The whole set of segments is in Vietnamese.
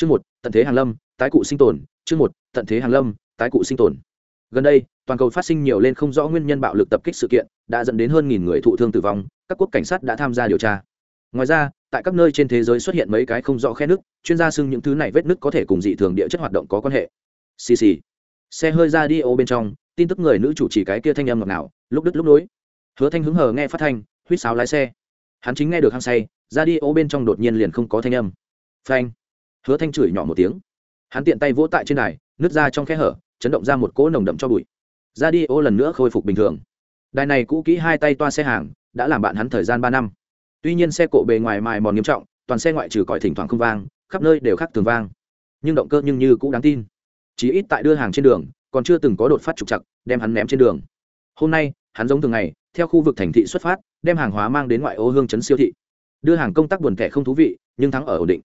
chương một, tận thế hàng lâm, tái cụ sinh tồn. Chương một, tận thế hàng lâm, tái cụ sinh tồn. Gần đây, toàn cầu phát sinh nhiều lên không rõ nguyên nhân bạo lực tập kích sự kiện, đã dẫn đến hơn nghìn người thụ thương tử vong, các quốc cảnh sát đã tham gia điều tra. Ngoài ra, tại các nơi trên thế giới xuất hiện mấy cái không rõ khe nước, chuyên gia xưng những thứ này vết nứt có thể cùng dị thường địa chất hoạt động có quan hệ. Xì xì. Xe hơi ra đi ô bên trong, tin tức người nữ chủ trì cái kia thanh âm ngọt nào lúc đứt lúc nối. Hứa thanh hứng hờ nghe phát thanh, huýt sáo lái xe. Hắn chính nghe được hăng say, ra đi ô bên trong đột nhiên liền không có thanh âm. Phanh hứa thanh chửi nhỏ một tiếng. Hắn tiện tay vỗ tại trên đài, nứt ra trong khe hở, chấn động ra một cỗ nồng đậm cho bụi. Ra đi, ô, lần nữa khôi phục bình thường. Đài này cũ kỹ hai tay toa xe hàng, đã làm bạn hắn thời gian ba năm. Tuy nhiên xe cộ bề ngoài mài mòn nghiêm trọng, toàn xe ngoại trừ còi thỉnh thoảng không vang, khắp nơi đều khác thường vang. Nhưng động cơ nhưng như cũng đáng tin. Chỉ ít tại đưa hàng trên đường, còn chưa từng có đột phát trục chặt đem hắn ném trên đường. Hôm nay, hắn giống thường ngày, theo khu vực thành thị xuất phát, đem hàng hóa mang đến ngoại ô hương chấn siêu thị. Đưa hàng công tác buồn thẻ không thú vị, nhưng thắng ở ổn định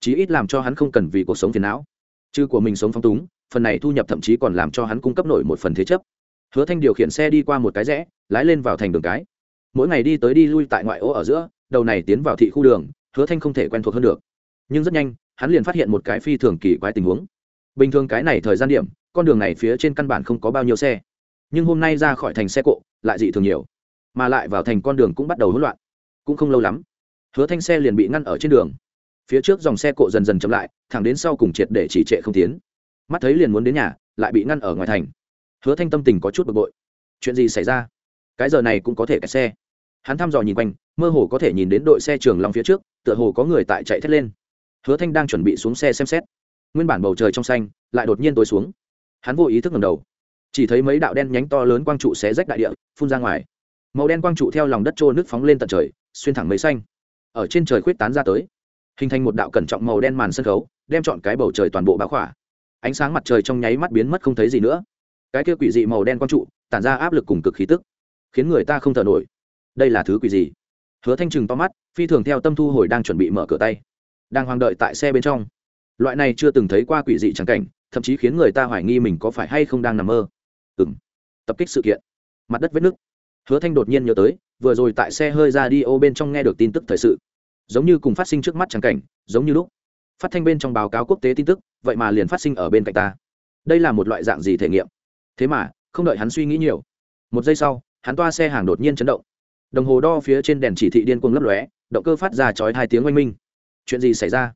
chí ít làm cho hắn không cần vì cuộc sống phiền não. Chứ của mình sống phong túng, phần này thu nhập thậm chí còn làm cho hắn cung cấp nổi một phần thế chấp. Hứa thanh điều khiển xe đi qua một cái rẽ, lái lên vào thành đường cái. Mỗi ngày đi tới đi lui tại ngoại ô ở giữa, đầu này tiến vào thị khu đường, hứa thanh không thể quen thuộc hơn được. Nhưng rất nhanh, hắn liền phát hiện một cái phi thường kỳ quái tình huống. Bình thường cái này thời gian điểm, con đường này phía trên căn bản không có bao nhiêu xe. Nhưng hôm nay ra khỏi thành xe cộ, lại dị thường nhiều. Mà lại vào thành con đường cũng bắt đầu hỗn loạn. Cũng không lâu lắm, hứa thanh xe liền bị ngăn ở trên đường phía trước dòng xe cộ dần dần chậm lại, thẳng đến sau cùng triệt để chỉ trệ không tiến. Mắt thấy liền muốn đến nhà, lại bị ngăn ở ngoài thành. Hứa thanh tâm tình có chút bực bội. Chuyện gì xảy ra? Cái giờ này cũng có thể kẹt xe. Hắn thăm dò nhìn quanh, mơ hồ có thể nhìn đến đội xe trường long phía trước, tựa hồ có người tại chạy thét lên. Hứa thanh đang chuẩn bị xuống xe xem xét. Nguyên bản bầu trời trong xanh, lại đột nhiên tối xuống. Hắn vô ý thức ngầm đầu. Chỉ thấy mấy đạo đen nhánh to lớn quang trụ xé rách đại địa, phun ra ngoài. Màu đen quang trụ theo lòng đất trô nước phóng lên tận trời, xuyên thẳng mấy xanh. Ở trên trời khuyết tán ra tới hình thành một đạo cẩn trọng màu đen màn sân khấu, đem chọn cái bầu trời toàn bộ báo khỏa. Ánh sáng mặt trời trong nháy mắt biến mất không thấy gì nữa. Cái kia quỷ dị màu đen quang trụ, tản ra áp lực cùng cực khí tức, khiến người ta không thở nổi. Đây là thứ quỷ gì? Hứa thanh trừng to mắt, phi thường theo tâm thu hồi đang chuẩn bị mở cửa tay. Đang hoang đợi tại xe bên trong. Loại này chưa từng thấy qua quỷ dị trắng cảnh, thậm chí khiến người ta hoài nghi mình có phải hay không đang nằm mơ. Ừng tập kích sự kiện. Mặt đất vết nước hứa thanh đột nhiên nhớ tới, vừa rồi tại xe hơi ra đi ô bên trong nghe được tin tức thời sự giống như cùng phát sinh trước mắt trắng cảnh, giống như lúc phát thanh bên trong báo cáo quốc tế tin tức, vậy mà liền phát sinh ở bên cạnh ta. Đây là một loại dạng gì thể nghiệm? Thế mà, không đợi hắn suy nghĩ nhiều, một giây sau, hắn toa xe hàng đột nhiên chấn động. Đồng hồ đo phía trên đèn chỉ thị điên cuồng lấp lóe, động cơ phát ra chói hai tiếng oanh minh. Chuyện gì xảy ra?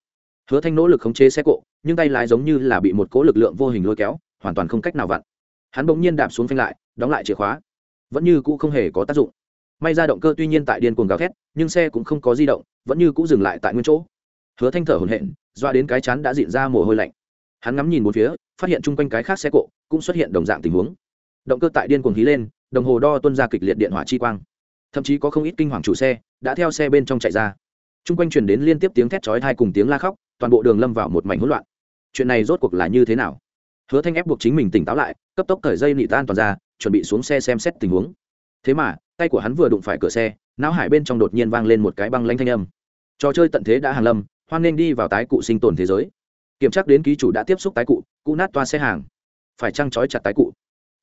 Hứa thanh nỗ lực khống chế xe cộ, nhưng tay lái giống như là bị một cố lực lượng vô hình lôi kéo, hoàn toàn không cách nào vặn. Hắn bỗng nhiên đạp xuống phanh lại, đóng lại chìa khóa. Vẫn như cũ không hề có tác dụng may ra động cơ tuy nhiên tại điên cuồng gào thét, nhưng xe cũng không có di động, vẫn như cũ dừng lại tại nguyên chỗ. Hứa thanh thở hổn hển, doa đến cái chán đã dịn ra mồ hôi lạnh. Hắn ngắm nhìn một phía, phát hiện chung quanh cái khác xe cộ cũng xuất hiện đồng dạng tình huống. Động cơ tại điên cuồng hí lên, đồng hồ đo tuân ra kịch liệt điện hỏa chi quang. Thậm chí có không ít kinh hoàng chủ xe đã theo xe bên trong chạy ra. Chung quanh truyền đến liên tiếp tiếng thét chói tai cùng tiếng la khóc, toàn bộ đường lâm vào một mảnh hỗn loạn. Chuyện này rốt cuộc là như thế nào? Hứa thanh ép buộc chính mình tỉnh táo lại, cấp tốc cởi dây nị tan toàn ra, chuẩn bị xuống xe xem xét tình huống thế mà, tay của hắn vừa đụng phải cửa xe, não hải bên trong đột nhiên vang lên một cái băng lanh thanh âm. Trò chơi tận thế đã hàng lâm, hoan nên đi vào tái cụ sinh tồn thế giới. Kiểm tra đến ký chủ đã tiếp xúc tái cụ cụ nát toa xe hàng. Phải trăng trói chặt tái cụ?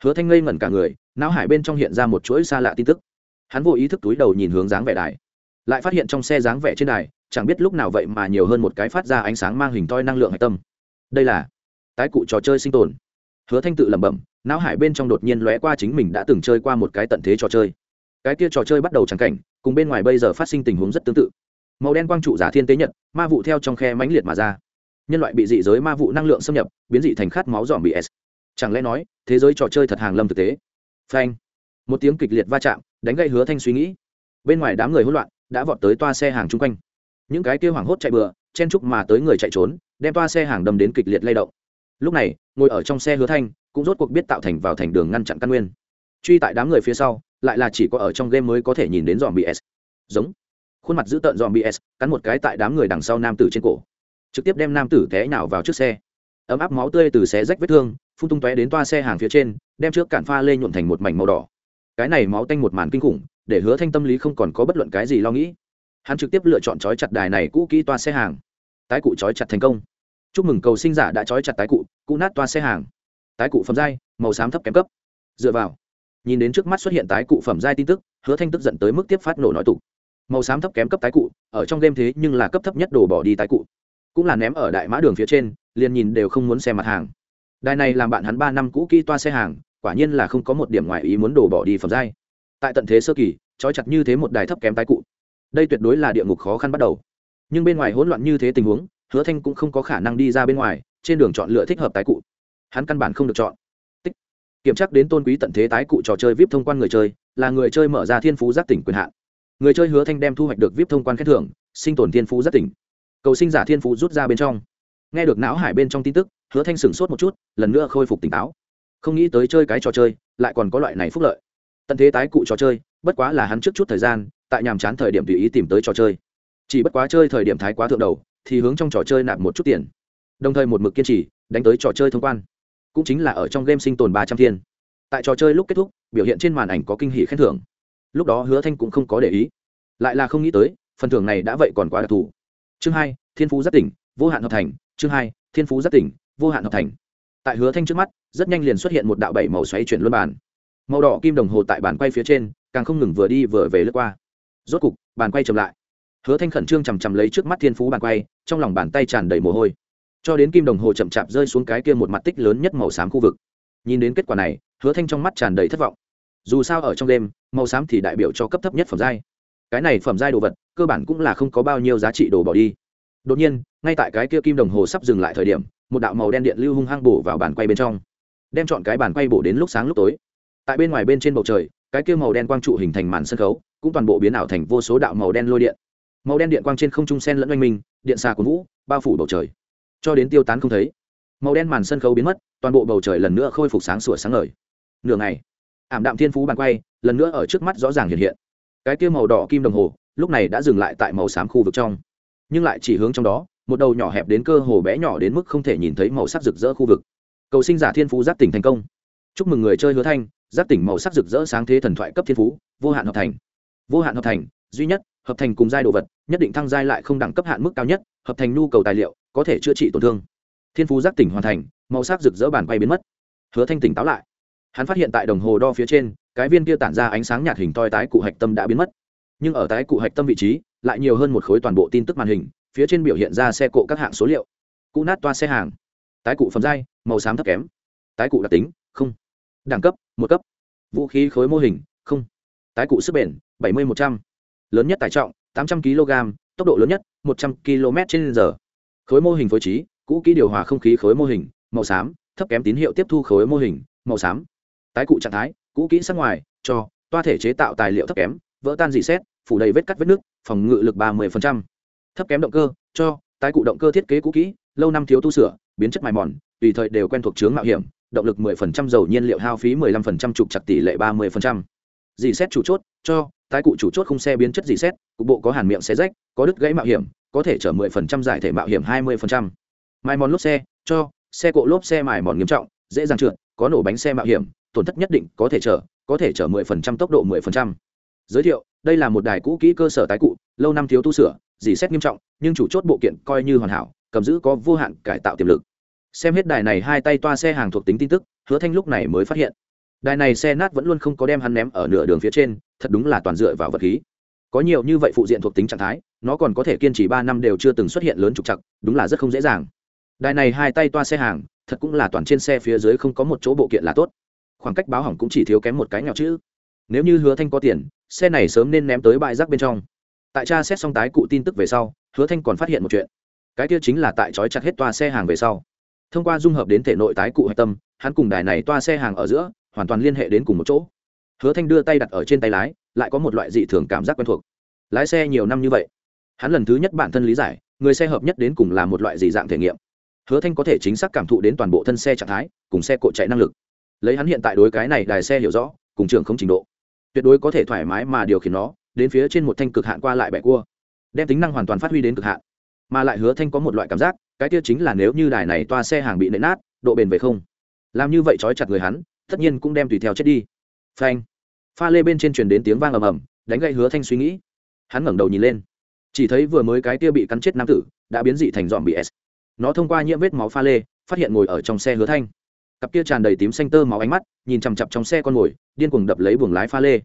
Hứa thanh ngây ngẩn cả người, não hải bên trong hiện ra một chuỗi xa lạ tin tức. Hắn vô ý thức túi đầu nhìn hướng dáng vẻ đài. Lại phát hiện trong xe dáng vẻ trên đài, chẳng biết lúc nào vậy mà nhiều hơn một cái phát ra ánh sáng mang hình toi năng lượng hạch tâm. Đây là tái cụ trò chơi sinh tồn hứa thanh tự lẩm bẩm, não hải bên trong đột nhiên lóe qua chính mình đã từng chơi qua một cái tận thế trò chơi. Cái kia trò chơi bắt đầu trắng cảnh, cùng bên ngoài bây giờ phát sinh tình huống rất tương tự. Màu đen quang trụ giả thiên tế nhật, ma vụ theo trong khe mãnh liệt mà ra. Nhân loại bị dị giới ma vụ năng lượng xâm nhập, biến dị thành khát máu dòm bị s. Chẳng lẽ nói, thế giới trò chơi thật hàng lâm thực tế? Phanh. Một tiếng kịch liệt va chạm, đánh gây hứa thanh suy nghĩ. Bên ngoài đám người hỗn loạn, đã vọt tới toa xe hàng chung quanh. Những cái kia hoảng hốt chạy bừa, chen chúc mà tới người chạy trốn, đem toa xe hàng đâm đến kịch liệt lay động lúc này, ngồi ở trong xe hứa thanh, cũng rốt cuộc biết tạo thành vào thành đường ngăn chặn căn nguyên. Truy tại đám người phía sau, lại là chỉ có ở trong game mới có thể nhìn đến dòm bs giống. Khuôn mặt dữ tợn dòm bs cắn một cái tại đám người đằng sau nam tử trên cổ. Trực tiếp đem nam tử té nào vào trước xe. Ấm áp máu tươi từ xé rách vết thương, phun tung tóe đến toa xe hàng phía trên, đem trước cản pha lê nhuộn thành một mảnh màu đỏ. Cái này máu tanh một màn kinh khủng, để hứa thanh tâm lý không còn có bất luận cái gì lo nghĩ. Hắn trực tiếp lựa chọn trói chặt đài này cũ kỹ toa xe hàng. Tái cụ trói chặt thành công chúc mừng cầu sinh giả đã trói chặt tái cụ cụ nát toa xe hàng. Tái cụ phẩm giai, màu xám thấp kém cấp. Dựa vào, nhìn đến trước mắt xuất hiện tái cụ phẩm giai tin tức, hứa thanh tức giận tới mức tiếp phát nổ nói tục. Màu xám thấp kém cấp tái cụ, ở trong game thế nhưng là cấp thấp nhất đổ bỏ đi tái cụ. Cũng là ném ở đại mã đường phía trên, liền nhìn đều không muốn xem mặt hàng. Đài này làm bạn hắn ba năm cũ kỹ toa xe hàng, quả nhiên là không có một điểm ngoài ý muốn đổ bỏ đi phẩm giai. Tại tận thế sơ kỳ, trói chặt như thế một đài thấp kém tái cụ. Đây tuyệt đối là địa ngục khó khăn bắt đầu. Nhưng bên ngoài hỗn loạn như thế tình huống hứa thanh cũng không có khả năng đi ra bên ngoài, trên đường chọn lựa thích hợp tái cụ. Hắn căn bản không được chọn. Tích. kiểm tra đến tôn quý tận thế tái cụ trò chơi vip thông quan người chơi, là người chơi mở ra thiên phú giác tỉnh quyền hạn. Người chơi hứa thanh đem thu hoạch được vip thông quan khen thưởng, sinh tồn thiên phú giác tỉnh. Cầu sinh giả thiên phú rút ra bên trong. Nghe được não hải bên trong tin tức, hứa thanh sửng sốt một chút, lần nữa khôi phục tỉnh táo. Không nghĩ tới chơi cái trò chơi, lại còn có loại này phúc lợi. Tận thế tái cụ trò chơi, bất quá là hắn trước chút thời gian, tại nhàm chán thời điểm tùy ý tìm tới trò chơi chỉ bất quá chơi thời điểm thái quá thượng đầu, thì hướng trong trò chơi nạp một chút tiền. Đồng thời một mực kiên trì, đánh tới trò chơi thông quan. Cũng chính là ở trong game sinh tồn ba trăm thiên. Tại trò chơi lúc kết thúc, biểu hiện trên màn ảnh có kinh hỷ khen thưởng. Lúc đó hứa thanh cũng không có để ý. Lại là không nghĩ tới, phần thưởng này đã vậy còn quá đặc thù. Chương hai, thiên phú giác tỉnh, vô hạn hợp thành. Chương hai, thiên phú giác tỉnh, vô hạn hợp thành. Tại hứa thanh trước mắt, rất nhanh liền xuất hiện một đạo bảy màu xoáy chuyển luân bàn. Màu đỏ kim đồng hồ tại bàn quay phía trên, càng không ngừng vừa đi vừa về lướt qua. Rốt cục, bàn quay chậm lại hứa thanh khẩn trương chằm chằm lấy trước mắt thiên phú bàn quay, trong lòng bàn tay tràn đầy mồ hôi. Cho đến kim đồng hồ chậm chạp rơi xuống cái kia một mặt tích lớn nhất màu xám khu vực. Nhìn đến kết quả này, hứa thanh trong mắt tràn đầy thất vọng. Dù sao ở trong đêm, màu xám thì đại biểu cho cấp thấp nhất phẩm giai. Cái này phẩm giai đồ vật, cơ bản cũng là không có bao nhiêu giá trị đồ bỏ đi. Đột nhiên, ngay tại cái kia kim đồng hồ sắp dừng lại thời điểm, một đạo màu đen điện lưu hung hăng bổ vào bàn quay bên trong. Đem chọn cái bàn quay bổ đến lúc sáng lúc tối. Tại bên ngoài bên trên bầu trời, cái kia màu đen quang trụ hình thành màn sân khấu, cũng toàn bộ biến ảo thành vô số đạo màu đen lôi điện màu đen điện quang trên không trung sen lẫn oanh minh, điện xà của vũ, bao phủ bầu trời. Cho đến tiêu tán không thấy, màu đen màn sân khấu biến mất, toàn bộ bầu trời lần nữa khôi phục sáng sủa sáng ngời. Nửa ngày, ảm đạm thiên phú bàn quay, lần nữa ở trước mắt rõ ràng hiện hiện. Cái kia màu đỏ kim đồng hồ, lúc này đã dừng lại tại màu xám khu vực trong. Nhưng lại chỉ hướng trong đó, một đầu nhỏ hẹp đến cơ hồ bé nhỏ đến mức không thể nhìn thấy màu sắc rực rỡ khu vực. Cầu sinh giả thiên phú giác tỉnh thành công. Chúc mừng người chơi hứa thanh, giác tỉnh màu sắc rực rỡ sáng thế thần thoại cấp thiên phú, vô hạn hợp thành. Vô hạn hợp thành duy nhất, hợp thành cùng giai đồ vật, nhất định thăng giai lại không đẳng cấp hạn mức cao nhất, hợp thành nhu cầu tài liệu, có thể chữa trị tổn thương. Thiên phú giác tỉnh hoàn thành, màu sắc rực rỡ bàn quay biến mất. Hứa thanh tỉnh táo lại. Hắn phát hiện tại đồng hồ đo phía trên, cái viên kia tản ra ánh sáng nhạt hình toi tái cụ hạch tâm đã biến mất. Nhưng ở tái cụ hạch tâm vị trí, lại nhiều hơn một khối toàn bộ tin tức màn hình, phía trên biểu hiện ra xe cộ các hạng số liệu. Cụ nát toa xe hàng. Tái cụ phẩm giai, màu xám thấp kém. Tái cụ đặc tính, không. Đẳng cấp, một cấp. Vũ khí khối mô hình, không. Tái cụ sức bền, bảy mươi một trăm lớn nhất tải trọng tám trăm kg tốc độ lớn nhất một trăm km trên giờ. Khối mô hình phối trí cũ kỹ điều hòa không khí khối mô hình màu xám thấp kém tín hiệu tiếp thu khối mô hình màu xám. Tái cụ trạng thái cũ kỹ sắc ngoài cho toa thể chế tạo tài liệu thấp kém vỡ tan dị xét phủ đầy vết cắt vết nước phòng ngự lực ba mươi thấp kém động cơ cho tái cụ động cơ thiết kế cũ kỹ lâu năm thiếu tu sửa biến chất mài mòn tùy thời đều quen thuộc chướng mạo hiểm động lực 10% dầu nhiên liệu hao phí 15% trục chặt tỷ lệ 30%. Dì xét chủ chốt, cho, tái cụ chủ chốt không xe biến chất dị xét, cục bộ có hàn miệng xé rách, có đứt gãy mạo hiểm, có thể chở 10% giải thể mạo hiểm 20%. Mài mòn lốp xe, cho, xe cộ lốp xe mài mòn nghiêm trọng, dễ dàng trượt, có nổ bánh xe mạo hiểm, tổn thất nhất định, có thể chở, có thể chở 10% tốc độ 10%. Giới thiệu, đây là một đài cũ kỹ cơ sở tái cụ, lâu năm thiếu tu sửa, dì xét nghiêm trọng, nhưng chủ chốt bộ kiện coi như hoàn hảo, cầm giữ có vô hạn cải tạo tiềm lực xem hết đài này hai tay toa xe hàng thuộc tính tin tức hứa thanh lúc này mới phát hiện đài này xe nát vẫn luôn không có đem hắn ném ở nửa đường phía trên, thật đúng là toàn dựa vào vật khí. Có nhiều như vậy phụ diện thuộc tính trạng thái, nó còn có thể kiên trì ba năm đều chưa từng xuất hiện lớn trục chặt đúng là rất không dễ dàng. Đài này hai tay toa xe hàng, thật cũng là toàn trên xe phía dưới không có một chỗ bộ kiện là tốt. Khoảng cách báo hỏng cũng chỉ thiếu kém một cái nhỏ chữ. Nếu như hứa thanh có tiền, xe này sớm nên ném tới bãi rác bên trong. Tại tra xét xong tái cụ tin tức về sau, hứa thanh còn phát hiện một chuyện. Cái kia chính là tại trói chặt hết toa xe hàng về sau. Thông qua dung hợp đến thể nội tái cụ hạch tâm, hắn cùng đài này toa xe hàng ở giữa hoàn toàn liên hệ đến cùng một chỗ. Hứa thanh đưa tay đặt ở trên tay lái, lại có một loại dị thường cảm giác quen thuộc. Lái xe nhiều năm như vậy, hắn lần thứ nhất bản thân lý giải, người xe hợp nhất đến cùng là một loại dị dạng thể nghiệm. Hứa thanh có thể chính xác cảm thụ đến toàn bộ thân xe trạng thái, cùng xe cộ chạy năng lực. Lấy hắn hiện tại đối cái này đài xe hiểu rõ, cùng trường không trình độ, tuyệt đối có thể thoải mái mà điều khiển nó, đến phía trên một thanh cực hạn qua lại bẻ cua, đem tính năng hoàn toàn phát huy đến cực hạn. Mà lại hứa thanh có một loại cảm giác, cái kia chính là nếu như đài này toa xe hàng bị nện nát, độ bền về không. Làm như vậy trói chặt người hắn tất nhiên cũng đem tùy theo chết đi. Phanh. Pha lê bên trên truyền đến tiếng vang ầm ầm, đánh gậy hứa thanh suy nghĩ. Hắn ngẩng đầu nhìn lên. Chỉ thấy vừa mới cái kia bị cắn chết nam tử, đã biến dị thành dòm bị s. Nó thông qua nhiễm vết máu pha lê, phát hiện ngồi ở trong xe hứa thanh. Cặp kia tràn đầy tím xanh tơ máu ánh mắt, nhìn chằm chặp trong xe con ngồi, điên cuồng đập lấy buồng lái pha lê.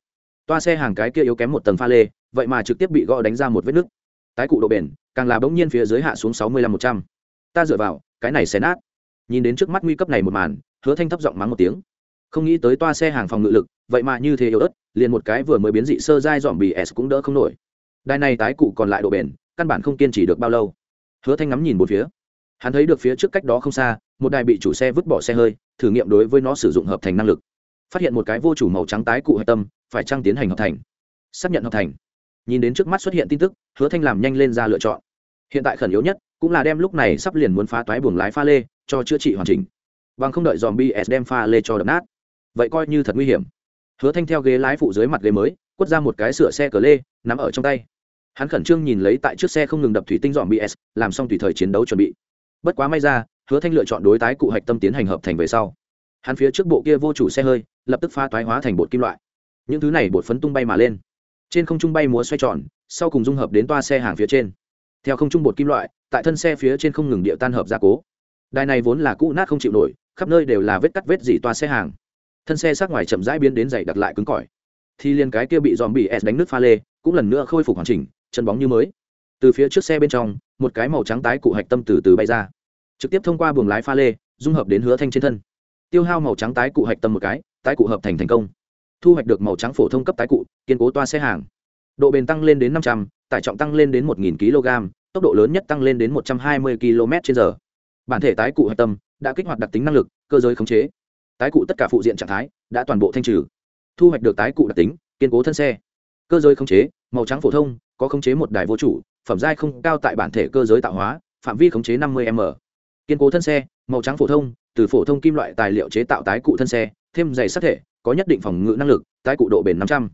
Toa xe hàng cái kia yếu kém một tầng pha lê, vậy mà trực tiếp bị gõ đánh ra một vết nứt. Tái cụ độ bền, càng là bỗng nhiên phía dưới hạ xuống sáu mươi lăm một trăm. Ta dựa vào, cái này xé nát. Nhìn đến trước mắt nguy cấp này một màn, hứa thanh thấp giọng mắng một tiếng không nghĩ tới toa xe hàng phòng ngự lực, vậy mà như thế yếu ớt, liền một cái vừa mới biến dị sơ dai dòm bì s cũng đỡ không nổi. Đài này tái cụ còn lại độ bền, căn bản không kiên trì được bao lâu. Hứa thanh ngắm nhìn một phía. Hắn thấy được phía trước cách đó không xa, một đài bị chủ xe vứt bỏ xe hơi, thử nghiệm đối với nó sử dụng hợp thành năng lực. Phát hiện một cái vô chủ màu trắng tái cụ hạch tâm, phải trăng tiến hành hợp thành? Xác nhận hợp thành. Nhìn đến trước mắt xuất hiện tin tức, hứa thanh làm nhanh lên ra lựa chọn. Hiện tại khẩn yếu nhất, cũng là đem lúc này sắp liền muốn phá toái buồng lái pha lê, cho chữa trị hoàn chỉnh. Bằng không đợi dòm bs đem pha lê cho đập nát vậy coi như thật nguy hiểm. Hứa thanh theo ghế lái phụ dưới mặt ghế mới, quất ra một cái sửa xe cờ lê, nắm ở trong tay. Hắn khẩn trương nhìn lấy tại trước xe không ngừng đập thủy tinh dọn bs làm xong tùy thời chiến đấu chuẩn bị. Bất quá may ra, hứa thanh lựa chọn đối tái cụ hạch tâm tiến hành hợp thành về sau. Hắn phía trước bộ kia vô chủ xe hơi, lập tức pha toái hóa thành bột kim loại. Những thứ này bột phấn tung bay mà lên. Trên không trung bay múa xoay tròn, sau cùng dung hợp đến toa xe hàng phía trên. Theo không trung bột kim loại, tại thân xe phía trên không ngừng địa tan hợp gia cố. Đài này vốn là cũ nát không chịu nổi, khắp nơi đều là vết cắt vết dỉ toa xe hàng thân xe sát ngoài chậm rãi biến đến dày đặt lại cứng cỏi. Thì liền cái kia bị dòm bị s đánh nước pha lê, cũng lần nữa khôi phục hoàn chỉnh, chân bóng như mới. Từ phía trước xe bên trong, một cái màu trắng tái cụ hạch tâm từ từ bay ra. Trực tiếp thông qua buồng lái pha lê, dung hợp đến hứa thanh trên thân. Tiêu hao màu trắng tái cụ hạch tâm một cái, tái cụ hợp thành thành công. Thu hoạch được màu trắng phổ thông cấp tái cụ, kiên cố toa xe hàng. Độ bền tăng lên đến năm trăm, tải trọng tăng lên đến một kg, tốc độ lớn nhất tăng lên đến một trăm hai mươi km trên giờ. Bản thể tái cụ hạch tâm đã kích hoạt đặc tính năng lực, cơ giới khống chế tái cụ tất cả phụ diện trạng thái, đã toàn bộ thanh trừ. Thu hoạch được tái cụ đặc tính, kiên cố thân xe. Cơ giới khống chế, màu trắng phổ thông, có khống chế một đài vô chủ, phẩm giai không cao tại bản thể cơ giới tạo hóa, phạm vi khống chế năm mươi m. Kiên cố thân xe, màu trắng phổ thông, từ phổ thông kim loại tài liệu chế tạo tái cụ thân xe, thêm dày sắc thể, có nhất định phòng ngự năng lực, tái cụ độ bền năm trăm.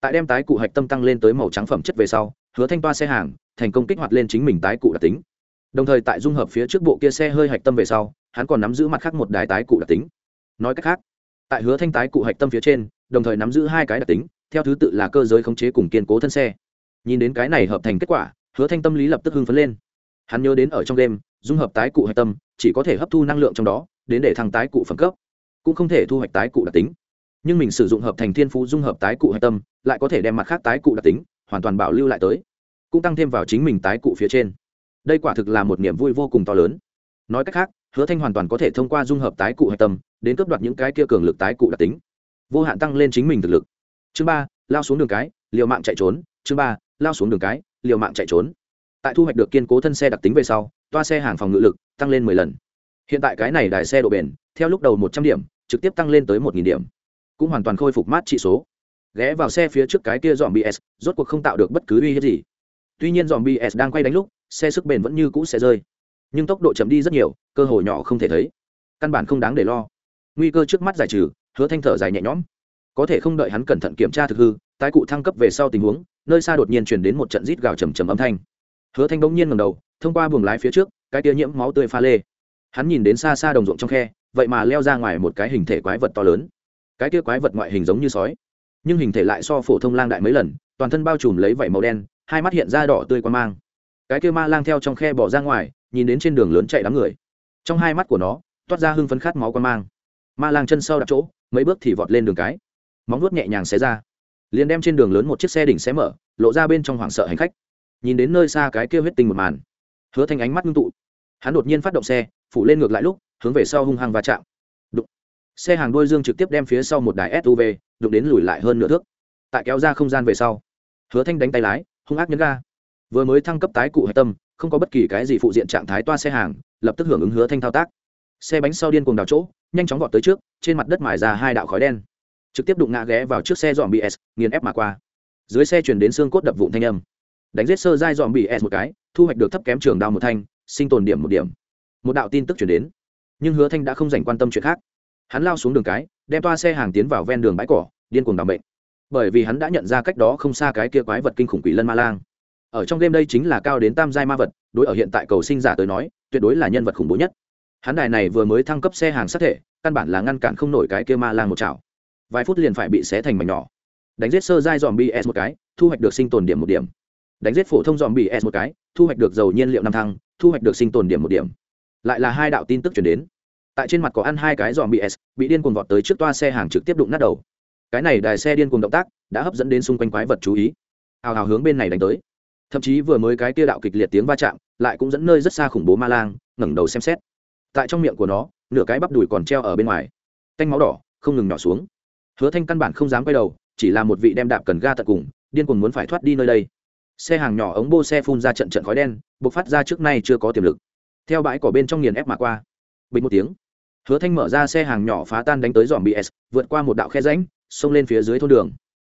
Tại đem tái cụ hạch tâm tăng lên tới màu trắng phẩm chất về sau, hứa thanh toa xe hàng, thành công kích hoạt lên chính mình tái cụ đặc tính. Đồng thời tại dung hợp phía trước bộ kia xe hơi hạch tâm về sau, hắn còn nắm giữ mặt khác một đài tái cụ đặc tính nói cách khác, tại hứa thanh tái cụ hạch tâm phía trên, đồng thời nắm giữ hai cái đặc tính, theo thứ tự là cơ giới khống chế cùng kiên cố thân xe. Nhìn đến cái này hợp thành kết quả, hứa thanh tâm lý lập tức hưng phấn lên. Hắn nhớ đến ở trong đêm, dung hợp tái cụ hạch tâm, chỉ có thể hấp thu năng lượng trong đó, đến để thăng tái cụ phẩm cấp, cũng không thể thu hoạch tái cụ đặc tính. Nhưng mình sử dụng hợp thành thiên phú dung hợp tái cụ hạch tâm, lại có thể đem mặt khác tái cụ đặc tính, hoàn toàn bảo lưu lại tới, cũng tăng thêm vào chính mình tái cụ phía trên. Đây quả thực là một niềm vui vô cùng to lớn. Nói cách khác, hứa thanh hoàn toàn có thể thông qua dung hợp tái cụ hạch tâm đến cướp đoạt những cái kia cường lực tái cụ đặc tính. Vô hạn tăng lên chính mình thực lực. Chương ba, lao xuống đường cái, liều mạng chạy trốn. Chương ba, lao xuống đường cái, liều mạng chạy trốn. Tại thu hoạch được kiên cố thân xe đặc tính về sau, toa xe hàng phòng ngự lực tăng lên mười lần. Hiện tại cái này đài xe độ bền, theo lúc đầu một trăm điểm, trực tiếp tăng lên tới một nghìn điểm. Cũng hoàn toàn khôi phục mát trị số. Ghé vào xe phía trước cái kia dòm bs rốt cuộc không tạo được bất cứ uy hiếp gì. Tuy nhiên dòm bs đang quay đánh lúc, xe sức bền vẫn như cũ sẽ rơi. Nhưng tốc độ chậm đi rất nhiều, cơ hội nhỏ không thể thấy. Căn bản không đáng để lo nguy cơ trước mắt giải trừ, hứa thanh thở dài nhẹ nhõm. Có thể không đợi hắn cẩn thận kiểm tra thực hư, tái cụ thăng cấp về sau tình huống, nơi xa đột nhiên chuyển đến một trận rít gào trầm trầm âm thanh. Hứa thanh bỗng nhiên ngầm đầu, thông qua buồng lái phía trước, cái tia nhiễm máu tươi pha lê. Hắn nhìn đến xa xa đồng ruộng trong khe, vậy mà leo ra ngoài một cái hình thể quái vật to lớn. Cái tia quái vật ngoại hình giống như sói, nhưng hình thể lại so phổ thông lang đại mấy lần, toàn thân bao trùm lấy vảy màu đen, hai mắt hiện ra đỏ tươi quan mang. Cái kia ma lang theo trong khe bỏ ra ngoài, nhìn đến trên đường lớn chạy đám người. Trong hai mắt của nó, toát ra hưng phấn khát máu quan mang ma lang chân sau đặt chỗ, mấy bước thì vọt lên đường cái. Móng vuốt nhẹ nhàng xé ra. Liền đem trên đường lớn một chiếc xe đỉnh xé mở, lộ ra bên trong hoảng sợ hành khách. Nhìn đến nơi xa cái kia huyết tinh một màn, hứa thanh ánh mắt ngưng tụ. Hắn đột nhiên phát động xe, phủ lên ngược lại lúc, hướng về sau hung hăng va chạm. Đụng. Xe hàng đuôi dương trực tiếp đem phía sau một đài suv đụng đến lùi lại hơn nửa thước. Tại kéo ra không gian về sau, hứa thanh đánh tay lái, hung ác nhấn ga. Vừa mới thăng cấp tái cụ hạch tâm, không có bất kỳ cái gì phụ diện trạng thái toa xe hàng, lập tức hưởng ứng hứa thanh thao tác. Xe bánh sau điên cuồng đào chỗ nhanh chóng vọt tới trước, trên mặt đất mài ra hai đạo khói đen. Trực tiếp đụng ngã ghé vào trước xe dọn bs nghiền ép mà qua. Dưới xe chuyển đến xương cốt đập vụn thanh âm. Đánh giết sơ dai dọn bs một cái, thu hoạch được thấp kém trường đao một thanh, sinh tồn điểm một điểm. Một đạo tin tức chuyển đến. Nhưng hứa thanh đã không dành quan tâm chuyện khác. Hắn lao xuống đường cái, đem toa xe hàng tiến vào ven đường bãi cỏ, điên cuồng đ bệnh bởi vì hắn đã nhận ra cách đó không xa cái kia quái vật kinh khủng quỷ lân ma lang. Ở trong game đây chính là cao đến tam giai ma vật, đối ở hiện tại cầu sinh giả tới nói, tuyệt đối là nhân vật khủng bố nhất hắn đài này vừa mới thăng cấp xe hàng sát thể, căn bản là ngăn cản không nổi cái kia ma lang một chảo. Vài phút liền phải bị xé thành mảnh nhỏ. Đánh giết sơ giai dòm bs một cái, thu hoạch được sinh tồn điểm một điểm. Đánh giết phổ thông dòm bs một cái, thu hoạch được dầu nhiên liệu năm thăng, thu hoạch được sinh tồn điểm một điểm. Lại là hai đạo tin tức chuyển đến. Tại trên mặt có ăn hai cái dòm bs bị điên cuồng vọt tới trước toa xe hàng trực tiếp đụng nát đầu. Cái này đài xe điên cuồng động tác, đã hấp dẫn đến xung quanh quái vật chú ý. Hào hào hướng bên này đánh tới. Thậm chí vừa mới cái tia đạo kịch liệt tiếng va chạm, lại cũng dẫn nơi rất xa khủng bố ma lang, ngẩng đầu xem xét tại trong miệng của nó, nửa cái bắp đùi còn treo ở bên ngoài. Canh máu đỏ, không ngừng nhỏ xuống. Hứa thanh căn bản không dám quay đầu, chỉ là một vị đem đạp cần ga tận cùng, điên cuồng muốn phải thoát đi nơi đây. Xe hàng nhỏ ống bô xe phun ra trận trận khói đen, bộc phát ra trước nay chưa có tiềm lực. Theo bãi cỏ bên trong nghiền ép mà qua. Bình một tiếng, hứa thanh mở ra xe hàng nhỏ phá tan đánh tới dòm bs vượt qua một đạo khe rãnh, xông lên phía dưới thôn đường.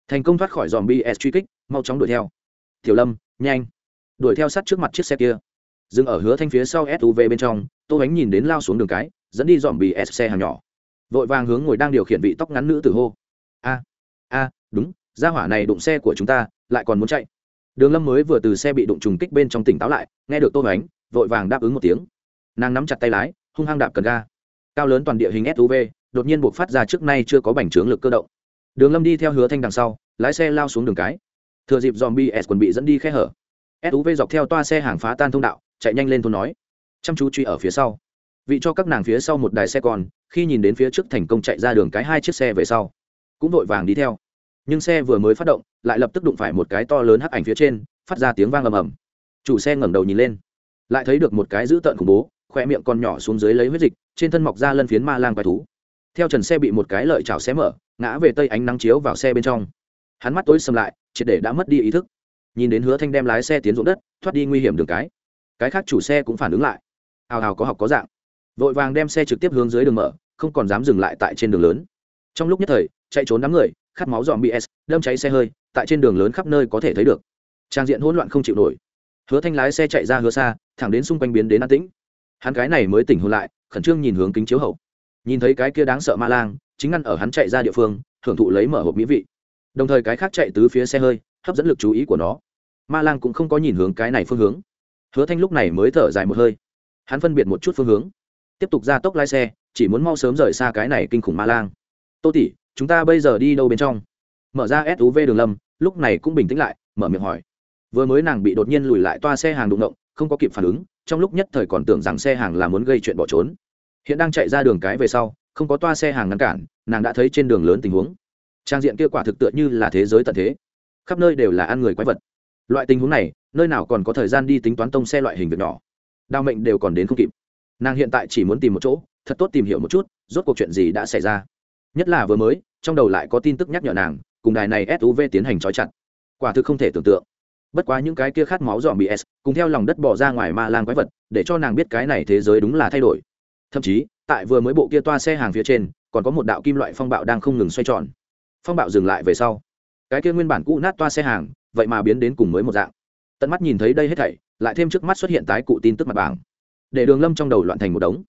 Thành công thoát khỏi dòm bs truy kích, mau chóng đuổi theo. Tiểu lâm, nhanh. Đuổi theo sát trước mặt chiếc xe kia dừng ở hứa thanh phía sau suv bên trong, tô bánh nhìn đến lao xuống đường cái, dẫn đi dòm S xe hàng nhỏ. Vội vàng hướng ngồi đang điều khiển vị tóc ngắn nữ tử hô. A a, đúng, gia hỏa này đụng xe của chúng ta, lại còn muốn chạy. Đường lâm mới vừa từ xe bị đụng trùng kích bên trong tỉnh táo lại, nghe được tô bánh vội vàng đáp ứng một tiếng. Nàng nắm chặt tay lái, hung hăng đạp cần ga. Cao lớn toàn địa hình suv đột nhiên buộc phát ra trước nay chưa có bành trướng lực cơ động. Đường lâm đi theo hứa thanh đằng sau, lái xe lao xuống đường cái. Thừa dịp dòm bs quần bị dẫn đi khe hở. Suv dọc theo toa xe hàng phá tan thông đạo chạy nhanh lên thôn nói. Chăm chú truy ở phía sau. Vị cho các nàng phía sau một đài xe còn khi nhìn đến phía trước thành công chạy ra đường cái hai chiếc xe về sau, cũng vội vàng đi theo. Nhưng xe vừa mới phát động, lại lập tức đụng phải một cái to lớn hắc ảnh phía trên, phát ra tiếng vang ầm ầm. Chủ xe ngẩng đầu nhìn lên, lại thấy được một cái dữ tợn khủng bố khoe miệng con nhỏ xuống dưới lấy huyết dịch, trên thân mọc ra lân phiến ma lang quái thú. Theo trần xe bị một cái lợi chảo xé mở, ngã về tây ánh nắng chiếu vào xe bên trong. Hắn mắt tối xâm lại, triệt để đã mất đi ý thức. Nhìn đến hứa thanh đem lái xe tiến ruộng đất, thoát đi nguy hiểm đường cái cái khác chủ xe cũng phản ứng lại. Hào hào có học có dạng. Vội vàng đem xe trực tiếp hướng dưới đường mở, không còn dám dừng lại tại trên đường lớn. Trong lúc nhất thời, chạy trốn đám người, khát máu dọn bs, đâm cháy xe hơi, tại trên đường lớn khắp nơi có thể thấy được. Trang diện hỗn loạn không chịu nổi. Hứa thanh lái xe chạy ra hứa xa, thẳng đến xung quanh biến đến an tĩnh. Hắn cái này mới tỉnh hôn lại, khẩn trương nhìn hướng kính chiếu hậu. Nhìn thấy cái kia đáng sợ ma lang, chính ngăn ở hắn chạy ra địa phương hưởng thụ lấy mở hộp mỹ vị. Đồng thời cái khác chạy tứ phía xe hơi, hấp dẫn lực chú ý của nó. Ma lang cũng không có nhìn hướng cái này phương hướng hứa thanh lúc này mới thở dài một hơi. Hắn phân biệt một chút phương hướng. Tiếp tục ra tốc lái xe, chỉ muốn mau sớm rời xa cái này kinh khủng ma lang. Tô tỷ, chúng ta bây giờ đi đâu bên trong? Mở ra suv đường lâm, lúc này cũng bình tĩnh lại, mở miệng hỏi. Vừa mới nàng bị đột nhiên lùi lại toa xe hàng đụng động, không có kịp phản ứng, trong lúc nhất thời còn tưởng rằng xe hàng là muốn gây chuyện bỏ trốn. Hiện đang chạy ra đường cái về sau, không có toa xe hàng ngăn cản, nàng đã thấy trên đường lớn tình huống. Trang diện kia quả thực tựa như là thế giới tận thế. Khắp nơi đều là ăn người quái vật loại tình huống này, nơi nào còn có thời gian đi tính toán tông xe loại hình việc nhỏ. Đao mệnh đều còn đến không kịp. Nàng hiện tại chỉ muốn tìm một chỗ, thật tốt tìm hiểu một chút, rốt cuộc chuyện gì đã xảy ra. Nhất là vừa mới, trong đầu lại có tin tức nhắc nhở nàng, cùng đài này suv tiến hành trói chặt. Quả thực không thể tưởng tượng. Bất quá những cái kia khát máu dọn bị s, cùng theo lòng đất bỏ ra ngoài ma lang quái vật, để cho nàng biết cái này thế giới đúng là thay đổi. Thậm chí, tại vừa mới bộ kia toa xe hàng phía trên, còn có một đạo kim loại phong bạo đang không ngừng xoay tròn. Phong bạo dừng lại về sau. Cái kia nguyên bản cũ nát toa xe hàng vậy mà biến đến cùng mới một dạng. Tận mắt nhìn thấy đây hết thảy, lại thêm trước mắt xuất hiện tái cụ tin tức mặt bảng. Để đường lâm trong đầu loạn thành một đống.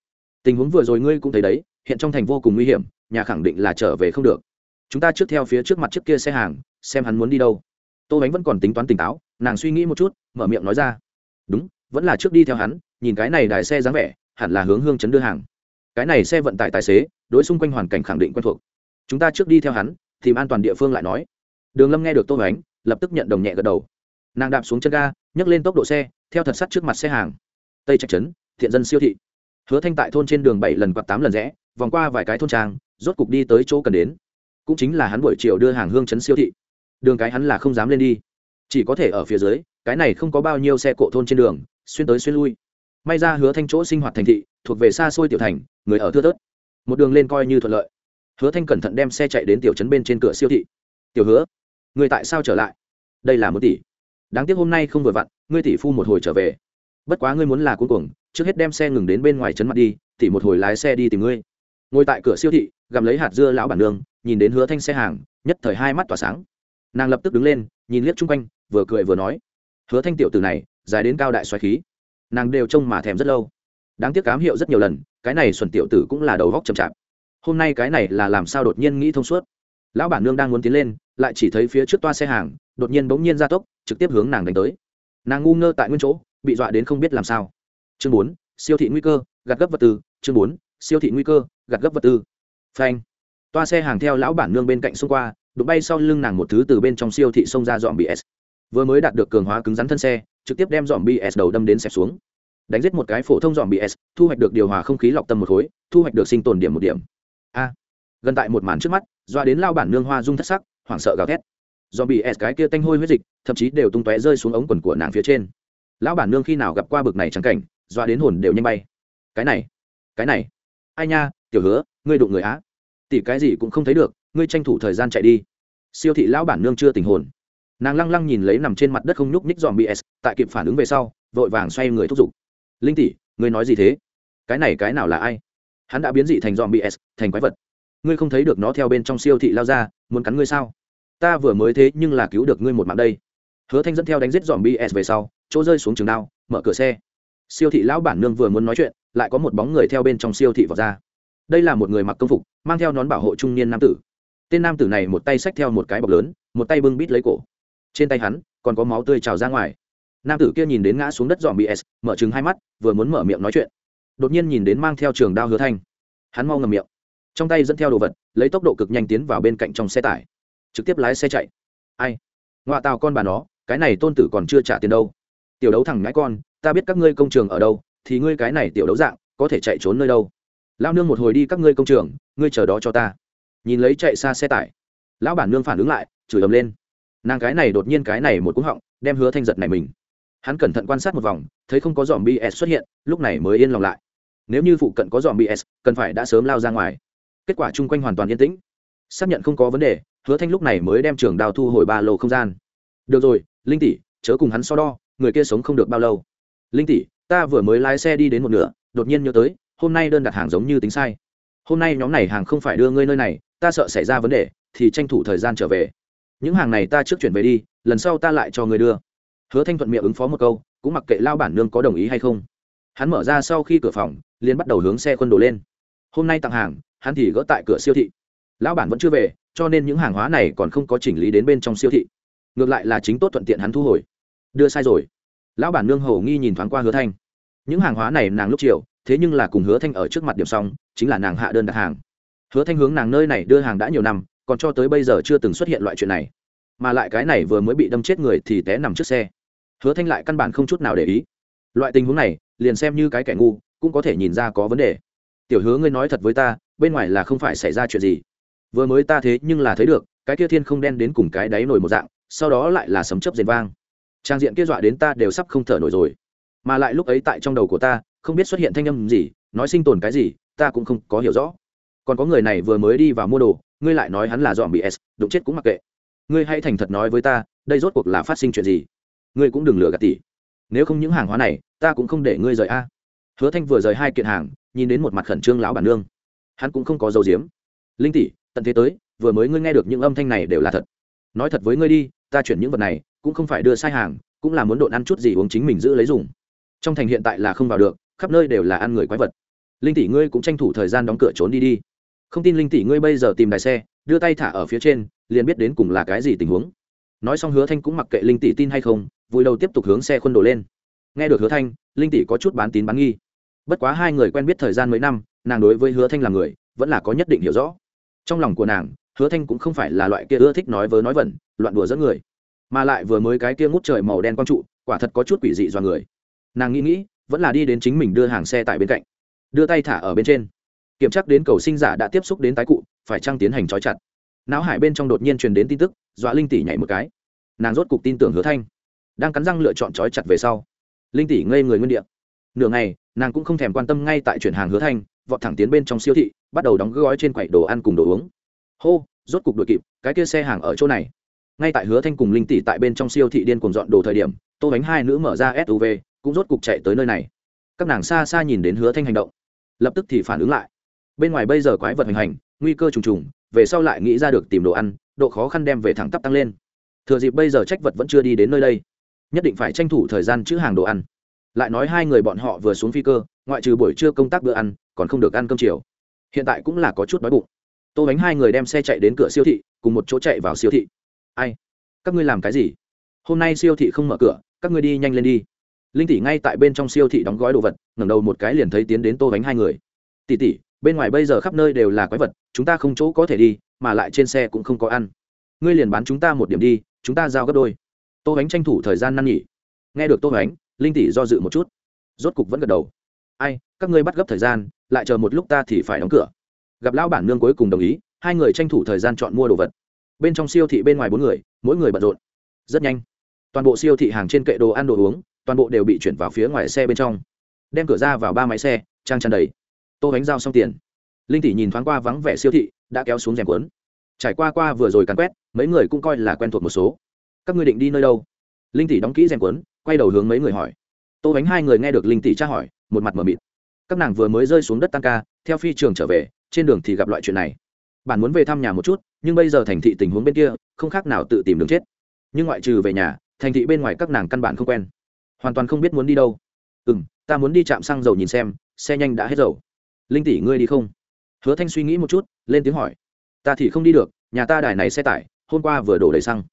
Tình huống vừa rồi ngươi cũng thấy đấy, hiện trong thành vô cùng nguy hiểm, nhà khẳng định là trở về không được. Chúng ta trước theo phía trước mặt trước kia xe hàng, xem hắn muốn đi đâu. Tô bánh vẫn còn tính toán tỉnh táo, nàng suy nghĩ một chút, mở miệng nói ra. Đúng, vẫn là trước đi theo hắn, nhìn cái này đài xe dáng vẻ, hẳn là hướng hương chấn đưa hàng. Cái này xe vận tải tài xế, đối xung quanh hoàn cảnh khẳng định quen thuộc. Chúng ta trước đi theo hắn, tìm an toàn địa phương lại nói. Đường lâm nghe được tô bánh lập tức nhận đồng nhẹ gật đầu. Nàng đạp xuống chân ga, nhấc lên tốc độ xe, theo thật sắt trước mặt xe hàng. Tây trạch trấn, thiện dân siêu thị. Hứa thanh tại thôn trên đường bảy lần quạt tám lần rẽ, vòng qua vài cái thôn trang, rốt cục đi tới chỗ cần đến. Cũng chính là hắn buổi chiều đưa hàng hương Trấn siêu thị. Đường cái hắn là không dám lên đi. Chỉ có thể ở phía dưới, cái này không có bao nhiêu xe cộ thôn trên đường, xuyên tới xuyên lui. May ra hứa thanh chỗ sinh hoạt thành thị, thuộc về xa xôi tiểu thành, người ở thưa tớt một đường lên coi như thuận lợi. Hứa thanh cẩn thận đem xe chạy đến tiểu trấn bên trên cửa siêu thị. Tiểu hứa người tại sao trở lại? Đây là một tỷ. Đáng tiếc hôm nay không vừa vặn, ngươi tỷ phu một hồi trở về. Bất quá ngươi muốn là cuối cùng trước hết đem xe ngừng đến bên ngoài trấn mặt đi, tỷ một hồi lái xe đi tìm ngươi. Ngồi tại cửa siêu thị, gặm lấy hạt dưa lão bản nương, nhìn đến hứa thanh xe hàng, nhất thời hai mắt tỏa sáng. Nàng lập tức đứng lên, nhìn liếc chung quanh, vừa cười vừa nói. Hứa thanh tiểu từ này, dài đến cao đại xoáy khí. Nàng đều trông mà thèm rất lâu. Đáng tiếc cám hiệu rất nhiều lần, cái này xuẩn tiểu tử cũng là đầu góc chậm chạp. Hôm nay cái này là làm sao đột nhiên nghĩ thông suốt? Lão bản nương đang muốn tiến lên, lại chỉ thấy phía trước toa xe hàng, đột nhiên bỗng nhiên ra tốc, trực tiếp hướng nàng đánh tới. Nàng ngu ngơ tại nguyên chỗ, bị dọa đến không biết làm sao. Chương bốn, siêu thị nguy cơ, gạt gấp vật tư. Chương bốn, siêu thị nguy cơ, gạt gấp vật tư. Phanh. Toa xe hàng theo lão bản nương bên cạnh xông qua, đụng bay sau lưng nàng một thứ từ bên trong siêu thị xông ra dọn bs vừa mới đạt được cường hóa cứng rắn thân xe, trực tiếp đem dọn bs đầu đâm đến xẹp xuống. Đánh giết một cái phổ thông dọn bs thu hoạch được điều hòa không khí lọc tâm một khối, thu hoạch được sinh tồn điểm một điểm. A gần tại một màn trước mắt, doa đến lao bản nương hoa rung thất sắc, hoảng sợ gào thét. Do bị s cái kia tanh hôi huyết dịch, thậm chí đều tung tóe rơi xuống ống quần của nàng phía trên. Lão bản nương khi nào gặp qua bực này trắng cảnh, doa đến hồn đều nhanh bay. Cái này cái này. Ai nha, tiểu hứa, ngươi đụng người á. Tỷ cái gì cũng không thấy được, ngươi tranh thủ thời gian chạy đi. Siêu thị lão bản nương chưa tình hồn. Nàng lăng lăng nhìn lấy nằm trên mặt đất không nhúc ních dòm bs tại kịp phản ứng về sau, vội vàng xoay người thúc giục. Linh tỷ, ngươi nói gì thế? Cái này cái nào là ai? Hắn đã biến dị thành dòm bs thành quái vật ngươi không thấy được nó theo bên trong siêu thị lao ra, muốn cắn ngươi sao? Ta vừa mới thế nhưng là cứu được ngươi một mạng đây. Hứa thanh dẫn theo đánh giết dòm bs về sau, chỗ rơi xuống trường đao, mở cửa xe. Siêu thị lão bản nương vừa muốn nói chuyện, lại có một bóng người theo bên trong siêu thị vào ra. Đây là một người mặc công phục, mang theo nón bảo hộ trung niên nam tử. Tên nam tử này một tay xách theo một cái bọc lớn, một tay bưng bít lấy cổ. Trên tay hắn còn có máu tươi trào ra ngoài. Nam tử kia nhìn đến ngã xuống đất dòm bs mở chừng hai mắt, vừa muốn mở miệng nói chuyện. Đột nhiên nhìn đến mang theo trường đao hứa thanh. Hắn mau ngầm miệng trong tay dẫn theo đồ vật, lấy tốc độ cực nhanh tiến vào bên cạnh trong xe tải. Trực tiếp lái xe chạy. Ai? Ngoại tàu con bà nó, cái này tôn tử còn chưa trả tiền đâu. Tiểu đấu thằng ngãi con, ta biết các ngươi công trường ở đâu, thì ngươi cái này tiểu đấu dạng, có thể chạy trốn nơi đâu. Lao nương một hồi đi các ngươi công trường, ngươi chờ đó cho ta. Nhìn lấy chạy xa xe tải. Lão bản nương phản ứng lại, chửi ầm lên. Nàng cái này đột nhiên cái này một cú họng, đem hứa thanh giật này mình. Hắn cẩn thận quan sát một vòng, thấy không có dòm bs xuất hiện, lúc này mới yên lòng lại. Nếu như phụ cận có dòm bs cần phải đã sớm lao ra ngoài kết quả chung quanh hoàn toàn yên tĩnh. Xác nhận không có vấn đề, hứa thanh lúc này mới đem trường đào thu hồi ba lô không gian. Được rồi, linh tỷ, chớ cùng hắn so đo, người kia sống không được bao lâu. Linh tỷ, ta vừa mới lái xe đi đến một nửa, đột nhiên nhớ tới, hôm nay đơn đặt hàng giống như tính sai. Hôm nay nhóm này hàng không phải đưa ngươi nơi này, ta sợ xảy ra vấn đề, thì tranh thủ thời gian trở về. Những hàng này ta trước chuyển về đi, lần sau ta lại cho người đưa. Hứa thanh thuận miệng ứng phó một câu, cũng mặc kệ lao bản nương có đồng ý hay không. Hắn mở ra sau khi cửa phòng, liền bắt đầu hướng xe quân đổ lên. Hôm nay tặng hàng hắn thì gỡ tại cửa siêu thị. Lão bản vẫn chưa về, cho nên những hàng hóa này còn không có chỉnh lý đến bên trong siêu thị. Ngược lại là chính tốt thuận tiện hắn thu hồi. Đưa sai rồi. Lão bản nương hầu nghi nhìn thoáng qua hứa thanh. Những hàng hóa này nàng lúc chiều, thế nhưng là cùng hứa thanh ở trước mặt điểm xong, chính là nàng hạ đơn đặt hàng. Hứa thanh hướng nàng nơi này đưa hàng đã nhiều năm, còn cho tới bây giờ chưa từng xuất hiện loại chuyện này. Mà lại cái này vừa mới bị đâm chết người thì té nằm trước xe. Hứa thanh lại căn bản không chút nào để ý. Loại tình huống này, liền xem như cái kẻ ngu, cũng có thể nhìn ra có vấn đề. Tiểu hứa ngươi nói thật với ta bên ngoài là không phải xảy ra chuyện gì. Vừa mới ta thế nhưng là thấy được, cái kia thiên không đen đến cùng cái đáy nổi một dạng, sau đó lại là sấm chấp rền vang. Trang diện kia dọa đến ta đều sắp không thở nổi rồi. Mà lại lúc ấy tại trong đầu của ta, không biết xuất hiện thanh âm gì, nói sinh tồn cái gì, ta cũng không có hiểu rõ. Còn có người này vừa mới đi vào mua đồ, ngươi lại nói hắn là dọn bị s, đụng chết cũng mặc kệ. Ngươi hãy thành thật nói với ta, đây rốt cuộc là phát sinh chuyện gì? Ngươi cũng đừng lừa gạt tỷ. Nếu không những hàng hóa này, ta cũng không để ngươi rời a. Hứa thanh vừa rời hai kiện hàng, nhìn đến một mặt khẩn trương lão bản nương hắn cũng không có dấu diếm linh tỷ, tận thế tới, vừa mới ngươi nghe được những âm thanh này đều là thật. Nói thật với ngươi đi, ta chuyển những vật này, cũng không phải đưa sai hàng, cũng là muốn độn ăn chút gì uống chính mình giữ lấy dùng. Trong thành hiện tại là không vào được, khắp nơi đều là ăn người quái vật. Linh tỷ ngươi cũng tranh thủ thời gian đóng cửa trốn đi đi. Không tin linh tỷ ngươi bây giờ tìm đài xe, đưa tay thả ở phía trên, liền biết đến cùng là cái gì tình huống. Nói xong hứa thanh cũng mặc kệ linh tỷ tin hay không, vui đầu tiếp tục hướng xe khuôn đổ lên. Nghe được hứa thanh, linh tỷ có chút bán tín bán nghi bất quá hai người quen biết thời gian mấy năm, nàng đối với hứa thanh là người, vẫn là có nhất định hiểu rõ. Trong lòng của nàng, hứa thanh cũng không phải là loại kia ưa thích nói vớ nói vẩn, loạn đùa dẫn người, mà lại vừa mới cái kia ngút trời màu đen quang trụ, quả thật có chút quỷ dị do người. Nàng nghĩ nghĩ, vẫn là đi đến chính mình đưa hàng xe tại bên cạnh, đưa tay thả ở bên trên. Kiểm tra đến cầu sinh giả đã tiếp xúc đến tái cụ, phải trăng tiến hành trói chặt. Não hải bên trong đột nhiên truyền đến tin tức, dọa linh tỷ nhảy một cái. Nàng rốt cục tin tưởng hứa thanh. Đang cắn răng lựa chọn trói chặt về sau, linh tỷ ngây người nguyên địa nửa ngày, nàng cũng không thèm quan tâm ngay tại chuyển hàng hứa thanh, vọt thẳng tiến bên trong siêu thị, bắt đầu đóng gói trên quầy đồ ăn cùng đồ uống. Hô, rốt cục đội kịp, cái kia xe hàng ở chỗ này. Ngay tại hứa thanh cùng linh tỷ tại bên trong siêu thị điên cùng dọn đồ thời điểm, tô bánh hai nữ mở ra suv cũng rốt cục chạy tới nơi này. Các nàng xa xa nhìn đến hứa thanh hành động, lập tức thì phản ứng lại. Bên ngoài bây giờ quái vật hành hành, nguy cơ trùng trùng, về sau lại nghĩ ra được tìm đồ ăn, độ khó khăn đem về thẳng tắp tăng lên. Thừa dịp bây giờ trách vật vẫn chưa đi đến nơi đây, nhất định phải tranh thủ thời gian chữ hàng đồ ăn lại nói hai người bọn họ vừa xuống phi cơ, ngoại trừ buổi trưa công tác bữa ăn, còn không được ăn cơm chiều. Hiện tại cũng là có chút đói bụng. Tô bánh hai người đem xe chạy đến cửa siêu thị, cùng một chỗ chạy vào siêu thị. Ai? Các ngươi làm cái gì? Hôm nay siêu thị không mở cửa, các ngươi đi nhanh lên đi. Linh tỷ ngay tại bên trong siêu thị đóng gói đồ vật, ngẩng đầu một cái liền thấy tiến đến tô bánh hai người. Tỷ tỷ, bên ngoài bây giờ khắp nơi đều là quái vật, chúng ta không chỗ có thể đi, mà lại trên xe cũng không có ăn. Ngươi liền bán chúng ta một điểm đi, chúng ta giao gấp đôi. Tô bánh tranh thủ thời gian năn nghỉ nghe được tô bánh linh tỷ do dự một chút, rốt cục vẫn gật đầu. Ai, các ngươi bắt gấp thời gian, lại chờ một lúc ta thì phải đóng cửa. Gặp lão bản nương cuối cùng đồng ý, hai người tranh thủ thời gian chọn mua đồ vật. Bên trong siêu thị bên ngoài bốn người, mỗi người bận rộn. Rất nhanh, toàn bộ siêu thị hàng trên kệ đồ ăn đồ uống, toàn bộ đều bị chuyển vào phía ngoài xe bên trong. Đem cửa ra vào ba máy xe, trang tràn đầy. Tô bánh giao xong tiền. Linh tỷ nhìn thoáng qua vắng vẻ siêu thị, đã kéo xuống rèm cuốn. trải qua qua vừa rồi cắn quét, mấy người cũng coi là quen thuộc một số. Các ngươi định đi nơi đâu? Linh tỷ đóng kỹ rèm quấn quay đầu hướng mấy người hỏi. Tô bánh hai người nghe được linh tỷ tra hỏi, một mặt m ở mịt. Các nàng vừa mới rơi xuống đất tăng ca, theo phi trường trở về, trên đường thì gặp loại chuyện này. Bạn muốn về thăm nhà một chút, nhưng bây giờ thành thị tình huống bên kia, không khác nào tự tìm đường chết. Nhưng ngoại trừ về nhà, thành thị bên ngoài các nàng căn bản không quen. Hoàn toàn không biết muốn đi đâu. Ừ m ta muốn đi chạm xăng dầu nhìn xem, xe nhanh đã hết dầu. Linh tỷ ngươi đi không? Hứa thanh suy nghĩ một chút, lên tiếng hỏi. Ta thì không đi được, nhà ta đài này xe tải, hôm qua vừa đổ đầy xăng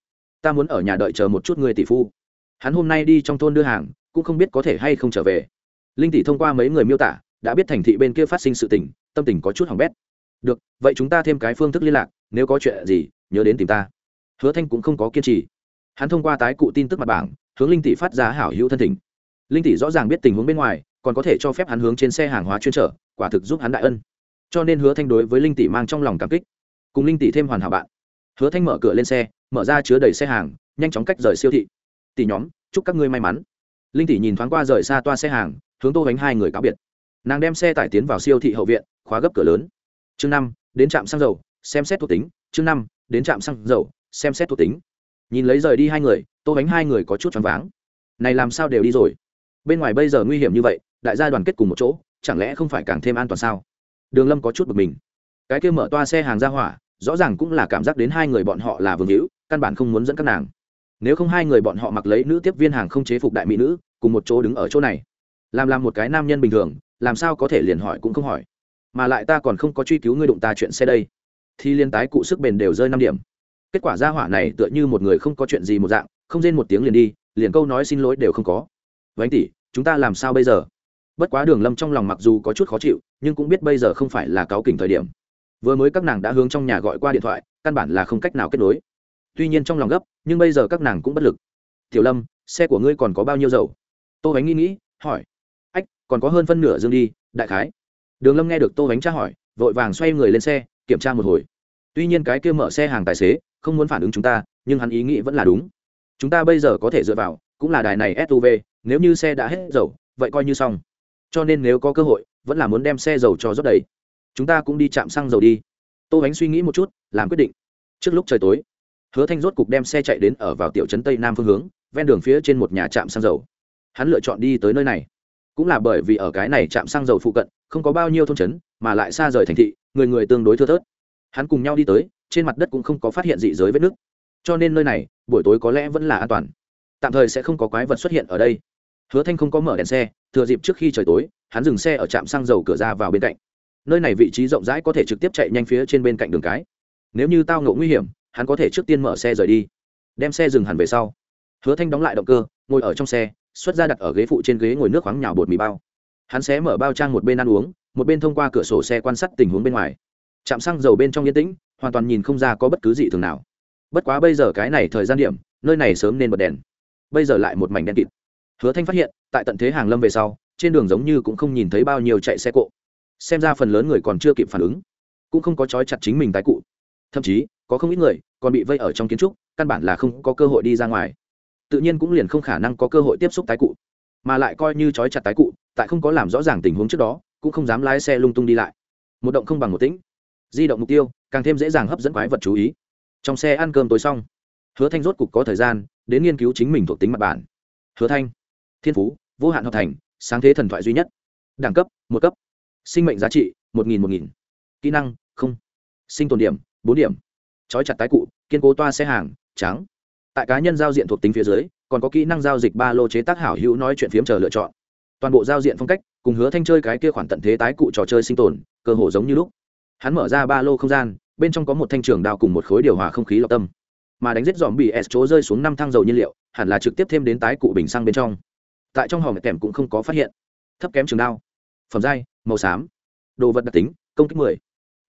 ta muốn ở nhà đợi chờ một chút người tỷ phu. Hắn hôm nay đi trong thôn đưa hàng, cũng không biết có thể hay không trở về. Linh tỷ thông qua mấy người miêu tả, đã biết thành thị bên kia phát sinh sự tình, tâm tình có chút hỏng bét. Được, vậy chúng ta thêm cái phương thức liên lạc, nếu có chuyện gì, nhớ đến tìm ta. Hứa thanh cũng không có kiên trì. Hắn thông qua tái cụ tin tức mặt bảng, hướng linh tỷ phát ra hảo hữu thân thỉnh. Linh tỷ rõ ràng biết tình huống bên ngoài, còn có thể cho phép hắn hướng trên xe hàng hóa chuyên trở, quả thực giúp hắn đại ân. Cho nên hứa thanh đối với linh tỷ mang trong lòng cảm kích, cùng linh tỷ thêm hoàn hảo bạn hứa thanh mở cửa lên xe, mở ra chứa đầy xe hàng, nhanh chóng cách rời siêu thị. Tỷ nhóm, chúc các ngươi may mắn. Linh tỷ nhìn thoáng qua rời xa toa xe hàng, hướng tô bánh hai người cáo biệt. Nàng đem xe tải tiến vào siêu thị hậu viện, khóa gấp cửa lớn. Chương năm, đến trạm xăng dầu, xem xét thuộc tính. Chương năm, đến trạm xăng dầu, xem xét thuộc tính. Nhìn lấy rời đi hai người, tô bánh hai người có chút choáng váng. Này làm sao đều đi rồi? Bên ngoài bây giờ nguy hiểm như vậy, đại gia đoàn kết cùng một chỗ, chẳng lẽ không phải càng thêm an toàn sao? Đường lâm có chút bực mình. Cái kia mở toa xe hàng ra hỏa rõ ràng cũng là cảm giác đến hai người bọn họ là vương hữu, căn bản không muốn dẫn các nàng. Nếu không hai người bọn họ mặc lấy nữ tiếp viên hàng không chế phục đại mỹ nữ, cùng một chỗ đứng ở chỗ này. Làm làm một cái nam nhân bình thường, làm sao có thể liền hỏi cũng không hỏi. Mà lại ta còn không có truy cứu ngươi đụng ta chuyện xe đây. Thì liên tái cụ sức bền đều rơi năm điểm. Kết quả ra hỏa này tựa như một người không có chuyện gì một dạng, không rên một tiếng liền đi, liền câu nói xin lỗi đều không có. Vánh tỷ, chúng ta làm sao bây giờ? Bất quá đường lâm trong lòng mặc dù có chút khó chịu, nhưng cũng biết bây giờ không phải là cáo kỉnh thời điểm vừa mới các nàng đã hướng trong nhà gọi qua điện thoại, căn bản là không cách nào kết nối. Tuy nhiên trong lòng gấp, nhưng bây giờ các nàng cũng bất lực. Tiểu lâm, xe của ngươi còn có bao nhiêu dầu? Tô bánh nghĩ nghĩ, hỏi. Ách, còn có hơn phân nửa dương đi, đại khái. Đường lâm nghe được tô bánh tra hỏi, vội vàng xoay người lên xe, kiểm tra một hồi. Tuy nhiên cái kia mở xe hàng tài xế, không muốn phản ứng chúng ta, nhưng hắn ý nghĩ vẫn là đúng. Chúng ta bây giờ có thể dựa vào, cũng là đài này suv nếu như xe đã hết dầu, vậy coi như xong. Cho nên nếu có cơ hội, vẫn là muốn đem xe dầu cho rót đầy chúng ta cũng đi chạm xăng dầu đi. Tô bánh suy nghĩ một chút, làm quyết định. Trước lúc trời tối, hứa thanh rốt cục đem xe chạy đến ở vào tiểu trấn tây nam phương hướng, ven đường phía trên một nhà trạm xăng dầu. Hắn lựa chọn đi tới nơi này. Cũng là bởi vì ở cái này trạm xăng dầu phụ cận, không có bao nhiêu thôn trấn, mà lại xa rời thành thị, người người tương đối thưa thớt. Hắn cùng nhau đi tới, trên mặt đất cũng không có phát hiện dị giới vết nước cho nên nơi này, buổi tối có lẽ vẫn là an toàn. Tạm thời sẽ không có quái vật xuất hiện ở đây. Hứa thanh không có mở đèn xe, thừa dịp trước khi trời tối, hắn dừng xe ở trạm xăng dầu cửa ra vào bên cạnh nơi này vị trí rộng rãi có thể trực tiếp chạy nhanh phía trên bên cạnh đường cái. Nếu như tao ngộ nguy hiểm, hắn có thể trước tiên mở xe rời đi. Đem xe dừng hẳn về sau. Hứa thanh đóng lại động cơ, ngồi ở trong xe, xuất ra đặt ở ghế phụ trên ghế ngồi nước khoáng nhào bột mì bao. Hắn sẽ mở bao trang một bên ăn uống, một bên thông qua cửa sổ xe quan sát tình huống bên ngoài. Chạm xăng dầu bên trong yên tĩnh, hoàn toàn nhìn không ra có bất cứ gì thường nào. Bất quá bây giờ cái này thời gian điểm, nơi này sớm nên bật đèn. Bây giờ lại một mảnh đen kịt. Hứa thanh phát hiện, tại tận thế hàng lâm về sau, trên đường giống như cũng không nhìn thấy bao nhiêu chạy xe cộ xem ra phần lớn người còn chưa kịp phản ứng, cũng không có trói chặt chính mình tái cụ. Thậm chí, có không ít người còn bị vây ở trong kiến trúc, căn bản là không có cơ hội đi ra ngoài. Tự nhiên cũng liền không khả năng có cơ hội tiếp xúc tái cụ, mà lại coi như trói chặt tái cụ, tại không có làm rõ ràng tình huống trước đó, cũng không dám lái xe lung tung đi lại. Một động không bằng một tĩnh. Di động mục tiêu, càng thêm dễ dàng hấp dẫn quái vật chú ý. Trong xe ăn cơm tối xong, hứa thanh rốt cục có thời gian đến nghiên cứu chính mình thuộc tính mặt bản. Hứa thanh, thiên phú, vô hạn hợp thành, sáng thế thần thoại duy nhất. Đẳng cấp, một cấp sinh mệnh giá trị, một nghìn một nghìn. Kỹ năng, không. Sinh tồn điểm, bốn điểm. Trói chặt tái cụ, kiên cố toa xe hàng, trắng. Tại cá nhân giao diện thuộc tính phía dưới, còn có kỹ năng giao dịch ba lô chế tác hảo hữu nói chuyện phiếm chờ lựa chọn. Toàn bộ giao diện phong cách, cùng hứa thanh chơi cái kia khoản tận thế tái cụ trò chơi sinh tồn, cơ hồ giống như lúc. Hắn mở ra ba lô không gian, bên trong có một thanh trường đao cùng một khối điều hòa không khí lọc tâm. Mà đánh giết dòm bị s chỗ rơi xuống năm thang dầu nhiên liệu, hẳn là trực tiếp thêm đến tái cụ bình xăng bên trong. Tại trong hòm kèm cũng không có phát hiện. Thấp kém trường đao phẩm giai, màu xám. Đồ vật đặc tính, công kích mười.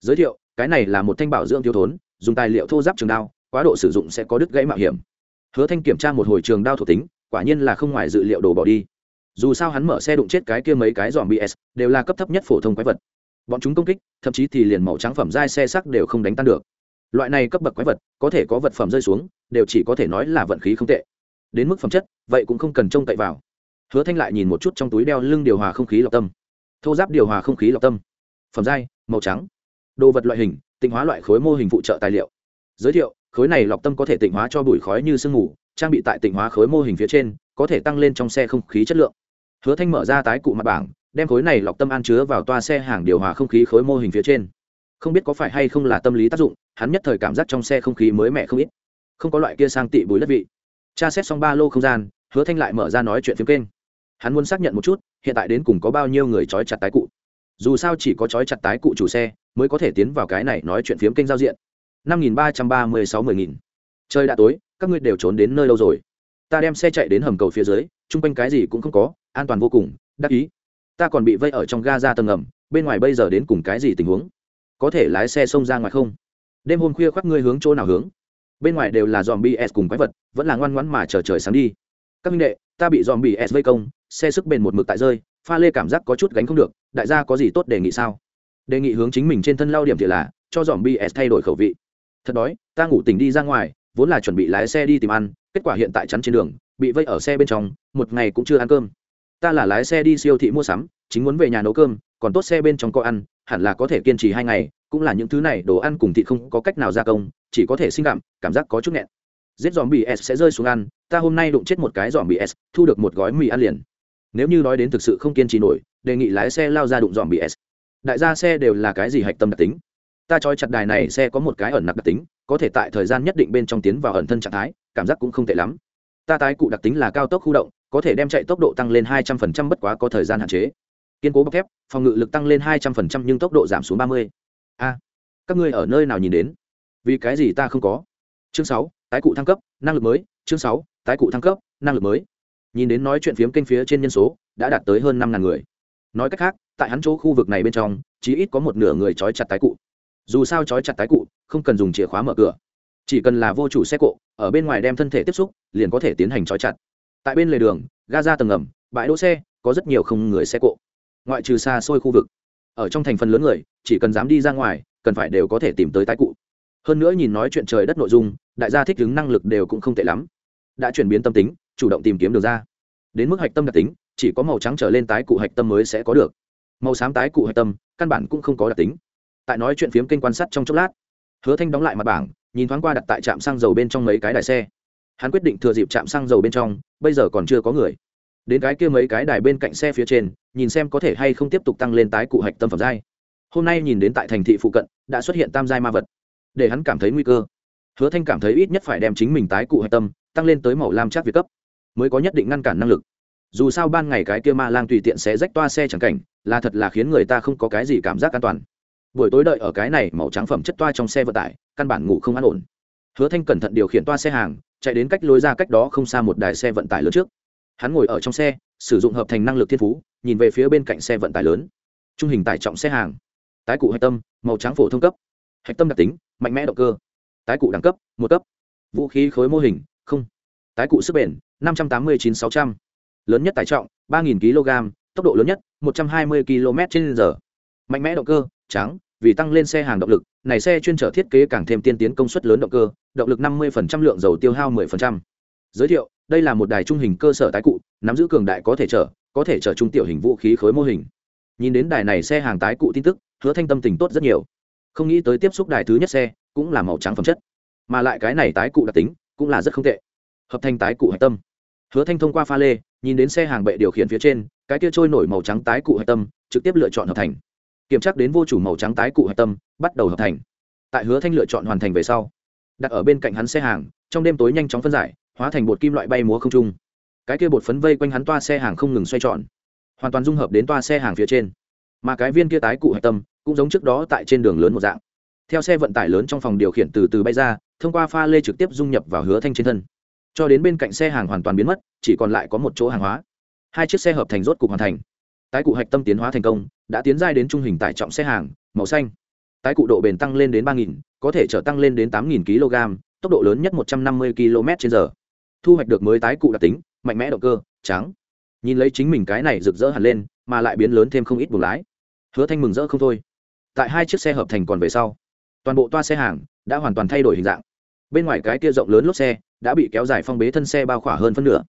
Giới thiệu, cái này là một thanh bảo dưỡng thiếu thốn, dùng tài liệu thô giáp trường đao, quá độ sử dụng sẽ có đứt gãy mạo hiểm. Hứa thanh kiểm tra một hồi trường đao thuộc tính, quả nhiên là không ngoài dự liệu đồ bỏ đi. Dù sao hắn mở xe đụng chết cái kia mấy cái dòm bs đều là cấp thấp nhất phổ thông quái vật. Bọn chúng công kích, thậm chí thì liền màu trắng phẩm giai xe sắc đều không đánh tan được. Loại này cấp bậc quái vật, có thể có vật phẩm rơi xuống, đều chỉ có thể nói là vận khí không tệ. Đến mức phẩm chất, vậy cũng không cần trông cậy vào. Hứa thanh lại nhìn một chút trong túi đeo lưng điều hòa không khí lọc tâm thô giáp điều hòa không khí lọc tâm. Phẩm dai màu trắng. Đồ vật loại hình, tịnh hóa loại khối mô hình phụ trợ tài liệu. Giới thiệu, khối này lọc tâm có thể tịnh hóa cho bụi khói như sương mù, trang bị tại tịnh hóa khối mô hình phía trên, có thể tăng lên trong xe không khí chất lượng. Hứa thanh mở ra tái cụ mặt bảng, đem khối này lọc tâm an chứa vào toa xe hàng điều hòa không khí khối mô hình phía trên. Không biết có phải hay không là tâm lý tác dụng, hắn nhất thời cảm giác trong xe không khí mới mẻ không ít. Không có loại kia sang tị bùi đất vị. Tra xét xong ba lô không gian, hứa thanh lại mở ra nói chuyện phiếm kênh hắn muốn xác nhận một chút, hiện tại đến cùng có bao nhiêu người trói chặt tái cụ. Dù sao chỉ có trói chặt tái cụ chủ xe mới có thể tiến vào cái này nói chuyện phiếm kênh giao diện. Năm nghìn ba trăm ba mươi sáu mười nghìn. Trời đã tối, các ngươi đều trốn đến nơi lâu rồi. Ta đem xe chạy đến hầm cầu phía dưới, chung quanh cái gì cũng không có, an toàn vô cùng, đắc ý. Ta còn bị vây ở trong ga ra tầng ngầm, bên ngoài bây giờ đến cùng cái gì tình huống? Có thể lái xe xông ra ngoài không? Đêm hôm khuya khoác ngươi hướng chỗ nào hướng? Bên ngoài đều là dòm bs cùng quái vật, vẫn là ngoan ngoãn mà chờ trời sáng đi. Các minh đệ, ta bị dòm bs vây công xe sức bền một mực tại rơi, pha lê cảm giác có chút gánh không được, đại gia có gì tốt đề nghị sao? Đề nghị hướng chính mình trên thân lao điểm thì là, cho dòm bs thay đổi khẩu vị. Thật đói, ta ngủ tỉnh đi ra ngoài, vốn là chuẩn bị lái xe đi tìm ăn, kết quả hiện tại chắn trên đường, bị vây ở xe bên trong, một ngày cũng chưa ăn cơm. Ta là lái xe đi siêu thị mua sắm, chính muốn về nhà nấu cơm, còn tốt xe bên trong có ăn, hẳn là có thể kiên trì hai ngày, cũng là những thứ này, đồ ăn cùng thịt không có cách nào gia công, chỉ có thể sinh cảm cảm giác có chút nghẹn. Giết dòm bs s sẽ rơi xuống ăn, ta hôm nay đụng chết một cái dòm bs s, thu được một gói mì ăn liền nếu như nói đến thực sự không kiên trì nổi, đề nghị lái xe lao ra đụng dòm bị s. Đại gia xe đều là cái gì hạch tâm đặc tính? Ta trói chặt đài này xe có một cái ẩn nặc đặc tính, có thể tại thời gian nhất định bên trong tiến vào ẩn thân trạng thái, cảm giác cũng không tệ lắm. Ta tái cụ đặc tính là cao tốc khu động, có thể đem chạy tốc độ tăng lên hai trăm phần trăm bất quá có thời gian hạn chế. Kiên cố bọc thép, phòng ngự lực tăng lên hai trăm phần trăm nhưng tốc độ giảm xuống ba mươi. A, các ngươi ở nơi nào nhìn đến? Vì cái gì ta không có? Chương sáu, tái cụ thăng cấp, năng lực mới, chương sáu, tái cụ thăng cấp, năng lực mới nhìn đến nói chuyện phiếm kênh phía trên nhân số, đã đạt tới hơn năm ngàn người. Nói cách khác, tại hắn chỗ khu vực này bên trong chỉ ít có một nửa người trói chặt tái cụ. Dù sao trói chặt tái cụ, không cần dùng chìa khóa mở cửa. Chỉ cần là vô chủ xe cộ, ở bên ngoài đem thân thể tiếp xúc, liền có thể tiến hành trói chặt. Tại bên lề đường, ga ra tầng ngầm, bãi đỗ xe, có rất nhiều không người xe cộ. Ngoại trừ xa xôi khu vực. Ở trong thành phần lớn người, chỉ cần dám đi ra ngoài, cần phải đều có thể tìm tới tái cụ. Hơn nữa nhìn nói chuyện trời đất nội dung, đại gia thích ứng năng lực đều cũng không tệ lắm. Đã chuyển biến tâm tính chủ động tìm kiếm được ra. Đến mức hạch tâm đặc tính, chỉ có màu trắng trở lên tái cụ hạch tâm mới sẽ có được. Màu xám tái cụ hạch tâm, căn bản cũng không có đặc tính. Tại nói chuyện phiếm kênh quan sát trong chốc lát, hứa thanh đóng lại mặt bảng, nhìn thoáng qua đặt tại trạm xăng dầu bên trong mấy cái đài xe. Hắn quyết định thừa dịp trạm xăng dầu bên trong, bây giờ còn chưa có người. Đến cái kia mấy cái đài bên cạnh xe phía trên, nhìn xem có thể hay không tiếp tục tăng lên tái cụ hạch tâm phẩm giai. Hôm nay nhìn đến tại thành thị phụ cận, đã xuất hiện tam giai ma vật. Để hắn cảm thấy nguy cơ. Hứa thanh cảm thấy ít nhất phải đem chính mình tái cụ hạch tâm, tăng lên tới màu lam chắc việt cấp mới có nhất định ngăn cản năng lực. Dù sao ban ngày cái kia ma lang tùy tiện sẽ rách toa xe chẳng cảnh, là thật là khiến người ta không có cái gì cảm giác an toàn. Buổi tối đợi ở cái này màu trắng phẩm chất toa trong xe vận tải, căn bản ngủ không an ổn. Hứa thanh cẩn thận điều khiển toa xe hàng, chạy đến cách lối ra cách đó không xa một đài xe vận tải lớn trước. Hắn ngồi ở trong xe, sử dụng hợp thành năng lực thiên phú, nhìn về phía bên cạnh xe vận tải lớn. Trung hình tải trọng xe hàng. Tái cụ hạch tâm, màu trắng phổ thông cấp. Hạch tâm đặc tính, mạnh mẽ động cơ. Tái cụ đẳng cấp, một cấp. Vũ khí khối mô hình, không. Tái cụ sức bền năm trăm tám mươi chín sáu trăm. Lớn nhất tải trọng, ba kg, tốc độ lớn nhất, một trăm hai mươi km trên giờ. Mạnh mẽ động cơ, trắng, vì tăng lên xe hàng động lực, này xe chuyên trở thiết kế càng thêm tiên tiến công suất lớn động cơ, động lực năm mươi lượng dầu tiêu hao 10%. giới thiệu, đây là một đài trung hình cơ sở tái cụ, nắm giữ cường đại có thể chở, có thể chở trung tiểu hình vũ khí khối mô hình. Nhìn đến đài này xe hàng tái cụ tin tức, hứa thanh tâm tình tốt rất nhiều. Không nghĩ tới tiếp xúc đài thứ nhất xe, cũng là màu trắng phẩm chất. Mà lại cái này tái cụ đặc tính, cũng là rất không tệ hợp thành tái cụ hạch tâm. Hứa thanh thông qua pha lê, nhìn đến xe hàng bệ điều khiển phía trên, cái kia trôi nổi màu trắng tái cụ hạch tâm, trực tiếp lựa chọn hợp thành. Kiểm tra đến vô chủ màu trắng tái cụ hạch tâm, bắt đầu hợp thành. Tại hứa thanh lựa chọn hoàn thành về sau, đặt ở bên cạnh hắn xe hàng, trong đêm tối nhanh chóng phân giải, hóa thành bột kim loại bay múa không trung. Cái kia bột phấn vây quanh hắn toa xe hàng không ngừng xoay tròn, hoàn toàn dung hợp đến toa xe hàng phía trên. Mà cái viên kia tái cụ hạch tâm, cũng giống trước đó tại trên đường lớn một dạng. Theo xe vận tải lớn trong phòng điều khiển từ từ bay ra, thông qua pha lê trực tiếp dung nhập vào hứa thanh trên thân cho đến bên cạnh xe hàng hoàn toàn biến mất, chỉ còn lại có một chỗ hàng hóa. Hai chiếc xe hợp thành rốt cục hoàn thành. Tái cụ hạch tâm tiến hóa thành công, đã tiến giai đến trung hình tải trọng xe hàng, màu xanh. Tái cụ độ bền tăng lên đến ba nghìn, có thể trở tăng lên đến tám nghìn kg, tốc độ lớn nhất một trăm năm mươi km trên giờ. Thu hoạch được mới tái cụ đặc tính, mạnh mẽ động cơ, trắng. Nhìn lấy chính mình cái này rực rỡ hẳn lên, mà lại biến lớn thêm không ít buồng lái. Hứa thanh mừng rỡ không thôi. Tại hai chiếc xe hợp thành còn về sau, toàn bộ toa xe hàng đã hoàn toàn thay đổi hình dạng bên ngoài cái kia rộng lớn lốp xe đã bị kéo dài phong bế thân xe bao khỏa hơn phân nửa.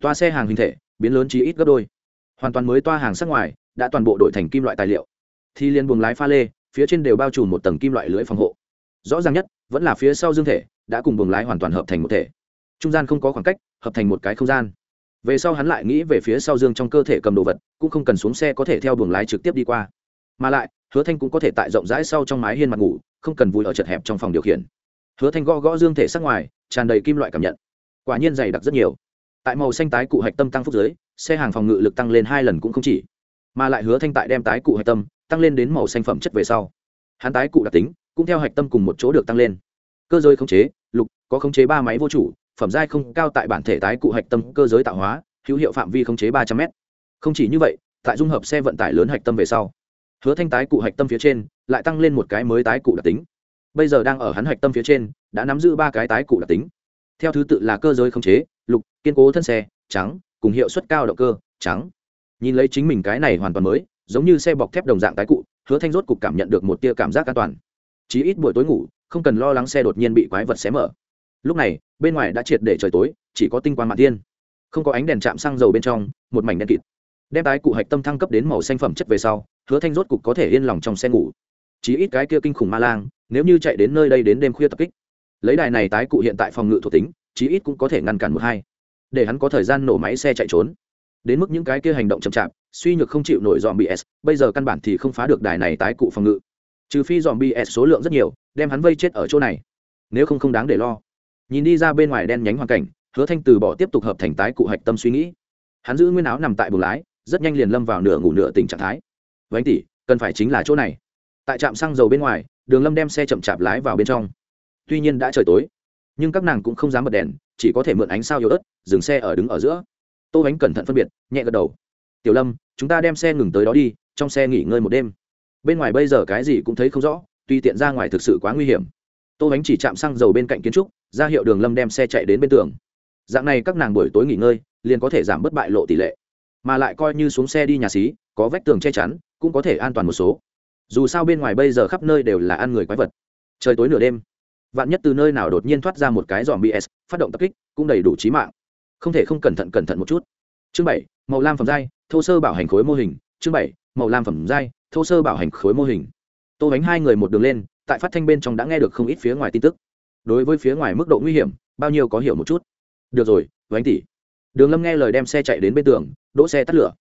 Toa xe hàng hình thể, biến lớn chí ít gấp đôi. Hoàn toàn mới toa hàng sắc ngoài, đã toàn bộ đổi thành kim loại tài liệu. Thì liên buồng lái pha lê, phía trên đều bao trùm một tầng kim loại lưới phòng hộ. Rõ ràng nhất, vẫn là phía sau dương thể, đã cùng buồng lái hoàn toàn hợp thành một thể. Trung gian không có khoảng cách, hợp thành một cái không gian. Về sau hắn lại nghĩ về phía sau dương trong cơ thể cầm đồ vật, cũng không cần xuống xe có thể theo buồng lái trực tiếp đi qua. Mà lại, hứa thanh cũng có thể tại rộng rãi sau trong mái hiên mặt ngủ, không cần vui ở chật hẹp trong phòng điều khiển hứa thanh gõ gõ dương thể sắc ngoài, tràn đầy kim loại cảm nhận. Quả nhiên dày đặc rất nhiều. Tại màu xanh tái cụ hạch tâm tăng phúc giới xe hàng phòng ngự lực tăng lên hai lần cũng không chỉ. Mà lại hứa thanh tại đem tái cụ hạch tâm tăng lên đến màu xanh phẩm chất về sau. Hắn tái cụ đặc tính cũng theo hạch tâm cùng một chỗ được tăng lên. Cơ giới khống chế, lục, có khống chế ba máy vô chủ, phẩm giai không cao tại bản thể tái cụ hạch tâm cơ giới tạo hóa, hữu hiệu phạm vi khống chế ba trăm m không chỉ như vậy, tại dung hợp xe vận tải lớn hạch tâm về sau, hứa thanh tái cụ hạch tâm phía trên lại tăng lên một cái mới tái cụ đặc tính bây giờ đang ở hắn hạch tâm phía trên, đã nắm giữ ba cái tái cụ đặc tính. Theo thứ tự là cơ giới khống chế, lục, kiên cố thân xe, trắng, cùng hiệu suất cao động cơ, trắng. Nhìn lấy chính mình cái này hoàn toàn mới, giống như xe bọc thép đồng dạng tái cụ, hứa thanh rốt cục cảm nhận được một tia cảm giác an toàn. Chí ít buổi tối ngủ, không cần lo lắng xe đột nhiên bị quái vật xé mở. Lúc này, bên ngoài đã triệt để trời tối, chỉ có tinh quang mạn thiên. Không có ánh đèn chạm xăng dầu bên trong, một mảnh đen kịt. Đem tái cụ hạch tâm thăng cấp đến màu xanh phẩm chất về sau, hứa thanh rốt cục có thể yên lòng trong xe ngủ chí ít cái kia kinh khủng ma lang, nếu như chạy đến nơi đây đến đêm khuya tập kích. Lấy đài này tái cụ hiện tại phòng ngự thuộc tính, chí ít cũng có thể ngăn cản một hai. Để hắn có thời gian nổ máy xe chạy trốn. Đến mức những cái kia hành động chậm chạp, suy nhược không chịu nổi dòm bs bây giờ căn bản thì không phá được đài này tái cụ phòng ngự. Trừ phi dòm bs số lượng rất nhiều, đem hắn vây chết ở chỗ này. Nếu không không đáng để lo. Nhìn đi ra bên ngoài đen nhánh hoàn cảnh, hứa thanh từ bỏ tiếp tục hợp thành tái cụ hạch tâm suy nghĩ. Hắn giữ nguyên áo nằm tại buồng lái, rất nhanh liền lâm vào nửa ngủ nửa tình trạng thái. Vánh tỷ, cần phải chính là chỗ này tại trạm xăng dầu bên ngoài, đường lâm đem xe chậm chạp lái vào bên trong. Tuy nhiên đã trời tối, nhưng các nàng cũng không dám bật đèn, chỉ có thể mượn ánh sao yếu ớt, dừng xe ở đứng ở giữa. Tô bánh cẩn thận phân biệt, nhẹ gật đầu. Tiểu lâm, chúng ta đem xe ngừng tới đó đi, trong xe nghỉ ngơi một đêm. Bên ngoài bây giờ cái gì cũng thấy không rõ, tuy tiện ra ngoài thực sự quá nguy hiểm. Tô bánh chỉ chạm xăng dầu bên cạnh kiến trúc, ra hiệu đường lâm đem xe chạy đến bên tường. Dạng này các nàng buổi tối nghỉ ngơi, liền có thể giảm bớt bại lộ tỷ lệ. Mà lại coi như xuống xe đi nhà xí, có vách tường che chắn, cũng có thể an toàn một số dù sao bên ngoài bây giờ khắp nơi đều là ăn người quái vật. Trời tối nửa đêm, vạn nhất từ nơi nào đột nhiên thoát ra một cái dòm bs phát động tập kích, cũng đầy đủ trí mạng. Không thể không cẩn thận cẩn thận một chút. Chương bảy, màu lam phẩm giai, thô sơ bảo hành khối mô hình. Chương bảy, màu lam phẩm giai, thô sơ bảo hành khối mô hình. Tô bánh hai người một đường lên, tại phát thanh bên trong đã nghe được không ít phía ngoài tin tức. Đối với phía ngoài mức độ nguy hiểm, bao nhiêu có hiểu một chút. Được rồi bánh tỷ. Đường lâm nghe lời đem xe chạy đến bên tường, đỗ xe tắt lửa.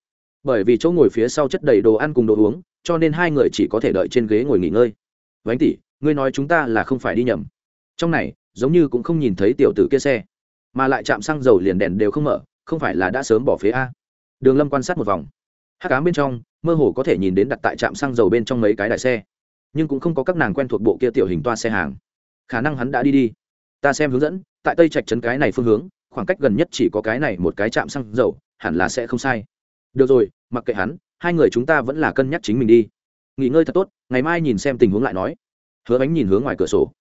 Bởi vì chỗ ngồi phía sau chất đầy đồ ăn cùng đồ uống cho nên hai người chỉ có thể đợi trên ghế ngồi nghỉ ngơi. Vánh tỷ, ngươi nói chúng ta là không phải đi nhầm. Trong này, giống như cũng không nhìn thấy tiểu tử kia xe, mà lại chạm xăng dầu liền đèn đều không mở, không phải là đã sớm bỏ phế a? Đường lâm quan sát một vòng. Hát cám bên trong, mơ hồ có thể nhìn đến đặt tại trạm xăng dầu bên trong mấy cái đại xe, nhưng cũng không có các nàng quen thuộc bộ kia tiểu hình toa xe hàng. Khả năng hắn đã đi đi. Ta xem hướng dẫn, tại tây trạch trấn cái này phương hướng, khoảng cách gần nhất chỉ có cái này một cái trạm xăng dầu, hẳn là sẽ không sai. Được rồi, mặc kệ hắn hai người chúng ta vẫn là cân nhắc chính mình đi. Nghỉ ngơi thật tốt, ngày mai nhìn xem tình huống lại nói. Hứa bánh nhìn hướng ngoài cửa sổ.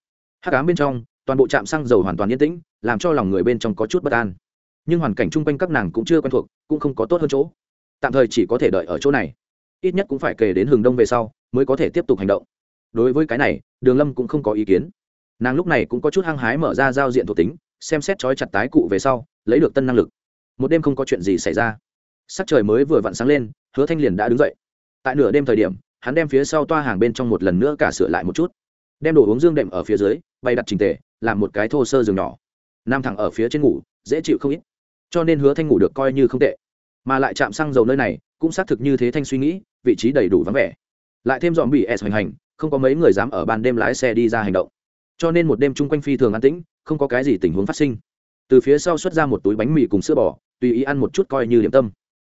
Hát cám bên trong, toàn bộ trạm xăng dầu hoàn toàn yên tĩnh, làm cho lòng người bên trong có chút bất an. Nhưng hoàn cảnh chung quanh các nàng cũng chưa quen thuộc, cũng không có tốt hơn chỗ. Tạm thời chỉ có thể đợi ở chỗ này. Ít nhất cũng phải kể đến hừng đông về sau, mới có thể tiếp tục hành động. Đối với cái này, đường lâm cũng không có ý kiến. Nàng lúc này cũng có chút hăng hái mở ra giao diện thuộc tính, xem xét trói chặt tái cụ về sau, lấy được tân năng lực. Một đêm không có chuyện gì xảy ra sắc trời mới vừa vặn sáng lên, hứa thanh liền đã đứng dậy. Tại nửa đêm thời điểm, hắn đem phía sau toa hàng bên trong một lần nữa cả sửa lại một chút. Đem đồ uống dương đệm ở phía dưới bay đặt trình tề, làm một cái thô sơ giường nhỏ. Nam thẳng ở phía trên ngủ, dễ chịu không ít. Cho nên hứa thanh ngủ được coi như không tệ. Mà lại chạm xăng dầu nơi này, cũng xác thực như thế thanh suy nghĩ, vị trí đầy đủ vắng vẻ. Lại thêm dọn bị s hoành hành, không có mấy người dám ở ban đêm lái xe đi ra hành động. Cho nên một đêm chung quanh phi thường an tĩnh, không có cái gì tình huống phát sinh. Từ phía sau xuất ra một túi bánh mì cùng sữa bò, tùy ý ăn một chút coi như điểm tâm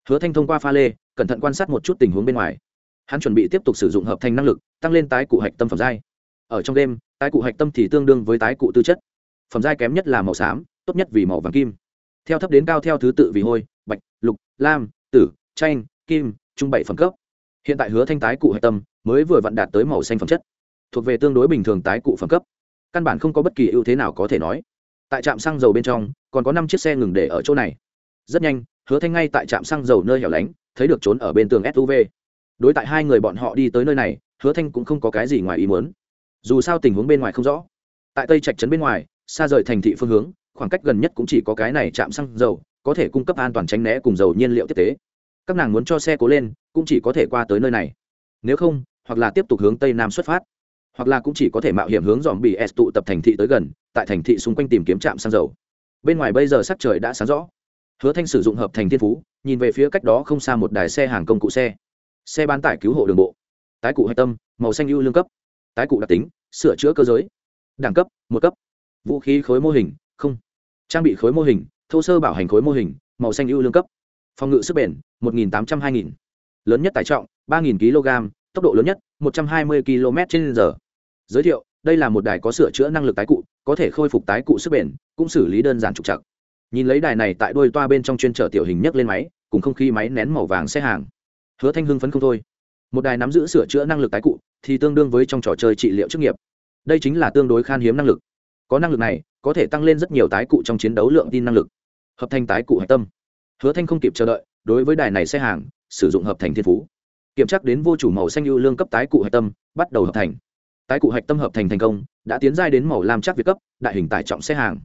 hứa thanh thông qua pha lê, cẩn thận quan sát một chút tình huống bên ngoài. Hắn chuẩn bị tiếp tục sử dụng hợp thành năng lực, tăng lên tái cụ hạch tâm phẩm giai. Ở trong đêm, tái cụ hạch tâm thì tương đương với tái cụ tư chất. Phẩm giai kém nhất là màu xám, tốt nhất vì màu vàng kim. Theo thấp đến cao theo thứ tự vì hôi, bạch, lục, lam, tử, chanh, kim, trung bảy phẩm cấp. Hiện tại hứa thanh tái cụ hạch tâm mới vừa vặn đạt tới màu xanh phẩm chất. Thuộc về tương đối bình thường tái cụ phẩm cấp. Căn bản không có bất kỳ ưu thế nào có thể nói. Tại trạm xăng dầu bên trong, còn có năm chiếc xe ngừng để ở chỗ này. Rất nhanh hứa thanh ngay tại trạm xăng dầu nơi hẻo lánh, thấy được trốn ở bên tường suv đối tại hai người bọn họ đi tới nơi này, hứa thanh cũng không có cái gì ngoài ý muốn. Dù sao tình huống bên ngoài không rõ. Tại tây trạch trấn bên ngoài, xa rời thành thị phương hướng, khoảng cách gần nhất cũng chỉ có cái này chạm xăng dầu, có thể cung cấp an toàn tránh né cùng dầu nhiên liệu tiếp tế. Các nàng muốn cho xe cố lên, cũng chỉ có thể qua tới nơi này. Nếu không, hoặc là tiếp tục hướng tây nam xuất phát, hoặc là cũng chỉ có thể mạo hiểm hướng dòm bị s tụ tập thành thị tới gần, tại thành thị xung quanh tìm kiếm trạm xăng dầu. Bên ngoài bây giờ sắc trời đã sáng rõ hứa thanh sử dụng hợp thành thiên phú, nhìn về phía cách đó không xa một đài xe hàng công cụ xe. Xe bán tải cứu hộ đường bộ. Tái cụ hạch tâm, màu xanh ưu lương cấp. Tái cụ đặc tính, sửa chữa cơ giới. Đẳng cấp, một cấp. Vũ khí khối mô hình, không. Trang bị khối mô hình, thô sơ bảo hành khối mô hình, màu xanh ưu lương cấp. Phòng ngự sức bền, một nghìn tám trăm hai nghìn. Lớn nhất tải trọng, ba nghìn kg, tốc độ lớn nhất, một trăm hai mươi km trên giờ. Giới thiệu, đây là một đài có sửa chữa năng lực tái cụ, có thể khôi phục tái cụ sức bền, cũng xử lý đơn giản trục trặc nhìn lấy đài này tại đôi toa bên trong chuyên trở tiểu hình nhấc lên máy, cùng không khí máy nén màu vàng xe hàng. Hứa thanh hưng phấn không thôi. Một đài nắm giữ sửa chữa năng lực tái cụ, thì tương đương với trong trò chơi trị liệu chức nghiệp. Đây chính là tương đối khan hiếm năng lực. Có năng lực này, có thể tăng lên rất nhiều tái cụ trong chiến đấu lượng tin năng lực. Hợp thành tái cụ hạch tâm. Hứa thanh không kịp chờ đợi, đối với đài này xe hàng, sử dụng hợp thành thiên phú. Kiểm tra đến vô chủ màu xanh ưu lương cấp tái cụ hạch tâm, bắt đầu hợp thành. Tái cụ hạch tâm hợp thành thành công, đã tiến giai đến màu lam chắc việt cấp, đại hình tải trọng xe hàng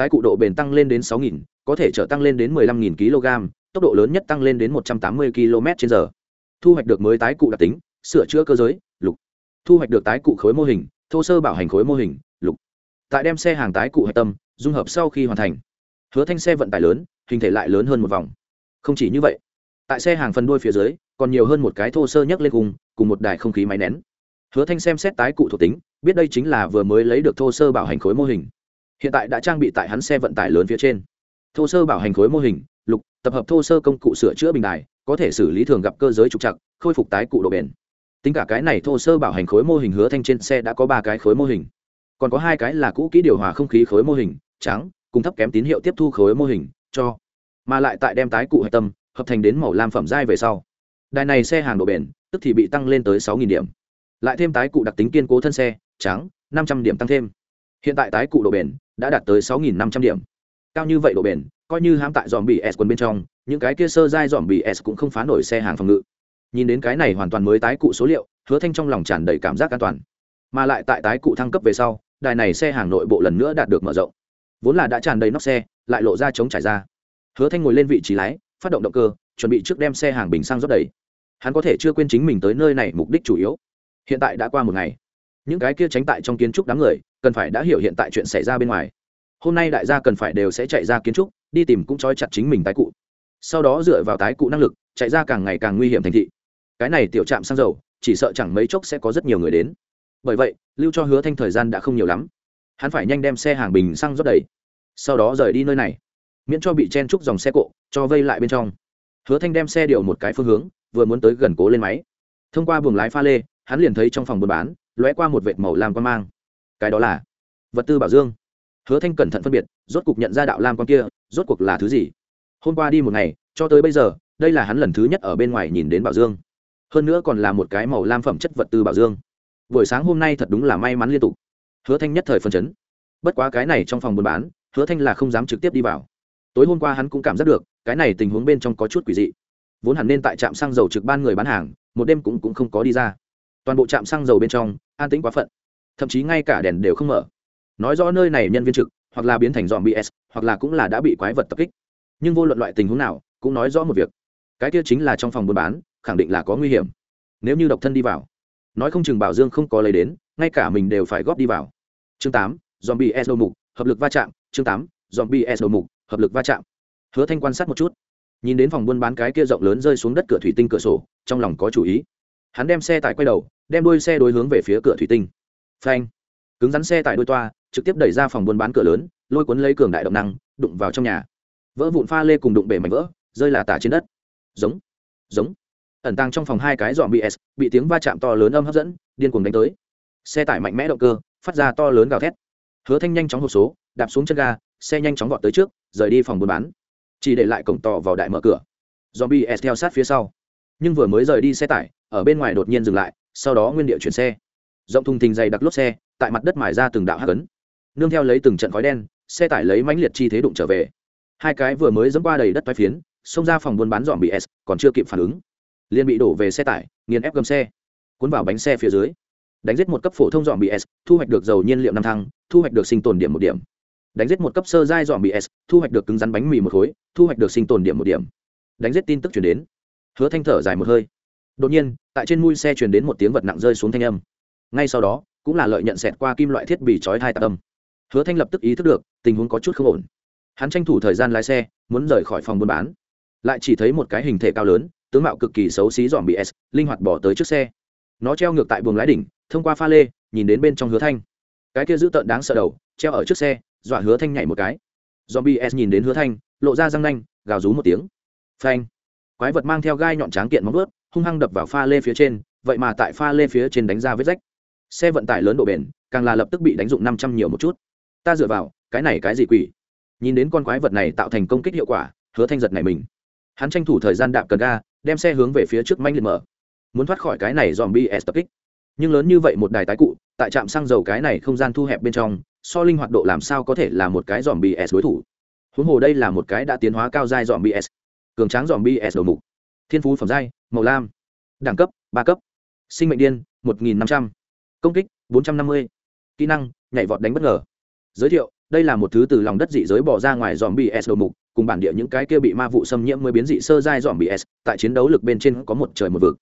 tái cụ độ bền tăng lên đến 6.000, có thể trở tăng lên đến 15.000 kg tốc độ lớn nhất tăng lên đến 180 km/h. thu hoạch được mới tái cụ đặc tính sửa chữa cơ giới lục. Thu hoạch được tái cụ khối mô hình thô sơ bảo hành khối mô hình lục. Tại đem xe hàng tái cụ hạch tâm dung hợp sau khi hoàn thành. Hứa thanh xe vận tải lớn hình thể lại lớn hơn một vòng. Không chỉ như vậy tại xe hàng phần đuôi phía dưới còn nhiều hơn một cái thô sơ nhấc lên cùng cùng một đài không khí máy nén. Hứa thanh xem xét tái cụ thuộc tính biết đây chính là vừa mới lấy được thô sơ bảo hành khối mô hình hiện tại đã trang bị tại hắn xe vận tải lớn phía trên. Thô sơ bảo hành khối mô hình, lục, tập hợp thô sơ công cụ sửa chữa bình đài, có thể xử lý thường gặp cơ giới trục chặt khôi phục tái cụ độ bền. Tính cả cái này thô sơ bảo hành khối mô hình hứa thanh trên xe đã có ba cái khối mô hình. Còn có hai cái là cũ kỹ điều hòa không khí khối mô hình, trắng, cùng thấp kém tín hiệu tiếp thu khối mô hình, cho. Mà lại tại đem tái cụ hạch tâm, hợp thành đến màu lam phẩm dai về sau. Đài này xe hàng độ bền, tức thì bị tăng lên tới sáu điểm. Lại thêm tái cụ đặc tính kiên cố thân xe, trắng, năm trăm điểm tăng thêm. Hiện tại tái cụ độ bền đã đạt tới sáu năm trăm điểm. Cao như vậy độ bền, coi như hãm tại dòm bị s quần bên trong, những cái kia sơ dai dòm bị s cũng không phá nổi xe hàng phòng ngự. Nhìn đến cái này hoàn toàn mới tái cụ số liệu, hứa thanh trong lòng tràn đầy cảm giác an toàn. Mà lại tại tái cụ thăng cấp về sau, đài này xe hàng nội bộ lần nữa đạt được mở rộng. Vốn là đã tràn đầy nóc xe, lại lộ ra chống trải ra. Hứa thanh ngồi lên vị trí lái, phát động động cơ, chuẩn bị trước đem xe hàng bình xăng rót đầy. Hắn có thể chưa quên chính mình tới nơi này mục đích chủ yếu. Hiện tại đã qua một ngày. Những cái kia tránh tại trong kiến trúc đám người cần phải đã hiểu hiện tại chuyện xảy ra bên ngoài. Hôm nay đại gia cần phải đều sẽ chạy ra kiến trúc, đi tìm cũng trói chặt chính mình tái cụ. Sau đó dựa vào tái cụ năng lực, chạy ra càng ngày càng nguy hiểm thành thị. Cái này tiểu trạm xăng dầu, chỉ sợ chẳng mấy chốc sẽ có rất nhiều người đến. Bởi vậy, lưu cho hứa thanh thời gian đã không nhiều lắm. Hắn phải nhanh đem xe hàng bình xăng rót đầy. Sau đó rời đi nơi này. Miễn cho bị chen trúc dòng xe cộ, cho vây lại bên trong. Hứa thanh đem xe điều một cái phương hướng, vừa muốn tới gần cố lên máy. Thông qua buồng lái pha lê, hắn liền thấy trong phòng buôn bán, lóe qua một vệt màu lam quan mang cái đó là vật tư bảo dương. Hứa thanh cẩn thận phân biệt rốt cuộc nhận ra đạo lam con kia rốt cuộc là thứ gì? Hôm qua đi một ngày cho tới bây giờ đây là hắn lần thứ nhất ở bên ngoài nhìn đến bảo dương. Hơn nữa còn là một cái màu lam phẩm chất vật tư bảo dương. Buổi sáng hôm nay thật đúng là may mắn liên tục. Hứa thanh nhất thời phân chấn. Bất quá cái này trong phòng buôn bán hứa thanh là không dám trực tiếp đi vào. Tối hôm qua hắn cũng cảm giác được cái này tình huống bên trong có chút quỷ dị. Vốn hẳn nên tại trạm xăng dầu trực ban người bán hàng một đêm cũng, cũng không có đi ra. Toàn bộ trạm xăng dầu bên trong an tĩnh quá phận thậm chí ngay cả đèn đều không mở. Nói rõ nơi này nhân viên trực, hoặc là biến thành dòm bs hoặc là cũng là đã bị quái vật tập kích. Nhưng vô luận loại tình huống nào, cũng nói rõ một việc. Cái kia chính là trong phòng buôn bán, khẳng định là có nguy hiểm. Nếu như độc thân đi vào, nói không chừng bảo dương không có lấy đến, ngay cả mình đều phải góp đi vào. Chương tám dòm bs đầu mục, hợp lực va chạm. Chương tám dòm bs đầu mục, hợp lực va chạm. Hứa thanh quan sát một chút, nhìn đến phòng buôn bán cái kia rộng lớn rơi xuống đất cửa thủy tinh cửa sổ, trong lòng có chủ ý. Hắn đem xe tải quay đầu, đem đuôi xe đối hướng về phía cửa thủy tinh phanh. Cứng rắn xe tải đôi toa, trực tiếp đẩy ra phòng buôn bán cửa lớn, lôi cuốn lấy cường đại động năng, đụng vào trong nhà. Vỡ vụn pha lê cùng đụng bể mảnh vỡ, rơi là tả trên đất. Giống. Giống. Ẩn tàng trong phòng hai cái dọn bs bị tiếng va chạm to lớn âm hấp dẫn, điên cuồng đánh tới. Xe tải mạnh mẽ động cơ, phát ra to lớn gào thét. Hứa thanh nhanh chóng hộp số, đạp xuống chân ga, xe nhanh chóng vọt tới trước, rời đi phòng buôn bán. Chỉ để lại cổng tỏ vào đại mở cửa. Zombie BS theo sát phía sau. Nhưng vừa mới rời đi xe tải, ở bên ngoài đột nhiên dừng lại, sau đó nguyên địa chuyển xe rộng thùng thình dày đặc lốp xe, tại mặt đất mài ra từng đạo hắc ấn. Nương theo lấy từng trận khói đen, xe tải lấy mãnh liệt chi thế đụng trở về. Hai cái vừa mới dẫm qua đầy đất vai phiến, xông ra phòng buôn bán dọn bị s, còn chưa kịp phản ứng. Liền bị đổ về xe tải, nghiền ép gầm xe. Cuốn vào bánh xe phía dưới. Đánh giết một cấp phổ thông dọn bị s, thu hoạch được dầu nhiên liệu năm thăng, thu hoạch được sinh tồn điểm một điểm. Đánh giết một cấp sơ giai dọn bị s, thu hoạch được cứng rắn bánh mì một khối, thu hoạch được sinh tồn điểm một điểm. Đánh giết tin tức chuyển đến. Hứa thanh thở dài một hơi. Đột nhiên, tại trên mui xe truyền đến một tiếng vật nặng rơi xuống thanh âm ngay sau đó, cũng là lợi nhận xẹt qua kim loại thiết bị chói thai tạc âm. Hứa thanh lập tức ý thức được, tình huống có chút không ổn. Hắn tranh thủ thời gian lái xe, muốn rời khỏi phòng buôn bán. Lại chỉ thấy một cái hình thể cao lớn, tướng mạo cực kỳ xấu xí dòm bị s, linh hoạt bỏ tới trước xe. Nó treo ngược tại buồng lái đỉnh, thông qua pha lê, nhìn đến bên trong hứa thanh. Cái kia giữ tợn đáng sợ đầu, treo ở trước xe, dọa hứa thanh nhảy một cái. Dòm bị s nhìn đến hứa thanh, lộ ra răng nanh, gào rú một tiếng. Phanh. Quái vật mang theo gai nhọn tráng kiện móng ướt hung hăng đập vào pha lê phía trên, vậy mà tại pha lê phía trên đánh ra vết rách xe vận tải lớn độ bền, càng là lập tức bị đánh dụng năm trăm nhiều một chút. Ta dựa vào, cái này cái gì quỷ? Nhìn đến con quái vật này tạo thành công kích hiệu quả, hứa thanh giật này mình. Hắn tranh thủ thời gian đạp cần ga, đem xe hướng về phía trước manh liệt mở. Muốn thoát khỏi cái này dòm bs tập kích. Nhưng lớn như vậy một đài tái cụ, tại trạm xăng dầu cái này không gian thu hẹp bên trong, so linh hoạt độ làm sao có thể là một cái dòm bs đối thủ? Huống hồ đây là một cái đã tiến hóa cao dai dòm bs cường tráng dòm bs đầu mục. Thiên phú phẩm giai, màu lam. Đẳng cấp, ba cấp. Sinh mệnh điên, một nghìn năm trăm công kích, bốn trăm năm mươi. Kỹ năng, nhảy vọt đánh bất ngờ. Giới thiệu, đây là một thứ từ lòng đất dị giới bỏ ra ngoài dòm bs đầu mục, cùng bản địa những cái kia bị ma vụ xâm nhiễm mới biến dị sơ giai dòm bs tại chiến đấu lực bên trên có một trời một vực.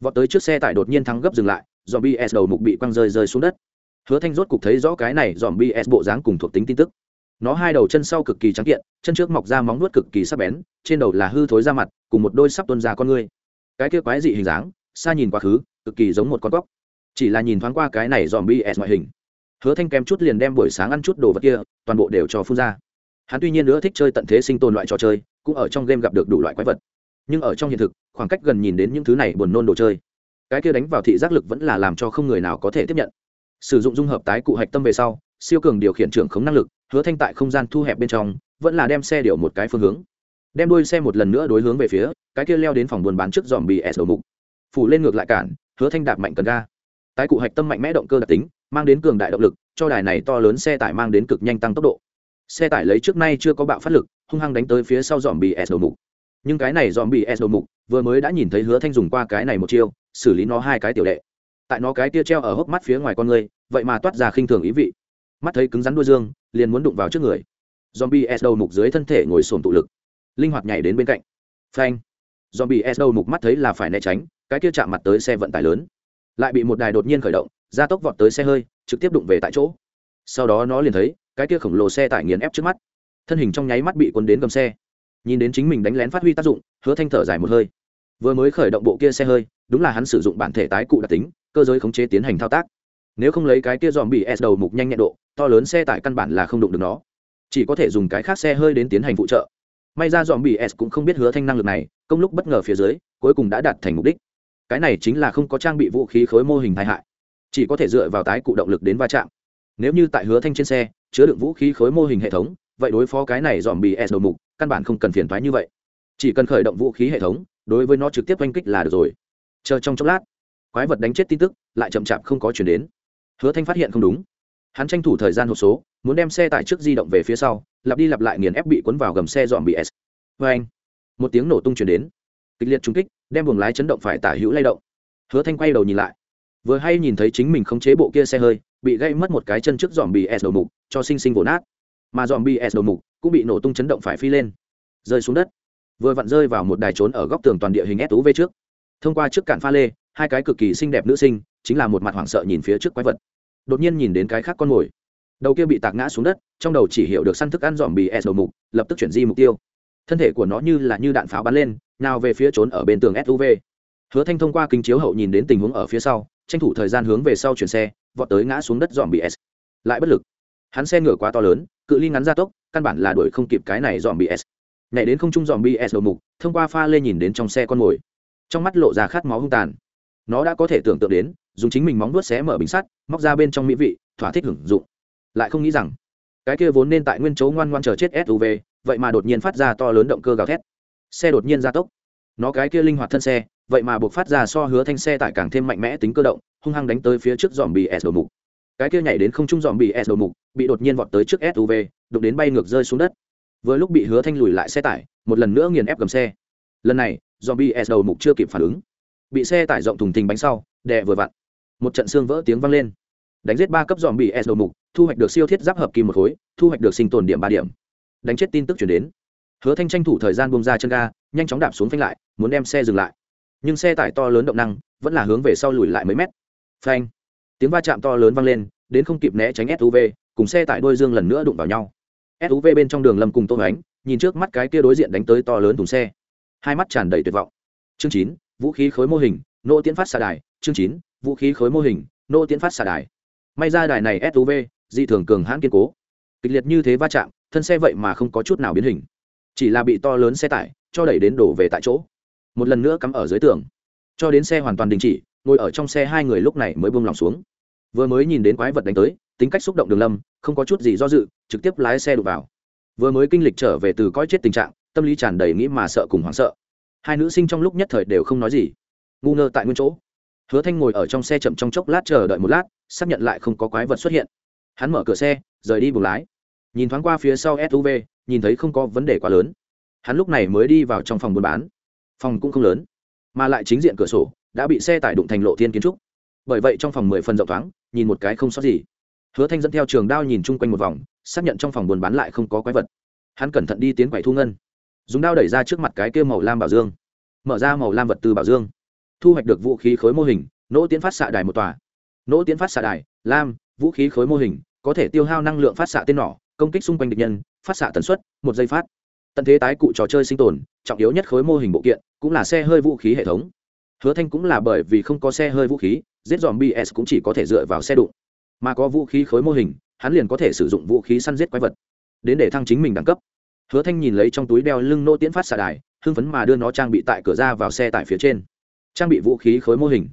Vọt tới trước xe tải đột nhiên thắng gấp dừng lại dòm bs đầu mục bị quăng rơi rơi xuống đất. Hứa thanh rốt cục thấy rõ cái này dòm bs bộ dáng cùng thuộc tính tin tức. Nó hai đầu chân sau cực kỳ trắng kiện, chân trước mọc ra móng nuốt cực kỳ sắc bén, trên đầu là hư thối da mặt, cùng một đôi sắp tuân ra con ngươi cái kia quái dị hình dáng, xa nhìn quá khứ, cực kỳ giống một con cóc chỉ là nhìn thoáng qua cái này dòm bs ngoại hình. Hứa thanh kém chút liền đem buổi sáng ăn chút đồ vật kia, toàn bộ đều cho phun ra. Hắn tuy nhiên nữa thích chơi tận thế sinh tồn loại trò chơi, cũng ở trong game gặp được đủ loại quái vật. Nhưng ở trong hiện thực, khoảng cách gần nhìn đến những thứ này buồn nôn đồ chơi, cái kia đánh vào thị giác lực vẫn là làm cho không người nào có thể tiếp nhận. Sử dụng dung hợp tái cụ hạch tâm về sau, siêu cường điều khiển trưởng khống năng lực, hứa thanh tại không gian thu hẹp bên trong, vẫn là đem xe điều một cái phương hướng. Đem đuôi xe một lần nữa đối hướng về phía, cái kia leo đến phòng buôn bán trước dòm bị s đầu mục. Phủ lên ngược lại cản, hứa thanh đạp mạnh cần ga tái cụ hạch tâm mạnh mẽ động cơ đặc tính, mang đến cường đại động lực, cho đài này to lớn xe tải mang đến cực nhanh tăng tốc độ. Xe tải lấy trước nay chưa có bạo phát lực, hung hăng đánh tới phía sau dòm bị s đầu mục. Nhưng cái này dòm bị s đầu mục, vừa mới đã nhìn thấy hứa thanh dùng qua cái này một chiêu, xử lý nó hai cái tiểu đệ. Tại nó cái tia treo ở hốc mắt phía ngoài con người, vậy mà toát ra khinh thường ý vị. Mắt thấy cứng rắn đuôi dương, liền muốn đụng vào trước người. Zombie s đầu mục dưới thân thể ngồi sồn tụ lực. Linh hoạt nhảy đến bên cạnh. Phanh. Zombie s đầu mục mắt thấy là phải né tránh, cái tia chạm mặt tới xe vận tải lớn lại bị một đài đột nhiên khởi động, gia tốc vọt tới xe hơi, trực tiếp đụng về tại chỗ. Sau đó nó liền thấy, cái kia khổng lồ xe tải nghiền ép trước mắt. Thân hình trong nháy mắt bị cuốn đến gầm xe. Nhìn đến chính mình đánh lén phát huy tác dụng, hứa thanh thở dài một hơi. Vừa mới khởi động bộ kia xe hơi, đúng là hắn sử dụng bản thể tái cụ đặc tính, cơ giới khống chế tiến hành thao tác. Nếu không lấy cái kia dòm bị s đầu mục nhanh nhẹn độ, to lớn xe tải căn bản là không đụng được nó. Chỉ có thể dùng cái khác xe hơi đến tiến hành phụ trợ. May ra dòm bị s cũng không biết hứa thanh năng lực này, công lúc bất ngờ phía dưới, cuối cùng đã đạt thành mục đích cái này chính là không có trang bị vũ khí khối mô hình tai hại, chỉ có thể dựa vào tái cụ động lực đến va chạm. Nếu như tại hứa thanh trên xe chứa đựng vũ khí khối mô hình hệ thống, vậy đối phó cái này dòm bị s đầu mục, căn bản không cần phiền thoái như vậy. Chỉ cần khởi động vũ khí hệ thống, đối với nó trực tiếp oanh kích là được rồi. Chờ trong chốc lát, quái vật đánh chết tin tức, lại chậm chạp không có chuyển đến. Hứa thanh phát hiện không đúng. Hắn tranh thủ thời gian hộp số, muốn đem xe tải trước di động về phía sau, lặp đi lặp lại nghiền ép bị cuốn vào gầm xe dọn bị s. Vê anh, một tiếng nổ tung chuyển đến. Kịch liệt trung kích đem buồng lái chấn động phải tả hữu lay động. Hứa thanh quay đầu nhìn lại. Vừa hay nhìn thấy chính mình khống chế bộ kia xe hơi, bị gây mất một cái chân trước dòm bị s đầu mục, cho sinh sinh vồ nát. Mà dòm bị s đầu mục cũng bị nổ tung chấn động phải phi lên. Rơi xuống đất. Vừa vặn rơi vào một đài trốn ở góc tường toàn địa hình ép tú v trước. Thông qua trước cản pha lê, hai cái cực kỳ xinh đẹp nữ sinh, chính là một mặt hoảng sợ nhìn phía trước quái vật. Đột nhiên nhìn đến cái khác con mồi. Đầu kia bị tạc ngã xuống đất, trong đầu chỉ hiểu được săn thức ăn dòm bì s đầu mục, lập tức chuyển di mục tiêu. Thân thể của nó như là như đạn pháo bắn lên nào về phía trốn ở bên tường suv hứa thanh thông qua kính chiếu hậu nhìn đến tình huống ở phía sau, tranh thủ thời gian hướng về sau chuyển xe, vọt tới ngã xuống đất dòm bị s. Lại bất lực. Hắn xe ngựa quá to lớn, cự ly ngắn gia tốc, căn bản là đuổi không kịp cái này dòm bị s. Nhảy đến không trung dòm S đầu mục, thông qua pha lê nhìn đến trong xe con mồi trong mắt lộ ra khát máu hung tàn. Nó đã có thể tưởng tượng đến, dùng chính mình móng vuốt xé mở bình sắt, móc ra bên trong mỹ vị, thỏa thích hưởng dụng. Lại không nghĩ rằng, cái kia vốn nên tại nguyên chỗ ngoan ngoan chờ chết suv vậy mà đột nhiên phát ra to lớn động cơ gào thét xe đột nhiên gia tốc. Nó cái kia linh hoạt thân xe, vậy mà buộc phát ra so hứa thanh xe tải càng thêm mạnh mẽ tính cơ động, hung hăng đánh tới phía trước dòm bị s đầu mục. Cái kia nhảy đến không trung dòm bị s đầu mục, bị đột nhiên vọt tới trước suv đụng đến bay ngược rơi xuống đất. Vừa lúc bị hứa thanh lùi lại xe tải, một lần nữa nghiền ép cầm xe. Lần này, dòm bị s đầu mục chưa kịp phản ứng. Bị xe tải rộng thùng thình bánh sau, đè vừa vặn. Một trận xương vỡ tiếng vang lên. Đánh giết ba cấp dòm bị s đầu mục, thu hoạch được siêu thiết giáp hợp kim một khối, thu hoạch được sinh tồn điểm ba điểm. Đánh chết tin tức chuyển đến hứa thanh tranh thủ thời gian bông ra chân ga, nhanh chóng đạp xuống phanh lại, muốn đem xe dừng lại. Nhưng xe tải to lớn động năng, vẫn là hướng về sau lùi lại mấy mét. Phanh. Tiếng va chạm to lớn vang lên, đến không kịp né tránh suv cùng xe tải đôi dương lần nữa đụng vào nhau. Suv bên trong đường lâm cùng tô ánh, nhìn trước mắt cái kia đối diện đánh tới to lớn thùng xe. Hai mắt tràn đầy tuyệt vọng. Chương chín, vũ khí khối mô hình, nô tiến phát xạ đài. Chương chín, vũ khí khối mô hình, nô tiến phát xạ đài. May ra đài này suv dị thường cường hãn kiên cố. Kịch liệt như thế va chạm, thân xe vậy mà không có chút nào biến hình chỉ là bị to lớn xe tải cho đẩy đến đổ về tại chỗ. Một lần nữa cắm ở dưới tường. Cho đến xe hoàn toàn đình chỉ, ngồi ở trong xe hai người lúc này mới buông lòng xuống. Vừa mới nhìn đến quái vật đánh tới, tính cách xúc động đường lâm, không có chút gì do dự, trực tiếp lái xe đụng vào. Vừa mới kinh lịch trở về từ coi chết tình trạng, tâm lý tràn đầy nghĩ mà sợ cùng hoảng sợ. Hai nữ sinh trong lúc nhất thời đều không nói gì. Ngu ngơ tại nguyên chỗ. Hứa thanh ngồi ở trong xe chậm trong chốc lát chờ đợi một lát, xác nhận lại không có quái vật xuất hiện. Hắn mở cửa xe, rời đi buồng lái. Nhìn thoáng qua phía sau suv nhìn thấy không có vấn đề quá lớn. Hắn lúc này mới đi vào trong phòng buôn bán. Phòng cũng không lớn, mà lại chính diện cửa sổ đã bị xe tải đụng thành lộ thiên kiến trúc. Bởi vậy trong phòng mười phần rộng thoáng, nhìn một cái không sót gì. Hứa thanh dẫn theo trường đao nhìn chung quanh một vòng, xác nhận trong phòng buôn bán lại không có quái vật. Hắn cẩn thận đi tiến quầy thu ngân. Dùng đao đẩy ra trước mặt cái kêu màu lam bảo dương. Mở ra màu lam vật tư bảo dương. Thu hoạch được vũ khí khối mô hình, nỗ tiến phát xạ đài một tòa. Nỗ tiến phát xạ đài, lam, vũ khí khối mô hình, có thể tiêu hao năng lượng phát xạ tên nỏ, công kích xung quanh địch nhân phát xạ tần suất, một giây phát. Tận thế tái cụ trò chơi sinh tồn, trọng yếu nhất khối mô hình bộ kiện, cũng là xe hơi vũ khí hệ thống. Hứa thanh cũng là bởi vì không có xe hơi vũ khí, giết dòm bs cũng chỉ có thể dựa vào xe đụng. Mà có vũ khí khối mô hình, hắn liền có thể sử dụng vũ khí săn giết quái vật, đến để thăng chính mình đẳng cấp. Hứa thanh nhìn lấy trong túi đeo lưng nô tiễn phát xạ đài, hưng phấn mà đưa nó trang bị tại cửa ra vào xe tải phía trên. Trang bị vũ khí khối mô hình.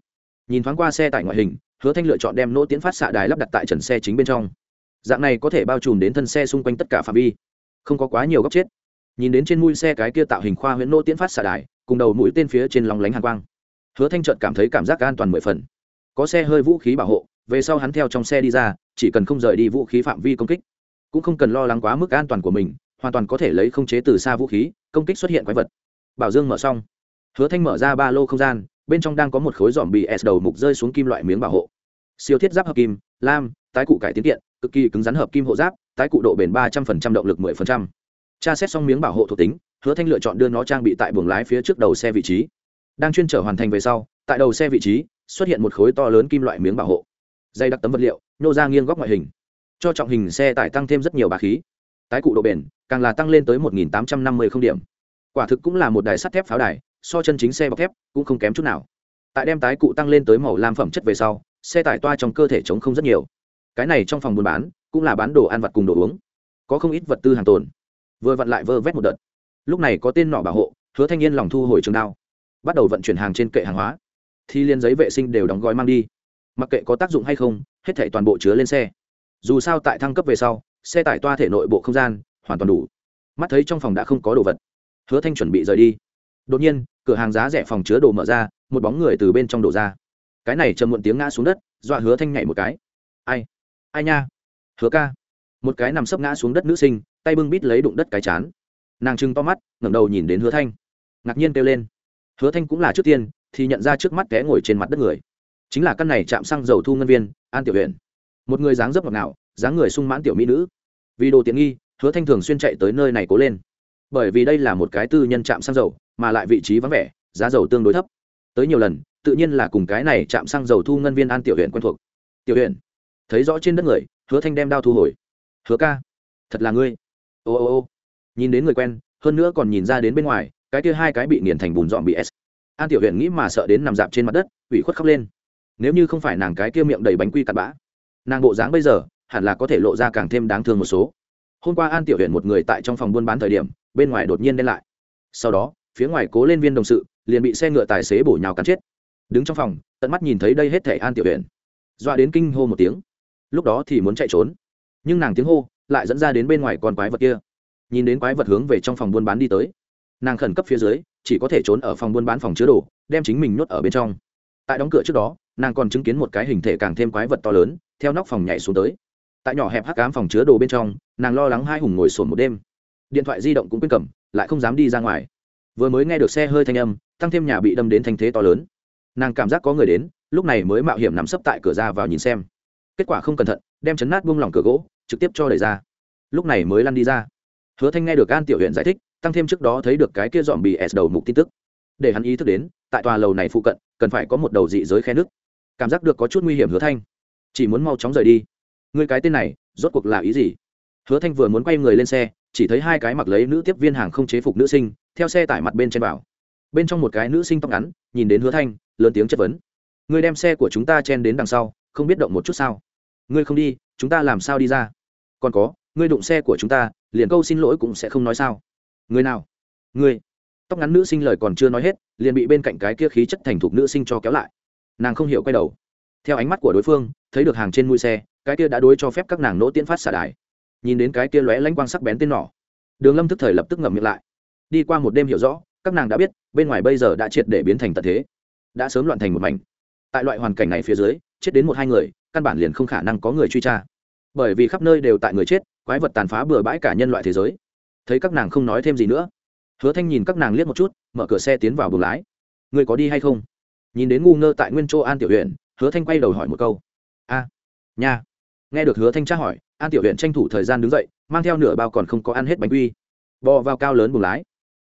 Nhìn thoáng qua xe tải ngoại hình, hứa thanh lựa chọn đem nô tiễn phát xạ đài lắp đặt tại trần xe chính bên trong dạng này có thể bao trùm đến thân xe xung quanh tất cả phạm vi. Không có quá nhiều góc chết. Nhìn đến trên mũi xe cái kia tạo hình khoa huyễn nô tiễn phát xả đài, cùng đầu mũi tên phía trên lòng lánh hàng quang. Hứa thanh trợt cảm thấy cảm giác an toàn mười phần. Có xe hơi vũ khí bảo hộ, về sau hắn theo trong xe đi ra, chỉ cần không rời đi vũ khí phạm vi công kích. Cũng không cần lo lắng quá mức an toàn của mình, hoàn toàn có thể lấy không chế từ xa vũ khí, công kích xuất hiện quái vật. Bảo dương mở xong. Hứa thanh mở ra ba lô không gian, bên trong đang có một khối dòm bị s đầu mục rơi xuống kim loại miếng bảo hộ. Siêu thiết giáp hợp kim, lam, tái cụ cải tiến kiện cực kỳ cứng rắn hợp kim hộ giáp, tái cụ độ bền ba trăm linh động lực 10%. tra xét xong miếng bảo hộ thuộc tính, hứa thanh lựa chọn đưa nó trang bị tại buồng lái phía trước đầu xe vị trí. Đang chuyên trở hoàn thành về sau, tại đầu xe vị trí, xuất hiện một khối to lớn kim loại miếng bảo hộ. Dây đặc tấm vật liệu nhô ra nghiêng góc ngoại hình. Cho trọng hình xe tải tăng thêm rất nhiều bà khí. Tái cụ độ bền, càng là tăng lên tới một tám trăm năm mươi không điểm. Quả thực cũng là một đài sắt thép pháo đài, so chân chính xe bọc thép cũng không kém chút nào. Tại đem tái cụ tăng lên tới màu lam phẩm chất về sau, xe tải toa trong cơ thể chống không rất nhiều cái này trong phòng buôn bán cũng là bán đồ ăn vặt cùng đồ uống, có không ít vật tư hàng tồn. Vừa vặn lại vơ vét một đợt. Lúc này có tên nọ bảo hộ, hứa thanh niên lòng thu hồi trường đao, bắt đầu vận chuyển hàng trên kệ hàng hóa. Thì liên giấy vệ sinh đều đóng gói mang đi. Mặc kệ có tác dụng hay không, hết thể toàn bộ chứa lên xe. Dù sao tại thăng cấp về sau, xe tải toa thể nội bộ không gian hoàn toàn đủ. Mắt thấy trong phòng đã không có đồ vật, hứa thanh chuẩn bị rời đi. Đột nhiên, cửa hàng giá rẻ phòng chứa đồ mở ra, một bóng người từ bên trong đổ ra. Cái này chờ muộn tiếng ngã xuống đất, dọa hứa thanh nhảy một cái. Ai? Ai nha? Hứa ca. Một cái nằm sấp ngã xuống đất nữ sinh, tay bưng bít lấy đụng đất cái chán. Nàng trưng to mắt, ngẩng đầu nhìn đến hứa thanh. Ngạc nhiên kêu lên. Hứa thanh cũng là trước tiên, thì nhận ra trước mắt té ngồi trên mặt đất người. Chính là căn này chạm xăng dầu thu ngân viên, an tiểu huyện một người dáng dấp ngọt ngào, dáng người sung mãn tiểu mỹ nữ. Vì đồ tiện nghi, hứa thanh thường xuyên chạy tới nơi này cố lên. Bởi vì đây là một cái tư nhân trạm xăng dầu, mà lại vị trí vắng vẻ, giá dầu tương đối thấp. Tới nhiều lần, tự nhiên là cùng cái này trạm xăng dầu thu ngân viên an tiểu huyện quen thuộc. Tiểu huyện thấy rõ trên đất người, hứa thanh đem đao thu hồi. Hứa ca, thật là ngươi. Ô ô ô. Nhìn đến người quen, hơn nữa còn nhìn ra đến bên ngoài, cái kia hai cái bị nghiền thành bùn dọn bị s. An tiểu huyện nghĩ mà sợ đến nằm dạp trên mặt đất, ủy khuất khóc lên. Nếu như không phải nàng cái kia miệng đầy bánh quy cặn bã, nàng bộ dáng bây giờ, hẳn là có thể lộ ra càng thêm đáng thương một số. Hôm qua an tiểu huyện một người tại trong phòng buôn bán thời điểm, bên ngoài đột nhiên đen lại. Sau đó, phía ngoài cố lên viên đồng sự, liền bị xe ngựa tài xế bổ nhào cắn chết. Đứng trong phòng, tận mắt nhìn thấy đây hết thể an tiểu huyện doa đến kinh hô một tiếng lúc đó thì muốn chạy trốn. Nhưng nàng tiếng hô lại dẫn ra đến bên ngoài con quái vật kia. Nhìn đến quái vật hướng về trong phòng buôn bán đi tới. Nàng khẩn cấp phía dưới, chỉ có thể trốn ở phòng buôn bán phòng chứa đồ, đem chính mình nhốt ở bên trong. Tại đóng cửa trước đó, nàng còn chứng kiến một cái hình thể càng thêm quái vật to lớn, theo nóc phòng nhảy xuống tới. Tại nhỏ hẹp hắc cám phòng chứa đồ bên trong, nàng lo lắng hai hùng ngồi sồn một đêm. Điện thoại di động cũng quên cầm, lại không dám đi ra ngoài. Vừa mới nghe được xe hơi thanh âm, tăng thêm nhà bị đâm đến thanh thế to lớn. Nàng cảm giác có người đến, lúc này mới mạo hiểm nắm sấp tại cửa ra vào nhìn xem kết quả không cẩn thận, đem chấn nát buông lỏng cửa gỗ, trực tiếp cho đẩy ra. Lúc này mới lăn đi ra. Hứa thanh nghe được an tiểu huyện giải thích, tăng thêm trước đó thấy được cái kia dọn bị s đầu mục tin tức. Để hắn ý thức đến, tại tòa lầu này phụ cận, cần phải có một đầu dị giới khe nước. Cảm giác được có chút nguy hiểm hứa thanh. Chỉ muốn mau chóng rời đi. Người cái tên này, rốt cuộc là ý gì? Hứa thanh vừa muốn quay người lên xe, chỉ thấy hai cái mặc lấy nữ tiếp viên hàng không chế phục nữ sinh, theo xe tải mặt bên trên vào. Bên trong một cái nữ sinh tóc ngắn, nhìn đến hứa thanh, lớn tiếng chất vấn. Người đem xe của chúng ta chen đến đằng sau không biết động một chút sao? Ngươi không đi, chúng ta làm sao đi ra? Còn có, ngươi đụng xe của chúng ta, liền câu xin lỗi cũng sẽ không nói sao. Người nào? Ngươi. Tóc ngắn nữ sinh lời còn chưa nói hết, liền bị bên cạnh cái kia khí chất thành thục nữ sinh cho kéo lại. Nàng không hiểu quay đầu. Theo ánh mắt của đối phương, thấy được hàng trên mũi xe, cái kia đã đối cho phép các nàng nỗ tiễn phát xả đài. Nhìn đến cái kia lóe lanh quang sắc bén tên nỏ đường lâm thức thời lập tức ngậm miệng lại. Đi qua một đêm hiểu rõ, các nàng đã biết, bên ngoài bây giờ đã triệt để biến thành tận thế, đã sớm loạn thành một mảnh. Tại loại hoàn cảnh này phía dưới chết đến một hai người, căn bản liền không khả năng có người truy tra. Bởi vì khắp nơi đều tại người chết, quái vật tàn phá bừa bãi cả nhân loại thế giới. Thấy các nàng không nói thêm gì nữa, hứa thanh nhìn các nàng liếc một chút, mở cửa xe tiến vào buồng lái. Người có đi hay không? Nhìn đến ngu ngơ tại nguyên châu an tiểu huyện hứa thanh quay đầu hỏi một câu. A, nha. Nghe được hứa thanh tra hỏi, an tiểu huyện tranh thủ thời gian đứng dậy, mang theo nửa bao còn không có ăn hết bánh quy, bò vào cao lớn buồng lái.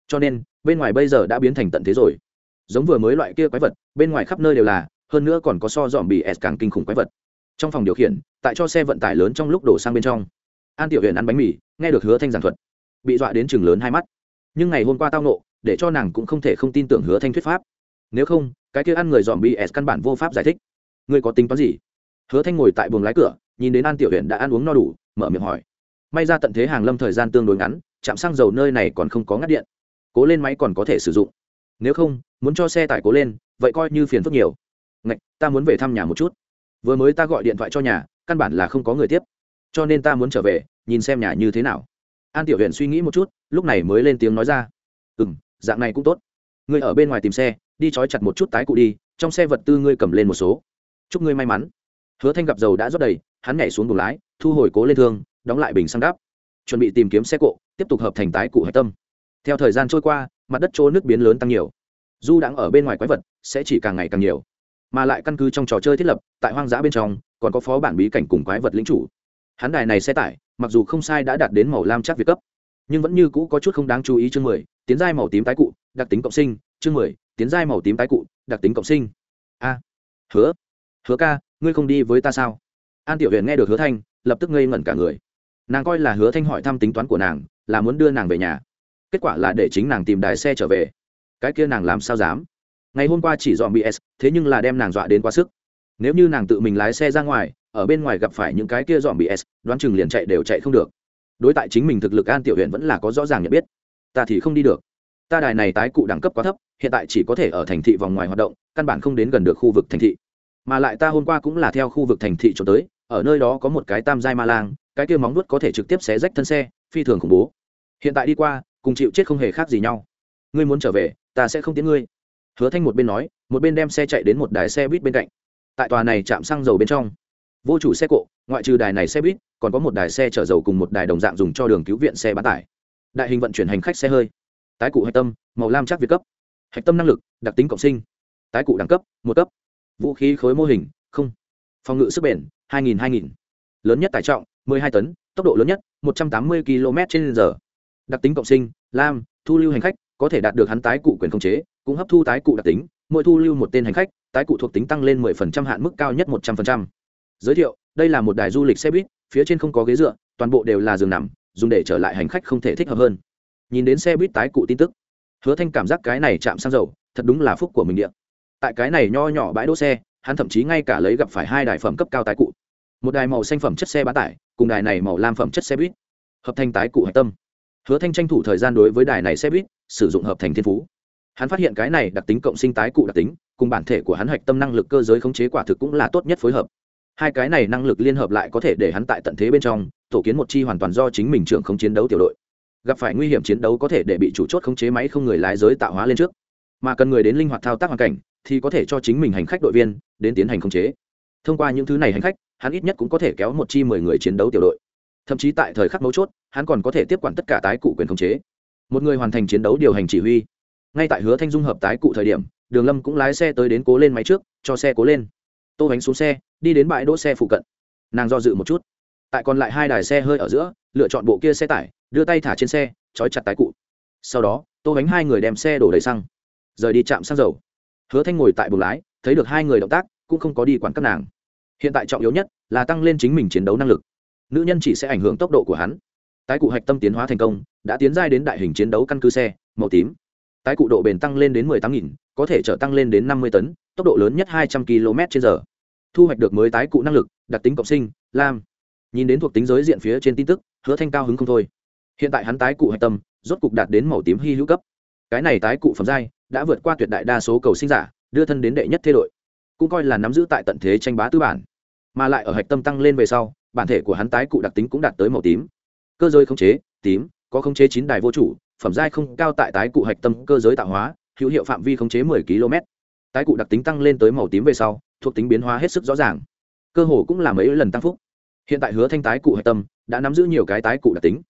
Cho nên, bên ngoài bây giờ đã biến thành tận thế rồi. Giống vừa mới loại kia quái vật, bên ngoài khắp nơi đều là hơn nữa còn có so dòm bị s càng kinh khủng quái vật. Trong phòng điều khiển, tại cho xe vận tải lớn trong lúc đổ sang bên trong, an tiểu huyện ăn bánh mì, nghe được hứa thanh giảng thuật, bị dọa đến chừng lớn hai mắt. Nhưng ngày hôm qua tao nộ để cho nàng cũng không thể không tin tưởng hứa thanh thuyết pháp. Nếu không, cái kia ăn người dòm bị s căn bản vô pháp giải thích. Ngươi có tính toán gì? Hứa thanh ngồi tại buồng lái cửa, nhìn đến an tiểu huyện đã ăn uống no đủ, mở miệng hỏi. May ra tận thế hàng lâm thời gian tương đối ngắn, chạm xăng dầu nơi này còn không có ngắt điện. Cố lên máy còn có thể sử dụng. Nếu không, muốn cho xe tải cố lên, vậy coi như phiền phức nhiều ta muốn về thăm nhà một chút. Vừa mới ta gọi điện thoại cho nhà căn bản là không có người tiếp. Cho nên ta muốn trở về nhìn xem nhà như thế nào. An tiểu huyện suy nghĩ một chút lúc này mới lên tiếng nói ra. Ừ m dạng này cũng tốt. Ngươi ở bên ngoài tìm xe đi trói chặt một chút tái cụ đi trong xe vật tư ngươi cầm lên một số. Chúc ngươi may mắn. Hứa thanh gặp dầu đã rót đầy hắn nhảy xuống buồng lái thu hồi cố lên thương đóng lại bình xăng đắp, chuẩn bị tìm kiếm xe cộ tiếp tục hợp thành tái cụ hạch tâm. Theo thời gian trôi qua mặt đất chỗ nước biến lớn tăng nhiều. Du đang ở bên ngoài quái vật sẽ chỉ càng ngày càng nhiều mà lại căn cứ trong trò chơi thiết lập, tại hoang dã bên trong, còn có phó bản bí cảnh cùng quái vật lính chủ. Hắn đài này xe tải, mặc dù không sai đã đạt đến màu lam chắc việt cấp, nhưng vẫn như cũ có chút không đáng chú ý chương mười, tiến giai màu tím tái cụ, đặc tính cộng sinh, chương mười, tiến giai màu tím tái cụ, đặc tính cộng sinh. A, hứa hứa ca, ngươi không đi với ta sao? An tiểu huyện nghe được hứa thanh, lập tức ngây ngẩn cả người. Nàng coi là hứa thanh hỏi thăm tính toán của nàng, là muốn đưa nàng về nhà. Kết quả là để chính nàng tìm đài xe trở về. Cái kia nàng làm sao dám? Ngày hôm qua chỉ dọn s, thế nhưng là đem nàng dọa đến quá sức. Nếu như nàng tự mình lái xe ra ngoài ở bên ngoài gặp phải những cái kia dọn s, đoán chừng liền chạy đều chạy không được. Đối tại chính mình thực lực an tiểu huyện vẫn là có rõ ràng nhận biết. Ta thì không đi được. Ta đài này tái cụ đẳng cấp quá thấp hiện tại chỉ có thể ở thành thị vòng ngoài hoạt động căn bản không đến gần được khu vực thành thị. Mà lại ta hôm qua cũng là theo khu vực thành thị trốn tới ở nơi đó có một cái tam giai ma lang cái kia móng nuốt có thể trực tiếp xé rách thân xe phi thường khủng bố. Hiện tại đi qua cùng chịu chết không hề khác gì nhau. Ngươi muốn trở về ta sẽ không tiến ngươi hứa thanh một bên nói, một bên đem xe chạy đến một đài xe buýt bên cạnh. Tại tòa này chạm xăng dầu bên trong, vô chủ xe cộ, ngoại trừ đài này xe buýt, còn có một đài xe chở dầu cùng một đài đồng dạng dùng cho đường cứu viện xe bán tải. Đại hình vận chuyển hành khách xe hơi. Tái cụ hạch tâm, màu lam chắc việt cấp. Hạch tâm năng lực, đặc tính cộng sinh. Tái cụ đẳng cấp, một cấp. Vũ khí khối mô hình, không. Phòng ngự sức bền, hai nghìn hai nghìn. Lớn nhất tải trọng, mười hai tấn, tốc độ lớn nhất, một trăm tám mươi km trên giờ. Đặc tính cộng sinh, lam, thu lưu hành khách có thể đạt được hắn tái cụ quyền khống chế, cũng hấp thu tái cụ đặc tính, mỗi thu lưu một tên hành khách, tái cụ thuộc tính tăng lên 10% hạn mức cao nhất 100%. giới thiệu, đây là một đài du lịch xe buýt, phía trên không có ghế dựa, toàn bộ đều là giường nằm, dùng để trở lại hành khách không thể thích hợp hơn. Nhìn đến xe buýt tái cụ tin tức, hứa thanh cảm giác cái này chạm sang dầu, thật đúng là phúc của mình điện tại cái này nho nhỏ bãi đỗ xe, hắn thậm chí ngay cả lấy gặp phải hai đài phẩm cấp cao tái cụ. Một đài màu xanh phẩm chất xe bán tải, cùng đài này màu lam phẩm chất xe buýt, hợp thành tái cụ hạch tâm hứa thanh tranh thủ thời gian đối với đài này xe buýt, sử dụng hợp thành thiên phú. Hắn phát hiện cái này đặc tính cộng sinh tái cụ đặc tính, cùng bản thể của hắn hạch tâm năng lực cơ giới khống chế quả thực cũng là tốt nhất phối hợp. Hai cái này năng lực liên hợp lại có thể để hắn tại tận thế bên trong, tổ kiến một chi hoàn toàn do chính mình trưởng không chiến đấu tiểu đội. Gặp phải nguy hiểm chiến đấu có thể để bị chủ chốt khống chế máy không người lái giới tạo hóa lên trước. Mà cần người đến linh hoạt thao tác hoàn cảnh, thì có thể cho chính mình hành khách đội viên đến tiến hành khống chế. Thông qua những thứ này hành khách, hắn ít nhất cũng có thể kéo một chi mười người chiến đấu tiểu đội thậm chí tại thời khắc mấu chốt, hắn còn có thể tiếp quản tất cả tái cụ quyền khống chế. Một người hoàn thành chiến đấu điều hành chỉ huy. Ngay tại hứa thanh dung hợp tái cụ thời điểm, đường lâm cũng lái xe tới đến cố lên máy trước, cho xe cố lên. Tô bánh xuống xe, đi đến bãi đỗ xe phụ cận. Nàng do dự một chút. Tại còn lại hai đài xe hơi ở giữa, lựa chọn bộ kia xe tải, đưa tay thả trên xe, trói chặt tái cụ. Sau đó, tô bánh hai người đem xe đổ đầy xăng. Rời đi chạm xăng dầu. Hứa thanh ngồi tại buồng lái, thấy được hai người động tác, cũng không có đi quản các nàng. Hiện tại trọng yếu nhất là tăng lên chính mình chiến đấu năng lực nữ nhân chỉ sẽ ảnh hưởng tốc độ của hắn. Tái cụ hạch tâm tiến hóa thành công, đã tiến giai đến đại hình chiến đấu căn cứ xe, màu tím. Tái cụ độ bền tăng lên đến 18 nghìn, có thể trở tăng lên đến 50 tấn, tốc độ lớn nhất 200 km trên giờ. Thu hoạch được mới tái cụ năng lực, đặc tính cộng sinh, lam. Nhìn đến thuộc tính giới diện phía trên tin tức, hứa thanh cao hứng không thôi. Hiện tại hắn tái cụ hạch tâm, rốt cục đạt đến màu tím hy hữu cấp. Cái này tái cụ phẩm giai, đã vượt qua tuyệt đại đa số cầu sinh giả, đưa thân đến đệ nhất thế đội. Cũng coi là nắm giữ tại tận thế tranh bá tư bản. Mà lại ở hạch tâm tăng lên về sau bản thể của hắn tái cụ đặc tính cũng đạt tới màu tím. Cơ giới khống chế, tím, có khống chế chín đài vô chủ, phẩm giai không cao tại tái cụ hạch tâm cơ giới tạo hóa, hữu hiệu phạm vi khống chế 10 km. Tái cụ đặc tính tăng lên tới màu tím về sau, thuộc tính biến hóa hết sức rõ ràng. Cơ hồ cũng là mấy lần tăng phúc. Hiện tại hứa thanh tái cụ hạch tâm đã nắm giữ nhiều cái tái cụ đặc tính.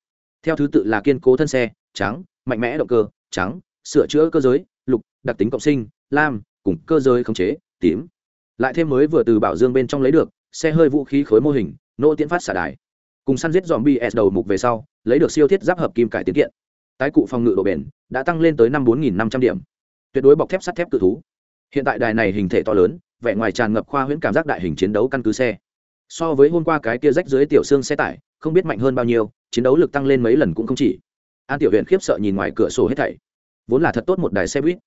Theo thứ tự là kiên cố thân xe, trắng, mạnh mẽ động cơ, trắng, sửa chữa cơ giới, lục, đặc tính cộng sinh, lam, cùng cơ giới khống chế, tím. Lại thêm mới vừa từ bảo dương bên trong lấy được, xe hơi vũ khí khối mô hình nỗ tiến phát xả đài. Cùng săn giết dòm bs đầu mục về sau, lấy được siêu thiết giáp hợp kim cải tiến kiện. Tái cụ phòng ngự độ bền đã tăng lên tới năm bốn nghìn năm trăm điểm. Tuyệt đối bọc thép sắt thép cự thú. Hiện tại đài này hình thể to lớn, vẻ ngoài tràn ngập khoa huyễn cảm giác đại hình chiến đấu căn cứ xe. So với hôm qua cái kia rách dưới tiểu xương xe tải, không biết mạnh hơn bao nhiêu, chiến đấu lực tăng lên mấy lần cũng không chỉ. An tiểu huyện khiếp sợ nhìn ngoài cửa sổ hết thảy. Vốn là thật tốt một đài xe buýt.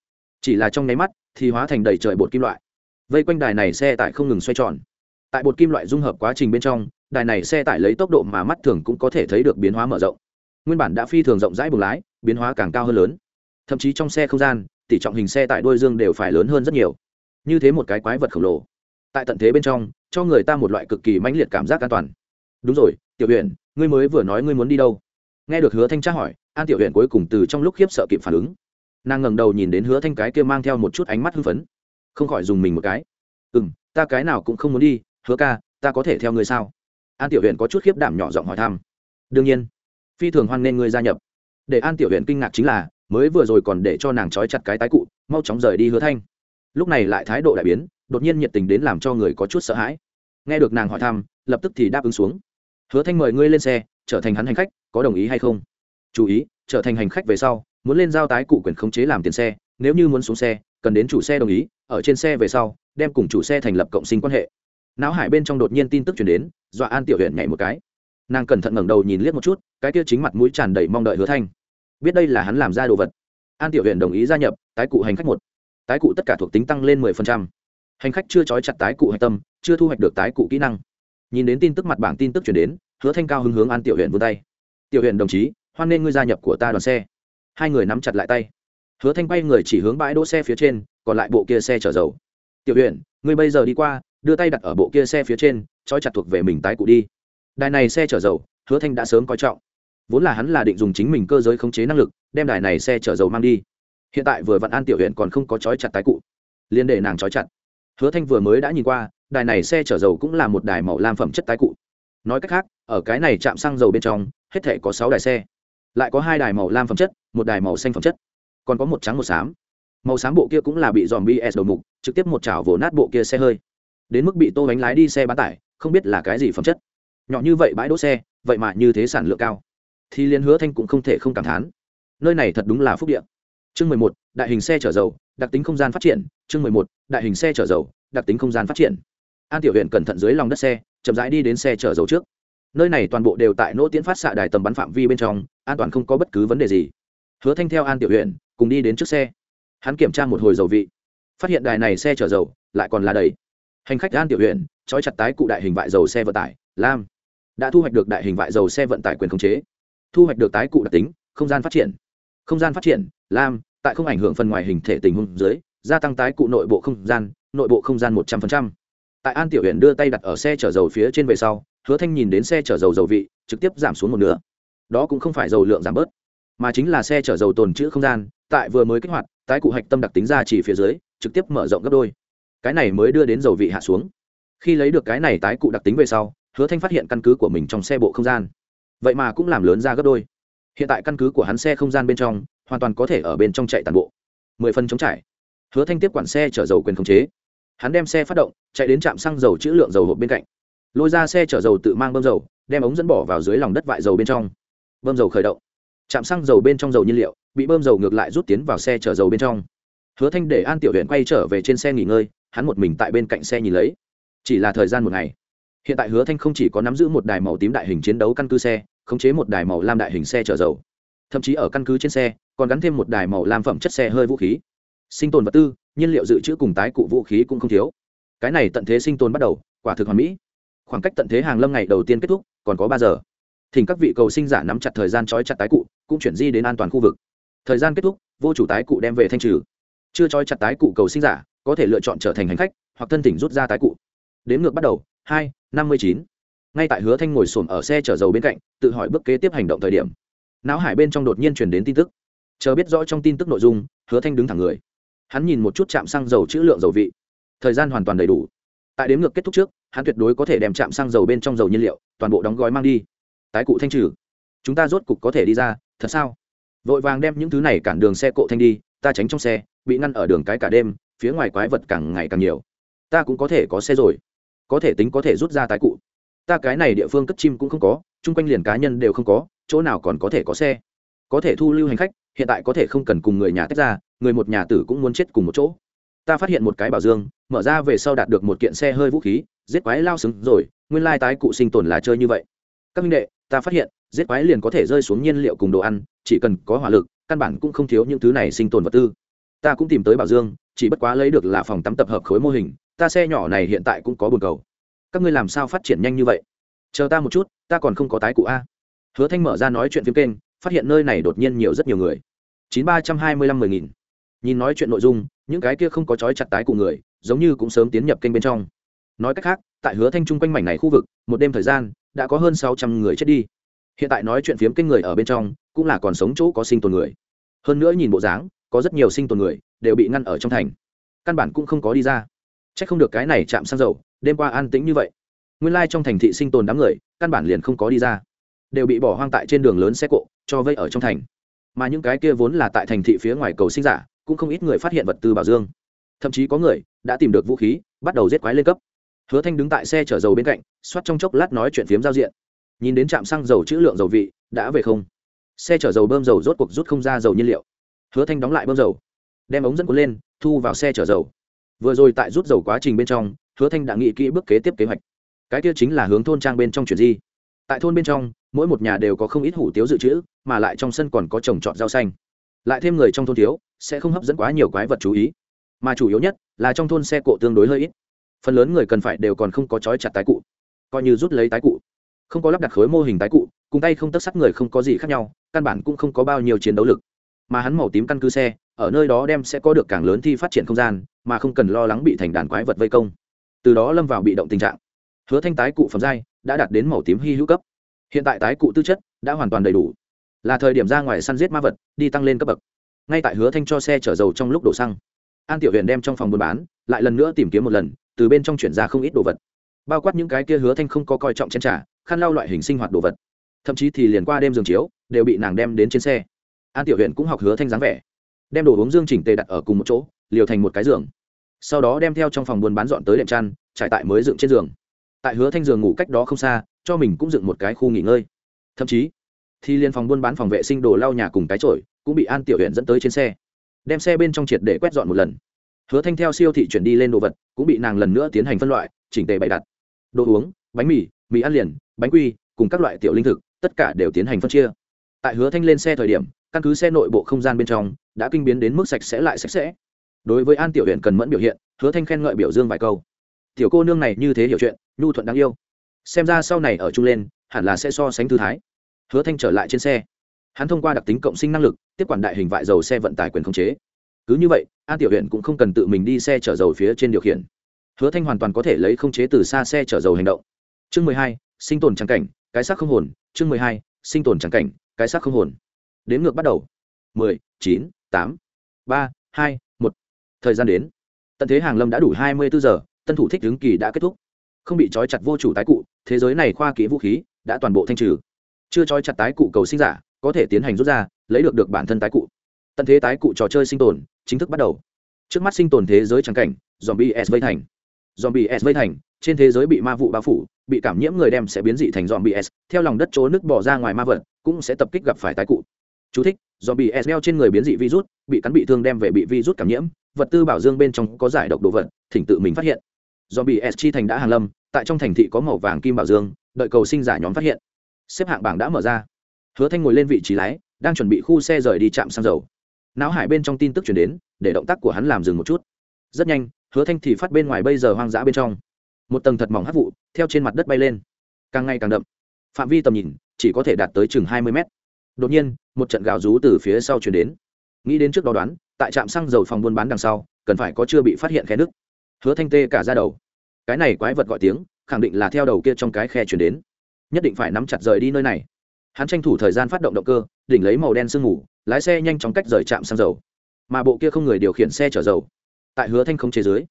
Chỉ là trong nháy mắt thì hóa thành đầy trời bột kim loại. Vây quanh đài này xe tải không ngừng xoay tròn. Tại bột kim loại dung hợp quá trình bên trong đài này xe tải lấy tốc độ mà mắt thường cũng có thể thấy được biến hóa mở rộng. Nguyên bản đã phi thường rộng rãi buồng lái, biến hóa càng cao hơn lớn. Thậm chí trong xe không gian tỷ trọng hình xe tải đôi dương đều phải lớn hơn rất nhiều. Như thế một cái quái vật khổng lồ. Tại tận thế bên trong, cho người ta một loại cực kỳ mãnh liệt cảm giác an toàn. Đúng rồi, tiểu huyện ngươi mới vừa nói ngươi muốn đi đâu? Nghe được hứa thanh tra hỏi, an tiểu huyện cuối cùng từ trong lúc khiếp sợ kịp phản ứng. Nàng ngẩng đầu nhìn đến hứa thanh cái kia mang theo một chút ánh mắt hưng phấn. Không khỏi dùng mình một cái. Ừ m ta cái nào cũng không muốn đi, hứa ca, ta có thể theo ngươi sao? An tiểu huyện có chút khiếp đảm nhỏ giọng hỏi thăm đương nhiên phi thường hoan nghênh ngươi gia nhập để an tiểu huyện kinh ngạc chính là mới vừa rồi còn để cho nàng trói chặt cái tái cụ mau chóng rời đi hứa thanh lúc này lại thái độ đại biến đột nhiên nhiệt tình đến làm cho người có chút sợ hãi nghe được nàng hỏi thăm lập tức thì đáp ứng xuống hứa thanh mời ngươi lên xe trở thành hắn hành khách có đồng ý hay không chú ý trở thành hành khách về sau muốn lên giao tái cụ quyền khống chế làm tiền xe nếu như muốn xuống xe cần đến chủ xe đồng ý ở trên xe về sau đem cùng chủ xe thành lập cộng sinh quan hệ não hải bên trong đột nhiên tin tức chuyển đến, dọa an tiểu huyện nhảy một cái. Nàng cẩn thận ngẩng đầu nhìn liếc một chút, cái kia chính mặt mũi tràn đầy mong đợi hứa thanh. Biết đây là hắn làm ra đồ vật. An tiểu huyện đồng ý gia nhập, tái cụ hành khách một. Tái cụ tất cả thuộc tính tăng lên mười phần trăm. Hành khách chưa trói chặt tái cụ hạch tâm, chưa thu hoạch được tái cụ kỹ năng. Nhìn đến tin tức mặt bảng tin tức chuyển đến, hứa thanh cao hứng hướng an tiểu huyện vươn tay. Tiểu huyện đồng chí, hoan nghênh ngươi gia nhập của ta đoàn xe. Hai người nắm chặt lại tay. Hứa thanh bay người chỉ hướng bãi đỗ xe phía trên, còn lại bộ kia xe chở dầu. Tiểu huyện ngươi bây giờ đi qua đưa tay đặt ở bộ kia xe phía trên, trói chặt thuộc về mình tái cụ đi. Đài này xe chở dầu, hứa thanh đã sớm coi trọng. Vốn là hắn là định dùng chính mình cơ giới khống chế năng lực, đem đài này xe chở dầu mang đi. Hiện tại vừa vặn an tiểu huyện còn không có trói chặt tái cụ. Liên để nàng trói chặt. Hứa thanh vừa mới đã nhìn qua, đài này xe chở dầu cũng là một đài màu lam phẩm chất tái cụ. Nói cách khác, ở cái này chạm xăng dầu bên trong, hết thể có sáu đài xe. Lại có hai đài màu lam phẩm chất, một đài màu xanh phẩm chất. Còn có một trắng một xám. Màu xám bộ kia cũng là bị dòm bs đầu mục, trực tiếp một chảo vồ nát bộ kia xe hơi đến mức bị tô bánh lái đi xe bán tải, không biết là cái gì phẩm chất. Nhỏ như vậy bãi đỗ xe, vậy mà như thế sản lượng cao. Thì liên hứa thanh cũng không thể không cảm thán. Nơi này thật đúng là phúc điện chương mười một, đại hình xe chở dầu, đặc tính không gian phát triển. Chương mười một, đại hình xe chở dầu, đặc tính không gian phát triển. An tiểu huyện cẩn thận dưới lòng đất xe, chậm rãi đi đến xe chở dầu trước. Nơi này toàn bộ đều tại nỗ tiến phát xạ đài tầm bắn phạm vi bên trong, an toàn không có bất cứ vấn đề gì. Hứa thanh theo an tiểu huyện cùng đi đến trước xe. Hắn kiểm tra một hồi dầu vị. Phát hiện đài này xe chở dầu, lại còn là đầy hành khách an tiểu huyện trói chặt tái cụ đại hình vại dầu xe vận tải, lam. Đã thu hoạch được đại hình vại dầu xe vận tải quyền khống chế. Thu hoạch được tái cụ đặc tính, không gian phát triển. Không gian phát triển, lam, tại không ảnh hưởng phần ngoài hình thể tình huống dưới, gia tăng tái cụ nội bộ không gian, nội bộ không gian một trăm linh tại an tiểu huyện đưa tay đặt ở xe chở dầu phía trên về sau, hứa thanh nhìn đến xe chở dầu dầu vị, trực tiếp giảm xuống một nửa. Đó cũng không phải dầu lượng giảm bớt, mà chính là xe chở dầu tồn trữ không gian, tại vừa mới kích hoạt, tái cụ hạch tâm đặc tính ra chỉ phía dưới, trực tiếp mở rộng gấp đôi cái này mới đưa đến dầu vị hạ xuống. Khi lấy được cái này tái cụ đặc tính về sau, hứa thanh phát hiện căn cứ của mình trong xe bộ không gian. Vậy mà cũng làm lớn ra gấp đôi. Hiện tại căn cứ của hắn xe không gian bên trong, hoàn toàn có thể ở bên trong chạy toàn bộ. Mười phân chống trải. Hứa thanh tiếp quản xe chở dầu quyền khống chế. Hắn đem xe phát động, chạy đến trạm xăng dầu chữ lượng dầu hộp bên cạnh. Lôi ra xe chở dầu tự mang bơm dầu, đem ống dẫn bỏ vào dưới lòng đất vại dầu bên trong. Bơm dầu khởi động. Trạm xăng dầu bên trong dầu nhiên liệu, bị bơm dầu ngược lại rút tiến vào xe chở dầu bên trong. Hứa thanh để an tiểu huyện quay trở về trên xe nghỉ ngơi hắn một mình tại bên cạnh xe nhìn lấy. Chỉ là thời gian một ngày. Hiện tại hứa thanh không chỉ có nắm giữ một đài màu tím đại hình chiến đấu căn cứ xe, khống chế một đài màu lam đại hình xe chở dầu. Thậm chí ở căn cứ trên xe, còn gắn thêm một đài màu lam phẩm chất xe hơi vũ khí. Sinh tồn vật tư, nhiên liệu dự trữ cùng tái cụ vũ khí cũng không thiếu. Cái này tận thế sinh tồn bắt đầu, quả thực hoàn mỹ. Khoảng cách tận thế hàng lâm ngày đầu tiên kết thúc, còn có ba giờ. Thỉnh các vị cầu sinh giả nắm chặt thời gian trói chặt tái cụ, cũng chuyển di đến an toàn khu vực. Thời gian kết thúc, vô chủ tái cụ đem về thanh trừ. Chưa trói chặt tái cụ cầu sinh giả có thể lựa chọn trở thành hành khách, hoặc thân tỉnh rút ra tái cụ. Đến ngược bắt đầu, hai, năm mươi chín. Ngay tại hứa thanh ngồi xổm ở xe chở dầu bên cạnh, tự hỏi bước kế tiếp hành động thời điểm. Não hải bên trong đột nhiên chuyển đến tin tức. Chờ biết rõ trong tin tức nội dung, hứa thanh đứng thẳng người. Hắn nhìn một chút chạm xăng dầu chữ lượng dầu vị. Thời gian hoàn toàn đầy đủ. Tại đếm ngược kết thúc trước, hắn tuyệt đối có thể đem chạm xăng dầu bên trong dầu nhiên liệu, toàn bộ đóng gói mang đi. Tái cụ thanh trừ. Chúng ta rốt cục có thể đi ra, thật sao? Vội vàng đem những thứ này cản đường xe cộ thanh đi, ta tránh trong xe, bị ngăn ở đường cái cả đêm phía ngoài quái vật càng ngày càng nhiều. Ta cũng có thể có xe rồi. Có thể tính có thể rút ra tái cụ. Ta cái này địa phương cất chim cũng không có, chung quanh liền cá nhân đều không có, chỗ nào còn có thể có xe. Có thể thu lưu hành khách, hiện tại có thể không cần cùng người nhà tách ra, người một nhà tử cũng muốn chết cùng một chỗ. Ta phát hiện một cái bảo dương, mở ra về sau đạt được một kiện xe hơi vũ khí, giết quái lao xứng rồi, nguyên lai tái cụ sinh tồn là chơi như vậy. Các minh đệ, ta phát hiện, giết quái liền có thể rơi xuống nhiên liệu cùng đồ ăn, chỉ cần có hỏa lực, căn bản cũng không thiếu những thứ này sinh tồn vật tư. Ta cũng tìm tới bảo dương chỉ bất quá lấy được là phòng tắm tập hợp khối mô hình, ta xe nhỏ này hiện tại cũng có bồn cầu. Các ngươi làm sao phát triển nhanh như vậy? Chờ ta một chút, ta còn không có tái cụ a. Hứa thanh mở ra nói chuyện phim kênh, phát hiện nơi này đột nhiên nhiều rất nhiều người. chín ba trăm hai mươi lăm mười nghìn. Nhìn nói chuyện nội dung, những cái kia không có trói chặt tái cụ người, giống như cũng sớm tiến nhập kênh bên trong. Nói cách khác, tại hứa thanh chung quanh mảnh này khu vực, một đêm thời gian, đã có hơn sáu trăm người chết đi. Hiện tại nói chuyện phiếm kênh người ở bên trong, cũng là còn sống chỗ có sinh tồn người. Hơn nữa nhìn bộ dáng, có rất nhiều sinh tồn người đều bị ngăn ở trong thành. Căn bản cũng không có đi ra. C h ắ c không được cái này chạm xăng dầu, đêm qua an tĩnh như vậy. Nguyên lai、like、trong thành thị sinh tồn đám người, căn bản liền không có đi ra. Đều bị bỏ hoang tại trên đường lớn xe cộ, cho vây ở trong thành. Mà những cái kia vốn là tại thành thị phía ngoài cầu sinh giả, cũng không ít người phát hiện vật tư bảo dương. Thậm chí có người đã tìm được vũ khí, bắt đầu giết quái lên cấp. Hứa thanh đứng tại xe chở dầu bên cạnh xoát trong chốc lát nói chuyện phiếm giao diện. Nhìn đến trạm xăng dầu chữ lượng dầu vị, đã về không? Xe chở dầu bơm dầu rốt cuộc rút không ra dầu nhiên liệu. Hứa thanh đóng lại bơm dầu đem ống dẫn cuốn lên, thu vào xe chở dầu. Vừa rồi tại rút dầu quá trình bên trong, hứa thanh đã nghĩ kỹ bước kế tiếp kế hoạch. Cái kia chính là hướng thôn trang bên trong chuyển di. Tại thôn bên trong, mỗi một nhà đều có không ít hủ tiếu dự trữ, mà lại trong sân còn có trồng trọt rau xanh. Lại thêm người trong thôn thiếu, sẽ không hấp dẫn quá nhiều quái vật chú ý. Mà chủ yếu nhất là trong thôn xe cộ tương đối hơi ít. Phần lớn người cần phải đều còn không có trói chặt tái cụ. Coi như rút lấy tái cụ. Không có lắp đặt khối mô hình tái cụ, cùng tay không tất sắt người không có gì khác nhau, căn bản cũng không có bao nhiêu chiến đấu lực mà hắn màu tím căn cứ xe, ở nơi đó đem sẽ có được càng lớn thi phát triển không gian, mà không cần lo lắng bị thành đàn quái vật vây công. Từ đó lâm vào bị động tình trạng. Hứa thanh tái cụ phẩm giai đã đạt đến màu tím hy hữu cấp. Hiện tại tái cụ tư chất đã hoàn toàn đầy đủ. Là thời điểm ra ngoài săn giết ma vật, đi tăng lên cấp bậc. Ngay tại hứa thanh cho xe chở dầu trong lúc đổ xăng, an tiểu huyền đem trong phòng buôn bán, lại lần nữa tìm kiếm một lần, từ bên trong chuyển ra không ít đồ vật. Bao quát những cái kia hứa thanh không có coi trọng chen trả khăn lau loại hình sinh hoạt đồ vật. Thậm chí thì liền qua đêm giường chiếu, đều bị nàng đem đến trên xe an tiểu huyền cũng học hứa thanh dáng vẻ đem đồ uống dương chỉnh tề đặt ở cùng một chỗ liều thành một cái giường sau đó đem theo trong phòng buôn bán dọn tới đệm chăn trải tại mới dựng trên giường tại hứa thanh giường ngủ cách đó không xa cho mình cũng dựng một cái khu nghỉ ngơi thậm chí thì liên phòng buôn bán phòng vệ sinh đồ lau nhà cùng cái trội cũng bị an tiểu huyện dẫn tới trên xe đem xe bên trong triệt để quét dọn một lần hứa thanh theo siêu thị chuyển đi lên đồ vật cũng bị nàng lần nữa tiến hành phân loại chỉnh tề bày đặt đồ uống bánh mì mì ăn liền bánh quy cùng các loại tiểu linh thực tất cả đều tiến hành phân chia tại hứa thanh lên xe thời điểm căn cứ xe nội bộ không gian bên trong, đã kinh biến đến mức sạch sẽ lại sạch sẽ. Đối với an tiểu huyện cần mẫn biểu hiện, hứa thanh khen ngợi biểu dương vài câu. Tiểu cô nương này như thế hiểu chuyện, nhu thuận đáng yêu. Xem ra sau này ở chung lên, hẳn là sẽ so sánh thư thái. Hứa thanh trở lại trên xe. Hắn thông qua đặc tính cộng sinh năng lực, tiếp quản đại hình vại dầu xe vận tải quyền khống chế. Cứ như vậy, an tiểu huyện cũng không cần tự mình đi xe chở dầu phía trên điều khiển. Hứa thanh hoàn toàn có thể lấy không chế từ xa xe chở dầu hành động. Chương mười hai, sinh tồn trắng cảnh, cái xác không hồn. Chương mười hai, sinh tồn trắng cảnh, cái xác không hồn đến ngược bắt đầu. Mười, chín, tám, ba, hai, một. Thời gian đến. Tận thế hàng lâm đã đủ hai mươi bốn giờ, tân thủ thích ứng kỳ đã kết thúc. Không bị trói chặt vô chủ tái cụ, thế giới này khoa kỹ vũ khí đã toàn bộ thanh trừ. Chưa trói chặt tái cụ cầu sinh giả, có thể tiến hành rút ra, lấy được được bản thân tái cụ. Tận thế tái cụ trò chơi sinh tồn, chính thức bắt đầu. Trước mắt sinh tồn thế giới trắng cảnh, zombie s vây thành. Zombie s vây thành, trên thế giới bị ma vụ bao phủ, bị cảm nhiễm người đem sẽ biến dị thành zombie s. Theo lòng đất chỗ nước bỏ ra ngoài ma vật, cũng sẽ tập kích gặp phải tái cụ. Chú thích, Zombie bs trên người biến dị virus bị cắn bị thương đem về bị virus cảm nhiễm vật tư bảo dương bên trong có giải độc đồ vật thỉnh tự mình phát hiện. Do bị s chi thành đã hàng lâm tại trong thành thị có màu vàng kim bảo dương đợi cầu sinh giả nhóm phát hiện. Xếp hạng bảng đã mở ra. Hứa thanh ngồi lên vị trí lái đang chuẩn bị khu xe rời đi trạm xăng dầu. Náo hải bên trong tin tức truyền đến để động tác của hắn làm dừng một chút. Rất nhanh hứa thanh thì phát bên ngoài bây giờ hoang dã bên trong. Một tầng thật mỏng hắc vụ theo trên mặt đất bay lên. Càng ngày càng đậm. Phạm vi tầm nhìn chỉ có thể đạt tới chừng hai mươi mét đột nhiên, một trận gào rú từ phía sau chuyển đến. Nghĩ đến trước đó đoán, tại trạm xăng dầu phòng buôn bán đằng sau, cần phải có chưa bị phát hiện khe nước hứa thanh tê cả ra đầu. Cái này quái vật gọi tiếng, khẳng định là theo đầu kia trong cái khe chuyển đến. Nhất định phải nắm chặt rời đi nơi này. Hắn tranh thủ thời gian phát động động cơ, đỉnh lấy màu đen sương mù, lái xe nhanh chóng cách rời trạm xăng dầu. Mà bộ kia không người điều khiển xe chở dầu. Tại hứa thanh không chế dưới,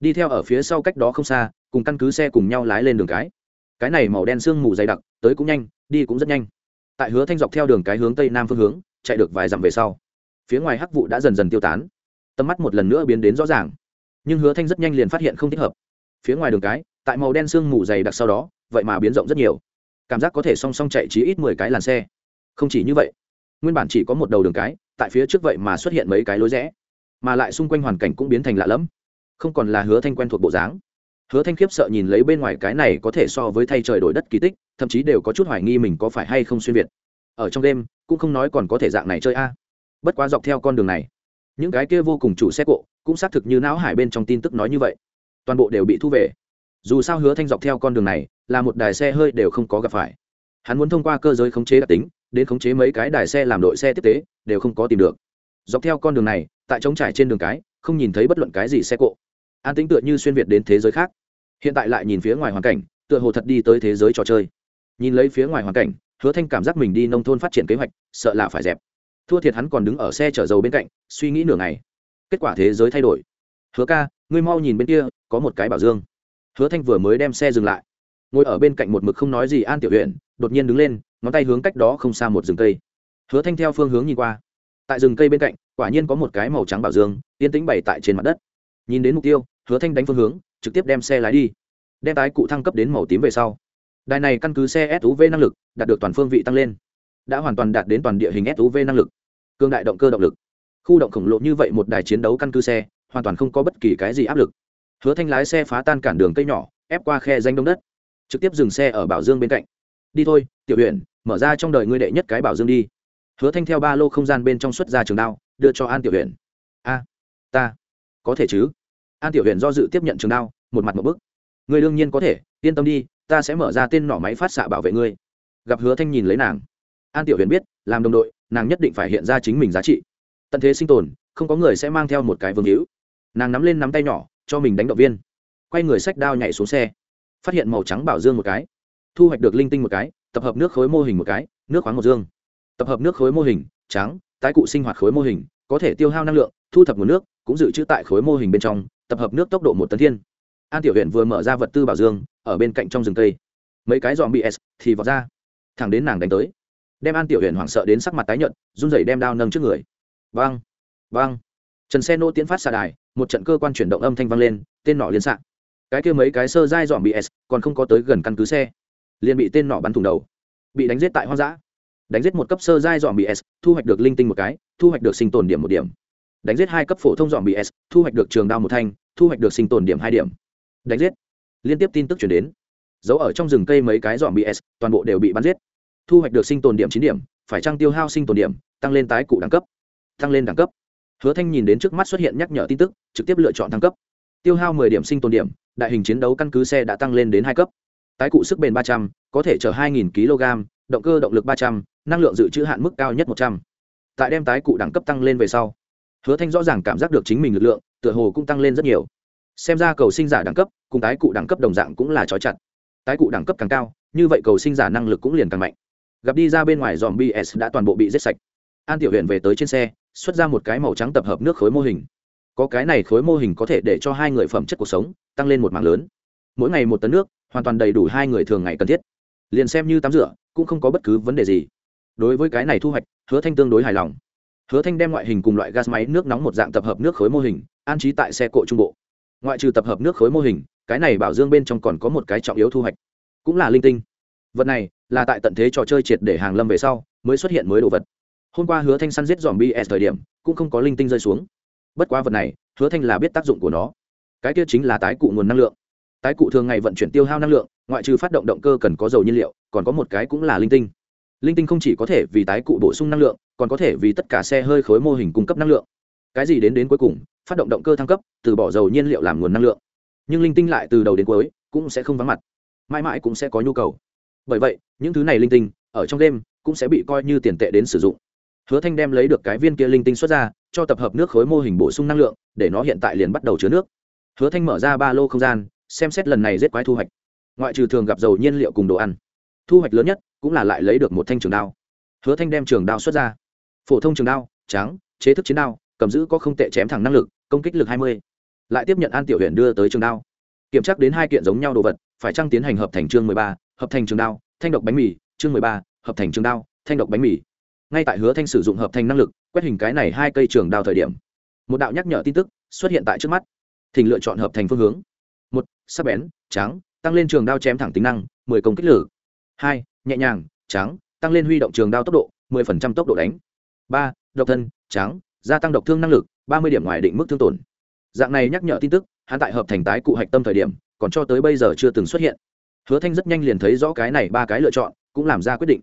đi theo ở phía sau cách đó không xa, cùng căn cứ xe cùng nhau lái lên đường cái. Cái này màu đen sương mù dày đặc, tới cũng nhanh, đi cũng rất nhanh tại hứa thanh dọc theo đường cái hướng tây nam phương hướng, chạy được vài dặm về sau. Phía ngoài hắc vụ đã dần dần tiêu tán. Tầm mắt một lần nữa biến đến rõ ràng. Nhưng hứa thanh rất nhanh liền phát hiện không thích hợp. Phía ngoài đường cái, tại màu đen sương mù dày đặc sau đó, vậy mà biến rộng rất nhiều. Cảm giác có thể song song chạy chí ít mười cái làn xe. Không chỉ như vậy, nguyên bản chỉ có một đầu đường cái, tại phía trước vậy mà xuất hiện mấy cái lối rẽ. Mà lại xung quanh hoàn cảnh cũng biến thành lạ lẫm. Không còn là hứa thanh quen thuộc bộ dáng hứa thanh khiếp sợ nhìn lấy bên ngoài cái này có thể so với thay trời đổi đất kỳ tích, thậm chí đều có chút hoài nghi mình có phải hay không xuyên việt. Ở trong đêm, cũng không nói còn có thể dạng này chơi a. À. Bất quá dọc theo con đường này, những cái kia vô cùng chủ xe cộ, cũng xác thực như não hải bên trong tin tức nói như vậy. Toàn bộ đều bị thu về. Dù sao hứa thanh dọc theo con đường này, là một đài xe hơi đều không có gặp phải. Hắn muốn thông qua cơ giới khống chế đặc tính, đến khống chế mấy cái đài xe làm đội xe tiếp tế, đều không có tìm được. Dọc theo con đường này, tại trống trải trên đường cái, không nhìn thấy bất luận cái gì xe cộ an tính tựa như xuyên việt đến thế giới khác. Hiện tại lại nhìn phía ngoài hoàn cảnh, tựa hồ thật đi tới thế giới trò chơi. Nhìn lấy phía ngoài hoàn cảnh, hứa thanh cảm giác mình đi nông thôn phát triển kế hoạch, sợ là phải dẹp. Thua thiệt hắn còn đứng ở xe chở dầu bên cạnh, suy nghĩ nửa ngày. Kết quả thế giới thay đổi. Hứa ca, ngươi mau nhìn bên kia, có một cái bảo dương. Hứa thanh vừa mới đem xe dừng lại. Ngồi ở bên cạnh một mực không nói gì an tiểu huyện đột nhiên đứng lên, ngón tay hướng cách đó không xa một rừng cây. Hứa thanh theo phương hướng nhìn qua. Tại rừng cây bên cạnh, quả nhiên có một cái màu trắng bảo dương, yên tĩnh bày tại trên mặt đất. Nhìn đến mục tiêu hứa thanh đánh phương hướng, trực tiếp đem xe lái đi. Đem tái cụ thăng cấp đến màu tím về sau. Đài này căn cứ xe suv năng lực, đạt được toàn phương vị tăng lên. Đã hoàn toàn đạt đến toàn địa hình suv năng lực. Cương đại động cơ động lực. Khu động khổng lồ như vậy một đài chiến đấu căn cứ xe, hoàn toàn không có bất kỳ cái gì áp lực. Hứa thanh lái xe phá tan cản đường cây nhỏ, ép qua khe danh đông đất. Trực tiếp dừng xe ở bảo dương bên cạnh. Đi thôi, tiểu huyện mở ra trong đời ngươi đệ nhất cái bảo dương đi. Hứa thanh theo ba lô không gian bên trong xuất ra trường đao, đưa cho an tiểu huyện a, ta, có thể chứ? An tiểu huyện do dự tiếp nhận trường đao, một mặt một bức. Người đương nhiên có thể, yên tâm đi, ta sẽ mở ra tên nỏ máy phát xạ bảo vệ ngươi. Gặp hứa thanh nhìn lấy nàng. An tiểu huyện biết, làm đồng đội, nàng nhất định phải hiện ra chính mình giá trị. Tận thế sinh tồn, không có người sẽ mang theo một cái vương hữu. Nàng nắm lên nắm tay nhỏ, cho mình đánh động viên. Quay người sách đao nhảy xuống xe. Phát hiện màu trắng bảo dương một cái. Thu hoạch được linh tinh một cái, tập hợp nước khối mô hình một cái, nước khoáng một dương. Tập hợp nước khối mô hình, trắng, tái cụ sinh hoạt khối mô hình, có thể tiêu hao năng lượng, thu thập nguồn nước, cũng dự trữ tại khối mô hình bên trong tập hợp nước tốc độ một tấn thiên. An tiểu huyện vừa mở ra vật tư bảo dương, ở bên cạnh trong rừng cây. Mấy cái dòm bs thì vọt ra. Thẳng đến nàng đánh tới. Đem an tiểu huyện hoảng sợ đến sắc mặt tái nhợt, run rẩy đem đao nâng trước người. Vang vang. Trần xe nô tiến phát xa đài, một trận cơ quan chuyển động âm thanh vang lên, tên nọ liên xạ. Cái kia mấy cái sơ dai dòm bs còn không có tới gần căn cứ xe. Liền bị tên nọ bắn thủng đầu. Bị đánh giết tại hoang dã. Đánh giết một cấp sơ giai dòm bs thu hoạch được linh tinh một cái, thu hoạch được sinh tồn điểm một điểm đánh giết hai cấp phổ thông dọa bị s, thu hoạch được trường đao một thanh thu hoạch được sinh tồn điểm hai điểm. Đánh giết. Liên tiếp tin tức chuyển đến. Giấu ở trong rừng cây mấy cái dọa bị s, toàn bộ đều bị bắn giết. Thu hoạch được sinh tồn điểm chín điểm phải trăng tiêu hao sinh tồn điểm tăng lên tái cụ đẳng cấp. Tăng lên đẳng cấp. Hứa thanh nhìn đến trước mắt xuất hiện nhắc nhở tin tức trực tiếp lựa chọn thăng cấp. Tiêu hao mười điểm sinh tồn điểm đại hình chiến đấu căn cứ xe đã tăng lên đến hai cấp. Tái cụ sức bền ba trăm có thể chở hai nghìn kg động cơ động lực ba trăm năng lượng dự trữ hạn mức cao nhất một trăm. Tại đem tái cụ đẳng cấp tăng lên về sau hứa thanh rõ ràng cảm giác được chính mình lực lượng, tựa hồ cũng tăng lên rất nhiều. Xem ra cầu sinh giả đẳng cấp cùng tái cụ đẳng cấp đồng dạng cũng là trói chặt. Tái cụ đẳng cấp càng cao, như vậy cầu sinh giả năng lực cũng liền càng mạnh. Gặp đi ra bên ngoài dòm bs đã toàn bộ bị giết sạch. An tiểu huyện về tới trên xe, xuất ra một cái màu trắng tập hợp nước khối mô hình. Có cái này khối mô hình có thể để cho hai người phẩm chất cuộc sống, tăng lên một mạng lớn. Mỗi ngày một tấn nước, hoàn toàn đầy đủ hai người thường ngày cần thiết. Liền xem như tắm rửa, cũng không có bất cứ vấn đề gì. Đối với cái này thu hoạch, hứa thanh tương đối hài lòng hứa thanh đem ngoại hình cùng loại gas máy nước nóng một dạng tập hợp nước khối mô hình, an trí tại xe cộ trung bộ. Ngoại trừ tập hợp nước khối mô hình, cái này bảo dương bên trong còn có một cái trọng yếu thu hoạch, cũng là linh tinh. Vật này là tại tận thế trò chơi triệt để hàng lâm về sau, mới xuất hiện mới đồ vật. Hôm qua hứa thanh săn giết dòm bs thời điểm, cũng không có linh tinh rơi xuống. Bất quá vật này, hứa thanh là biết tác dụng của nó. Cái kia chính là tái cụ nguồn năng lượng. Tái cụ thường ngày vận chuyển tiêu hao năng lượng, ngoại trừ phát động động cơ cần có dầu nhiên liệu, còn có một cái cũng là linh tinh linh tinh không chỉ có thể vì tái cụ bổ sung năng lượng, còn có thể vì tất cả xe hơi khối mô hình cung cấp năng lượng. Cái gì đến đến cuối cùng, phát động động cơ thăng cấp, từ bỏ dầu nhiên liệu làm nguồn năng lượng. Nhưng linh tinh lại từ đầu đến cuối, cũng sẽ không vắng mặt. Mãi mãi cũng sẽ có nhu cầu. Bởi vậy, những thứ này linh tinh, ở trong đêm, cũng sẽ bị coi như tiền tệ đến sử dụng. Hứa thanh đem lấy được cái viên kia linh tinh xuất ra, cho tập hợp nước khối mô hình bổ sung năng lượng, để nó hiện tại liền bắt đầu chứa nước. Hứa thanh mở ra ba lô không gian, xem xét lần này giết quái thu hoạch. Ngoại trừ thường gặp dầu nhiên liệu cùng đồ ăn. Thu hoạch lớn nhất cũng là lại lấy được một thanh trường đao. Hứa thanh đem trường đao xuất ra. Phổ thông trường đao, trắng, chế thức chiến đao, cầm giữ có không tệ chém thẳng năng lực, công kích lực hai mươi. Lại tiếp nhận an tiểu huyện đưa tới trường đao. Kiểm tra đến hai kiện giống nhau đồ vật, phải trăng tiến hành hợp thành chương mười ba, hợp thành trường đao, thanh độc bánh mì, chương mười ba, hợp thành trường đao, thanh độc bánh mì. Ngay tại hứa thanh sử dụng hợp thành năng lực, quét hình cái này hai cây trường đao thời điểm, một đạo nhắc nhở tin tức xuất hiện tại trước mắt. Thỉnh lựa chọn hợp thành phương hướng. Một, sắc bén, trắng, tăng lên trường đao chém thẳng tính năng, mười công kích lử. Hai nhẹ nhàng, trắng, tăng lên huy động trường đao tốc độ, mười phần trăm tốc độ đánh. Ba, độc thân, trắng, gia tăng độc thương năng lực, ba mươi điểm ngoài định mức thương tổn. Dạng này nhắc nhở tin tức, hắn tại hợp thành tái cụ hạch tâm thời điểm, còn cho tới bây giờ chưa từng xuất hiện. Hứa thanh rất nhanh liền thấy rõ cái này ba cái lựa chọn, cũng làm ra quyết định.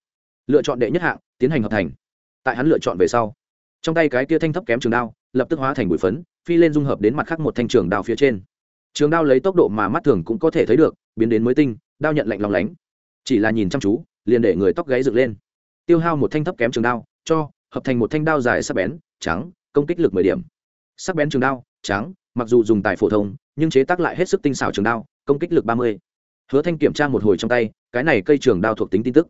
Lựa chọn đệ nhất hạng, tiến hành hợp thành. Tại hắn lựa chọn về sau, trong tay cái kia thanh thấp kém trường đao, lập tức hóa thành bụi phấn, phi lên dung hợp đến mặt khác một thanh trường đao phía trên. Trường đao lấy tốc độ mà mắt thường cũng có thể thấy được, biến đến mới tinh, đao nhận lạnh lòng lánh. Chỉ là nhìn chăm chú liền để người tóc gáy dựng lên. Tiêu hao một thanh thấp kém trường đao, cho, hợp thành một thanh đao dài sắc bén, trắng, công kích lực mười điểm. Sắc bén trường đao, trắng, mặc dù dùng tài phổ thông, nhưng chế tác lại hết sức tinh xảo trường đao, công kích lực ba mươi. Hứa thanh kiểm tra một hồi trong tay, cái này cây trường đao thuộc tính tin tức.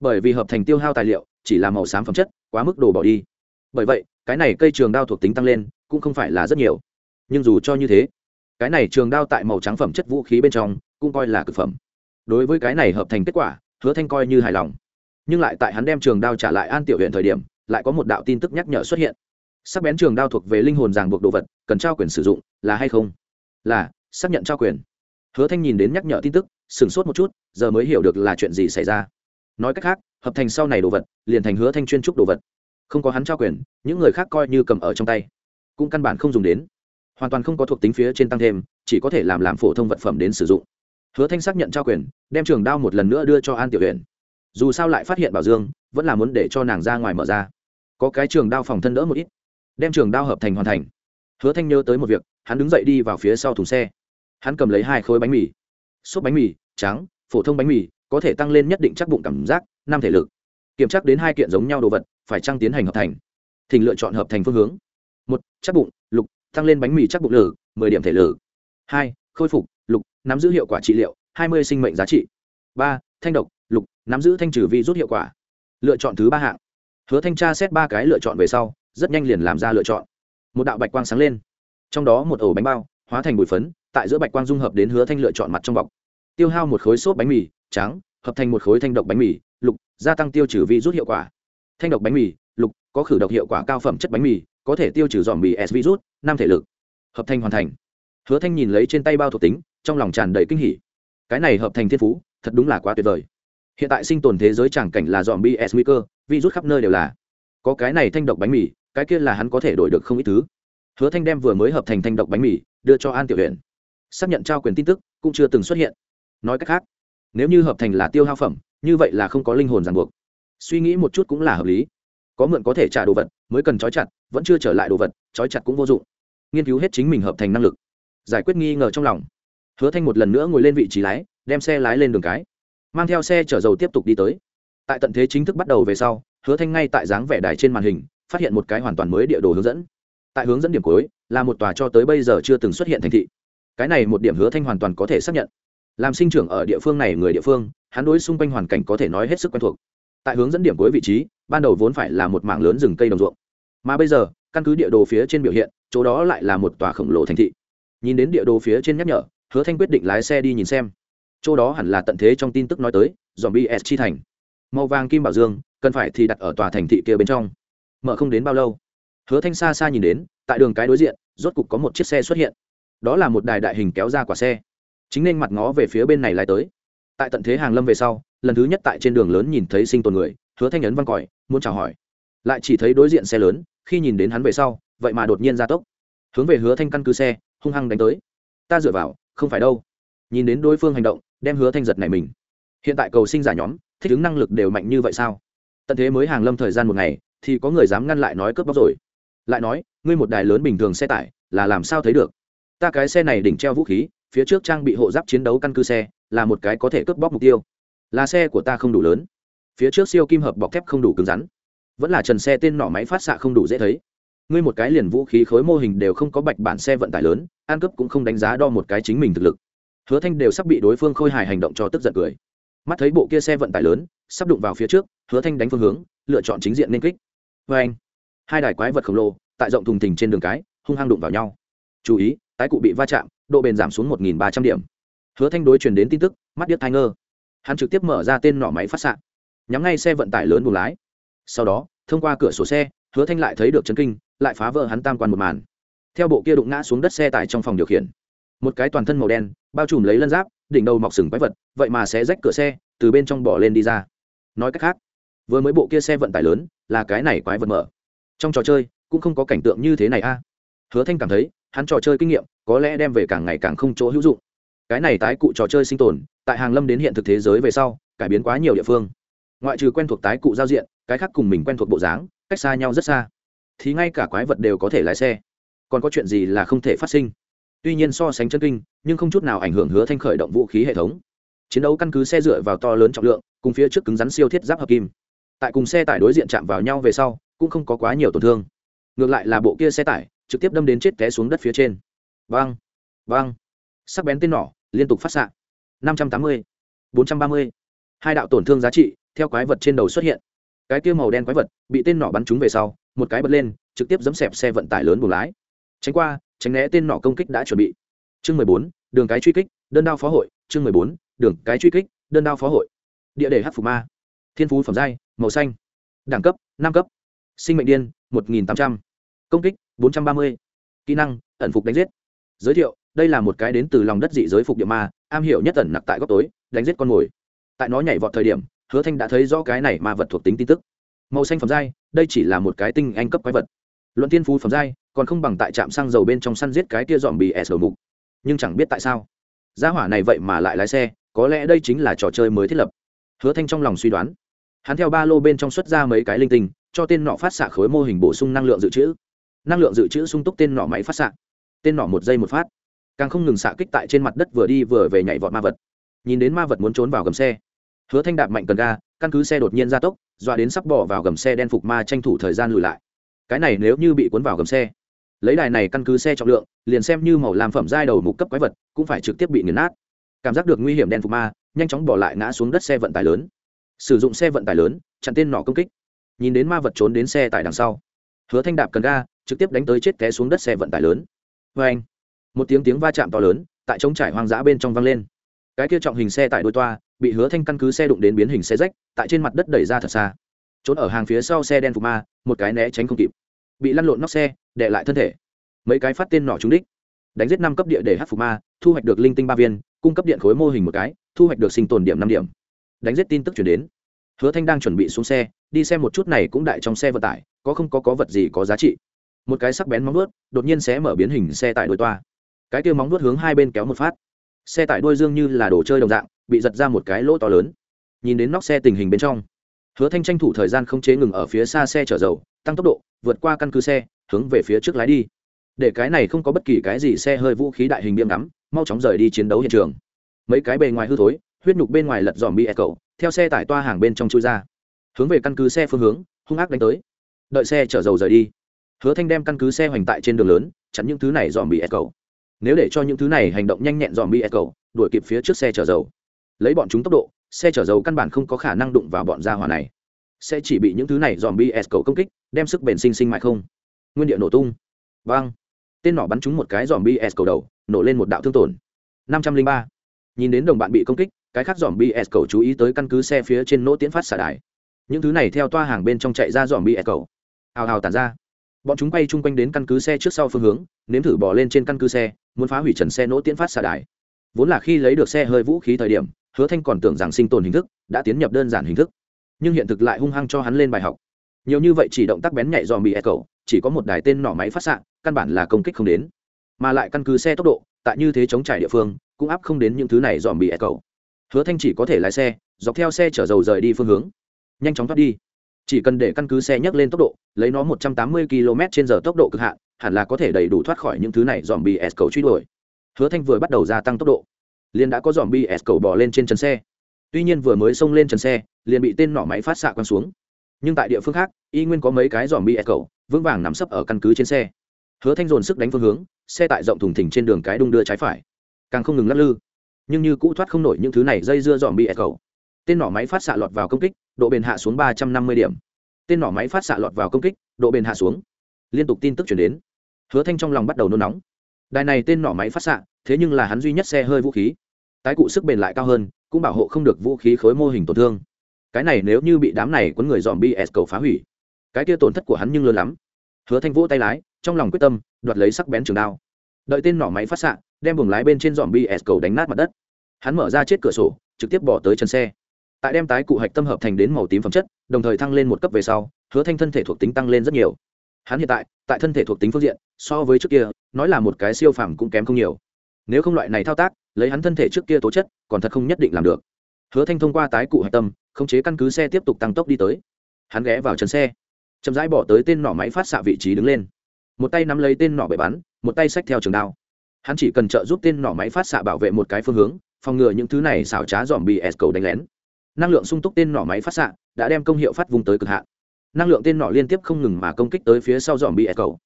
Bởi vì hợp thành tiêu hao tài liệu, chỉ là màu xám phẩm chất, quá mức đồ bỏ đi. Bởi vậy, cái này cây trường đao thuộc tính tăng lên, cũng không phải là rất nhiều. Nhưng dù cho như thế, cái này trường đao tại màu trắng phẩm chất vũ khí bên trong, cũng coi là cực phẩm. Đối với cái này hợp thành kết quả hứa thanh coi như hài lòng. Nhưng lại tại hắn đem trường đao trả lại an tiểu huyện thời điểm, lại có một đạo tin tức nhắc nhở xuất hiện. Sắc bén trường đao thuộc về linh hồn ràng buộc đồ vật, cần trao quyền sử dụng, là hay không? Là, xác nhận trao quyền. Hứa thanh nhìn đến nhắc nhở tin tức, sửng sốt một chút, giờ mới hiểu được là chuyện gì xảy ra. Nói cách khác, hợp thành sau này đồ vật, liền thành hứa thanh chuyên trúc đồ vật. Không có hắn trao quyền, những người khác coi như cầm ở trong tay. Cũng căn bản không dùng đến. Hoàn toàn không có thuộc tính phía trên tăng thêm, chỉ có thể làm làm phổ thông vật phẩm đến sử dụng hứa thanh xác nhận trao quyền, đem trường đao một lần nữa đưa cho an tiểu Uyển. dù sao lại phát hiện bảo dương, vẫn là muốn để cho nàng ra ngoài mở ra. Có cái trường đao phòng thân đỡ một ít, đem trường đao hợp thành hoàn thành. Hứa thanh nhớ tới một việc, hắn đứng dậy đi vào phía sau thùng xe. Hắn cầm lấy hai khối bánh mì. Xốp bánh mì, trắng, phổ thông bánh mì, có thể tăng lên nhất định chắc bụng cảm giác, năm thể lực. Kiểm tra đến hai kiện giống nhau đồ vật, phải trăng tiến hành hợp thành? Thỉnh lựa chọn hợp thành phương hướng. Một, chắc bụng, lục, tăng lên bánh mì chắc bụng lử mười điểm thể lử hai, khôi phục nắm giữ hiệu quả trị liệu, hai mươi sinh mệnh giá trị. Ba, thanh độc, lục, nắm giữ thanh trừ vi rút hiệu quả. Lựa chọn thứ ba hạng. Hứa thanh tra xét ba cái lựa chọn về sau, rất nhanh liền làm ra lựa chọn. Một đạo bạch quang sáng lên. Trong đó một ổ bánh bao, hóa thành bụi phấn, tại giữa bạch quang dung hợp đến hứa thanh lựa chọn mặt trong bọc. Tiêu hao một khối xốp bánh mì, trắng, hợp thành một khối thanh độc bánh mì, lục, gia tăng tiêu trừ vi rút hiệu quả. Thanh độc bánh mì, lục, có khử độc hiệu quả cao phẩm chất bánh mì, có thể tiêu trừ dòm mì s virus năm thể lực. Hợp thành hoàn thành. Hứa thanh nhìn lấy trên tay bao thuộc tính trong lòng tràn đầy kinh hỉ. Cái này hợp thành thiên phú, thật đúng là quá tuyệt vời. Hiện tại sinh tồn thế giới chẳng cảnh là dòm bs nguy cơ, virus khắp nơi đều là. Có cái này thanh độc bánh mì, cái kia là hắn có thể đổi được không ít thứ. Hứa thanh đem vừa mới hợp thành thanh độc bánh mì, đưa cho an tiểu huyện xác nhận trao quyền tin tức, cũng chưa từng xuất hiện. Nói cách khác, nếu như hợp thành là tiêu hao phẩm, như vậy là không có linh hồn ràng buộc. Suy nghĩ một chút cũng là hợp lý. Có mượn có thể trả đồ vật, mới cần trói chặt, vẫn chưa trở lại đồ vật, trói chặt cũng vô dụng. Nghiên cứu hết chính mình hợp thành năng lực. Giải quyết nghi ngờ trong lòng hứa thanh một lần nữa ngồi lên vị trí lái, đem xe lái lên đường cái. Mang theo xe chở dầu tiếp tục đi tới. Tại tận thế chính thức bắt đầu về sau, hứa thanh ngay tại dáng vẻ đài trên màn hình, phát hiện một cái hoàn toàn mới địa đồ hướng dẫn. Tại hướng dẫn điểm cuối, là một tòa cho tới bây giờ chưa từng xuất hiện thành thị. Cái này một điểm hứa thanh hoàn toàn có thể xác nhận. Làm sinh trưởng ở địa phương này người địa phương, hắn đối xung quanh hoàn cảnh có thể nói hết sức quen thuộc. Tại hướng dẫn điểm cuối vị trí, ban đầu vốn phải là một mảng lớn rừng cây đồng ruộng. Mà bây giờ, căn cứ địa đồ phía trên biểu hiện, chỗ đó lại là một tòa khổng lồ thành thị. Nhìn đến địa đồ phía trên nhắc nhở hứa thanh quyết định lái xe đi nhìn xem. Chỗ đó hẳn là tận thế trong tin tức nói tới dòm bs chi thành. Màu vàng kim bảo dương, cần phải thì đặt ở tòa thành thị kia bên trong. Mở không đến bao lâu, hứa thanh xa xa nhìn đến, tại đường cái đối diện, rốt cục có một chiếc xe xuất hiện. Đó là một đài đại hình kéo ra quả xe. Chính nên mặt ngó về phía bên này lái tới. Tại tận thế hàng lâm về sau, lần thứ nhất tại trên đường lớn nhìn thấy sinh tồn người, hứa thanh ấn văn còi, muốn chào hỏi. Lại chỉ thấy đối diện xe lớn, khi nhìn đến hắn về sau, vậy mà đột nhiên ra tốc. Hướng về hứa thanh căn cứ xe, hung hăng đánh tới. Ta dựa vào không phải đâu. Nhìn đến đối phương hành động, đem hứa thanh giật này mình. Hiện tại cầu sinh giả nhóm, thích ứng năng lực đều mạnh như vậy sao? Tận thế mới hàng lâm thời gian một ngày, thì có người dám ngăn lại nói cướp bóc rồi. Lại nói, ngươi một đài lớn bình thường xe tải, là làm sao thấy được? Ta cái xe này đỉnh treo vũ khí, phía trước trang bị hộ giáp chiến đấu căn cứ xe, là một cái có thể cướp bóc mục tiêu. Là xe của ta không đủ lớn. Phía trước siêu kim hợp bọc thép không đủ cứng rắn. Vẫn là trần xe tên nỏ máy phát xạ không đủ dễ thấy ngươi một cái liền vũ khí khối mô hình đều không có bạch bản xe vận tải lớn, an cấp cũng không đánh giá đo một cái chính mình thực lực. Hứa thanh đều sắp bị đối phương khôi hài hành động cho tức giận cười. Mắt thấy bộ kia xe vận tải lớn, sắp đụng vào phía trước, hứa thanh đánh phương hướng, lựa chọn chính diện nên kích. Vê anh, hai đài quái vật khổng lồ, tại rộng thùng thình trên đường cái, hung hăng đụng vào nhau. Chú ý, tái cụ bị va chạm, độ bền giảm xuống một ba trăm điểm. Hứa thanh đối truyền đến tin tức, mắt điếc thai ngơ. Hắn trực tiếp mở ra tên nỏ máy phát xạ. Nhắm ngay xe vận tải lớn buồng lái. Sau đó, thông qua cửa sổ xe hứa thanh lại thấy được chấn kinh, lại phá vỡ hắn tam quan một màn. Theo bộ kia đụng ngã xuống đất xe tải trong phòng điều khiển. Một cái toàn thân màu đen, bao trùm lấy lân giáp, đỉnh đầu mọc sừng quái vật, vậy mà sẽ rách cửa xe, từ bên trong bỏ lên đi ra. Nói cách khác, vừa mới bộ kia xe vận tải lớn, là cái này quái vật mở. Trong trò chơi, cũng không có cảnh tượng như thế này a. Hứa thanh cảm thấy, hắn trò chơi kinh nghiệm, có lẽ đem về càng ngày càng không chỗ hữu dụng. Cái này tái cụ trò chơi sinh tồn, tại hàng lâm đến hiện thực thế giới về sau, cải biến quá nhiều địa phương. Ngoại trừ quen thuộc tái cụ giao diện, cái khác cùng mình quen thuộc bộ dáng cách xa nhau rất xa, thì ngay cả quái vật đều có thể lái xe. Còn có chuyện gì là không thể phát sinh? Tuy nhiên so sánh chân kinh, nhưng không chút nào ảnh hưởng hứa thanh khởi động vũ khí hệ thống. Chiến đấu căn cứ xe dựa vào to lớn trọng lượng, cùng phía trước cứng rắn siêu thiết giáp hợp kim. Tại cùng xe tải đối diện chạm vào nhau về sau, cũng không có quá nhiều tổn thương. Ngược lại là bộ kia xe tải, trực tiếp đâm đến chết té xuống đất phía trên. Vang vang sắc bén tên nỏ, liên tục phát xạ. Năm trăm tám mươi, bốn trăm ba mươi. Hai đạo tổn thương giá trị, theo quái vật trên đầu xuất hiện cái kia màu đen quái vật bị tên nỏ bắn trúng về sau, một cái bật lên, trực tiếp dấm xẹp xe vận tải lớn buồng lái. Tránh qua, tránh né tên nỏ công kích đã chuẩn bị. Chương mười bốn, đường cái truy kích, đơn đao phó hội. Chương mười bốn, đường cái truy kích, đơn đao phó hội. Địa đề hát phù ma. Thiên phú phẩm giai, màu xanh. Đẳng cấp, năm cấp. Sinh mệnh điên, một nghìn tám trăm. Công kích, bốn trăm ba mươi. Kỹ năng, ẩn phục đánh giết. Giới thiệu, đây là một cái đến từ lòng đất dị giới phục địa ma, am hiểu nhất ẩn nặc tại góc tối, đánh giết con mồi. Tại nó nhảy vọt thời điểm hứa thanh đã thấy rõ cái này ma vật thuộc tính tin tức. Màu xanh phẩm giai, đây chỉ là một cái tinh anh cấp quái vật. Luận tiên phú phẩm giai, còn không bằng tại trạm xăng dầu bên trong săn giết cái kia dòm bì s đầu mục. Nhưng chẳng biết tại sao, gia hỏa này vậy mà lại lái xe, có lẽ đây chính là trò chơi mới thiết lập. Hứa thanh trong lòng suy đoán, hắn theo ba lô bên trong xuất ra mấy cái linh tinh, cho tên nọ phát xạ khối mô hình bổ sung năng lượng dự trữ. Năng lượng dự trữ sung túc tên nọ máy phát xạ. Tên nọ một giây một phát. Càng không ngừng xạ kích tại trên mặt đất vừa đi vừa về nhảy vọt ma vật. Nhìn đến ma vật muốn trốn vào gầm xe hứa thanh đạp mạnh cần ga, căn cứ xe đột nhiên ra tốc, dọa đến sắp bỏ vào gầm xe đen phục ma tranh thủ thời gian lùi lại. Cái này nếu như bị cuốn vào gầm xe, lấy đài này căn cứ xe trọng lượng, liền xem như màu làm phẩm giai đầu mục cấp quái vật, cũng phải trực tiếp bị nghiền nát. Cảm giác được nguy hiểm đen phục ma, nhanh chóng bỏ lại ngã xuống đất xe vận tải lớn. Sử dụng xe vận tải lớn, chặn tên nỏ công kích. Nhìn đến ma vật trốn đến xe tải đằng sau, hứa thanh đạp cần ga, trực tiếp đánh tới chết té xuống đất xe vận tải lớn. Vê anh, một tiếng tiếng va chạm to lớn, tại trống trải hoang dã bên trong vang lên. Cái kia trọng hình xe tải đôi toa bị hứa thanh căn cứ xe đụng đến biến hình xe rách tại trên mặt đất đẩy ra thật xa. Trốn ở hàng phía sau xe đen phục ma một cái né tránh không kịp. Bị lăn lộn nóc xe để lại thân thể. Mấy cái phát tên nỏ trúng đích. Đánh giết năm cấp địa để hát phục ma thu hoạch được linh tinh ba viên cung cấp điện khối mô hình một cái thu hoạch được sinh tồn điểm năm điểm. Đánh giết tin tức chuyển đến. Hứa thanh đang chuẩn bị xuống xe đi xem một chút này cũng đại trong xe vận tải có không có có vật gì có giá trị. Một cái sắc bén móng vuốt, đột nhiên sẽ mở biến hình xe tải đôi toa. Cái kia móng vuốt hướng hai bên kéo một phát. Xe tải đôi dương như là đồ chơi đồng dạng bị giật ra một cái lỗ to lớn. Nhìn đến nóc xe tình hình bên trong, hứa thanh tranh thủ thời gian không chế ngừng ở phía xa xe chở dầu, tăng tốc độ, vượt qua căn cứ xe, hướng về phía trước lái đi. Để cái này không có bất kỳ cái gì xe hơi vũ khí đại hình biếm ngắm, mau chóng rời đi chiến đấu hiện trường. Mấy cái bề ngoài hư thối, huyết nhục bên ngoài lật dòm bị ép e cậu, theo xe tải toa hàng bên trong chui ra. Hướng về căn cứ xe phương hướng, hung ác đánh tới. Đợi xe chở dầu rời đi, hứa thanh đem căn cứ xe hoành tại trên đường lớn, chặn những thứ này dòm bị ép e cậu. Nếu để cho những thứ này hành động nhanh nhẹn dòm bị ép e cậu, đuổi kịp phía trước xe chở dầu lấy bọn chúng tốc độ, xe chở dầu căn bản không có khả năng đụng vào bọn gia hỏa này. Sẽ chỉ bị những thứ này dòm bi ép cầu công kích, đem sức bền sinh sinh mại không. Nguyên địa nổ tung. Vang. Tên nỏ bắn trúng một cái dòm bs cầu đầu, nổ lên một đạo thương tổn. năm trăm linh ba. Nhìn đến đồng bạn bị công kích, cái khác dòm bs cầu chú ý tới căn cứ xe phía trên nỗ tiến phát xả đài. Những thứ này theo toa hàng bên trong chạy ra dòm bs cầu. Hào hào tàn ra. Bọn chúng quay chung quanh đến căn cứ xe trước sau phương hướng, nếm thử bỏ lên trên căn cứ xe, muốn phá hủy trần xe nỗ tiến phát xả đài. Vốn là khi lấy được xe hơi vũ khí thời điểm hứa thanh còn tưởng rằng sinh tồn hình thức đã tiến nhập đơn giản hình thức, nhưng hiện thực lại hung hăng cho hắn lên bài học. Nhiều như vậy chỉ động tác bén nhạy dòm bị e cầu chỉ có một đài tên nỏ máy phát xạ, căn bản là công kích không đến. Mà lại căn cứ xe tốc độ, tại như thế chống trải địa phương, cũng áp không đến những thứ này dòm bị e cầu hứa thanh chỉ có thể lái xe, dọc theo xe chở dầu rời đi phương hướng, nhanh chóng thoát đi. Chỉ cần để căn cứ xe nhấc lên tốc độ, lấy nó một trăm tám mươi km trên giờ tốc độ cực hạn, hẳn là có thể đầy đủ thoát khỏi những thứ này dòm bị e cầu truy đuổi. Hứa thanh vừa bắt đầu gia tăng tốc độ liền đã có dòm bi ép cầu bỏ lên trên chân xe. Tuy nhiên vừa mới xông lên trần xe, liền bị tên nỏ máy phát xạ quăng xuống. Nhưng tại địa phương khác, y nguyên có mấy cái dòm bi ép cầu, vững vàng nằm sấp ở căn cứ trên xe. Hứa thanh dồn sức đánh phương hướng, xe tại rộng thùng thỉnh trên đường cái đung đưa trái phải. Càng không ngừng lắc lư. Nhưng như cũ thoát không nổi những thứ này dây dưa dòm bi ép cầu. Tên nỏ máy phát xạ lọt vào công kích, độ bền hạ xuống ba trăm năm mươi điểm. Tên nỏ máy phát xạ lọt vào công kích, độ bền hạ xuống. Liên tục tin tức chuyển đến. Hứa thanh trong lòng bắt đầu nôn nóng. Đài này tên nỏ máy phát xạ, thế nhưng là hắn duy nhất xe hơi vũ khí tái cụ sức bền lại cao hơn, cũng bảo hộ không được vũ khí khối mô hình tổn thương. Cái này nếu như bị đám này quấn người dòm bs cầu phá hủy, cái kia tổn thất của hắn nhưng lớn lắm. Hứa thanh vỗ tay lái, trong lòng quyết tâm, đoạt lấy sắc bén trường đao. Đợi tên nỏ máy phát xạ, đem buồng lái bên trên dòm bs cầu đánh nát mặt đất. Hắn mở ra chết cửa sổ, trực tiếp bỏ tới chân xe. Tại đem tái cụ hạch tâm hợp thành đến màu tím phẩm chất, đồng thời thăng lên một cấp về sau, hứa thanh thân thể thuộc tính tăng lên rất nhiều. Hắn hiện tại tại thân thể thuộc tính phương diện, so với trước kia, nói là một cái siêu phẩm cũng kém không nhiều. Nếu không loại này thao tác lấy hắn thân thể trước kia tố chất, còn thật không nhất định làm được. Hứa thanh thông qua tái cụ hạch tâm, khống chế căn cứ xe tiếp tục tăng tốc đi tới. Hắn ghé vào chân xe, chậm rãi bỏ tới tên nỏ máy phát xạ vị trí đứng lên. Một tay nắm lấy tên nỏ bể bắn, một tay xách theo trường đao. Hắn chỉ cần trợ giúp tên nỏ máy phát xạ bảo vệ một cái phương hướng, phòng ngừa những thứ này xảo trá dòm bị s cầu đánh lén. Năng lượng sung túc tên nỏ máy phát xạ đã đem công hiệu phát vùng tới cực hạn. Năng lượng tên nỏ liên tiếp không ngừng mà công kích tới phía sau dòm bị s cầu.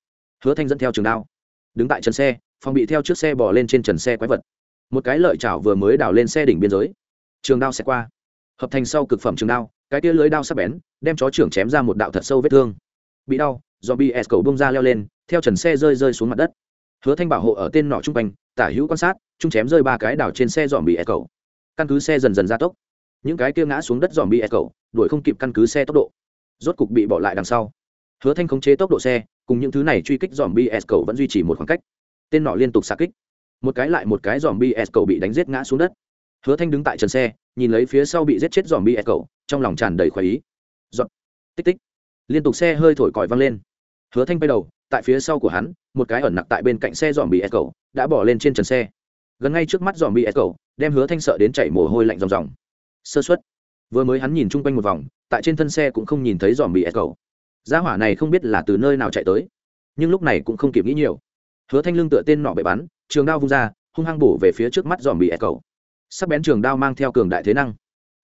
Hứa thanh dẫn theo trường đao, đứng tại chân xe, phòng bị theo trước xe bỏ lên trên trần xe quái vật một cái lợi chảo vừa mới đào lên xe đỉnh biên giới. Trường đao sẽ qua. Hợp thành sau cực phẩm trường đao, cái tia lưới đao sắp bén, đem chó trưởng chém ra một đạo thật sâu vết thương. Bị đau do bị s cầu bông ra leo lên, theo trần xe rơi rơi xuống mặt đất. Hứa thanh bảo hộ ở tên nọ trung quanh, tả hữu quan sát, chung chém rơi ba cái đảo trên xe dòm bị s cầu. Căn cứ xe dần dần gia tốc. Những cái kia ngã xuống đất dòm bị s cầu, đuổi không kịp căn cứ xe tốc độ. Rốt cục bị bỏ lại đằng sau. Hứa thanh khống chế tốc độ xe, cùng những thứ này truy kích dòm bị s cầu vẫn duy trì một khoảng cách. Tên nọ liên tục xa kích một cái lại một cái dòm bs cầu bị đánh giết ngã xuống đất. Hứa thanh đứng tại trần xe, nhìn lấy phía sau bị giết chết dòm bs cầu trong lòng tràn đầy khoái ý. Dọn tích tích. Liên tục xe hơi thổi còi văng lên. Hứa thanh bay đầu, tại phía sau của hắn, một cái ẩn nặc tại bên cạnh xe dòm bs cầu đã bỏ lên trên trần xe. Gần ngay trước mắt dòm bs cầu đem hứa thanh sợ đến chảy mồ hôi lạnh ròng ròng. Sơ xuất vừa mới hắn nhìn chung quanh một vòng, tại trên thân xe cũng không nhìn thấy dòm bs cầu gia hỏa này không biết là từ nơi nào chạy tới, nhưng lúc này cũng không kịp nghĩ nhiều. Hứa thanh lưng tựa tên nọ bậy bắn trường đao vung ra, hung hăng bổ về phía trước mắt dòm bị s cầu sắc bén trường đao mang theo cường đại thế năng,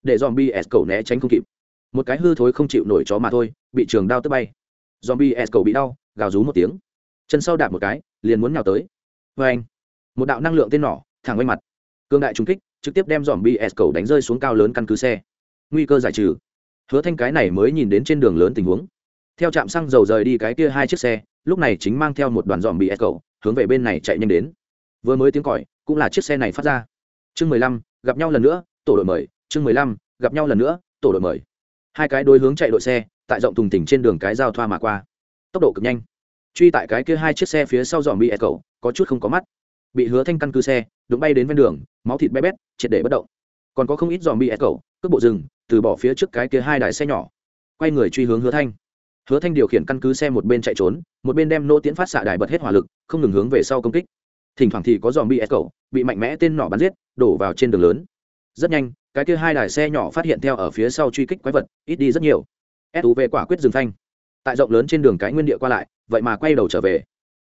để dòm bị s cầu né tránh không kịp. Một cái hư thối không chịu nổi chó mà thôi, bị trường đao tức bay. Dòm bị s cầu bị đau, gào rú một tiếng. Chân sau đạp một cái, liền muốn nhào tới. Vê anh, một đạo năng lượng tên nỏ, thẳng quanh mặt. Cường đại trung kích, trực tiếp đem dòm bị s cầu đánh rơi xuống cao lớn căn cứ xe. Nguy cơ giải trừ. Hứa thanh cái này mới nhìn đến trên đường lớn tình huống. Theo trạm xăng dầu rời đi cái kia hai chiếc xe, lúc này chính mang theo một đoàn dòm bị s cầu hướng về bên này chạy nhanh đến vừa mới tiếng còi cũng là chiếc xe này phát ra. Chương mười lăm, gặp nhau lần nữa, tổ đội mời. Chương mười lăm, gặp nhau lần nữa, tổ đội mời. Hai cái đôi hướng chạy đội xe, tại rộng thùng tỉnh trên đường cái giao thoa mà qua. Tốc độ cực nhanh. Truy tại cái kia hai chiếc xe phía sau dòm bị ẹt cầu có chút không có mắt. Bị hứa thanh căn cứ xe đúng bay đến ven đường, máu thịt bé bét, triệt để bất động. Còn có không ít dòm bị ẹt cầu cướp bộ rừng từ bỏ phía trước cái kia hai đài xe nhỏ. Quay người truy hướng hứa thanh. Hứa thanh điều khiển căn cứ xe một bên chạy trốn, một bên đem nô tiến phát xạ đài bật hết hỏa lực, không ngừng hướng về sau công kích thỉnh thoảng thì có dòm bị ép cầu bị mạnh mẽ tên nỏ bắn giết, đổ vào trên đường lớn. Rất nhanh, cái kia hai đài xe nhỏ phát hiện theo ở phía sau truy kích quái vật, ít đi rất nhiều. Suv quả quyết dừng thanh tại rộng lớn trên đường cái nguyên địa qua lại, vậy mà quay đầu trở về.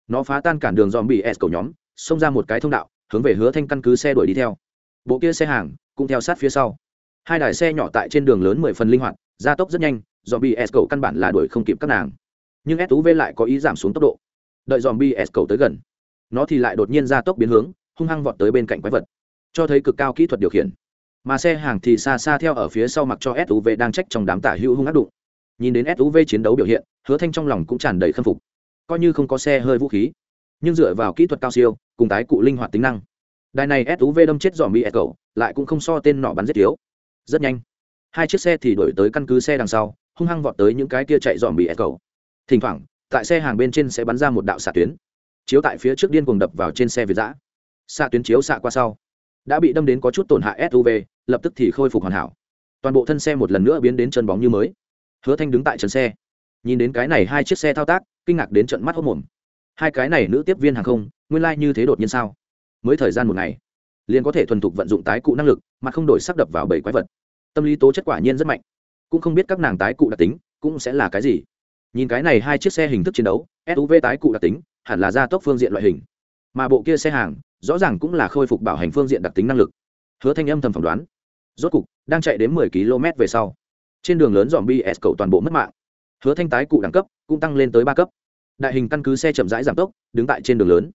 Nó phá tan cản đường dòm bị s cầu nhóm, xông ra một cái thông đạo, hướng về hứa thanh căn cứ xe đuổi đi theo. Bộ kia xe hàng, cũng theo sát phía sau. Hai đài xe nhỏ tại trên đường lớn mười phần linh hoạt, gia tốc rất nhanh, dòm bị s cầu căn bản là đuổi không kịp các nàng. Nhưng suv lại có ý giảm xuống tốc độ. Đợi dòm bị s cầu tới gần nó thì lại đột nhiên ra tốc biến hướng hung hăng vọt tới bên cạnh quái vật cho thấy cực cao kỹ thuật điều khiển. Mà xe hàng thì xa xa theo ở phía sau mặc cho suv đang trách trong đám tả hữu hung ác đụng. Nhìn đến suv chiến đấu biểu hiện hứa thanh trong lòng cũng tràn đầy khâm phục. Coi như không có xe hơi vũ khí nhưng dựa vào kỹ thuật cao siêu cùng tái cụ linh hoạt tính năng đài này suv đâm chết dòm bị ép cầu lại cũng không so tên nọ bắn giết yếu, rất nhanh hai chiếc xe thì đổi tới căn cứ xe đằng sau hung hăng vọt tới những cái kia chạy dòm bị ép cầu thỉnh thoảng tại xe hàng bên trên sẽ bắn ra một đạo xạ tuyến chiếu tại phía trước điên cuồng đập vào trên xe việt giã. Xạ tuyến chiếu xạ qua sau, đã bị đâm đến có chút tổn hại suv lập tức thì khôi phục hoàn hảo. Toàn bộ thân xe một lần nữa biến đến chân bóng như mới. Hứa thanh đứng tại chân xe, nhìn đến cái này hai chiếc xe thao tác, kinh ngạc đến trận mắt hốc mồm. Hai cái này nữ tiếp viên hàng không, nguyên lai、like、như thế đột nhiên sao? Mới thời gian một ngày, liền có thể thuần thục vận dụng tái cụ năng lực, mà không đổi sắc đập vào bảy quái vật. Tâm lý tố chất quả nhiên rất mạnh. Cũng không biết các nàng tái cụ đặc tính, cũng sẽ là cái gì. Nhìn cái này hai chiếc xe hình thức chiến đấu suv tái cụ đặc tính hẳn là gia tốc phương diện loại hình. Mà bộ kia xe hàng, rõ ràng cũng là khôi phục bảo hành phương diện đặc tính năng lực. Hứa thanh âm thầm phỏng đoán. Rốt cục, đang chạy đến mười km về sau, trên đường lớn dòm bs cầu toàn bộ mất mạng. Hứa thanh tái cụ đẳng cấp cũng tăng lên tới ba cấp. Đại hình căn cứ xe chậm rãi giảm tốc, đứng tại trên đường lớn.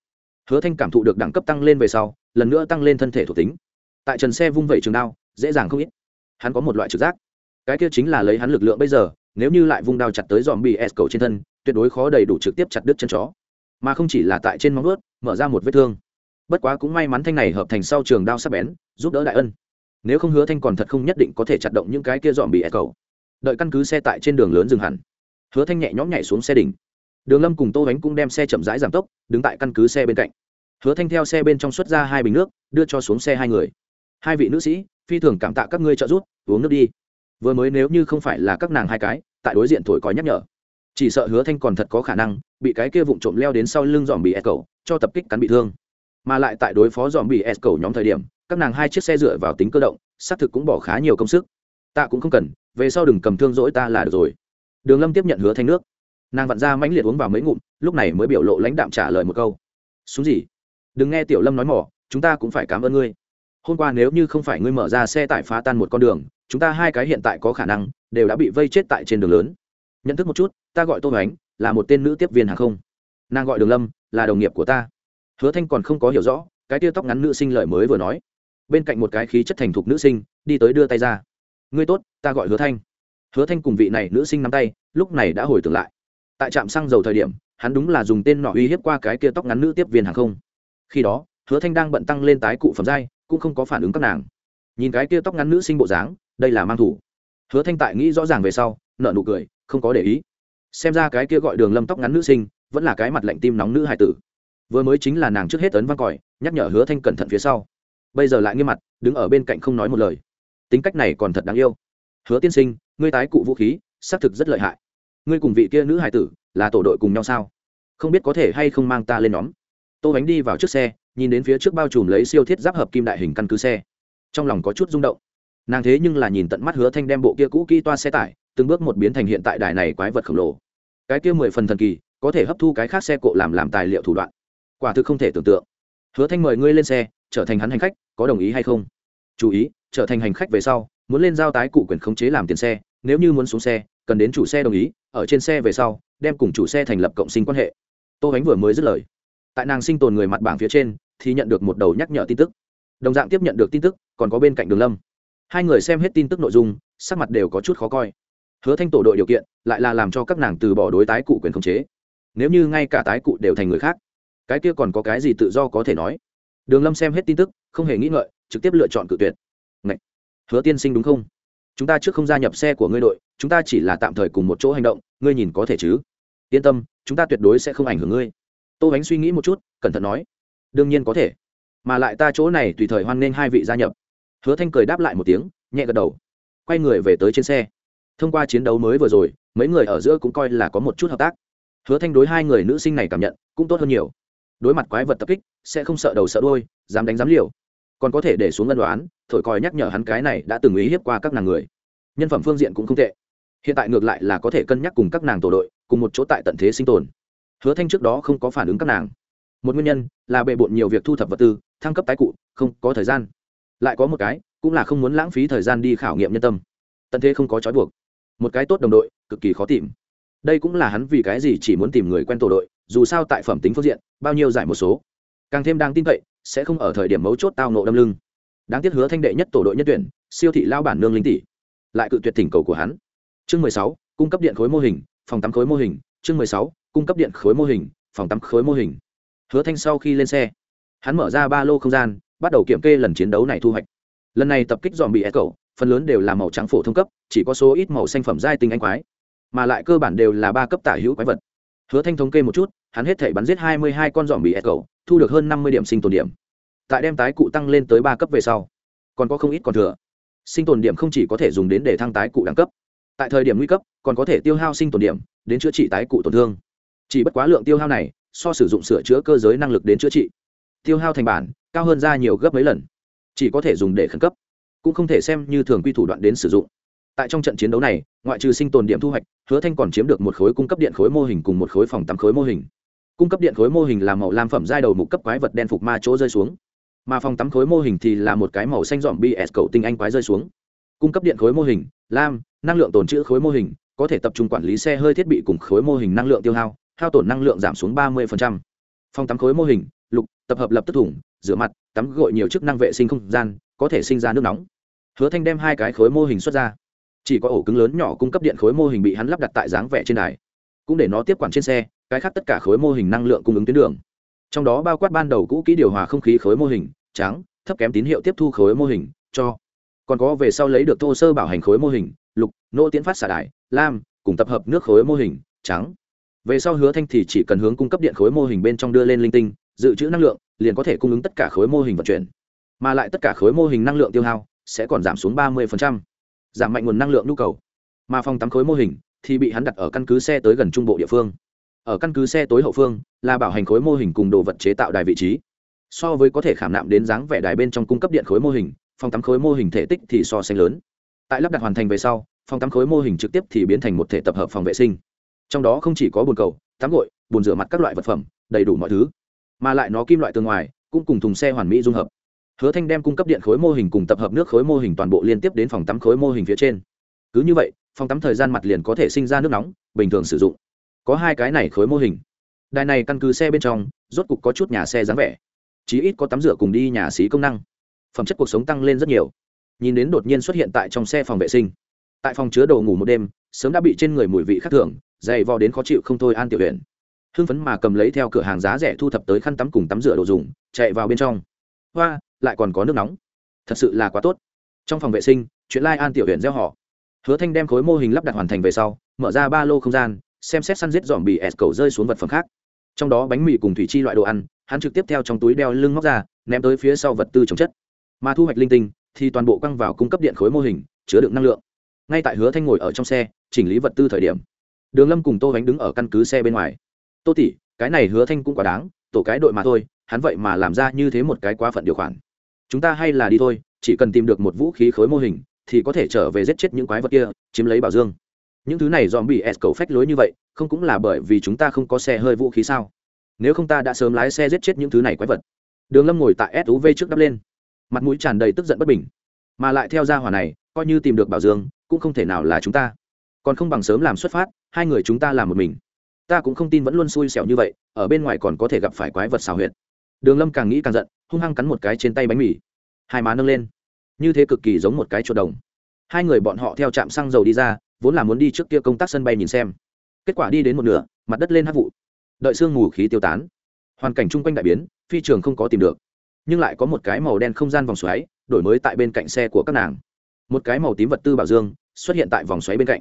Hứa thanh cảm thụ được đẳng cấp tăng lên về sau, lần nữa tăng lên thân thể thuộc tính. Tại trần xe vung vẩy trường đao, dễ dàng không ít. Hắn có một loại trực giác. Cái kia chính là lấy hắn lực lượng bây giờ, nếu như lại vung đao chặt tới dòm bs cầu trên thân, tuyệt đối khó đầy đủ trực tiếp chặt đứt chân chó mà không chỉ là tại trên móng ướt mở ra một vết thương. Bất quá cũng may mắn thanh này hợp thành sau trường đao sắc bén, giúp đỡ đại ân. Nếu không hứa thanh còn thật không nhất định có thể chặt động những cái kia dọn bị s cầu. Đợi căn cứ xe tại trên đường lớn dừng hẳn. Hứa thanh nhẹ nhõm nhảy xuống xe đỉnh. Đường lâm cùng tô bánh cũng đem xe chậm rãi giảm tốc, đứng tại căn cứ xe bên cạnh. Hứa thanh theo xe bên trong xuất ra hai bình nước, đưa cho xuống xe hai người. Hai vị nữ sĩ, phi thường cảm tạ các ngươi trợ giúp, uống nước đi. Vừa mới nếu như không phải là các nàng hai cái, tại đối diện thổi còi nhắc nhở chỉ sợ hứa thanh còn thật có khả năng, bị cái kia vụng trộm leo đến sau lưng dòm bị s cầu cho tập kích cắn bị thương. Mà lại tại đối phó dòm bị s cầu nhóm thời điểm, các nàng hai chiếc xe dựa vào tính cơ động, xác thực cũng bỏ khá nhiều công sức. Ta cũng không cần, về sau đừng cầm thương dỗi ta là được rồi. Đường lâm tiếp nhận hứa thanh nước. Nàng vặn ra mãnh liệt uống vào mấy ngụm, lúc này mới biểu lộ lãnh đạm trả lời một câu. Xuống gì? Đừng nghe tiểu lâm nói mỏ, chúng ta cũng phải cảm ơn ngươi. Hôm qua nếu như không phải ngươi mở ra xe tải phá tan một con đường, chúng ta hai cái hiện tại có khả năng, đều đã bị vây chết tại trên đường lớn. Nhận thức một chút ta gọi tô ánh, là một tên nữ tiếp viên hàng không. Nàng gọi đường lâm, là đồng nghiệp của ta. Hứa thanh còn không có hiểu rõ, cái tia tóc ngắn nữ sinh lời mới vừa nói. Bên cạnh một cái khí chất thành thục nữ sinh, đi tới đưa tay ra. Ngươi tốt, ta gọi hứa thanh. Hứa thanh cùng vị này nữ sinh nắm tay, lúc này đã hồi tưởng lại. Tại trạm xăng dầu thời điểm, hắn đúng là dùng tên nọ uy hiếp qua cái kia tóc ngắn nữ tiếp viên hàng không. Khi đó, hứa thanh đang bận tăng lên tái cụ phẩm giai, cũng không có phản ứng các nàng. Nhìn cái kia tóc ngắn nữ sinh bộ dáng, đây là mang thủ. Hứa thanh tại nghĩ rõ ràng về sau nợ nụ cười, không có để ý xem ra cái kia gọi đường lâm tóc ngắn nữ sinh vẫn là cái mặt lạnh tim nóng nữ hải tử. Vừa mới chính là nàng trước hết tấn văn còi, nhắc nhở hứa thanh cẩn thận phía sau. Bây giờ lại nghiêm mặt, đứng ở bên cạnh không nói một lời. Tính cách này còn thật đáng yêu. Hứa tiên sinh, ngươi tái cụ vũ khí, xác thực rất lợi hại. Ngươi cùng vị kia nữ hải tử, là tổ đội cùng nhau sao? Không biết có thể hay không mang ta lên nhóm. Tô bánh đi vào trước xe, nhìn đến phía trước bao trùm lấy siêu thiết giáp hợp kim đại hình căn cứ xe. Trong lòng có chút rung động. Nàng thế nhưng là nhìn tận mắt hứa thanh đem bộ kia cũ kỹ toa xe tải, từng bước một biến thành hiện tại đài này quái vật khổng lồ cái kia mười phần thần kỳ, có thể hấp thu cái khác xe cộ làm làm tài liệu thủ đoạn. Quả thực không thể tưởng tượng. Hứa thanh mời ngươi lên xe, trở thành hắn hành khách, có đồng ý hay không? Chú ý, trở thành hành khách về sau, muốn lên giao tái cụ quyền khống chế làm tiền xe, nếu như muốn xuống xe, cần đến chủ xe đồng ý, ở trên xe về sau, đem cùng chủ xe thành lập cộng sinh quan hệ. Tô ánh vừa mới dứt lời. Tại nàng sinh tồn người mặt bảng phía trên, thì nhận được một đầu nhắc nhở tin tức. Đồng dạng tiếp nhận được tin tức, còn có bên cạnh đường lâm. Hai người xem hết tin tức nội dung, sắc mặt đều có chút khó coi hứa thanh tổ đội điều kiện, lại là làm cho các nàng từ bỏ đối tái cụ quyền khống chế. Nếu như ngay cả tái cụ đều thành người khác, cái kia còn có cái gì tự do có thể nói? Đường lâm xem hết tin tức, không hề nghĩ ngợi, trực tiếp lựa chọn cự tuyệt. Ngậy! hứa tiên sinh đúng không? Chúng ta trước không gia nhập xe của ngươi đội, chúng ta chỉ là tạm thời cùng một chỗ hành động, ngươi nhìn có thể chứ? Yên tâm, chúng ta tuyệt đối sẽ không ảnh hưởng ngươi. Tô bánh suy nghĩ một chút, cẩn thận nói. Đương nhiên có thể. Mà lại ta chỗ này tùy thời hoan nghênh hai vị gia nhập. Hứa thanh cười đáp lại một tiếng, nhẹ gật đầu. Quay người về tới trên xe thông qua chiến đấu mới vừa rồi, mấy người ở giữa cũng coi là có một chút hợp tác. Hứa thanh đối hai người nữ sinh này cảm nhận cũng tốt hơn nhiều. Đối mặt quái vật tập kích, sẽ không sợ đầu sợ đôi dám đánh dám liều. Còn có thể để xuống ngân đoán, thổi còi nhắc nhở hắn cái này đã từng ý hiếp qua các nàng người. Nhân phẩm phương diện cũng không tệ. Hiện tại ngược lại là có thể cân nhắc cùng các nàng tổ đội, cùng một chỗ tại tận thế sinh tồn. Hứa thanh trước đó không có phản ứng các nàng. Một nguyên nhân là bề bộn nhiều việc thu thập vật tư, thăng cấp tái cụ, không có thời gian. Lại có một cái, cũng là không muốn lãng phí thời gian đi khảo nghiệm nhân tâm. Tận thế không có trói buộc một cái tốt đồng đội, cực kỳ khó tìm. Đây cũng là hắn vì cái gì chỉ muốn tìm người quen tổ đội, dù sao tại phẩm tính phương diện, bao nhiêu giải một số. Càng thêm đang tin cậy, sẽ không ở thời điểm mấu chốt tao nộ đâm lưng. Đáng tiếc hứa thanh đệ nhất tổ đội nhất tuyển, siêu thị lao bản nương linh tỷ. Lại cự tuyệt thỉnh cầu của hắn. Chương mười sáu, cung cấp điện khối mô hình, phòng tắm khối mô hình. Chương mười sáu, cung cấp điện khối mô hình, phòng tắm khối mô hình. Hứa thanh sau khi lên xe, hắn mở ra ba lô không gian, bắt đầu kiểm kê lần chiến đấu này thu hoạch. Lần này tập kích dòm bị ép cầu phần lớn đều là màu trắng phổ thông cấp, chỉ có số ít màu xanh phẩm giai tinh anh quái, mà lại cơ bản đều là ba cấp tả hữu quái vật. Hứa thanh thống kê một chút, hắn hết thể bắn giết hai mươi hai con dòm bị ép cầu thu được hơn năm mươi điểm sinh tồn điểm. Tại đem tái cụ tăng lên tới ba cấp về sau, còn có không ít còn thừa. Sinh tồn điểm không chỉ có thể dùng đến để thăng tái cụ đẳng cấp, tại thời điểm nguy cấp, còn có thể tiêu hao sinh tồn điểm, đến chữa trị tái cụ tổn thương. Chỉ bất quá lượng tiêu hao này, so sử dụng sửa chữa cơ giới năng lực đến chữa trị, tiêu hao thành bản, cao hơn ra nhiều gấp mấy lần, chỉ có thể dùng để khẩn cấp cũng không thể xem như thường quy thủ đoạn đến sử dụng. Tại trong trận chiến đấu này, ngoại trừ sinh tồn điểm thu hoạch, hứa thanh còn chiếm được một khối cung cấp điện khối mô hình cùng một khối phòng tắm khối mô hình. Cung cấp điện khối mô hình là màu lam phẩm giai đầu mục cấp quái vật đen phục ma chỗ rơi xuống. Mà phòng tắm khối mô hình thì là một cái màu xanh dọn bs cầu tinh anh quái rơi xuống. Cung cấp điện khối mô hình, lam, năng lượng tồn trữ khối mô hình, có thể tập trung quản lý xe hơi thiết bị cùng khối mô hình năng lượng tiêu hao hao tổn năng lượng giảm xuống ba mươi phòng tắm khối mô hình, lục, tập hợp lập tức thủng, rửa mặt, tắm gội nhiều chức năng vệ sinh không gian, có thể sinh ra nước nóng hứa thanh đem hai cái khối mô hình xuất ra chỉ có ổ cứng lớn nhỏ cung cấp điện khối mô hình bị hắn lắp đặt tại dáng vẻ trên đài cũng để nó tiếp quản trên xe cái khác tất cả khối mô hình năng lượng cung ứng tuyến đường trong đó bao quát ban đầu cũ kỹ điều hòa không khí khối mô hình trắng thấp kém tín hiệu tiếp thu khối mô hình cho còn có về sau lấy được thô sơ bảo hành khối mô hình lục nỗ tiến phát xả đài lam cùng tập hợp nước khối mô hình trắng về sau hứa thanh thì chỉ cần hướng cung cấp điện khối mô hình bên trong đưa lên linh tinh dự trữ năng lượng liền có thể cung ứng tất cả khối mô hình vận chuyển mà lại tất cả khối mô hình năng lượng tiêu hao sẽ còn giảm xuống ba mươi giảm mạnh nguồn năng lượng nhu cầu. Mà phòng tắm khối mô hình thì bị hắn đặt ở căn cứ xe tới gần trung bộ địa phương. Ở căn cứ xe tối hậu phương là bảo hành khối mô hình cùng đồ vật chế tạo đài vị trí. So với có thể khảm nạm đến dáng vẻ đài bên trong cung cấp điện khối mô hình, phòng tắm khối mô hình thể tích thì so sánh lớn. Tại lắp đặt hoàn thành về sau, phòng tắm khối mô hình trực tiếp thì biến thành một thể tập hợp phòng vệ sinh. Trong đó không chỉ có bồn cầu, tắm gội, bồn rửa mặt các loại vật phẩm, đầy đủ mọi thứ, mà lại nó kim loại tương ngoài cũng cùng thùng xe hoàn mỹ dung hợp hứa thanh đem cung cấp điện khối mô hình cùng tập hợp nước khối mô hình toàn bộ liên tiếp đến phòng tắm khối mô hình phía trên. Cứ như vậy, phòng tắm thời gian mặt liền có thể sinh ra nước nóng, bình thường sử dụng. Có hai cái này khối mô hình. Đài này căn cứ xe bên trong, rốt cục có chút nhà xe dáng vẻ. Chí ít có tắm rửa cùng đi nhà xí công năng. Phẩm chất cuộc sống tăng lên rất nhiều. Nhìn đến đột nhiên xuất hiện tại trong xe phòng vệ sinh. Tại phòng chứa đồ ngủ một đêm, sớm đã bị trên người mùi vị khác thường, dày vò đến khó chịu không thôi an tiểu huyện. Hưng phấn mà cầm lấy theo cửa hàng giá rẻ thu thập tới khăn tắm cùng tắm rửa đồ dùng, chạy vào bên trong. Hoa lại còn có nước nóng. Thật sự là quá tốt. Trong phòng vệ sinh, chuyện lai an tiểu huyện gieo họ. Hứa thanh đem khối mô hình lắp đặt hoàn thành về sau, mở ra ba lô không gian, xem xét săn giết dòm bị s cầu rơi xuống vật phẩm khác. Trong đó bánh mì cùng thủy chi loại đồ ăn, hắn trực tiếp theo trong túi đeo lưng móc ra, ném tới phía sau vật tư trồng chất. Mà thu hoạch linh tinh, thì toàn bộ căng vào cung cấp điện khối mô hình, chứa đựng năng lượng. Ngay tại hứa thanh ngồi ở trong xe, chỉnh lý vật tư thời điểm, đường lâm cùng tô bánh đứng ở căn cứ xe bên ngoài. Tô tỷ, cái này hứa thanh cũng quá đáng, tổ cái đội mà thôi, hắn vậy mà làm ra như thế một cái quá phận điều khoản chúng ta hay là đi thôi, chỉ cần tìm được một vũ khí khối mô hình, thì có thể trở về giết chết những quái vật kia, chiếm lấy bảo dương. Những thứ này dòm bị s cầu phách lối như vậy, không cũng là bởi vì chúng ta không có xe hơi vũ khí sao? Nếu không ta đã sớm lái xe giết chết những thứ này quái vật. Đường lâm ngồi tại suv trước đắp lên. Mặt mũi tràn đầy tức giận bất bình. Mà lại theo gia hỏa này, coi như tìm được bảo dương, cũng không thể nào là chúng ta. Còn không bằng sớm làm xuất phát, hai người chúng ta làm một mình. Ta cũng không tin vẫn luôn xui xẻo như vậy, ở bên ngoài còn có thể gặp phải quái vật xào huyệt đường lâm càng nghĩ càng giận, hung hăng cắn một cái trên tay bánh mì. Hai má nâng lên. Như thế cực kỳ giống một cái chuột đồng. Hai người bọn họ theo trạm xăng dầu đi ra, vốn là muốn đi trước kia công tác sân bay nhìn xem. Kết quả đi đến một nửa, mặt đất lên hát vụ. Đợi sương mù khí tiêu tán, hoàn cảnh chung quanh đại biến, phi trường không có tìm được. Nhưng lại có một cái màu đen không gian vòng xoáy, đổi mới tại bên cạnh xe của các nàng. Một cái màu tím vật tư bảo dương, xuất hiện tại vòng xoáy bên cạnh.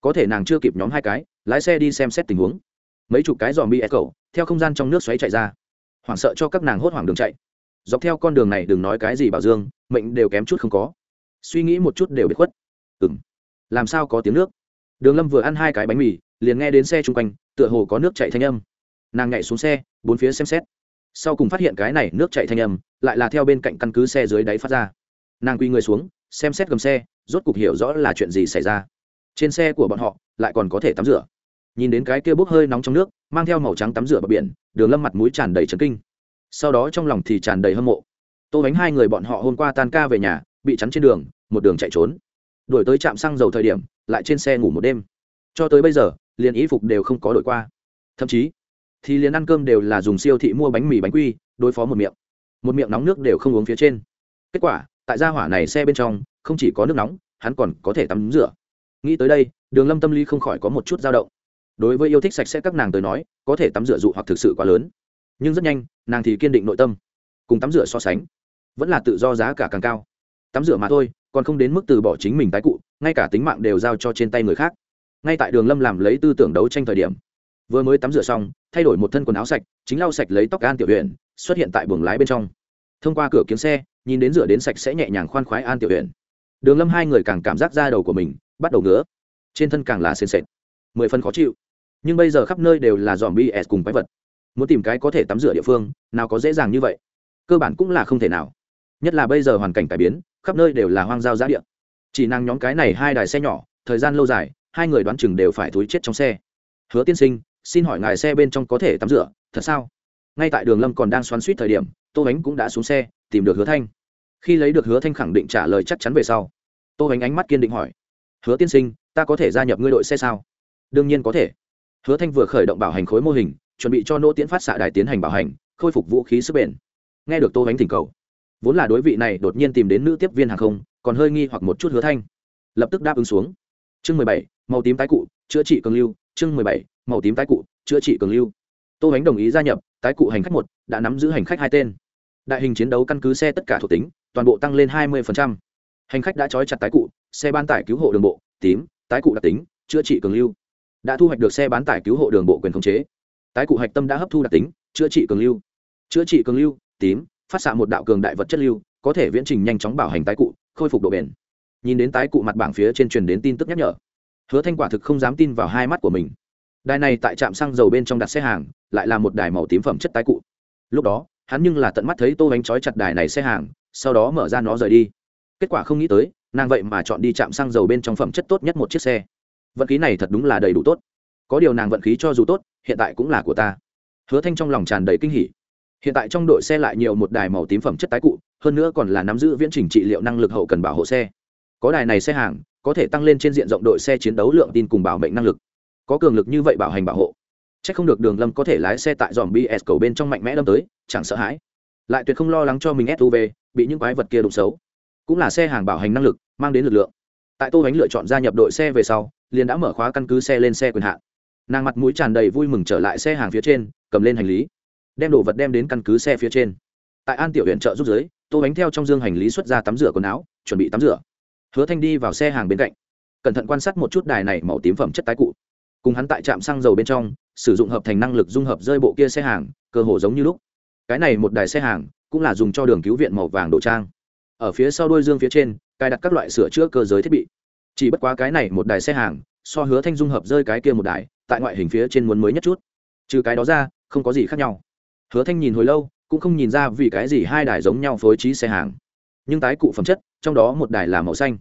Có thể nàng chưa kịp nhóm hai cái, lái xe đi xem xét tình huống. Mấy chục cái dòm bi ép e cầu theo không gian trong nước xoáy chạy ra hoảng sợ cho các nàng hốt hoảng đường chạy. Dọc theo con đường này đừng nói cái gì bảo dương, mệnh đều kém chút không có. Suy nghĩ một chút đều bị khuất. Ừ m làm sao có tiếng nước? Đường lâm vừa ăn hai cái bánh mì, liền nghe đến xe chung quanh, tựa hồ có nước chạy thanh âm. Nàng nhảy xuống xe, bốn phía xem xét. Sau cùng phát hiện cái này nước chạy thanh âm, lại là theo bên cạnh căn cứ xe dưới đáy phát ra. Nàng quy người xuống, xem xét gầm xe, rốt cục hiểu rõ là chuyện gì xảy ra. Trên xe của bọn họ, lại còn có thể tắm rửa. Nhìn đến cái kia bốc hơi nóng trong nước, mang theo màu trắng tắm rửa bờ biển đường lâm mặt mũi tràn đầy trấn kinh. Sau đó trong lòng thì tràn đầy hâm mộ. Tô bánh hai người bọn họ hôm qua tan ca về nhà, bị chắn trên đường, một đường chạy trốn. Đổi tới trạm xăng dầu thời điểm, lại trên xe ngủ một đêm. Cho tới bây giờ, liền y phục đều không có đổi qua. Thậm chí, thì liền ăn cơm đều là dùng siêu thị mua bánh mì bánh quy, đối phó một miệng. Một miệng nóng nước đều không uống phía trên. Kết quả, tại gia hỏa này xe bên trong, không chỉ có nước nóng, hắn còn có thể tắm rửa. Nghĩ tới đây, đường lâm tâm lý không khỏi có một chút dao động đối với yêu thích sạch sẽ các nàng tới nói, có thể tắm rửa dụ hoặc thực sự quá lớn. Nhưng rất nhanh, nàng thì kiên định nội tâm. Cùng tắm rửa so sánh, vẫn là tự do giá cả càng cao. Tắm rửa mà thôi, còn không đến mức từ bỏ chính mình tái cụ, ngay cả tính mạng đều giao cho trên tay người khác. Ngay tại đường lâm làm lấy tư tưởng đấu tranh thời điểm, vừa mới tắm rửa xong, thay đổi một thân quần áo sạch, chính lau sạch lấy tóc an tiểu huyện xuất hiện tại buồng lái bên trong. Thông qua cửa kiếm xe, nhìn đến rửa đến sạch sẽ nhẹ nhàng khoan khoái an tiểu huyện đường lâm hai người càng cảm giác da đầu của mình bắt đầu ngứa, trên thân càng là sền sệt, mười phân khó chịu nhưng bây giờ khắp nơi đều là dòm bs cùng quái vật. Muốn tìm cái có thể tắm rửa địa phương, nào có dễ dàng như vậy. Cơ bản cũng là không thể nào. Nhất là bây giờ hoàn cảnh cải biến, khắp nơi đều là hoang giao giá địa. Chỉ năng nhóm cái này hai đài xe nhỏ, thời gian lâu dài, hai người đoán chừng đều phải thúi chết trong xe. Hứa tiên sinh, xin hỏi ngài xe bên trong có thể tắm rửa, thật sao? Ngay tại đường lâm còn đang xoắn suýt thời điểm, tô ánh cũng đã xuống xe, tìm được hứa thanh. Khi lấy được hứa thanh khẳng định trả lời chắc chắn về sau, tô ánh ánh mắt kiên định hỏi, hứa tiên sinh, ta có thể gia nhập ngươi đội xe sao? Đương nhiên có thể hứa thanh vừa khởi động bảo hành khối mô hình, chuẩn bị cho nỗ tiễn phát xạ đài tiến hành bảo hành, khôi phục vũ khí sức bền. Nghe được tô ánh thỉnh cầu, vốn là đối vị này đột nhiên tìm đến nữ tiếp viên hàng không, còn hơi nghi hoặc một chút hứa thanh. Lập tức đáp ứng xuống. Chương mười bảy, màu tím tái cụ, chữa trị cường lưu. Chương mười bảy, màu tím tái cụ, chữa trị cường lưu. Tô ánh đồng ý gia nhập, tái cụ hành khách một, đã nắm giữ hành khách hai tên. Đại hình chiến đấu căn cứ xe tất cả thuộc tính, toàn bộ tăng lên hai mươi hành khách đã trói chặt tái cụ, xe ban tải cứu hộ đường bộ, tím, tái cụ đặc tính, chữa trị cường lưu đã thu hoạch được xe bán tải cứu hộ đường bộ quyền khống chế. Tái cụ hạch tâm đã hấp thu đặc tính, chữa trị cường lưu. Chữa trị cường lưu, tím, phát xạ một đạo cường đại vật chất lưu, có thể viễn trình nhanh chóng bảo hành tái cụ, khôi phục độ bền. Nhìn đến tái cụ mặt bảng phía trên truyền đến tin tức nhắc nhở, hứa thanh quả thực không dám tin vào hai mắt của mình. Đài này tại trạm xăng dầu bên trong đặt xe hàng, lại là một đài màu tím phẩm chất tái cụ. Lúc đó, hắn nhưng là tận mắt thấy tô bánh trói chặt đài này xe hàng, sau đó mở ra nó rời đi. Kết quả không nghĩ tới, nàng vậy mà chọn đi trạm xăng dầu bên trong phẩm chất tốt nhất một chiếc xe vận khí này thật đúng là đầy đủ tốt. Có điều nàng vận khí cho dù tốt, hiện tại cũng là của ta. Hứa thanh trong lòng tràn đầy kinh hỉ. Hiện tại trong đội xe lại nhiều một đài màu tím phẩm chất tái cụ, hơn nữa còn là nắm giữ viễn trình trị liệu năng lực hậu cần bảo hộ xe. Có đài này xe hàng, có thể tăng lên trên diện rộng đội xe chiến đấu lượng tin cùng bảo mệnh năng lực. Có cường lực như vậy bảo hành bảo hộ. C h ắ c không được đường lâm có thể lái xe tại dòm bs cầu bên trong mạnh mẽ đâm tới, chẳng sợ hãi. Lại tuyệt không lo lắng cho mình suv bị những quái vật kia đụng xấu. Cũng là xe hàng bảo hành năng lực, mang đến lực lượng. Tại tô bánh lựa chọn gia nhập đội xe về sau liền đã mở khóa căn cứ xe lên xe quyền hạn. Nàng mặt mũi tràn đầy vui mừng trở lại xe hàng phía trên, cầm lên hành lý, đem đồ vật đem đến căn cứ xe phía trên. Tại an tiểu huyện trợ giúp giới tô bánh theo trong dương hành lý xuất ra tắm rửa quần áo, chuẩn bị tắm rửa. Hứa thanh đi vào xe hàng bên cạnh, cẩn thận quan sát một chút đài này màu tím phẩm chất tái cụ. Cùng hắn tại trạm xăng dầu bên trong, sử dụng hợp thành năng lực dung hợp rơi bộ kia xe hàng, cơ hồ giống như lúc. Cái này một đài xe hàng, cũng là dùng cho đường cứu viện màu vàng đồ trang. Ở phía sau đuôi dương phía trên, cài đặt các loại sửa chữa cơ giới thiết bị chỉ bất quá cái này một đài xe hàng, so hứa thanh dung hợp rơi cái kia một đài, tại ngoại hình phía trên muốn mới nhất chút. Trừ cái đó ra, không có gì khác nhau. Hứa thanh nhìn hồi lâu, cũng không nhìn ra vì cái gì hai đài giống nhau phối trí xe hàng. Nhưng tái cụ phẩm chất, trong đó một đài là màu xanh.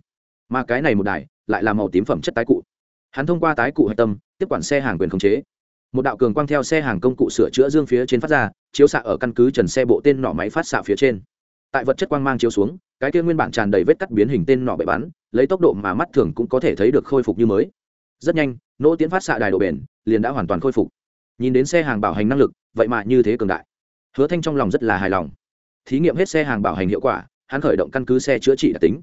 Mà cái này một đài, lại là màu tím phẩm chất tái cụ. Hắn thông qua tái cụ hạch tâm, tiếp quản xe hàng quyền khống chế. Một đạo cường quang theo xe hàng công cụ sửa chữa dương phía trên phát ra, chiếu xạ ở căn cứ trần xe bộ tên nỏ máy phát xạ phía trên. Tại vật chất quang mang chiếu xuống cái kia nguyên bản tràn đầy vết cắt biến hình tên nọ bậy bắn, lấy tốc độ mà mắt thường cũng có thể thấy được khôi phục như mới. Rất nhanh, nỗ tiến phát xạ đài độ bền, liền đã hoàn toàn khôi phục. Nhìn đến xe hàng bảo hành năng lực, vậy mà như thế cường đại. Hứa thanh trong lòng rất là hài lòng. Thí nghiệm hết xe hàng bảo hành hiệu quả, hắn khởi động căn cứ xe chữa trị đặc tính.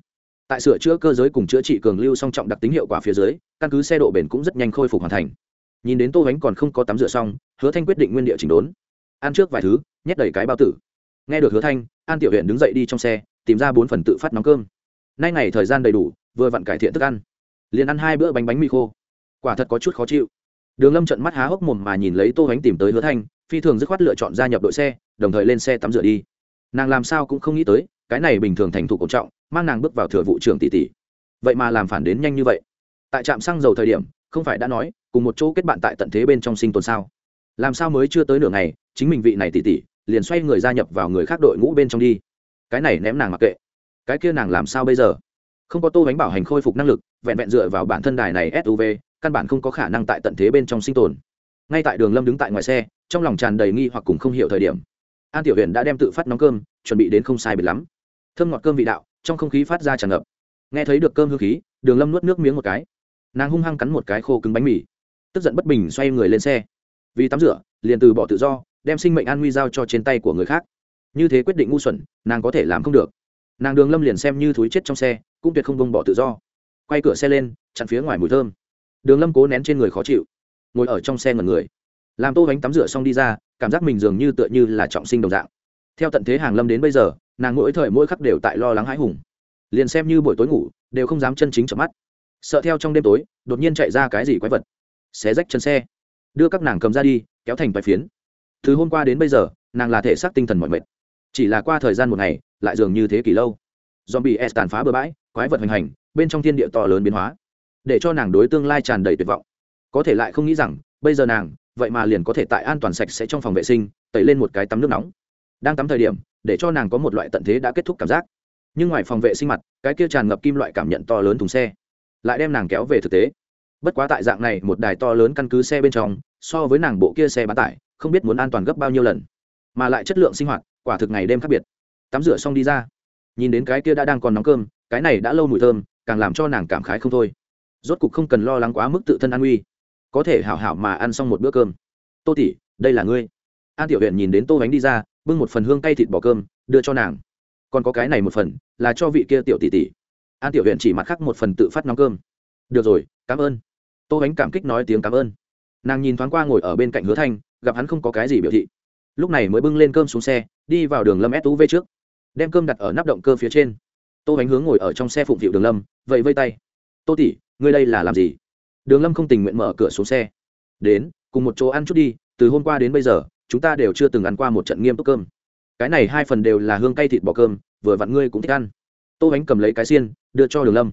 Tại sửa chữa cơ giới cùng chữa trị cường lưu song trọng đặc tính hiệu quả phía dưới, căn cứ xe độ bền cũng rất nhanh khôi phục hoàn thành. Nhìn đến tô bánh còn không có tắm rửa xong, hứa thanh quyết định nguyên địa chỉnh đốn. Ăn trước vài thứ, nhét đầy cái bao tử. Nghe được hứa thanh, an tiểu huyện đứng dậy đi trong xe tìm ra bốn phần tự phát nóng cơm. Nay ngày thời gian đầy đủ, vừa vặn cải thiện thức ăn. Liền ăn hai bữa bánh bánh mì khô. Quả thật có chút khó chịu. Đường lâm trận mắt há hốc mồm mà nhìn lấy tô bánh tìm tới hứa thanh, phi thường dứt khoát lựa chọn gia nhập đội xe, đồng thời lên xe tắm rửa đi. Nàng làm sao cũng không nghĩ tới, cái này bình thường thành thục cổ trọng, mang nàng bước vào thừa vụ trưởng tỷ tỷ. Vậy mà làm phản đến nhanh như vậy. Tại trạm xăng dầu thời điểm, không phải đã nói, cùng một chỗ kết bạn tại tận thế bên trong sinh tồn sao? Làm sao mới chưa tới nửa ngày, chính mình vị này tỷ tỷ, liền xoay người gia nhập vào người khác đội ngũ bên trong đi cái này ném nàng mặc kệ. Cái kia nàng làm sao bây giờ? Không có tô bánh bảo hành khôi phục năng lực, vẹn vẹn dựa vào bản thân đài này suv căn bản không có khả năng tại tận thế bên trong sinh tồn. Ngay tại đường lâm đứng tại ngoài xe, trong lòng tràn đầy nghi hoặc cùng không hiểu thời điểm. An tiểu huyền đã đem tự phát nóng cơm, chuẩn bị đến không sai biệt lắm. Thơm ngọt cơm vị đạo, trong không khí phát ra tràn ngập. Nghe thấy được cơm hương khí, đường lâm nuốt nước miếng một cái. Nàng hung hăng cắn một cái khô cứng bánh mì. Tức giận bất bình xoay người lên xe. Vì tắm rửa, liền từ bỏ tự do, đem sinh mệnh an nguy giao cho trên tay của người khác như thế quyết định ngu xuẩn, nàng có thể làm không được. Nàng đường lâm liền xem như thúi chết trong xe, cũng tuyệt không bông bỏ tự do. Quay cửa xe lên, chặn phía ngoài mùi thơm. Đường lâm cố nén trên người khó chịu, ngồi ở trong xe ngần người. Làm tô bánh tắm rửa xong đi ra, cảm giác mình dường như tựa như là trọng sinh đồng dạng. Theo tận thế hàng lâm đến bây giờ, nàng mỗi thời mỗi khắc đều tại lo lắng hãi hùng. Liền xem như buổi tối ngủ, đều không dám chân chính chợp mắt. Sợ theo trong đêm tối, đột nhiên chạy ra cái gì quái vật. Xé rách chân xe. Đưa các nàng cầm ra đi, kéo thành vài phiến. Từ hôm qua đến bây giờ, nàng là thể xác tinh thần mọi mệt chỉ là qua thời gian một ngày, lại dường như thế kỷ lâu. Do bị s tàn phá bừa bãi, quái vật hành hành, bên trong thiên địa to lớn biến hóa, để cho nàng đối tương lai tràn đầy tuyệt vọng. Có thể lại không nghĩ rằng, bây giờ nàng, vậy mà liền có thể tại an toàn sạch sẽ trong phòng vệ sinh, tẩy lên một cái tắm nước nóng. Đang tắm thời điểm, để cho nàng có một loại tận thế đã kết thúc cảm giác. Nhưng ngoài phòng vệ sinh mặt, cái kia tràn ngập kim loại cảm nhận to lớn thùng xe, lại đem nàng kéo về thực tế. Bất quá tại dạng này, một đài to lớn căn cứ xe bên trong, so với nàng bộ kia xe bán tải, không biết muốn an toàn gấp bao nhiêu lần. Mà lại chất lượng sinh hoạt quả thực ngày đêm khác biệt. Tắm rửa xong đi ra, nhìn đến cái kia đã đang còn nóng cơm, cái này đã lâu mùi thơm, càng làm cho nàng cảm khái không thôi. Rốt cục không cần lo lắng quá mức tự thân an nguy có thể hảo hảo mà ăn xong một bữa cơm. Tô tỷ, đây là ngươi. An tiểu huyện nhìn đến tô bánh đi ra, bưng một phần hương cay thịt bò cơm, đưa cho nàng. Còn có cái này một phần, là cho vị kia tiểu tỷ tỷ. An tiểu huyện chỉ mặt khác một phần tự phát nóng cơm. Được rồi, cảm ơn. Tô bánh cảm kích nói tiếng cảm ơn. Nàng nhìn thoáng qua ngồi ở bên cạnh hứa thanh, gặp hắn không có cái gì biểu thị. Lúc này mới bưng lên cơm xuống xe đi vào đường lâm suv trước, đem cơm đặt ở nắp động cơ phía trên. Tô bánh hướng ngồi ở trong xe phụng phịu đường lâm vậy vây tay. Tô tỷ, ngươi đây là làm gì? Đường lâm không tình nguyện mở cửa xuống xe. Đến, cùng một chỗ ăn chút đi, từ hôm qua đến bây giờ, chúng ta đều chưa từng ăn qua một trận nghiêm túc cơm. Cái này hai phần đều là hương cay thịt bò cơm, vừa vặn ngươi cũng thích ăn. Tô bánh cầm lấy cái xiên, đưa cho đường lâm.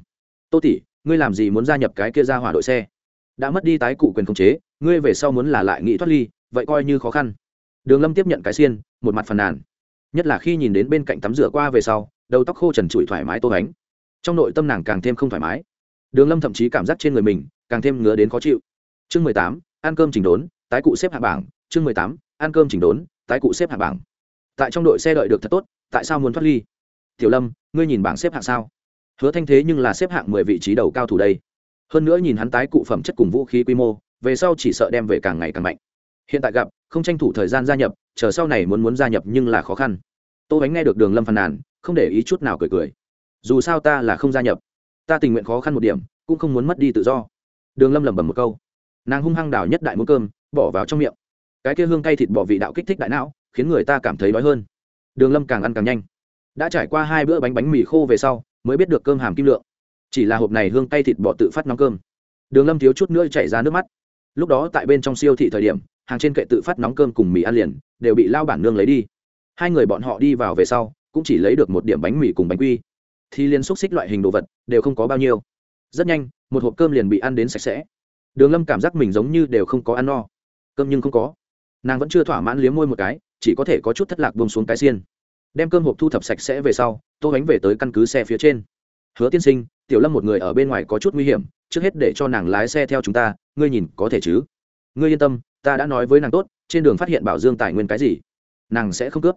Tô tỷ, ngươi làm gì muốn gia nhập cái kia ra hỏa đội xe? Đã mất đi tái cụ quyền khống chế, ngươi về sau muốn là lại nghĩ thoát ly, vậy coi như khó khăn. Đường lâm tiếp nhận cái xiên, một mặt phàn nàn nhất là khi nhìn đến bên cạnh tắm rửa qua về sau, đầu tóc khô trần trụi thoải mái tô bánh. Trong nội tâm nàng càng thêm không thoải mái. Đường lâm thậm chí cảm giác trên người mình càng thêm ngứa đến khó chịu. Chương mười tám, ăn cơm chỉnh đốn, tái cụ xếp hạ bảng. Chương mười tám, ăn cơm chỉnh đốn, tái cụ xếp hạ bảng. Tại trong đội xe đợi được thật tốt, tại sao muốn thoát ly? Tiểu lâm, ngươi nhìn bảng xếp hạng sao? Hứa thanh thế nhưng là xếp hạng mười vị trí đầu cao thủ đây. Hơn nữa nhìn hắn tái cụ phẩm chất cùng vũ khí quy mô, về sau chỉ sợ đem về càng ngày càng mạnh. Hiện tại gặp, không tranh thủ thời gian gia nhập, chờ sau này muốn muốn gia nhập nhưng là khó khăn tô bánh nghe được đường lâm phàn nàn, không để ý chút nào cười cười. Dù sao ta là không gia nhập. Ta tình nguyện khó khăn một điểm, cũng không muốn mất đi tự do. Đường lâm lẩm bẩm một câu. Nàng hung hăng đào nhất đại muỗng cơm, bỏ vào trong miệng. Cái kia hương cay thịt bỏ vị đạo kích thích đại não, khiến người ta cảm thấy đói hơn. Đường lâm càng ăn càng nhanh. Đã trải qua hai bữa bánh bánh mì khô về sau, mới biết được cơm hàm kim lượng. Chỉ là hộp này hương cay thịt bò tự phát nóng cơm. Đường lâm thiếu chút nữa chảy ra nước mắt. Lúc đó tại bên trong siêu thị thời điểm, hàng trên kệ tự phát nóng cơm cùng mì ăn liền, đều bị lao bản nương lấy đi hai người bọn họ đi vào về sau, cũng chỉ lấy được một điểm bánh mì cùng bánh quy. Thì liên xúc xích loại hình đồ vật, đều không có bao nhiêu. Rất nhanh, một hộp cơm liền bị ăn đến sạch sẽ. Đường lâm cảm giác mình giống như đều không có ăn no. Cơm nhưng không có. Nàng vẫn chưa thỏa mãn liếm môi một cái, chỉ có thể có chút thất lạc bông xuống cái xiên. Đem cơm hộp thu thập sạch sẽ về sau, tô bánh về tới căn cứ xe phía trên. Hứa tiên sinh, tiểu lâm một người ở bên ngoài có chút nguy hiểm, trước hết để cho nàng lái xe theo chúng ta, ngươi nhìn có thể chứ? Ngươi yên tâm, ta đã nói với nàng tốt, trên đường phát hiện bảo dương tài nguyên cái gì, nàng sẽ không cướp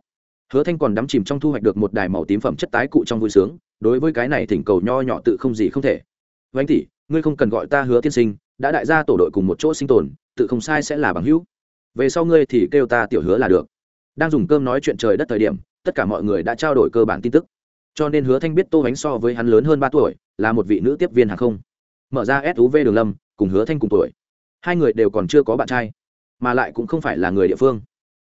hứa thanh còn đắm chìm trong thu hoạch được một đài màu tím phẩm chất tái cụ trong vui sướng, đối với cái này thỉnh cầu nho nhỏ tự không gì không thể. Vánh tỷ, ngươi không cần gọi ta hứa tiên sinh, đã đại gia tổ đội cùng một chỗ sinh tồn, tự không sai sẽ là bằng hữu. Về sau ngươi thì kêu ta tiểu hứa là được. Đang dùng cơm nói chuyện trời đất thời điểm, tất cả mọi người đã trao đổi cơ bản tin tức. Cho nên hứa thanh biết tô bánh so với hắn lớn hơn ba tuổi, là một vị nữ tiếp viên hàng không. Mở ra suv đường lâm, cùng hứa thanh cùng tuổi. Hai người đều còn chưa có bạn trai, mà lại cũng không phải là người địa phương.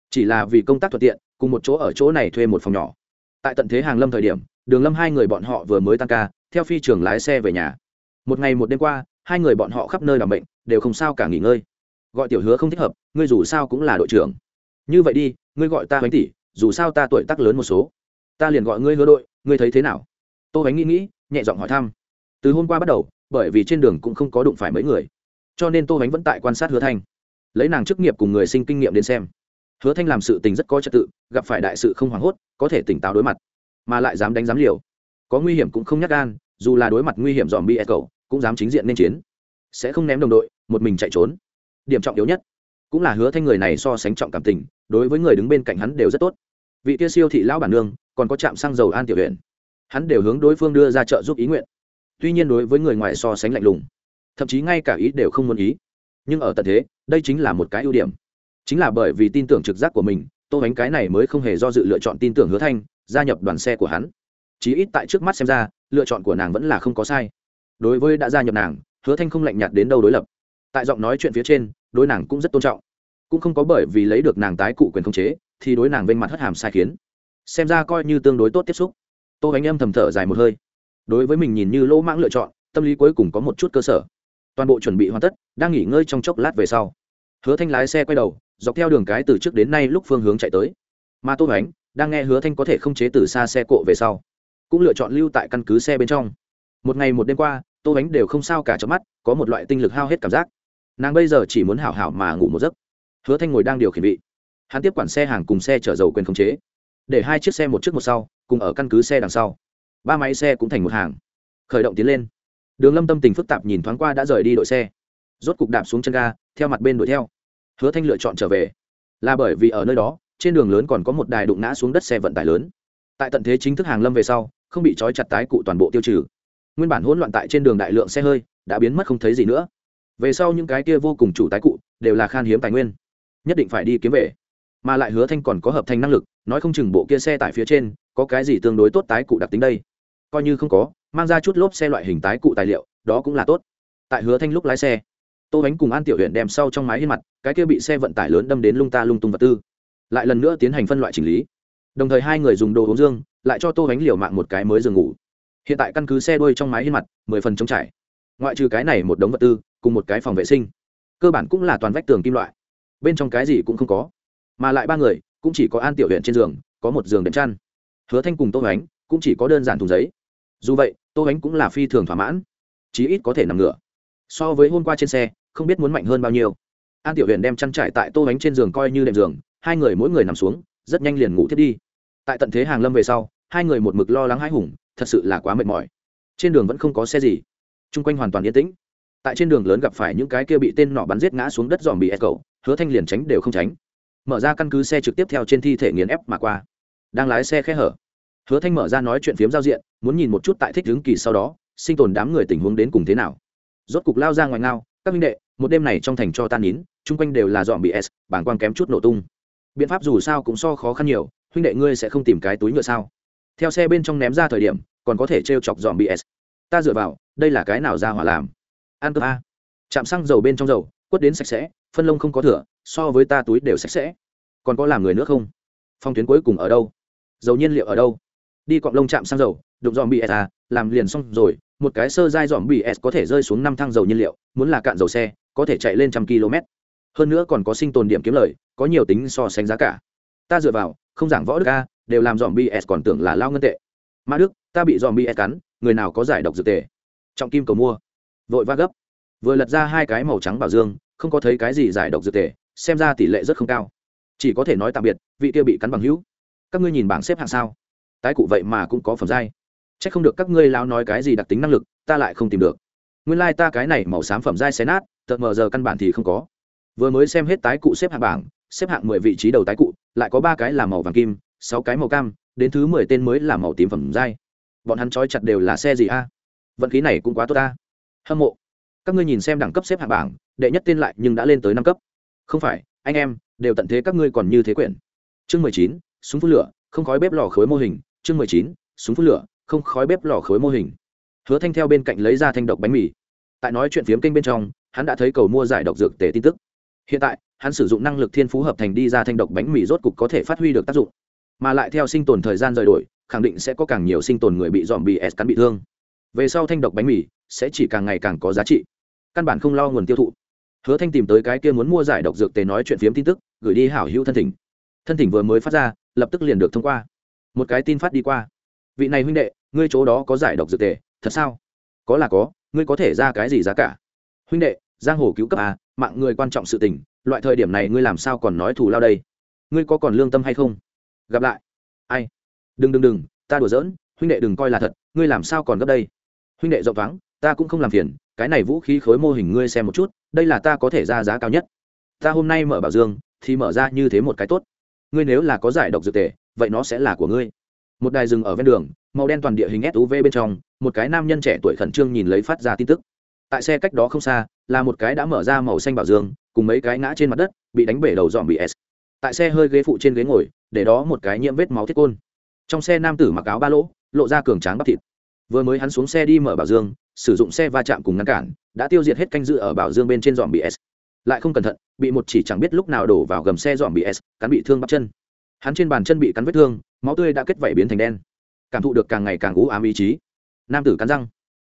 Chỉ là vì công tác thuận tiện cùng một chỗ ở chỗ này thuê một phòng nhỏ. Tại tận thế hàng lâm thời điểm, đường lâm hai người bọn họ vừa mới tăng ca, theo phi trường lái xe về nhà. Một ngày một đêm qua, hai người bọn họ khắp nơi làm bệnh, đều không sao cả nghỉ ngơi. Gọi tiểu hứa không thích hợp, ngươi dù sao cũng là đội trưởng. Như vậy đi, ngươi gọi ta bánh tỷ, dù sao ta tuổi tác lớn một số. Ta liền gọi ngươi hứa đội, ngươi thấy thế nào? Tô bánh nghĩ nghĩ, nhẹ giọng hỏi thăm. Từ hôm qua bắt đầu, bởi vì trên đường cũng không có đụng phải mấy người. Cho nên tô bánh vẫn tại quan sát hứa thanh. Lấy nàng chức nghiệp cùng người sinh kinh nghiệm đến xem hứa thanh làm sự tình rất có trật tự, gặp phải đại sự không hoảng hốt, có thể tỉnh táo đối mặt, mà lại dám đánh dám liều. Có nguy hiểm cũng không nhắc gan, dù là đối mặt nguy hiểm dòm bi e cầu cũng dám chính diện nên chiến. Sẽ không ném đồng đội, một mình chạy trốn. Điểm trọng yếu nhất, cũng là hứa thanh người này so sánh trọng cảm tình, đối với người đứng bên cạnh hắn đều rất tốt. Vị kia siêu thị lão bản nương, còn có trạm xăng dầu an tiểu huyện. Hắn đều hướng đối phương đưa ra trợ giúp ý nguyện. Tuy nhiên đối với người ngoài so sánh lạnh lùng, thậm chí ngay cả ý đều không muốn ý. Nhưng ở tận thế, đây chính là một cái ưu điểm chính là bởi vì tin tưởng trực giác của mình, tô bánh cái này mới không hề do dự lựa chọn tin tưởng hứa thanh, gia nhập đoàn xe của hắn. Chí ít tại trước mắt xem ra, lựa chọn của nàng vẫn là không có sai. Đối với đã gia nhập nàng, hứa thanh không lạnh nhạt đến đâu đối lập. Tại giọng nói chuyện phía trên, đối nàng cũng rất tôn trọng. Cũng không có bởi vì lấy được nàng tái cụ quyền khống chế, thì đối nàng vênh mặt hất hàm sai khiến. Xem ra coi như tương đối tốt tiếp xúc. Tô bánh âm thầm thở dài một hơi. Đối với mình nhìn như lỗ mãng lựa chọn, tâm lý cuối cùng có một chút cơ sở. Toàn bộ chuẩn bị hoàn tất, đang nghỉ ngơi trong chốc lát về sau. Hứa thanh lái xe quay đầu dọc theo đường cái từ trước đến nay lúc phương hướng chạy tới. Mà tô hoánh đang nghe hứa thanh có thể không chế từ xa xe cộ về sau, cũng lựa chọn lưu tại căn cứ xe bên trong. Một ngày một đêm qua, tô hoánh đều không sao cả trong mắt, có một loại tinh lực hao hết cảm giác. Nàng bây giờ chỉ muốn hảo hảo mà ngủ một giấc. Hứa thanh ngồi đang điều khiển vị. Hắn tiếp quản xe hàng cùng xe chở dầu quyền khống chế. Để hai chiếc xe một trước một sau, cùng ở căn cứ xe đằng sau. Ba máy xe cũng thành một hàng. Khởi động tiến lên. Đường lâm tâm tình phức tạp nhìn thoáng qua đã rời đi đội xe. Rốt cục đạp xuống chân ga, theo mặt bên đuổi theo hứa thanh lựa chọn trở về. Là bởi vì ở nơi đó, trên đường lớn còn có một đài đụng ngã xuống đất xe vận tải lớn. Tại tận thế chính thức hàng lâm về sau, không bị trói chặt tái cụ toàn bộ tiêu trừ. Nguyên bản hỗn loạn tại trên đường đại lượng xe hơi, đã biến mất không thấy gì nữa. Về sau những cái kia vô cùng chủ tái cụ, đều là khan hiếm tài nguyên. Nhất định phải đi kiếm về. Mà lại hứa thanh còn có hợp thành năng lực, nói không chừng bộ kia xe tải phía trên, có cái gì tương đối tốt tái cụ đặc tính đây. Coi như không có, mang ra chút lốp xe loại hình tái cụ tài liệu, đó cũng là tốt. Tại hứa thanh lúc lái xe tô bánh cùng an tiểu huyện đem sau trong mái hiên mặt, cái kia bị xe vận tải lớn đâm đến lung ta lung tung vật tư, lại lần nữa tiến hành phân loại chỉnh lý. Đồng thời hai người dùng đồ uống dương, lại cho tô bánh liều mạng một cái mới giường ngủ. Hiện tại căn cứ xe đuôi trong mái hiên mặt, mười phần trống trải. Ngoại trừ cái này một đống vật tư, cùng một cái phòng vệ sinh, cơ bản cũng là toàn vách tường kim loại. Bên trong cái gì cũng không có. Mà lại ba người, cũng chỉ có an tiểu huyện trên giường, có một giường đệm chăn. Hứa thanh cùng tô bánh cũng chỉ có đơn giản thùng giấy. Dù vậy, tô bánh cũng là phi thường thỏa mãn. Chí ít có thể nằm ngửa so với hôm qua trên xe, không biết muốn mạnh hơn bao nhiêu. An tiểu huyền đem chăn trải tại tô bánh trên giường coi như đệm giường, hai người mỗi người nằm xuống, rất nhanh liền ngủ thiết đi. Tại tận thế hàng lâm về sau, hai người một mực lo lắng hãi hùng, thật sự là quá mệt mỏi. Trên đường vẫn không có xe gì. Chung quanh hoàn toàn yên tĩnh. Tại trên đường lớn gặp phải những cái kia bị tên nọ bắn giết ngã xuống đất dòm bị ép cầu, hứa thanh liền tránh đều không tránh. Mở ra căn cứ xe trực tiếp theo trên thi thể nghiền ép mà qua. Đang lái xe khẽ hở. Hứa thanh mở ra nói chuyện phiếm giao diện, muốn nhìn một chút tại thích hướng kỳ sau đó, sinh tồn đám người tình huống đến cùng thế nào rốt cục lao ra ngoài ngao, các minh đệ, một đêm này trong thành cho tan nín, chung quanh đều là dọn bị s bảng quang kém chút nổ tung. Biện pháp dù sao cũng so khó khăn nhiều, huynh đệ ngươi sẽ không tìm cái túi nhựa sao? Theo xe bên trong ném ra thời điểm, còn có thể t r e o chọc dọn bị s. Ta dựa vào, đây là cái nào ra hỏa làm? Ăn cơm a. Chạm xăng dầu bên trong dầu, quất đến sạch sẽ, phân lông không có thửa, so với ta túi đều sạch sẽ. Còn có làm người nữa không? Phong tuyến cuối cùng ở đâu? Dầu nhiên liệu ở đâu? Đi cọng lông chạm xăng dầu, đụng dọn bị s à làm liền xong rồi một cái sơ giai dòm bs s có thể rơi xuống năm thang dầu nhiên liệu, muốn là cạn dầu xe, có thể chạy lên trăm km. Hơn nữa còn có sinh tồn điểm kiếm lời, có nhiều tính so sánh giá cả. Ta dựa vào, không giảng võ đức a, đều làm dòm bs còn tưởng là lao ngân tệ. Ma đức, ta bị dòm bs cắn, người nào có giải độc dược tề trọng kim cầu mua. Vội va gấp. Vừa lật ra hai cái màu trắng bảo dương, không có thấy cái gì giải độc dược tề xem ra tỷ lệ rất không cao. Chỉ có thể nói tạm biệt, vị kia bị cắn bằng hữu. Các ngươi nhìn bảng xếp hạng sao? Tái cụ vậy mà cũng có phẩm giai c h ắ c không được các ngươi lao nói cái gì đặc tính năng lực, ta lại không tìm được. Nguyên lai、like、ta cái này màu xám phẩm giai xé nát tợt mờ giờ căn bản thì không có. Vừa mới xem hết tái cụ xếp hạng bảng, xếp hạng mười vị trí đầu tái cụ, lại có ba cái là màu vàng kim, sáu cái màu cam, đến thứ mười tên mới là màu tím phẩm giai. Bọn hắn trói chặt đều là xe gì a? Vận khí này cũng quá tốt ta hâm mộ. Các ngươi nhìn xem đẳng cấp xếp hạng bảng, đệ nhất tên lại nhưng đã lên tới năm cấp. Không phải, anh em, đều tận thế các ngươi còn như thế quyển. Chương mười chín, súng phun lửa, không khói bếp lò khối mô hình. Chương mười chín, súng phun lửa không khói bếp lò khối mô hình. Hứa thanh theo bên cạnh lấy ra thanh độc bánh mì. Tại nói chuyện phiếm kênh bên trong, hắn đã thấy cầu mua giải độc dược tể tin tức. Hiện tại, hắn sử dụng năng lực thiên phú hợp thành đi ra thanh độc bánh mì rốt cục có thể phát huy được tác dụng. Mà lại theo sinh tồn thời gian rời đổi, khẳng định sẽ có càng nhiều sinh tồn người bị dòm bị s cắn bị thương. Về sau thanh độc bánh mì sẽ chỉ càng ngày càng có giá trị. Căn bản không lo nguồn tiêu thụ. Hứa thanh tìm tới cái kia muốn mua giải độc dược tề nói chuyện phiếm tin tức, gửi đi hảo hữu thân thỉnh. Thân thỉnh vừa mới phát ra, lập tức liền được thông qua. Một cái tin phát đi qua. Vị này huynh đệ ngươi chỗ đó có giải độc dược tề, thật sao? Có là có, ngươi có thể ra cái gì giá cả? Huynh đệ, giang hồ cứu cấp à mạng người quan trọng sự tình, loại thời điểm này ngươi làm sao còn nói thù lao đây? Ngươi có còn lương tâm hay không? Gặp lại. Ai? Đừng đừng đừng, ta đùa giỡn, huynh đệ đừng coi là thật, ngươi làm sao còn gấp đây? Huynh đệ rộng thoáng, ta cũng không làm phiền, cái này vũ khí khối mô hình ngươi xem một chút, đây là ta có thể ra giá cao nhất. Ta hôm nay mở bảo dương, thì mở ra như thế một cái tốt. Ngươi nếu là có giải độc dược tề, vậy nó sẽ là của ngươi. Một đài rừng ở ven đường màu đen toàn địa hình suv bên trong, một cái nam nhân trẻ tuổi khẩn trương nhìn lấy phát ra tin tức. Tại xe cách đó không xa, là một cái đã mở ra màu xanh bảo dương, cùng mấy cái ngã trên mặt đất, bị đánh bể đầu dọn bị s. Tại xe hơi ghế phụ trên ghế ngồi, để đó một cái nhiễm vết máu thiết côn. Trong xe nam tử mặc áo ba lỗ, lộ ra cường tráng bắp thịt. Vừa mới hắn xuống xe đi mở bảo dương, sử dụng xe va chạm cùng ngăn cản, đã tiêu diệt hết canh dự ở bảo dương bên trên dọn bị s. Lại không cẩn thận, bị một chỉ chẳng biết lúc nào đổ vào gầm xe dọn bị s, cắn bị thương bắp chân. Hắn trên bàn chân bị cắn vết thương, máu tươi đã kết vảy biến thành đen cảm thụ được càng ngày càng ú ám ý chí. Nam tử cắn răng,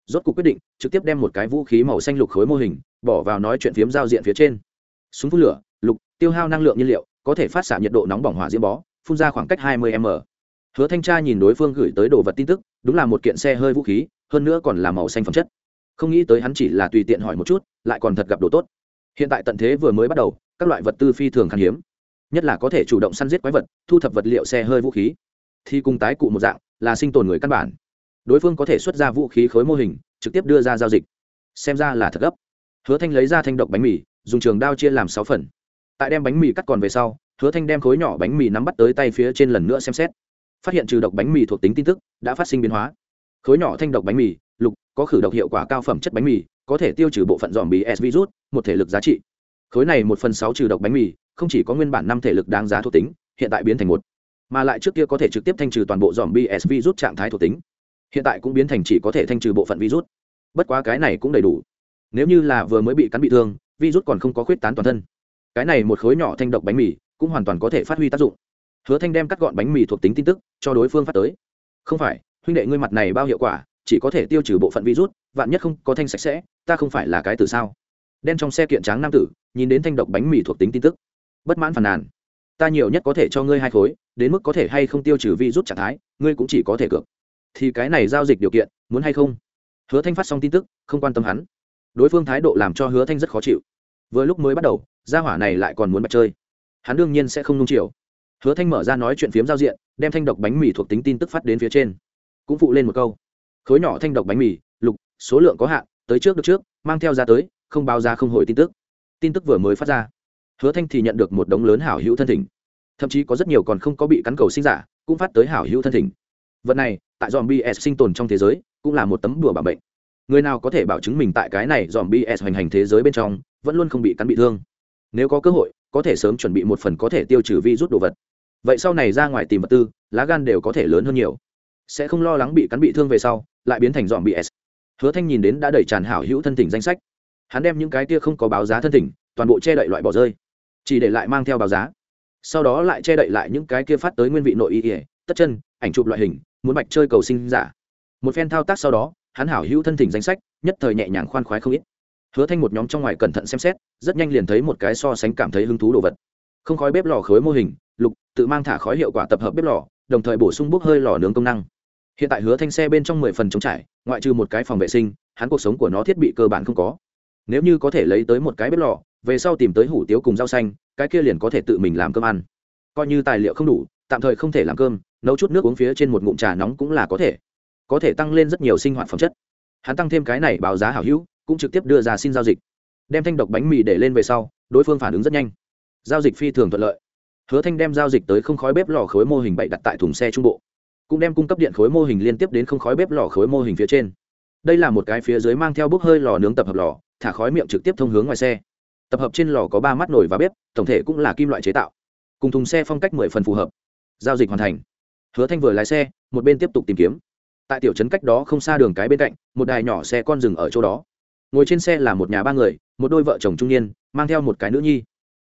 rốt cuộc quyết định, trực tiếp đem một cái vũ khí màu xanh lục khối mô hình, bỏ vào nói chuyện phiếm giao diện phía trên. Súng phun lửa, lục, tiêu hao năng lượng nhiên liệu, có thể phát xạ nhiệt độ nóng bỏng hỏa diễm bó, phun ra khoảng cách 20 m. Hứa thanh tra nhìn đối phương gửi tới đồ vật tin tức, đúng là một kiện xe hơi vũ khí, hơn nữa còn là màu xanh phẩm chất. Không nghĩ tới hắn chỉ là tùy tiện hỏi một chút, lại còn thật gặp đồ tốt. Hiện tại tận thế vừa mới bắt đầu, các loại vật tư phi thường khan hiếm. Nhất là có thể chủ động săn giết quái vật, thu thập vật liệu xe hơi vũ khí thì cùng tái cụ một dạng, là sinh tồn người căn bản. Đối phương có thể xuất ra vũ khí khối mô hình, trực tiếp đưa ra giao dịch. Xem ra là thật gấp. Hứa thanh lấy ra thanh độc bánh mì, dùng trường đao chia làm sáu phần. Tại đem bánh mì cắt còn về sau, hứa thanh đem khối nhỏ bánh mì nắm bắt tới tay phía trên lần nữa xem xét. Phát hiện trừ độc bánh mì thuộc tính tin tức, đã phát sinh biến hóa. Khối nhỏ thanh độc bánh mì, lục, có khử độc hiệu quả cao phẩm chất bánh mì, có thể tiêu trừ bộ phận dòm bì s virus, một thể lực giá trị. Khối này một phần sáu trừ độc bánh mì, không chỉ có nguyên bản năm thể lực đáng giá thuộc tính, hiện tại biến thành một mà lại trước kia có thể trực tiếp thanh trừ toàn bộ dòm bs virus trạng thái thuộc tính. Hiện tại cũng biến thành chỉ có thể thanh trừ bộ phận virus. Bất quá cái này cũng đầy đủ. Nếu như là vừa mới bị cắn bị thương, virus còn không có khuyết tán toàn thân. Cái này một khối nhỏ thanh độc bánh mì cũng hoàn toàn có thể phát huy tác dụng. Hứa thanh đem cắt gọn bánh mì thuộc tính tin tức cho đối phương phát tới. Không phải, huynh đệ ngươi mặt này bao hiệu quả, chỉ có thể tiêu trừ bộ phận virus, vạn nhất không có thanh sạch sẽ, ta không phải là cái từ sao? Đen trong xe kiện tráng nam tử, nhìn đến thanh độc bánh mì thuộc tính tin tức. Bất mãn phàn nàn ta nhiều nhất có thể cho ngươi hai khối, đến mức có thể hay không tiêu trừ virus trạng thái, ngươi cũng chỉ có thể cược. Thì cái này giao dịch điều kiện, muốn hay không? Hứa thanh phát xong tin tức, không quan tâm hắn. Đối phương thái độ làm cho hứa thanh rất khó chịu. Vừa lúc mới bắt đầu, gia hỏa này lại còn muốn bạch chơi. Hắn đương nhiên sẽ không nung chiều. Hứa thanh mở ra nói chuyện phiếm giao diện, đem thanh độc bánh mì thuộc tính tin tức phát đến phía trên. Cũng phụ lên một câu. Khối nhỏ thanh độc bánh mì, lục, số lượng có hạn, tới trước được trước, mang theo ra tới, không báo ra không hồi tin tức. Tin tức vừa mới phát ra hứa thanh thì nhận được một đống lớn hảo hữu thân thỉnh. Thậm chí có rất nhiều còn không có bị cắn cầu sinh giả, cũng phát tới hảo hữu thân thỉnh. Vật này, tại dòm bs sinh tồn trong thế giới, cũng là một tấm đùa bảo bệnh người nào có thể bảo chứng mình tại cái này dòm bs hoành hành thế giới bên trong, vẫn luôn không bị cắn bị thương. Nếu có cơ hội, có thể sớm chuẩn bị một phần có thể tiêu trừ vi rút đồ vật. Vậy sau này ra ngoài tìm vật tư, lá gan đều có thể lớn hơn nhiều. Sẽ không lo lắng bị cắn bị thương về sau, lại biến thành dòm bs hứa thanh nhìn đến đã đẩy tràn hảo hữu thân thỉnh danh sách. Hắn đem những cái kia không có báo giá thân thỉnh, toàn bộ che đậy loại bỏ rơi chỉ để lại mang theo báo giá. Sau đó lại che đậy lại những cái kia phát tới nguyên vị nội y ỉa tất chân, ảnh chụp loại hình, muốn bạch chơi cầu sinh giả. Một phen thao tác sau đó, hắn hảo hữu thân thỉnh danh sách, nhất thời nhẹ nhàng khoan khoái không ít. Hứa thanh một nhóm trong ngoài cẩn thận xem xét, rất nhanh liền thấy một cái so sánh cảm thấy hứng thú đồ vật. Không khói bếp lò khối mô hình, lục, tự mang thả khói hiệu quả tập hợp bếp lò, đồng thời bổ sung bốc hơi lò nướng công năng. Hiện tại hứa thanh xe bên trong mười phần chống trải, ngoại trừ một cái phòng vệ sinh, hắn cuộc sống của nó thiết bị cơ bản không có. Nếu như có thể lấy tới một cái bếp lò về sau tìm tới hủ tiếu cùng rau xanh, cái kia liền có thể tự mình làm cơm ăn. Coi như tài liệu không đủ, tạm thời không thể làm cơm, nấu chút nước uống phía trên một ngụm trà nóng cũng là có thể. Có thể tăng lên rất nhiều sinh hoạt phẩm chất. Hắn tăng thêm cái này báo giá hảo hữu, cũng trực tiếp đưa ra xin giao dịch. Đem thanh độc bánh mì để lên về sau, đối phương phản ứng rất nhanh. Giao dịch phi thường thuận lợi. Hứa thanh đem giao dịch tới không khói bếp lò khối mô hình bậy đặt tại thùng xe trung bộ. Cũng đem cung cấp điện khối mô hình liên tiếp đến không khói bếp lò khối mô hình phía trên. Đây là một cái phía dưới mang theo bốc hơi lò nướng tập hợp lò, thả khói miệng trực tiếp thông hướng ngoài xe tập hợp trên lò có ba mắt nổi và bếp, tổng thể cũng là kim loại chế tạo. Cùng thùng xe phong cách mười phần phù hợp. Giao dịch hoàn thành. Hứa thanh vừa lái xe, một bên tiếp tục tìm kiếm. Tại tiểu trấn cách đó không xa đường cái bên cạnh, một đài nhỏ xe con rừng ở chỗ đó. Ngồi trên xe là một nhà ba người, một đôi vợ chồng trung niên, mang theo một cái nữ nhi.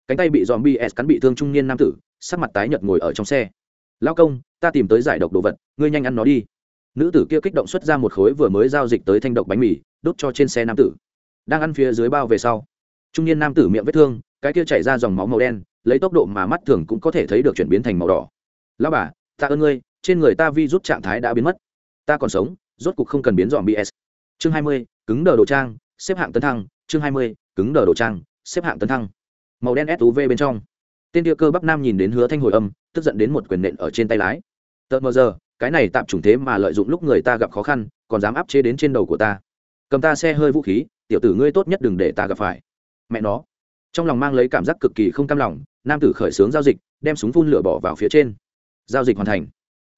Cánh tay bị dòm bs cắn bị thương trung niên nam tử, sắc mặt tái nhợt ngồi ở trong xe. Lao công, ta tìm tới giải độc đồ vật, ngươi nhanh ăn nó đi. Nữ tử kia kích động xuất ra một khối vừa mới giao dịch tới thanh độc bánh mì, đốt cho trên xe nam tử. Đang ăn phía dưới bao về sau trung niên nam tử miệng vết thương, cái kia chảy ra dòng máu màu đen, lấy tốc độ mà mắt thường cũng có thể thấy được chuyển biến thành màu đỏ. Lao bà ta ơn ngươi, trên người ta vi rút trạng thái đã biến mất. Ta còn sống, rốt cục không cần biến dòm bs chương hai mươi, cứng đờ đồ trang, xếp hạng tấn thăng. Chương hai mươi, cứng đờ đồ trang, xếp hạng tấn thăng. Màu đen suv bên trong. Tên địa cơ bắc nam nhìn đến hứa thanh hồi âm, tức giận đến một quyền nện ở trên tay lái. Tợt mờ giờ, cái này tạm chủng thế mà lợi dụng lúc người ta gặp khó khăn, còn dám áp chế đến trên đầu của ta. Cầm ta xe hơi vũ khí, tiểu tử ngươi tốt nhất đừng để ta gặp phải mẹ nó. Trong lòng mang lấy cảm giác cực kỳ không cam lòng, nam tử khởi xướng giao dịch, đem súng phun lửa bỏ vào phía trên. Giao dịch hoàn thành.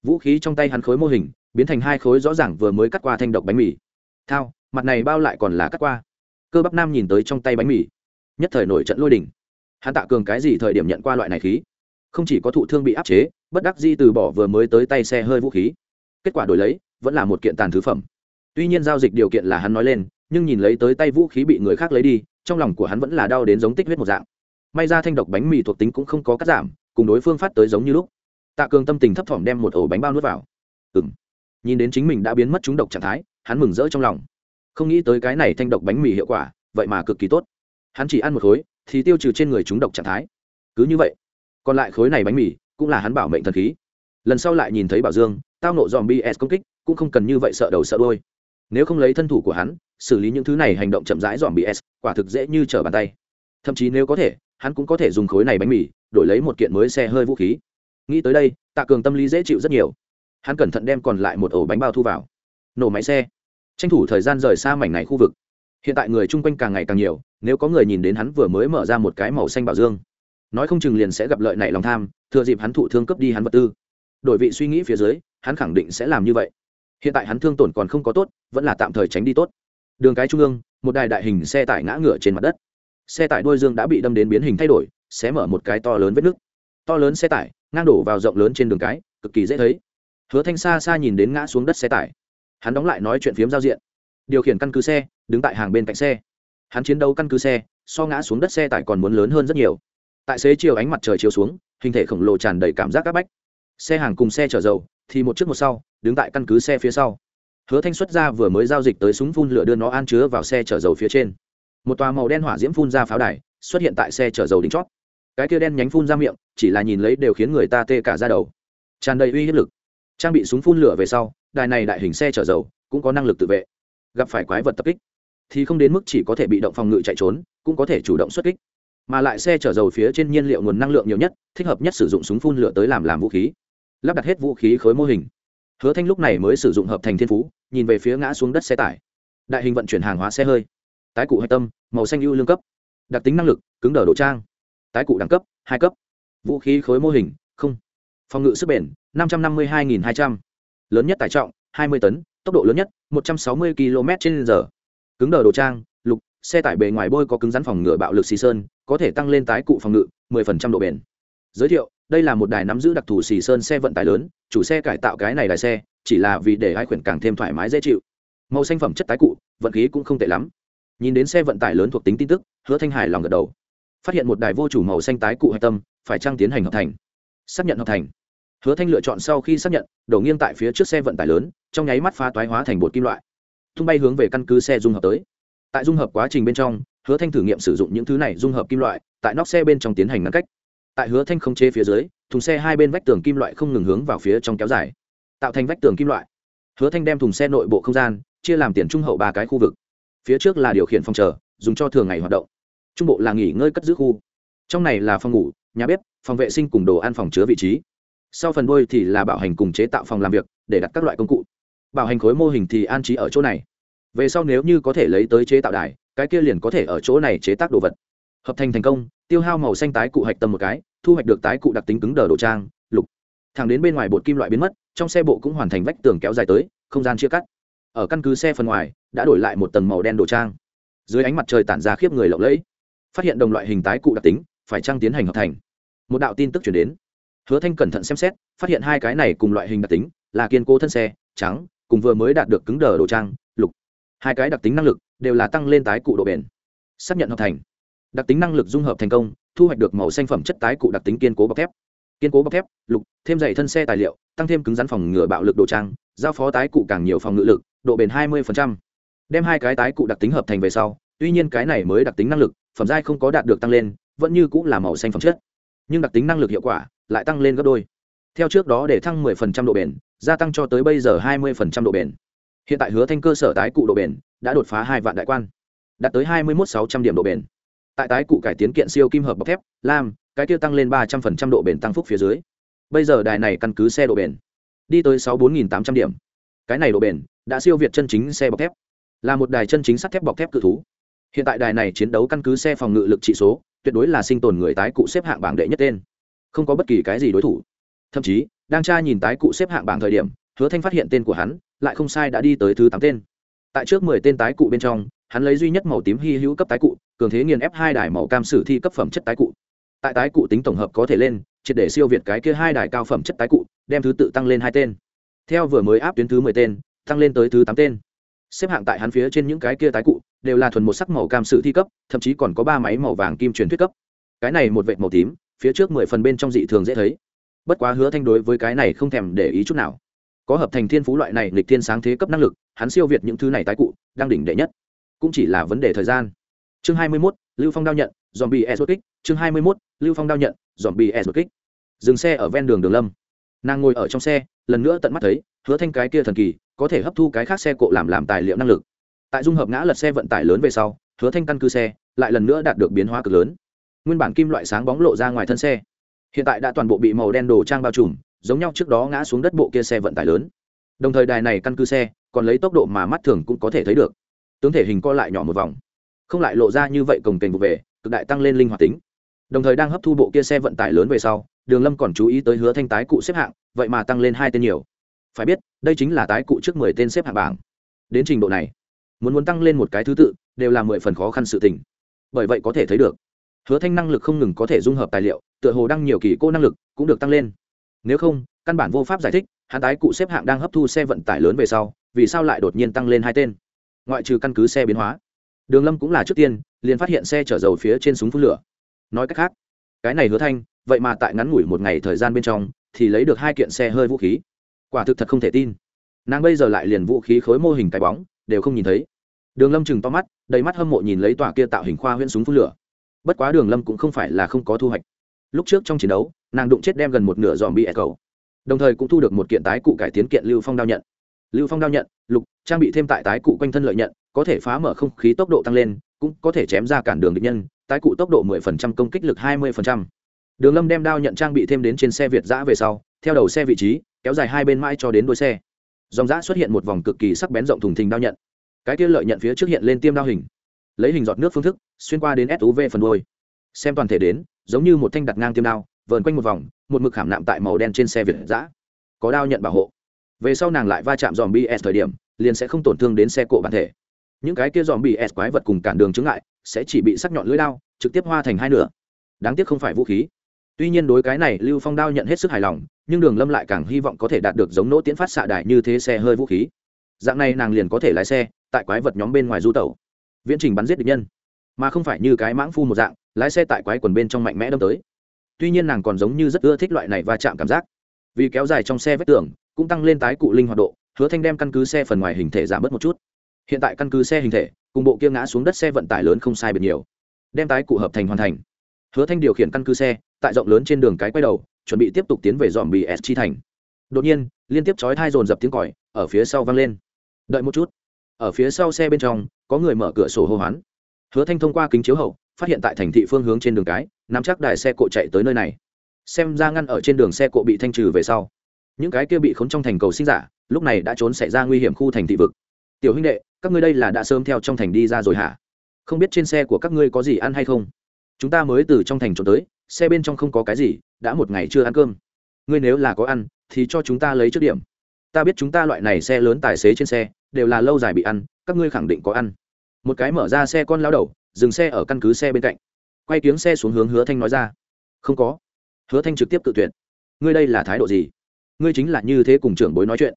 Vũ khí trong tay hắn khối mô hình, biến thành hai khối rõ ràng vừa mới cắt qua thanh độc bánh mì. Thao, mặt này bao lại còn là cắt qua. Cơ bắp nam nhìn tới trong tay bánh mì. Nhất thời nổi trận lôi đỉnh hắn tạ cường cái gì thời điểm nhận qua loại này khí? Không chỉ có thụ thương bị áp chế, bất đắc di từ bỏ vừa mới tới tay xe hơi vũ khí. Kết quả đổi lấy, vẫn là một kiện tàn thứ phẩm. Tuy nhiên giao dịch điều kiện là hắn nói lên, nhưng nhìn lấy tới tay vũ khí bị người khác lấy đi trong lòng của hắn vẫn là đau đến giống tích huyết một dạng. May ra thanh độc bánh mì thuộc tính cũng không có cắt giảm, cùng đối phương phát tới giống như lúc. Tạ cường tâm tình thấp thỏm đem một ổ bánh bao nuốt vào. Ừ m nhìn đến chính mình đã biến mất trúng độc trạng thái, hắn mừng rỡ trong lòng. Không nghĩ tới cái này thanh độc bánh mì hiệu quả, vậy mà cực kỳ tốt. Hắn chỉ ăn một khối, thì tiêu trừ trên người chúng độc trạng thái. Cứ như vậy, còn lại khối này bánh mì cũng là hắn bảo mệnh thần khí. Lần sau lại nhìn thấy bảo dương, tao nộ dòm bs công kích, cũng không cần như vậy sợ đầu sợ đôi nếu không lấy thân thủ của hắn, xử lý những thứ này hành động chậm rãi dòm bị s, quả thực dễ như trở bàn tay. Thậm chí nếu có thể, hắn cũng có thể dùng khối này bánh mì, đổi lấy một kiện mới xe hơi vũ khí. Nghĩ tới đây, tạ cường tâm lý dễ chịu rất nhiều. Hắn cẩn thận đem còn lại một ổ bánh bao thu vào. Nổ máy xe. Tranh thủ thời gian rời xa mảnh này khu vực. Hiện tại người chung quanh càng ngày càng nhiều, nếu có người nhìn đến hắn vừa mới mở ra một cái màu xanh bảo dương. Nói không chừng liền sẽ gặp lợi này lòng tham, thừa dịp hắn thụ thương cướp đi hắn vật tư. Đổi vị suy nghĩ phía dưới, hắn khẳng định sẽ làm như vậy hiện tại hắn thương tổn còn không có tốt, vẫn là tạm thời tránh đi tốt. Đường cái trung ương, một đài đại hình xe tải ngã ngựa trên mặt đất. Xe tải đuôi dương đã bị đâm đến biến hình thay đổi, xé mở một cái to lớn vết nứt. To lớn xe tải, ngang đổ vào rộng lớn trên đường cái, cực kỳ dễ thấy. Hứa thanh xa xa nhìn đến ngã xuống đất xe tải. Hắn đóng lại nói chuyện phiếm giao diện. Điều khiển căn cứ xe, đứng tại hàng bên cạnh xe. Hắn chiến đấu căn cứ xe, so ngã xuống đất xe tải còn muốn lớn hơn rất nhiều. Tại xế chiều ánh mặt trời chiếu xuống, hình thể khổng lồ tràn đầy cảm giác áp bách. Xe hàng cùng xe chở dầu thì một trước một sau, đứng tại căn cứ xe phía sau. Hứa thanh xuất ra vừa mới giao dịch tới súng phun lửa đưa nó an chứa vào xe chở dầu phía trên. Một tòa màu đen hỏa diễm phun ra pháo đài, xuất hiện tại xe chở dầu đính chót. Cái kia đen nhánh phun ra miệng, chỉ là nhìn lấy đều khiến người ta tê cả ra đầu. Tràn đầy uy hiếp lực. Trang bị súng phun lửa về sau, đài này đại hình xe chở dầu, cũng có năng lực tự vệ. Gặp phải quái vật tập kích, thì không đến mức chỉ có thể bị động phòng ngự chạy trốn, cũng có thể chủ động xuất kích. Mà lại xe chở dầu phía trên nhiên liệu nguồn năng lượng nhiều nhất, thích hợp nhất sử dụng súng phun lửa tới làm làm vũ khí lắp đặt hết vũ khí khối mô hình. Hứa thanh lúc này mới sử dụng hợp thành thiên phú, nhìn về phía ngã xuống đất xe tải. Đại hình vận chuyển hàng hóa xe hơi. Tái cụ hạch tâm, màu xanh ưu lương cấp. Đặc tính năng lực, cứng đờ đồ trang. Tái cụ đẳng cấp, hai cấp. Vũ khí khối mô hình, không. Phòng ngự sức bền, năm trăm năm mươi hai nghìn hai trăm. Lớn nhất tải trọng, hai mươi tấn, tốc độ lớn nhất, một trăm sáu mươi km trên giờ. Cứng đờ đồ trang, lục, xe tải bề ngoài bôi có cứng rắn phòng ngựa bạo lực xì sơn, có thể tăng lên tái cụ phòng ngự 10% độ bền. Giới thiệu đây là một đài nắm giữ đặc thù xì sơn xe vận tải lớn, chủ xe cải tạo cái này đài xe, chỉ là vì để hai khuyển càng thêm thoải mái dễ chịu. Màu xanh phẩm chất tái cụ, vận khí cũng không tệ lắm. Nhìn đến xe vận tải lớn thuộc tính tin tức, hứa thanh hải lòng gật đầu. Phát hiện một đài vô chủ màu xanh tái cụ hạch tâm, phải trang tiến hành hợp thành? Xác nhận hợp thành. Hứa thanh lựa chọn sau khi xác nhận, đổ nghiêng tại phía trước xe vận tải lớn, trong nháy mắt phá toái hóa thành bột kim loại. Tung bay hướng về căn cứ xe dung hợp tới. Tại dung hợp quá trình bên trong, hứa thanh thử nghiệm sử dụng những thứ này dung hợp kim loại, tại nóc xe bên trong tiến hành ngăn cách tại hứa thanh không chế phía dưới, thùng xe hai bên vách tường kim loại không ngừng hướng vào phía trong kéo dài. Tạo thành vách tường kim loại. Hứa thanh đem thùng xe nội bộ không gian, chia làm tiền trung hậu ba cái khu vực. Phía trước là điều khiển phòng chờ, dùng cho thường ngày hoạt động. Trung bộ là nghỉ ngơi cất giữ khu. Trong này là phòng ngủ, nhà bếp, phòng vệ sinh cùng đồ ăn phòng chứa vị trí. Sau phần đôi thì là bảo hành cùng chế tạo phòng làm việc, để đặt các loại công cụ. Bảo hành khối mô hình thì an trí ở chỗ này. Về sau nếu như có thể lấy tới chế tạo đài, cái kia liền có thể ở chỗ này chế tác đồ vật hợp thành thành công, tiêu hao màu xanh tái cụ hạch tâm một cái, thu hoạch được tái cụ đặc tính cứng đờ đồ trang, lục. Thẳng đến bên ngoài bột kim loại biến mất, trong xe bộ cũng hoàn thành vách tường kéo dài tới, không gian chia cắt. Ở căn cứ xe phần ngoài, đã đổi lại một tầng màu đen đồ trang. Dưới ánh mặt trời tản ra khiếp người lộng lẫy. Phát hiện đồng loại hình tái cụ đặc tính, phải trăng tiến hành hợp thành? Một đạo tin tức chuyển đến. Hứa thanh cẩn thận xem xét, phát hiện hai cái này cùng loại hình đặc tính, là kiên cố thân xe, trắng, cùng vừa mới đạt được cứng đờ đồ trang, lục. Hai cái đặc tính năng lực đều là tăng lên tái cụ độ bền. Xác nhận hợp thành đặc tính năng lực dung hợp thành công, thu hoạch được màu xanh phẩm chất tái cụ đặc tính kiên cố bọc thép. Kiên cố bọc thép, lục, thêm dày thân xe tài liệu, tăng thêm cứng rắn phòng ngừa bạo lực đồ trang, giao phó tái cụ càng nhiều phòng ngự lực, độ bền hai mươi đem hai cái tái cụ đặc tính hợp thành về sau, tuy nhiên cái này mới đặc tính năng lực, phẩm giai không có đạt được tăng lên, vẫn như cũng là màu xanh phẩm chất. Nhưng đặc tính năng lực hiệu quả lại tăng lên gấp đôi. Theo trước đó để thăng 10% độ bền, gia tăng cho tới bây giờ 20% độ bền. Hiện tại hứa thanh cơ sở tái cụ độ bền đã đột phá hai vạn đại quan, đạt tới 21.600 điểm độ bền tại tái cụ cải tiến kiện siêu kim hợp bọc thép, lam, cái tiêu tăng lên 300% độ bền tăng phúc phía dưới. Bây giờ đài này căn cứ xe độ bền. Đi tới 64.800 điểm. Cái này độ bền đã siêu việt chân chính xe bọc thép. Là một đài chân chính sắt thép bọc thép cự thú. Hiện tại đài này chiến đấu căn cứ xe phòng ngự lực trị số, tuyệt đối là sinh tồn người tái cụ xếp hạng bảng đệ nhất tên. Không có bất kỳ cái gì đối thủ. Thậm chí, đang tra nhìn tái cụ xếp hạng bảng thời điểm, hứa thanh phát hiện tên của hắn lại không sai đã đi tới thứ tám tên. Tại trước mười tên tái cụ bên trong hắn lấy duy nhất màu tím hy hữu cấp tái cụ, cường thế nghiền ép hai đài màu cam sử thi cấp phẩm chất tái cụ. Tại tái cụ tính tổng hợp có thể lên, triệt để siêu việt cái kia hai đài cao phẩm chất tái cụ, đem thứ tự tăng lên hai tên. Theo vừa mới áp tuyến thứ mười tên, tăng lên tới thứ tám tên. Xếp hạng tại hắn phía trên những cái kia tái cụ, đều là thuần một sắc màu cam sử thi cấp, thậm chí còn có ba máy màu vàng kim truyền thuyết cấp. Cái này một vệt màu tím, phía trước mười phần bên trong dị thường dễ thấy. Bất quá hứa thanh đối với cái này không thèm để ý chút nào. Có hợp thành thiên phú loại này lịch thiên sáng thế cấp năng lực, hắn siêu việt những thứ này tái cụ, đang đỉnh đệ nhất cũng chỉ là vấn đề thời gian. Chương hai mươi 21, lưu phong đao nhận dòm bị e kích chương hai mươi 21, lưu phong đao nhận dòm bị e kích dừng xe ở ven đường đường lâm. Nàng ngồi ở trong xe lần nữa tận mắt thấy hứa thanh cái kia thần kỳ có thể hấp thu cái khác xe cộ làm làm tài liệu năng lực. Tại dung hợp ngã lật xe vận tải lớn về sau hứa thanh căn cứ xe lại lần nữa đạt được biến hóa cực lớn. Nguyên bản kim loại sáng bóng lộ ra ngoài thân xe. Hiện tại đã toàn bộ bị màu đen đồ trang bao trùm giống nhau trước đó ngã xuống đất bộ kia xe vận tải lớn. Đồng thời đài này căn cứ xe còn lấy tốc độ mà mắt thường cũng có thể thấy được tướng thể hình co lại nhỏ một vòng, không lại lộ ra như vậy cồng kềnh vụ về, cực đại tăng lên linh hoạt tính. Đồng thời đang hấp thu bộ kia xe vận tải lớn về sau, đường lâm còn chú ý tới hứa thanh tái cụ xếp hạng, vậy mà tăng lên hai tên nhiều. Phải biết, đây chính là tái cụ trước mười tên xếp hạng bảng. Đến trình độ này, muốn muốn tăng lên một cái thứ tự, đều là mười phần khó khăn sự tình. Bởi vậy có thể thấy được, hứa thanh năng lực không ngừng có thể dung hợp tài liệu, tựa hồ đăng nhiều kỳ cô năng lực cũng được tăng lên. Nếu không, căn bản vô pháp giải thích, hắn tái cụ xếp hạng đang hấp thu xe vận tải lớn về sau, vì sao lại đột nhiên tăng lên hai tên? Ngoại trừ căn cứ xe biến hóa. Đường lâm cũng là trước tiên, liền phát hiện xe chở dầu phía trên súng phun lửa. Nói cách khác, cái này hứa thanh, vậy mà tại ngắn ngủi một ngày thời gian bên trong, thì lấy được hai kiện xe hơi vũ khí. Quả thực thật không thể tin. Nàng bây giờ lại liền vũ khí khối mô hình cái bóng, đều không nhìn thấy. Đường lâm chừng to mắt, đầy mắt hâm mộ nhìn lấy tòa kia tạo hình khoa huyễn súng phun lửa. Bất quá đường lâm cũng không phải là không có thu hoạch. Lúc trước trong chiến đấu, nàng đụng chết đem gần một nửa dòm bị ẹ cầu. Đồng thời cũng thu được một kiện tái cụ cải tiến kiện lưu phong đao nhận lưu phong đao nhận, lục, trang bị thêm tại tái cụ quanh thân lợi nhận, có thể phá mở không khí tốc độ tăng lên, cũng có thể chém ra cản đường địch nhân, tái cụ tốc độ 10% công kích lực 20%. đường lâm đem đao nhận trang bị thêm đến trên xe việt giã về sau, theo đầu xe vị trí, kéo dài hai bên mãi cho đến đuôi xe. Dòng giã xuất hiện một vòng cực kỳ sắc bén rộng thùng thình đao nhận. Cái kia lợi nhận phía trước hiện lên tiêm đao hình. Lấy hình giọt nước phương thức, xuyên qua đến suv phần đuôi. Xem toàn thể đến, giống như một thanh đặt ngang tiêm đao, vờn quanh một vòng, một mực khảm nạm tại màu đen trên xe việt giã có đao nhận bảo hộ về sau nàng lại va chạm dòm bs thời điểm liền sẽ không tổn thương đến xe cộ bản thể. Những cái kia dòm bs quái vật cùng cản đường chứng lại, sẽ chỉ bị sắc nhọn lưỡi đao trực tiếp hoa thành hai nửa. Đáng tiếc không phải vũ khí. Tuy nhiên đối cái này lưu phong đao nhận hết sức hài lòng nhưng đường lâm lại càng hy vọng có thể đạt được giống nỗ tiễn phát xạ đại như thế xe hơi vũ khí. Dạng này nàng liền có thể lái xe tại quái vật nhóm bên ngoài du tẩu. Viễn trình bắn giết địch nhân. Mà không phải như cái mãng phu một dạng lái xe tại quái quần bên trong mạnh mẽ đâm tới. Tuy nhiên nàng còn giống như rất ưa thích loại này va chạm cảm giác. Vì kéo dài trong xe vết tường cũng tăng lên tái cụ linh hoạt độ, hứa thanh đem căn cứ xe phần ngoài hình thể giảm bớt một chút. Hiện tại căn cứ xe hình thể, cùng bộ kia ngã xuống đất xe vận tải lớn không sai biệt nhiều. Đem tái cụ hợp thành hoàn thành. Hứa thanh điều khiển căn cứ xe, tại rộng lớn trên đường cái quay đầu, chuẩn bị tiếp tục tiến về dòm bì s chi thành. Đột nhiên, liên tiếp chói thai dồn dập tiếng còi, ở phía sau vang lên. Đợi một chút. Ở phía sau xe bên trong, có người mở cửa sổ hô hoán. Hứa thanh thông qua kính chiếu hậu, phát hiện tại thành thị phương hướng trên đường cái, nắm chắc đài xe cộ chạy tới nơi này. Xem ra ngăn ở trên đường xe cộ bị thanh trừ về sau những cái kia bị khốn trong thành cầu sinh giả, lúc này đã trốn xảy ra nguy hiểm khu thành thị vực. Tiểu huynh đệ, các ngươi đây là đã sớm theo trong thành đi ra rồi hả? Không biết trên xe của các ngươi có gì ăn hay không? Chúng ta mới từ trong thành trốn tới, xe bên trong không có cái gì, đã một ngày chưa ăn cơm. Ngươi nếu là có ăn, thì cho chúng ta lấy trước điểm. Ta biết chúng ta loại này xe lớn tài xế trên xe, đều là lâu dài bị ăn, các ngươi khẳng định có ăn. Một cái mở ra xe con lao đầu, dừng xe ở căn cứ xe bên cạnh. Quay tiếng xe xuống hướng hứa thanh nói ra. Không có. Hứa thanh trực tiếp tự tuyển. Ngươi đây là thái độ gì? Ngươi chính là như thế cùng trưởng bối nói chuyện.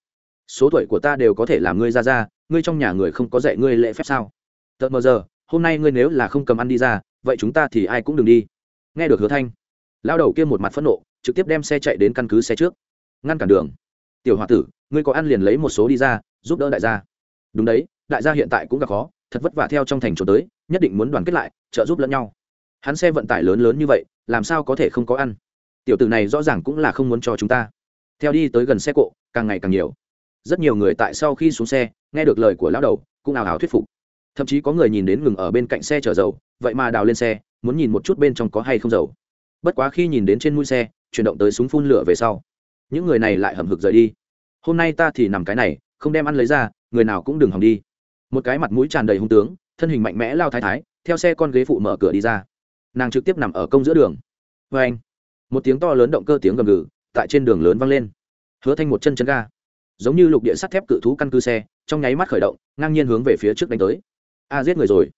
Số tuổi của ta đều có thể làm ngươi ra ra, ngươi trong nhà người không có dạy ngươi lễ phép sao? Tợt mờ giờ, hôm nay ngươi nếu là không cầm ăn đi ra, vậy chúng ta thì ai cũng đừng đi. Nghe được hứa thanh lao đầu kia một mặt phẫn nộ, trực tiếp đem xe chạy đến căn cứ xe trước. Ngăn cản đường. Tiểu h o a tử, ngươi có ăn liền lấy một số đi ra, giúp đỡ đại gia. Đúng đấy, đại gia hiện tại cũng gặp khó, thật vất vả theo trong thành trốn tới, nhất định muốn đoàn kết lại, trợ giúp lẫn nhau. Hắn xe vận tải lớn lớn như vậy, làm sao có thể không có ăn? Tiểu tử này rõ ràng cũng là không muốn cho chúng ta theo đi tới gần xe cộ, càng ngày càng nhiều. Rất nhiều người tại sau khi xuống xe, nghe được lời của lão đầu, cũng ào ào thuyết phục. Thậm chí có người nhìn đến ngừng ở bên cạnh xe chở dầu, vậy mà đào lên xe, muốn nhìn một chút bên trong có hay không dầu. Bất quá khi nhìn đến trên mũi xe, chuyển động tới súng phun lửa về sau, những người này lại hầm hực rời đi. Hôm nay ta thì nằm cái này, không đem ăn lấy ra, người nào cũng đừng hòng đi. Một cái mặt mũi tràn đầy hung tướng, thân hình mạnh mẽ lao thái thái, theo xe con ghế phụ mở cửa đi ra. Nàng trực tiếp nằm ở công giữa đường. Vê anh một tiếng to lớn động cơ tiếng gầm gừ tại trên đường lớn vang lên. Hứa thanh một chân chân ga. Giống như lục địa sắt thép cự thú căn cứ xe, trong nháy mắt khởi động, ngang nhiên hướng về phía trước đánh tới. A, giết người rồi.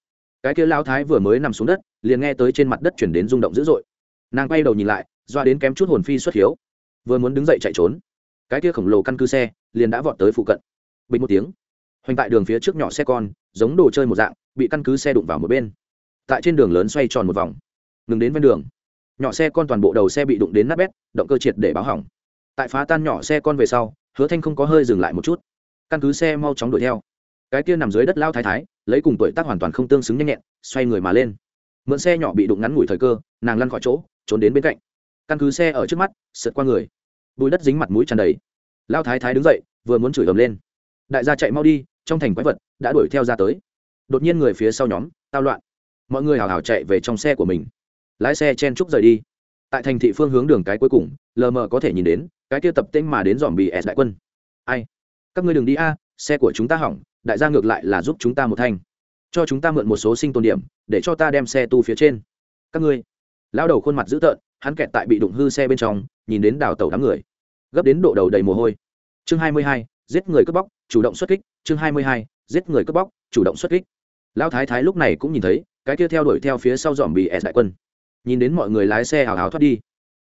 Cái kia lao thái vừa mới nằm xuống đất, liền nghe tới trên mặt đất chuyển đến rung động dữ dội. Nàng quay đầu nhìn lại, doa đến kém chút hồn phi xuất hiếu. Vừa muốn đứng dậy chạy trốn, cái kia khổng lồ căn cứ xe liền đã vọt tới phụ cận. Bình một tiếng, hoành tại đường phía trước nhỏ xe con, giống đồ chơi một dạng, bị căn cứ xe đụng vào một bên. Tại trên đường lớn xoay tròn một vòng, ngừng đến ven đường nhỏ xe con toàn bộ đầu xe bị đụng đến nát bét, động cơ triệt để báo hỏng. Tại phá tan nhỏ xe con về sau, hứa thanh không có hơi dừng lại một chút. Căn cứ xe mau chóng đuổi theo. Cái kia nằm dưới đất lao thái thái, lấy cùng tuổi tác hoàn toàn không tương xứng nhanh nhẹn, xoay người mà lên. Mượn xe nhỏ bị đụng ngắn ngủi thời cơ, nàng lăn khỏi chỗ, trốn đến bên cạnh. Căn cứ xe ở trước mắt, sượt qua người. Bùi đất dính mặt mũi tràn đầy. Lao thái thái đứng dậy, vừa muốn chửi ầm lên. Đại gia chạy mau đi, trong thành quái vật đã đuổi theo ra tới. Đột nhiên người phía sau nhóm, tao loạn. Mọi người hào hào chạy về trong xe của mình lái xe chen trúc rời đi. Tại thành thị phương hướng đường cái cuối cùng lờ mờ có thể nhìn đến, cái kia tập tinh mà đến dòm bị s đại quân. Ai? Các ngươi đừng đi a, xe của chúng ta hỏng, đại gia ngược lại là giúp chúng ta một thanh. Cho chúng ta mượn một số sinh tồn điểm, để cho ta đem xe tu phía trên. Các ngươi. Lao đầu khuôn mặt dữ tợn, hắn kẹt tại bị đụng hư xe bên trong, nhìn đến đào tàu đám người. Gấp đến độ đầu đầy mồ hôi. Chương hai mươi hai, giết người cướp bóc, chủ động xuất kích. Chương hai mươi hai, giết người cướp bóc, chủ động xuất kích. Lao thái thái lúc này cũng nhìn thấy, cái kia theo đuổi theo phía sau dòm bị s đại quân nhìn đến mọi người lái xe hào hào thoát đi,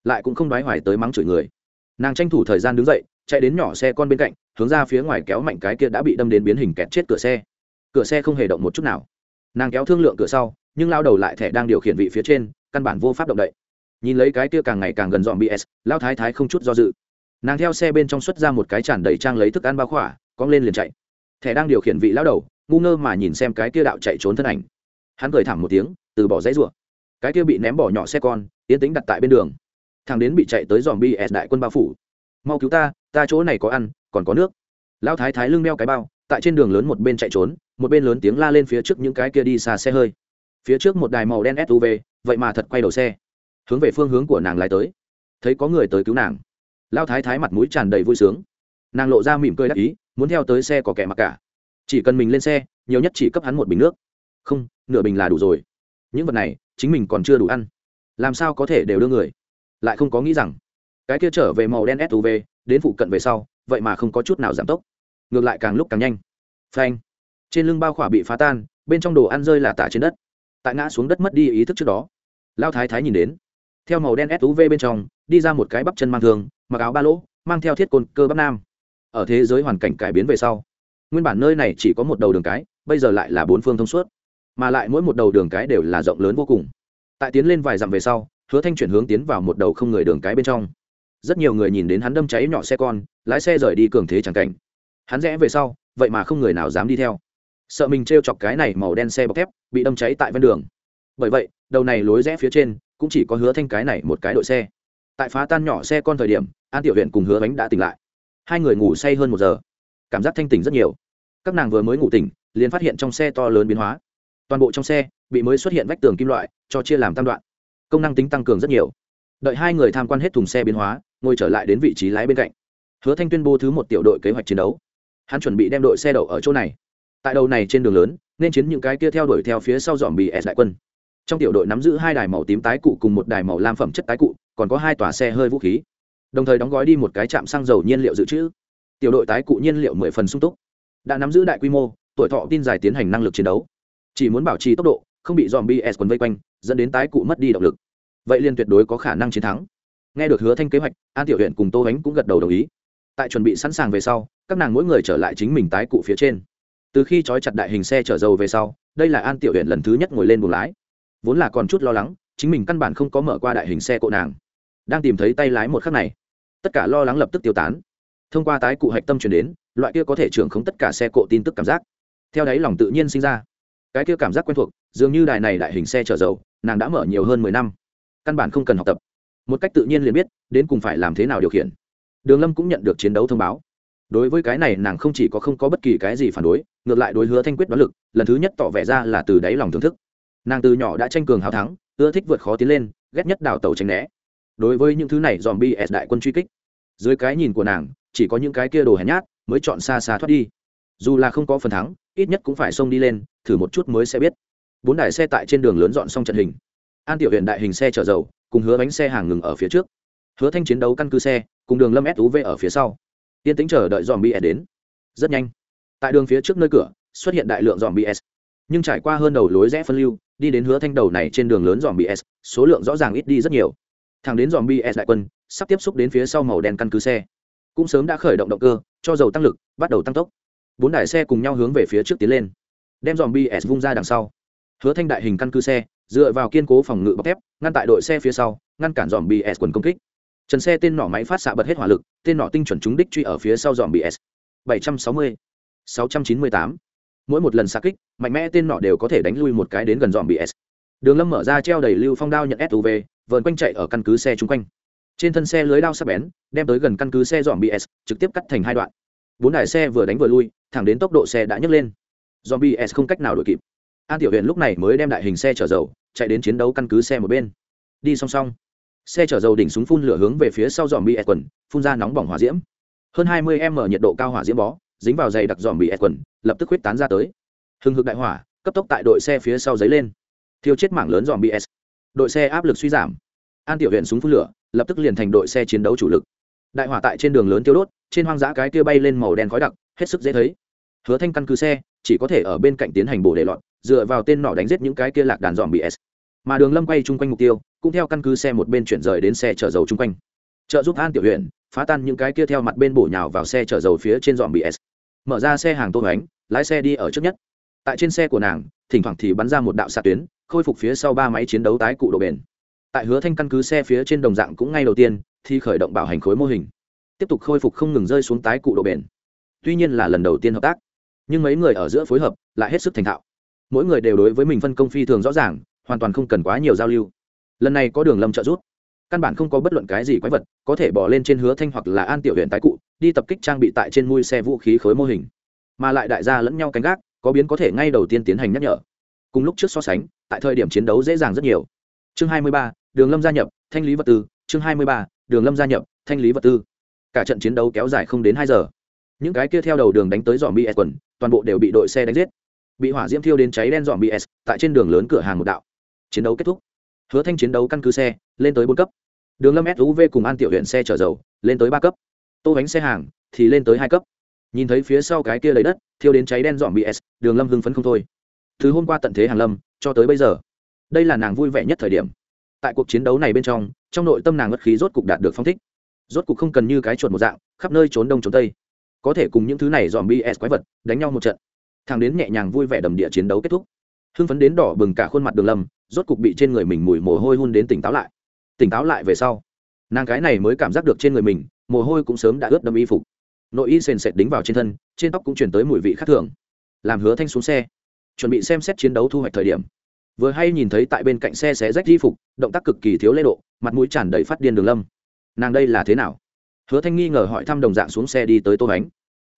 lại cũng không đoái hoài tới mắng chửi người. Nàng tranh thủ thời gian đứng dậy, chạy đến nhỏ xe con bên cạnh, hướng ra phía ngoài kéo mạnh cái kia đã bị đâm đến biến hình kẹt chết cửa xe. Cửa xe không hề động một chút nào. Nàng kéo thương lượng cửa sau, nhưng lao đầu lại thẻ đang điều khiển vị phía trên, căn bản vô pháp động đậy. Nhìn lấy cái kia càng ngày càng gần dọn bs lao thái thái không chút do dự. Nàng theo xe bên trong xuất ra một cái tràn đầy trang lấy thức ăn bao khỏa, cong lên liền chạy. Thẻ đang điều khiển vị lao đầu, ngu ngơ mà nhìn xem cái kia đạo chạy trốn thân ảnh. Hắn cười thẳng một tiếng, từ bỏ dãy ruộng cái kia bị ném bỏ nhỏ xe con tiến tính đặt tại bên đường. Thằng đến bị chạy tới dòm bs đại quân bao phủ. Mau cứu ta ta chỗ này có ăn, còn có nước. Lão thái thái lưng đeo cái bao, tại trên đường lớn một bên chạy trốn, một bên lớn tiếng la lên phía trước những cái kia đi xa xe hơi. Phía trước một đài màu đen suv vậy mà thật quay đầu xe. Hướng về phương hướng của nàng lái tới. Thấy có người tới cứu nàng. Lão thái thái mặt mũi tràn đầy vui sướng. Nàng lộ ra mỉm cười đắc ý, muốn theo tới xe có kẻ mặc cả. Chỉ cần mình lên xe, nhiều nhất chỉ cấp hắn một bình nước. Không, nửa bình là đủ rồi những vật này, chính mình còn chưa đủ ăn. Làm sao có thể đều đưa người? Lại không có nghĩ rằng, cái kia trở về màu đen suv đến phụ cận về sau, vậy mà không có chút nào giảm tốc. Ngược lại càng lúc càng nhanh. Phanh. Trên lưng bao khỏa bị phá tan, bên trong đồ ăn rơi là tả trên đất. Tại ngã xuống đất mất đi ý thức trước đó lao thái thái nhìn đến, theo màu đen suv bên trong, đi ra một cái bắp chân mang thường mặc áo ba lỗ, mang theo thiết côn cơ bắp nam. Ở thế giới hoàn cảnh cải biến về sau, nguyên bản nơi này chỉ có một đầu đường cái, bây giờ lại là bốn phương thông suốt mà lại mỗi một đầu đường cái đều là rộng lớn vô cùng. Tại tiến lên vài dặm về sau, hứa thanh chuyển hướng tiến vào một đầu không người đường cái bên trong. Rất nhiều người nhìn đến hắn đâm cháy nhỏ xe con, lái xe rời đi cường thế chẳng cảnh. Hắn rẽ về sau, vậy mà không người nào dám đi theo. Sợ mình t r e o chọc cái này màu đen xe bọc thép, bị đâm cháy tại ven đường. Bởi vậy, đầu này lối rẽ phía trên, cũng chỉ có hứa thanh cái này một cái đội xe. Tại phá tan nhỏ xe con thời điểm, an tiểu huyện cùng hứa bánh đã tỉnh lại. Hai người ngủ say hơn một giờ. Cảm giác thanh tỉnh rất nhiều. Các nàng vừa mới ngủ tỉnh, liền phát hiện trong xe to lớn biến hóa toàn bộ trong xe bị mới xuất hiện vách tường kim loại cho chia làm tam đoạn công năng tính tăng cường rất nhiều đợi hai người tham quan hết thùng xe biến hóa ngồi trở lại đến vị trí lái bên cạnh hứa thanh tuyên bố thứ một tiểu đội kế hoạch chiến đấu hắn chuẩn bị đem đội xe đậu ở chỗ này tại đầu này trên đường lớn nên chiến những cái kia theo đuổi theo phía sau dòm bị s đại quân trong tiểu đội nắm giữ hai đài màu tím tái cụ cùng một đài màu lam phẩm chất tái cụ còn có hai tòa xe hơi vũ khí đồng thời đóng gói đi một cái trạm xăng dầu nhiên liệu dự trữ tiểu đội tái cụ nhiên liệu mười phần sung túc đã nắm giữ đại quy mô tuổi thọ tin dài tiến hành năng lực chiến đấu chỉ muốn bảo trì tốc độ, không bị dòm bs quần vây quanh, dẫn đến tái cụ mất đi động lực. Vậy liền tuyệt đối có khả năng chiến thắng. Nghe được hứa thanh kế hoạch, an tiểu huyện cùng tô ánh cũng gật đầu đồng ý. Tại chuẩn bị sẵn sàng về sau, các nàng mỗi người trở lại chính mình tái cụ phía trên. Từ khi trói chặt đại hình xe chở dầu về sau, đây là an tiểu huyện lần thứ nhất ngồi lên buồng lái. Vốn là còn chút lo lắng, chính mình căn bản không có mở qua đại hình xe cộ nàng. Đang tìm thấy tay lái một khắc này, tất cả lo lắng lập tức tiêu tán. Thông qua tái cụ hạch tâm chuyển đến, loại kia có thể trưởng không tất cả xe cộ tin tức cảm giác. Theo đáy lòng tự nhiên sinh ra cái kia cảm giác quen thuộc, dường như đài này đại hình xe chở dầu, nàng đã mở nhiều hơn mười năm. Căn bản không cần học tập. Một cách tự nhiên liền biết, đến cùng phải làm thế nào điều khiển. Đường lâm cũng nhận được chiến đấu thông báo. Đối với cái này, nàng không chỉ có không có bất kỳ cái gì phản đối, ngược lại đối hứa thanh quyết đoán lực, lần thứ nhất tỏ vẻ ra là từ đáy lòng thưởng thức. Nàng từ nhỏ đã tranh cường hào thắng, ưa thích vượt khó tiến lên, ghét nhất đào tàu tránh né. Đối với những thứ này dòm bs đại quân truy kích. Dưới cái nhìn của nàng, chỉ có những cái kia đồ hèn nhát mới chọn xa xa thoát đi. Dù là không có phần thắng, ít nhất cũng phải xông đi lên thử một chút mới sẽ biết. Bốn đài xe tại trên đường lớn dọn xong trận hình. An tiểu huyện đại hình xe chở dầu, cùng hứa bánh xe hàng ngừng ở phía trước. Hứa thanh chiến đấu căn cứ xe, cùng đường lâm suv ở phía sau. Tiên tính chờ đợi dòm bs đến. Rất nhanh. Tại đường phía trước nơi cửa, xuất hiện đại lượng dòm bs nhưng trải qua hơn đầu lối rẽ phân lưu, đi đến hứa thanh đầu này trên đường lớn dòm bs số lượng rõ ràng ít đi rất nhiều. Thẳng đến dòm bs đại quân, sắp tiếp xúc đến phía sau màu đen căn cứ xe. Cũng sớm đã khởi động động cơ, cho dầu tăng lực, bắt đầu tăng tốc. Bốn đài xe cùng nhau hướng về phía trước tiến lên đem dòm bs vung ra đằng sau. Hứa thanh đại hình căn cứ xe dựa vào kiên cố phòng ngự bọc thép ngăn tại đội xe phía sau ngăn cản dòm bs quần công kích. Trần xe tên nỏ máy phát xạ bật hết hỏa lực tên nỏ tinh chuẩn trúng đích truy ở phía sau dòm bs 760, 698. mỗi một lần xạ kích mạnh mẽ tên nỏ đều có thể đánh lui một cái đến gần dòm bs đường lâm mở ra treo đầy lưu phong đao nhận suv vờn quanh chạy ở căn cứ xe chung quanh. Trên thân xe lưới đao sắp bén đem tới gần căn cứ xe dòm bs trực tiếp cắt thành hai đoạn. Bốn đài xe vừa đánh vừa lui thẳng đến tốc độ xe đã nhấc lên zombie s không cách nào đuổi kịp. An tiểu huyện lúc này mới đem đại hình xe chở dầu, chạy đến chiến đấu căn cứ xe một bên. Đi song song. Xe chở dầu đỉnh súng phun lửa hướng về phía sau dòm bị ẹt quần, phun ra nóng bỏng hỏa diễm. Hơn hai mươi m nhiệt độ cao hỏa diễm bó, dính vào dày đặc dòm bị ẹt quần, lập tức huyết tán ra tới. Hừng hực đại hỏa, cấp tốc tại đội xe phía sau dấy lên. Thiêu chết mảng lớn dòm S. đội xe áp lực suy giảm. An tiểu huyện súng phun lửa, lập tức liền thành đội xe chiến đấu chủ lực. Đại hỏa tại trên đường lớn tiêu đốt, trên hoang dã cái kia bay lên màu đen khói đặc, hết sức dễ thấy. Hứa thanh căn cứ xe chỉ có thể ở bên cạnh tiến hành bổ để lọt, dựa vào tên nọ đánh giết những cái kia lạc đàn dòm bs mà đường lâm quay chung quanh mục tiêu, cũng theo căn cứ xe một bên chuyển rời đến xe chở dầu chung quanh. Trợ giúp an tiểu huyện phá tan những cái kia theo mặt bên bổ nhào vào xe chở dầu phía trên dòm bs mở ra xe hàng tô bánh lái xe đi ở trước nhất. Tại trên xe của nàng, thỉnh thoảng thì bắn ra một đạo xạ tuyến, khôi phục phía sau ba máy chiến đấu tái cụ độ bền. Tại hứa thanh căn cứ xe phía trên đồng dạng cũng ngay đầu tiên, thì khởi động bảo hành khối mô hình. Tiếp tục khôi phục không ngừng rơi xuống tái cụ độ bền. Tuy nhiên là lần đầu tiên hợp tác nhưng mấy người ở giữa phối hợp lại hết sức thành thạo. Mỗi người đều đối với mình phân công phi thường rõ ràng hoàn toàn không cần quá nhiều giao lưu. Lần này có đường lâm trợ giúp. Căn bản không có bất luận cái gì quái vật có thể bỏ lên trên hứa thanh hoặc là an tiểu huyện tái cụ đi tập kích trang bị tại trên mui xe vũ khí khối mô hình. Mà lại đại gia lẫn nhau canh gác có biến có thể ngay đầu tiên tiến hành nhắc nhở. Cùng lúc trước so sánh tại thời điểm chiến đấu dễ dàng rất nhiều. Chương 23, đường lâm gia nhập thanh lý vật tư. Chương 23, đường lâm gia nhập thanh lý vật tư. Cả trận chiến đấu kéo dài không đến hai giờ những cái kia theo đầu đường đánh tới dòm bs quần, toàn bộ đều bị đội xe đánh giết. Bị hỏa diễm thiêu đến cháy đen dòm bs tại trên đường lớn cửa hàng một đạo. Chiến đấu kết thúc. Hứa thanh chiến đấu căn cứ xe, lên tới bốn cấp. Đường lâm suv cùng an tiểu huyện xe chở dầu, lên tới ba cấp. Tô bánh xe hàng, thì lên tới hai cấp. Nhìn thấy phía sau cái kia lấy đất, thiêu đến cháy đen dọn bị s, đường lâm hưng phấn không thôi. Thứ hôm qua tận thế hàng lâm, cho tới bây giờ, đây là nàng vui vẻ nhất thời điểm. Tại cuộc chiến đấu này bên trong trong nội tâm nàng ngất khí rốt cục đạt được phong thích. Rốt cục không cần như cái chuột một dạng, khắp nơi trốn đông trốn tây có thể cùng những thứ này dòm bs quái vật đánh nhau một trận. Thằng đến nhẹ nhàng vui vẻ đầm địa chiến đấu kết thúc. Hưng phấn đến đỏ bừng cả khuôn mặt đường lâm, rốt cục bị trên người mình mùi mồ hôi hun đến tỉnh táo lại. Tỉnh táo lại về sau, nàng cái này mới cảm giác được trên người mình, mồ hôi cũng sớm đã ướt đâm y phục. Nội y sền sệt đính vào trên thân, trên tóc cũng chuyển tới mùi vị khác thường. Làm hứa thanh xuống xe, chuẩn bị xem xét chiến đấu thu hoạch thời điểm. Vừa hay nhìn thấy tại bên cạnh xe xé rách y phục, động tác cực kỳ thiếu lễ độ, mặt mũi tràn đầy phát điên đường lâm. Nàng đây là thế nào? Hứa thanh nghi ngờ hỏi thăm đồng dạng xuống xe đi tới tô bánh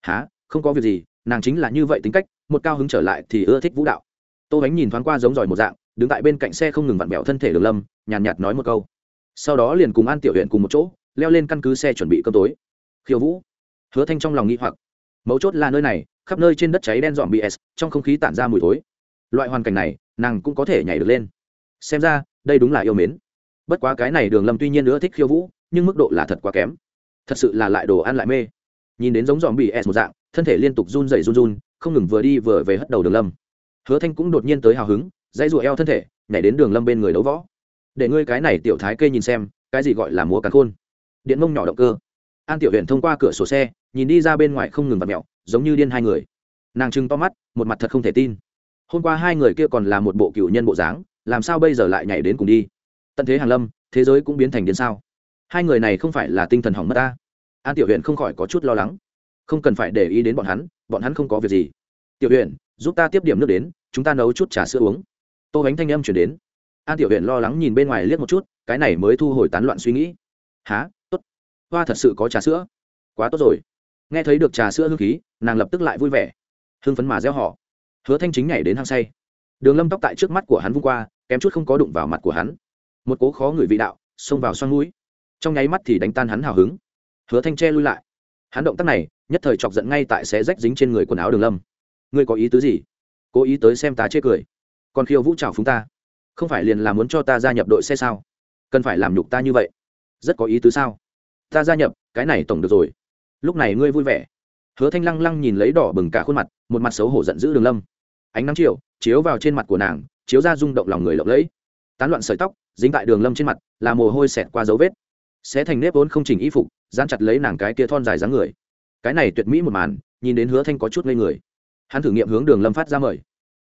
há không có việc gì nàng chính là như vậy tính cách một cao hứng trở lại thì ưa thích vũ đạo. Tô bánh nhìn thoáng qua giống giỏi một dạng đứng tại bên cạnh xe không ngừng vặn vẹo thân thể đường lâm nhàn nhạt, nhạt nói một câu. Sau đó liền cùng an tiểu huyện cùng một chỗ leo lên căn cứ xe chuẩn bị cơm tối. Khiêu vũ. Hứa thanh trong lòng nghĩ hoặc. Mấu chốt là nơi này khắp nơi trên đất cháy đen dọn bs trong không khí tản ra mùi thối. Loại hoàn cảnh này nàng cũng có thể nhảy được lên. Xem ra đây đúng là yêu mến. Bất quá cái này đường lâm tuy nhiên nữa thích khiêu vũ nhưng mức độ là thật quá kém thật sự là lại đồ ăn lại mê. Nhìn đến giống dòm bị s một dạng, thân thể liên tục run rẩy run run, không ngừng vừa đi vừa về hất đầu đường lâm. Hứa thanh cũng đột nhiên tới hào hứng, dãy rụa eo thân thể, nhảy đến đường lâm bên người đấu võ. Để ngươi cái này tiểu thái kê nhìn xem, cái gì gọi là múa cắn khôn. Điện mông nhỏ động cơ. An tiểu huyện thông qua cửa sổ xe, nhìn đi ra bên ngoài không ngừng vặt mẹo giống như điên hai người. Nàng trưng to mắt, một mặt thật không thể tin. Hôm qua hai người kia còn là một bộ cựu nhân bộ dáng, làm sao bây giờ lại nhảy đến cùng đi? Tận thế hàn lâm, thế giới cũng biến thành điên sao? Hai người này không phải là tinh thần hỏng mất ta. An tiểu huyện không khỏi có chút lo lắng. Không cần phải để ý đến bọn hắn bọn hắn không có việc gì. Tiểu huyện giúp ta tiếp điểm nước đến, chúng ta nấu chút trà sữa uống. Tô bánh thanh âm chuyển đến. An tiểu huyện lo lắng nhìn bên ngoài liếc một chút, cái này mới thu hồi tán loạn suy nghĩ. Há tốt. Hoa thật sự có trà sữa. Quá tốt rồi. Nghe thấy được trà sữa hương khí, nàng lập tức lại vui vẻ. Hưng phấn mà gieo họ. Hứa thanh chính nhảy đến hang say. Đường lâm tóc tại trước mắt của hắn vung qua, kém chút không có đụng vào mặt của hắn. Một cố khó người vị đạo, xông vào xoăn mũi trong nháy mắt thì đánh tan hắn hào hứng. Hứa thanh tre lui lại. Hắn động tác này, nhất thời chọc giận ngay tại xé rách dính trên người quần áo đường lâm. Ngươi có ý tứ gì? Cố ý tới xem ta chê cười. Còn khiêu vũ trào phúng ta. Không phải liền là muốn cho ta gia nhập đội xe sao? Cần phải làm nhục ta như vậy. Rất có ý tứ sao? Ta gia nhập, cái này tổng được rồi. Lúc này ngươi vui vẻ. Hứa thanh lăng lăng nhìn lấy đỏ bừng cả khuôn mặt, một mặt xấu hổ giận dữ đường lâm. Ánh nắng chiều, chiếu vào trên mặt của nàng, chiếu ra rung động lòng người lộng lẫy. Tán loạn sợi tóc, dính tại đường lâm trên mặt, là mồ hôi xẹt qua dấu vết sẽ thành nếp vốn không chỉnh y phục, dán chặt lấy nàng cái kia thon dài dáng người. Cái này tuyệt mỹ một màn, nhìn đến hứa thanh có chút ngây người. Hắn thử nghiệm hướng đường lâm phát ra mời.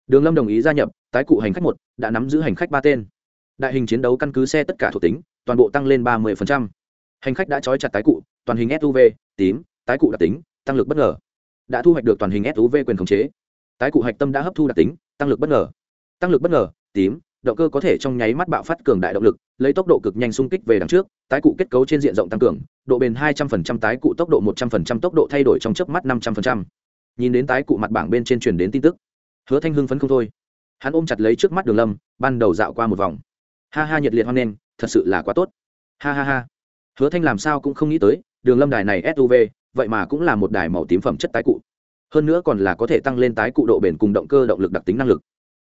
Đường lâm đồng ý gia nhập, tái cụ hành khách một, đã nắm giữ hành khách ba tên. Đại hình chiến đấu căn cứ xe tất cả thuộc tính, toàn bộ tăng lên ba mươi hành khách đã trói chặt tái cụ, toàn hình suv tím, tái cụ đặc tính, tăng lực bất ngờ. Đã thu hoạch được toàn hình suv quyền khống chế. Tái cụ hạch tâm đã hấp thu đặc tính, tăng lực bất ngờ. Tăng lực bất ngờ, tím động cơ có thể trong nháy mắt bạo phát cường đại động lực, lấy tốc độ cực nhanh xung kích về đằng trước, tái cụ kết cấu trên diện rộng tăng cường, độ bền 200% tái cụ tốc độ 100% tốc độ thay đổi trong chớp mắt 500%. nhìn đến tái cụ mặt bảng bên trên truyền đến tin tức, hứa thanh hưng phấn không thôi. Hắn ôm chặt lấy trước mắt đường lâm, ban đầu dạo qua một vòng. Ha ha nhiệt liệt hoan nghênh, thật sự là quá tốt. Ha ha ha. Hứa thanh làm sao cũng không nghĩ tới, đường lâm đài này suv vậy mà cũng là một đài màu tím phẩm chất tái cụ. Hơn nữa còn là có thể tăng lên tái cụ độ bền cùng động cơ động lực đặc tính năng lực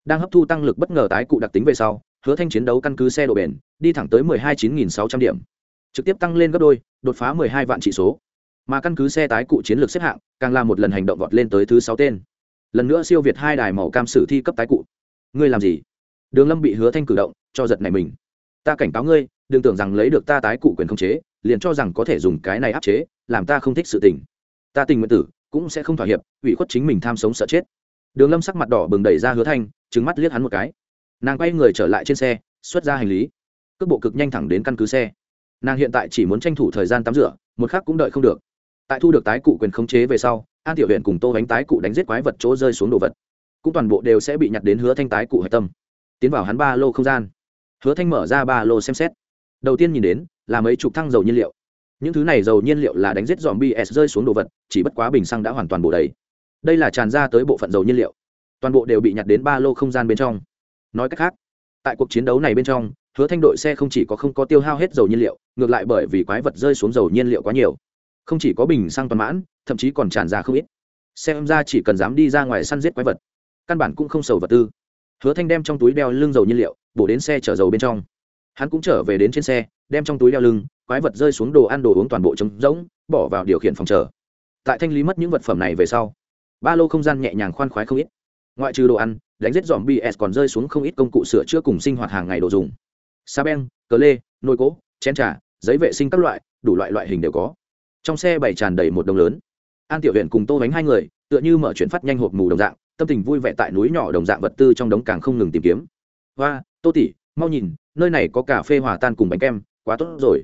đang hấp thu tăng lực bất ngờ tái cụ đặc tính về sau, hứa thanh chiến đấu căn cứ xe độ bền, đi thẳng tới mười hai chín nghìn sáu trăm điểm. Trực tiếp tăng lên gấp đôi, đột phá mười hai vạn trị số. Mà căn cứ xe tái cụ chiến lược xếp hạng, càng là một lần hành động vọt lên tới thứ sáu tên. Lần nữa siêu việt hai đài màu cam sử thi cấp tái cụ. Ngươi làm gì? Đường lâm bị hứa thanh cử động, cho giật này mình. Ta cảnh cáo ngươi, đừng tưởng rằng lấy được ta tái cụ quyền khống chế, liền cho rằng có thể dùng cái này áp chế, làm ta không thích sự tình. Ta tình nguyện tử, cũng sẽ không thỏa hiệp, ủy khuất chính mình tham sống sợ chết. Đường lâm sắc mặt đỏ bừng đẩy ra hứa thanh trứng mắt liếc hắn một cái. Nàng quay người trở lại trên xe, xuất ra hành lý. Cước bộ cực nhanh thẳng đến căn cứ xe. Nàng hiện tại chỉ muốn tranh thủ thời gian tắm rửa, một khác cũng đợi không được. Tại thu được tái cụ quyền khống chế về sau, an tiểu huyện cùng tô bánh tái cụ đánh giết quái vật chỗ rơi xuống đồ vật. Cũng toàn bộ đều sẽ bị nhặt đến hứa thanh tái cụ hạch tâm. Tiến vào hắn ba lô không gian. Hứa thanh mở ra ba lô xem xét. Đầu tiên nhìn đến, là mấy chục thăng dầu nhiên liệu. Những thứ này dầu nhiên liệu là đánh giết dòm bs rơi xuống đồ vật, chỉ bất quá bình xăng đã hoàn toàn bổ đầy. Đây là tràn ra tới bộ phận dầu nhiên liệu toàn bộ đều bị nhặt đến ba lô không gian bên trong. Nói cách khác, tại cuộc chiến đấu này bên trong, hứa thanh đội xe không chỉ có không có tiêu hao hết dầu nhiên liệu, ngược lại bởi vì quái vật rơi xuống dầu nhiên liệu quá nhiều. Không chỉ có bình xăng toàn mãn, thậm chí còn tràn ra không ít. Xem ra chỉ cần dám đi ra ngoài săn giết quái vật, căn bản cũng không sầu vật tư. Hứa thanh đem trong túi đeo lưng dầu nhiên liệu, bổ đến xe chở dầu bên trong. Hắn cũng trở về đến trên xe, đem trong túi đeo lưng, quái vật rơi xuống đồ ăn đồ uống toàn bộ trống rỗng, bỏ vào điều khiển phòng chờ. Tại thanh lý mất những vật phẩm này về sau, ba lô không gian nhẹ nhàng khoan khoái không ít ngoại trừ đồ ăn, đánh giết dòm bs còn rơi xuống không ít công cụ sửa chữa cùng sinh hoạt hàng ngày đồ dùng. Sa beng, cờ lê, nồi cỗ, chén trà, giấy vệ sinh các loại, đủ loại loại hình đều có. Trong xe bày tràn đầy một đồng lớn. An tiểu huyện cùng tô bánh hai người, tựa như mở chuyển phát nhanh hộp mù đồng dạng, tâm tình vui vẻ tại núi nhỏ đồng dạng vật tư trong đống càng không ngừng tìm kiếm. Hoa, tô tỉ mau nhìn, nơi này có cà phê hòa tan cùng bánh kem, quá tốt rồi.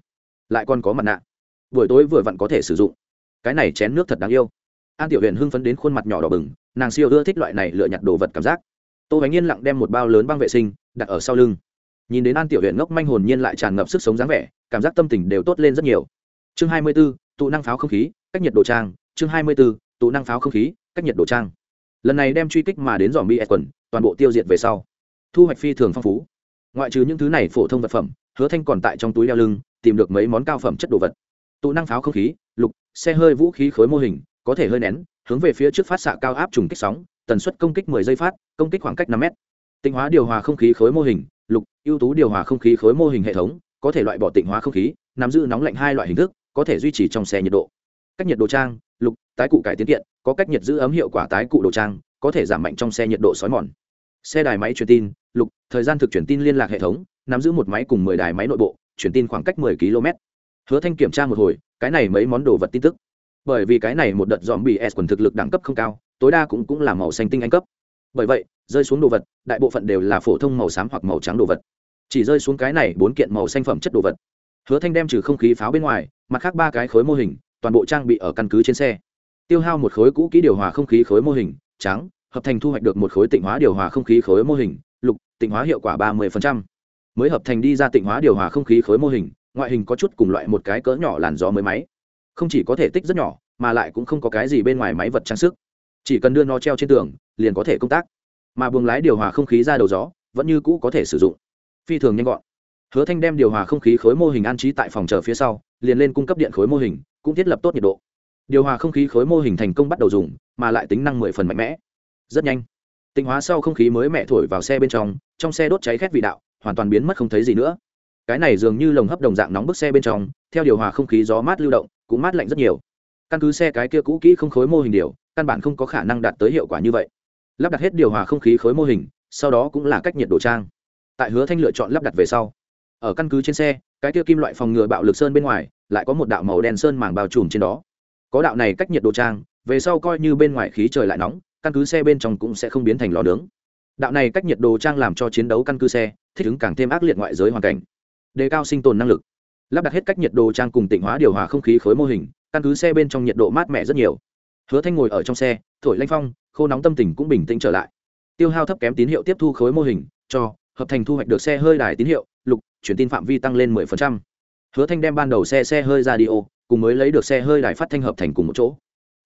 Lại còn có mặt nạ. Buổi tối vừa vặn có thể sử dụng. Cái này chén nước thật đáng yêu. An tiểu huyện hưng phấn đến khuôn mặt nhỏ đỏ bừng nàng siêu ưa thích loại này lựa nhặt đồ vật cảm giác. Tô bánh yên lặng đem một bao lớn băng vệ sinh đặt ở sau lưng. Nhìn đến an tiểu huyện ngốc manh hồn nhiên lại tràn ngập sức sống dáng vẻ, cảm giác tâm tình đều tốt lên rất nhiều. Chương hai mươi b ố tụ năng pháo không khí, cách nhiệt đồ trang. Chương hai mươi b ố tụ năng pháo không khí, cách nhiệt đồ trang. Lần này đem truy kích mà đến dòm bi e quần, toàn bộ tiêu diệt về sau. Thu hoạch phi thường phong phú. Ngoại trừ những thứ này phổ thông vật phẩm, hứa thanh còn tại trong túi đeo lưng, tìm được mấy món cao phẩm chất đồ vật. Tụ năng pháo không khí, lục, xe hơi vũ khí khối mô hình, có thể hơi nén hướng về phía trước phát xạ cao áp trùng kích sóng, tần suất công kích 10 giây phát, công kích khoảng cách 5 m tịnh hóa điều hòa không khí khối mô hình, lục, ưu tú điều hòa không khí khối mô hình hệ thống, có thể loại bỏ tịnh hóa không khí, nắm giữ nóng lạnh hai loại hình thức, có thể duy trì trong xe nhiệt độ. Cách nhiệt độ trang, lục, tái cụ cải tiến kiện, có cách nhiệt giữ ấm hiệu quả tái cụ đồ trang, có thể giảm mạnh trong xe nhiệt độ xói mòn. Xe đài máy truyền tin, lục, thời gian thực truyền tin liên lạc hệ thống, nắm giữ một máy cùng mười đài máy nội bộ, truyền tin khoảng cách mười km hứa thanh kiểm tra một hồi, cái này mấy món đồ vật tin tức bởi vì cái này một đợt dòm bị s quần thực lực đẳng cấp không cao, tối đa cũng cũng là màu xanh tinh anh cấp. Bởi vậy, rơi xuống đồ vật, đại bộ phận đều là phổ thông màu xám hoặc màu trắng đồ vật. Chỉ rơi xuống cái này bốn kiện màu xanh phẩm chất đồ vật. Hứa thanh đem trừ không khí pháo bên ngoài, mặt khác ba cái khối mô hình, toàn bộ trang bị ở căn cứ trên xe. Tiêu hao một khối cũ kỹ điều hòa không khí khối mô hình, trắng, hợp thành thu hoạch được một khối tịnh hóa điều hòa không khí khối mô hình, lục, tịnh hóa hiệu quả ba mươi mới hợp thành đi ra tịnh hóa điều hòa không khí khối mô hình, ngoại hình có chút cùng loại một cái cỡ nhỏ làn gió mới máy không chỉ có thể tích rất nhỏ, mà lại cũng không có cái gì bên ngoài máy vật trang sức. Chỉ cần đưa nó treo trên tường, liền có thể công tác. Mà buồng lái điều hòa không khí ra đầu gió, vẫn như cũ có thể sử dụng. Phi thường nhanh gọn. Hứa thanh đem điều hòa không khí khối mô hình an trí tại phòng chờ phía sau, liền lên cung cấp điện khối mô hình, cũng thiết lập tốt nhiệt độ. Điều hòa không khí khối mô hình thành công bắt đầu dùng, mà lại tính năng mười phần mạnh mẽ. Rất nhanh. Tinh hóa sau không khí mới mẹ thổi vào xe bên trong trong xe đốt cháy khét vị đạo, hoàn toàn biến mất không thấy gì nữa cái này dường như lồng hấp đồng dạng nóng bức xe bên trong, theo điều hòa không khí gió mát lưu động, cũng mát lạnh rất nhiều. Căn cứ xe cái kia cũ kỹ không khối mô hình điều, căn bản không có khả năng đạt tới hiệu quả như vậy. Lắp đặt hết điều hòa không khí khối mô hình, sau đó cũng là cách nhiệt độ trang. Tại hứa thanh lựa chọn lắp đặt về sau, ở căn cứ trên xe, cái kia kim loại phòng ngừa bạo lực sơn bên ngoài, lại có một đạo màu đen sơn màng bao trùm trên đó. Có đạo này cách nhiệt độ trang, về sau coi như bên ngoài khí trời lại nóng, căn cứ xe bên trong cũng sẽ không biến thành lò nướng. Đạo này cách nhiệt đồ trang làm cho chiến đấu căn cứ xe, thích ứng càng thêm ác liệt ngoại giới hoàn cảnh đề cao sinh tồn năng lực. Lắp đặt hết cách nhiệt độ trang cùng tịnh hóa điều hòa không khí khối mô hình, căn cứ xe bên trong nhiệt độ mát mẻ rất nhiều. Hứa thanh ngồi ở trong xe, thổi lanh phong, khô nóng tâm tình cũng bình tĩnh trở lại. Tiêu hao thấp kém tín hiệu tiếp thu khối mô hình, cho hợp thành thu hoạch được xe hơi đài tín hiệu, lục, chuyển tin phạm vi tăng lên 10%. hứa thanh đem ban đầu xe xe hơi ra đi ô, cùng mới lấy được xe hơi đài phát thanh hợp thành cùng một chỗ.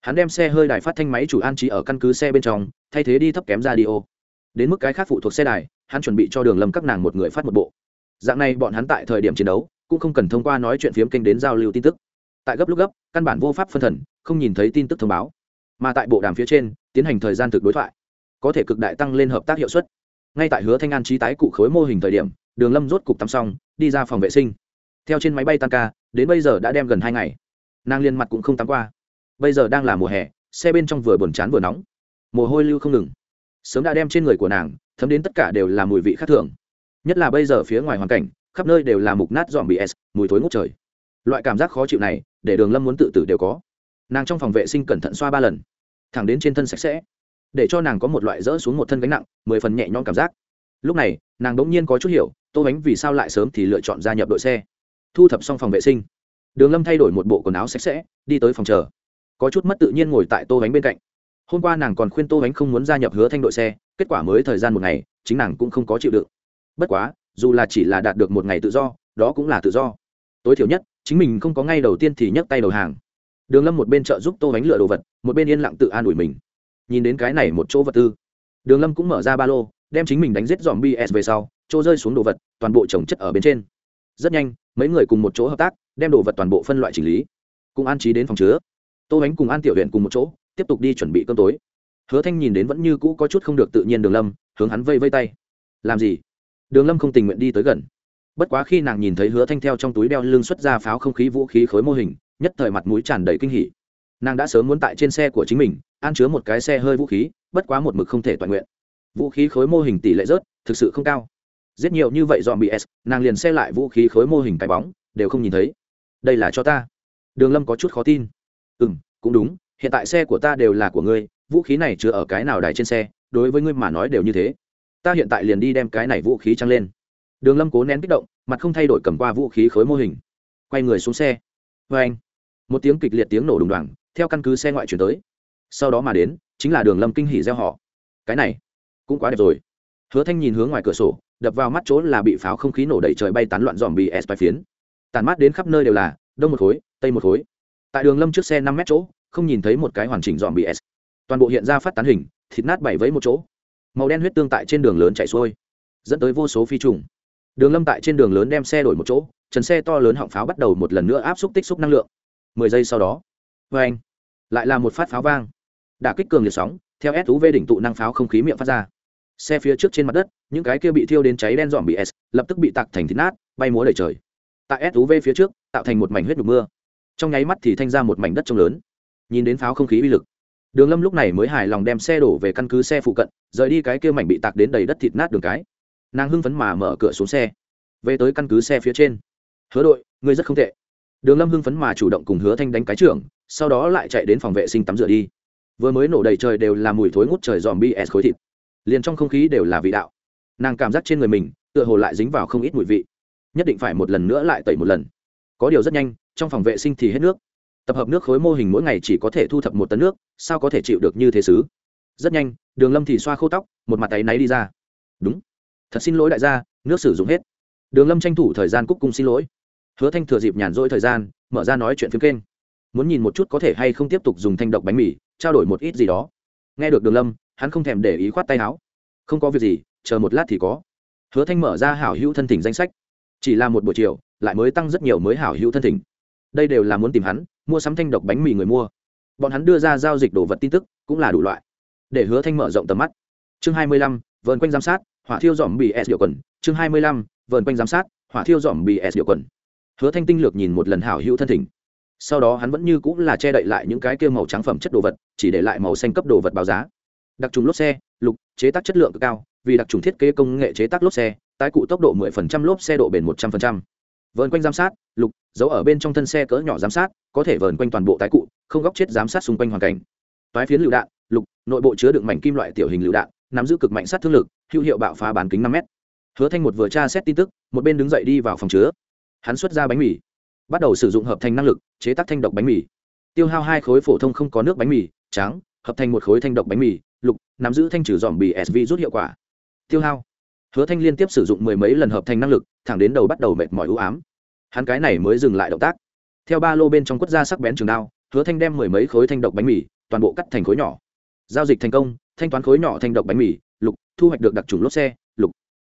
Hắn đem xe hơi đài phát thanh máy chủ an trí ở căn cứ xe bên trong, thay thế đi thấp kém ra đi ô. Đến mức cái khác phụ thuộc xe đài, hắn chuẩn bị cho đường lâm các nàng một người phát một bộ dạng này bọn hắn tại thời điểm chiến đấu, cũng không cần thông qua nói chuyện phiếm kênh đến giao lưu tin tức. Tại gấp lúc gấp, căn bản vô pháp phân thần, không nhìn thấy tin tức thông báo. Mà tại bộ đàm phía trên, tiến hành thời gian thực đối thoại, có thể cực đại tăng lên hợp tác hiệu suất. Ngay tại hứa thanh an trí tái cụ khối mô hình thời điểm, đường lâm rốt cục tắm xong, đi ra phòng vệ sinh. Theo trên máy bay tan ca, đến bây giờ đã đem gần hai ngày. Nàng liên mặt cũng không tắm qua. Bây giờ đang là mùa hè, xe bên trong vừa buồn chán vừa nóng. Mồ hôi lưu không ngừng. Sớm đã đem trên người của nàng, thấm đến tất cả đều là mùi vị khác thường nhất là bây giờ phía ngoài hoàn cảnh, khắp nơi đều là mục nát dọn bị s, mùi thối ngút trời. Loại cảm giác khó chịu này, để đường lâm muốn tự tử đều có. Nàng trong phòng vệ sinh cẩn thận xoa ba lần. Thẳng đến trên thân sạch sẽ. Để cho nàng có một loại rỡ xuống một thân gánh nặng, mười phần nhẹ nhõm cảm giác. Lúc này, nàng bỗng nhiên có chút hiểu, tô bánh vì sao lại sớm thì lựa chọn gia nhập đội xe. Thu thập xong phòng vệ sinh, đường lâm thay đổi một bộ quần áo sạch sẽ, đi tới phòng chờ. Có chút mất tự nhiên ngồi tại tô bánh bên cạnh. Hôm qua nàng còn khuyên tô bánh không muốn gia nhập hứa thanh đội xe, kết quả mới thời gian một ngày, chính nàng cũng không có chịu đựng bất quá, dù là chỉ là đạt được một ngày tự do, đó cũng là tự do. Tối thiểu nhất, chính mình không có ngay đầu tiên thì nhấc tay đầu hàng. Đường lâm một bên trợ giúp tô bánh lựa đồ vật, một bên yên lặng tự an ủi mình. Nhìn đến cái này một chỗ vật tư, đường lâm cũng mở ra ba lô, đem chính mình đánh giết dòm bs về sau, chỗ rơi xuống đồ vật, toàn bộ trồng chất ở bên trên. Rất nhanh, mấy người cùng một chỗ hợp tác, đem đồ vật toàn bộ phân loại chỉnh lý. Cùng an trí đến phòng chứa. Tô bánh cùng an tiểu huyện cùng một chỗ, tiếp tục đi chuẩn bị cơm tối. Hứa thanh nhìn đến vẫn như cũ có chút không được tự nhiên đường lâm, hướng hắn vây vây tay. Làm gì? Đường lâm không tình nguyện đi tới gần. Bất quá khi nàng nhìn thấy hứa thanh theo trong túi đeo lưng xuất ra pháo không khí vũ khí khối mô hình, nhất thời mặt mũi tràn đầy kinh hỉ. Nàng đã sớm muốn tại trên xe của chính mình an chứa một cái xe hơi vũ khí, bất quá một mực không thể toàn nguyện. Vũ khí khối mô hình tỷ lệ rớt, thực sự không cao. Giết nhiều như vậy dọn bị s, nàng liền xe lại vũ khí khối mô hình cái bóng, đều không nhìn thấy. Đây là cho ta. Đường lâm có chút khó tin. Ừ m cũng đúng, hiện tại xe của ta đều là của ngươi, vũ khí này chứa ở cái nào đài trên xe, đối với ngươi mà nói đều như thế ta hiện tại liền đi đem cái này vũ khí trăng lên. Đường lâm cố nén kích động, mặt không thay đổi cầm qua vũ khí khối mô hình. Quay người xuống xe. Vê anh, một tiếng kịch liệt tiếng nổ đùng đoàng, theo căn cứ xe ngoại chuyển tới. Sau đó mà đến, chính là đường lâm kinh hỉ gieo họ cái này, cũng quá đẹp rồi. Hứa thanh nhìn hướng ngoài cửa sổ, đập vào mắt chỗ là bị pháo không khí nổ đầy trời bay tán loạn dòm bị s phiến. Tàn mát đến khắp nơi đều là, đông một khối, tây một khối. Tại đường lâm trước xe năm mét chỗ, không nhìn thấy một cái hoàn chỉnh dòm bị s. Toàn bộ hiện ra phát tán hình, thịt nát bảy vấy một chỗ màu đen huyết tương tại trên đường lớn chạy xuôi, dẫn tới vô số phi trùng. Đường lâm tại trên đường lớn đem xe đổi một chỗ, trần xe to lớn họng pháo bắt đầu một lần nữa áp xúc tích xúc năng lượng. Mười giây sau đó vê anh, lại là một phát pháo vang. Đả kích cường liệt sóng, theo suv đỉnh tụ năng pháo không khí miệng phát ra. Xe phía trước trên mặt đất, những cái kia bị thiêu đến cháy đen dọn bị s, lập tức bị tặc thành thịt nát, bay múa đầy trời. Tại suv phía trước, tạo thành một mảnh huyết đục mưa. Trong nháy mắt thì thanh ra một mảnh đất trông lớn. Nhìn đến pháo không khí uy lực đường lâm lúc này mới hài lòng đem xe đổ về căn cứ xe phụ cận, rời đi cái kia mảnh bị tạc đến đầy đất thịt nát đường cái. Nàng hưng phấn mà mở cửa xuống xe. Về tới căn cứ xe phía trên. Hứa đội, ngươi rất không tệ. Đường lâm hưng phấn mà chủ động cùng hứa thanh đánh cái trưởng, sau đó lại chạy đến phòng vệ sinh tắm rửa đi. Vừa mới nổ đầy trời đều là mùi thối ngút trời dòm bs khối thịt. Liền trong không khí đều là vị đạo. Nàng cảm giác trên người mình, tựa hồ lại dính vào không ít mùi vị. Nhất định phải một lần nữa lại tẩy một lần. Có điều rất nhanh, trong phòng vệ sinh thì hết nước tập hợp nước khối mô hình mỗi ngày chỉ có thể thu thập một tấn nước, sao có thể chịu được như thế xứ rất nhanh, đường lâm thì xoa khô tóc, một mặt tay náy đi ra. Đúng. Thật xin lỗi đại gia, nước sử dụng hết. Đường lâm tranh thủ thời gian cúc cung xin lỗi. Hứa thanh thừa dịp nhàn rỗi thời gian, mở ra nói chuyện phiếm kênh. Muốn nhìn một chút có thể hay không tiếp tục dùng thanh độc bánh mì, trao đổi một ít gì đó. Nghe được đường lâm, hắn không thèm để ý khoát tay áo. Không có việc gì, chờ một lát thì có. Hứa thanh mở ra hảo hữu thân thỉnh danh sách. Chỉ là một buổi chiều, lại mới tăng rất nhiều mới hảo hữu thân thỉnh. Đây đều là muốn tìm hắn mua sắm thanh độc bánh mì người mua. Bọn hắn đưa ra giao dịch đồ vật tin tức cũng là đủ loại. Để hứa thanh mở rộng tầm mắt. Chương hai mươi lăm, vờn quanh giám sát, hỏa thiêu dòm bì s điều quần. Chương hai mươi lăm, vờn quanh giám sát, hỏa thiêu dòm bì s điều quần. Hứa thanh tinh lược nhìn một lần hảo hữu thân thỉnh. Sau đó hắn vẫn như cũng là che đậy lại những cái kia màu trắng phẩm chất đồ vật, chỉ để lại màu xanh cấp đồ vật báo giá. Đặc trùng lốp xe, lục, chế tác chất lượng cực cao, vì đặc trùng thiết kế công nghệ chế tác lốp xe, tái cụ tốc độ 10% lốp xe độ bền 100%. vờn quanh giám sát, lục giấu ở bên trong thân xe cỡ nhỏ giám sát, có thể vờn quanh toàn bộ tái cụ, không góc chết giám sát xung quanh hoàn cảnh. Toái phiến lựu đạn, lục, nội bộ chứa đựng mảnh kim loại tiểu hình lựu đạn, nắm giữ cực mạnh sát thương lực, hữu hiệu bạo phá bán kính năm m hứa thanh một vừa tra xét tin tức, một bên đứng dậy đi vào phòng chứa. Hắn xuất ra bánh mì, bắt đầu sử dụng hợp thành năng lực, chế tác thanh độc bánh mì. Tiêu hao hai khối phổ thông không có nước bánh mì trắng hợp thành một khối thanh độc bánh mì, lục, nắm giữ thanh trừ dòm bì sv rút hiệu quả. Tiêu hao. Hứa thanh liên tiếp sử dụng mười mấy lần hợp thành năng lực, thẳng đến đầu bắt đầu mệt mỏi ưu ám hắn cái này mới dừng lại động tác. Theo ba lô bên trong quất ra sắc bén trường đao, hứa thanh đem mười mấy khối thanh độc bánh mì, toàn bộ cắt thành khối nhỏ. Giao dịch thành công, thanh toán khối nhỏ thanh độc bánh mì, lục, thu hoạch được đặc trùng lốp xe, lục.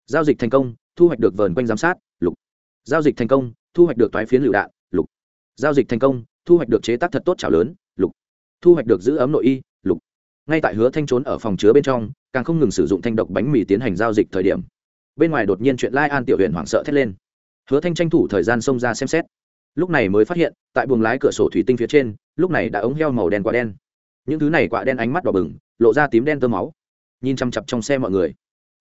Giao dịch thành công, thu hoạch được vờn quanh giám sát, lục. Giao dịch thành công, thu hoạch được toái phiến lựu đạn, lục. Giao dịch thành công, thu hoạch được chế tác thật tốt chảo lớn, lục. Thu hoạch được giữ ấm nội y, lục. Ngay tại hứa thanh trốn ở phòng chứa bên trong, càng không ngừng sử dụng thanh độc bánh mì tiến hành giao dịch thời điểm. Bên ngoài đột nhiên chuyện lai an tiểu huyện hoảng sợ thét lên hứa thanh tranh thủ thời gian xông ra xem xét. Lúc này mới phát hiện, tại buồng lái cửa sổ thủy tinh phía trên, lúc này đã ống heo màu đen quả đen. Những thứ này quả đen ánh mắt đỏ bừng, lộ ra tím đen tơ máu. Nhìn chăm chặp trong xe mọi người.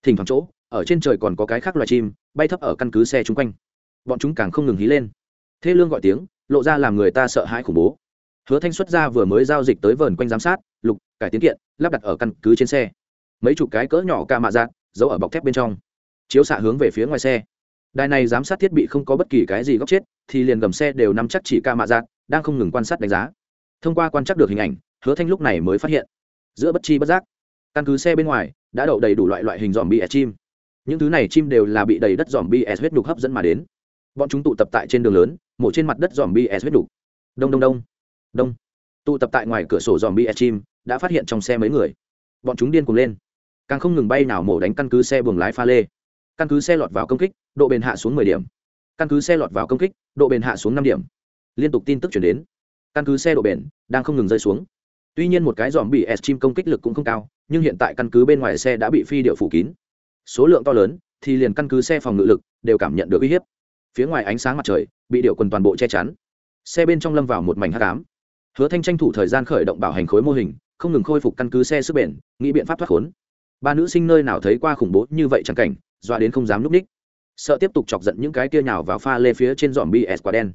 Thỉnh thoảng chỗ, ở trên trời còn có cái khác loài chim, bay thấp ở căn cứ xe chung quanh. Bọn chúng càng không ngừng hí lên. Thế lương gọi tiếng, lộ ra làm người ta sợ hãi khủng bố. Hứa thanh xuất ra vừa mới giao dịch tới vườn quanh giám sát, lục, cải tiến kiện, lắp đặt ở căn cứ trên xe. Mấy chục cái cỡ nhỏ ca mạ dạng giấu ở bọc thép bên trong. Chiếu xạ hướng về phía ngoài xe đài này giám sát thiết bị không có bất kỳ cái gì góc chết, thì liền gầm xe đều nắm chắc chỉ ca mạ dạng đang không ngừng quan sát đánh giá. Thông qua quan trắc được hình ảnh, hứa thanh lúc này mới phát hiện, giữa bất chi bất giác, căn cứ xe bên ngoài, đã đậu đầy đủ loại loại hình dòm bi chim. Những thứ này chim đều là bị đầy đất dòm bi huyết đục hấp dẫn mà đến. Bọn chúng tụ tập tại trên đường lớn, mổ trên mặt đất dòm bi huyết đục đông đông đông đông. Tụ tập tại ngoài cửa sổ dòm bi chim, đã phát hiện trong xe mấy người. Bọn chúng điên cuồng lên. Càng không ngừng bay nào mổ đánh căn cứ xe buồng lái pha lê. Căn cứ xe lọt vào công kích độ bền hạ xuống mười điểm. Căn cứ xe lọt vào công kích, độ bền hạ xuống năm điểm. Liên tục tin tức chuyển đến. Căn cứ xe độ bền đang không ngừng rơi xuống. Tuy nhiên một cái dòm bị s chim công kích lực cũng không cao, nhưng hiện tại căn cứ bên ngoài xe đã bị phi điệu phủ kín. Số lượng to lớn thì liền căn cứ xe phòng ngự lực đều cảm nhận được uy hiếp. Phía ngoài ánh sáng mặt trời bị điệu quần toàn bộ che chắn. Xe bên trong lâm vào một mảnh hát cám hứa thanh tranh thủ thời gian khởi động bảo hành khối mô hình, không ngừng khôi phục căn cứ xe sức bền, nghĩ biện pháp thoát khốn. Ba nữ sinh nơi nào thấy qua khủng bố như vậy chẳng cảnh, dọa đến không dám núp ních sợ tiếp tục chọc giận những cái kia nhào vào pha lê phía trên dòm bs quả đen.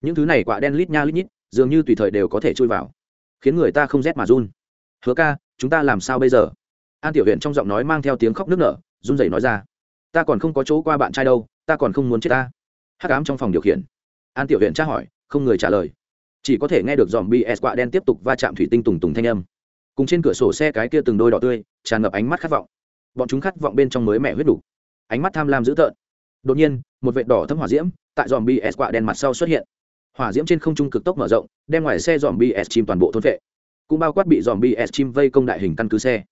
Những thứ này quả đen lít nha lít nhít, dường như tùy thời đều có thể chui vào. Khiến người ta không rét mà run. Hứa ca, chúng ta làm sao bây giờ? An tiểu huyện trong giọng nói mang theo tiếng khóc nức nở, run rẩy nói ra. Ta còn không có chỗ qua bạn trai đâu, ta còn không muốn chết ta. Hắc ám trong phòng điều khiển. An tiểu huyện tra hỏi, không người trả lời. Chỉ có thể nghe được dòm bs quạ đen tiếp tục va chạm thủy tinh tùng tùng thanh âm. Cùng trên cửa sổ xe cái kia từng đôi đỏ tươi, tràn ngập ánh mắt khát vọng. Bọn chúng khát vọng bên trong mới mẹ huyết đủ. Ánh mắt tham lam dữ tợn đột nhiên, một vệt đỏ thấm hỏa diễm tại dòm bs quạ đen mặt sau xuất hiện. Hỏa diễm trên không trung cực tốc mở rộng, đem ngoài xe dòm bs chim toàn bộ thôn vệ. Cũng bao quát bị dòm bs chim vây công đại hình căn cứ xe.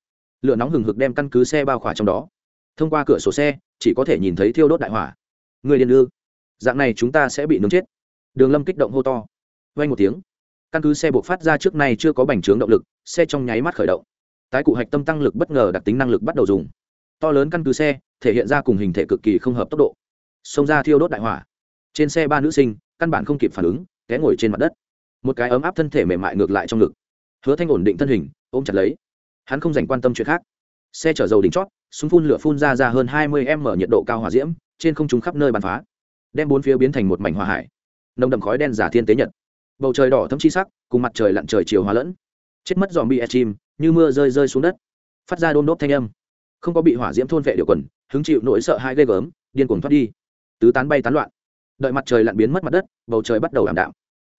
Lửa nóng hừng hực đem căn cứ xe bao khỏa trong đó. Thông qua cửa sổ xe, chỉ có thể nhìn thấy thiêu đốt đại hỏa. Người điên ư? Dạng này chúng ta sẽ bị nướng chết. Đường lâm kích động hô to. Vay một tiếng. Căn cứ xe buộc phát ra trước nay chưa có bành trướng động lực, xe trong nháy mắt khởi động. Tái cụ hạch tâm tăng lực bất ngờ đặc tính năng lực bắt đầu dùng. To lớn căn cứ xe thể hiện ra cùng hình thể cực kỳ không hợp tốc độ. Xông ra thiêu đốt đại hỏa. Trên xe ba nữ sinh, căn bản không kịp phản ứng, té ngồi trên mặt đất. Một cái ấm áp thân thể mềm mại ngược lại trong ngực. Hứa thanh ổn định thân hình, ôm chặt lấy. Hắn không dành quan tâm chuyện khác. Xe chở dầu đỉnh chót, súng phun lửa phun ra ra hơn hai mươi m nhiệt độ cao hỏa diễm, trên không trung khắp nơi bắn phá. Đem bốn phía biến thành một mảnh hỏa hải. Nồng đậm khói đen giả thiên tế nhật. Bầu trời đỏ thấm chi sắc, cùng mặt trời lặn trời chiều hóa lẫn. Chết mất dòm bị e chim, như mưa rơi rơi xuống đất. Phát ra đôn đốt thanh âm. Không có bị hỏa diễm thôn vệ điều quần hứng chịu nỗi sợ hai ghê gớm, điên cuồng thoát đi. Tứ tán bay tán loạn. Đợi mặt trời lặn biến mất mặt đất, bầu trời bắt đầu ảm đạm.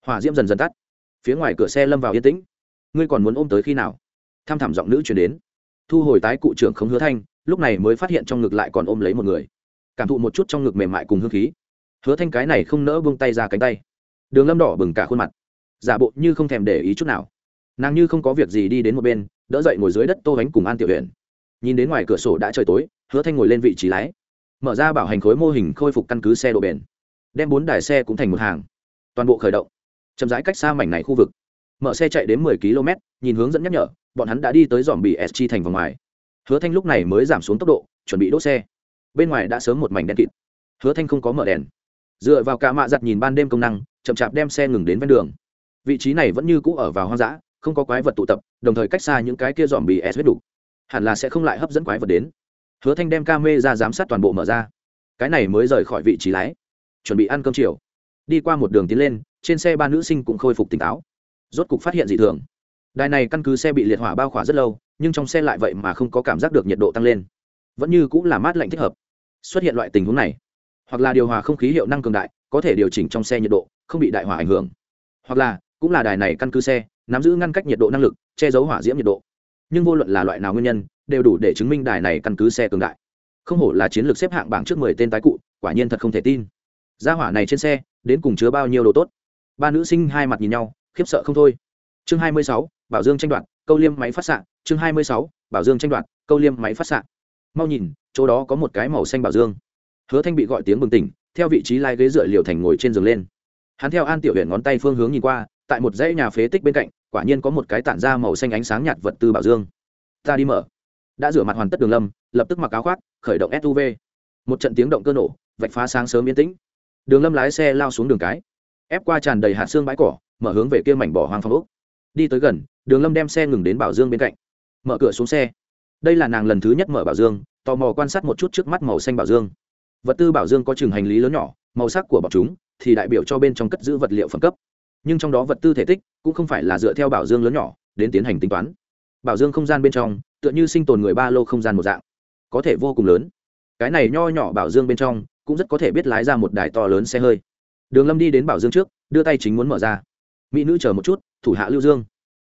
Hỏa diễm dần dần tắt. Phía ngoài cửa xe lâm vào yên tĩnh. Ngươi còn muốn ôm tới khi nào? Tham thảm giọng nữ chuyển đến. Thu hồi tái cụ trưởng không hứa thanh, lúc này mới phát hiện trong ngực lại còn ôm lấy một người. Cảm thụ một chút trong ngực mềm mại cùng hương khí. Hứa thanh cái này không nỡ buông tay ra cánh tay. Đường lâm đỏ bừng cả khuôn mặt. Giả bộ như không thèm để ý chút nào. Nàng như không có việc gì đi đến một bên, đỡ dậy ngồi dưới đất tô bánh cùng an tiểu huyện nhìn đến ngoài cửa sổ đã trời tối, hứa thanh ngồi lên vị trí lái. Mở ra bảo hành khối mô hình khôi phục căn cứ xe độ bền. Đem bốn đài xe cũng thành một hàng. Toàn bộ khởi động. Chậm rãi cách xa mảnh này khu vực. Mở xe chạy đến mười km, nhìn hướng dẫn nhắc nhở, bọn hắn đã đi tới dòm bị s thành vòng ngoài. Hứa thanh lúc này mới giảm xuống tốc độ, chuẩn bị đốt xe. Bên ngoài đã sớm một mảnh đen kịt. Hứa thanh không có mở đèn. Dựa vào cả mạ giặt nhìn ban đêm công năng, chậm chạp đem xe ngừng đến ven đường. Vị trí này vẫn như cũ ở vào hoang dã, không có quái vật tụ tập, đồng thời cách xa những cái kia dòm bị s huyết đủ hẳn là sẽ không lại hấp dẫn quái vật đến. Hứa thanh đem ca mê ra giám sát toàn bộ mở ra. Cái này mới rời khỏi vị trí lái. Chuẩn bị ăn cơm chiều. Đi qua một đường tiến lên, trên xe ba nữ sinh cũng khôi phục tỉnh táo. Rốt cục phát hiện dị thường. Đài này căn cứ xe bị liệt hỏa bao khỏa rất lâu, nhưng trong xe lại vậy mà không có cảm giác được nhiệt độ tăng lên. Vẫn như cũng là mát lạnh thích hợp. Xuất hiện loại tình huống này, hoặc là điều hòa không khí hiệu năng cường đại, có thể điều chỉnh trong xe nhiệt độ, không bị đại hỏa ảnh hưởng. Hoặc là, cũng là đài này căn cứ xe, nắm giữ ngăn cách nhiệt độ năng lực, che giấu hỏa diễm nhiệt độ nhưng vô luận là loại nào nguyên nhân, đều đủ để chứng minh đài này căn cứ xe cường đại. Không hổ là chiến lược xếp hạng bảng trước mười tên tái cụ, quả nhiên thật không thể tin. Gia hỏa này trên xe, đến cùng chứa bao nhiêu đồ tốt? Ba nữ sinh hai mặt nhìn nhau, khiếp sợ không thôi. Chương hai mươi sáu, bảo dương tranh đoạt, câu liêm máy phát xạ. Chương hai mươi sáu, bảo dương tranh đoạt, câu liêm máy phát xạ. Mau nhìn, chỗ đó có một cái màu xanh bảo dương. Hứa thanh bị gọi tiếng bừng tỉnh, theo vị trí lai ghế dựa liều thành ngồi trên giường lên. Hắn theo an tiểu huyện ngón tay phương hướng nhìn qua, tại một dãy nhà phế tích bên cạnh quả nhiên có một cái tản ra màu xanh ánh sáng nhạt vật tư bảo dương. Ta đi mở. Đã rửa mặt hoàn tất đường lâm, lập tức mặc áo khoác, khởi động suv một trận tiếng động cơ nổ, vạch phá sáng sớm yên tĩnh. Đường lâm lái xe lao xuống đường cái. Ép qua tràn đầy hạt xương bãi cỏ, mở hướng về kia mảnh bỏ hoang phong ốc. Đi tới gần, đường lâm đem xe ngừng đến bảo dương bên cạnh. Mở cửa xuống xe. Đây là nàng lần thứ nhất mở bảo dương, tò mò quan sát một chút trước mắt màu xanh bảo dương. Vật tư bảo dương có chừng hành lý lớn nhỏ, màu sắc của bọn chúng thì đại biểu cho bên trong cất giữ vật liệu phẩm cấp nhưng trong đó vật tư thể tích cũng không phải là dựa theo bảo dương lớn nhỏ đến tiến hành tính toán. Bảo dương không gian bên trong, tựa như sinh tồn người ba lô không gian một dạng, có thể vô cùng lớn. Cái này nho nhỏ bảo dương bên trong cũng rất có thể biết lái ra một đài to lớn xe hơi. Đường lâm đi đến bảo dương trước, đưa tay chính muốn mở ra. Mỹ nữ chờ một chút, thủ hạ lưu dương.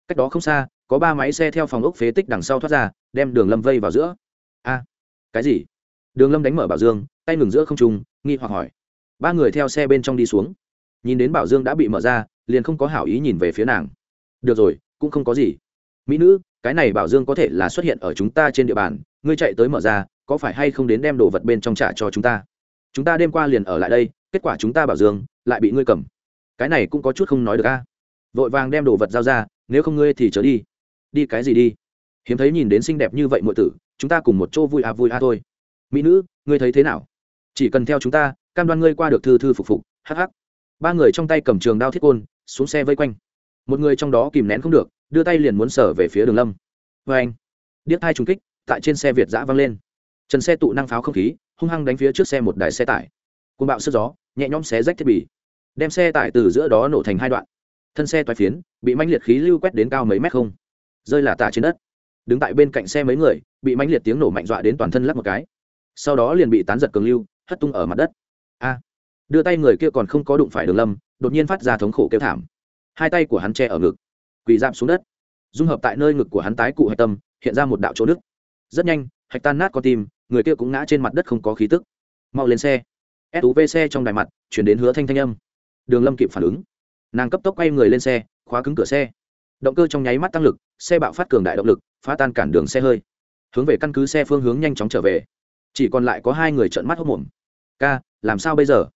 Cách đó không xa, có ba máy xe theo phòng ốc phế tích đằng sau thoát ra, đem đường lâm vây vào giữa. A, cái gì? Đường lâm đánh mở bảo dương, tay ngừng giữa không trùng nghi hoặc hỏi. Ba người theo xe bên trong đi xuống nhìn đến bảo dương đã bị mở ra, liền không có hảo ý nhìn về phía nàng. Được rồi, cũng không có gì. Mỹ nữ, cái này bảo dương có thể là xuất hiện ở chúng ta trên địa bàn, ngươi chạy tới mở ra, có phải hay không đến đem đồ vật bên trong trả cho chúng ta? Chúng ta đêm qua liền ở lại đây, kết quả chúng ta bảo dương lại bị ngươi cầm. Cái này cũng có chút không nói được a. Vội vàng đem đồ vật giao ra, nếu không ngươi thì trở đi. Đi cái gì đi? Hiếm thấy nhìn đến xinh đẹp như vậy mọi tử, chúng ta cùng một chỗ vui à vui à thôi. Mỹ nữ, ngươi thấy thế nào? Chỉ cần theo chúng ta, cam đoan ngươi qua được thư thư phục phục hh ba người trong tay cầm trường đao thiết côn, xuống xe vây quanh. Một người trong đó kìm nén không được, đưa tay liền muốn sở về phía đường lâm. Vê anh, điếc thai trùng kích, tại trên xe việt giã văng lên. Trần xe tụ năng pháo không khí, hung hăng đánh phía trước xe một đài xe tải. Côn bạo sức gió, nhẹ nhõm xé rách thiết bị. Đem xe tải từ giữa đó nổ thành hai đoạn. Thân xe toái phiến, bị manh liệt khí lưu quét đến cao mấy mét không. Rơi là tả trên đất. Đứng tại bên cạnh xe mấy người, bị manh liệt tiếng nổ mạnh dọa đến toàn thân lắc một cái. Sau đó liền bị tán giật cường lưu, hất tung ở mặt đất. A đưa tay người kia còn không có đụng phải đường lâm, đột nhiên phát ra thống khổ kêu thảm. Hai tay của hắn che ở ngực, quỳ giảm xuống đất. Dung hợp tại nơi ngực của hắn tái cụ hạch tâm, hiện ra một đạo chỗ đức rất nhanh, hạch tan nát con tim, người kia cũng ngã trên mặt đất không có khí tức. Mau lên xe. Suv xe trong đài mặt, chuyển đến hứa thanh thanh âm. Đường lâm kịp phản ứng. Nàng cấp tốc quay người lên xe, khóa cứng cửa xe. Động cơ trong nháy mắt tăng lực, xe bạo phát cường đại động lực, phá tan cản đường xe hơi. Hướng về căn cứ xe phương hướng nhanh chóng trở về. Chỉ còn lại có hai người trợn mắt hốc mồm ca, làm sao bây giờ?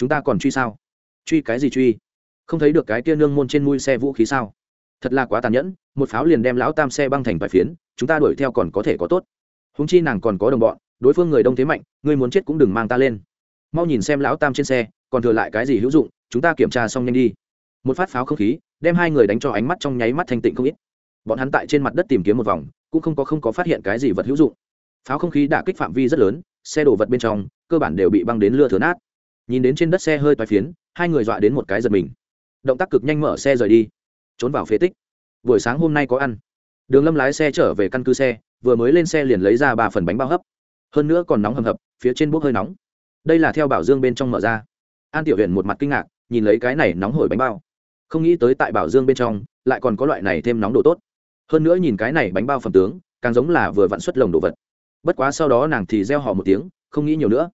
Chúng ta còn truy sao? Truy cái gì truy? Không thấy được cái kia nương môn trên mui xe vũ khí sao? Thật là quá tàn nhẫn, một pháo liền đem lão tam xe băng thành vài phiến, chúng ta đuổi theo còn có thể có tốt. Húng chi nàng còn có đồng bọn, đối phương người đông thế mạnh, ngươi muốn chết cũng đừng mang ta lên. Mau nhìn xem lão tam trên xe, còn thừa lại cái gì hữu dụng, chúng ta kiểm tra xong nhanh đi. Một phát pháo không khí, đem hai người đánh cho ánh mắt trong nháy mắt thanh tịnh không ít. Bọn hắn tại trên mặt đất tìm kiếm một vòng, cũng không có không có phát hiện cái gì vật hữu dụng. Pháo không khí đã kích phạm vi rất lớn, xe đổ vật bên trong, cơ bản đều bị băng đến lưa thừa nát nhìn đến trên đất xe hơi toái phiến, hai người dọa đến một cái giật mình. Động tác cực nhanh mở xe rời đi, trốn vào phế tích. Buổi sáng hôm nay có ăn. Đường lâm lái xe trở về căn cứ xe, vừa mới lên xe liền lấy ra ba phần bánh bao hấp. Hơn nữa còn nóng hầm hập, phía trên bốc hơi nóng. Đây là theo bảo dương bên trong mở ra. An tiểu huyện một mặt kinh ngạc, nhìn lấy cái này nóng hổi bánh bao. Không nghĩ tới tại bảo dương bên trong, lại còn có loại này thêm nóng độ tốt. Hơn nữa nhìn cái này bánh bao phẩm tướng, càng giống là vừa vặn xuất lồng đồ vật. Bất quá sau đó nàng thì gieo họ một tiếng, không nghĩ nhiều nữa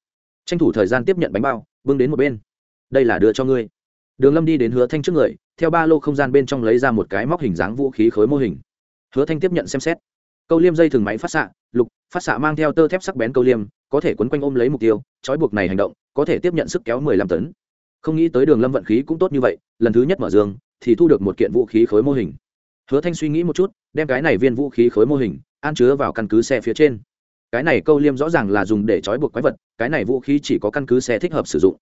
tranh thủ thời gian tiếp nhận bánh bao, bưng đến một bên. Đây là đưa cho ngươi. Đường lâm đi đến hứa thanh trước người, theo ba lô không gian bên trong lấy ra một cái móc hình dáng vũ khí khối mô hình. Hứa thanh tiếp nhận xem xét. Câu liêm dây thừng máy phát xạ, lục, phát xạ mang theo tơ thép sắc bén câu liêm, có thể quấn quanh ôm lấy mục tiêu, trói buộc này hành động, có thể tiếp nhận sức kéo mười lăm tấn. Không nghĩ tới đường lâm vận khí cũng tốt như vậy, lần thứ nhất mở dương thì thu được một kiện vũ khí khối mô hình. Hứa thanh suy nghĩ một chút, đem cái này viên vũ khí khối mô hình, an chứa vào căn cứ xe phía trên cái này câu liêm rõ ràng là dùng để trói buộc quái vật, cái này vũ khí chỉ có căn cứ xe thích hợp sử dụng.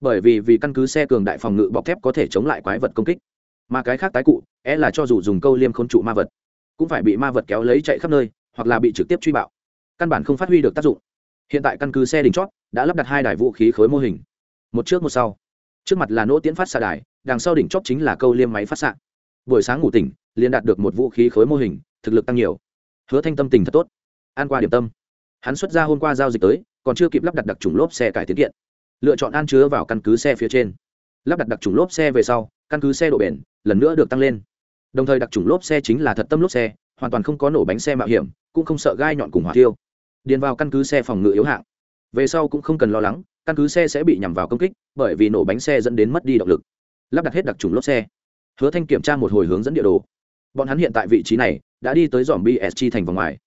Bởi vì vì căn cứ xe cường đại phòng ngự bọc thép có thể chống lại quái vật công kích. Mà cái khác tái cụ é là cho dù dùng câu liêm khôn trụ ma vật, cũng phải bị ma vật kéo lấy chạy khắp nơi, hoặc là bị trực tiếp truy bạo. Căn bản không phát huy được tác dụng. Hiện tại căn cứ xe đỉnh chót, đã lắp đặt hai đài vũ khí khối mô hình. Một trước một sau. Trước mặt là nỗ tiến phát xạ đài, đằng sau đỉnh chót chính là câu liêm máy phát xạ. Buổi sáng ngủ tỉnh, liền đạt được một vũ khí khối mô hình, thực lực tăng nhiều. Hứa thanh tâm tình thật tốt. An qua điểm tâm hắn xuất ra hôm qua giao dịch tới, còn chưa kịp lắp đặt đặc trùng lốp xe cải tiến kiện. Lựa chọn an chứa vào căn cứ xe phía trên. Lắp đặt đặc trùng lốp xe về sau, căn cứ xe độ bền, lần nữa được tăng lên. Đồng thời đặc trùng lốp xe chính là thật tâm lốp xe, hoàn toàn không có nổ bánh xe mạo hiểm, cũng không sợ gai nhọn cùng hỏa tiêu điền vào căn cứ xe phòng ngự yếu hạng. Về sau cũng không cần lo lắng, căn cứ xe sẽ bị nhằm vào công kích, bởi vì nổ bánh xe dẫn đến mất đi động lực. Lắp đặt hết đặc trùng lốp xe. Hứa thanh kiểm tra một hồi hướng dẫn địa đồ. Bọn hắn hiện tại vị trí này, đã đi tới dòm bsg thành vòng ngoài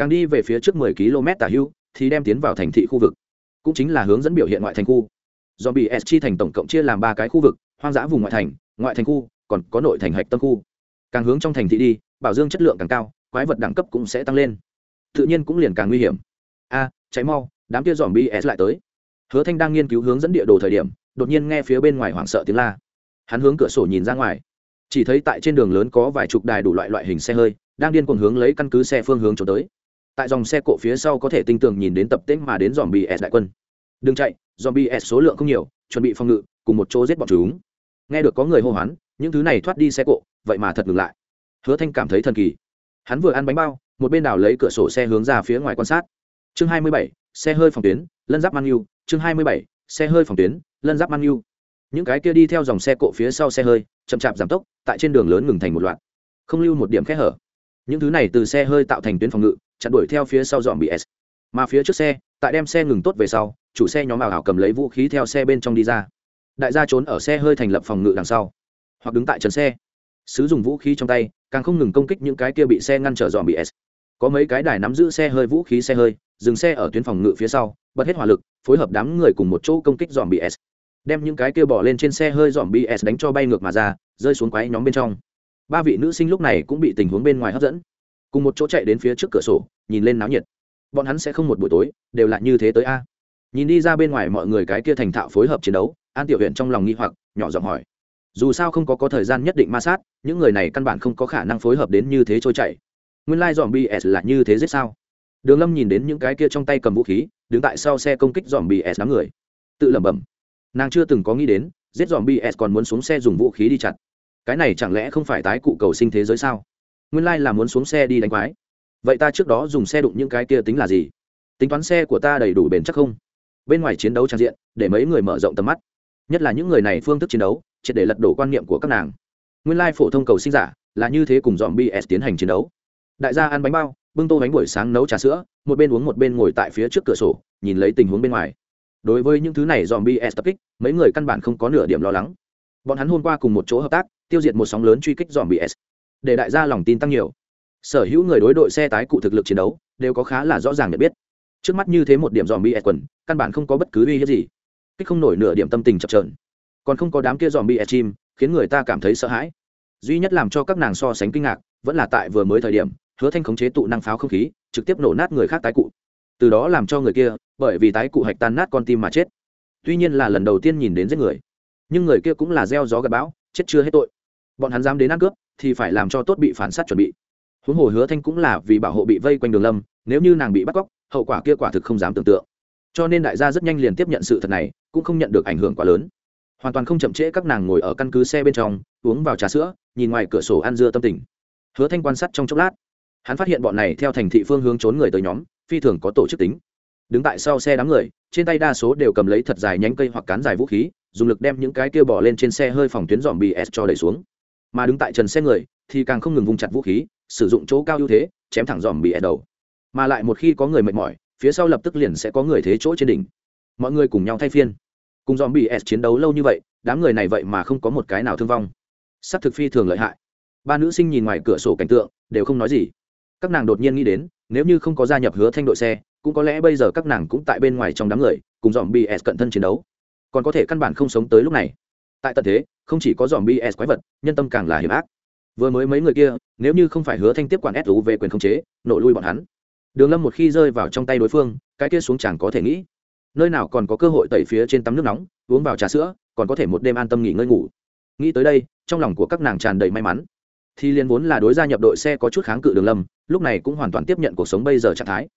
càng đi về phía trước 10 km tả hữu, thì đem tiến vào thành thị khu vực. Cũng chính là hướng dẫn biểu hiện ngoại thành khu. Do bị s chi thành tổng cộng chia làm ba cái khu vực hoang dã vùng ngoại thành ngoại thành khu còn có nội thành hạch tâm khu. Càng hướng trong thành thị đi bảo dương chất lượng càng cao quái vật đẳng cấp cũng sẽ tăng lên. Tự nhiên cũng liền càng nguy hiểm. A cháy mau đám kia dòm bs lại tới. Hứa thanh đang nghiên cứu hướng dẫn địa đồ thời điểm đột nhiên nghe phía bên ngoài hoảng sợ tiếng la. Hắn hướng cửa sổ nhìn ra ngoài. Chỉ thấy tại trên đường lớn có vài chục đài đủ loại loại hình xe hơi đang điên cuồng hướng lấy căn cứ xe phương hướng trốn tới tại dòng xe cộ phía sau có thể tinh tường nhìn đến tập tễnh mà đến dòm bs đại quân. Đừng chạy dòm bs số lượng không nhiều chuẩn bị phòng ngự cùng một chỗ giết bọn chúng. Nghe được có người hô hoán những thứ này thoát đi xe cộ vậy mà thật ngừng lại. Hứa thanh cảm thấy thần kỳ. Hắn vừa ăn bánh bao một bên đảo lấy cửa sổ xe hướng ra phía ngoài quan sát. Chương 27, xe hơi phòng tuyến lân giáp man yêu chương 27, xe hơi phòng tuyến lân giáp man yêu những cái kia đi theo dòng xe cộ phía sau xe hơi chậm chạp giảm tốc tại trên đường lớn ngừng thành một loạt. Không lưu một điểm kẽ hở. Những thứ này từ xe hơi tạo thành tuyến phòng ngự chặn đuổi theo phía sau dọn bị s. Mà phía trước xe, tại đem xe ngừng tốt về sau, chủ xe nhóm ảo ảo cầm lấy vũ khí theo xe bên trong đi ra. Đại gia trốn ở xe hơi thành lập phòng ngự đằng sau, hoặc đứng tại trần xe, sử dụng vũ khí trong tay, càng không ngừng công kích những cái kia bị xe ngăn trở dọn bị s. Có mấy cái đài nắm giữ xe hơi vũ khí xe hơi, dừng xe ở tuyến phòng ngự phía sau, bật hết hỏa lực, phối hợp đám người cùng một chỗ công kích dọn bị s. Đem những cái kia bỏ lên trên xe hơi dọn bị s đánh cho bay ngược mà ra, rơi xuống quái nhóm bên trong. Ba vị nữ sinh lúc này cũng bị tình huống bên ngoài hấp dẫn cùng một chỗ chạy đến phía trước cửa sổ, nhìn lên náo nhiệt. Bọn hắn sẽ không một buổi tối, đều là như thế tới a. Nhìn đi ra bên ngoài mọi người cái kia thành thạo phối hợp chiến đấu, an tiểu huyện trong lòng nghi hoặc, nhỏ giọng hỏi. Dù sao không có có thời gian nhất định ma sát, những người này căn bản không có khả năng phối hợp đến như thế trôi chảy. Nguyên lai dòm bs là như thế giết sao? Đường lâm nhìn đến những cái kia trong tay cầm vũ khí, đứng tại sau xe công kích dòm bs đám người. Tự lẩm bẩm. Nàng chưa từng có nghĩ đến, giết dòm bs còn muốn xuống xe dùng vũ khí đi chặt. Cái này chẳng lẽ không phải tái cụ cầu sinh thế giới sao? Nguyên lai là muốn xuống xe đi đánh quái. Vậy ta trước đó dùng xe đụng những cái kia tính là gì? Tính toán xe của ta đầy đủ bền chắc không? Bên ngoài chiến đấu trang diện, để mấy người mở rộng tầm mắt. Nhất là những người này phương thức chiến đấu, triệt để lật đổ quan niệm của các nàng. Nguyên lai phổ thông cầu sinh giả là như thế cùng dòm bs tiến hành chiến đấu. Đại gia ăn bánh bao, bưng tô bánh buổi sáng nấu trà sữa, một bên uống một bên ngồi tại phía trước cửa sổ, nhìn lấy tình huống bên ngoài. Đối với những thứ này dòm bs tập kích, mấy người căn bản không có nửa điểm lo lắng. Bọn hắn hôm qua cùng một chỗ hợp tác, tiêu diệt một sóng lớn truy kích dòm bs để đại gia lòng tin tăng nhiều. Sở hữu người đối đội xe tái cụ thực lực chiến đấu, đều có khá là rõ ràng nhận biết. Trước mắt như thế một điểm dòm bs e quần, căn bản không có bất cứ uy hiếp gì. Kích không nổi nửa điểm tâm tình chập trờn còn không có đám kia dòm bs e chim, khiến người ta cảm thấy sợ hãi. Duy nhất làm cho các nàng so sánh kinh ngạc, vẫn là tại vừa mới thời điểm, hứa thanh khống chế tụ năng pháo không khí, trực tiếp nổ nát người khác tái cụ. Từ đó làm cho người kia, bởi vì tái cụ hạch tan nát con tim mà chết. Tuy nhiên là lần đầu tiên nhìn đến giết người. Nhưng người kia cũng là gieo gió gặp bão, chết chưa hết tội. Bọn hắn dám đến ăn cướp thì phải làm cho tốt bị phản sát chuẩn bị. Huống hồ hứa thanh cũng là vì bảo hộ bị vây quanh đường lâm, nếu như nàng bị bắt cóc, hậu quả kia quả thực không dám tưởng tượng. Cho nên đại gia rất nhanh liền tiếp nhận sự thật này, cũng không nhận được ảnh hưởng quá lớn. Hoàn toàn không chậm trễ các nàng ngồi ở căn cứ xe bên trong, uống vào trà sữa, nhìn ngoài cửa sổ ăn dưa tâm tình. Hứa thanh quan sát trong chốc lát. Hắn phát hiện bọn này theo thành thị phương hướng trốn người tới nhóm, phi thường có tổ chức tính. Đứng tại sau xe đám người, trên tay đa số đều cầm lấy thật dài nhánh cây hoặc cán dài vũ khí, dùng lực đem những cái kia bỏ lên trên xe hơi phòng tuyến dòm bs cho đẩy xuống mà đứng tại trần xe người thì càng không ngừng vung chặt vũ khí, sử dụng chỗ cao ưu thế, chém thẳng dòm bị đầu. Mà lại một khi có người mệt mỏi, phía sau lập tức liền sẽ có người thế chỗ trên đỉnh. Mọi người cùng nhau thay phiên. Cùng dòm bị s chiến đấu lâu như vậy, đám người này vậy mà không có một cái nào thương vong. S ắ c thực phi thường lợi hại. Ba nữ sinh nhìn ngoài cửa sổ cảnh tượng, đều không nói gì. Các nàng đột nhiên nghĩ đến, nếu như không có gia nhập hứa thanh đội xe, cũng có lẽ bây giờ các nàng cũng tại bên ngoài trong đám người, cùng dòm bị s cận thân chiến đấu. Còn có thể căn bản không sống tới lúc này. Tại tận thế không chỉ có dòm bs quái vật, nhân tâm càng là hiểm ác. Vừa mới mấy người kia, nếu như không phải hứa thanh tiếp quản su về quyền khống chế, nổ lui bọn hắn. Đường lâm một khi rơi vào trong tay đối phương, cái kia xuống chẳng có thể nghĩ. Nơi nào còn có cơ hội tẩy phía trên tắm nước nóng, uống vào trà sữa, còn có thể một đêm an tâm nghỉ ngơi ngủ. Nghĩ tới đây, trong lòng của các nàng tràn đầy may mắn. Thì liên vốn là đối gia nhập đội xe có chút kháng cự đường lâm, lúc này cũng hoàn toàn tiếp nhận cuộc sống bây giờ trạng thái.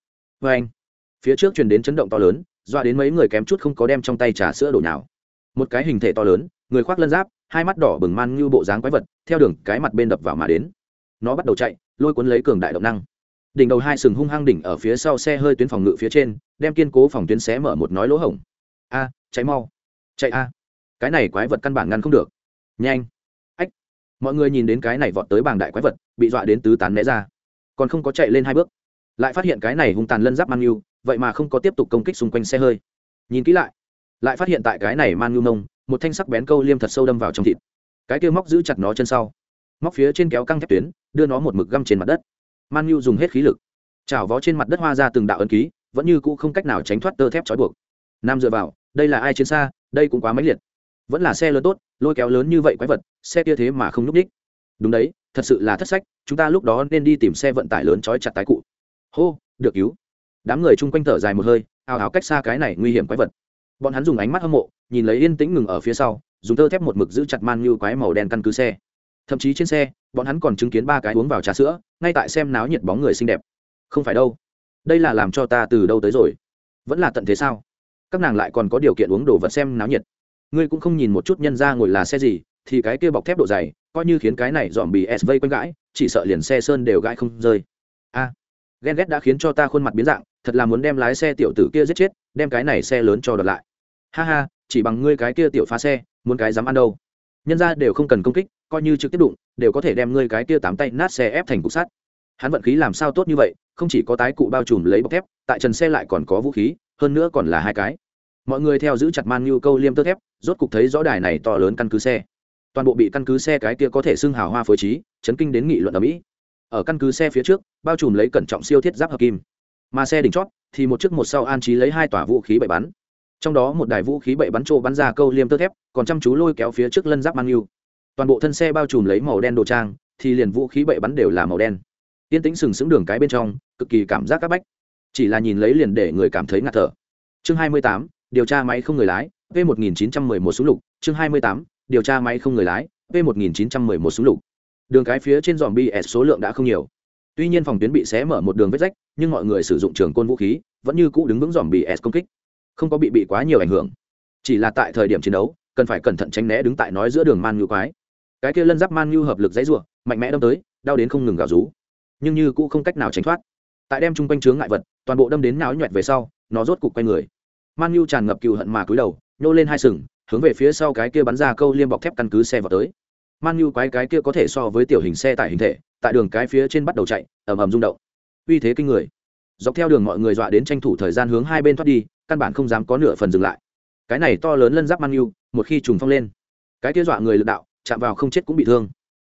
Vê anh, phía trước truyền đến chấn động to lớn, dọa đến mấy người kém chút không có đem trong tay trà sữa đổ nhào. Một cái hình thể to lớn, người khoác lân giáp hai mắt đỏ bừng man như bộ dáng quái vật theo đường cái mặt bên đập vào mà đến. Nó bắt đầu chạy lôi cuốn lấy cường đại động năng. Đỉnh đầu hai sừng hung hăng đỉnh ở phía sau xe hơi tuyến phòng ngự phía trên đem kiên cố phòng tuyến xé mở một nói lỗ hổng. A à, cháy mau. Chạy a. Cái này quái vật căn bản ngăn không được. Nhanh. Ách. Mọi người nhìn đến cái này vọt tới bảng đại quái vật bị dọa đến tứ tán né ra. Còn không có chạy lên hai bước. Lại phát hiện cái này hung tàn lân giáp man nhu vậy mà không có tiếp tục công kích xung quanh xe hơi. Nhìn kỹ lại. Lại phát hiện tại cái này man nhu nông một thanh sắc bén câu liêm thật sâu đâm vào trong thịt. Cái kia móc giữ chặt nó chân sau. Móc phía trên kéo căng thép tuyến, đưa nó một mực găm trên mặt đất. Man nhu dùng hết khí lực. Chảo vó trên mặt đất hoa ra từng đạo ấn ký, vẫn như cũ không cách nào tránh thoát tơ thép trói buộc. Nam dựa vào, đây là ai chiến xa, đây cũng quá mãnh liệt. Vẫn là xe lớn tốt, lôi kéo lớn như vậy quái vật, xe kia thế mà không núp đích đúng đấy, thật sự là thất sách, chúng ta lúc đó nên đi tìm xe vận tải lớn trói chặt tái cụ. Hô, được cứu. Đám người chung quanh thở dài một hơi ào ào cách xa cái này nguy hiểm quái vật. Bọn hắn dùng ánh mắt hâm mộ nhìn lấy yên tĩnh ngừng ở phía sau, dùng tơ thép một mực giữ chặt man như quái màu đen căn cứ xe. Thậm chí trên xe, bọn hắn còn chứng kiến ba cái uống vào trà sữa, ngay tại xem náo nhiệt bóng người xinh đẹp. Không phải đâu. Đây là làm cho ta từ đâu tới rồi? Vẫn là tận thế sao? Các nàng lại còn có điều kiện uống đồ vật xem náo nhiệt. Ngươi cũng không nhìn một chút nhân ra ngồi là xe gì, thì cái kia bọc thép độ dày, coi như khiến cái này dòm bì s vây quanh gãi, chỉ sợ liền xe sơn đều gãi không rơi. A. Ghen ghét đã khiến cho ta khuôn mặt biến dạng, thật là muốn đem lái xe tiểu tử kia giết chết, đem cái này xe lớn cho đợt lại. Ha ha chỉ bằng ngươi cái kia tiểu phá xe, muốn cái dám ăn đâu. Nhân ra đều không cần công kích, coi như trực tiếp đụng, đều có thể đem ngươi cái kia tám tay nát xe ép thành cục sắt. Hắn vận khí làm sao tốt như vậy, không chỉ có tái cụ bao trùm lấy bọc thép, tại trần xe lại còn có vũ khí, hơn nữa còn là hai cái. Mọi người theo giữ chặt man như câu liêm tơ thép, rốt cục thấy rõ đài này to lớn căn cứ xe. Toàn bộ bị căn cứ xe cái kia có thể xưng hào hoa phối trí, chấn kinh đến nghị luận ở mỹ. Ở căn cứ xe phía trước, bao trùm lấy cẩn trọng siêu thiết giáp hợp kim. Mà xe đỉnh chót, thì một chiếc một sau an trí lấy hai tòa vũ khí bậy bắn trong đó một đài vũ khí bậy bắn trô bắn ra câu liêm tơ thép còn chăm chú lôi kéo phía trước lân giáp mang yêu. Toàn bộ thân xe bao trùm lấy màu đen đồ trang thì liền vũ khí bậy bắn đều là màu đen. Tiên tĩnh sừng sững đường cái bên trong cực kỳ cảm giác c áp bách. Chỉ là nhìn lấy liền để người cảm thấy ngạt thở. Chương 28, điều tra máy không người lái v 1911 súng lục. Chương 28, điều tra máy không người lái v 1911 súng lục. Đường cái phía trên dòm bs số lượng đã không nhiều. Tuy nhiên phòng tuyến bị xé mở một đường vết rách nhưng mọi người sử dụng trường côn vũ khí vẫn như cũ đứng vững dòm bs công kích không có bị bị quá nhiều ảnh hưởng. Chỉ là tại thời điểm chiến đấu, cần phải cẩn thận tránh né đứng tại nói giữa đường man ngưu quái. Cái kia lân giáp man ngưu hợp lực dãy ruộng mạnh mẽ đâm tới, đau đến không ngừng gào rú. Nhưng như cũng không cách nào tránh thoát. Tại đem chung quanh chướng ngại vật, toàn bộ đâm đến náo nhuẹt về sau, nó rốt cục quay người. Man ngưu tràn ngập cựu hận mà cúi đầu, nhô lên hai sừng, hướng về phía sau cái kia bắn ra câu liêm bọc thép căn cứ xe vào tới. Man ngưu quái cái kia có thể so với tiểu hình xe tải hình thể, tại đường cái phía trên bắt đầu chạy, ầm ầm rung động. Uy thế kinh người. Dọc theo đường mọi người dọa đến tranh thủ thời gian hướng hai bên thoát đi căn bản không dám có nửa phần dừng lại. Cái này to lớn lân giáp man yêu một khi trùng phong lên, cái kia dọa người lực đạo, chạm vào không chết cũng bị thương.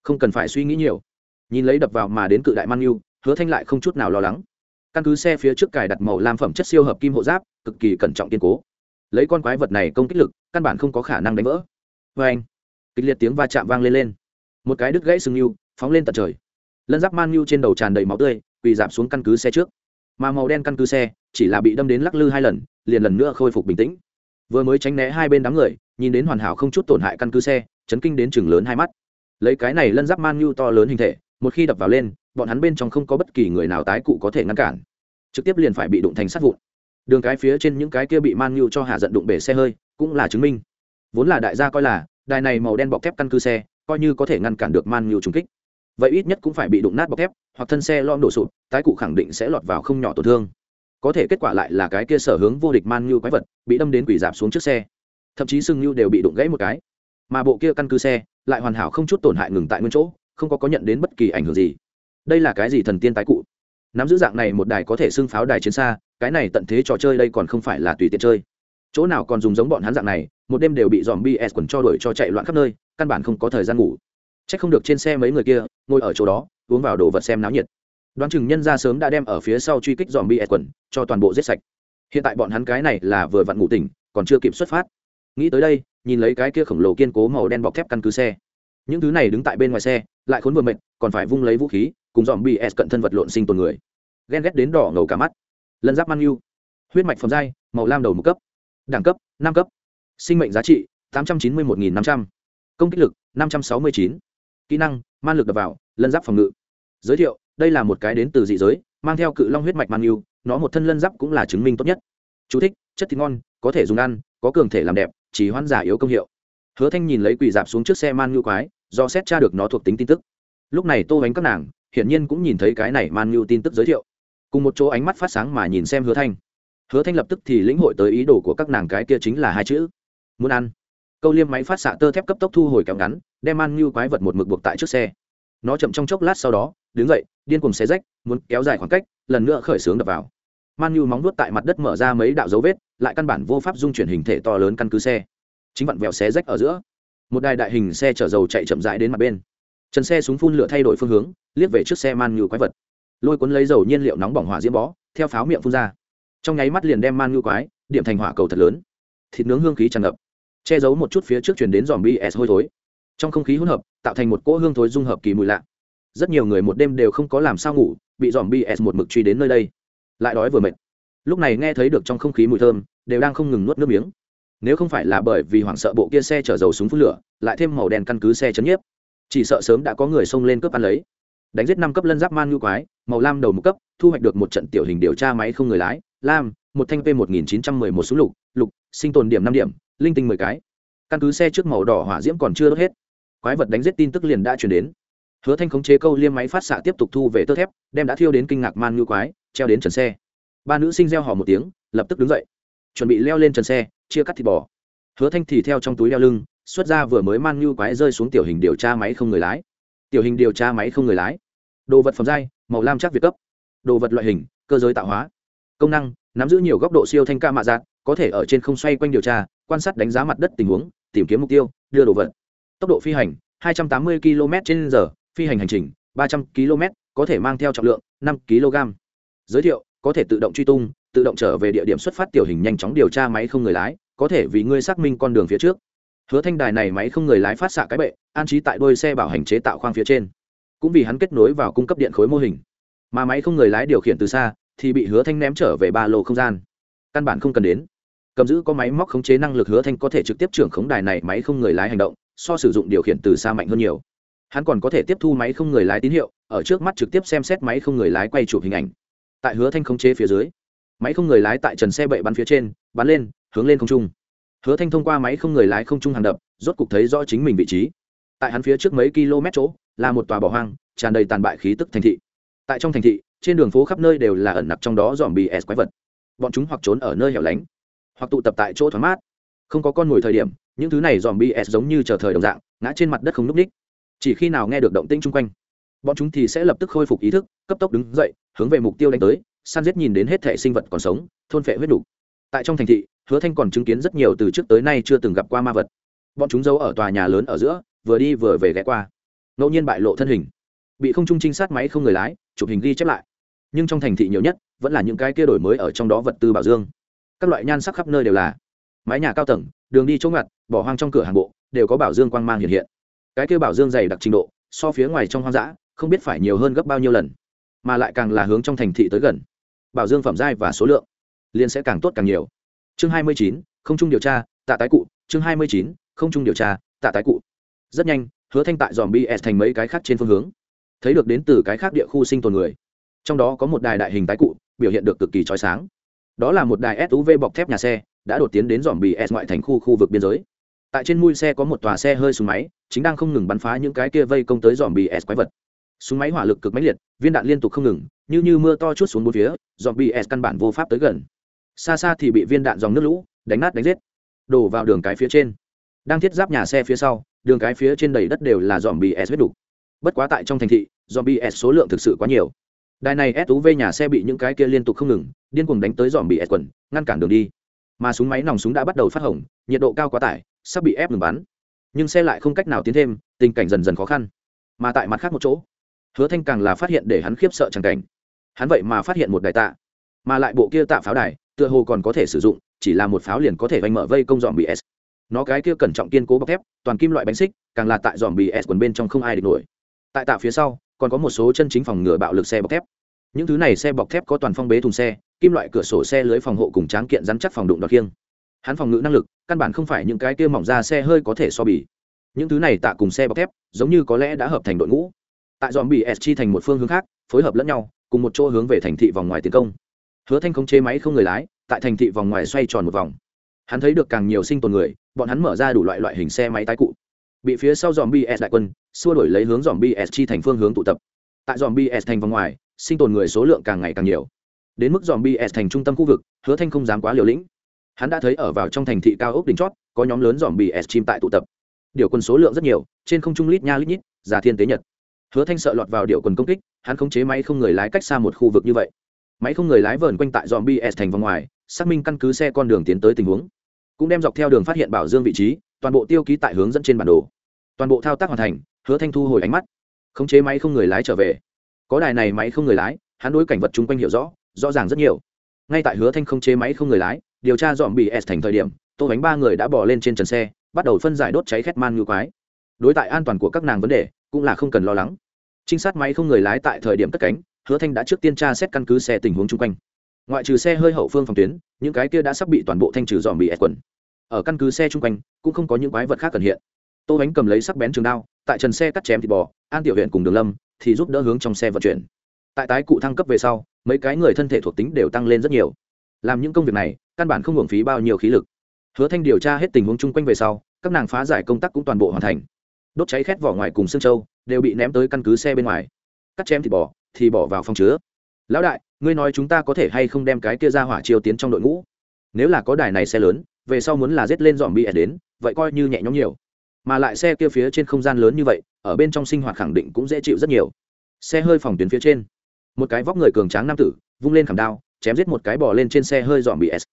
Không cần phải suy nghĩ nhiều. Nhìn lấy đập vào mà đến cự đại man yêu hứa thanh lại không chút nào lo lắng. Căn cứ xe phía trước cài đặt màu lam phẩm chất siêu hợp kim hộ giáp, cực kỳ cẩn trọng kiên cố. Lấy con quái vật này công kích lực, căn bản không có khả năng đánh vỡ. Vê anh, kịch liệt tiếng va chạm vang lên lên. Một cái đứt gãy sừng ngưu phóng lên tận trời. Lân giáp man ngưu trên đầu tràn đầy máu tươi, quỳ giảm xuống căn cứ xe trước mà màu đen căn cứ xe chỉ là bị đâm đến lắc lư hai lần, liền lần nữa khôi phục bình tĩnh. Vừa mới tránh né hai bên đám người, nhìn đến hoàn hảo không chút tổn hại căn cứ xe, chấn kinh đến chừng lớn hai mắt. Lấy cái này lân giáp man ngưu to lớn hình thể, một khi đập vào lên, bọn hắn bên trong không có bất kỳ người nào tái cụ có thể ngăn cản. Trực tiếp liền phải bị đụng thành sát vụn. Đường cái phía trên những cái kia bị man ngưu cho hạ giận đụng bể xe hơi, cũng là chứng minh. Vốn là đại gia coi là, đài này màu đen bọc thép căn cứ xe, coi như có thể ngăn cản được man ngưu trùng kích vậy ít nhất cũng phải bị đụng nát bọc thép hoặc thân xe lom đổ sụp, tái cụ khẳng định sẽ lọt vào không nhỏ tổn thương. Có thể kết quả lại là cái kia sở hướng vô địch man như quái vật bị đâm đến quỷ dạp xuống trước xe. Thậm chí sưng như đều bị đụng gãy một cái. Mà bộ kia căn cứ xe lại hoàn hảo không chút tổn hại ngừng tại nguyên chỗ, không có có nhận đến bất kỳ ảnh hưởng gì. Đây là cái gì thần tiên tái cụ? Nắm giữ dạng này một đài có thể xưng pháo đài chiến xa, cái này tận thế trò chơi đây còn không phải là tùy tiện chơi. Chỗ nào còn dùng giống bọn hắn dạng này, một đêm đều bị dòm bs quần cho đuổi cho chạy loạn khắp nơi, căn bản không có thời gian ngủ. Chắc không được trên xe mấy người kia, ngồi ở chỗ đó, uống vào đồ vật xem náo nhiệt. Đoán chừng nhân ra sớm đã đem ở phía sau truy kích zombie quần, cho toàn bộ giết sạch. Hiện tại bọn hắn cái này là vừa vặn ngủ tỉnh, còn chưa kịp xuất phát. Nghĩ tới đây, nhìn lấy cái kia khổng lồ kiên cố màu đen bọc thép căn cứ xe. Những thứ này đứng tại bên ngoài xe, lại khốn vừa mệt, còn phải vung lấy vũ khí, cùng zombie cận thân vật lộn sinh tồn người. Ghen ghét đến đỏ ngầu cả mắt. Lân giáp Man Nhu, huyết mạch phẩm giai, màu lam đầu một cấp, đẳng cấp, năm cấp, sinh mệnh giá trị, tám trăm chín mươi một nghìn năm trăm công kích lực 569 kỹ năng man lực đập vào lân giáp phòng ngự. Giới thiệu đây là một cái đến từ dị giới mang theo cự long huyết mạch man yêu nó một thân lân giáp cũng là chứng minh tốt nhất. Chú thích, chất thịt ngon có thể dùng ăn có cường thể làm đẹp chỉ hoãn giả yếu công hiệu. Hứa thanh nhìn lấy quỳ dạp xuống trước xe man ngưu quái do xét tra được nó thuộc tính tin tức. Lúc này tô bánh các nàng hiển nhiên cũng nhìn thấy cái này man ngưu tin tức giới thiệu. Cùng một chỗ ánh mắt phát sáng mà nhìn xem hứa thanh. Hứa thanh lập tức thì lĩnh hội tới ý đồ của các nàng cái kia chính là hai chữ. Muốn ăn câu liêm máy phát xạ tơ thép cấp tốc thu hồi kéo ngắn, đem ăn như quái vật một mực buộc tại trước xe. Nó chậm trong chốc lát sau đó, đứng dậy, điên cùng xé rách, muốn kéo dài khoảng cách, lần nữa khởi xướng đập vào. Man như móng nuốt tại mặt đất mở ra mấy đạo dấu vết, lại căn bản vô pháp dung chuyển hình thể to lớn căn cứ xe. Chính vặn vẹo xé rách ở giữa. Một đài đại hình xe chở dầu chạy chậm rãi đến mặt bên. Trần xe súng phun lửa thay đổi phương hướng, liếc về trước xe man như quái vật. Lôi cuốn lấy dầu nhiên liệu nóng bỏng hỏa diễm bó, theo pháo miệng phun ra. Trong nháy mắt liền đem man như quái, điểm thành hỏa cầu thật lớn. Thịt nướng hương khí tràn ngập che giấu một chút phía trước chuyển đến dòm bs hôi thối. Trong không khí hỗn hợp, tạo thành một cỗ hương thối dung hợp kỳ mùi lạ. Rất nhiều người một đêm đều không có làm sao ngủ, bị dòm bs một mực truy đến nơi đây. Lại đói vừa mệt. Lúc này nghe thấy được trong không khí mùi thơm, đều đang không ngừng nuốt nước miếng. Nếu không phải là bởi vì hoảng sợ bộ kia xe chở dầu súng phun lửa, lại thêm màu đen căn cứ xe chấn nhiếp, chỉ sợ sớm đã có người xông lên cướp ăn lấy. Đánh giết năm cấp lân giáp man ngư quái, màu lam đầu một cấp, thu hoạch được một trận tiểu hình điều tra máy không người lái, lam, một thanh p một nghìn chín trăm mười một súng lục lục, sinh tồn điểm năm điểm linh tinh mười cái. Căn cứ xe trước màu đỏ hỏa diễm còn chưa đốt hết quái vật đánh giết tin tức liền đã chuyển đến. Hứa thanh khống chế câu liêm máy phát xạ tiếp tục thu về tơ thép đem đã thiêu đến kinh ngạc man ngư quái treo đến trần xe. Ba nữ sinh reo hò một tiếng lập tức đứng dậy chuẩn bị leo lên trần xe chia cắt thịt bò. Hứa thanh thì theo trong túi leo lưng xuất ra vừa mới man ngư quái rơi xuống tiểu hình điều tra máy không người lái. Tiểu hình điều tra máy không người lái. Đồ vật phẩm giai màu lam chắc việt cấp. Đồ vật loại hình cơ giới tạo hóa. Công năng nắm giữ nhiều góc độ siêu thanh ca mạ dạng, có thể ở trên không xoay quanh điều tra quan sát đánh giá mặt đất tình huống, tìm kiếm mục tiêu, đưa đồ vật. Tốc độ phi hành 280 km trên giờ, phi hành hành trình 300 km có thể mang theo trọng lượng 5 kg giới thiệu, có thể tự động truy tung, tự động trở về địa điểm xuất phát tiểu hình nhanh chóng điều tra máy không người lái, có thể vì ngươi xác minh con đường phía trước. Hứa thanh đài này máy không người lái phát xạ cái bệ, an trí tại đôi xe bảo hành chế tạo khoang phía trên. Cũng vì hắn kết nối vào cung cấp điện khối mô hình. Mà máy không người lái điều khiển từ xa, thì bị hứa thanh ném trở về ba lô không gian. Căn bản không cần đến cầm giữ có máy móc khống chế năng lực hứa thanh có thể trực tiếp trưởng khống đài này máy không người lái hành động, so sử dụng điều khiển từ xa mạnh hơn nhiều. Hắn còn có thể tiếp thu máy không người lái tín hiệu, ở trước mắt trực tiếp xem xét máy không người lái quay chụp hình ảnh. Tại hứa thanh khống chế phía dưới, máy không người lái tại trần xe bậy bắn phía trên, bắn lên, hướng lên không trung. Hứa thanh thông qua máy không người lái không trung hàng đập, rốt cục thấy rõ chính mình vị trí. Tại hắn phía trước mấy km chỗ, là một tòa bỏ hoang, tràn đầy tàn bại khí tức thành thị. Tại trong thành thị, trên đường phố khắp nơi đều là ẩn nặc trong đó dòm bì s quái vật. Bọn chúng hoặc trốn ở nơi hẻo lánh hoặc tụ tập tại chỗ thoáng mát. Không có con mồi thời điểm, những thứ này dòm bs giống như chờ thời đồng dạng, ngã trên mặt đất không núp ních. Chỉ khi nào nghe được động tĩnh chung quanh, bọn chúng thì sẽ lập tức khôi phục ý thức, cấp tốc đứng dậy, hướng về mục tiêu đánh tới, săn giết nhìn đến hết thể sinh vật còn sống, thôn phệ huyết đủ. tại trong thành thị, hứa thanh còn chứng kiến rất nhiều từ trước tới nay chưa từng gặp qua ma vật. Bọn chúng giấu ở tòa nhà lớn ở giữa, vừa đi vừa về ghé qua. Ngẫu nhiên bại lộ thân hình. Bị không trung trinh sát máy không người lái, chụp hình ghi chép lại. Nhưng trong thành thị nhiều nhất, vẫn là những cái kia đổi mới ở trong đó vật tư bảo dương các loại nhan sắc khắp nơi đều là mái nhà cao tầng, đường đi chỗ ngặt, bỏ hoang trong cửa hàng bộ, đều có bảo dương quang mang hiện hiện. Cái kia bảo dương dày đặc trình độ, so phía ngoài trong hoang dã, không biết phải nhiều hơn gấp bao nhiêu lần, mà lại càng là hướng trong thành thị tới gần. Bảo dương phẩm giai và số lượng liền sẽ càng tốt càng nhiều. Chương hai mươi chín, không chung điều tra, tạ tái cụ. Chương hai mươi chín, không chung điều tra, tạ tái cụ. Rất nhanh, hứa thanh tại dòm bs thành mấy cái khác trên phương hướng. Thấy được đến từ cái khác địa khu sinh tồn người. Trong đó có một đài đại hình tái cụ, biểu hiện được cực kỳ trói sáng đó là một đài suv bọc thép nhà xe, đã đột tiến đến dòm S ngoại thành khu khu vực biên giới. Tại trên mui xe có một tòa xe hơi súng máy, chính đang không ngừng bắn phá những cái kia vây công tới dòm S quái vật. Súng máy hỏa lực cực mãnh liệt, viên đạn liên tục không ngừng, như như mưa to chút xuống bốn phía dòm S căn bản vô pháp tới gần. Xa xa thì bị viên đạn dòng nước lũ, đánh nát đánh giết. Đổ vào đường cái phía trên. Đang thiết giáp nhà xe phía sau, đường cái phía trên đầy đất đều là dòm S huyết đục. Bất quá tại trong thành thị dòm S số lượng thực sự quá nhiều đài này suv nhà xe bị những cái kia liên tục không ngừng, điên cuồng đánh tới dòm bị s quần, ngăn cản đường đi. Mà súng máy nòng súng đã bắt đầu phát hỏng nhiệt độ cao quá tải, sắp bị ép ngừng bắn. Nhưng xe lại không cách nào tiến thêm, tình cảnh dần dần khó khăn. Mà tại mặt khác một chỗ, hứa thanh càng là phát hiện để hắn khiếp sợ chẳng cảnh. Hắn vậy mà phát hiện một đài tạ, mà lại bộ kia tạ pháo đài, tựa hồ còn có thể sử dụng, chỉ là một pháo liền có thể vanh mở vây công dòm bị s. Nó cái kia cẩn trọng kiên cố bọc thép, toàn kim loại bánh xích, càng là tại dòm bị s quần bên trong không ai địch nổi. Tại tạ phía sau còn có một số chân chính phòng ngừa bạo lực xe bọc thép. Những thứ này xe bọc thép có toàn phong bế thùng xe, kim loại cửa sổ xe lưới phòng hộ cùng tráng kiện rắn chắc phòng đụng đọt khiêng. Hắn phòng ngự năng lực, căn bản không phải những cái kia mỏng ra xe hơi có thể so bì. Những thứ này tạ cùng xe bọc thép, giống như có lẽ đã hợp thành đội ngũ. Tại dòm bị s chi thành một phương hướng khác, phối hợp lẫn nhau, cùng một chỗ hướng về thành thị vòng ngoài tiến công. Hứa thanh không chế máy không người lái, tại thành thị vòng ngoài xoay tròn một vòng. Hắn thấy được càng nhiều sinh tồn người, bọn hắn mở ra đủ loại loại hình xe máy tái cụ bị phía sau dòm bs đại quân, xua đổi lấy hướng dòm bs chi thành phương hướng tụ tập. Tại dòm bs thành vòng ngoài, sinh tồn người số lượng càng ngày càng nhiều. Đến mức dòm bs thành trung tâm khu vực, hứa thanh không dám quá liều lĩnh. Hắn đã thấy ở vào trong thành thị cao ốc đỉnh chót, có nhóm lớn dòm bs chim tại tụ tập. Điều quân số lượng rất nhiều, trên không trung lít nha lít nhít già thiên tế nhật. Hứa thanh sợ lọt vào điệu quần công kích, hắn khống chế máy không người lái cách xa một khu vực như vậy. Máy không người lái vờn quanh tại dòm bs thành vòng ngoài, xác minh căn cứ xe con đường tiến tới tình huống. Cũng đem dọc theo đường phát hiện bảo dương vị trí toàn bộ tiêu ký tại hướng dẫn trên bản đồ. Toàn bộ thao tác hoàn thành, hứa thanh thu hồi ánh mắt. Khống chế máy không người lái trở về. Có đài này máy không người lái, hắn đối cảnh vật chung quanh hiểu rõ rõ ràng rất nhiều. Ngay tại hứa thanh khống chế máy không người lái, điều tra dọn bị s thành thời điểm, tô bánh ba người đã bỏ lên trên trần xe, bắt đầu phân giải đốt cháy khét man ngư quái. Đối tại an toàn của các nàng vấn đề, cũng là không cần lo lắng. Trinh sát máy không người lái tại thời điểm cất cánh, hứa thanh đã trước tiên tra xét căn cứ xe tình huống chung quanh. Ngoại trừ xe hơi hậu phương phòng tuyến, những cái kia đã sắp bị toàn bộ thanh trừ dòm bị ép quần ở căn cứ xe chung quanh, cũng không có những quái vật khác cần hiện. Tô bánh cầm lấy sắc bén trường đao, tại trần xe cắt chém thịt bò, an tiểu huyện cùng đường lâm thì giúp đỡ hướng trong xe vận chuyển. Tại tái cụ thăng cấp về sau, mấy cái người thân thể thuộc tính đều tăng lên rất nhiều. Làm những công việc này, căn bản không hưởng phí bao nhiêu khí lực. Hứa thanh điều tra hết tình huống chung quanh về sau, các nàng phá giải công tác cũng toàn bộ hoàn thành. Đốt cháy khét vỏ ngoài cùng xương châu đều bị ném tới căn cứ xe bên ngoài. Cắt chém thịt bò, thì bỏ vào phòng chứa. Lão đại, ngươi nói chúng ta có thể hay không đem cái kia ra hỏa chiêu tiến trong đội ngũ? Nếu là có đài này xe lớn về sau muốn là giết lên dòm bị đến, vậy coi như nhẹ nhõm nhiều. Mà lại xe kia phía trên không gian lớn như vậy, ở bên trong sinh hoạt khẳng định cũng dễ chịu rất nhiều. Xe hơi phòng tuyến phía trên, một cái vóc người cường tráng nam tử, vung lên khảm đao, chém giết một cái bò lên trên xe hơi dòm bị s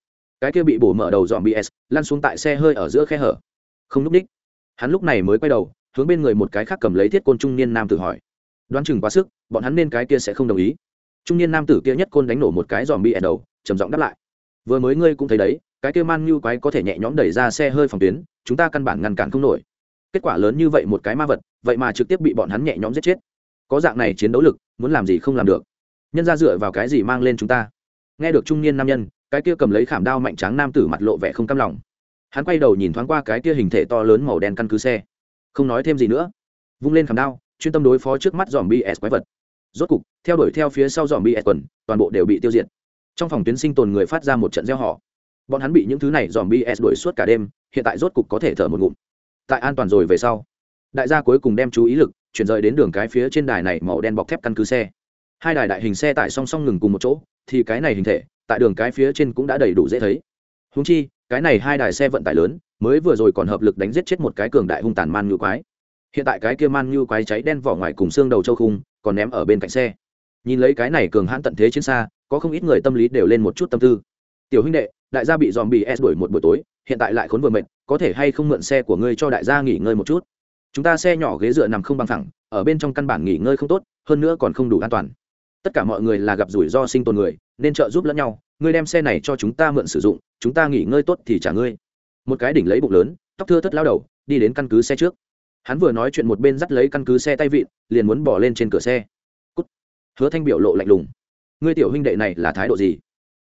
cái kia bị bổ mở đầu dòm bị s lăn xuống tại xe hơi ở giữa khe hở. Không núp ních. Hắn lúc này mới quay đầu, hướng bên người một cái khác cầm lấy thiết côn trung niên nam tử hỏi. Đoán chừng quá sức, bọn hắn nên cái kia sẽ không đồng ý. Trung niên nam tử kia nhất côn đánh nổ một cái dòm bị s đầu, trầm giọng đáp lại. Vừa mới ngươi cũng thấy đấy cái kia man như quái có thể nhẹ nhõm đẩy ra xe hơi phòng tuyến, chúng ta căn bản ngăn cản không nổi. Kết quả lớn như vậy một cái ma vật, vậy mà trực tiếp bị bọn hắn nhẹ nhõm giết chết. Có dạng này chiến đấu lực, muốn làm gì không làm được. Nhân ra dựa vào cái gì mang lên chúng ta? Nghe được trung niên nam nhân, cái kia cầm lấy khảm đao mạnh tráng nam tử mặt lộ vẻ không cam lòng. Hắn quay đầu nhìn thoáng qua cái kia hình thể to lớn màu đen căn cứ xe. Không nói thêm gì nữa. Vung lên khảm đao, chuyên tâm đối phó trước mắt dòm bs quái vật. Rốt cục, theo đuổi theo phía sau dòm bs quần, toàn bộ đều bị tiêu diệt. Trong phòng tuyến sinh tồn người phát ra một trận gieo họ bọn hắn bị những thứ này dòm bs đuổi suốt cả đêm, hiện tại rốt cục có thể thở một ngụm. Tại an toàn rồi về sau, đại gia cuối cùng đem chú ý lực chuyển rời đến đường cái phía trên đài này màu đen bọc thép căn cứ xe. Hai đài đại hình xe tải song song ngừng cùng một chỗ, thì cái này hình thể, tại đường cái phía trên cũng đã đầy đủ dễ thấy. Húng chi, cái này hai đài xe vận tải lớn, mới vừa rồi còn hợp lực đánh giết chết một cái cường đại hung tàn man ngư quái. Hiện tại cái kia man ngư quái cháy đen vỏ ngoài cùng xương đầu châu khung, còn ném ở bên cạnh xe. Nhìn lấy cái này cường hãn tận thế trên xa, có không ít người tâm lý đều lên một chút tâm tư. Tiểu huynh đệ đại gia bị dòm bị s đuổi một buổi tối, hiện tại lại khốn vừa mệt, có thể hay không mượn xe của ngươi cho đại gia nghỉ ngơi một chút? Chúng ta xe nhỏ ghế dựa nằm không bằng thẳng ở bên trong căn bản nghỉ ngơi không tốt, hơn nữa còn không đủ an toàn. Tất cả mọi người là gặp rủi ro sinh tồn người, nên trợ giúp lẫn nhau, ngươi đem xe này cho chúng ta mượn sử dụng, chúng ta nghỉ ngơi tốt thì trả ngươi. Một cái đỉnh lấy bụng lớn, tóc thưa thất lao đầu, đi đến căn cứ xe trước. Hắn vừa nói chuyện một bên dắt lấy căn cứ xe tay vịn, liền muốn bỏ lên trên cửa xe. Cút. hứa thanh biểu lộ lạnh lùng. Ngươi tiểu huynh đệ này là thái độ gì?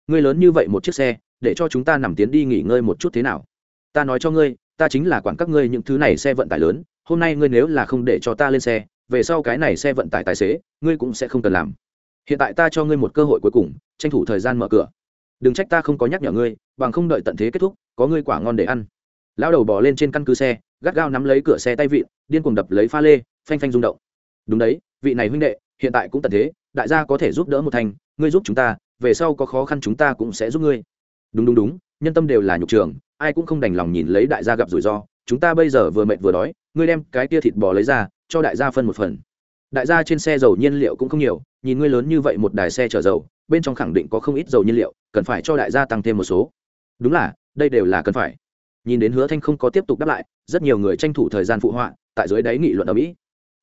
Ngươi lớn như vậy một chiếc xe để cho chúng ta nằm tiến đi nghỉ ngơi một chút thế nào? Ta nói cho ngươi, ta chính là quản các ngươi những thứ này xe vận tải lớn, hôm nay ngươi nếu là không để cho ta lên xe, về sau cái này xe vận tải tài xế, ngươi cũng sẽ không cần làm. Hiện tại ta cho ngươi một cơ hội cuối cùng, tranh thủ thời gian mở cửa. Đừng trách ta không có nhắc nhở ngươi, bằng không đợi tận thế kết thúc, có ngươi quả ngon để ăn. Lão đầu bỏ lên trên căn cứ xe, gắt gao nắm lấy cửa xe tay vịn, điên cuồng đập lấy pha lê, phanh phanh rung động. Đúng đấy, vị này huynh đệ, hiện tại cũng tận thế, đại gia có thể giúp đỡ một thành, ngươi giúp chúng ta, về sau có khó khăn chúng ta cũng sẽ giúp ngươi đúng đúng đúng, nhân tâm đều là nhục trường, ai cũng không đành lòng nhìn lấy đại gia gặp rủi ro, chúng ta bây giờ vừa mệt vừa đói, ngươi đem cái tia thịt bò lấy ra, cho đại gia phân một phần. Đại gia trên xe dầu nhiên liệu cũng không nhiều, nhìn ngươi lớn như vậy một đài xe chở dầu, bên trong khẳng định có không ít dầu nhiên liệu, cần phải cho đại gia tăng thêm một số. Đúng là, đây đều là cần phải. Nhìn đến hứa thanh không có tiếp tục đáp lại, rất nhiều người tranh thủ thời gian phụ họa, tại dưới đáy nghị luận ở mỹ.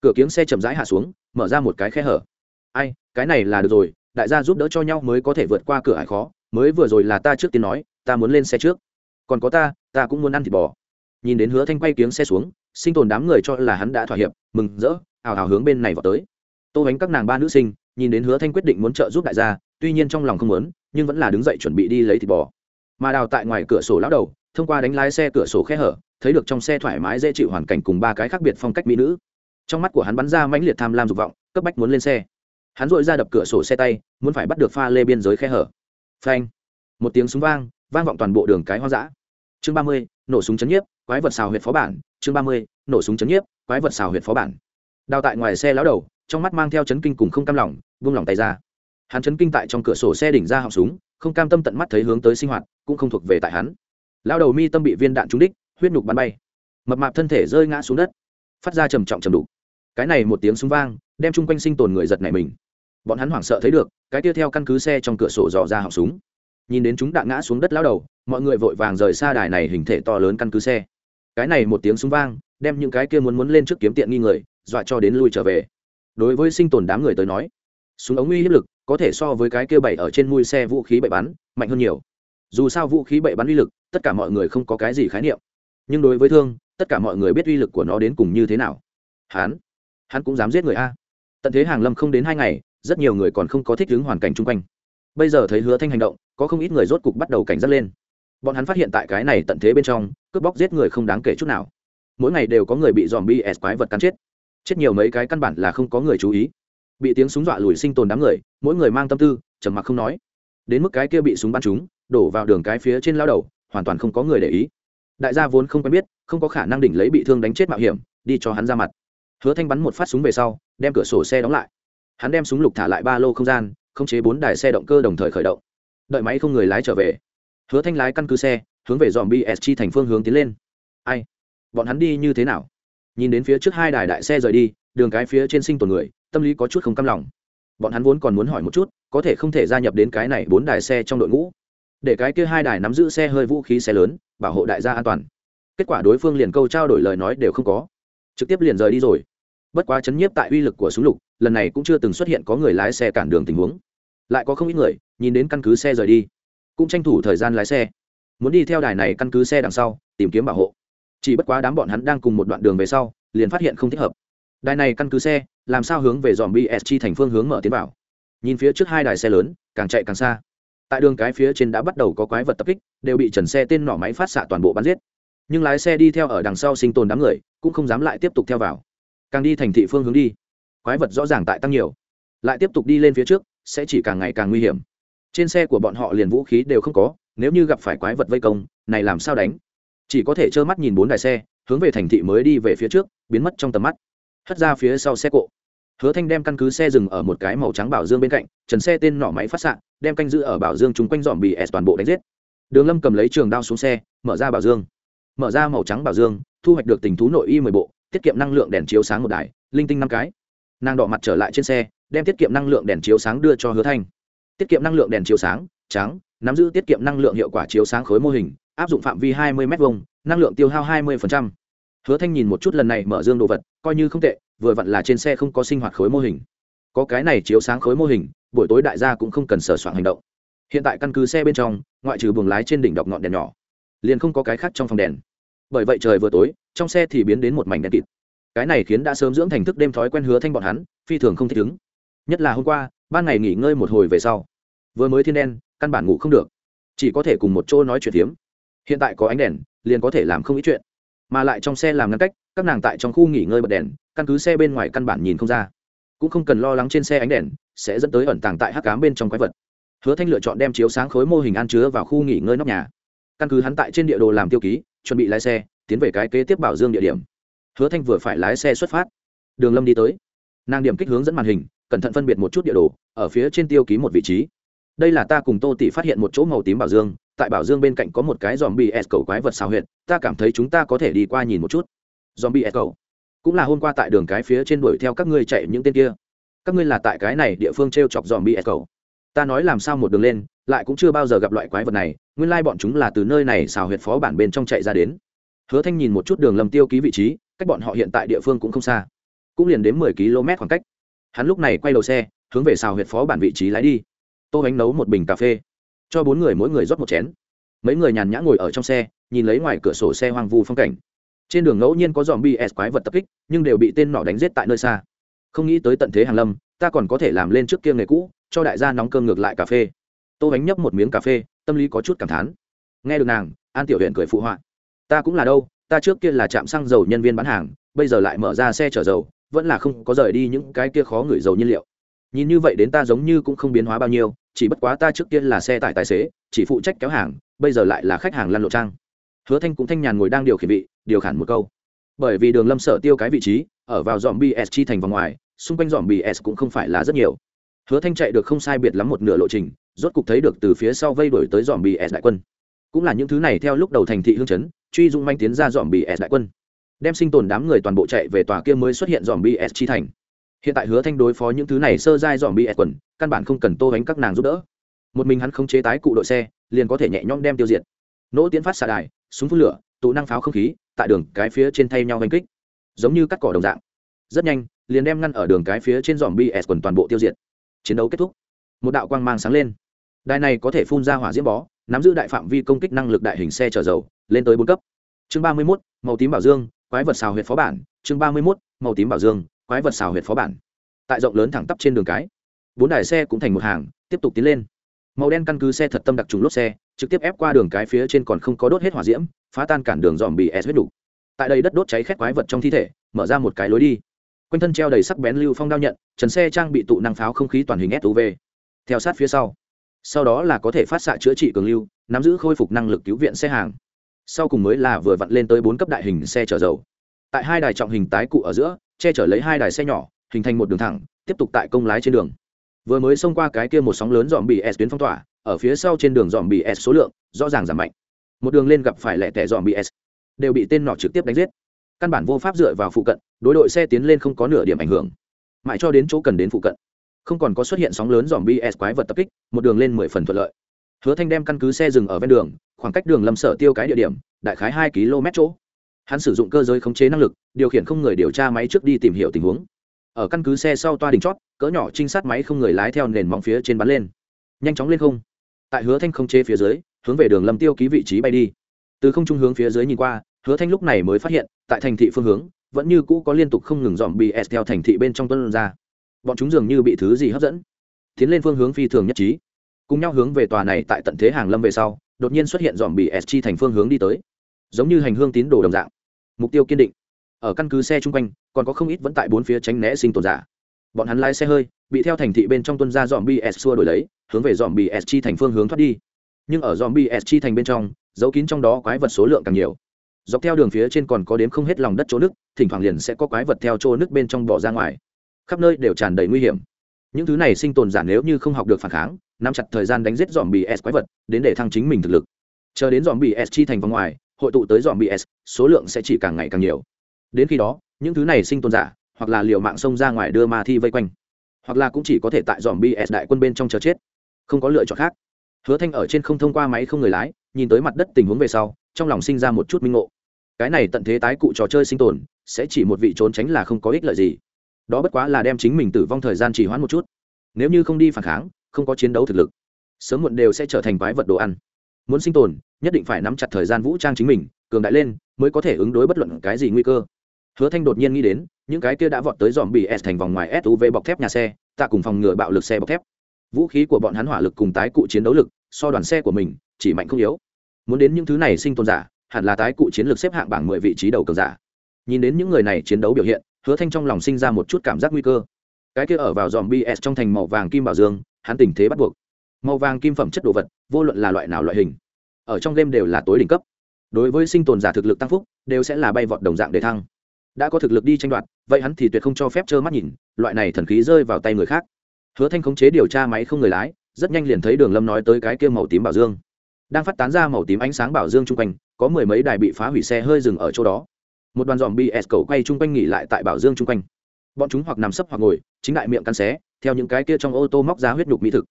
Cửa kiếng xe chậm rãi hạ xuống, mở ra một cái khe hở. Ai, cái này là được rồi, đại gia giúp đỡ cho nhau mới có thể vượt qua cửa ải khó mới vừa rồi là ta trước tiên nói, ta muốn lên xe trước. Còn có ta ta cũng muốn ăn thịt bò. Nhìn đến hứa thanh quay kiếng xe xuống, sinh tồn đám người cho là hắn đã thỏa hiệp, mừng rỡ hào hào hướng bên này vào tới. Tô bánh các nàng ba nữ sinh, nhìn đến hứa thanh quyết định muốn trợ giúp đại gia, tuy nhiên trong lòng không muốn, nhưng vẫn là đứng dậy chuẩn bị đi lấy thịt bò. Mà đào tại ngoài cửa sổ lão đầu, thông qua đánh lái xe cửa sổ khe hở, thấy được trong xe thoải mái dễ chịu hoàn cảnh cùng ba cái khác biệt phong cách mỹ nữ. Trong mắt của hắn bắn ra mãnh liệt tham lam dục vọng, cấp bách muốn lên xe. Hắn dội ra đập cửa sổ xe tay, muốn phải bắt được pha lê biên giới khe hở phanh. Một tiếng súng vang vang vọng toàn bộ đường cái hoang dã. Chương ba mươi, nổ súng chấn nhiếp, quái vật xào huyệt phó bản. Chương ba mươi, nổ súng chấn nhiếp, quái vật xào huyệt phó bản. Đào tại ngoài xe lão đầu, trong mắt mang theo chấn kinh cùng không cam lòng vung lòng tay ra. Hắn chấn kinh tại trong cửa sổ xe đỉnh ra họng súng, không cam tâm tận mắt thấy hướng tới sinh hoạt, cũng không thuộc về tại hắn. Lão đầu mi tâm bị viên đạn trúng đích, huyết nhục bắn bay. Mập mạp thân thể rơi ngã xuống đất, phát ra trầm trọng trầm đục. Cái này một tiếng súng vang, đem chung quanh sinh tồn người giật này mình bọn hắn hoảng sợ thấy được, cái tiếp theo căn cứ xe trong cửa sổ dò ra họng súng. Nhìn đến chúng đạn ngã xuống đất lao đầu, mọi người vội vàng rời xa đài này hình thể to lớn căn cứ xe. Cái này một tiếng súng vang, đem những cái kia muốn muốn lên trước kiếm tiện nghi người, dọa cho đến lui trở về. Đối với sinh tồn đám người tới nói, súng ống uy hiếp lực có thể so với cái kia bậy ở trên mui xe vũ khí bậy bắn, mạnh hơn nhiều. Dù sao vũ khí bậy bắn uy lực, tất cả mọi người không có cái gì khái niệm. Nhưng đối với thương, tất cả mọi người biết uy lực của nó đến cùng như thế nào. Hắn hắn cũng dám giết người a. Tận thế hàng lâm không đến hai ngày rất nhiều người còn không có thích ứng hoàn cảnh chung quanh. Bây giờ thấy hứa thanh hành động, có không ít người rốt cục bắt đầu cảnh giác lên. Bọn hắn phát hiện tại cái này tận thế bên trong, cướp bóc giết người không đáng kể chút nào. Mỗi ngày đều có người bị dòm bi s e quái vật cắn chết. Chết nhiều mấy cái căn bản là không có người chú ý. Bị tiếng súng dọa lùi sinh tồn đám người, mỗi người mang tâm tư, trầm mặc không nói. Đến mức cái kia bị súng bắn trúng, đổ vào đường cái phía trên lao đầu, hoàn toàn không có người để ý. Đại gia vốn không quen biết, không có khả năng đỉnh lấy bị thương đánh chết mạo hiểm, đi cho hắn ra mặt. Hứa thanh bắn một phát súng về sau, đem cửa sổ xe đóng lại hắn đem súng lục thả lại ba lô không gian, khống chế bốn đài xe động cơ đồng thời khởi động. Đợi máy không người lái trở về, hứa thanh lái căn cứ xe, hướng về dòm bsg thành phương hướng tiến lên. Ai? Bọn hắn đi như thế nào? Nhìn đến phía trước hai đài đại xe rời đi, đường cái phía trên sinh tồn người, tâm lý có chút không cam lòng. Bọn hắn vốn còn muốn hỏi một chút, có thể không thể gia nhập đến cái này bốn đài xe trong đội ngũ. Để cái kia hai đài nắm giữ xe hơi vũ khí xe lớn, bảo hộ đại gia an toàn. Kết quả đối phương liền câu trao đổi lời nói đều không có. Trực tiếp liền rời đi rồi bất quá chấn nhiếp tại uy lực của súng lục, lần này cũng chưa từng xuất hiện có người lái xe cản đường tình huống. Lại có không ít người, nhìn đến căn cứ xe rời đi. Cũng tranh thủ thời gian lái xe. Muốn đi theo đài này căn cứ xe đằng sau, tìm kiếm bảo hộ. Chỉ bất quá đám bọn hắn đang cùng một đoạn đường về sau, liền phát hiện không thích hợp. Đài này căn cứ xe, làm sao hướng về dòm bsg thành phương hướng mở tiến bảo nhìn phía trước hai đài xe lớn, càng chạy càng xa. Tại đường cái phía trên đã bắt đầu có quái vật tập kích, đều bị trần xe tên nỏ máy phát xạ toàn bộ bắn giết. Nhưng lái xe đi theo ở đằng sau sinh tồn đám người, cũng không dám lại tiếp tục theo vào càng đi thành thị phương hướng đi. Quái vật rõ ràng tại tăng nhiều. Lại tiếp tục đi lên phía trước, sẽ chỉ càng ngày càng nguy hiểm. Trên xe của bọn họ liền vũ khí đều không có, nếu như gặp phải quái vật vây công, này làm sao đánh? Chỉ có thể trơ mắt nhìn bốn đài xe, hướng về thành thị mới đi về phía trước, biến mất trong tầm mắt. Hất ra phía sau xe cộ. Hứa thanh đem căn cứ xe dừng ở một cái màu trắng bảo dương bên cạnh, trần xe tên nỏ máy phát xạ, đem canh giữ ở bảo dương chúng quanh dòm bị s toàn bộ đánh giết. Đường lâm cầm lấy trường đao xuống xe, mở ra bảo dương. Mở ra màu trắng bảo dương, thu hoạch được tình thú nội y mười bộ tiết kiệm năng lượng đèn chiếu sáng một đài, linh tinh năm cái. Nàng đỏ mặt trở lại trên xe, đem tiết kiệm năng lượng đèn chiếu sáng đưa cho hứa thanh. Tiết kiệm năng lượng đèn chiếu sáng, trắng, nắm giữ tiết kiệm năng lượng hiệu quả chiếu sáng khối mô hình, áp dụng phạm vi hai mươi m hai năng lượng tiêu hao hai mươi hứa thanh nhìn một chút lần này mở dương đồ vật, coi như không tệ, vừa vặn là trên xe không có sinh hoạt khối mô hình. Có cái này chiếu sáng khối mô hình, buổi tối đại gia cũng không cần sửa soạn hành động. Hiện tại căn cứ xe bên trong, ngoại trừ buồng lái trên đỉnh đọc ngọn đèn nhỏ, liền không có cái khác trong phòng đèn. Bởi vậy trời vừa tối trong xe thì biến đến một mảnh đen kịt. Cái này khiến đã sớm dưỡng thành thức đêm thói quen hứa thanh bọn hắn, phi thường không thích ứng. Nhất là hôm qua, ban ngày nghỉ ngơi một hồi về sau. Vừa mới thiên đen, căn bản ngủ không được. Chỉ có thể cùng một chỗ nói chuyện tiếm hiện tại có ánh đèn, liền có thể làm không ít chuyện. Mà lại trong xe làm ngăn cách, các nàng tại trong khu nghỉ ngơi bật đèn, căn cứ xe bên ngoài căn bản nhìn không ra. Cũng không cần lo lắng trên xe ánh đèn, sẽ dẫn tới ẩn tàng tại hắc cám bên trong quái vật. Hứa thanh lựa chọn đem chiếu sáng khối mô hình ăn chứa vào khu nghỉ ngơi nóc nhà. Căn cứ hắn tại trên địa đồ làm tiêu ký, chuẩn bị lái xe tiến về cái kế tiếp bảo dương địa điểm. Hứa thanh vừa phải lái xe xuất phát. Đường lâm đi tới. Nàng điểm kích hướng dẫn màn hình, cẩn thận phân biệt một chút địa đồ, ở phía trên tiêu ký một vị trí. Đây là ta cùng tô tỷ phát hiện một chỗ màu tím bảo dương, tại bảo dương bên cạnh có một cái dòm bị s cầu quái vật xào huyệt, ta cảm thấy chúng ta có thể đi qua nhìn một chút. Dòm bị s cầu. Cũng là hôm qua tại đường cái phía trên đuổi theo các ngươi chạy những tên kia. Các ngươi là tại cái này địa phương t r e o chọc dòm bị s cầu. Ta nói làm sao một đường lên, lại cũng chưa bao giờ gặp loại quái vật này, nguyên lai bọn chúng là từ nơi này xào huyệt phó bản bên trong chạy ra đến hứa thanh nhìn một chút đường lầm tiêu ký vị trí, cách bọn họ hiện tại địa phương cũng không xa. Cũng liền đến mười km khoảng cách. Hắn lúc này quay đầu xe, hướng về xào huyệt phó bản vị trí lái đi. Tô bánh nấu một bình cà phê. Cho bốn người mỗi người rót một chén. Mấy người nhàn nhã ngồi ở trong xe, nhìn lấy ngoài cửa sổ xe hoang vu phong cảnh. Trên đường ngẫu nhiên có dòm bs quái vật tập kích, nhưng đều bị tên nọ đánh giết tại nơi xa. Không nghĩ tới tận thế hàng lâm, ta còn có thể làm lên trước kia nghề cũ, cho đại gia nóng cơm ngược lại cà phê. Tô bánh nhấp một miếng cà phê, tâm lý có chút cảm thán. Nghe được nàng, an tiểu huyện cười phụ họa ta cũng là đâu, ta trước kia là trạm xăng dầu nhân viên bán hàng, bây giờ lại mở ra xe chở dầu, vẫn là không có rời đi những cái kia khó gửi dầu nhiên liệu. Nhìn như vậy đến ta giống như cũng không biến hóa bao nhiêu, chỉ bất quá ta trước kia là xe tải tài xế, chỉ phụ trách kéo hàng, bây giờ lại là khách hàng lăn lộ trang. Hứa thanh cũng thanh nhàn ngồi đang điều khiển vị, điều khiển một câu. Bởi vì đường lâm sở tiêu cái vị trí, ở vào dòm bs chi thành vòng ngoài, xung quanh dòm bs cũng không phải là rất nhiều. Hứa thanh chạy được không sai biệt lắm một nửa lộ trình, rốt cục thấy được từ phía sau vây đuổi tới dòm bs đại quân. Cũng là những thứ này theo lúc đầu thành thị hương chấn truy dung manh tiến ra dòm bs đại quân. Đem sinh tồn đám người toàn bộ chạy về tòa kia mới xuất hiện dòm bs chi thành. Hiện tại hứa thanh đối phó những thứ này sơ dai dòm bs quần, căn bản không cần tô bánh các nàng giúp đỡ. Một mình hắn không chế tái cụ đội xe, liền có thể nhẹ nhõm đem tiêu diệt. Nỗ tiến phát xạ đài, súng phun lửa, tụ năng pháo không khí, tại đường cái phía trên thay nhau hành kích. Giống như cắt cỏ đồng dạng. Rất nhanh, liền đem ngăn ở đường cái phía trên dòm bs quần toàn bộ tiêu diệt. Chiến đấu kết thúc. Một đạo quang mang sáng lên. Đài này có thể phun ra hỏa diễm bó nắm giữ đại phạm vi công kích năng lực đại hình xe chở dầu, lên tới bốn cấp. Chương ba mươi mốt, màu tím bảo dương, quái vật xào huyệt phó bản. Chương ba mươi mốt, màu tím bảo dương, quái vật xào huyệt phó bản. Tại rộng lớn thẳng tắp trên đường cái, bốn đài xe cũng thành một hàng, tiếp tục tiến lên. Màu đen căn cứ xe thật tâm đặc trùng lốp xe, trực tiếp ép qua đường cái phía trên còn không có đốt hết hỏa diễm, phá tan cản đường dòm bị s huyết đủ tại đây đất đốt cháy khét quái vật trong thi thể, mở ra một cái lối đi. Quanh thân treo đầy sắc bén lưu phong đao nhận, trần xe trang bị tụ năng pháo không khí toàn hình suv theo sát phía sau sau đó là có thể phát xạ chữa trị cường lưu, nắm giữ khôi phục năng lực cứu viện xe hàng. Sau cùng mới là vừa vặn lên tới bốn cấp đại hình xe chở dầu. Tại hai đài trọng hình tái cụ ở giữa, che chở lấy hai đài xe nhỏ, hình thành một đường thẳng, tiếp tục tại công lái trên đường. Vừa mới xông qua cái kia một sóng lớn dòm bị s tuyến phong tỏa, ở phía sau trên đường dòm bị s số lượng, rõ ràng giảm mạnh. Một đường lên gặp phải lẻ tẻ dòm bị s, đều bị tên nọ trực tiếp đánh giết. Căn bản vô pháp dựa vào phụ cận, đối đội xe tiến lên không có nửa điểm ảnh hưởng. Mãi cho đến chỗ cần đến phụ cận không còn có xuất hiện sóng lớn dòm bs quái vật tập kích, một đường lên mười phần thuận lợi. Hứa thanh đem căn cứ xe dừng ở ven đường, khoảng cách đường lâm sở tiêu cái địa điểm, đại khái hai km chỗ. Hắn sử dụng cơ giới khống chế năng lực, điều khiển không người điều tra máy trước đi tìm hiểu tình huống. Ở căn cứ xe sau toa đỉnh chót, cỡ nhỏ trinh sát máy không người lái theo nền móng phía trên bắn lên. Nhanh chóng lên không. Tại hứa thanh khống chế phía dưới, hướng về đường lâm tiêu ký vị trí bay đi. Từ không trung hướng phía dưới nhìn qua, hứa thanh lúc này mới phát hiện, tại thành thị phương hướng, vẫn như cũ có liên tục không ngừng dòm BS theo thành thị bên trong tuân ra bọn chúng dường như bị thứ gì hấp dẫn. Tiến lên phương hướng phi thường nhất trí. Cùng nhau hướng về tòa này tại tận thế hàng lâm về sau, đột nhiên xuất hiện dòm bị s chi thành phương hướng đi tới. Giống như hành hương tín đồ đồng dạng. Mục tiêu kiên định. Ở căn cứ xe chung quanh, còn có không ít vẫn tại bốn phía tránh né sinh tồn giả. Bọn hắn lái xe hơi, bị theo thành thị bên trong tuân ra dòm bs xua đổi lấy, hướng về dòm bs chi thành phương hướng thoát đi. Nhưng ở dòm bs chi thành bên trong, giấu kín trong đó quái vật số lượng càng nhiều. Dọc theo đường phía trên còn có đếm không hết lòng đất chỗ nước thỉnh thoảng liền sẽ có quái vật theo chỗ nước bên trong bỏ ra ngoài khắp nơi đều tràn đầy nguy hiểm. Những thứ này sinh tồn giả nếu như không học được phản kháng, nắm chặt thời gian đánh giết dòm bị s quái vật, đến để thăng chính mình thực lực. Chờ đến dòm bị s chi thành vòng ngoài, hội tụ tới dòm bị s, số lượng sẽ chỉ càng ngày càng nhiều. Đến khi đó, những thứ này sinh tồn giả, hoặc là liều mạng xông ra ngoài đưa ma thi vây quanh, hoặc là cũng chỉ có thể tại dòm bs đại quân bên trong chờ chết, không có lựa chọn khác. Hứa thanh ở trên không thông qua máy không người lái, nhìn tới mặt đất tình huống về sau, trong lòng sinh ra một chút minh ngộ. Cái này tận thế tái cụ trò chơi sinh tồn, sẽ chỉ một vị trốn tránh là không có ích lợi gì đó bất quá là đem chính mình tử vong thời gian trì hoãn một chút. Nếu như không đi phản kháng, không có chiến đấu thực lực, sớm muộn đều sẽ trở thành quái vật đồ ăn. Muốn sinh tồn, nhất định phải nắm chặt thời gian vũ trang chính mình, cường đại lên, mới có thể ứng đối bất luận cái gì nguy cơ. Hứa thanh đột nhiên nghĩ đến, những cái kia đã vọt tới dòm bị s thành vòng ngoài suv bọc thép nhà xe tạ cùng phòng ngừa bạo lực xe bọc thép. Vũ khí của bọn hắn hỏa lực cùng tái cụ chiến đấu lực, so đoàn xe của mình, chỉ mạnh không yếu. Muốn đến những thứ này sinh tồn giả, hẳn là tái cụ chiến lược xếp hạng bảng mười vị trí đầu cường giả. Nhìn đến những người này chiến đấu biểu hiện hứa thanh trong lòng sinh ra một chút cảm giác nguy cơ. Cái kia ở vào dòm bs trong thành màu vàng kim bảo dương, hắn tình thế bắt buộc. Màu vàng kim phẩm chất đồ vật, vô luận là loại nào loại hình, ở trong game đều là tối đỉnh cấp. Đối với sinh tồn giả thực lực tăng phúc, đều sẽ là bay vọt đồng dạng để thăng. Đã có thực lực đi tranh đoạt, vậy hắn thì tuyệt không cho phép trơ mắt nhìn, loại này thần khí rơi vào tay người khác. Hứa thanh khống chế điều tra máy không người lái, rất nhanh liền thấy đường lâm nói tới cái kia màu tím bảo dương. Đang phát tán ra màu tím ánh sáng bảo dương chung quanh, có mười mấy đài bị phá hủy xe hơi dừng ở chỗ đó một đoàn dòm bs cầu quay chung quanh nghỉ lại tại bảo dương chung quanh. Bọn chúng hoặc nằm sấp hoặc ngồi, chính đại miệng cắn xé, theo những cái kia trong ô tô móc ra huyết nhục mỹ thực.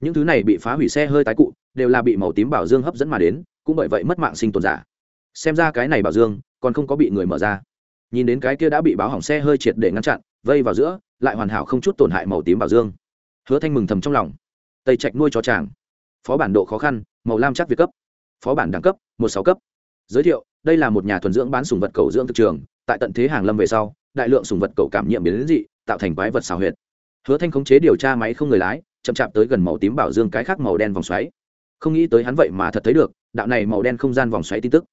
Những thứ này bị phá hủy xe hơi tái cụ, đều là bị màu tím bảo dương hấp dẫn mà đến, cũng bởi vậy mất mạng sinh tồn giả. Xem ra cái này bảo dương, còn không có bị người mở ra. Nhìn đến cái kia đã bị báo hỏng xe hơi triệt để ngăn chặn, vây vào giữa, lại hoàn hảo không chút tổn hại màu tím bảo dương. Hứa thanh mừng thầm trong lòng. Tây trạch nuôi chó chàng. Phó bản độ khó khăn, màu lam chắc việc cấp. Phó bản đẳng cấp, một sáu cấp. Giới thiệu đây là một nhà thuần dưỡng bán sùng vật cầu dưỡng thực trường, tại tận thế hàng lâm về sau, đại lượng sùng vật cầu cảm nhiễm biến dị, tạo thành quái vật xào huyệt. Hứa thanh khống chế điều tra máy không người lái, chậm chạp tới gần màu tím bảo dương cái khác màu đen vòng xoáy. Không nghĩ tới hắn vậy mà thật thấy được, đạo này màu đen không gian vòng xoáy tin tức.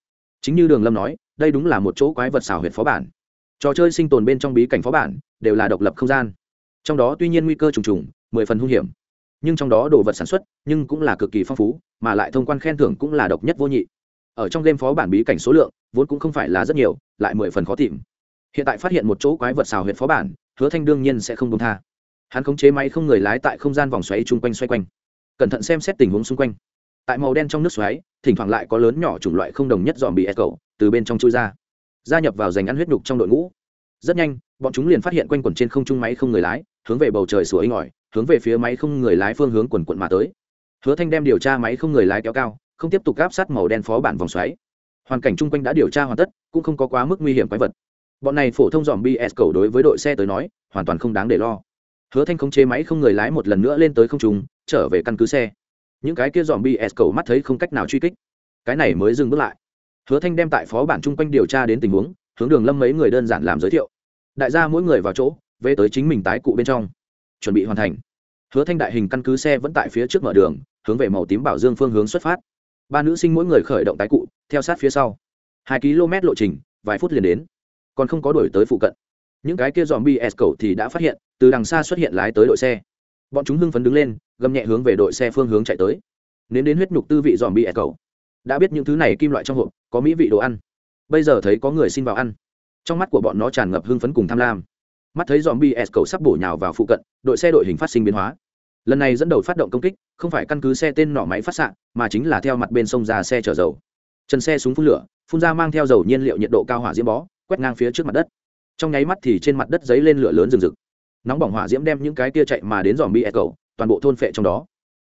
Chính như đường lâm nói, đây đúng là một chỗ quái vật xào huyệt phó bản. Trò chơi sinh tồn bên trong bí cảnh phó bản, đều là độc lập không gian. Trong đó tuy nhiên nguy cơ trùng trùng, mười phần hung hiểm. Nhưng trong đó đồ vật sản xuất, nhưng cũng là cực kỳ phong phú, mà lại thông quan khen thưởng cũng là độc nhất vô nhị ở trong game phó bản bí cảnh số lượng, vốn cũng không phải là rất nhiều, lại mười phần khó tìm. Hiện tại phát hiện một chỗ quái vật xào huyện phó bản, hứa thanh đương nhiên sẽ không công tha. Hắn khống chế máy không người lái tại không gian vòng xoáy chung quanh xoay quanh. Cẩn thận xem xét tình huống xung quanh. Tại màu đen trong nước xoáy, thỉnh thoảng lại có lớn nhỏ chủng loại không đồng nhất dòm bị ép cầu từ bên trong chui ra. Gia nhập vào giành ăn huyết nhục trong đội ngũ. Rất nhanh, bọn chúng liền phát hiện quanh quẩn trên không trung máy không người lái, hướng về bầu trời sủa inh ỏi, hướng về phía máy không người lái phương hướng quần quận mà tới. Hứa thanh đem điều tra máy không người lái kéo cao không tiếp tục áp sát màu đen phó bản vòng xoáy. Hoàn cảnh chung quanh đã điều tra hoàn tất, cũng không có quá mức nguy hiểm quái vật. Bọn này phổ thông dòm bs cầu đối với đội xe tới nói, hoàn toàn không đáng để lo. Hứa thanh khống chế máy không người lái một lần nữa lên tới không trung, trở về căn cứ xe. Những cái kia dòm bs cầu mắt thấy không cách nào truy kích. Cái này mới dừng bước lại. Hứa thanh đem tại phó bản chung quanh điều tra đến tình huống, hướng đường lâm mấy người đơn giản làm giới thiệu. Đại gia mỗi người vào chỗ, về tới chính mình tái cụ bên trong. Chuẩn bị hoàn thành. Hứa thanh đại hình căn cứ xe vẫn tại phía trước mở đường, hướng về màu tím bảo dương phương hướng xuất phát ba nữ sinh mỗi người khởi động tái cụ, theo sát phía sau. Hai km lộ trình, vài phút liền đến. Còn không có đổi tới phụ cận. Những cái kia dòm bs cầu thì đã phát hiện, từ đằng xa xuất hiện lái tới đội xe. Bọn chúng hưng phấn đứng lên, gầm nhẹ hướng về đội xe phương hướng chạy tới. Nếm đến huyết nhục tư vị dòm bs cầu đã biết những thứ này kim loại trong hộp, có mỹ vị đồ ăn. Bây giờ thấy có người xin vào ăn. Trong mắt của bọn nó tràn ngập hưng phấn cùng tham lam. Mắt thấy dòm bs cầu sắp bổ nhào vào phụ cận, đội xe đội hình phát sinh biến hóa lần này dẫn đầu phát động công kích không phải căn cứ xe tên nỏ máy phát xạ mà chính là theo mặt bên sông ra xe chở dầu Trần xe súng phun lửa phun ra mang theo dầu nhiên liệu nhiệt độ cao hỏa diễm bó quét ngang phía trước mặt đất trong nháy mắt thì trên mặt đất giấy lên lửa lớn rừng rực nóng bỏng hỏa diễm đem những cái kia chạy mà đến dòm bi e cầu toàn bộ thôn phệ trong đó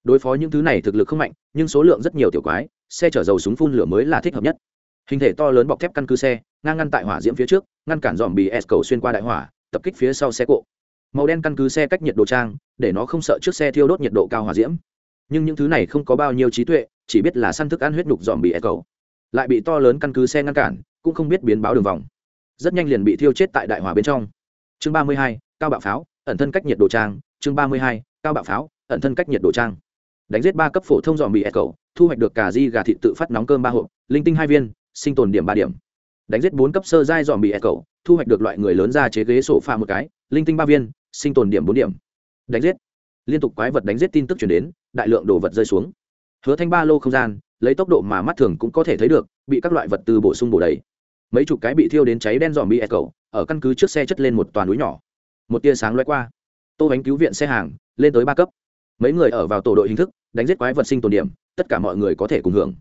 đối phó những thứ này thực lực không mạnh nhưng số lượng rất nhiều tiểu quái xe chở dầu súng phun lửa mới là thích hợp nhất hình thể to lớn bọc thép căn cứ xe ngang ngăn tại hỏa diễm phía trước ngăn cản dòm bị s e cầu xuyên qua đại hỏa tập kích phía sau xe cộ màu đen căn cứ xe cách nhiệt độ trang, để nó không sợ trước xe thiêu đốt nhiệt độ cao hỏa diễm. Nhưng những thứ này không có bao nhiêu trí tuệ, chỉ biết là săn thức ăn huyết nhục dòm bị s cầu. Lại bị to lớn căn cứ xe ngăn cản, cũng không biết biến báo đường vòng. Rất nhanh liền bị thiêu chết tại đại hỏa bên trong. Chương ba mươi hai, cao bạo pháo, ẩn thân cách nhiệt độ trang. Chương ba mươi hai, cao bạo pháo, ẩn thân cách nhiệt độ trang. Đánh giết ba cấp phổ thông dòm bị ép cầu, thu hoạch được cà di gà thịt tự phát nóng cơm ba hộp, linh tinh hai viên, sinh tồn điểm ba điểm. Đánh giết bốn cấp sơ giai dòm bị ép cầu, thu hoạch được loại người lớn ra chế ghế sổ pha một cái, linh tinh ba viên sinh tồn điểm bốn điểm. Đánh giết. Liên tục quái vật đánh giết tin tức chuyển đến, đại lượng đồ vật rơi xuống. Hứa thanh ba lô không gian, lấy tốc độ mà mắt thường cũng có thể thấy được, bị các loại vật tư bổ sung bổ đầy. Mấy chục cái bị thiêu đến cháy đen dòm bị ép cầu ở căn cứ trước xe chất lên một toàn núi nhỏ. Một tia sáng loay qua. Tô bánh cứu viện xe hàng, lên tới ba cấp. Mấy người ở vào tổ đội hình thức, đánh giết quái vật sinh tồn điểm, tất cả mọi người có thể cùng hưởng.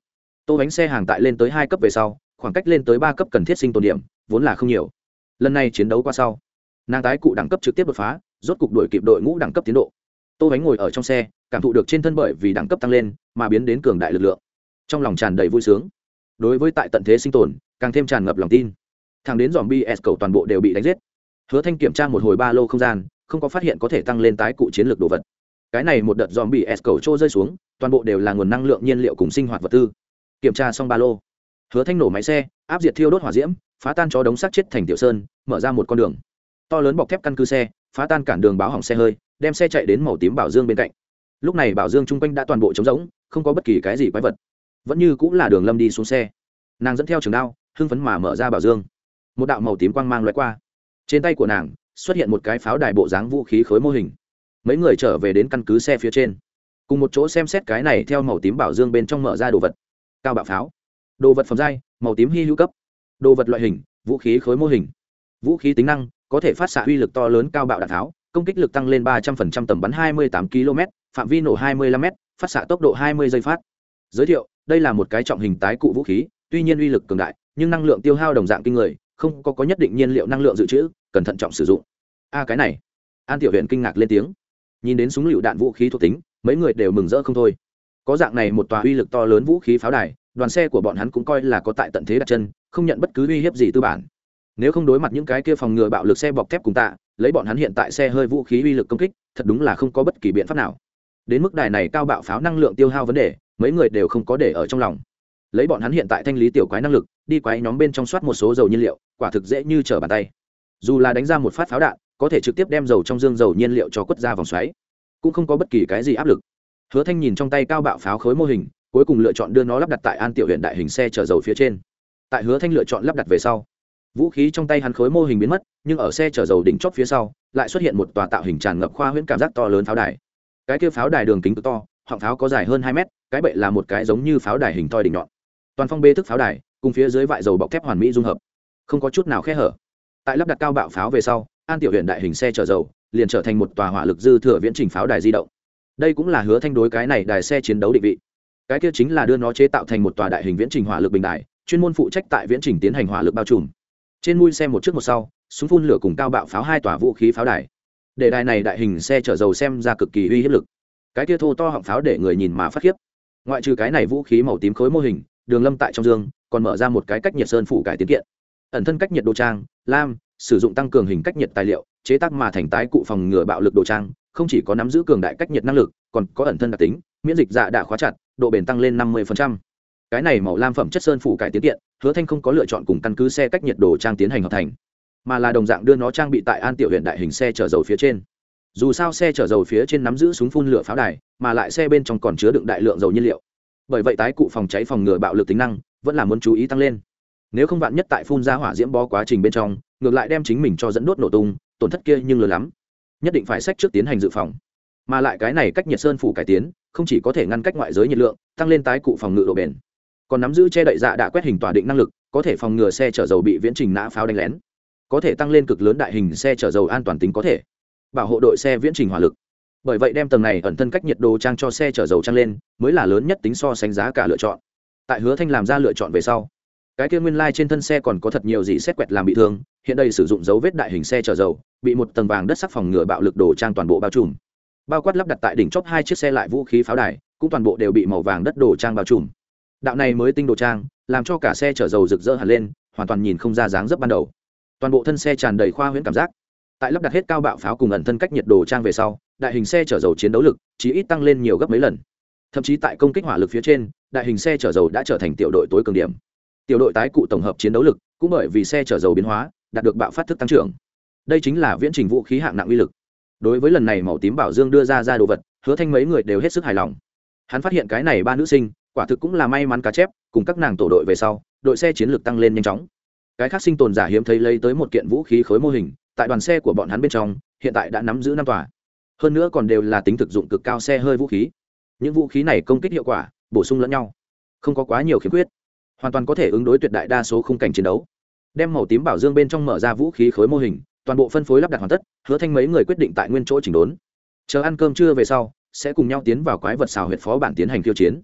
Tô bánh xe hàng tại lên tới hai cấp về sau, khoảng cách lên tới ba cấp cần thiết sinh tồn điểm, vốn là không nhiều. Lần này chiến đấu qua sau nàng tái cụ đẳng cấp trực tiếp đột phá, rốt cục đổi kịp đội ngũ đẳng cấp tiến độ. Tô bánh ngồi ở trong xe, cảm thụ được trên thân bởi vì đẳng cấp tăng lên mà biến đến cường đại lực lượng. Trong lòng tràn đầy vui sướng. Đối với tại tận thế sinh tồn, càng thêm tràn ngập lòng tin. Thằng đến dòm bs cầu toàn bộ đều bị đánh giết. Hứa thanh kiểm tra một hồi ba lô không gian, không có phát hiện có thể tăng lên tái cụ chiến lược đồ vật. Cái này một đợt dòm bs cầu trô rơi xuống, toàn bộ đều là nguồn năng lượng nhiên liệu cùng sinh hoạt vật tư. Kiểm tra xong ba lô. Hứa thanh nổ máy xe, áp diệt thiêu đốt hỏa diễm, phá tan cho đống xác chết thành tiểu sơn, mở ra một con đường to lớn bọc thép căn cứ xe, phá tan cản đường báo hỏng xe hơi, đem xe chạy đến màu tím bảo dương bên cạnh. Lúc này bảo dương chung quanh đã toàn bộ trống rỗng, không có bất kỳ cái gì quái vật. Vẫn như cũng là đường lâm đi xuống xe. Nàng dẫn theo trường đao, hưng phấn mà mở ra bảo dương. Một đạo màu tím quang mang loại qua. Trên tay của nàng, xuất hiện một cái pháo đài bộ dáng vũ khí khối mô hình. Mấy người trở về đến căn cứ xe phía trên. Cùng một chỗ xem xét cái này theo màu tím bảo dương bên trong mở ra đồ vật. Cao bạo pháo. Đồ vật phẩm giai, màu tím hy hữu cấp. Đồ vật loại hình, vũ khí khối mô hình. Vũ khí tính năng có thể phát xạ uy lực to lớn cao bạo đạn tháo, công kích lực tăng lên ba trăm linh tầm bắn hai mươi tám km phạm vi nổ hai mươi lăm m phát xạ tốc độ hai mươi giây phát. Giới thiệu, đây là một cái trọng hình tái cụ vũ khí, tuy nhiên uy lực cường đại, nhưng năng lượng tiêu hao đồng dạng kinh người, không có có nhất định nhiên liệu năng lượng dự trữ cần thận trọng sử dụng. A, cái này. An tiểu huyện kinh ngạc lên tiếng. Nhìn đến súng lựu đạn vũ khí thuộc tính, mấy người đều mừng rỡ không thôi. Có dạng này một tòa uy lực to lớn vũ khí pháo đài, đoàn xe của bọn hắn cũng coi là có tại tận thế đặt chân, không nhận bất cứ uy hiếp gì tư bản nếu không đối mặt những cái kia phòng ngừa bạo lực xe bọc thép cùng tạ, lấy bọn hắn hiện tại xe hơi vũ khí uy lực công kích, thật đúng là không có bất kỳ biện pháp nào. Đến mức đài này cao bạo pháo năng lượng tiêu hao vấn đề, mấy người đều không có để ở trong lòng. Lấy bọn hắn hiện tại thanh lý tiểu quái năng lực, đi quái nhóm bên trong soát một số dầu nhiên liệu, quả thực dễ như trở bàn tay. Dù là đánh ra một phát pháo đạn, có thể trực tiếp đem dầu trong dương dầu nhiên liệu cho quất ra vòng xoáy, cũng không có bất kỳ cái gì áp lực. Hứa thanh nhìn trong tay cao bạo pháo khối mô hình, cuối cùng lựa chọn đưa nó lắp đặt tại an tiểu huyện đại hình xe chở dầu phía trên. Tại hứa thanh lựa chọn lắp đặt về sau vũ khí trong tay hắn khối mô hình biến mất nhưng ở xe chở dầu đỉnh chót phía sau lại xuất hiện một tòa tạo hình tràn ngập khoa huyễn cảm giác to lớn pháo đài. Cái kia pháo đài đường kính cực to họng pháo có dài hơn hai mét cái bệ là một cái giống như pháo đài hình thoi đỉnh nhọn. Toàn phong bê thức pháo đài cùng phía dưới vại dầu bọc thép hoàn mỹ dung hợp. Không có chút nào khe hở. Tại lắp đặt cao bạo pháo về sau an tiểu huyện đại hình xe chở dầu liền trở thành một tòa hỏa lực dư thừa viễn trình pháo đài di động. Đây cũng là hứa thanh đối cái này đài xe chiến đấu định vị. Cái kia chính là đưa nó chế tạo thành một tòa đại hình viễn trình hỏa lực bình đài, chuyên môn phụ trách tại viễn trình tiến hành hỏa lực bao trùm trên mui xe một trước một sau, súng phun lửa cùng cao bạo pháo hai tòa vũ khí pháo đài. Để đài này đại hình xe chở dầu xem ra cực kỳ uy hiếp lực. Cái kia thô to họng pháo để người nhìn mà phát khiếp. Ngoại trừ cái này vũ khí màu tím khối mô hình, đường lâm tại trong dương, còn mở ra một cái cách nhiệt sơn phủ cải tiến kiện. Ẩn thân cách nhiệt đồ trang, lam, sử dụng tăng cường hình cách nhiệt tài liệu, chế tác mà thành tái cụ phòng ngừa bạo lực đồ trang, không chỉ có nắm giữ cường đại cách nhiệt năng lực, còn có ẩn thân đặc tính, miễn dịch dạ đã khóa chặt, độ bền tăng lên năm mươi cái này màu lam phẩm chất sơn phủ cải tiến kiện, hứa thanh không có lựa chọn cùng căn cứ xe cách nhiệt đồ trang tiến hành hợp thành, mà là đồng dạng đưa nó trang bị tại an tiểu huyện đại hình xe chở dầu phía trên. Dù sao xe chở dầu phía trên nắm giữ súng phun lửa pháo đài, mà lại xe bên trong còn chứa đựng đại lượng dầu nhiên liệu. Bởi vậy tái cụ phòng cháy phòng ngừa bạo lực tính năng vẫn là muốn chú ý tăng lên. Nếu không vạn nhất tại phun ra hỏa diễm bó quá trình bên trong, ngược lại đem chính mình cho dẫn đốt nổ tung, tổn thất kia nhưng lớn lắm. Nhất định phải sách trước tiến hành dự phòng. Mà lại cái này cách nhiệt sơn phủ cải tiến, không chỉ có thể ngăn cách ngoại giới nhiệt lượng, tăng lên tái cụ phòng ngự độ bền còn nắm giữ che đậy dạ đã quét hình tỏa định năng lực, có thể phòng ngừa xe chở dầu bị viễn trình nã pháo đánh lén. Có thể tăng lên cực lớn đại hình xe chở dầu an toàn tính có thể. Bảo hộ đội xe viễn trình hỏa lực. Bởi vậy đem tầng này ẩn thân cách nhiệt độ trang cho xe chở dầu trang lên, mới là lớn nhất tính so sánh giá cả lựa chọn. Tại hứa thanh làm ra lựa chọn về sau, cái kia nguyên lai、like、trên thân xe còn có thật nhiều gì xét quẹt làm bị thương, hiện đây sử dụng dấu vết đại hình xe chở dầu, bị một tầng vàng đất sắc phòng ngừa bạo lực đồ trang toàn bộ bao trùm. Bao quát lắp đặt tại đỉnh chóp hai chiếc xe lại vũ khí pháo đài, cũng toàn bộ đều bị màu vàng đất đồ trang bao trùm đạo này mới tinh đồ trang, làm cho cả xe chở dầu rực rỡ hẳn lên, hoàn toàn nhìn không ra dáng dấp ban đầu. Toàn bộ thân xe tràn đầy khoa huyễn cảm giác. Tại lắp đặt hết cao bạo pháo cùng ẩn thân cách nhiệt đồ trang về sau, đại hình xe chở dầu chiến đấu lực chỉ ít tăng lên nhiều gấp mấy lần. Thậm chí tại công kích hỏa lực phía trên, đại hình xe chở dầu đã trở thành tiểu đội tối cường điểm. Tiểu đội tái cụ tổng hợp chiến đấu lực, cũng bởi vì xe chở dầu biến hóa, đạt được bạo phát thức tăng trưởng. Đây chính là viễn trình vũ khí hạng nặng uy lực. Đối với lần này màu tím bảo dương đưa ra ra đồ vật, hứa thanh mấy người đều hết sức hài lòng. Hắn phát hiện cái này ba nữ sinh quả thực cũng là may mắn cá chép, cùng các nàng tổ đội về sau, đội xe chiến lược tăng lên nhanh chóng. Cái khác sinh tồn giả hiếm thấy lấy tới một kiện vũ khí khối mô hình, tại đoàn xe của bọn hắn bên trong, hiện tại đã nắm giữ năm tòa. Hơn nữa còn đều là tính thực dụng cực cao xe hơi vũ khí. Những vũ khí này công kích hiệu quả, bổ sung lẫn nhau. Không có quá nhiều khiếm khuyết. Hoàn toàn có thể ứng đối tuyệt đại đa số khung cảnh chiến đấu. Đem màu tím bảo dương bên trong mở ra vũ khí khối mô hình, toàn bộ phân phối lắp đặt hoàn tất, hứa thanh mấy người quyết định tại nguyên chỗ chỉnh đốn. Chờ ăn cơm trưa về sau, sẽ cùng nhau tiến vào quái vật xào huyệt phó bản tiến hành khiêu chiến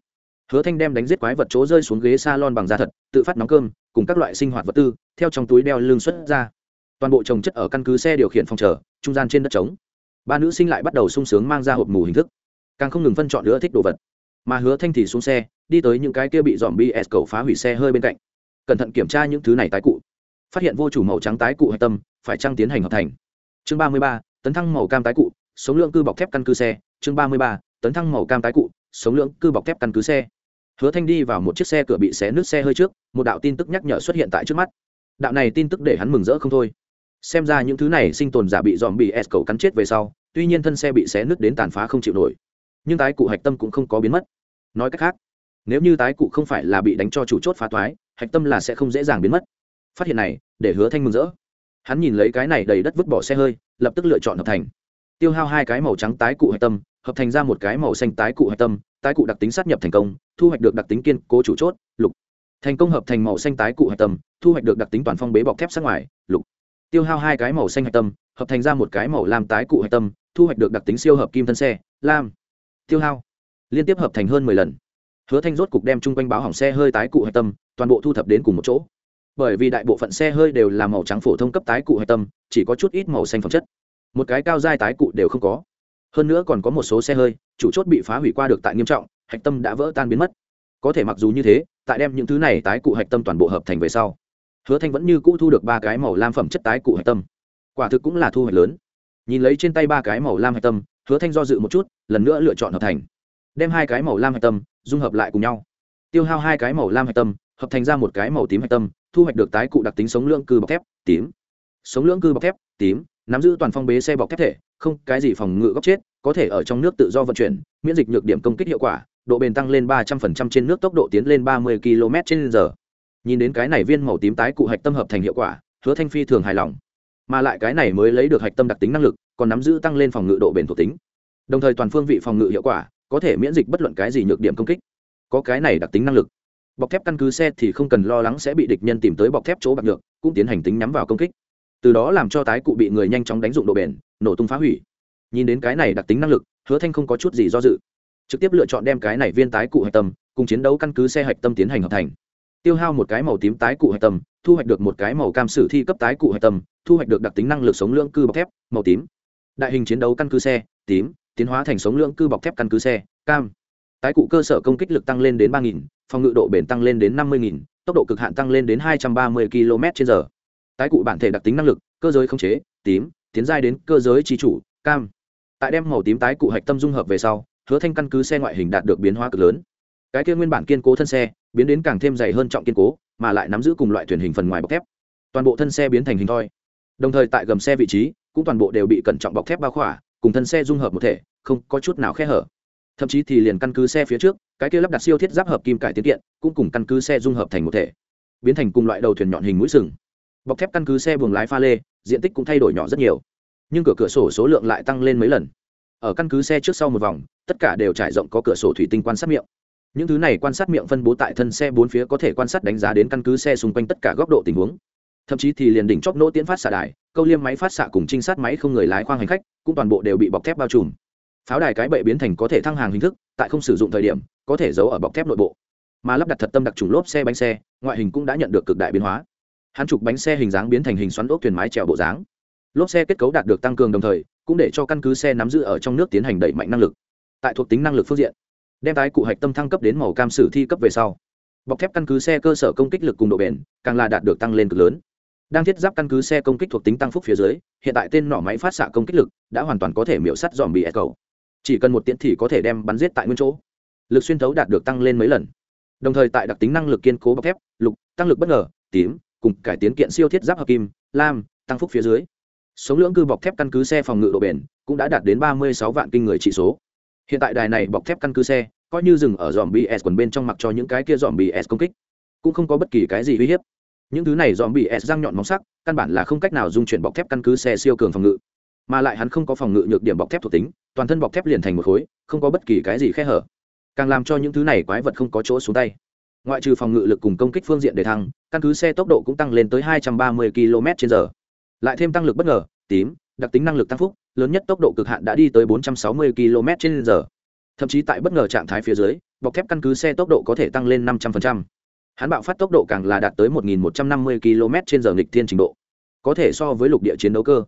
hứa thanh đem đánh giết quái vật chỗ rơi xuống ghế salon bằng da thật, tự phát nóng cơm, cùng các loại sinh hoạt vật tư, theo trong túi đeo lương xuất ra. Toàn bộ trồng chất ở căn cứ xe điều khiển phòng chờ, trung gian trên đất trống. Ba nữ sinh lại bắt đầu sung sướng mang ra hộp mù hình thức. Càng không ngừng phân chọn nữa thích đồ vật. Mà hứa thanh thì xuống xe, đi tới những cái kia bị dòm bs cầu phá hủy xe hơi bên cạnh. Cẩn thận kiểm tra những thứ này tái cụ. Phát hiện vô chủ màu trắng tái cụ hạch tâm, phải trăng tiến hành hợp thành. Chương ba mươi ba, tấn thăng màu cam tái cụ số lượng cư bọc thép căn cứ xe. Chương ba mươi ba, tấn thăng màu cam tái cụ số lượng cư bọc thép căn cứ xe hứa thanh đi vào một chiếc xe cửa bị xé nứt xe hơi trước, một đạo tin tức nhắc nhở xuất hiện tại trước mắt. Đạo này tin tức để hắn mừng rỡ không thôi. Xem ra những thứ này sinh tồn giả bị dòm bị s cầu cắn chết về sau, tuy nhiên thân xe bị xé nứt đến tàn phá không chịu nổi. Nhưng tái cụ hạch tâm cũng không có biến mất. Nói cách khác, nếu như tái cụ không phải là bị đánh cho chủ chốt phá toái, hạch tâm là sẽ không dễ dàng biến mất. Phát hiện này, để hứa thanh mừng rỡ. Hắn nhìn lấy cái này đầy đất vứt bỏ xe hơi, lập tức lựa chọn hợp thành. Tiêu hao hai cái màu trắng tái cụ hạch tâm hợp thành ra một cái màu xanh tái cụ hạch tâm, tái cụ đặc tính sát nhập thành công, thu hoạch được đặc tính kiên cố chủ chốt, lục. Thành công hợp thành màu xanh tái cụ hạch tâm, thu hoạch được đặc tính toàn phong bế bọc thép sát ngoài, lục. Tiêu hao hai cái màu xanh hạch tâm, hợp thành ra một cái màu lam tái cụ hạch tâm, thu hoạch được đặc tính siêu hợp kim thân xe, lam. Tiêu hao. Liên tiếp hợp thành hơn mười lần. Hứa thanh rốt cục đem chung quanh báo hỏng xe hơi tái cụ hạch tâm, toàn bộ thu thập đến cùng một chỗ. Bởi vì đại bộ phận xe hơi đều là màu trắng phổ thông cấp tái cụ hạch tâm, chỉ có chút ít màu xanh phẩm chất. Một cái cao dai tái cụ đều không có hơn nữa còn có một số xe hơi, chủ chốt bị phá hủy qua được tại nghiêm trọng, hạch tâm đã vỡ tan biến mất. Có thể mặc dù như thế, tại đem những thứ này tái cụ hạch tâm toàn bộ hợp thành về sau, hứa thanh vẫn như cũ thu được ba cái màu lam phẩm chất tái cụ hạch tâm. Quả thực cũng là thu hoạch lớn. Nhìn lấy trên tay ba cái màu lam hạch tâm, hứa thanh do dự một chút, lần nữa lựa chọn hợp thành. Đem hai cái màu lam hạch tâm, dung hợp lại cùng nhau. Tiêu hao hai cái màu lam hạch tâm, hợp thành ra một cái màu tím hạch tâm, thu hoạch được tái cụ đặc tính sống lưỡng cư bọc thép, tím. Sống lưỡng cư bọc thép, tím nắm giữ toàn phong bế xe bọc thép thể, không cái gì phòng ngự góc chết, có thể ở trong nước tự do vận chuyển, miễn dịch nhược điểm công kích hiệu quả, độ bền tăng lên ba trăm phần trăm trên nước tốc độ tiến lên ba mươi km trên giờ. Nhìn đến cái này viên màu tím tái cụ hạch tâm hợp thành hiệu quả, hứa thanh phi thường hài lòng. Mà lại cái này mới lấy được hạch tâm đặc tính năng lực, còn nắm giữ tăng lên phòng ngự độ bền thuộc tính. Đồng thời toàn phương vị phòng ngự hiệu quả, có thể miễn dịch bất luận cái gì nhược điểm công kích. Có cái này đặc tính năng lực. Bọc thép căn cứ xe thì không cần lo lắng sẽ bị địch nhân tìm tới bọc thép chỗ bạc được cũng tiến hành tính nhắm vào công kích từ đó làm cho tái cụ bị người nhanh chóng đánh dụng độ bền, nổ tung phá hủy. Nhìn đến cái này đặc tính năng lực, hứa thanh không có chút gì do dự. Trực tiếp lựa chọn đem cái này viên tái cụ hạch tâm cùng chiến đấu căn cứ xe hạch tâm tiến hành hợp thành. Tiêu hao một cái màu tím tái cụ hạch tâm, thu hoạch được một cái màu cam sử thi cấp tái cụ hạch tâm, thu hoạch được đặc tính năng lực sống lưỡng cư bọc thép, màu tím. Đại hình chiến đấu căn cứ xe, tím, tiến hóa thành sống lưỡng cư bọc thép căn cứ xe, cam. Tái cụ cơ sở công kích lực tăng lên đến ba nghìn, phòng ngự độ bền tăng lên đến năm mươi nghìn, tốc độ cực hạn tăng lên đến hai trăm ba mươi km trên giờ tái cụ bản thể đặc tính năng lực, cơ giới không chế, tím, tiến giai đến cơ giới trí chủ, cam. Tại đem màu tím tái cụ hạch tâm dung hợp về sau, hứa thanh căn cứ xe ngoại hình đạt được biến hóa cực lớn. Cái kia nguyên bản kiên cố thân xe, biến đến càng thêm dày hơn trọng kiên cố, mà lại nắm giữ cùng loại thuyền hình phần ngoài bọc thép. Toàn bộ thân xe biến thành hình thoi. Đồng thời tại gầm xe vị trí, cũng toàn bộ đều bị cẩn trọng bọc thép bao khỏa, cùng thân xe dung hợp một thể, không có chút nào khe hở. Thậm chí thì liền căn cứ xe phía trước, cái kia lắp đặt siêu thiết giáp hợp kim cải tiến kiện, cũng cùng căn cứ xe dung hợp thành một thể, biến thành cùng loại đầu thuyền nhọn hình mũi sừng bọc thép căn cứ xe buồng lái pha lê, diện tích cũng thay đổi nhỏ rất nhiều. Nhưng cửa cửa sổ số lượng lại tăng lên mấy lần. Ở căn cứ xe trước sau một vòng, tất cả đều trải rộng có cửa sổ thủy tinh quan sát miệng. Những thứ này quan sát miệng phân bố tại thân xe bốn phía có thể quan sát đánh giá đến căn cứ xe xung quanh tất cả góc độ tình huống. Thậm chí thì liền đỉnh chóp nỗ tiến phát xạ đài, câu liêm máy phát xạ cùng trinh sát máy không người lái khoang hành khách, cũng toàn bộ đều bị bọc thép bao trùm. Pháo đài cái bệ biến thành có thể thăng hàng hình thức, tại không sử dụng thời điểm, có thể giấu ở bọc thép nội bộ. Mà lắp đặt thật tâm đặc trùng lốp xe bánh xe, ngoại hình cũng đã nhận được cực đại biến hóa hắn trục bánh xe hình dáng biến thành hình xoắn ốc thuyền mái trèo bộ dáng. Lốp xe kết cấu đạt được tăng cường đồng thời, cũng để cho căn cứ xe nắm giữ ở trong nước tiến hành đẩy mạnh năng lực. Tại thuộc tính năng lực phương diện, đem tái cụ hạch tâm thăng cấp đến màu cam sử thi cấp về sau, bọc thép căn cứ xe cơ sở công kích lực cùng độ bền càng là đạt được tăng lên cực lớn. Đang thiết giáp căn cứ xe công kích thuộc tính tăng phúc phía dưới, hiện tại tên nỏ máy phát xạ công kích lực đã hoàn toàn có thể miễu sắt dòm bị ép cầu. Chỉ cần một tiễn thì có thể đem bắn giết tại nguyên chỗ. Lực xuyên thấu đạt được tăng lên mấy lần. Đồng thời tại đặc tính năng lực kiên cố bọc thép, lục, tăng lực bất ngờ, tím cùng cải tiến kiện siêu thiết giáp hợp kim, lam, tăng phúc phía dưới. Số lượng cư bọc thép căn cứ xe phòng ngự độ bền cũng đã đạt đến ba mươi sáu vạn kinh người trị số. Hiện tại đài này bọc thép căn cứ xe coi như dừng ở dòm bs quần bên trong mặc cho những cái kia dòm bs công kích, cũng không có bất kỳ cái gì uy hiếp. Những thứ này dòm bs răng nhọn móng sắc, căn bản là không cách nào dung chuyển bọc thép căn cứ xe siêu cường phòng ngự. Mà lại hắn không có phòng ngự nhược điểm bọc thép thuộc tính, toàn thân bọc thép liền thành một khối, không có bất kỳ cái gì khe hở. Càng làm cho những thứ này quái vật không có chỗ xuống tay ngoại trừ phòng ngự lực cùng công kích phương diện để thăng, căn cứ xe tốc độ cũng tăng lên tới 230 km trên giờ. Lại thêm tăng lực bất ngờ, tím, đặc tính năng lực tăng phúc, lớn nhất tốc độ cực hạn đã đi tới 460 km trên giờ. Thậm chí tại bất ngờ trạng thái phía dưới, bọc thép căn cứ xe tốc độ có thể tăng lên 500%. hắn bạo phát tốc độ càng là đạt tới 1150 km trên giờ nghịch thiên trình độ. Có thể so với lục địa chiến đấu cơ.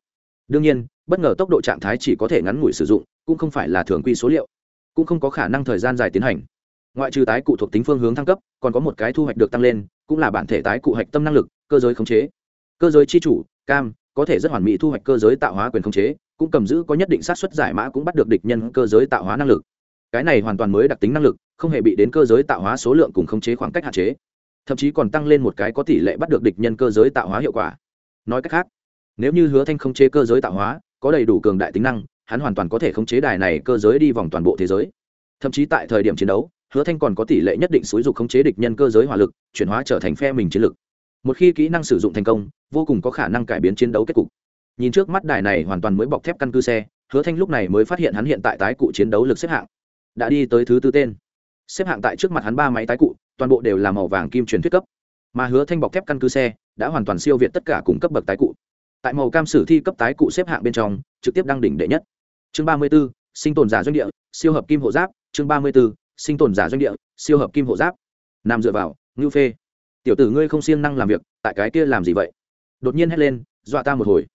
Đương nhiên, bất ngờ tốc độ trạng thái chỉ có thể ngắn ngủi sử dụng, cũng không phải là thường quy số liệu. Cũng không có khả năng thời gian dài tiến hành ngoại trừ tái cụ thuộc tính phương hướng thăng cấp, còn có một cái thu hoạch được tăng lên, cũng là bản thể tái cụ hạch tâm năng lực, cơ giới khống chế. Cơ giới chi chủ, cam, có thể rất hoàn mỹ thu hoạch cơ giới tạo hóa quyền khống chế, cũng cầm giữ có nhất định sát xuất giải mã cũng bắt được địch nhân cơ giới tạo hóa năng lực. Cái này hoàn toàn mới đặc tính năng lực, không hề bị đến cơ giới tạo hóa số lượng cùng khống chế khoảng cách hạn chế. Thậm chí còn tăng lên một cái có tỷ lệ bắt được địch nhân cơ giới tạo hóa hiệu quả. Nói cách khác, nếu như hứa thanh khống chế cơ giới tạo hóa, có đầy đủ cường đại tính năng, hắn hoàn toàn có thể khống chế đài này cơ giới đi vòng toàn bộ thế giới. Thậm chí tại thời điểm chiến đấu hứa thanh còn có tỷ lệ nhất định xúi dục khống chế địch nhân cơ giới hỏa lực chuyển hóa trở thành phe mình chiến lực. Một khi kỹ năng sử dụng thành công vô cùng có khả năng cải biến chiến đấu kết cục. Nhìn trước mắt đài này hoàn toàn mới bọc thép căn cứ xe hứa thanh lúc này mới phát hiện hắn hiện tại tái cụ chiến đấu lực xếp hạng. Đã đi tới thứ tư tên. Xếp hạng tại trước mặt hắn ba máy tái cụ toàn bộ đều là màu vàng kim truyền thuyết cấp. Mà hứa thanh bọc thép căn cứ xe đã hoàn toàn siêu việt tất cả cùng cấp bậc tái cụ. Tại màu cam sử thi cấp tái cụ xếp hạng bên trong trực tiếp đăng đỉnh đệ nhất. Chương ba mươi 34, sinh tồn giả doanh địa siêu hợp kim hộ giáp chương ba mươi 34, sinh tồn giả doanh địa, siêu hợp kim hộ giáp. Nam dựa vào, ngưu phê. Tiểu tử ngươi không siêng năng làm việc, tại cái kia làm gì vậy? Đột nhiên hét lên, dọa ta một hồi.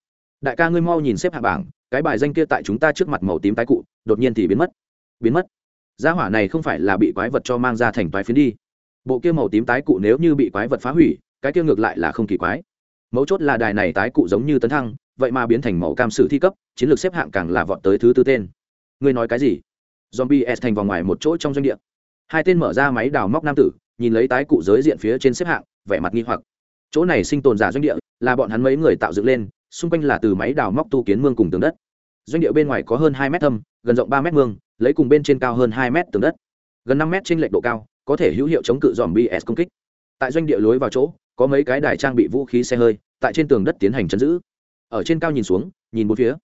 Đại ca ngươi mau nhìn xếp hạng bảng, cái bài danh kia tại chúng ta trước mặt màu tím tái cụ, đột nhiên thì biến mất. Biến mất. Gia hỏa này không phải là bị quái vật cho mang ra thành toái phiến đi. Bộ kia màu tím tái cụ nếu như bị quái vật phá hủy, cái kia ngược lại là không kỳ quái. Mấu chốt là đài này tái cụ giống như tấn thăng, vậy mà biến thành màu cam sử thi cấp, chiến lược xếp hạng càng là vọt tới thứ tư tên. Ngươi nói cái gì? Zombie s thành vòng ngoài một chỗ trong doanh địa. Hai tên mở ra máy đào móc nam tử, nhìn lấy tái cụ giới diện phía trên xếp hạng, vẻ mặt nghi hoặc. Chỗ này sinh tồn giả doanh địa, là bọn hắn mấy người tạo dựng lên, xung quanh là từ máy đào móc tu kiến mương cùng tường đất. Doanh địa bên ngoài có hơn hai mét thâm, gần rộng ba mét mương, lấy cùng bên trên cao hơn hai mét tường đất. Gần năm mét trên lệch độ cao, có thể hữu hiệu chống cự dòm bs công kích. Tại doanh địa lối vào chỗ, có mấy cái đài trang bị vũ khí xe hơi, tại trên tường đất tiến hành chấn giữ. Ở trên cao nhìn xuống, nhìn bốn phía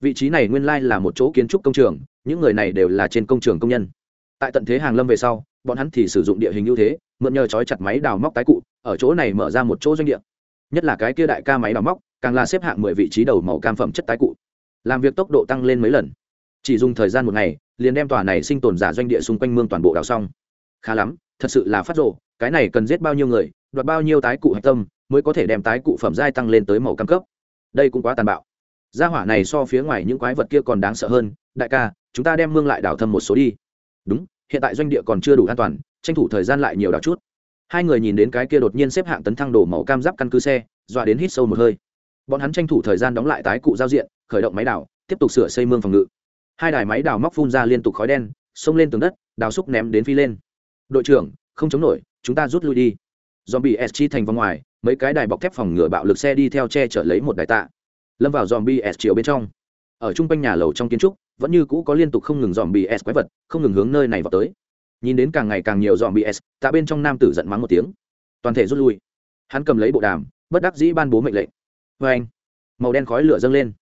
vị trí này nguyên lai là một chỗ kiến trúc công trường, những người này đều là trên công trường công nhân. Tại tận thế hàng lâm về sau, bọn hắn thì sử dụng địa hình ưu thế, mượn nhờ trói chặt máy đào móc tái cụ, ở chỗ này mở ra một chỗ doanh địa. Nhất là cái kia đại ca máy đào móc, càng là xếp hạng mười vị trí đầu màu cam phẩm chất tái cụ. Làm việc tốc độ tăng lên mấy lần. Chỉ dùng thời gian một ngày, liền đem tòa này sinh tồn giả doanh địa xung quanh mương toàn bộ đào xong. Khá lắm, thật sự là phát rộ cái này cần giết bao nhiêu người, đoạt bao nhiêu tái cụ hạch tâm, mới có thể đem tái cụ phẩm giai tăng lên tới màu cam cấp. Đây cũng quá tàn bạo gia hỏa này so phía ngoài những quái vật kia còn đáng sợ hơn. Đại ca, chúng ta đem mương lại đào thâm một số đi. Đúng, hiện tại doanh địa còn chưa đủ an toàn, tranh thủ thời gian lại nhiều đảo chút. Hai người nhìn đến cái kia đột nhiên xếp hạng tấn thăng đổ màu cam giáp căn cứ xe, dọa đến hít sâu một hơi. Bọn hắn tranh thủ thời gian đóng lại tái cụ giao diện, khởi động máy đào, tiếp tục sửa xây mương phòng ngự. Hai đài máy đào móc phun ra liên tục khói đen, xông lên tường đất, đào xúc ném đến phi lên. Đội trưởng, không chống nổi, chúng ta rút lui đi. Dòm bị s chi thành vòng ngoài, mấy cái đài bọc thép phòng ngừa bạo lực xe đi theo che chở lấy một đài tạ lâm vào dòm bs s chiều bên trong. Ở chung quanh nhà lầu trong kiến trúc, vẫn như cũ có liên tục không ngừng dòm bs s quái vật, không ngừng hướng nơi này vào tới. Nhìn đến càng ngày càng nhiều dòm bs s, tạ bên trong nam tử giận mắng một tiếng. Toàn thể rút lui. Hắn cầm lấy bộ đàm, bất đắc dĩ ban bố mệnh lệnh. Vê anh, màu đen khói lửa dâng lên.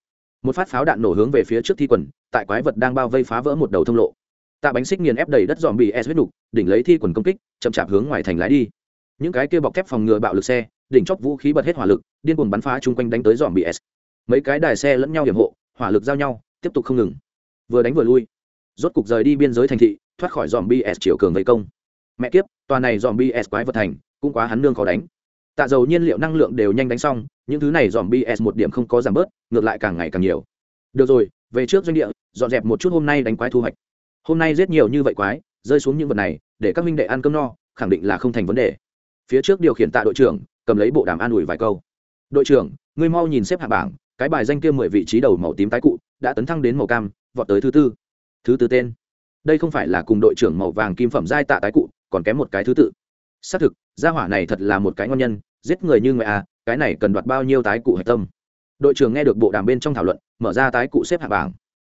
Một phát pháo đạn nổ hướng về phía trước thi quần, tại quái vật đang bao vây phá vỡ một đầu thông lộ. Tạ bánh xích nghiền ép đầy đất dòm bị s huyết đục đỉnh lấy thi quần công kích, chậm chạp hướng ngoài thành lái đi. Những cái kia bọc thép phòng ngừa bạo lực xe, đỉnh chóp vũ khí bật hết hỏa lực, điên cuồng bắn phá chung quanh đánh tới dòm bị s mấy cái đài xe lẫn nhau hiểm hộ, hỏa lực giao nhau, tiếp tục không ngừng. Vừa đánh vừa lui. Rốt cục rời đi biên giới thành thị, thoát khỏi dòm bs chiều cường vây công. Mẹ kiếp, tòa này dòm bs quái vật thành, cũng quá hắn nương khó đánh. Tạ dầu nhiên liệu năng lượng đều nhanh đánh xong, những thứ này dòm bs một điểm không có giảm bớt, ngược lại càng ngày càng nhiều. Được rồi, về trước doanh địa, dọn dẹp một chút hôm nay đánh quái thu hoạch. Hôm nay giết nhiều như vậy quái, rơi xuống những vật này, để các minh đệ ăn cơm no, khẳng định là không thành vấn đề. Phía trước điều khiển tạ đội trưởng, cầm lấy bộ đàm an ủi vài câu. Đội trưởng, ngươi mau nhìn xếp hạ bảng cái bài danh kia mười vị trí đầu màu tím tái cụ đã tấn thăng đến màu cam, vọt tới thứ tư. Thứ tư tên. Đây không phải là cùng đội trưởng màu vàng kim phẩm giai tạ tái cụ, còn kém một cái thứ tự. Xác thực, gia hỏa này thật là một cái ngon nhân, giết người như người à cái này cần đoạt bao nhiêu tái cụ hạch tâm? Đội trưởng nghe được bộ đàm bên trong thảo luận, mở ra tái cụ xếp hạng bảng.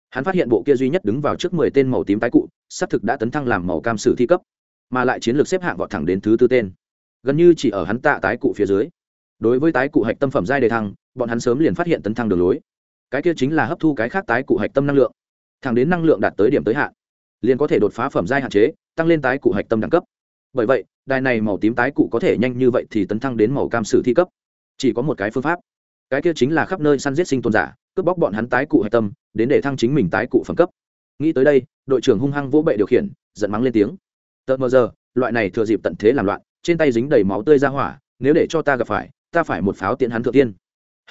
Hắn phát hiện bộ kia duy nhất đứng vào trước mười tên màu tím tái cụ, xác thực đã tấn thăng làm màu cam sử thi cấp, mà lại chiến lược xếp hạng vọt thẳng đến thứ tư tên. Gần như chỉ ở hắn tạ tái cụ phía dưới. Đối với tái cụ hạch tâm phẩm giai đề thăng bọn hắn sớm liền phát hiện tấn thăng đường lối. Cái kia chính là hấp thu cái khác tái cụ hạch tâm năng lượng. Thẳng đến năng lượng đạt tới điểm tới hạn, liền có thể đột phá phẩm giai hạn chế, tăng lên tái cụ hạch tâm đẳng cấp. Bởi vậy, đài này màu tím tái cụ có thể nhanh như vậy thì tấn thăng đến màu cam sử thi cấp. Chỉ có một cái phương pháp. Cái kia chính là khắp nơi săn giết sinh tôn giả, cướp bóc bọn hắn tái cụ hạch tâm, đến để thăng chính mình tái cụ phẩm cấp. Nghĩ tới đây, đội trưởng hung hăng vỗ bệ điều khiển, giận mắng lên tiếng. Tợt mờ giờ, loại này thừa dịp tận thế làm loạn, trên tay dính đầy máu tươi ra hỏa, nếu để cho ta gặp phải, ta phải một pháo tiện hắn thượng tiên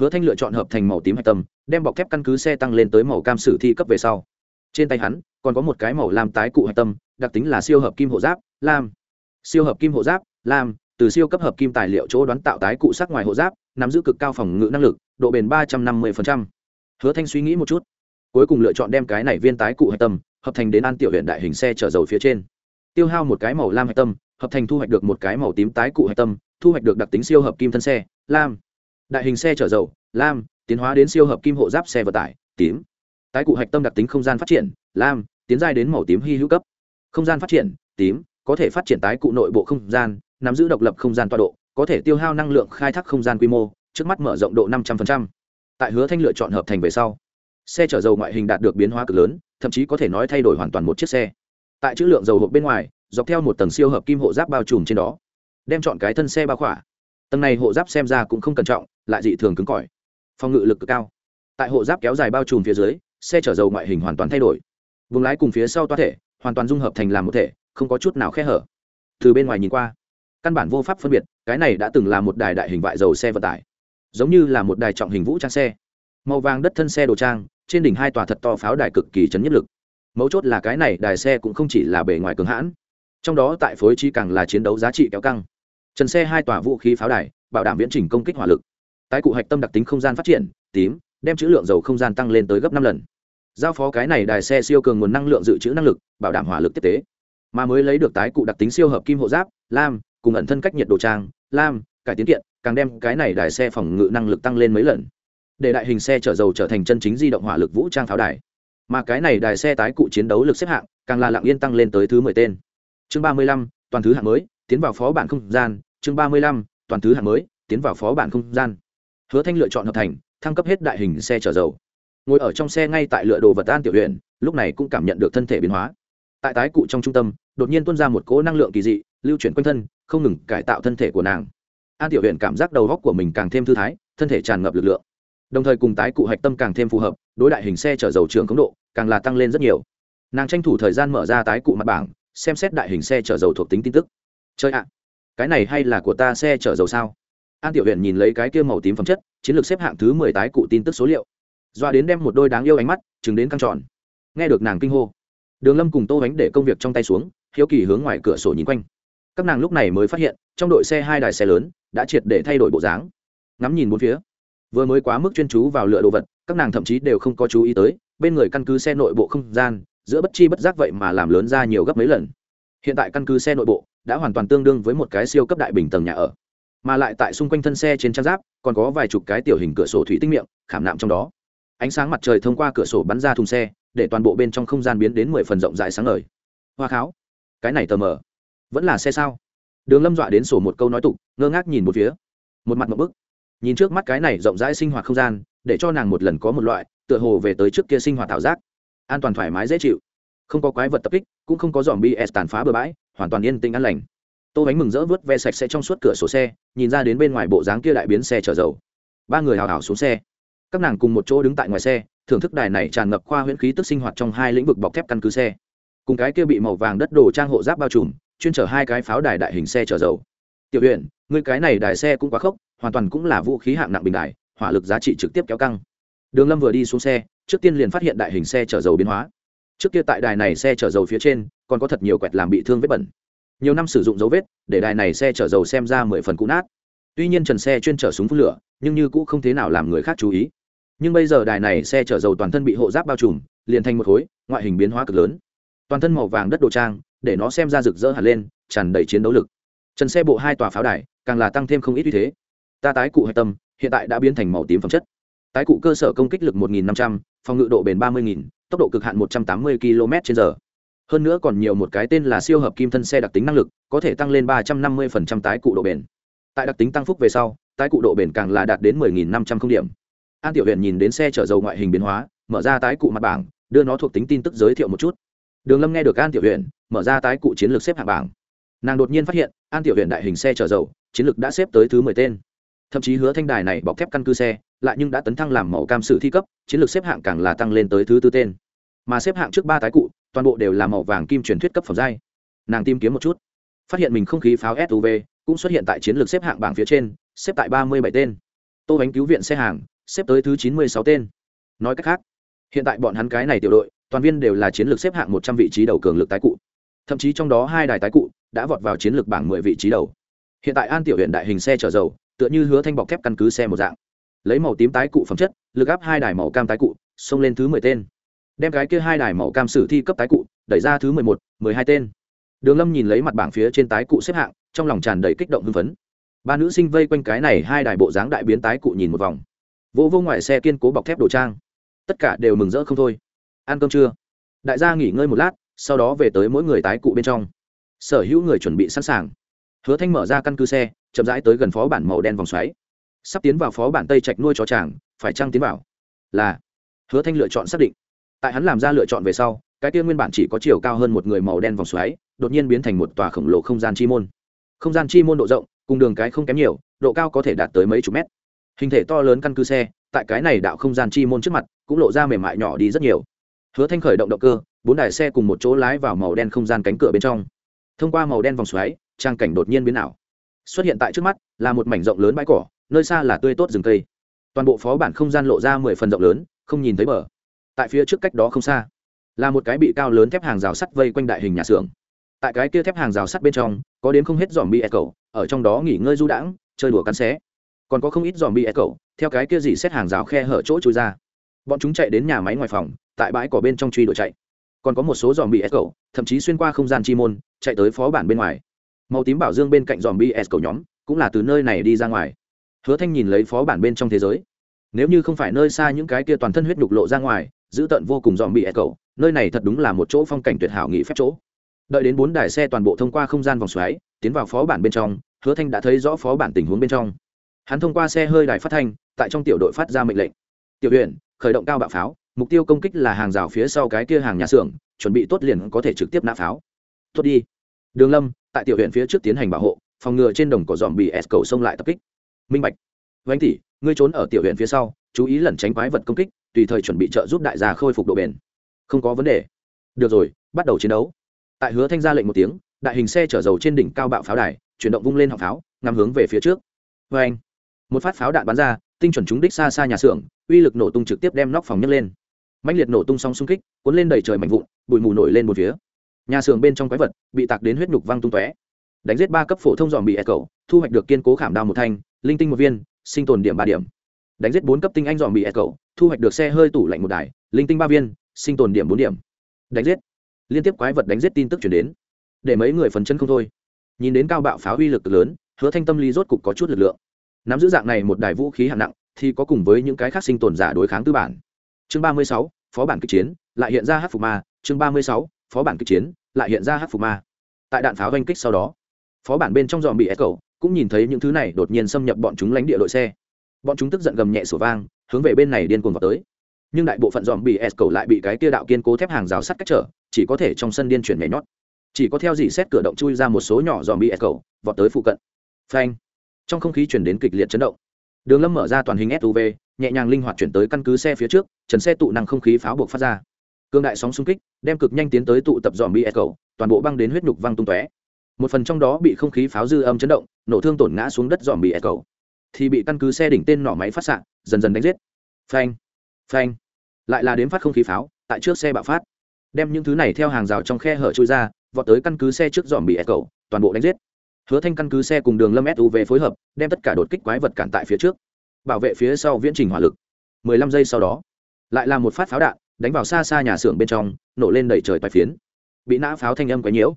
hứa thanh lựa chọn hợp thành màu tím hạch tâm, đem bọc thép căn cứ xe tăng lên tới màu cam sử thi cấp về sau. Trên tay hắn, còn có một cái màu lam tái cụ hạch tâm, đặc tính là siêu hợp kim hộ giáp, lam. Siêu hợp kim hộ giáp, lam, từ siêu cấp hợp kim tài liệu chỗ đoán tạo tái cụ sắc ngoài hộ giáp, nắm giữ cực cao phòng ngự năng lực, độ bền ba trăm năm mươi hứa thanh suy nghĩ một chút, cuối cùng lựa chọn đem cái này viên tái cụ hạch tâm, hợp thành đến an tiểu huyện đại hình xe chở dầu phía trên. Tiêu hao một cái màu lam hạch tâm, hợp thành thu hoạch được một cái màu tím tái cụ hạch tâm, thu hoạch được đặc tính siêu hợp kim thân xe, lam đại hình xe chở dầu, lam, tiến hóa đến siêu hợp kim hộ giáp xe vận tải, tím. Tái cụ hạch tâm đặc tính không gian phát triển, lam, tiến giai đến màu tím hy hữu cấp. Không gian phát triển, tím, có thể phát triển tái cụ nội bộ không gian, nắm giữ độc lập không gian tọa độ, có thể tiêu hao năng lượng khai thác không gian quy mô, trước mắt mở rộng độ năm trăm linh tại hứa thanh lựa chọn hợp thành về sau, xe chở dầu ngoại hình đạt được biến hóa cực lớn, thậm chí có thể nói thay đổi hoàn toàn một chiếc xe. Tại chữ lượng dầu hộp bên ngoài, dọc theo một tầng siêu hợp kim hộ giáp bao trùm trên đó, đem chọn cái thân xe bao khỏa tầng này hộ giáp xem ra cũng không cẩn trọng, lại dị thường cứng cỏi. Phòng ngự lực cực cao. Tại hộ giáp kéo dài bao trùm phía dưới, xe chở dầu ngoại hình hoàn toàn thay đổi. Vùng lái cùng phía sau toa thể hoàn toàn dung hợp thành làm một thể, không có chút nào khe hở. Từ bên ngoài nhìn qua, căn bản vô pháp phân biệt, cái này đã từng là một đài đại hình vại dầu xe vận tải, giống như là một đài trọng hình vũ trang xe. Màu vàng đất thân xe đồ trang, trên đỉnh hai tòa thật to pháo đài cực kỳ chấn nhất lực. Mấu chốt là cái này đài xe cũng không chỉ là bề ngoài cứng hãn, trong đó tại phối trí càng là chiến đấu giá trị kéo căng trần xe hai tòa vũ khí pháo đài, bảo đảm viễn trình công kích hỏa lực. Tái cụ hạch tâm đặc tính không gian phát triển, tím, đem chữ lượng dầu không gian tăng lên tới gấp năm lần. Giao phó cái này đài xe siêu cường nguồn năng lượng dự trữ năng lực, bảo đảm hỏa lực tiếp tế. Mà mới lấy được tái cụ đặc tính siêu hợp kim hộ giáp, lam, cùng ẩn thân cách nhiệt đồ trang, lam, cải tiến kiện, càng đem cái này đài xe phòng ngự năng lực tăng lên mấy lần. Để đại hình xe chở dầu trở thành chân chính di động hỏa lực vũ trang pháo đài. Mà cái này đài xe tái cụ chiến đấu lực xếp hạng, càng là lặng yên tăng lên tới thứ mười tên. Chương ba mươi lăm, toàn thứ hạng mới, tiến vào phó bản không gian chương ba mươi lăm, toàn thứ hạng mới, tiến vào phó bản không gian. Hứa thanh lựa chọn hợp thành, thăng cấp hết đại hình xe chở dầu. Ngồi ở trong xe ngay tại lựa đồ vật an tiểu huyện lúc này cũng cảm nhận được thân thể biến hóa. Tại tái cụ trong trung tâm, đột nhiên tuôn ra một cỗ năng lượng kỳ dị, lưu chuyển quanh thân, không ngừng cải tạo thân thể của nàng. An tiểu huyện cảm giác đầu góc của mình càng thêm thư thái, thân thể tràn ngập lực lượng. Đồng thời cùng tái cụ hạch tâm càng thêm phù hợp, đối đại hình xe chở dầu trường khống độ càng là tăng lên rất nhiều. Nàng tranh thủ thời gian mở ra tái cụ mặt bảng, xem xét đại hình xe chở dầu thuộc tính tin tức. Chơi ạ cái này hay là của ta xe chở dầu sao? An tiểu huyện nhìn lấy cái kia màu tím phẩm chất, chiến lược xếp hạng thứ mười tái cụ tin tức số liệu. Doa đến đem một đôi đáng yêu ánh mắt chứng đến căng tròn. Nghe được nàng kinh hô, đường lâm cùng tô bánh để công việc trong tay xuống, hiếu kỳ hướng ngoài cửa sổ nhìn quanh. Các nàng lúc này mới phát hiện, trong đội xe hai đài xe lớn đã triệt để thay đổi bộ dáng. Ngắm nhìn bốn phía, vừa mới quá mức chuyên chú vào lựa đồ vật, các nàng thậm chí đều không có chú ý tới, bên người căn cứ xe nội bộ không gian, giữa bất chi bất giác vậy mà làm lớn ra nhiều gấp mấy lần hiện tại căn cứ xe nội bộ, đã hoàn toàn tương đương với một cái siêu cấp đại bình tầng nhà ở. Mà lại tại xung quanh thân xe trên trang giáp, còn có vài chục cái tiểu hình cửa sổ thủy tinh miệng, khảm nạm trong đó. Ánh sáng mặt trời thông qua cửa sổ bắn ra thùng xe, để toàn bộ bên trong không gian biến đến mười phần rộng rãi sáng ngời. Hoa kháo, cái này tờ mờ. Vẫn là xe sao? Đường lâm dọa đến sổ một câu nói tục, ngơ ngác nhìn một phía. Một mặt một bức. Nhìn trước mắt cái này rộng rãi sinh hoạt không gian, để cho nàng một lần có một loại, tựa hồ về tới trước kia sinh hoạt thảo giác. An toàn thoải mái dễ chịu không có quái vật tập kích, cũng không có dòm bs tàn phá bừa bãi, hoàn toàn yên tĩnh an lành. Tô bánh mừng rỡ vớt ve sạch sẽ trong suốt cửa sổ xe, nhìn ra đến bên ngoài bộ dáng kia đại biến xe chở dầu. Ba người hào hào xuống xe. Các nàng cùng một chỗ đứng tại ngoài xe, thưởng thức đài này tràn ngập khoa huyễn khí tức sinh hoạt trong hai lĩnh vực bọc thép căn cứ xe. Cùng cái kia bị màu vàng đất đồ trang hộ giáp bao trùm, chuyên chở hai cái pháo đài đại hình xe chở dầu. Tiểu huyện người cái này đài xe cũng quá khốc, hoàn toàn cũng là vũ khí hạng nặng bình đài, hỏa lực giá trị trực tiếp kéo căng. Đường lâm vừa đi xuống xe, trước tiên liền phát hiện đại hình xe chở dầu biến hóa trước kia tại đài này xe chở dầu phía trên còn có thật nhiều quẹt làm bị thương vết bẩn. Nhiều năm sử dụng dấu vết để đài này xe chở dầu xem ra mười phần cũ nát. Tuy nhiên trần xe chuyên chở súng phun lửa nhưng như cũ không thế nào làm người khác chú ý. Nhưng bây giờ đài này xe chở dầu toàn thân bị hộ giáp bao trùm liền thành một khối ngoại hình biến hóa cực lớn. Toàn thân màu vàng đất đồ trang để nó xem ra rực rỡ hẳn lên tràn đầy chiến đấu lực. Trần xe bộ hai tòa pháo đài càng là tăng thêm không ít uy thế. Ta tái cụ hạch tâm hiện tại đã biến thành màu tím phẩm chất. Tái cụ cơ sở công kích lực 1.500, phòng ngự độ bền 30.000, tốc độ cực hạn 180 km/h hơn nữa còn nhiều một cái tên là siêu hợp kim thân xe đặc tính năng lực, có thể tăng lên 350% tái cụ độ bền. Tại đặc tính tăng phúc về sau, tái cụ độ bền càng là đạt đến 10.500 không điểm. An tiểu Huyền nhìn đến xe chở dầu ngoại hình biến hóa, mở ra tái cụ mặt bảng, đưa nó thuộc tính tin tức giới thiệu một chút. Đường lâm nghe được an tiểu Huyền, mở ra tái cụ chiến lược xếp hạng bảng. Nàng đột nhiên phát hiện, an tiểu Huyền đại hình xe chở dầu, chiến lược đã xếp tới thứ mười tên. Thậm chí hứa thanh đài này bọc thép căn cứ xe lại nhưng đã tấn thăng làm màu cam sử thi cấp, chiến lược xếp hạng càng là tăng lên tới thứ tư tên. Mà xếp hạng trước ba tái cụ, toàn bộ đều là màu vàng kim truyền thuyết cấp phẩm giai. Nàng tìm kiếm một chút. Phát hiện mình không khí pháo suv cũng xuất hiện tại chiến lược xếp hạng bảng phía trên, xếp tại ba mươi bảy tên. Tô bánh cứu viện xe hàng, xếp tới thứ chín mươi sáu tên. Nói cách khác, hiện tại bọn hắn cái này tiểu đội, toàn viên đều là chiến lược xếp hạng một trăm vị trí đầu cường lực tái cụ. Thậm chí trong đó hai đài tái cụ đã vọt vào chiến lược bảng mười vị trí đầu. Hiện tại an tiểu huyện đại hình xe chở dầu, tựa như hứa thanh bọc thép căn cứ xe một dạng lấy màu tím tái cụ phẩm chất, lực áp hai đài màu cam tái cụ, xông lên thứ mười tên. Đem cái kia hai đài màu cam sử thi cấp tái cụ, đẩy ra thứ mười một, mười hai tên. Đường lâm nhìn lấy mặt bảng phía trên tái cụ xếp hạng, trong lòng tràn đầy kích động hưng phấn. Ba nữ sinh vây quanh cái này hai đài bộ dáng đại biến tái cụ nhìn một vòng. Vô vô ngoài xe kiên cố bọc thép đồ trang. Tất cả đều mừng rỡ không thôi. Ăn cơm trưa. Đại gia nghỉ ngơi một lát, sau đó về tới mỗi người tái cụ bên trong. Sở hữu người chuẩn bị sẵn sàng. Hứa thanh mở ra căn cứ xe, chậm rãi tới gần phó bản màu đen vòng xoáy sắp tiến vào phó bản tây trạch nuôi chó chàng, phải trăng tiến vào? Là. Hứa thanh lựa chọn xác định. Tại hắn làm ra lựa chọn về sau cái kia nguyên bản chỉ có chiều cao hơn một người màu đen vòng xoáy đột nhiên biến thành một tòa khổng lồ không gian chi môn. Không gian chi môn độ rộng cùng đường cái không kém nhiều độ cao có thể đạt tới mấy chục mét. Hình thể to lớn căn cứ xe tại cái này đạo không gian chi môn trước mặt cũng lộ ra mềm mại nhỏ đi rất nhiều. Hứa thanh khởi động động cơ bốn đài xe cùng một chỗ lái vào màu đen không gian cánh cửa bên trong. Thông qua màu đen vòng xoáy trang cảnh đột nhiên biến ảo. Xuất hiện tại trước mắt là một mảnh rộng lớn bãi cỏ nơi xa là tươi tốt rừng cây. Toàn bộ phó bản không gian lộ ra mười phần rộng lớn, không nhìn thấy bờ. Tại phía trước cách đó không xa, là một cái bị cao lớn thép hàng rào sắt vây quanh đại hình nhà xưởng. Tại cái kia thép hàng rào sắt bên trong, có đến không hết dòm bi e cầu ở trong đó nghỉ ngơi du đãng, chơi đùa cắn xé. Còn có không ít dòm bi e cầu theo cái kia dỉ xét hàng rào khe hở chỗ trôi ra. Bọn chúng chạy đến nhà máy ngoài phòng, tại bãi cỏ bên trong truy đuổi chạy. Còn có một số dòm bi e cầu thậm chí xuyên qua không gian chi môn, chạy tới phó bản bên ngoài. Màu tím bảo dương bên cạnh dòm bs cầu nhóm, cũng là từ nơi này đi ra ngoài hứa thanh nhìn lấy phó bản bên trong thế giới. Nếu như không phải nơi xa những cái kia toàn thân huyết đục lộ ra ngoài, giữ tận vô cùng dòm bị e cầu nơi này thật đúng là một chỗ phong cảnh tuyệt hảo nghỉ phép chỗ. Đợi đến bốn đài xe toàn bộ thông qua không gian vòng xoáy, tiến vào phó bản bên trong, hứa thanh đã thấy rõ phó bản tình huống bên trong. Hắn thông qua xe hơi đài phát thanh, tại trong tiểu đội phát ra mệnh lệnh. Tiểu huyện khởi động cao bạo pháo, mục tiêu công kích là hàng rào phía sau cái kia hàng nhà xưởng, chuẩn bị tốt liền có thể trực tiếp nã pháo. Tốt đi. Đường lâm, tại tiểu huyện phía trước tiến hành bảo hộ, phòng ngừa trên đồng cỏ dòm bị e s cầu xông lại tập kích minh bạch. Vánh tỷ, ngươi trốn ở tiểu huyện phía sau, chú ý lẩn tránh quái vật công kích, tùy thời chuẩn bị trợ giúp đại gia khôi phục độ bền. Không có vấn đề. Được rồi, bắt đầu chiến đấu. Tại hứa thanh ra lệnh một tiếng, đại hình xe chở dầu trên đỉnh cao bạo pháo đài, chuyển động vung lên họng pháo, ngắm hướng về phía trước. Vê anh một phát pháo đạn bắn ra, tinh chuẩn trúng đích xa xa nhà xưởng, uy lực nổ tung trực tiếp đem nóc phòng nhấc lên. Mạnh liệt nổ tung song xung kích, cuốn lên đầy trời mạnh vụn, bụi mù nổi lên một phía. Nhà xưởng bên trong quái vật bị tạc đến huyết nhục văng tung tóe. Đánh giết ba cấp phổ thông dòm bị e cầu thu hoạch được kiên cố khảm đao một thanh linh tinh một viên, sinh tồn điểm ba điểm. Đánh giết bốn cấp tinh anh dòm bị ép cầu thu hoạch được xe hơi tủ lạnh một đài, linh tinh ba viên, sinh tồn điểm bốn điểm. Đánh giết. Liên tiếp quái vật đánh giết tin tức chuyển đến. Để mấy người phần chân không thôi. Nhìn đến cao bạo phá uy lực lớn, hứa thanh tâm lý rốt cục có chút lực lượng. Nắm giữ dạng này một đài vũ khí hạng nặng, thì có cùng với những cái khác sinh tồn giả đối kháng tư bản. Chương ba mươi sáu, phó bản kịch chiến, lại hiện ra hát phục ma. Chương ba mươi sáu, phó bản kịch chiến, lại hiện ra hát phục ma. Tại đạn pháo oanh kích sau đó, phó bản bên trong dòm bị ép cầu cũng nhìn thấy những thứ này đột nhiên xâm nhập bọn chúng lánh địa đội xe. Bọn chúng tức giận gầm nhẹ sổ vang, hướng về bên này điên cuồng vào tới. Nhưng đại bộ phận dòm bị s cầu lại bị cái tia đạo kiên cố thép hàng rào sắt cách trở, chỉ có thể trong sân điên chuyển nhảy nhót. Chỉ có theo dì xét cửa động chui ra một số nhỏ dòm bị s cầu, vọt tới phụ cận. Phanh! Trong không khí chuyển đến kịch liệt chấn động. Đường lâm mở ra toàn hình suv nhẹ nhàng linh hoạt chuyển tới căn cứ xe phía trước, trần xe tụ năng không khí pháo buộc phát ra. Cương đại sóng xung kích, đem cực nhanh tiến tới tụ tập dòm bị s cầu, toàn bộ băng đến huyết nhục văng tung tóe một phần trong đó bị không khí pháo dư âm chấn động, nổ thương tổn ngã xuống đất dòm bị ép cầu. Thì bị căn cứ xe đỉnh tên nỏ máy phát xạ, dần dần đánh giết. Phanh phanh. Lại là đếm phát không khí pháo, tại trước xe bạo phát. Đem những thứ này theo hàng rào trong khe hở trôi ra, vọt tới căn cứ xe trước dòm bị ép cầu, toàn bộ đánh giết. Hứa thanh căn cứ xe cùng đường lâm suv phối hợp, đem tất cả đột kích quái vật cản tại phía trước. Bảo vệ phía sau viễn trình hỏa lực. 15 giây sau đó, lại là một phát pháo đạn, đánh vào xa xa nhà xưởng bên trong, nổ lên đẩy trời toái phiến. Bị nã pháo thanh âm quấy nhiễu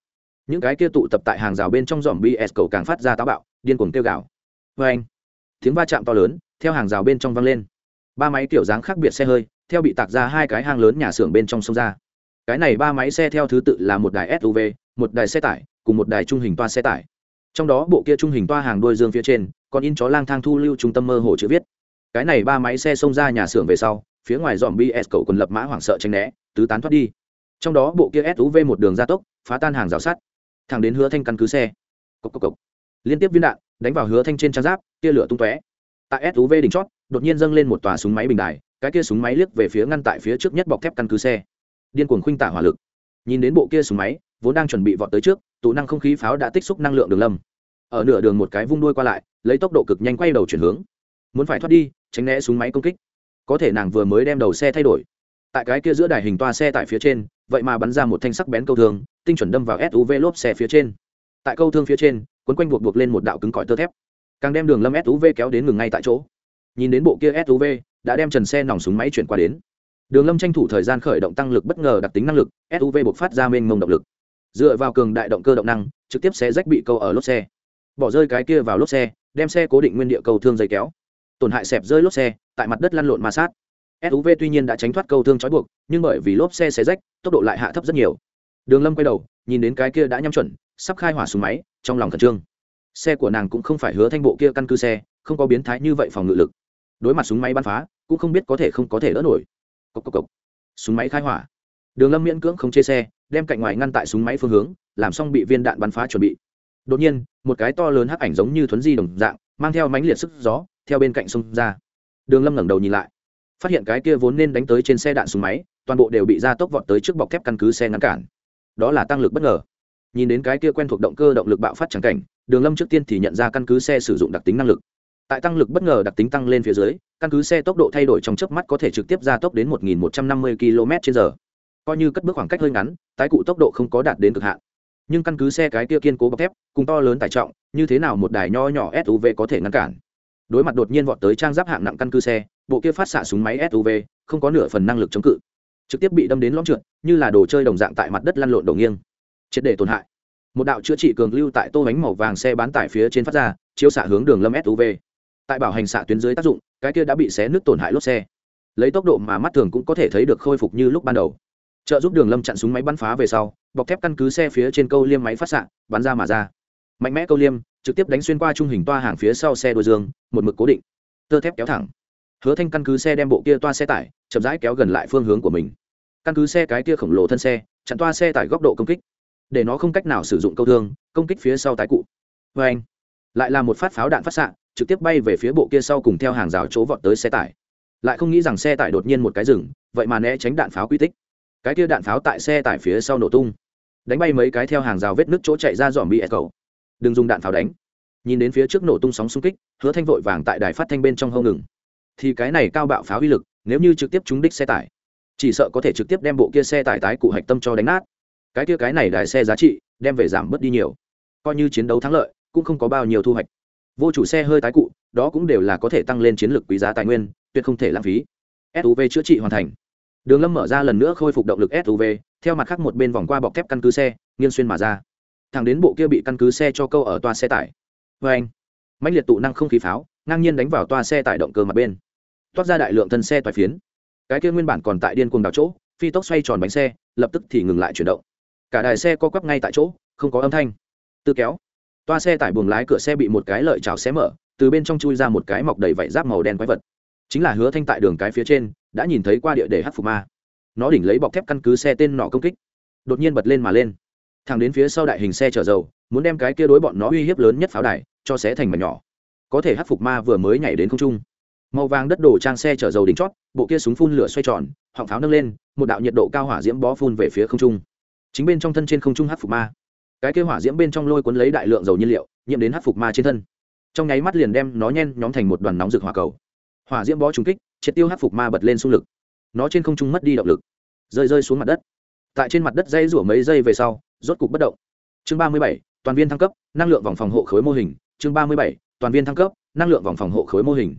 những cái kia tụ tập tại hàng rào bên trong dòm bs cầu càng phát ra táo bạo, điên cuồng kêu gào. Vê anh, tiếng va chạm to lớn, theo hàng rào bên trong văng lên. Ba máy kiểu dáng khác biệt xe hơi, theo bị tạc ra hai cái hang lớn nhà xưởng bên trong sông ra. Cái này ba máy xe theo thứ tự là một đài suv một đài xe tải, cùng một đài trung hình toa xe tải. Trong đó bộ kia trung hình toa hàng đôi dương phía trên, còn in chó lang thang thu lưu trung tâm mơ hồ chữ viết. Cái này ba máy xe xông ra nhà xưởng về sau, phía ngoài dòm bs cầu còn lập mã hoảng sợ tranh né, tứ tán thoát đi. Trong đó bộ kia suv một đường gia tốc, phá tan hàng rào sắt thẳng đến hứa thanh căn cứ xe. Cốc cốc cốc. liên tiếp viên đạn đánh vào hứa thanh trên trang giáp, tia lửa tung tóe. Tại suv đỉnh chót, đột nhiên dâng lên một tòa súng máy bình đài, cái kia súng máy liếc về phía ngăn tại phía trước nhất bọc thép căn cứ xe. Điên cuồng khuynh tả hỏa lực. Nhìn đến bộ kia súng máy, vốn đang chuẩn bị vọt tới trước, tụ năng không khí pháo đã tích xúc năng lượng đường lâm. Ở nửa đường một cái vung đuôi qua lại, lấy tốc độ cực nhanh quay đầu chuyển hướng. Muốn phải thoát đi, tránh né súng máy công kích. Có thể nàng vừa mới đem đầu xe thay đổi. Tại cái kia giữa đài hình toa xe tại phía trên, vậy mà bắn ra một thanh sắc bén câu thương tinh chuẩn đâm vào suv lốp xe phía trên. Tại câu thương phía trên, quấn quanh buộc buộc lên một đạo cứng cỏi tơ thép. Càng đem đường lâm suv kéo đến ngừng ngay tại chỗ. Nhìn đến bộ kia suv đã đem trần xe nòng súng máy chuyển qua đến. Đường lâm tranh thủ thời gian khởi động tăng lực bất ngờ đặc tính năng lực suv buộc phát ra mênh mông động lực. Dựa vào cường đại động cơ động năng, trực tiếp xé rách bị câu ở lốp xe. Bỏ rơi cái kia vào lốp xe, đem xe cố định nguyên địa cầu thương dây kéo. Tổn hại xẹp rơi lốp xe, tại mặt đất lăn lộn ma sát. Suv tuy nhiên đã tránh thoát câu thương trói buộc, nhưng bởi vì lốp xe xé rách, tốc độ lại hạ thấp rất nhiều đường lâm quay đầu, nhìn đến cái kia đã nhắm chuẩn, sắp khai hỏa súng máy, trong lòng khẩn trương. Xe của nàng cũng không phải hứa thanh bộ kia căn cứ xe, không có biến thái như vậy phòng ngự lực. Đối mặt súng máy bắn phá, cũng không biết có thể không có thể đỡ nổi. Cốc cốc cốc. súng máy khai hỏa. Đường lâm miễn cưỡng không chê xe, đem cạnh ngoài ngăn tại súng máy phương hướng, làm xong bị viên đạn bắn phá chuẩn bị. Đột nhiên, một cái to lớn hắc ảnh giống như thuấn di đồng dạng, mang theo mánh liệt sức gió, theo bên cạnh sông ra. Đường lâm ngẩng đầu nhìn lại. Phát hiện cái kia vốn nên đánh tới trên xe đạn súng máy, toàn bộ đều bị ra tốc vọt tới trước bọc thép căn cứ xe ngăn cản đó là tăng lực bất ngờ. Nhìn đến cái kia quen thuộc động cơ động lực bạo phát trắng cảnh, đường lâm trước tiên thì nhận ra căn cứ xe sử dụng đặc tính năng lực. Tại tăng lực bất ngờ đặc tính tăng lên phía dưới, căn cứ xe tốc độ thay đổi trong chớp mắt có thể trực tiếp gia tốc đến 1.150 km trên giờ. Coi như cất bước khoảng cách hơi ngắn, tái cụ tốc độ không có đạt đến cực hạn. Nhưng căn cứ xe cái kia kiên cố bọc thép, cùng to lớn tải trọng, như thế nào một đài nho nhỏ suv có thể ngăn cản? Đối mặt đột nhiên vọt tới trang giáp hạng nặng căn cứ xe, bộ kia phát xạ súng máy suv không có nửa phần năng lực chống cự trực tiếp bị đâm đến lõm trượt, như là đồ chơi đồng dạng tại mặt đất lăn lộn đổ nghiêng. Triệt để tổn hại. Một đạo chữa trị cường lưu tại tô bánh màu vàng xe bán tải phía trên phát ra, chiếu xạ hướng đường lâm suv tại bảo hành xạ tuyến dưới tác dụng, cái kia đã bị xé nứt tổn hại lốp xe. Lấy tốc độ mà mắt thường cũng có thể thấy được khôi phục như lúc ban đầu. Trợ giúp đường lâm chặn súng máy bắn phá về sau, bọc thép căn cứ xe phía trên câu liêm máy phát xạ, bắn ra mà ra. Mạnh mẽ câu liêm, trực tiếp đánh xuyên qua trung hình toa hàng phía sau xe đôi dương, một mực cố định. Tơ thép kéo thẳng hứa thanh căn cứ xe đem bộ kia toa xe tải, chậm rãi kéo gần lại phương hướng của mình. Căn cứ xe cái kia khổng lồ thân xe, chặn toa xe tải góc độ công kích. Để nó không cách nào sử dụng câu thương, công kích phía sau tái cụ. Vê anh, lại là một phát pháo đạn phát xạ, trực tiếp bay về phía bộ kia sau cùng theo hàng rào chỗ vọt tới xe tải. Lại không nghĩ rằng xe tải đột nhiên một cái rừng vậy mà né tránh đạn pháo quy tích. Cái kia đạn pháo tại xe tải phía sau nổ tung. Đánh bay mấy cái theo hàng rào vết nước chỗ chạy ra dòm bị ép cầu đừng dùng đạn pháo đánh. Nhìn đến phía trước nổ tung sóng xung kích, hứa thanh vội vàng tại đài phát thanh bên trong hông ngừng thì cái này cao bạo pháo uy lực, nếu như trực tiếp trúng đích xe tải, chỉ sợ có thể trực tiếp đem bộ kia xe tải tái cụ hạch tâm cho đánh nát. Cái kia cái này đài xe giá trị đem về giảm bớt đi nhiều. Coi như chiến đấu thắng lợi, cũng không có bao nhiêu thu hoạch. Vô chủ xe hơi tái cụ, đó cũng đều là có thể tăng lên chiến lược quý giá tài nguyên, tuyệt không thể lãng phí. Suv chữa trị hoàn thành. Đường lâm mở ra lần nữa khôi phục động lực suv theo mặt khác một bên vòng qua bọc thép căn cứ xe, nghiêng xuyên mà ra. Thẳng đến bộ kia bị căn cứ xe cho câu ở toa xe tải. Vê anh mạnh liệt tụ năng không khí pháo, ngang nhiên đánh vào toa xe tải động cơ mặt bên toát ra đại lượng thân xe toài phiến. Cái kia nguyên bản còn tại điên cuồng đảo chỗ, phi tốc xoay tròn bánh xe, lập tức thì ngừng lại chuyển động. Cả đài xe co quắp ngay tại chỗ, không có âm thanh. Tư kéo. Toa xe tải buồng lái cửa xe bị một cái lợi chảo xé mở, từ bên trong chui ra một cái mọc đầy vảy giáp màu đen quái vật. Chính là hứa thanh tại đường cái phía trên, đã nhìn thấy qua địa để hắc phục ma. Nó đỉnh lấy bọc thép căn cứ xe tên nọ công kích. Đột nhiên bật lên mà lên. Thẳng đến phía sau đại hình xe chở dầu, muốn đem cái kia đối bọn nó uy hiếp lớn nhất pháo đài, cho xé thành mảnh nhỏ. Có thể hắc phục ma vừa mới nhảy đến không trung màu vàng đất đổ trang xe chở dầu đỉnh chót, bộ kia súng phun lửa xoay tròn, họng pháo nâng lên, một đạo nhiệt độ cao hỏa diễm bó phun về phía không trung. Chính bên trong thân trên không trung hát phục ma. Cái kia hỏa diễm bên trong lôi cuốn lấy đại lượng dầu nhiên liệu, nhiễm đến hát phục ma trên thân. Trong nháy mắt liền đem nó nhen nhóm thành một đoàn nóng rực hỏa cầu. Hỏa diễm bó trúng kích, triệt tiêu hát phục ma bật lên xung lực. Nó trên không trung mất đi động lực. Rơi rơi xuống mặt đất. Tại trên mặt đất dây rủa mấy giây về sau, rốt cục bất động. Chương ba mươi bảy, toàn viên thăng cấp, năng lượng vòng phòng hộ khối mô hình. Chương ba mươi bảy, toàn viên thăng cấp, năng lượng vòng phòng hộ khối mô hình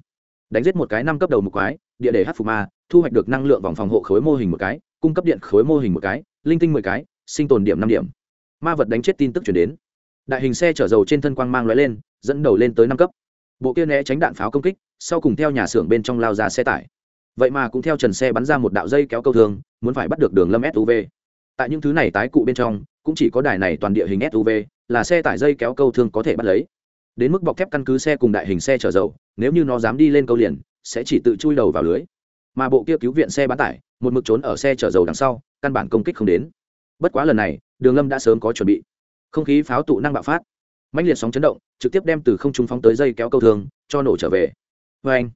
đánh giết một cái năm cấp đầu một quái, địa để hát phục ma, thu hoạch được năng lượng vòng phòng hộ khối mô hình một cái, cung cấp điện khối mô hình một cái, linh tinh mười cái, sinh tồn điểm năm điểm. Ma vật đánh chết tin tức chuyển đến. Đại hình xe chở dầu trên thân quang mang loại lên, dẫn đầu lên tới năm cấp. Bộ kia né tránh đạn pháo công kích, sau cùng theo nhà xưởng bên trong lao ra xe tải. Vậy mà cũng theo trần xe bắn ra một đạo dây kéo câu thương, muốn phải bắt được đường lâm suv tại những thứ này tái cụ bên trong, cũng chỉ có đài này toàn địa hình suv là xe tải dây kéo câu thương có thể bắt lấy đến mức bọc thép căn cứ xe cùng đại hình xe chở dầu, nếu như nó dám đi lên câu liền, sẽ chỉ tự chui đầu vào lưới. Mà bộ kia cứu viện xe bán tải, một mực trốn ở xe chở dầu đằng sau, căn bản công kích không đến. Bất quá lần này, đường lâm đã sớm có chuẩn bị. Không khí pháo tụ năng bạo phát. Mạnh liệt sóng chấn động, trực tiếp đem từ không trung phóng tới dây kéo câu thương, cho nổ trở về. Vê anh,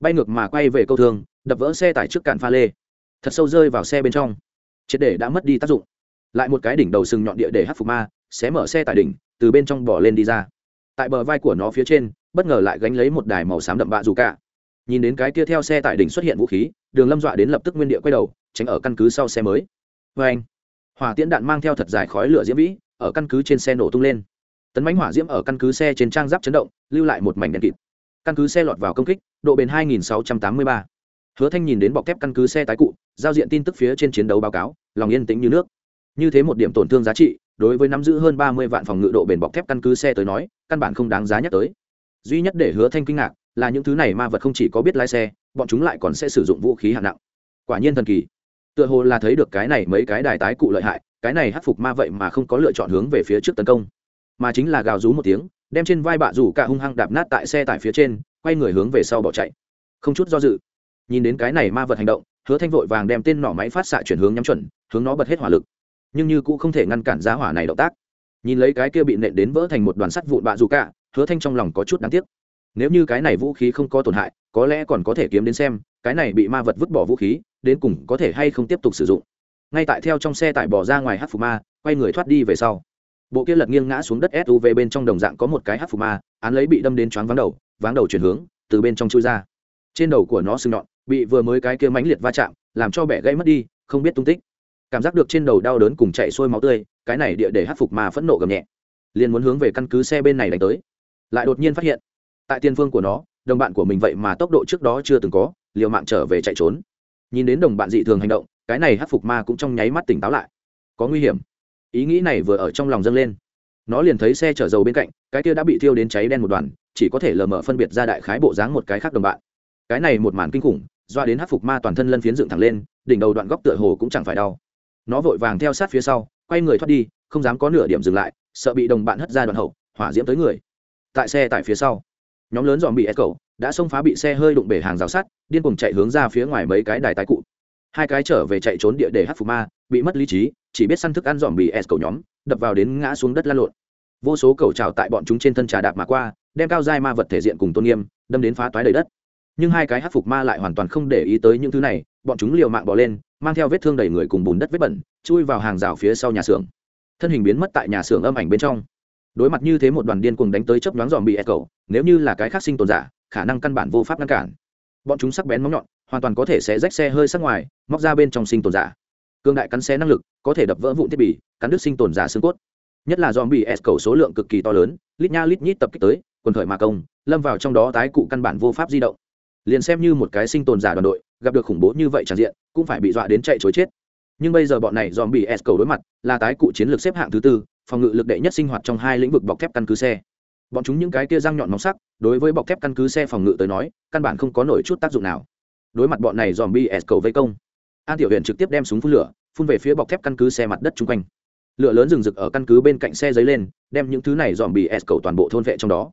bay ngược mà quay về câu thương, đập vỡ xe tải trước cạn pha lê. Thật sâu rơi vào xe bên trong. Triệt để đã mất đi tác dụng. Lại một cái đỉnh đầu sừng nhọn địa để hát phục ma, xé mở xe tải đỉnh, từ bên trong bỏ lên đi ra tại bờ vai của nó phía trên, bất ngờ lại gánh lấy một đài màu xám đậm bạ dù cả. Nhìn đến cái kia theo xe tại đỉnh xuất hiện vũ khí, đường lâm dọa đến lập tức nguyên địa quay đầu, tránh ở căn cứ sau xe mới. Vê anh, hỏa tiễn đạn mang theo thật dài khói lửa diễm vĩ, ở căn cứ trên xe nổ tung lên. Tấn bánh hỏa diễm ở căn cứ xe trên trang giáp chấn động, lưu lại một mảnh đèn kịt. Căn cứ xe lọt vào công kích, độ bền 2683. hứa thanh nhìn đến bọc thép căn cứ xe tái cụ, giao diện tin tức phía trên chiến đấu báo cáo, lòng yên tĩnh như nước. Như thế một điểm tổn thương giá trị đối với nắm giữ hơn 30 vạn phòng ngự độ bền bọc thép căn cứ xe tới nói, căn bản không đáng giá nhắc tới. Duy nhất để hứa thanh kinh ngạc là những thứ này ma vật không chỉ có biết lái xe, bọn chúng lại còn sẽ sử dụng vũ khí hạng nặng. Quả nhiên thần kỳ. Tựa hồ là thấy được cái này mấy cái đài tái cụ lợi hại, cái này hắc phục ma vậy mà không có lựa chọn hướng về phía trước tấn công. Mà chính là gào rú một tiếng, đem trên vai bạ rủ cả hung hăng đạp nát tại xe tải phía trên, quay người hướng về sau bỏ chạy. Không chút do dự, nhìn đến cái này ma vật hành động, hứa thanh vội vàng đem tên nỏ máy phát xạ chuyển hướng nhắm chuẩn, hướng nó bật hết hỏa lực nhưng như cũng không thể ngăn cản giá hỏa này động tác. Nhìn lấy cái kia bị nện đến vỡ thành một đoàn sắt vụn bạ dù cả, hứa thanh trong lòng có chút đáng tiếc. Nếu như cái này vũ khí không có tổn hại, có lẽ còn có thể kiếm đến xem, cái này bị ma vật vứt bỏ vũ khí, đến cùng có thể hay không tiếp tục sử dụng. Ngay tại theo trong xe tải bỏ ra ngoài hát phù ma, quay người thoát đi về sau. Bộ kia lật nghiêng ngã xuống đất suv bên trong đồng dạng có một cái hát phù ma, án lấy bị đâm đến choáng váng đầu váng đầu chuyển hướng, từ bên trong chui ra. Trên đầu của nó sưng nhọn bị vừa mới cái kia mãnh liệt va chạm, làm cho bẻ gãy mất đi, không biết tung tích cảm giác được trên đầu đau đớn cùng chạy xuôi máu tươi, cái này địa để hát phục ma phẫn nộ gầm nhẹ. Liền muốn hướng về căn cứ xe bên này đánh tới. Lại đột nhiên phát hiện, tại tiên phương của nó, đồng bạn của mình vậy mà tốc độ trước đó chưa từng có, liều mạng trở về chạy trốn. Nhìn đến đồng bạn dị thường hành động, cái này hát phục ma cũng trong nháy mắt tỉnh táo lại. Có nguy hiểm. Ý nghĩ này vừa ở trong lòng dâng lên. Nó liền thấy xe chở dầu bên cạnh, cái kia đã bị thiêu đến cháy đen một đoàn, chỉ có thể lờ mờ phân biệt ra đại khái bộ dáng một cái khác đồng bạn. Cái này một màn kinh khủng, doa đến hát phục ma toàn thân lân phiến dựng thẳng lên, đỉnh đầu đoạn góc tựa hồ cũng chẳng phải đau nó vội vàng theo sát phía sau, quay người thoát đi, không dám có nửa điểm dừng lại, sợ bị đồng bạn hất ra đoạn hậu, hỏa diễm tới người. Tại xe tại phía sau, nhóm lớn dòm bị ép cầu đã xông phá bị xe hơi đụng bể hàng rào sắt, điên cuồng chạy hướng ra phía ngoài mấy cái đài tái cụ. Hai cái trở về chạy trốn địa để hát phù ma, bị mất lý trí, chỉ biết săn thức ăn dòm bị s cầu nhóm, đập vào đến ngã xuống đất la lộn. Vô số cầu trào tại bọn chúng trên thân trà đạp mà qua, đem cao dai ma vật thể diện cùng tôn nghiêm, đâm đến phá toái đầy đất. Nhưng hai cái hát phục ma lại hoàn toàn không để ý tới những thứ này, bọn chúng liều mạng bỏ lên mang theo vết thương đầy người cùng bùn đất vết bẩn, chui vào hàng rào phía sau nhà xưởng. Thân hình biến mất tại nhà xưởng âm ảnh bên trong. Đối mặt như thế một đoàn điên cùng đánh tới chớp nhoáng dòm bị ép cầu, nếu như là cái khác sinh tồn giả, khả năng căn bản vô pháp ngăn cản. Bọn chúng sắc bén móng nhọn, hoàn toàn có thể sẽ rách xe hơi sắc ngoài, móc ra bên trong sinh tồn giả. Cương đại cắn xe năng lực, có thể đập vỡ vụn thiết bị, cắn đứt sinh tồn giả xương cốt. Nhất là dòm bị s cầu số lượng cực kỳ to lớn, lít nha lít nhít tập kích tới, quần khởi mà công, lâm vào trong đó tái cụ căn bản vô pháp di động. Liền xem như một cái sinh tồn giả đoàn đội gặp được khủng bố như vậy tràn diện, cũng phải bị dọa đến chạy chối chết. Nhưng bây giờ bọn này dòm bị s cầu đối mặt, là tái cụ chiến lược xếp hạng thứ tư, phòng ngự lực đệ nhất sinh hoạt trong hai lĩnh vực bọc thép căn cứ xe. Bọn chúng những cái kia răng nhọn móng sắc, đối với bọc thép căn cứ xe phòng ngự tới nói, căn bản không có nổi chút tác dụng nào. Đối mặt bọn này dòm bị s cầu vây công, an tiểu huyện trực tiếp đem súng phun lửa, phun về phía bọc thép căn cứ xe mặt đất chung quanh. Lửa lớn rừng rực ở căn cứ bên cạnh xe dấy lên, đem những thứ này dòm bị s cầu toàn bộ thôn vệ trong đó.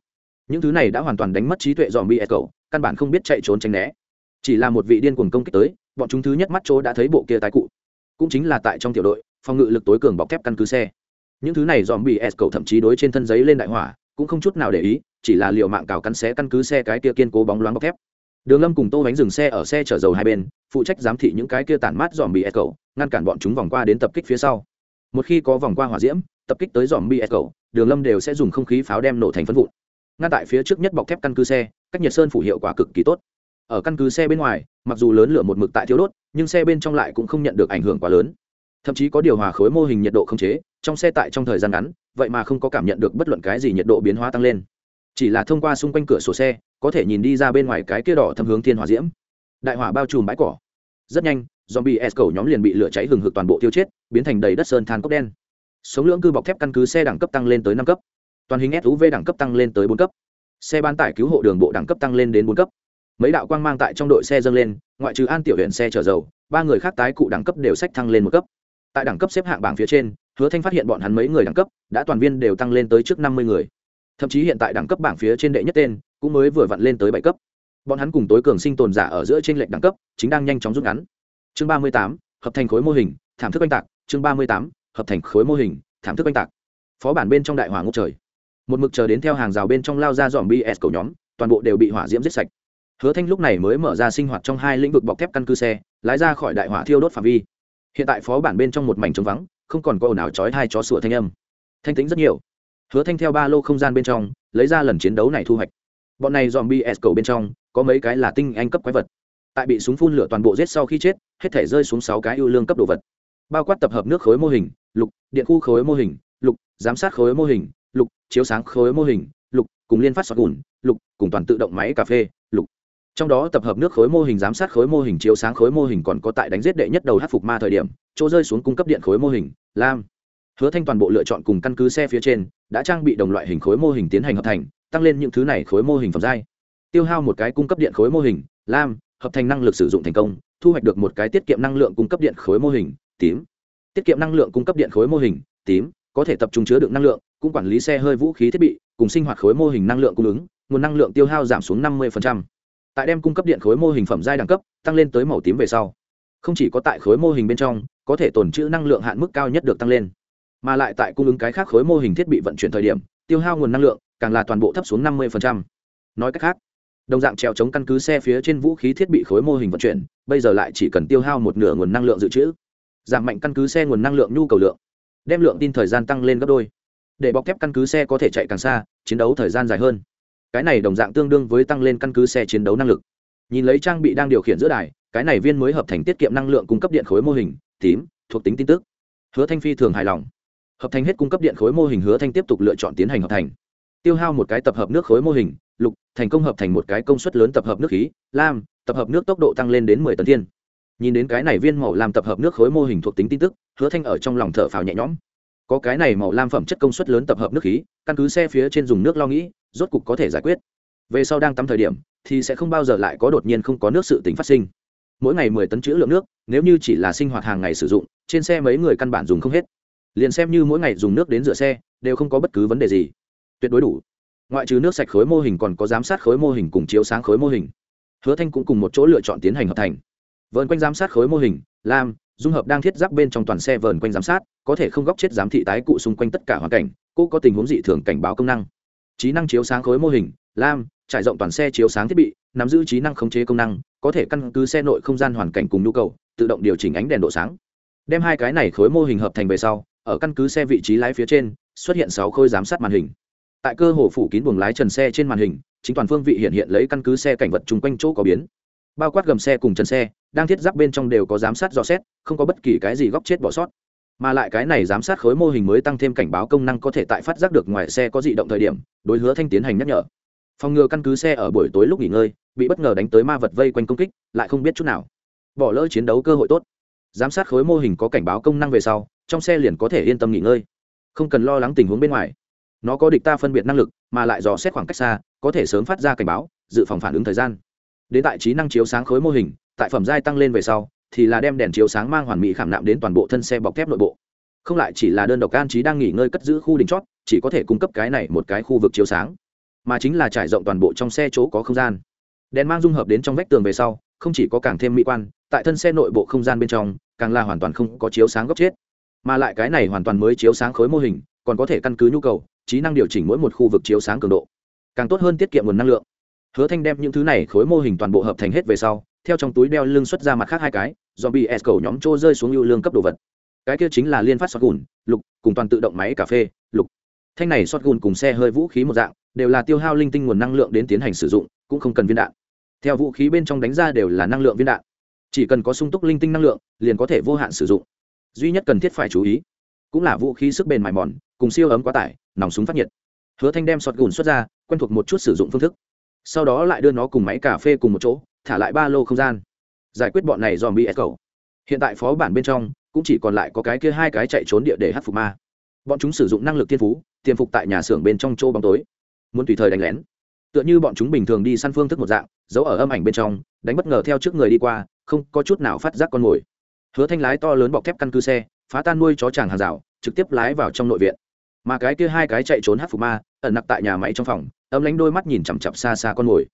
Những thứ này đã hoàn toàn đánh mất trí tuệ dòm bị s cầu, căn bản không biết chạy trốn tránh né chỉ là một vị điên cuồng công kích tới, bọn chúng thứ nhất mắt chỗ đã thấy bộ kia tái cụ. Cũng chính là tại trong tiểu đội, phòng ngự lực tối cường bọc thép căn cứ xe. Những thứ này dòm bị s cầu thậm chí đối trên thân giấy lên đại hỏa, cũng không chút nào để ý, chỉ là liệu mạng cào cắn xé căn cứ xe cái kia kiên cố bóng loáng bọc thép. Đường lâm cùng tô bánh dừng xe ở xe chở dầu hai bên, phụ trách giám thị những cái kia tản mát dòm bị s cầu ngăn cản bọn chúng vòng qua đến tập kích phía sau. Một khi có vòng qua hỏa diễm, tập kích tới dòm bị s cầu đường lâm đều sẽ dùng không khí pháo đem nổ thành phân vụn. Ngăn tại phía trước nhất bọc thép căn cứ xe, cách nhiệt sơn phủ hiệu quả cực kỳ tốt ở căn cứ xe bên ngoài, mặc dù lớn lửa một mực tại thiếu đốt, nhưng xe bên trong lại cũng không nhận được ảnh hưởng quá lớn. Thậm chí có điều hòa khối mô hình nhiệt độ không chế, trong xe tại trong thời gian ngắn, vậy mà không có cảm nhận được bất luận cái gì nhiệt độ biến hóa tăng lên. Chỉ là thông qua xung quanh cửa sổ xe, có thể nhìn đi ra bên ngoài cái kia đỏ thâm hướng thiên hỏa diễm. Đại hỏa bao trùm bãi cỏ. Rất nhanh, zombie s cầu nhóm liền bị lửa cháy hừng hực toàn bộ tiêu chết, biến thành đầy đất sơn than cốc đen. Sống lưỡng cư bọc thép căn cứ xe đẳng cấp tăng lên tới năm cấp. Toàn hình suv đẳng cấp tăng lên tới bốn cấp. Xe bán tải cứu hộ đường bộ đẳng cấp tăng lên đến bốn cấp mấy đạo quang mang tại trong đội xe dâng lên, ngoại trừ an tiểu huyện xe chở dầu, ba người khác tái cụ đẳng cấp đều sách thăng lên một cấp. Tại đẳng cấp xếp hạng bảng phía trên, hứa thanh phát hiện bọn hắn mấy người đẳng cấp đã toàn viên đều tăng lên tới trước năm mươi người. Thậm chí hiện tại đẳng cấp bảng phía trên đệ nhất tên cũng mới vừa vặn lên tới bảy cấp. Bọn hắn cùng tối cường sinh tồn giả ở giữa trên lệnh đẳng cấp, chính đang nhanh chóng rút ngắn. Chương ba mươi tám, hợp thành khối mô hình, thảm thức oanh tạc. Chương ba mươi tám, hợp thành khối mô hình, thảm thức oanh tạc. Phó bản bên trong đại hỏa ngốc trời. Một mực chờ đến theo hàng rào bên trong lao ra dòm bs cầu nhóm, toàn bộ đều bị hỏa diễm giết sạch hứa thanh lúc này mới mở ra sinh hoạt trong hai lĩnh vực bọc thép căn cứ xe, lái ra khỏi đại hỏa thiêu đốt phạm vi. Hiện tại phó bản bên trong một mảnh trống vắng, không còn có ồn ào chói hai chó sủa thanh âm. Thanh tính rất nhiều. Hứa thanh theo ba lô không gian bên trong, lấy ra lần chiến đấu này thu hoạch. Bọn này dòm bs cầu bên trong, có mấy cái là tinh anh cấp quái vật. Tại bị súng phun lửa toàn bộ giết sau khi chết, hết thể rơi xuống sáu cái ưu lương cấp đồ vật. Bao quát tập hợp nước khối mô hình, lục, điện khu khối mô hình, lục, giám sát khối mô hình, lục, chiếu sáng khối mô hình, lục, cùng liên phát sọt gùn, lục, cùng toàn tự động máy cà phê, lục trong đó tập hợp nước khối mô hình giám sát khối mô hình chiếu sáng khối mô hình còn có tại đánh giết đệ nhất đầu hát phục ma thời điểm chỗ rơi xuống cung cấp điện khối mô hình lam hứa thanh toàn bộ lựa chọn cùng căn cứ xe phía trên đã trang bị đồng loại hình khối mô hình tiến hành hợp thành tăng lên những thứ này khối mô hình phẩm giai tiêu hao một cái cung cấp điện khối mô hình lam hợp thành năng lực sử dụng thành công thu hoạch được một cái tiết kiệm năng lượng cung cấp điện khối mô hình tím tiết kiệm năng lượng cung cấp điện khối mô hình tím có thể tập trung chứa đựng năng lượng cũng quản lý xe hơi vũ khí thiết bị cùng sinh hoạt khối mô hình năng lượng cung ứng nguồn năng lượng tiêu hao giảm xuống năm mươi tại đem cung cấp điện khối mô hình phẩm giai đẳng cấp tăng lên tới màu tím về sau. Không chỉ có tại khối mô hình bên trong, có thể tồn trữ năng lượng hạn mức cao nhất được tăng lên, mà lại tại cung ứng cái khác khối mô hình thiết bị vận chuyển thời điểm, tiêu hao nguồn năng lượng càng là toàn bộ thấp xuống năm mươi nói cách khác, đồng dạng treo chống căn cứ xe phía trên vũ khí thiết bị khối mô hình vận chuyển, bây giờ lại chỉ cần tiêu hao một nửa nguồn năng lượng dự trữ, giảm mạnh căn cứ xe nguồn năng lượng nhu cầu lượng, đem lượng tin thời gian tăng lên gấp đôi. Để bọc thép căn cứ xe có thể chạy càng xa, chiến đấu thời gian dài hơn cái này đồng dạng tương đương với tăng lên căn cứ xe chiến đấu năng lực. Nhìn lấy trang bị đang điều khiển giữa đài, cái này viên mới hợp thành tiết kiệm năng lượng cung cấp điện khối mô hình, tím, thuộc tính tin tức. Hứa thanh phi thường hài lòng. Hợp thành hết cung cấp điện khối mô hình, hứa thanh tiếp tục lựa chọn tiến hành hợp thành. Tiêu hao một cái tập hợp nước khối mô hình, lục, thành công hợp thành một cái công suất lớn tập hợp nước khí, lam, tập hợp nước tốc độ tăng lên đến mười tấn thiên. Nhìn đến cái này viên màu làm tập hợp nước khối mô hình thuộc tính tin tức, hứa thanh ở trong lòng thở phào nhẹ nhõm. Có cái này màu lam phẩm chất công suất lớn tập hợp nước khí, căn cứ xe phía trên dùng nước lo nghĩ rốt cục có thể giải quyết. Về sau đang tắm thời điểm, thì sẽ không bao giờ lại có đột nhiên không có nước sự tính phát sinh. Mỗi ngày mười tấn chữ lượng nước, nếu như chỉ là sinh hoạt hàng ngày sử dụng, trên xe mấy người căn bản dùng không hết. Liền xem như mỗi ngày dùng nước đến rửa xe, đều không có bất cứ vấn đề gì. Tuyệt đối đủ. Ngoại trừ nước sạch khối mô hình còn có giám sát khối mô hình cùng chiếu sáng khối mô hình. Hứa thanh cũng cùng một chỗ lựa chọn tiến hành hợp thành. Vợn quanh giám sát khối mô hình, lam, dung hợp đang thiết giáp bên trong toàn xe vờn quanh giám sát, có thể không góc chết giám thị tái cụ xung quanh tất cả hoàn cảnh, cô có tình huống dị thường cảnh báo công năng trí năng chiếu sáng khối mô hình, lam, trải rộng toàn xe chiếu sáng thiết bị, nắm giữ trí năng khống chế công năng, có thể căn cứ xe nội không gian hoàn cảnh cùng nhu cầu, tự động điều chỉnh ánh đèn độ sáng. Đem hai cái này khối mô hình hợp thành về sau, ở căn cứ xe vị trí lái phía trên, xuất hiện sáu khối giám sát màn hình. Tại cơ hồ phủ kín buồng lái trần xe trên màn hình, chính toàn phương vị hiện hiện lấy căn cứ xe cảnh vật chung quanh chỗ có biến. Bao quát gầm xe cùng trần xe, đang thiết giáp bên trong đều có giám sát dò xét, không có bất kỳ cái gì góc chết bỏ sót mà lại cái này giám sát khối mô hình mới tăng thêm cảnh báo công năng có thể tại phát giác được ngoài xe có dị động thời điểm, đối hứa thanh tiến hành nhắc nhở. Phòng ngừa căn cứ xe ở buổi tối lúc nghỉ ngơi, bị bất ngờ đánh tới ma vật vây quanh công kích, lại không biết chút nào. Bỏ lỡ chiến đấu cơ hội tốt. Giám sát khối mô hình có cảnh báo công năng về sau, trong xe liền có thể yên tâm nghỉ ngơi. Không cần lo lắng tình huống bên ngoài. Nó có địch ta phân biệt năng lực, mà lại dò xét khoảng cách xa, có thể sớm phát ra cảnh báo, dự phòng phản ứng thời gian. Đến tại trí năng chiếu sáng khối mô hình, tại phẩm giai tăng lên về sau thì là đem đèn chiếu sáng mang hoàn mỹ khảm nạm đến toàn bộ thân xe bọc thép nội bộ. Không lại chỉ là đơn độc an trí đang nghỉ ngơi cất giữ khu đỉnh chót, chỉ có thể cung cấp cái này một cái khu vực chiếu sáng. Mà chính là trải rộng toàn bộ trong xe chỗ có không gian. Đèn mang dung hợp đến trong vách tường về sau, không chỉ có càng thêm mỹ quan, tại thân xe nội bộ không gian bên trong, càng là hoàn toàn không có chiếu sáng góc chết. Mà lại cái này hoàn toàn mới chiếu sáng khối mô hình, còn có thể căn cứ nhu cầu, trí năng điều chỉnh mỗi một khu vực chiếu sáng cường độ. Càng tốt hơn tiết kiệm nguồn năng lượng. Hứa thanh đem những thứ này khối mô hình toàn bộ hợp thành hết về sau theo trong túi đeo lưng xuất ra mặt khác hai cái do bị s cầu nhóm trô rơi xuống ưu lương cấp đồ vật. Cái kia chính là liên phát sọt gùn lục, cùng toàn tự động máy cà phê, lục. Thanh này sọt gùn cùng xe hơi vũ khí một dạng, đều là tiêu hao linh tinh nguồn năng lượng đến tiến hành sử dụng, cũng không cần viên đạn. Theo vũ khí bên trong đánh ra đều là năng lượng viên đạn. Chỉ cần có sung túc linh tinh năng lượng, liền có thể vô hạn sử dụng. Duy nhất cần thiết phải chú ý, cũng là vũ khí sức bền mài mòn, cùng siêu ấm quá tải, nòng súng phát nhiệt. Hứa thanh đem sọt gùn xuất ra, quen thuộc một chút sử dụng phương thức. Sau đó lại đưa nó cùng máy cà phê cùng một chỗ thả lại ba lô không gian. Giải quyết bọn này dòm bị ép cầu hiện tại phó bản bên trong cũng chỉ còn lại có cái kia hai cái chạy trốn địa để hát phục ma. Bọn chúng sử dụng năng lực thiên phú, tiềm phục tại nhà xưởng bên trong chỗ bóng tối. Muốn tùy thời đánh lén. Tựa như bọn chúng bình thường đi săn phương thức một dạng, giấu ở âm ảnh bên trong, đánh bất ngờ theo trước người đi qua, không có chút nào phát giác con mồi. Hứa thanh lái to lớn bọc thép căn cứ xe, phá tan nuôi chó chàng hàng rào, trực tiếp lái vào trong nội viện. Mà cái kia hai cái chạy trốn hát phục ma, ẩn nặc tại nhà máy trong phòng, ấm lánh đôi mắt nhìn chằm chặp xa xa con mồi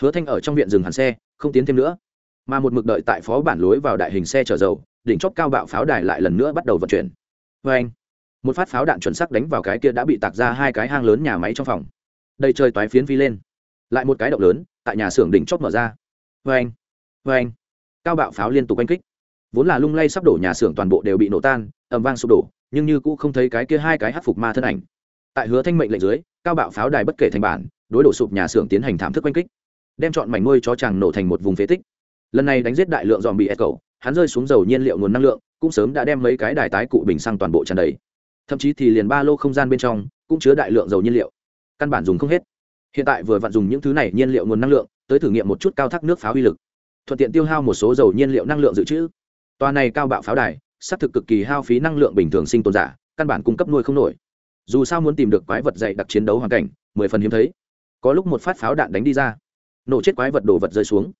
hứa thanh ở trong viện dừng hẳn xe, không tiến thêm nữa. Mà một mực đợi tại phó bản lối vào đại hình xe chở dầu, đỉnh chóp cao bạo pháo đài lại lần nữa bắt đầu vận chuyển. Vê anh, một phát pháo đạn chuẩn xác đánh vào cái kia đã bị tạc ra hai cái hang lớn nhà máy trong phòng. Đầy trời toái phiến phi lên. Lại một cái động lớn, tại nhà xưởng đỉnh chóp mở ra. Vê anh vê anh, cao bạo pháo liên tục oanh kích. Vốn là lung lay sắp đổ nhà xưởng toàn bộ đều bị nổ tan, ầm vang sụp đổ, nhưng như cũ không thấy cái kia hai cái hát phục ma thân ảnh. Tại hứa thanh mệnh lệnh dưới, cao bạo pháo đài bất kể thành bản, đối đổ sụp nhà xưởng tiến hành thảm thức oanh kích đem chọn mảnh nuôi chó chàng nổ thành một vùng phế tích. Lần này đánh giết đại lượng dòm bị ép cầu hắn rơi xuống dầu nhiên liệu nguồn năng lượng, cũng sớm đã đem mấy cái đài tái cụ bình sang toàn bộ tràn đầy. Thậm chí thì liền ba lô không gian bên trong, cũng chứa đại lượng dầu nhiên liệu. Căn bản dùng không hết. Hiện tại vừa vặn dùng những thứ này nhiên liệu nguồn năng lượng, tới thử nghiệm một chút cao thác nước pháo uy lực. Thuận tiện tiêu hao một số dầu nhiên liệu năng lượng dự trữ. Toa này cao bạo pháo đài, xác thực cực kỳ hao phí năng lượng bình thường sinh tồn giả, căn bản cung cấp nuôi không nổi. Dù sao muốn tìm được quái vật dày đặc chiến đấu hoàn cảnh, mười phần hiếm thấy. Có lúc một phát pháo đạn đánh đi ra nổ chết quái vật đồ vật rơi xuống.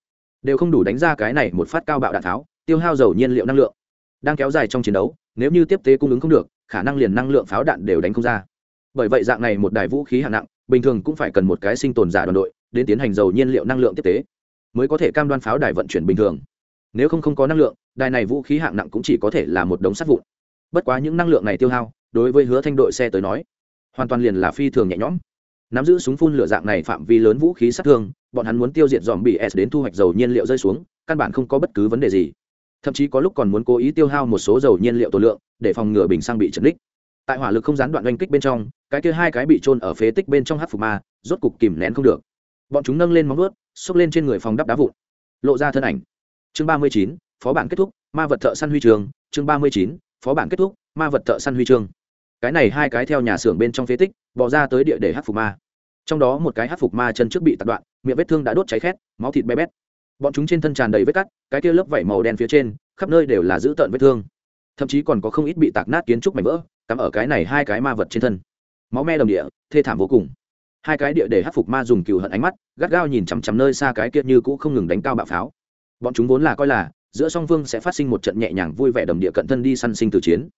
Đều không đủ đánh ra cái này một phát cao bạo đạn tháo, tiêu hao dầu nhiên liệu năng lượng. Đang kéo dài trong chiến đấu, nếu như tiếp tế cung ứng không được, khả năng liền năng lượng pháo đạn đều đánh không ra. Bởi vậy dạng này một đài vũ khí hạng nặng, bình thường cũng phải cần một cái sinh tồn giả đoàn đội, đến tiến hành dầu nhiên liệu năng lượng tiếp tế, mới có thể cam đoan pháo đài vận chuyển bình thường. Nếu không không có năng lượng, đài này vũ khí hạng nặng cũng chỉ có thể là một đống sắt vụn. Bất quá những năng lượng này tiêu hao, đối với hứa thanh đội xe tới nói, hoàn toàn liền là phi thường nhẹ nhõm. Nắm giữ súng phun lửa dạng này phạm vi lớn vũ khí sát thương bọn hắn muốn tiêu diệt dòm bị s đến thu hoạch dầu nhiên liệu rơi xuống, căn bản không có bất cứ vấn đề gì. Thậm chí có lúc còn muốn cố ý tiêu hao một số dầu nhiên liệu tổ lượng, để phòng ngừa bình xăng bị trật đích tại hỏa lực không gián đoạn oanh kích bên trong, cái kia hai cái bị trôn ở phế tích bên trong hát phục ma, rốt cục kìm nén không được. Bọn chúng nâng lên móng ướt xốc lên trên người phòng đắp đá vụn. Lộ ra thân ảnh. Chương ba mươi chín, phó bản kết thúc, ma vật thợ săn huy trường. Chương ba mươi chín, phó bản kết thúc, ma vật thợ săn huy chương cái này hai cái theo nhà xưởng bên trong phế tích, bỏ ra tới địa để hát phục ma trong đó một cái hát phục ma chân trước bị tạt đoạn, miệng vết thương đã đốt cháy khét, máu thịt bé bét. Bọn chúng trên thân tràn đầy vết cắt, cái kia lớp vảy màu đen phía trên, khắp nơi đều là dữ tợn vết thương. Thậm chí còn có không ít bị tạc nát kiến trúc mảnh vỡ, cắm ở cái này hai cái ma vật trên thân. Máu me đồng địa, thê thảm vô cùng. Hai cái địa để hát phục ma dùng cừu hận ánh mắt, gắt gao nhìn chằm chằm nơi xa cái kia như cũ không ngừng đánh cao bạo pháo. Bọn chúng vốn là coi là, giữa song phương sẽ phát sinh một trận nhẹ nhàng vui vẻ đầm địa cận thân đi săn sinh từ chiến.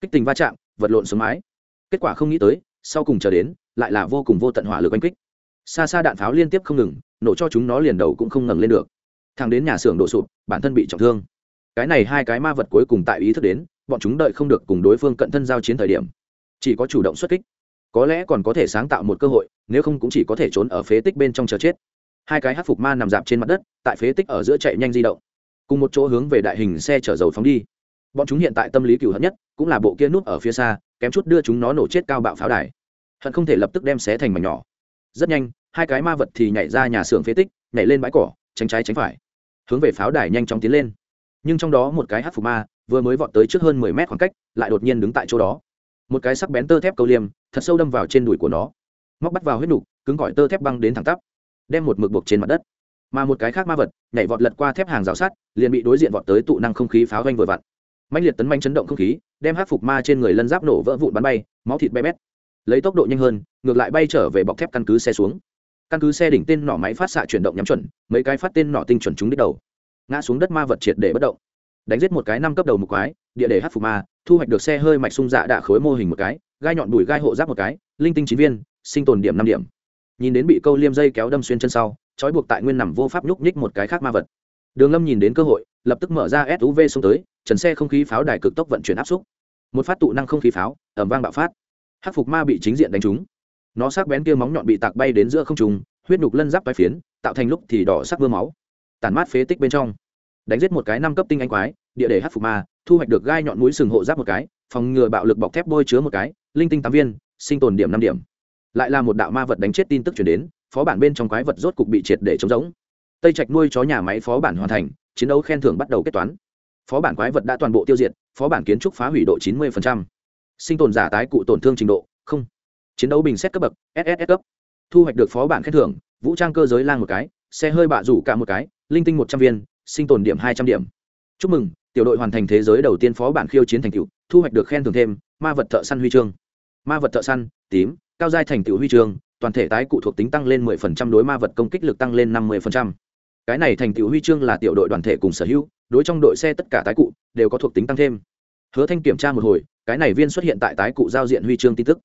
Kích tình va chạm, vật lộn xuống mái. Kết quả không nghĩ tới, sau cùng chờ đến lại là vô cùng vô tận hỏa lực oanh kích. Xa xa đạn pháo liên tiếp không ngừng, nổ cho chúng nó liền đầu cũng không ngẩng lên được. Thằng đến nhà xưởng đổ sụp, bản thân bị trọng thương. Cái này hai cái ma vật cuối cùng tại ý thức đến, bọn chúng đợi không được cùng đối phương cận thân giao chiến thời điểm. Chỉ có chủ động xuất kích. Có lẽ còn có thể sáng tạo một cơ hội, nếu không cũng chỉ có thể trốn ở phế tích bên trong chờ chết. Hai cái hát phục ma nằm dạp trên mặt đất, tại phế tích ở giữa chạy nhanh di động. Cùng một chỗ hướng về đại hình xe chở dầu phóng đi. Bọn chúng hiện tại tâm lý cựu hận nhất, cũng là bộ kia núp ở phía xa, kém chút đưa chúng nó nổ chết cao bạo pháo đài hận không thể lập tức đem xé thành mảnh nhỏ. Rất nhanh, hai cái ma vật thì nhảy ra nhà xưởng phế tích, nhảy lên bãi cỏ, tránh trái tránh phải, hướng về pháo đài nhanh chóng tiến lên. Nhưng trong đó một cái hát phục ma, vừa mới vọt tới trước hơn mười mét khoảng cách, lại đột nhiên đứng tại chỗ đó. Một cái sắc bén tơ thép câu liêm, thật sâu đâm vào trên đùi của nó. Móc bắt vào huyết nục, cứng gọi tơ thép băng đến thẳng tắp, đem một mực buộc trên mặt đất. Mà một cái khác ma vật, nhảy vọt lật qua thép hàng rào sắt, liền bị đối diện vọt tới tụ năng không khí pháo doanh vội vặn. Mạnh liệt tấn manh chấn động không khí, đem hát phục ma trên người lân giáp nổ vỡ vụn bắn bay, máu thịt bé bét lấy tốc độ nhanh hơn, ngược lại bay trở về bọc thép căn cứ xe xuống. Căn cứ xe đỉnh tên nỏ máy phát xạ chuyển động nhắm chuẩn, mấy cái phát tên nỏ tinh chuẩn chúng đích đầu. Ngã xuống đất ma vật triệt để bất động. Đánh giết một cái năm cấp đầu một quái, địa để hát phục ma, thu hoạch được xe hơi mạch sung dạ đạ khối mô hình một cái, gai nhọn đùi gai hộ giáp một cái, linh tinh chín viên, sinh tồn điểm năm điểm. Nhìn đến bị câu liêm dây kéo đâm xuyên chân sau, trói buộc tại nguyên nằm vô pháp nhúc nhích một cái khác ma vật. Đường lâm nhìn đến cơ hội, lập tức mở ra suv xuống tới, trần xe không khí pháo đài cực tốc vận chuyển áp xúc một phát tụ năng không khí pháo ẩm vang bạo phát hắc phục ma bị chính diện đánh trúng. Nó sắc bén kia móng nhọn bị tạc bay đến giữa không trùng huyết nhục lân giáp vai phiến, tạo thành lúc thì đỏ sắc vương máu. Tàn mát phế tích bên trong. Đánh giết một cái năm cấp tinh anh quái, địa để hắc phục ma, thu hoạch được gai nhọn mũi sừng hộ giáp một cái, phòng ngừa bạo lực bọc thép bôi chứa một cái, linh tinh tám viên, sinh tồn điểm năm điểm. Lại là một đạo ma vật đánh chết tin tức chuyển đến, phó bản bên trong quái vật rốt cục bị triệt để chống giống tây trạch nuôi chó nhà máy phó bản hoàn thành, chiến đấu khen thưởng bắt đầu kết toán. Phó bản quái vật đã toàn bộ tiêu diệt, phó bản kiến trúc phá hủy độ chín mươi sinh tồn giả tái cụ tổn thương trình độ, không. Chiến đấu bình xét cấp bậc ss cấp. Thu hoạch được phó bản khen thưởng, vũ trang cơ giới lang một cái, xe hơi bạ rủ cả một cái, linh tinh một trăm viên, sinh tồn điểm hai trăm điểm. Chúc mừng, tiểu đội hoàn thành thế giới đầu tiên phó bản khiêu chiến thành tựu, thu hoạch được khen thưởng thêm, ma vật thợ săn huy chương. Ma vật thợ săn, tím, cao giai thành tựu huy chương, toàn thể tái cụ thuộc tính tăng lên 10% đối ma vật công kích lực tăng lên 50%. cái này thành tựu huy chương là tiểu đội đoàn thể cùng sở hữu, đối trong đội xe tất cả tái cụ, đều có thuộc tính tăng thêm hứa thanh kiểm tra một hồi, cái này viên xuất hiện tại tái cụ giao diện huy chương tin tức.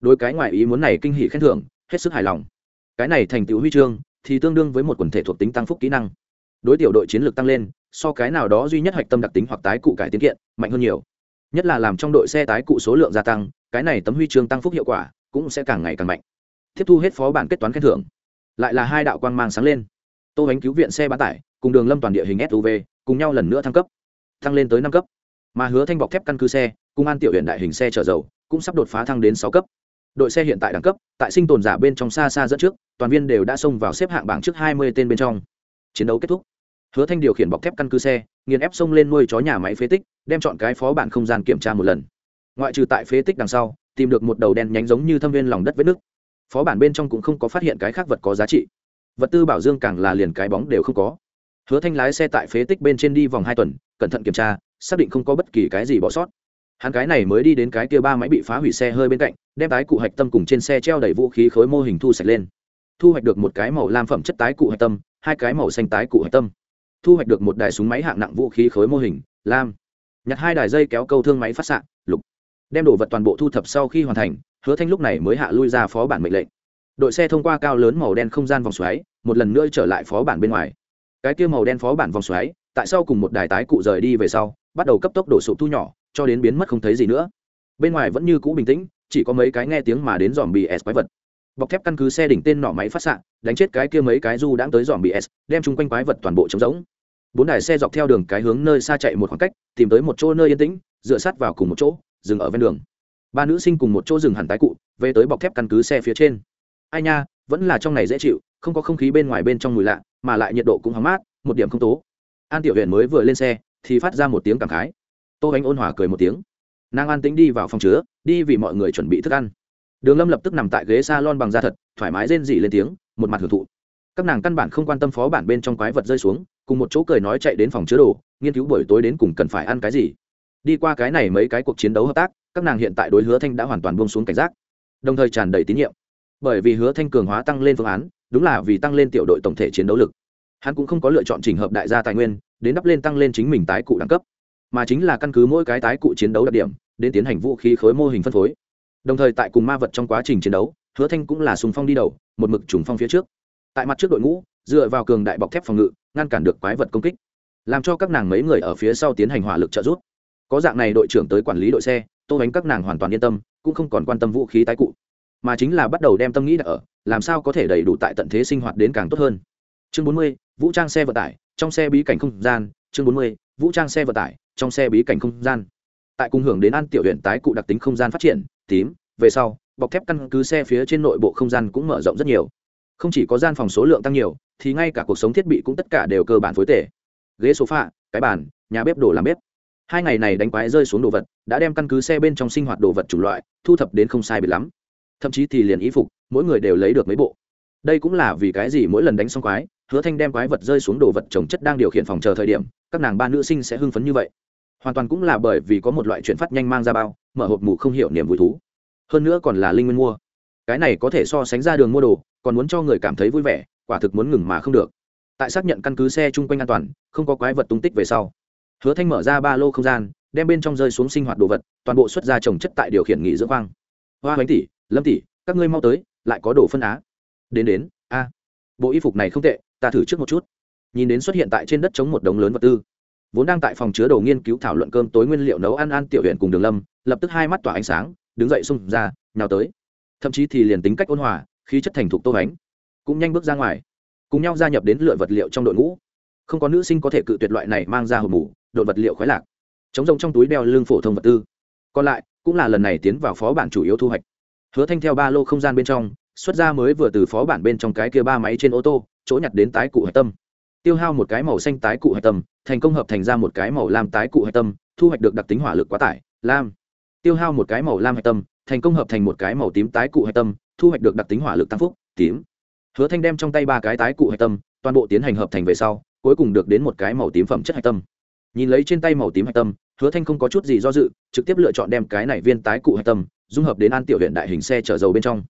Đối cái ngoài ý muốn này kinh hỉ khen thưởng, hết sức hài lòng. Cái này thành tựu huy chương thì tương đương với một quần thể thuộc tính tăng phúc kỹ năng. Đối tiểu đội chiến lược tăng lên, so cái nào đó duy nhất hạch tâm đặc tính hoặc tái cụ cải tiến kiện, mạnh hơn nhiều. Nhất là làm trong đội xe tái cụ số lượng gia tăng, cái này tấm huy chương tăng phúc hiệu quả cũng sẽ càng ngày càng mạnh. Tiếp thu hết phó bản kết toán khen thưởng. Lại là hai đạo quang mang sáng lên. Tô bánh cứu viện xe bán tải, cùng đường lâm toàn địa hình suv cùng nhau lần nữa thăng cấp. Thăng lên tới năm cấp mà hứa thanh bọc thép căn cứ xe, cùng an tiểu huyện đại hình xe chở dầu, cũng sắp đột phá thăng đến sáu cấp. Đội xe hiện tại đẳng cấp, tại sinh tồn giả bên trong xa xa dẫn trước, toàn viên đều đã xông vào xếp hạng bảng trước hai mươi tên bên trong. Chiến đấu kết thúc. Hứa thanh điều khiển bọc thép căn cứ xe, nghiền ép xông lên nuôi chó nhà máy phế tích, đem chọn cái phó bản không gian kiểm tra một lần. Ngoại trừ tại phế tích đằng sau, tìm được một đầu đen nhánh giống như thâm viên lòng đất vết nước phó bản bên trong cũng không có phát hiện cái khác vật có giá trị. Vật tư bảo dương càng là liền cái bóng đều không có. Hứa thanh lái xe tại phế tích bên trên đi vòng hai tuần, cẩn thận kiểm tra xác định không có bất kỳ cái gì bỏ sót. Hắn cái này mới đi đến cái kia ba máy bị phá hủy xe hơi bên cạnh, đem tái cụ hạch tâm cùng trên xe treo đầy vũ khí khối mô hình thu sạch lên. Thu hoạch được một cái màu lam phẩm chất tái cụ hạch tâm, hai cái màu xanh tái cụ hạch tâm. Thu hoạch được một đài súng máy hạng nặng vũ khí khối mô hình, lam. Nhặt hai đài dây kéo câu thương máy phát xạ, lục. Đem đồ vật toàn bộ thu thập sau khi hoàn thành, hứa thanh lúc này mới hạ lui ra phó bản mệnh lệnh. Đội xe thông qua cao lớn màu đen không gian vòng xoáy, một lần nữa trở lại phó bản bên ngoài. Cái kia màu đen phó bản vòng xoáy, tại sao cùng một đài tái cụ rời đi về sau bắt đầu cấp tốc đổ sụp thu nhỏ, cho đến biến mất không thấy gì nữa. Bên ngoài vẫn như cũ bình tĩnh, chỉ có mấy cái nghe tiếng mà đến dòm bị s quái vật. Bọc thép căn cứ xe đỉnh tên nỏ máy phát xạ, đánh chết cái kia mấy cái du đãng tới dòm bị s, đem chung quanh quái vật toàn bộ trống rỗng. Bốn đài xe dọc theo đường cái hướng nơi xa chạy một khoảng cách, tìm tới một chỗ nơi yên tĩnh, dựa sát vào cùng một chỗ, dừng ở ven đường. Ba nữ sinh cùng một chỗ dừng hẳn tái cụ, về tới bọc thép căn cứ xe phía trên. Ai nha, vẫn là trong này dễ chịu, không có không khí bên ngoài bên trong mùi lạ, mà lại nhiệt độ cũng hóng mát, một điểm không tố. An tiểu huyện mới vừa lên xe thì phát ra một tiếng cảm khái. Tô Ánh ôn hòa cười một tiếng. Nàng an tĩnh đi vào phòng chứa, đi vì mọi người chuẩn bị thức ăn. Đường lâm lập tức nằm tại ghế s a lon bằng da thật, thoải mái rên dỉ lên tiếng, một mặt hưởng thụ. Các nàng căn bản không quan tâm phó bản bên trong quái vật rơi xuống, cùng một chỗ cười nói chạy đến phòng chứa đồ, nghiên cứu buổi tối đến cùng cần phải ăn cái gì. Đi qua cái này mấy cái cuộc chiến đấu hợp tác, các nàng hiện tại đối hứa thanh đã hoàn toàn buông xuống cảnh giác, đồng thời tràn đầy tín nhiệm. Bởi vì hứa thanh cường hóa tăng lên phương án, đúng là vì tăng lên tiểu đội tổng thể chiến đấu lực. Hắn cũng không có lựa chọn trình hợp đại gia tài nguyên đến đắp lên tăng lên chính mình tái cụ đẳng cấp. Mà chính là căn cứ mỗi cái tái cụ chiến đấu đặc điểm, đến tiến hành vũ khí khối mô hình phân phối. Đồng thời tại cùng ma vật trong quá trình chiến đấu, hứa thanh cũng là sùng phong đi đầu, một mực trùng phong phía trước. Tại mặt trước đội ngũ, dựa vào cường đại bọc thép phòng ngự, ngăn cản được quái vật công kích, làm cho các nàng mấy người ở phía sau tiến hành hỏa lực trợ giúp. Có dạng này đội trưởng tới quản lý đội xe, tô bánh các nàng hoàn toàn yên tâm, cũng không còn quan tâm vũ khí tái cụ. Mà chính là bắt đầu đem tâm nghĩ đặt ở, làm sao có thể đầy đủ tại tận thế sinh hoạt đến càng tốt hơn. Chương bốn mươi, vũ trang xe vận tải trong xe bí cảnh không gian, chương bốn mươi, vũ trang xe vận tải, trong xe bí cảnh không gian. Tại cùng hưởng đến an tiểu huyện tái cụ đặc tính không gian phát triển, tím, về sau, bọc thép căn cứ xe phía trên nội bộ không gian cũng mở rộng rất nhiều. Không chỉ có gian phòng số lượng tăng nhiều, thì ngay cả cuộc sống thiết bị cũng tất cả đều cơ bản phối tể ghế sofa, cái bàn, nhà bếp đồ làm bếp. Hai ngày này đánh quái rơi xuống đồ vật, đã đem căn cứ xe bên trong sinh hoạt đồ vật chủng loại, thu thập đến không sai biệt lắm. Thậm chí thì liền ý phục, mỗi người đều lấy được mấy bộ. Đây cũng là vì cái gì mỗi lần đánh xong quái hứa thanh đem quái vật rơi xuống đồ vật trồng chất đang điều khiển phòng chờ thời điểm, các nàng ba nữ sinh sẽ hưng phấn như vậy. Hoàn toàn cũng là bởi vì có một loại chuyển phát nhanh mang ra bao, mở hộp mù không hiểu niềm vui thú. Hơn nữa còn là linh nguyên mua. Cái này có thể so sánh ra đường mua đồ, còn muốn cho người cảm thấy vui vẻ, quả thực muốn ngừng mà không được. Tại xác nhận căn cứ xe chung quanh an toàn, không có quái vật tung tích về sau, hứa thanh mở ra ba lô không gian, đem bên trong rơi xuống sinh hoạt đồ vật, toàn bộ xuất ra trồng chất tại điều khiển nghỉ dưỡng khoang. Hoa bánh tỷ, lâm tỷ, các ngươi mau tới, lại có đồ phân á. Đến đến, a. Bộ y phục này không tệ ta thử trước một chút. Nhìn đến xuất hiện tại trên đất chống một đống lớn vật tư, vốn đang tại phòng chứa đồ nghiên cứu thảo luận cơm tối nguyên liệu nấu ăn ăn tiểu huyện cùng đường lâm, lập tức hai mắt tỏa ánh sáng, đứng dậy xung ra, nhào tới. Thậm chí thì liền tính cách ôn hòa, khí chất thành thục tô bánh cũng nhanh bước ra ngoài, cùng nhau gia nhập đến lựa vật liệu trong đội ngũ. Không có nữ sinh có thể cự tuyệt loại này mang ra hộp mủ đội vật liệu khoái lạc. Chống rông trong túi đeo lương phổ thông vật tư. Còn lại, cũng là lần này tiến vào phó bản chủ yếu thu hoạch. Hứa thanh theo ba lô không gian bên trong, xuất ra mới vừa từ phó bản bên trong cái kia ba máy trên ô tô chỗ nhặt đến tái cụ hạch tâm. Tiêu hao một cái màu xanh tái cụ hạch tâm, thành công hợp thành ra một cái màu lam tái cụ hạch tâm, thu hoạch được đặc tính hỏa lực quá tải, lam. Tiêu hao một cái màu lam hạch tâm, thành công hợp thành một cái màu tím tái cụ hạch tâm, thu hoạch được đặc tính hỏa lực tăng phúc, tím. Hứa thanh đem trong tay ba cái tái cụ hạch tâm, toàn bộ tiến hành hợp thành về sau, cuối cùng được đến một cái màu tím phẩm chất hạch tâm. Nhìn lấy trên tay màu tím hạch tâm, hứa thanh không có chút gì do dự, trực tiếp lựa chọn đem cái này viên tái cụ hạch tâm, dung hợp đến an tiểu huyện đại hình xe chở dầu bên trong.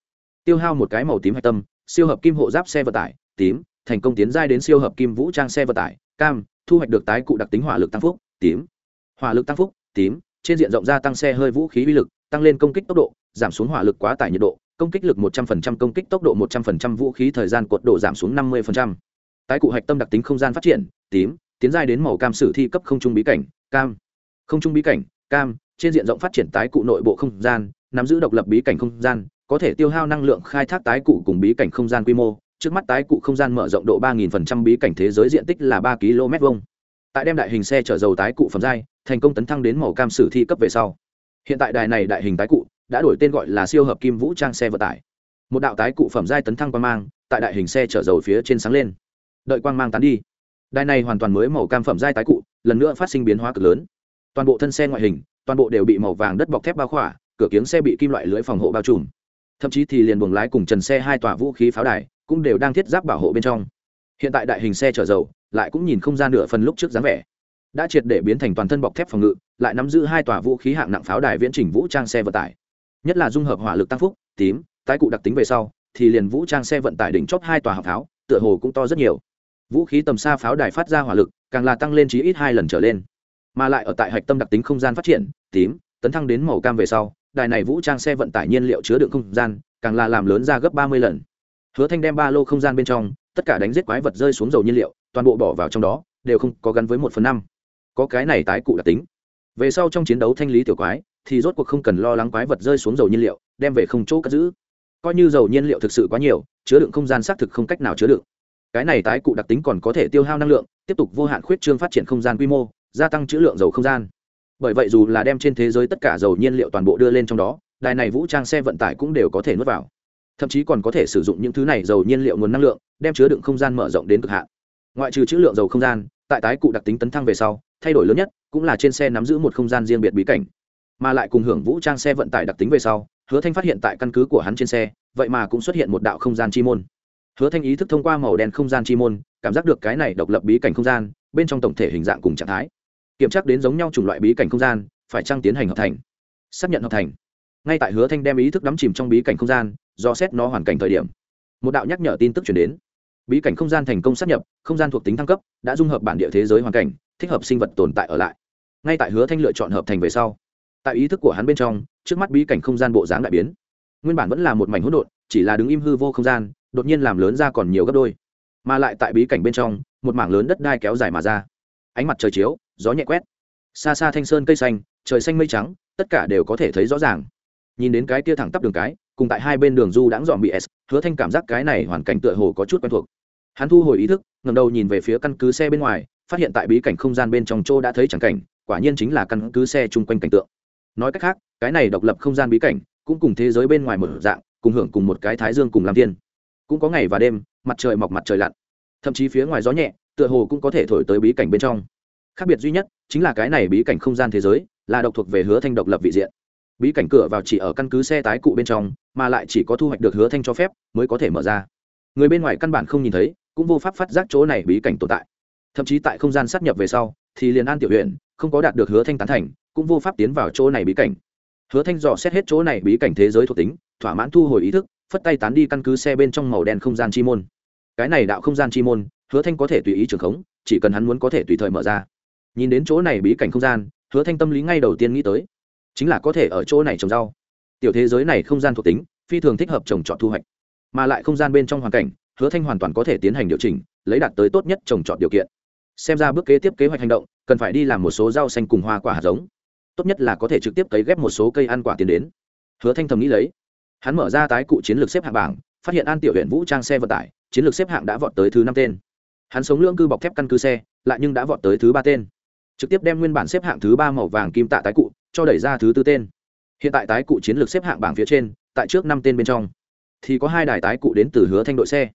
Tiêu hao một cái màu tím hạch tâm, siêu hợp kim hộ giáp xe vận tải tím, thành công tiến giai đến siêu hợp kim vũ trang xe vận tải, cam, thu hoạch được tái cụ đặc tính hỏa lực tăng phúc, tím hỏa lực tăng phúc, tím, trên diện rộng gia tăng xe hơi vũ khí uy lực, tăng lên công kích tốc độ, giảm xuống hỏa lực quá tải nhiệt độ, công kích lực 100% công kích tốc độ 100% vũ khí thời gian cuột độ giảm xuống 50%. tái cụ hạch tâm đặc tính không gian phát triển, tím, tiến giai đến màu cam sử thi cấp không trung bí cảnh, cam không trung bí cảnh, cam, trên diện rộng phát triển tái cụ nội bộ không gian, nắm giữ độc lập bí cảnh không gian, có thể tiêu hao năng lượng khai thác tái cụ cùng bí cảnh không gian quy mô trước mắt tái cụ không gian mở rộng độ ba nghìn phần trăm bí cảnh thế giới diện tích là ba km vuông. Tại đem đại hình xe chở dầu tái cụ phẩm giai, thành công tấn thăng đến màu cam sử thi cấp về sau. Hiện tại đài này đại hình tái cụ đã đổi tên gọi là siêu hợp kim vũ trang xe vận tải. Một đạo tái cụ phẩm giai tấn thăng quang mang, tại đại hình xe chở dầu phía trên sáng lên. Đợi quang mang tán đi, đài này hoàn toàn mới màu cam phẩm giai tái cụ lần nữa phát sinh biến hóa cực lớn. Toàn bộ thân xe ngoại hình, toàn bộ đều bị màu vàng đất bọc thép bao khỏa, cửa kiếng xe bị kim loại lưới phòng hộ bao trùm. Thậm chí thì liền buồng lái cùng trần xe hai tòa vũ khí pháo đài cũng đều đang thiết giáp bảo hộ bên trong. Hiện tại đại hình xe chở dầu, lại cũng nhìn không ra nửa phần lúc trước dáng vẻ. Đã triệt để biến thành toàn thân bọc thép phòng ngự, lại nắm giữ hai tòa vũ khí hạng nặng pháo đài viễn trình vũ trang xe vận tải. Nhất là dung hợp hỏa lực tăng phúc, tím, tái cụ đặc tính về sau, thì liền vũ trang xe vận tải đỉnh chóp hai tòa hạng pháo, tựa hồ cũng to rất nhiều. Vũ khí tầm xa pháo đài phát ra hỏa lực, càng là tăng lên chí ít hai lần trở lên. Mà lại ở tại hạch tâm đặc tính không gian phát triển, tím, tấn thăng đến màu cam về sau, đài này vũ trang xe vận tải nhiên liệu chứa đựng không gian, càng là làm lớn ra gấp ba mươi lần hứa thanh đem ba lô không gian bên trong, tất cả đánh giết quái vật rơi xuống dầu nhiên liệu, toàn bộ bỏ vào trong đó, đều không có gắn với một phần năm. Có cái này tái cụ đặc tính. Về sau trong chiến đấu thanh lý tiểu quái, thì rốt cuộc không cần lo lắng quái vật rơi xuống dầu nhiên liệu, đem về không chỗ cất giữ. Coi như dầu nhiên liệu thực sự quá nhiều, chứa đựng không gian xác thực không cách nào chứa đựng. Cái này tái cụ đặc tính còn có thể tiêu hao năng lượng, tiếp tục vô hạn khuyết trương phát triển không gian quy mô, gia tăng chữ lượng dầu không gian. Bởi vậy dù là đem trên thế giới tất cả dầu nhiên liệu toàn bộ đưa lên trong đó, đài này vũ trang xe vận tải cũng đều có thể nuốt vào thậm chí còn có thể sử dụng những thứ này dầu nhiên liệu nguồn năng lượng, đem chứa đựng không gian mở rộng đến cực hạn. Ngoại trừ chữ lượng dầu không gian, tại tái cụ đặc tính tấn thăng về sau, thay đổi lớn nhất cũng là trên xe nắm giữ một không gian riêng biệt bí cảnh. Mà lại cùng hưởng vũ trang xe vận tải đặc tính về sau, hứa thanh phát hiện tại căn cứ của hắn trên xe, vậy mà cũng xuất hiện một đạo không gian chi môn. Hứa thanh ý thức thông qua màu đen không gian chi môn, cảm giác được cái này độc lập bí cảnh không gian, bên trong tổng thể hình dạng cùng trạng thái. Kiểm tra đến giống nhau chủng loại bí cảnh không gian, phải trăng tiến hành hợp thành? Xác nhận hợp thành. Ngay tại hứa thanh đem ý thức đắm chìm trong bí cảnh không gian do xét nó hoàn cảnh thời điểm. Một đạo nhắc nhở tin tức chuyển đến. Bí cảnh không gian thành công sát nhập, không gian thuộc tính thăng cấp, đã dung hợp bản địa thế giới hoàn cảnh, thích hợp sinh vật tồn tại ở lại. Ngay tại hứa thanh lựa chọn hợp thành về sau, tại ý thức của hắn bên trong, trước mắt bí cảnh không gian bộ dáng đại biến. Nguyên bản vẫn là một mảnh hỗn độn, chỉ là đứng im hư vô không gian, đột nhiên làm lớn ra còn nhiều gấp đôi. Mà lại tại bí cảnh bên trong, một mảng lớn đất đai kéo dài mà ra. Ánh mặt trời chiếu, gió nhẹ quét. Xa xa thanh sơn cây xanh, trời xanh mây trắng, tất cả đều có thể thấy rõ ràng. Nhìn đến cái tia thẳng tắp đường cái cùng tại hai bên đường du đãng dọn bị s, hứa thanh cảm giác cái này hoàn cảnh tựa hồ có chút quen thuộc. Hắn thu hồi ý thức ngầm đầu nhìn về phía căn cứ xe bên ngoài, phát hiện tại bí cảnh không gian bên trong chỗ đã thấy chẳng cảnh, quả nhiên chính là căn cứ xe chung quanh cảnh tượng. Nói cách khác, cái này độc lập không gian bí cảnh, cũng cùng thế giới bên ngoài một dạng, cùng hưởng cùng một cái thái dương cùng làm thiên. Cũng có ngày và đêm, mặt trời mọc mặt trời lặn. Thậm chí phía ngoài gió nhẹ, tựa hồ cũng có thể thổi tới bí cảnh bên trong. Khác biệt duy nhất, chính là cái này bí cảnh không gian thế giới, là độc thuộc về hứa thanh độc lập vị diện bí cảnh cửa vào chỉ ở căn cứ xe tái cụ bên trong, mà lại chỉ có thu hoạch được hứa thanh cho phép, mới có thể mở ra. Người bên ngoài căn bản không nhìn thấy, cũng vô pháp phát giác chỗ này bí cảnh tồn tại. Thậm chí tại không gian sát nhập về sau, thì liền an tiểu huyện không có đạt được hứa thanh tán thành, cũng vô pháp tiến vào chỗ này bí cảnh. Hứa thanh dò xét hết chỗ này bí cảnh thế giới thuộc tính, thỏa mãn thu hồi ý thức, phất tay tán đi căn cứ xe bên trong màu đen không gian chi môn. Cái này đạo không gian chi môn, hứa thanh có thể tùy ý trường khống, chỉ cần hắn muốn có thể tùy thời mở ra. Nhìn đến chỗ này bí cảnh không gian, hứa thanh tâm lý ngay đầu tiên nghĩ tới chính là có thể ở chỗ này trồng rau. Tiểu thế giới này không gian thuộc tính, phi thường thích hợp trồng trọt thu hoạch. Mà lại không gian bên trong hoàn cảnh, hứa thanh hoàn toàn có thể tiến hành điều chỉnh, lấy đạt tới tốt nhất trồng trọt điều kiện. Xem ra bước kế tiếp kế hoạch hành động, cần phải đi làm một số rau xanh cùng hoa quả hạt giống. Tốt nhất là có thể trực tiếp cấy ghép một số cây ăn quả tiến đến. Hứa thanh thầm nghĩ lấy. Hắn mở ra tái cụ chiến lược xếp hạng bảng, phát hiện an tiểu huyện vũ trang xe vận tải, chiến lược xếp hạng đã vọt tới thứ năm tên. Hắn sống lưỡng cư bọc thép căn cứ xe, lại nhưng đã vọt tới thứ ba tên. Trực tiếp đem nguyên bản xếp hạng thứ ba màu vàng kim tạ tái cụ cho đẩy ra thứ tư tên. Hiện tại tái cụ chiến lược xếp hạng bảng phía trên tại trước năm tên bên trong thì có hai đài tái cụ đến từ hứa thanh đội xe.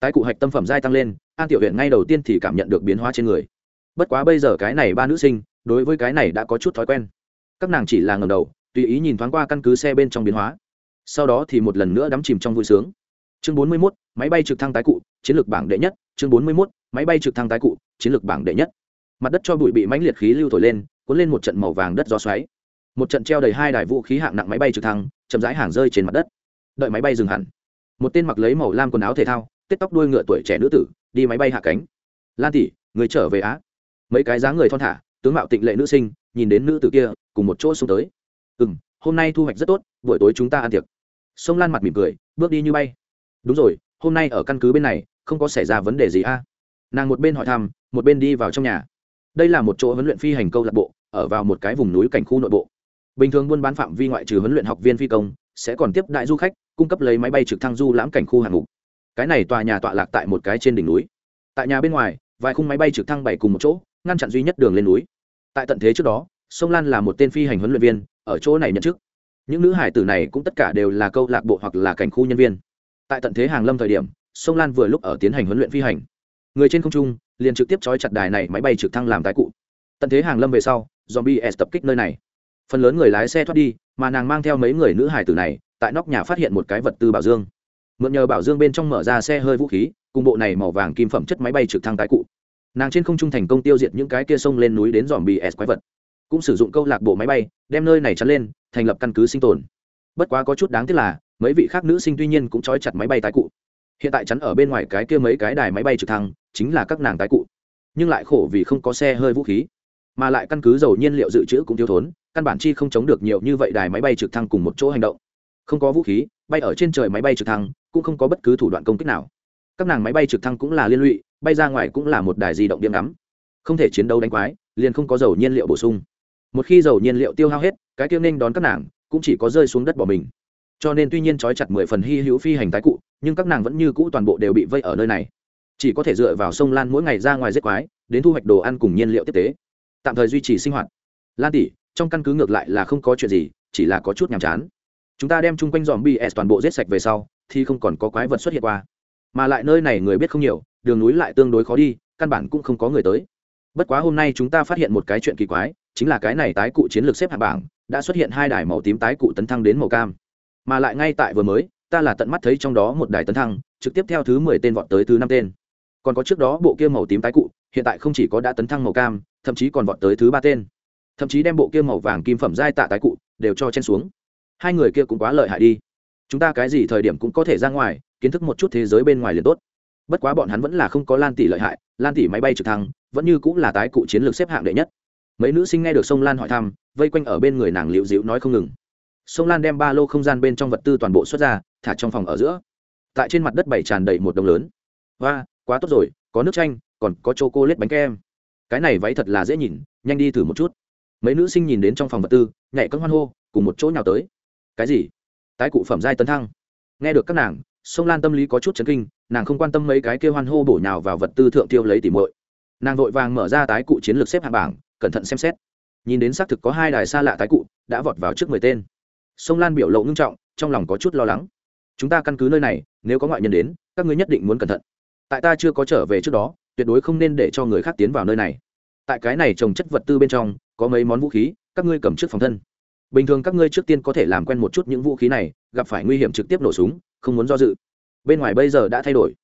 Tái cụ hạch tâm phẩm giai tăng lên an tiểu huyện ngay đầu tiên thì cảm nhận được biến hóa trên người. Bất quá bây giờ cái này ba nữ sinh đối với cái này đã có chút thói quen. Các nàng chỉ là ngầm đầu tùy ý nhìn thoáng qua căn cứ xe bên trong biến hóa. Sau đó thì một lần nữa đắm chìm trong vui sướng. Chương bốn mươi 41, máy bay trực thăng tái cụ chiến lược bảng đệ nhất. Chương bốn mươi 41, máy bay trực thăng tái cụ chiến lược bảng đệ nhất. Mặt đất cho bụi bị mãnh liệt khí lưu thổi lên cuốn lên một trận màu vàng đất gió xoáy một trận treo đầy hai đài vũ khí hạng nặng máy bay trực thăng, chậm rãi hàng rơi trên mặt đất. Đợi máy bay dừng hẳn, một tên mặc lấy màu lam quần áo thể thao tết tóc đuôi ngựa tuổi trẻ nữ tử, đi máy bay hạ cánh. Lan tỷ, người trở về á? Mấy cái dáng người thon thả, tướng mạo tịnh lệ nữ sinh, nhìn đến nữ tử kia, cùng một chỗ xuống tới. Ừ m hôm nay thu hoạch rất tốt, buổi tối chúng ta ăn tiệc. Sông lan mặt mỉm cười, bước đi như bay. Đúng rồi, hôm nay ở căn cứ bên này, không có xảy ra vấn đề gì a. Nàng một bên hỏi thăm, một bên đi vào trong nhà. Đây là một chỗ huấn luyện phi hành câu lạc bộ, ở vào một cái vùng núi cảnh khu nội bộ bình thường buôn bán phạm vi ngoại trừ huấn luyện học viên phi công, sẽ còn tiếp đại du khách, cung cấp lấy máy bay trực thăng du lãm cảnh khu hạng mục. Cái này tòa nhà tọa lạc tại một cái trên đỉnh núi. Tại nhà bên ngoài, vài khung máy bay trực thăng bày cùng một chỗ, ngăn chặn duy nhất đường lên núi. Tại tận thế trước đó, sông lan là một tên phi hành huấn luyện viên, ở chỗ này nhận chức. Những nữ hải tử này cũng tất cả đều là câu lạc bộ hoặc là cảnh khu nhân viên. Tại tận thế hàng lâm thời điểm, sông lan vừa lúc ở tiến hành huấn luyện phi hành. Người trên không trung, liền trực tiếp trói chặt đài này máy bay trực thăng làm tái cụ. Tận thế hàng lâm về sau, zombie s tập kích nơi này phần lớn người lái xe thoát đi, mà nàng mang theo mấy người nữ hải tử này, tại nóc nhà phát hiện một cái vật tư bảo dương. Mượn nhờ bảo dương bên trong mở ra xe hơi vũ khí, cùng bộ này màu vàng kim phẩm chất máy bay trực thăng tái cụ. Nàng trên không trung thành công tiêu diệt những cái kia sông lên núi đến dòm bị s quái vật. Cũng sử dụng câu lạc bộ máy bay, đem nơi này chắn lên, thành lập căn cứ sinh tồn. Bất quá có chút đáng tiếc là, mấy vị khác nữ sinh tuy nhiên cũng trói chặt máy bay tái cụ. Hiện tại chắn ở bên ngoài cái kia mấy cái đài máy bay trực thăng, chính là các nàng tái cụ. Nhưng lại khổ vì không có xe hơi vũ khí mà lại căn cứ dầu nhiên liệu dự trữ cũng thiếu thốn, căn bản chi không chống được nhiều như vậy đài máy bay trực thăng cùng một chỗ hành động. Không có vũ khí, bay ở trên trời máy bay trực thăng cũng không có bất cứ thủ đoạn công kích nào. Các nàng máy bay trực thăng cũng là liên lụy, bay ra ngoài cũng là một đài di động điểm ngắm. Không thể chiến đấu đánh quái, liền không có dầu nhiên liệu bổ sung. Một khi dầu nhiên liệu tiêu hao hết, cái tiêu nên đón các nàng cũng chỉ có rơi xuống đất bỏ mình. Cho nên tuy nhiên trói chặt mười phần hy hữu phi hành tái cụ, nhưng các nàng vẫn như cũ toàn bộ đều bị vây ở nơi này. Chỉ có thể dựa vào sông lan mỗi ngày ra ngoài giết quái, đến thu hoạch đồ ăn cùng nhiên liệu tiếp tế tạm thời duy trì sinh hoạt. Lan tỷ, trong căn cứ ngược lại là không có chuyện gì, chỉ là có chút nhàm chán. Chúng ta đem chung quanh dòm bs toàn bộ giết sạch về sau, thì không còn có quái vật xuất hiện qua. Mà lại nơi này người biết không nhiều, đường núi lại tương đối khó đi, căn bản cũng không có người tới. Bất quá hôm nay chúng ta phát hiện một cái chuyện kỳ quái, chính là cái này tái cụ chiến lược xếp hạng bảng, đã xuất hiện hai đài màu tím tái cụ tấn thăng đến màu cam. Mà lại ngay tại vừa mới, ta là tận mắt thấy trong đó một đài tấn thăng, trực tiếp theo thứ mười tên vọt tới thứ năm tên. Còn có trước đó bộ kia màu tím tái cụ, hiện tại không chỉ có đã tấn thăng màu cam thậm chí còn vọt tới thứ ba tên. Thậm chí đem bộ kia màu vàng kim phẩm giai tạ tái cụ đều cho chen xuống. Hai người kia cũng quá lợi hại đi. Chúng ta cái gì thời điểm cũng có thể ra ngoài, kiến thức một chút thế giới bên ngoài liền tốt. Bất quá bọn hắn vẫn là không có lan tỷ lợi hại, lan tỷ máy bay trực thăng, vẫn như cũng là tái cụ chiến lược xếp hạng đệ nhất. Mấy nữ sinh nghe được sông lan hỏi thăm, vây quanh ở bên người nàng liễu dịu nói không ngừng. Sông lan đem ba lô không gian bên trong vật tư toàn bộ xuất ra, thả trong phòng ở giữa. Tại trên mặt đất bảy tràn đầy một đồng lớn. Và quá tốt rồi, có nước chanh, còn có chô cô lết bánh kem cái này váy thật là dễ nhìn, nhanh đi thử một chút. Mấy nữ sinh nhìn đến trong phòng vật tư, nhảy cân hoan hô, cùng một chỗ nhào tới. Cái gì? Tái cụ phẩm giai tấn thăng. Nghe được các nàng, sông lan tâm lý có chút chấn kinh, nàng không quan tâm mấy cái kêu hoan hô bổ nhào vào vật tư thượng tiêu lấy tỉ mội nàng vội vàng mở ra tái cụ chiến lược xếp hạng bảng, cẩn thận xem xét. Nhìn đến xác thực có hai đài xa lạ tái cụ, đã vọt vào trước mười tên. Sông lan biểu lộ ngưng trọng, trong lòng có chút lo lắng. Chúng ta căn cứ nơi này, nếu có ngoại nhân đến, các ngươi nhất định muốn cẩn thận. Tại ta chưa có trở về trước đó tuyệt đối không nên để cho người khác tiến vào nơi này. Tại cái này trồng chất vật tư bên trong, có mấy món vũ khí, các ngươi cầm trước phòng thân. Bình thường các ngươi trước tiên có thể làm quen một chút những vũ khí này, gặp phải nguy hiểm trực tiếp nổ súng, không muốn do dự. Bên ngoài bây giờ đã thay đổi.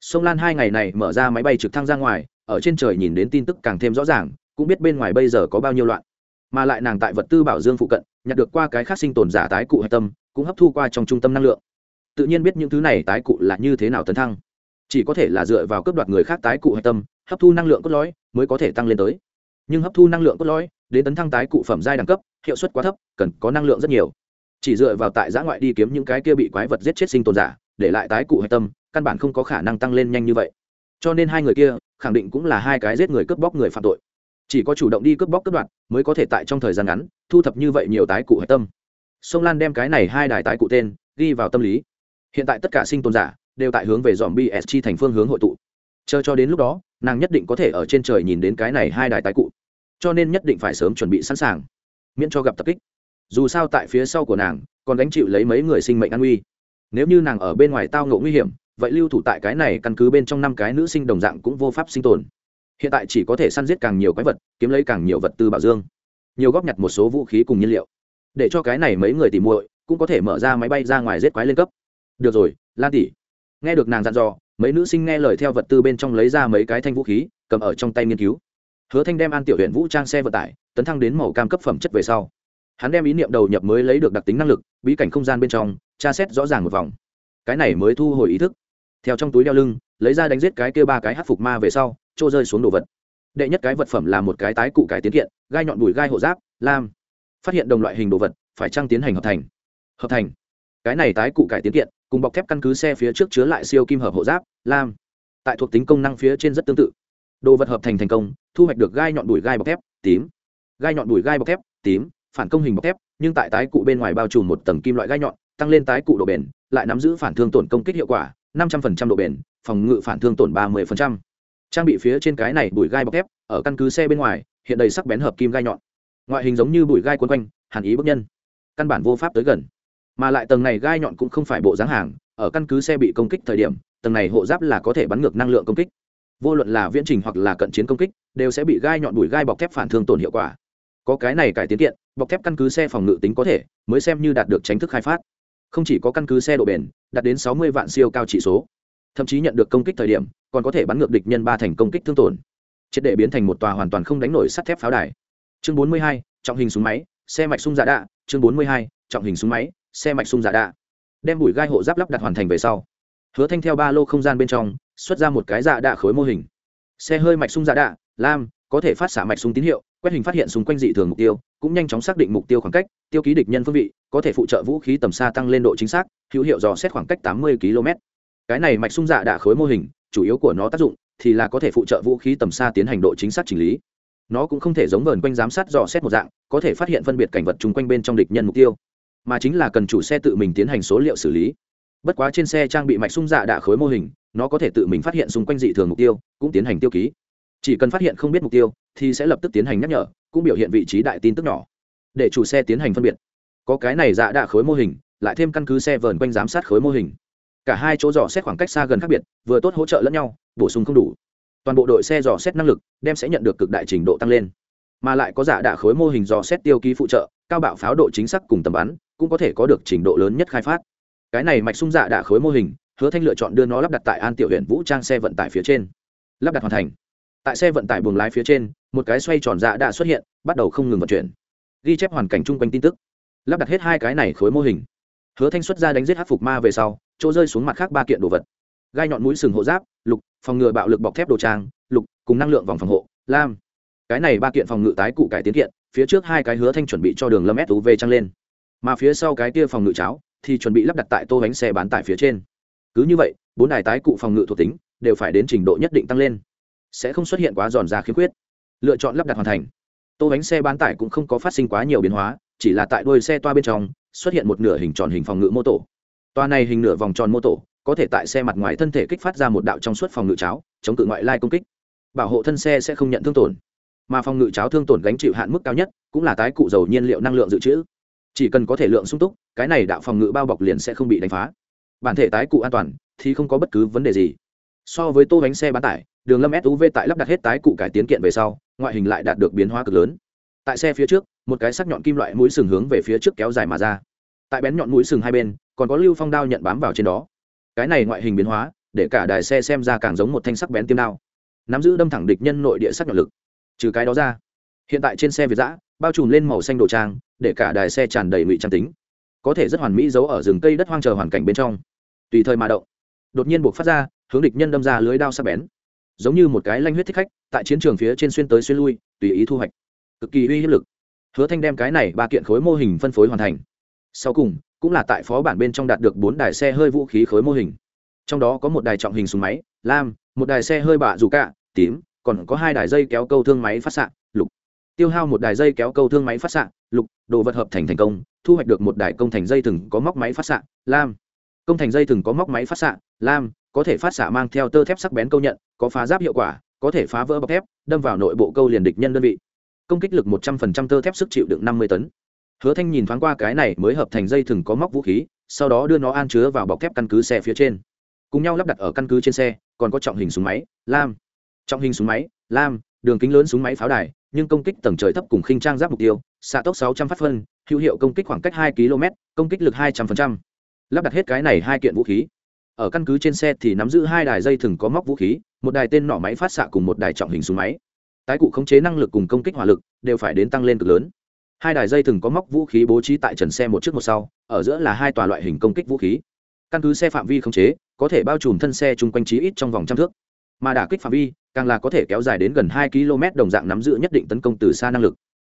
Sông lan hai ngày này mở ra máy bay trực thăng ra ngoài, ở trên trời nhìn đến tin tức càng thêm rõ ràng, cũng biết bên ngoài bây giờ có bao nhiêu loạn. Mà lại nàng tại vật tư bảo dương phụ cận, nhặt được qua cái khác sinh tồn giả tái cụ hạch tâm, cũng hấp thu qua trong trung tâm năng lượng. Tự nhiên biết những thứ này tái cụ là như thế nào tấn thăng chỉ có thể là dựa vào cướp đoạt người khác tái cụ hạch tâm, hấp thu năng lượng cốt lõi mới có thể tăng lên tới. Nhưng hấp thu năng lượng cốt lõi, đến tấn thăng tái cụ phẩm giai đẳng cấp, hiệu suất quá thấp, cần có năng lượng rất nhiều. Chỉ dựa vào tại giã ngoại đi kiếm những cái kia bị quái vật giết chết sinh tồn giả, để lại tái cụ hạch tâm, căn bản không có khả năng tăng lên nhanh như vậy. Cho nên hai người kia, khẳng định cũng là hai cái giết người cướp bóc người phạm tội. Chỉ có chủ động đi cướp bóc cướp đoạt, mới có thể tại trong thời gian ngắn, thu thập như vậy nhiều tái cụ hạch tâm. Sông lan đem cái này hai đài tái cụ tên, ghi vào tâm lý. Hiện tại tất cả sinh tồn giả đều tại hướng về dòm bsg thành phương hướng hội tụ. Chờ cho đến lúc đó, nàng nhất định có thể ở trên trời nhìn đến cái này hai đài tái cụ. Cho nên nhất định phải sớm chuẩn bị sẵn sàng, miễn cho gặp tập kích. Dù sao tại phía sau của nàng, còn gánh chịu lấy mấy người sinh mệnh an nguy. Nếu như nàng ở bên ngoài tao ngộ nguy hiểm, vậy lưu thủ tại cái này căn cứ bên trong năm cái nữ sinh đồng dạng cũng vô pháp sinh tồn. Hiện tại chỉ có thể săn giết càng nhiều quái vật, kiếm lấy càng nhiều vật tư bảo dương. Nhiều góp nhặt một số vũ khí cùng nhiên liệu. Để cho cái này mấy người tìm muội cũng có thể mở ra máy bay ra ngoài giết quái lên cấp. Được rồi, lan tỷ nghe được nàng dặn dò, mấy nữ sinh nghe lời theo vật tư bên trong lấy ra mấy cái thanh vũ khí, cầm ở trong tay nghiên cứu. Hứa thanh đem an tiểu huyện vũ trang xe vận tải, tấn thăng đến màu cam cấp phẩm chất về sau. Hắn đem ý niệm đầu nhập mới lấy được đặc tính năng lực, bí cảnh không gian bên trong, tra xét rõ ràng một vòng. Cái này mới thu hồi ý thức. Theo trong túi đeo lưng, lấy ra đánh giết cái kia ba cái hát phục ma về sau trô rơi xuống đồ vật. Đệ nhất cái vật phẩm là một cái tái cụ cải tiến kiện, gai nhọn bùi gai hộ giáp, lam. Phát hiện đồng loại hình đồ vật, phải trăng tiến hành hợp thành? Hợp thành. Cái này tái cụ cải tiến kiện cùng bọc thép căn cứ xe phía trước chứa lại siêu kim hợp hộ giáp, lam. Tại thuộc tính công năng phía trên rất tương tự. Đồ vật hợp thành thành công, thu hoạch được gai nhọn đùi gai bọc thép, tím. Gai nhọn đùi gai bọc thép, tím, phản công hình bọc thép, nhưng tại tái cụ bên ngoài bao trùm một tầng kim loại gai nhọn, tăng lên tái cụ độ bền, lại nắm giữ phản thương tổn công kích hiệu quả, năm trăm linh độ bền, phòng ngự phản thương tổn ba mươi trang bị phía trên cái này bụi gai bọc thép, ở căn cứ xe bên ngoài, hiện đầy sắc bén hợp kim gai nhọn. Ngoại hình giống như bụi gai quấn quanh, hàn ý bức nhân. Căn bản vô pháp tới gần mà lại tầng này gai nhọn cũng không phải bộ dáng hàng, ở căn cứ xe bị công kích thời điểm, tầng này hộ giáp là có thể bắn ngược năng lượng công kích. Vô luận là viễn trình hoặc là cận chiến công kích, đều sẽ bị gai nhọn đùi gai bọc thép phản thương tổn hiệu quả. Có cái này cải tiến kiện, bọc thép căn cứ xe phòng ngự tính có thể, mới xem như đạt được tránh thức khai phát. Không chỉ có căn cứ xe độ bền, đạt đến sáu mươi vạn siêu cao chỉ số. Thậm chí nhận được công kích thời điểm, còn có thể bắn ngược địch nhân ba thành công kích thương tổn. Triệt để biến thành một tòa hoàn toàn không đánh nổi sắt thép pháo đài. Chương bốn mươi hai, trọng hình súng máy, xe mạch sung giả dạ đạ. Chương bốn mươi hai, trọng hình súng máy xe mạch sung giả dạ đạ. Đem bụi gai hộ giáp lắp đặt hoàn thành về sau, hứa thanh theo ba lô không gian bên trong, xuất ra một cái dạ đạ khối mô hình. Xe hơi mạch sung dạ đạ, lam, có thể phát xạ mạch sung tín hiệu, quét hình phát hiện xung quanh dị thường mục tiêu, cũng nhanh chóng xác định mục tiêu khoảng cách, tiêu ký địch nhân phương vị, có thể phụ trợ vũ khí tầm xa tăng lên độ chính xác, hữu hiệu dò xét khoảng cách tám mươi km cái này mạch sung dạ đạ khối mô hình, chủ yếu của nó tác dụng thì là có thể phụ trợ vũ khí tầm xa tiến hành độ chính xác chỉnh lý. Nó cũng không thể giống vờn quanh giám sát dò xét một dạng, có thể phát hiện phân biệt cảnh vật chung quanh bên trong địch nhân mục tiêu mà chính là cần chủ xe tự mình tiến hành số liệu xử lý. Bất quá trên xe trang bị mạch sung dạ đạ khối mô hình, nó có thể tự mình phát hiện xung quanh dị thường mục tiêu, cũng tiến hành tiêu ký. Chỉ cần phát hiện không biết mục tiêu, thì sẽ lập tức tiến hành nhắc nhở, cũng biểu hiện vị trí đại tin tức nhỏ. Để chủ xe tiến hành phân biệt. Có cái này dạ đạ khối mô hình, lại thêm căn cứ xe vờn quanh giám sát khối mô hình. Cả hai chỗ dò xét khoảng cách xa gần khác biệt, vừa tốt hỗ trợ lẫn nhau, bổ sung không đủ. Toàn bộ đội xe dò xét năng lực, đem sẽ nhận được cực đại trình độ tăng lên. Mà lại có giả đạ khối mô hình dò xét tiêu ký phụ trợ, cao bạo pháo độ chính xác cùng tầm bắn cũng có thể có được trình độ lớn nhất khai phát. Cái này mạch sung dạ đạ khối mô hình, hứa thanh lựa chọn đưa nó lắp đặt tại an tiểu huyện vũ trang xe vận tải phía trên. Lắp đặt hoàn thành. Tại xe vận tải buồng lái phía trên, một cái xoay tròn dạ đã xuất hiện, bắt đầu không ngừng vận chuyển. Ghi chép hoàn cảnh chung quanh tin tức. Lắp đặt hết hai cái này khối mô hình. Hứa thanh xuất ra đánh giết hát phục ma về sau, chỗ rơi xuống mặt khác ba kiện đồ vật. Gai nhọn mũi sừng hộ giáp, lục, phòng ngừa bạo lực bọc thép đồ trang, lục, cùng năng lượng vòng phòng hộ, lam. Cái này ba kiện phòng ngự tái cụ cải tiến kiện, phía trước hai cái hứa thanh chuẩn bị cho đường lâm suv trăng lên mà phía sau cái kia phòng ngự cháo thì chuẩn bị lắp đặt tại tô bánh xe bán tải phía trên. Cứ như vậy, bốn đài tái cụ phòng ngự thuộc tính đều phải đến trình độ nhất định tăng lên. Sẽ không xuất hiện quá giòn ra khiếm khuyết. Lựa chọn lắp đặt hoàn thành. Tô bánh xe bán tải cũng không có phát sinh quá nhiều biến hóa, chỉ là tại đôi xe toa bên trong xuất hiện một nửa hình tròn hình phòng ngự mô tổ. Toa này hình nửa vòng tròn mô tổ có thể tại xe mặt ngoài thân thể kích phát ra một đạo trong suốt phòng ngự cháo, chống cự ngoại lai công kích. Bảo hộ thân xe sẽ không nhận thương tổn. Mà phòng ngự cháo thương tổn gánh chịu hạn mức cao nhất cũng là tái cụ dầu nhiên liệu năng lượng dự trữ chỉ cần có thể lượng sung túc, cái này đạo phòng ngự bao bọc liền sẽ không bị đánh phá. Bản thể tái cụ an toàn thì không có bất cứ vấn đề gì. So với tô bánh xe bán tải, đường lâm suv tại lắp đặt hết tái cụ cải tiến kiện về sau, ngoại hình lại đạt được biến hóa cực lớn. Tại xe phía trước, một cái sắc nhọn kim loại mũi sừng hướng về phía trước kéo dài mà ra. Tại bén nhọn mũi sừng hai bên, còn có lưu phong đao nhận bám vào trên đó. Cái này ngoại hình biến hóa, để cả đài xe xem ra càng giống một thanh sắc bén tiêm đao. Nắm giữ đâm thẳng địch nhân nội địa sắc nhọn lực. Trừ cái đó ra, hiện tại trên xe việt giã bao trùm lên màu xanh đồ trang, để cả đài xe tràn đầy ngụy trang tính. Có thể rất hoàn mỹ giấu ở rừng cây đất hoang chờ hoàn cảnh bên trong. Tùy thời mà động. Đột nhiên buộc phát ra, hướng địch nhân đâm ra lưới đao sắc bén. Giống như một cái lanh huyết thích khách, tại chiến trường phía trên xuyên tới xuyên lui, tùy ý thu hoạch. Cực kỳ uy hiếp lực. Hứa thanh đem cái này ba kiện khối mô hình phân phối hoàn thành. Sau cùng, cũng là tại phó bản bên trong đạt được bốn đài xe hơi vũ khí khối mô hình. Trong đó có một đài trọng hình súng máy, lam, một đài xe hơi bạ dù cạ, tím, còn có hai đài dây kéo câu thương máy phát xạ tiêu hao một đài dây kéo câu thương máy phát xạ, lục, đồ vật hợp thành thành công, thu hoạch được một đài công thành dây thừng có móc máy phát xạ, lam. Công thành dây thừng có móc máy phát xạ, lam, có thể phát xạ mang theo tơ thép sắc bén câu nhận, có phá giáp hiệu quả, có thể phá vỡ bọc thép, đâm vào nội bộ câu liền địch nhân đơn vị. Công kích lực một trăm phần trăm tơ thép sức chịu đựng năm mươi tấn. Hứa thanh nhìn thoáng qua cái này mới hợp thành dây thừng có móc vũ khí, sau đó đưa nó an chứa vào bọc thép căn cứ xe phía trên. Cùng nhau lắp đặt ở căn cứ trên xe, còn có trọng hình súng máy, lam. Trọng hình súng máy, lam, đường kính lớn súng máy pháo đài nhưng công kích tầng trời thấp cùng khinh trang giáp mục tiêu, xạ tốc 600 phát phân, hữu hiệu công kích khoảng cách 2 km, công kích lực 200%. lắp đặt hết cái này hai kiện vũ khí. Ở căn cứ trên xe thì nắm giữ hai đài dây thừng có móc vũ khí, một đài tên nỏ máy phát xạ cùng một đài trọng hình súng máy. Tái cụ khống chế năng lực cùng công kích hỏa lực đều phải đến tăng lên cực lớn. Hai đài dây thừng có móc vũ khí bố trí tại trần xe một trước một sau, ở giữa là hai tòa loại hình công kích vũ khí. Căn cứ xe phạm vi khống chế, có thể bao trùm thân xe chung quanh trí ít trong vòng trăm thước mà đả kích phạm vi, càng là có thể kéo dài đến gần hai km đồng dạng nắm giữ nhất định tấn công từ xa năng lực.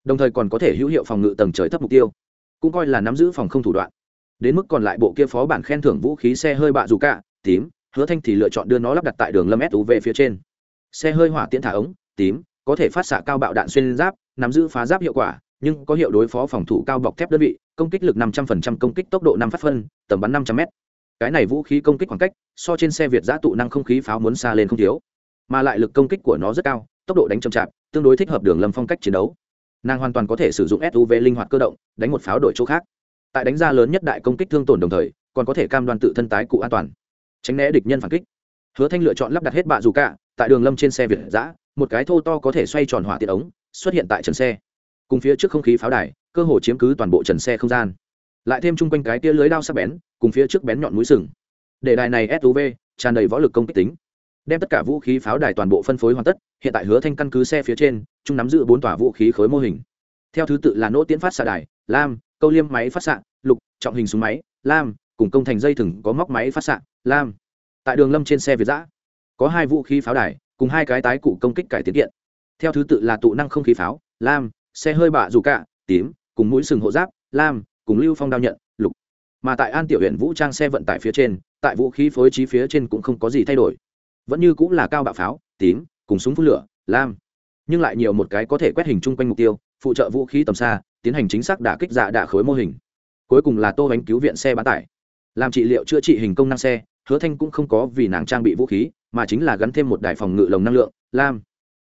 Đồng thời còn có thể hữu hiệu phòng ngự tầng trời thấp mục tiêu, cũng coi là nắm giữ phòng không thủ đoạn. Đến mức còn lại bộ kia phó bản khen thưởng vũ khí xe hơi bạ dù cả, tím, hứa thanh thì lựa chọn đưa nó lắp đặt tại đường lâm suv phía trên. Xe hơi hỏa tiễn thả ống, tím, có thể phát xạ cao bạo đạn xuyên giáp, nắm giữ phá giáp hiệu quả, nhưng có hiệu đối phó phòng thủ cao bọc thép đơn vị, công kích lực năm trăm linh công kích tốc độ năm phát phân, tầm bắn năm trăm m cái này vũ khí công kích khoảng cách, so trên xe việt giã tụ năng không khí pháo muốn xa lên không thiếu, mà lại lực công kích của nó rất cao, tốc độ đánh chậm chạp, tương đối thích hợp đường lâm phong cách chiến đấu. Nàng hoàn toàn có thể sử dụng suv linh hoạt cơ động, đánh một pháo đổi chỗ khác. Tại đánh ra lớn nhất đại công kích thương tổn đồng thời, còn có thể cam đoan tự thân tái cụ an toàn, tránh né địch nhân phản kích. Hứa thanh lựa chọn lắp đặt hết bạ dù cả, tại đường lâm trên xe việt giã, một cái thô to có thể xoay tròn hỏa tiện ống, xuất hiện tại trần xe. Cùng phía trước không khí pháo đài, cơ hồ chiếm cứ toàn bộ trần xe không gian lại thêm chung quanh cái tia lưới đao sắc bén, cùng phía trước bén nhọn mũi sừng. Để đài này suv tràn đầy võ lực công kích tính. Đem tất cả vũ khí pháo đài toàn bộ phân phối hoàn tất, hiện tại hứa thanh căn cứ xe phía trên chúng nắm giữ bốn tòa vũ khí khối mô hình. Theo thứ tự là nỗ tiến phát xạ đài, lam, câu liêm máy phát xạ, lục, trọng hình súng máy, lam, cùng công thành dây thừng có móc máy phát xạ, lam. Tại đường lâm trên xe việt giã, có hai vũ khí pháo đài, cùng hai cái tái cụ công kích cải tiến kiện. Theo thứ tự là tụ năng không khí pháo, lam, xe hơi bạ dù cạ, tím, cùng mũi sừng hộ giáp, lam cùng lưu phong đao nhận lục. Mà tại an tiểu huyện vũ trang xe vận tải phía trên tại vũ khí phối trí phía trên cũng không có gì thay đổi. Vẫn như cũng là cao bạo pháo tím cùng súng phun lửa lam. Nhưng lại nhiều một cái có thể quét hình chung quanh mục tiêu phụ trợ vũ khí tầm xa tiến hành chính xác đả kích dạ đả khối mô hình. Cuối cùng là tô bánh cứu viện xe bán tải. Làm trị liệu chữa trị hình công năng xe hứa thanh cũng không có vì nàng trang bị vũ khí mà chính là gắn thêm một đài phòng ngự lồng năng lượng lam.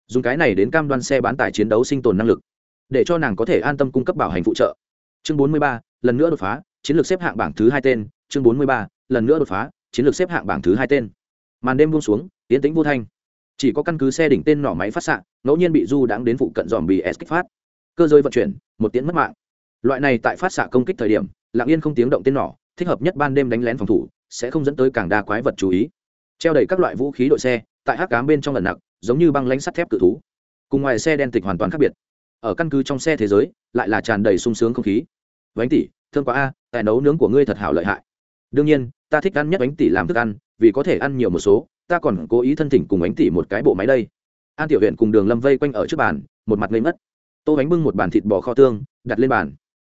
Dùng cái này đến cam đoan xe bán tải chiến đấu sinh tồn năng lực để cho nàng có thể an tâm cung cấp bảo hành phụ trợ. Chương 43, lần nữa đột phá chiến lược xếp hạng bảng thứ hai tên chương 43, lần nữa đột phá chiến lược xếp hạng bảng thứ hai tên. Màn đêm buông xuống tiến tĩnh vô thanh. Chỉ có căn cứ xe đỉnh tên nỏ máy phát xạ ngẫu nhiên bị du đáng đến phụ cận dòm bị s kích phát. Cơ giới vận chuyển một tiến mất mạng. Loại này tại phát xạ công kích thời điểm lặng yên không tiếng động tên nỏ thích hợp nhất ban đêm đánh lén phòng thủ sẽ không dẫn tới càng đa quái vật chú ý. Treo đầy các loại vũ khí đội xe tại hắc cám bên trong lần nặc giống như băng lánh sắt thép cự thú. Cùng ngoài xe đen tịch hoàn toàn khác biệt. Ở căn cứ trong xe thế giới lại là tràn đầy sung sướng không khí bánh tỷ thương quá a tài nấu nướng của ngươi thật hảo lợi hại. Đương nhiên, ta thích ăn nhất bánh tỷ làm thức ăn, vì có thể ăn nhiều một số, ta còn cố ý thân thỉnh cùng bánh tỷ một cái bộ máy đây. An tiểu huyện cùng đường lâm vây quanh ở trước bàn, một mặt ngây mất tô bánh bưng một bàn thịt bò kho tương, đặt lên bàn.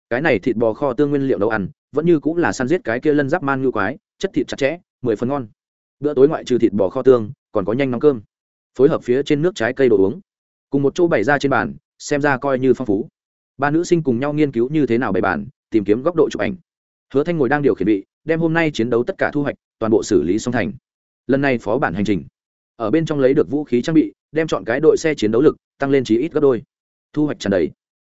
Cái này thịt bò kho tương nguyên liệu nấu ăn, vẫn như cũng là săn giết cái kia lân giáp man ngư quái, chất thịt chặt chẽ, mười phần ngon. Bữa tối ngoại trừ thịt bò kho tương, còn có nhanh nóng cơm. Phối hợp phía trên nước trái cây đồ uống. Cùng một chỗ bày ra trên bàn, xem ra coi như phong phú ba nữ sinh cùng nhau nghiên cứu như thế nào bày bàn tìm kiếm góc độ chụp ảnh. Hứa thanh ngồi đang điều khiển vị, đem hôm nay chiến đấu tất cả thu hoạch, toàn bộ xử lý xong thành. Lần này phó bản hành trình. Ở bên trong lấy được vũ khí trang bị, đem chọn cái đội xe chiến đấu lực, tăng lên chí ít gấp đôi. Thu hoạch tràn đầy.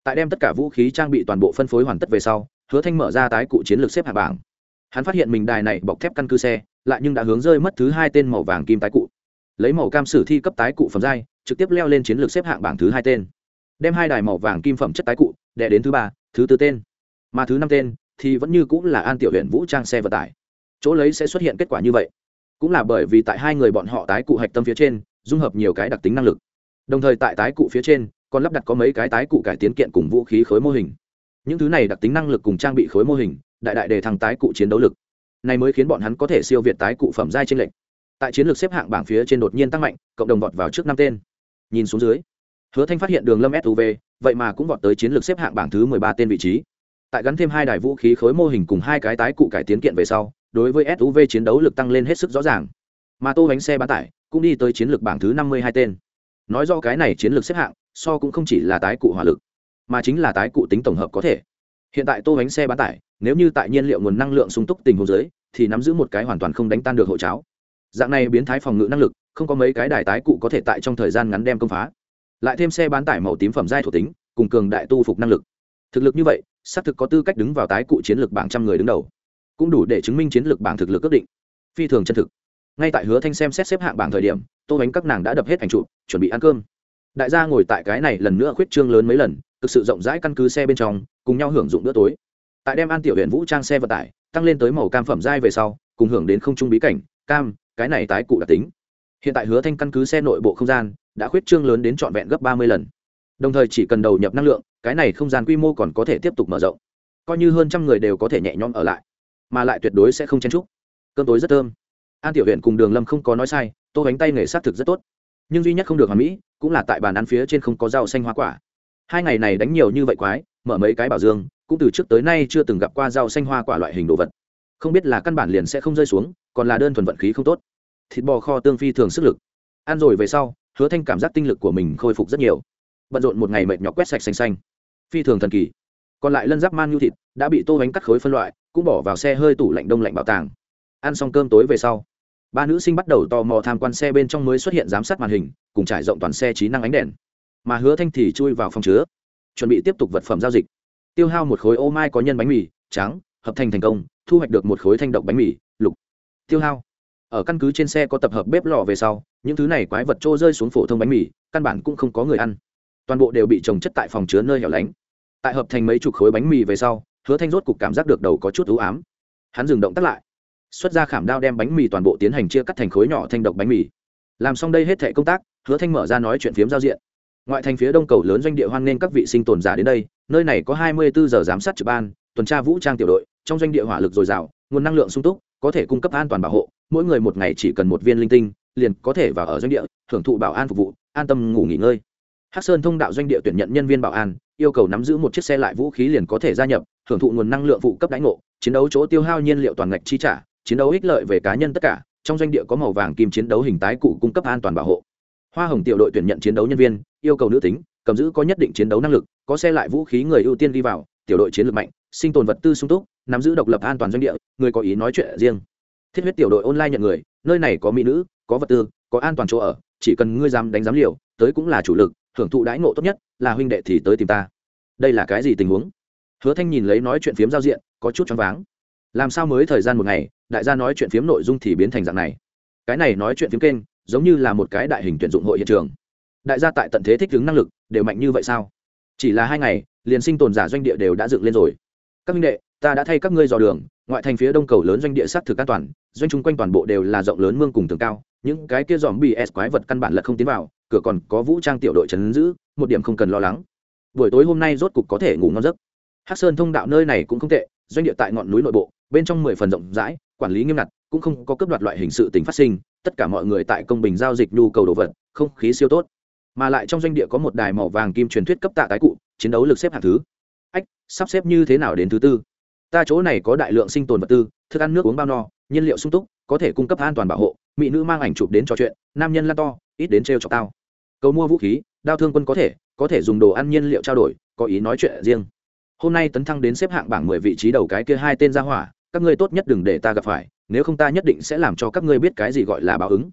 Tại đem tất cả vũ khí trang bị toàn bộ phân phối hoàn tất về sau, hứa thanh mở ra tái cụ chiến lược xếp hạng bảng. Hắn phát hiện mình đài này bọc thép căn cứ xe, lại nhưng đã hướng rơi mất thứ hai tên màu vàng kim tái cụ. Lấy màu cam sử thi cấp tái cụ phẩm giai, trực tiếp leo lên chiến lược xếp hạng bảng thứ hai tên đem hai đài màu vàng kim phẩm chất tái cụ, đè đến thứ ba, thứ tư tên. Mà thứ năm tên thì vẫn như cũng là an tiểu huyện vũ trang xe vận tải. Chỗ lấy sẽ xuất hiện kết quả như vậy. Cũng là bởi vì tại hai người bọn họ tái cụ hạch tâm phía trên, dung hợp nhiều cái đặc tính năng lực. Đồng thời tại tái cụ phía trên, còn lắp đặt có mấy cái tái cụ cải tiến kiện cùng vũ khí khối mô hình. Những thứ này đặc tính năng lực cùng trang bị khối mô hình, đại đại đề thăng tái cụ chiến đấu lực. Này mới khiến bọn hắn có thể siêu việt tái cụ phẩm giai trên lệnh tại chiến lược xếp hạng bảng phía trên đột nhiên tăng mạnh, cộng đồng vọt vào trước năm tên. Nhìn xuống dưới hứa thanh phát hiện đường lâm suv vậy mà cũng vọt tới chiến lược xếp hạng bảng thứ mười ba tên vị trí. Tại gắn thêm hai đài vũ khí khối mô hình cùng hai cái tái cụ cải tiến kiện về sau, đối với suv chiến đấu lực tăng lên hết sức rõ ràng. Mà tô bánh xe bán tải cũng đi tới chiến lược bảng thứ năm mươi hai tên. Nói do cái này chiến lược xếp hạng, so cũng không chỉ là tái cụ hỏa lực, mà chính là tái cụ tính tổng hợp có thể. Hiện tại tô bánh xe bán tải, nếu như tại nhiên liệu nguồn năng lượng sung túc tình huống dưới, thì nắm giữ một cái hoàn toàn không đánh tan được hộ cháo. Dạng này biến thái phòng ngự năng lực, không có mấy cái đài tái cụ có thể tại trong thời gian ngắn đem công phá lại thêm xe bán tải màu tím phẩm giai thuộc tính, cùng cường đại tu phục năng lực. Thực lực như vậy, xác thực có tư cách đứng vào tái cụ chiến lược bảng trăm người đứng đầu. Cũng đủ để chứng minh chiến lược bảng thực lực ước định. Phi thường chân thực. Ngay tại hứa thanh xem xét xếp hạng bảng thời điểm, tô bánh các nàng đã đập hết ảnh trụ, chuẩn bị ăn cơm. Đại gia ngồi tại cái này lần nữa khuyết trương lớn mấy lần, thực sự rộng rãi căn cứ xe bên trong, cùng nhau hưởng dụng bữa tối. Tại đem an tiểu huyện vũ trang xe vận tải, tăng lên tới màu cam phẩm giai về sau, cùng hưởng đến không trung bí cảnh, cam, cái này tái cụ đặc tính. Hiện tại hứa thanh căn cứ xe nội bộ không gian đã khuyết trương lớn đến trọn vẹn gấp ba mươi lần. Đồng thời chỉ cần đầu nhập năng lượng, cái này không gian quy mô còn có thể tiếp tục mở rộng. Coi như hơn trăm người đều có thể nhẹ nhõm ở lại, mà lại tuyệt đối sẽ không chen trúc cơm tối rất thơm. An tiểu huyện cùng đường lâm không có nói sai, tô bánh tay nghề s á t thực rất tốt. Nhưng duy nhất không được hoàn mỹ, cũng là tại bàn ăn phía trên không có rau xanh hoa quả. Hai ngày này đánh nhiều như vậy quái, mở mấy cái bảo dương, cũng từ trước tới nay chưa từng gặp qua rau xanh hoa quả loại hình đồ vật. Không biết là căn bản liền sẽ không rơi xuống, còn là đơn thuần vận khí không tốt. Thịt bò kho tương phi thường sức lực. Ăn rồi về sau hứa thanh cảm giác tinh lực của mình khôi phục rất nhiều. Bận rộn một ngày mệt nhọc quét sạch xanh xanh. Phi thường thần kỳ. Còn lại lân giáp man nhu thịt đã bị tô bánh cắt khối phân loại, cũng bỏ vào xe hơi tủ lạnh đông lạnh bảo tàng. Ăn xong cơm tối về sau, ba nữ sinh bắt đầu tò mò tham quan xe bên trong mới xuất hiện giám sát màn hình, cùng trải rộng toàn xe trí năng ánh đèn. Mà hứa thanh thì chui vào phòng chứa, chuẩn bị tiếp tục vật phẩm giao dịch. Tiêu hao một khối ô mai có nhân bánh mì, trắng, hợp thành thành công, thu hoạch được một khối thanh độc bánh mì, lục. Tiêu hao. Ở căn cứ trên xe có tập hợp bếp lò về sau những thứ này quái vật trô rơi xuống phổ thông bánh mì, căn bản cũng không có người ăn. Toàn bộ đều bị trồng chất tại phòng chứa nơi hẻo lánh. Tại hợp thành mấy chục khối bánh mì về sau, hứa thanh rốt cục cảm giác được đầu có chút ưu ám. Hắn dừng động tắt lại, xuất ra khảm đao đem bánh mì toàn bộ tiến hành chia cắt thành khối nhỏ thanh độc bánh mì. Làm xong đây hết thệ công tác, hứa thanh mở ra nói chuyện phiếm giao diện. Ngoại thành phía đông cầu lớn doanh địa hoan nên các vị sinh tồn giả đến đây, nơi này có hai mươi bốn giờ giám sát trực ban, tuần tra vũ trang tiểu đội, trong doanh địa hỏa lực dồi dào, nguồn năng lượng sung túc, có thể cung cấp an toàn bảo hộ, mỗi người một ngày chỉ cần một viên linh tinh liền có thể vào ở doanh địa hưởng thụ bảo an phục vụ, an tâm ngủ nghỉ ngơi. Hắc sơn thông đạo doanh địa tuyển nhận nhân viên bảo an, yêu cầu nắm giữ một chiếc xe lại vũ khí liền có thể gia nhập hưởng thụ nguồn năng lượng phụ cấp đánh ngộ, chiến đấu chỗ tiêu hao nhiên liệu toàn ngạch chi trả, chiến đấu ích lợi về cá nhân tất cả, trong doanh địa có màu vàng kim chiến đấu hình tái cụ cung cấp an toàn bảo hộ. Hoa hồng tiểu đội tuyển nhận chiến đấu nhân viên, yêu cầu nữ tính, cầm giữ có nhất định chiến đấu năng lực, có xe lại vũ khí người ưu tiên đi vào, tiểu đội chiến lược mạnh, sinh tồn vật tư sung túc, nắm giữ độc lập an toàn doanh địa, người có ý nói chuyện riêng. Thiết huyết tiểu đội online nhận người, nơi này có mỹ nữ có vật tư, có an toàn chỗ ở, chỉ cần ngươi dám đánh giám liều, tới cũng là chủ lực, hưởng thụ đãi ngộ tốt nhất, là huynh đệ thì tới tìm ta. Đây là cái gì tình huống? Hứa thanh nhìn lấy nói chuyện phiếm giao diện, có chút choáng váng. Làm sao mới thời gian một ngày, đại gia nói chuyện phiếm nội dung thì biến thành dạng này? Cái này nói chuyện phiếm kênh, giống như là một cái đại hình tuyển dụng hội hiện trường. Đại gia tại tận thế thích ứng năng lực, đều mạnh như vậy sao? Chỉ là hai ngày, liền sinh tồn giả doanh địa đều đã dựng lên rồi. Các minh đệ, ta đã thay các ngươi dò đường, ngoại thành phía đông cầu lớn doanh địa sát thực an toàn, doanh chung quanh toàn bộ đều là rộng lớn mương cùng tường cao những cái kia dòm bị s quái vật căn bản lật không tiến vào, cửa còn có vũ trang tiểu đội chấn giữ, một điểm không cần lo lắng. Buổi tối hôm nay rốt cục có thể ngủ ngon giấc. Hắc sơn thông đạo nơi này cũng không tệ, doanh địa tại ngọn núi nội bộ, bên trong mười phần rộng rãi, quản lý nghiêm ngặt, cũng không có cấp đoạt loại hình sự tình phát sinh, tất cả mọi người tại công bình giao dịch nhu cầu đồ vật, không khí siêu tốt. Mà lại trong doanh địa có một đài màu vàng kim truyền thuyết cấp tạ tái cụ, chiến đấu lực xếp hạng thứ. Ách, sắp xếp như thế nào đến thứ tư? Ta chỗ này có đại lượng sinh tồn vật tư, thức ăn nước uống bao no, nhiên liệu sung túc, có thể cung cấp an toàn bảo hộ mỹ nữ mang ảnh chụp đến trò chuyện nam nhân lan to ít đến trêu cho tao. Cầu mua vũ khí đao thương quân có thể có thể dùng đồ ăn nhiên liệu trao đổi có ý nói chuyện riêng. Hôm nay tấn thăng đến xếp hạng bảng mười vị trí đầu cái kia hai tên ra hỏa các ngươi tốt nhất đừng để ta gặp phải nếu không ta nhất định sẽ làm cho các ngươi biết cái gì gọi là báo ứng.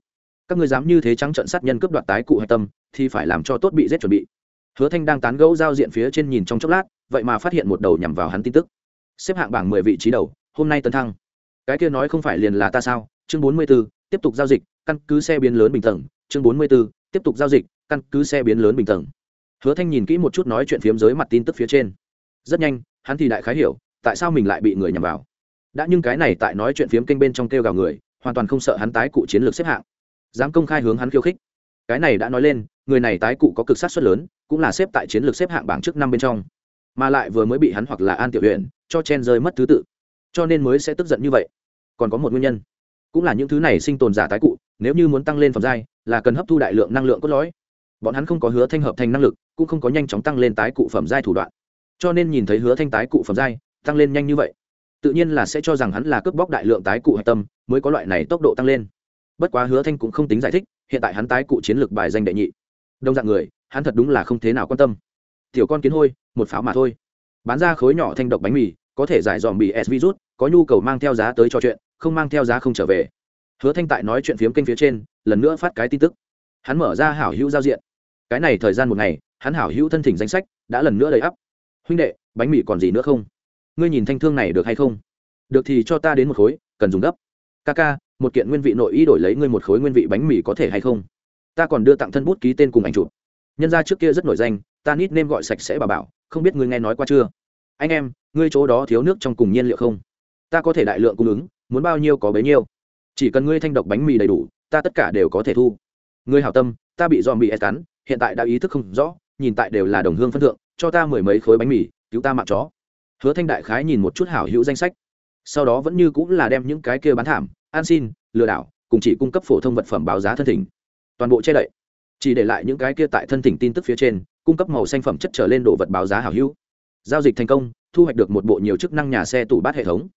Các ngươi dám như thế trắng trận sát nhân cướp đoạt tái cụ hạch tâm thì phải làm cho tốt bị giết chuẩn bị. Hứa thanh đang tán gẫu giao diện phía trên nhìn trong chốc lát vậy mà phát hiện một đầu nhằm vào hắn tin tức. Xếp hạng bảng mười vị trí đầu hôm nay tấn thăng. Cái kia nói không phải liền là ta sao? Chương bốn mươi 44, tiếp tục giao dịch căn cứ xe biến lớn bình tầng chương bốn mươi 44, tiếp tục giao dịch căn cứ xe biến lớn bình tầng hứa thanh nhìn kỹ một chút nói chuyện phiếm giới mặt tin tức phía trên. Rất nhanh hắn thì đại khái hiểu tại sao mình lại bị người nhằm vào. Đã nhưng cái này tại nói chuyện phiếm kênh bên trong kêu gào người hoàn toàn không sợ hắn tái cụ chiến lược xếp hạng. Dám công khai hướng hắn khiêu khích. Cái này đã nói lên người này tái cụ có cực sát suất lớn cũng là xếp tại chiến lược xếp hạng bảng trước năm bên trong. Mà lại vừa mới bị hắn hoặc là an tiểu huyện cho chen rơi mất thứ tự. Cho nên mới sẽ tức giận như vậy. Còn có một nguyên nhân cũng là những thứ này sinh tồn giả tái cụ, nếu như muốn tăng lên phẩm giai, là cần hấp thu đại lượng năng lượng cốt lõi. Bọn hắn không có hứa thanh hợp thành năng lực, cũng không có nhanh chóng tăng lên tái cụ phẩm giai thủ đoạn. Cho nên nhìn thấy hứa thanh tái cụ phẩm giai, tăng lên nhanh như vậy, tự nhiên là sẽ cho rằng hắn là cướp bóc đại lượng tái cụ hạch tâm, mới có loại này tốc độ tăng lên. Bất quá hứa thanh cũng không tính giải thích, hiện tại hắn tái cụ chiến lược bài danh đệ nhị. Đông dạng người, hắn thật đúng là không thế nào quan tâm. Tiểu con kiến hôi, một pháo mà thôi. Bán ra khối nhỏ thanh độc bánh mì, có thể giải dòm bị s virus có nhu cầu mang theo giá tới trò chuyện, không mang theo giá không trở về. Hứa thanh tại nói chuyện phiếm kênh phía trên, lần nữa phát cái tin tức. Hắn mở ra hảo hữu giao diện. Cái này thời gian một ngày, hắn hảo hữu thân thỉnh danh sách đã lần nữa đầy ắp. Huynh đệ, bánh mì còn gì nữa không? Ngươi nhìn thanh thương này được hay không? Được thì cho ta đến một khối, cần dùng gấp. Ca ca, một kiện nguyên vị nội y đổi lấy ngươi một khối nguyên vị bánh mì có thể hay không? Ta còn đưa tặng thân bút ký tên cùng ảnh chụp. Nhân ra trước kia rất nổi danh, ta nít nêm gọi sạch sẽ bà bảo, không biết ngươi nghe nói qua chưa? Anh em, ngươi chỗ đó thiếu nước trong cùng nhiên liệu không? Ta có thể đại lượng cung ứng, muốn bao nhiêu có bấy nhiêu. Chỉ cần ngươi thanh độc bánh mì đầy đủ, ta tất cả đều có thể thu. Ngươi hảo tâm, ta bị dòm bị ép cắn, hiện tại đã ý thức không rõ, nhìn tại đều là đồng hương phân thượng, cho ta mười mấy khối bánh mì, cứu ta mạng chó. Hứa thanh đại khái nhìn một chút hảo hữu danh sách. Sau đó vẫn như cũng là đem những cái kia bán thảm an xin, lừa đảo, cùng chỉ cung cấp phổ thông vật phẩm báo giá thân thỉnh. Toàn bộ che đậy. Chỉ để lại những cái kia tại thân thỉnh tin tức phía trên, cung cấp màu xanh phẩm chất trở lên đồ vật báo giá hảo hữu. Giao dịch thành công, thu hoạch được một bộ nhiều chức năng nhà xe tủ bát hệ thống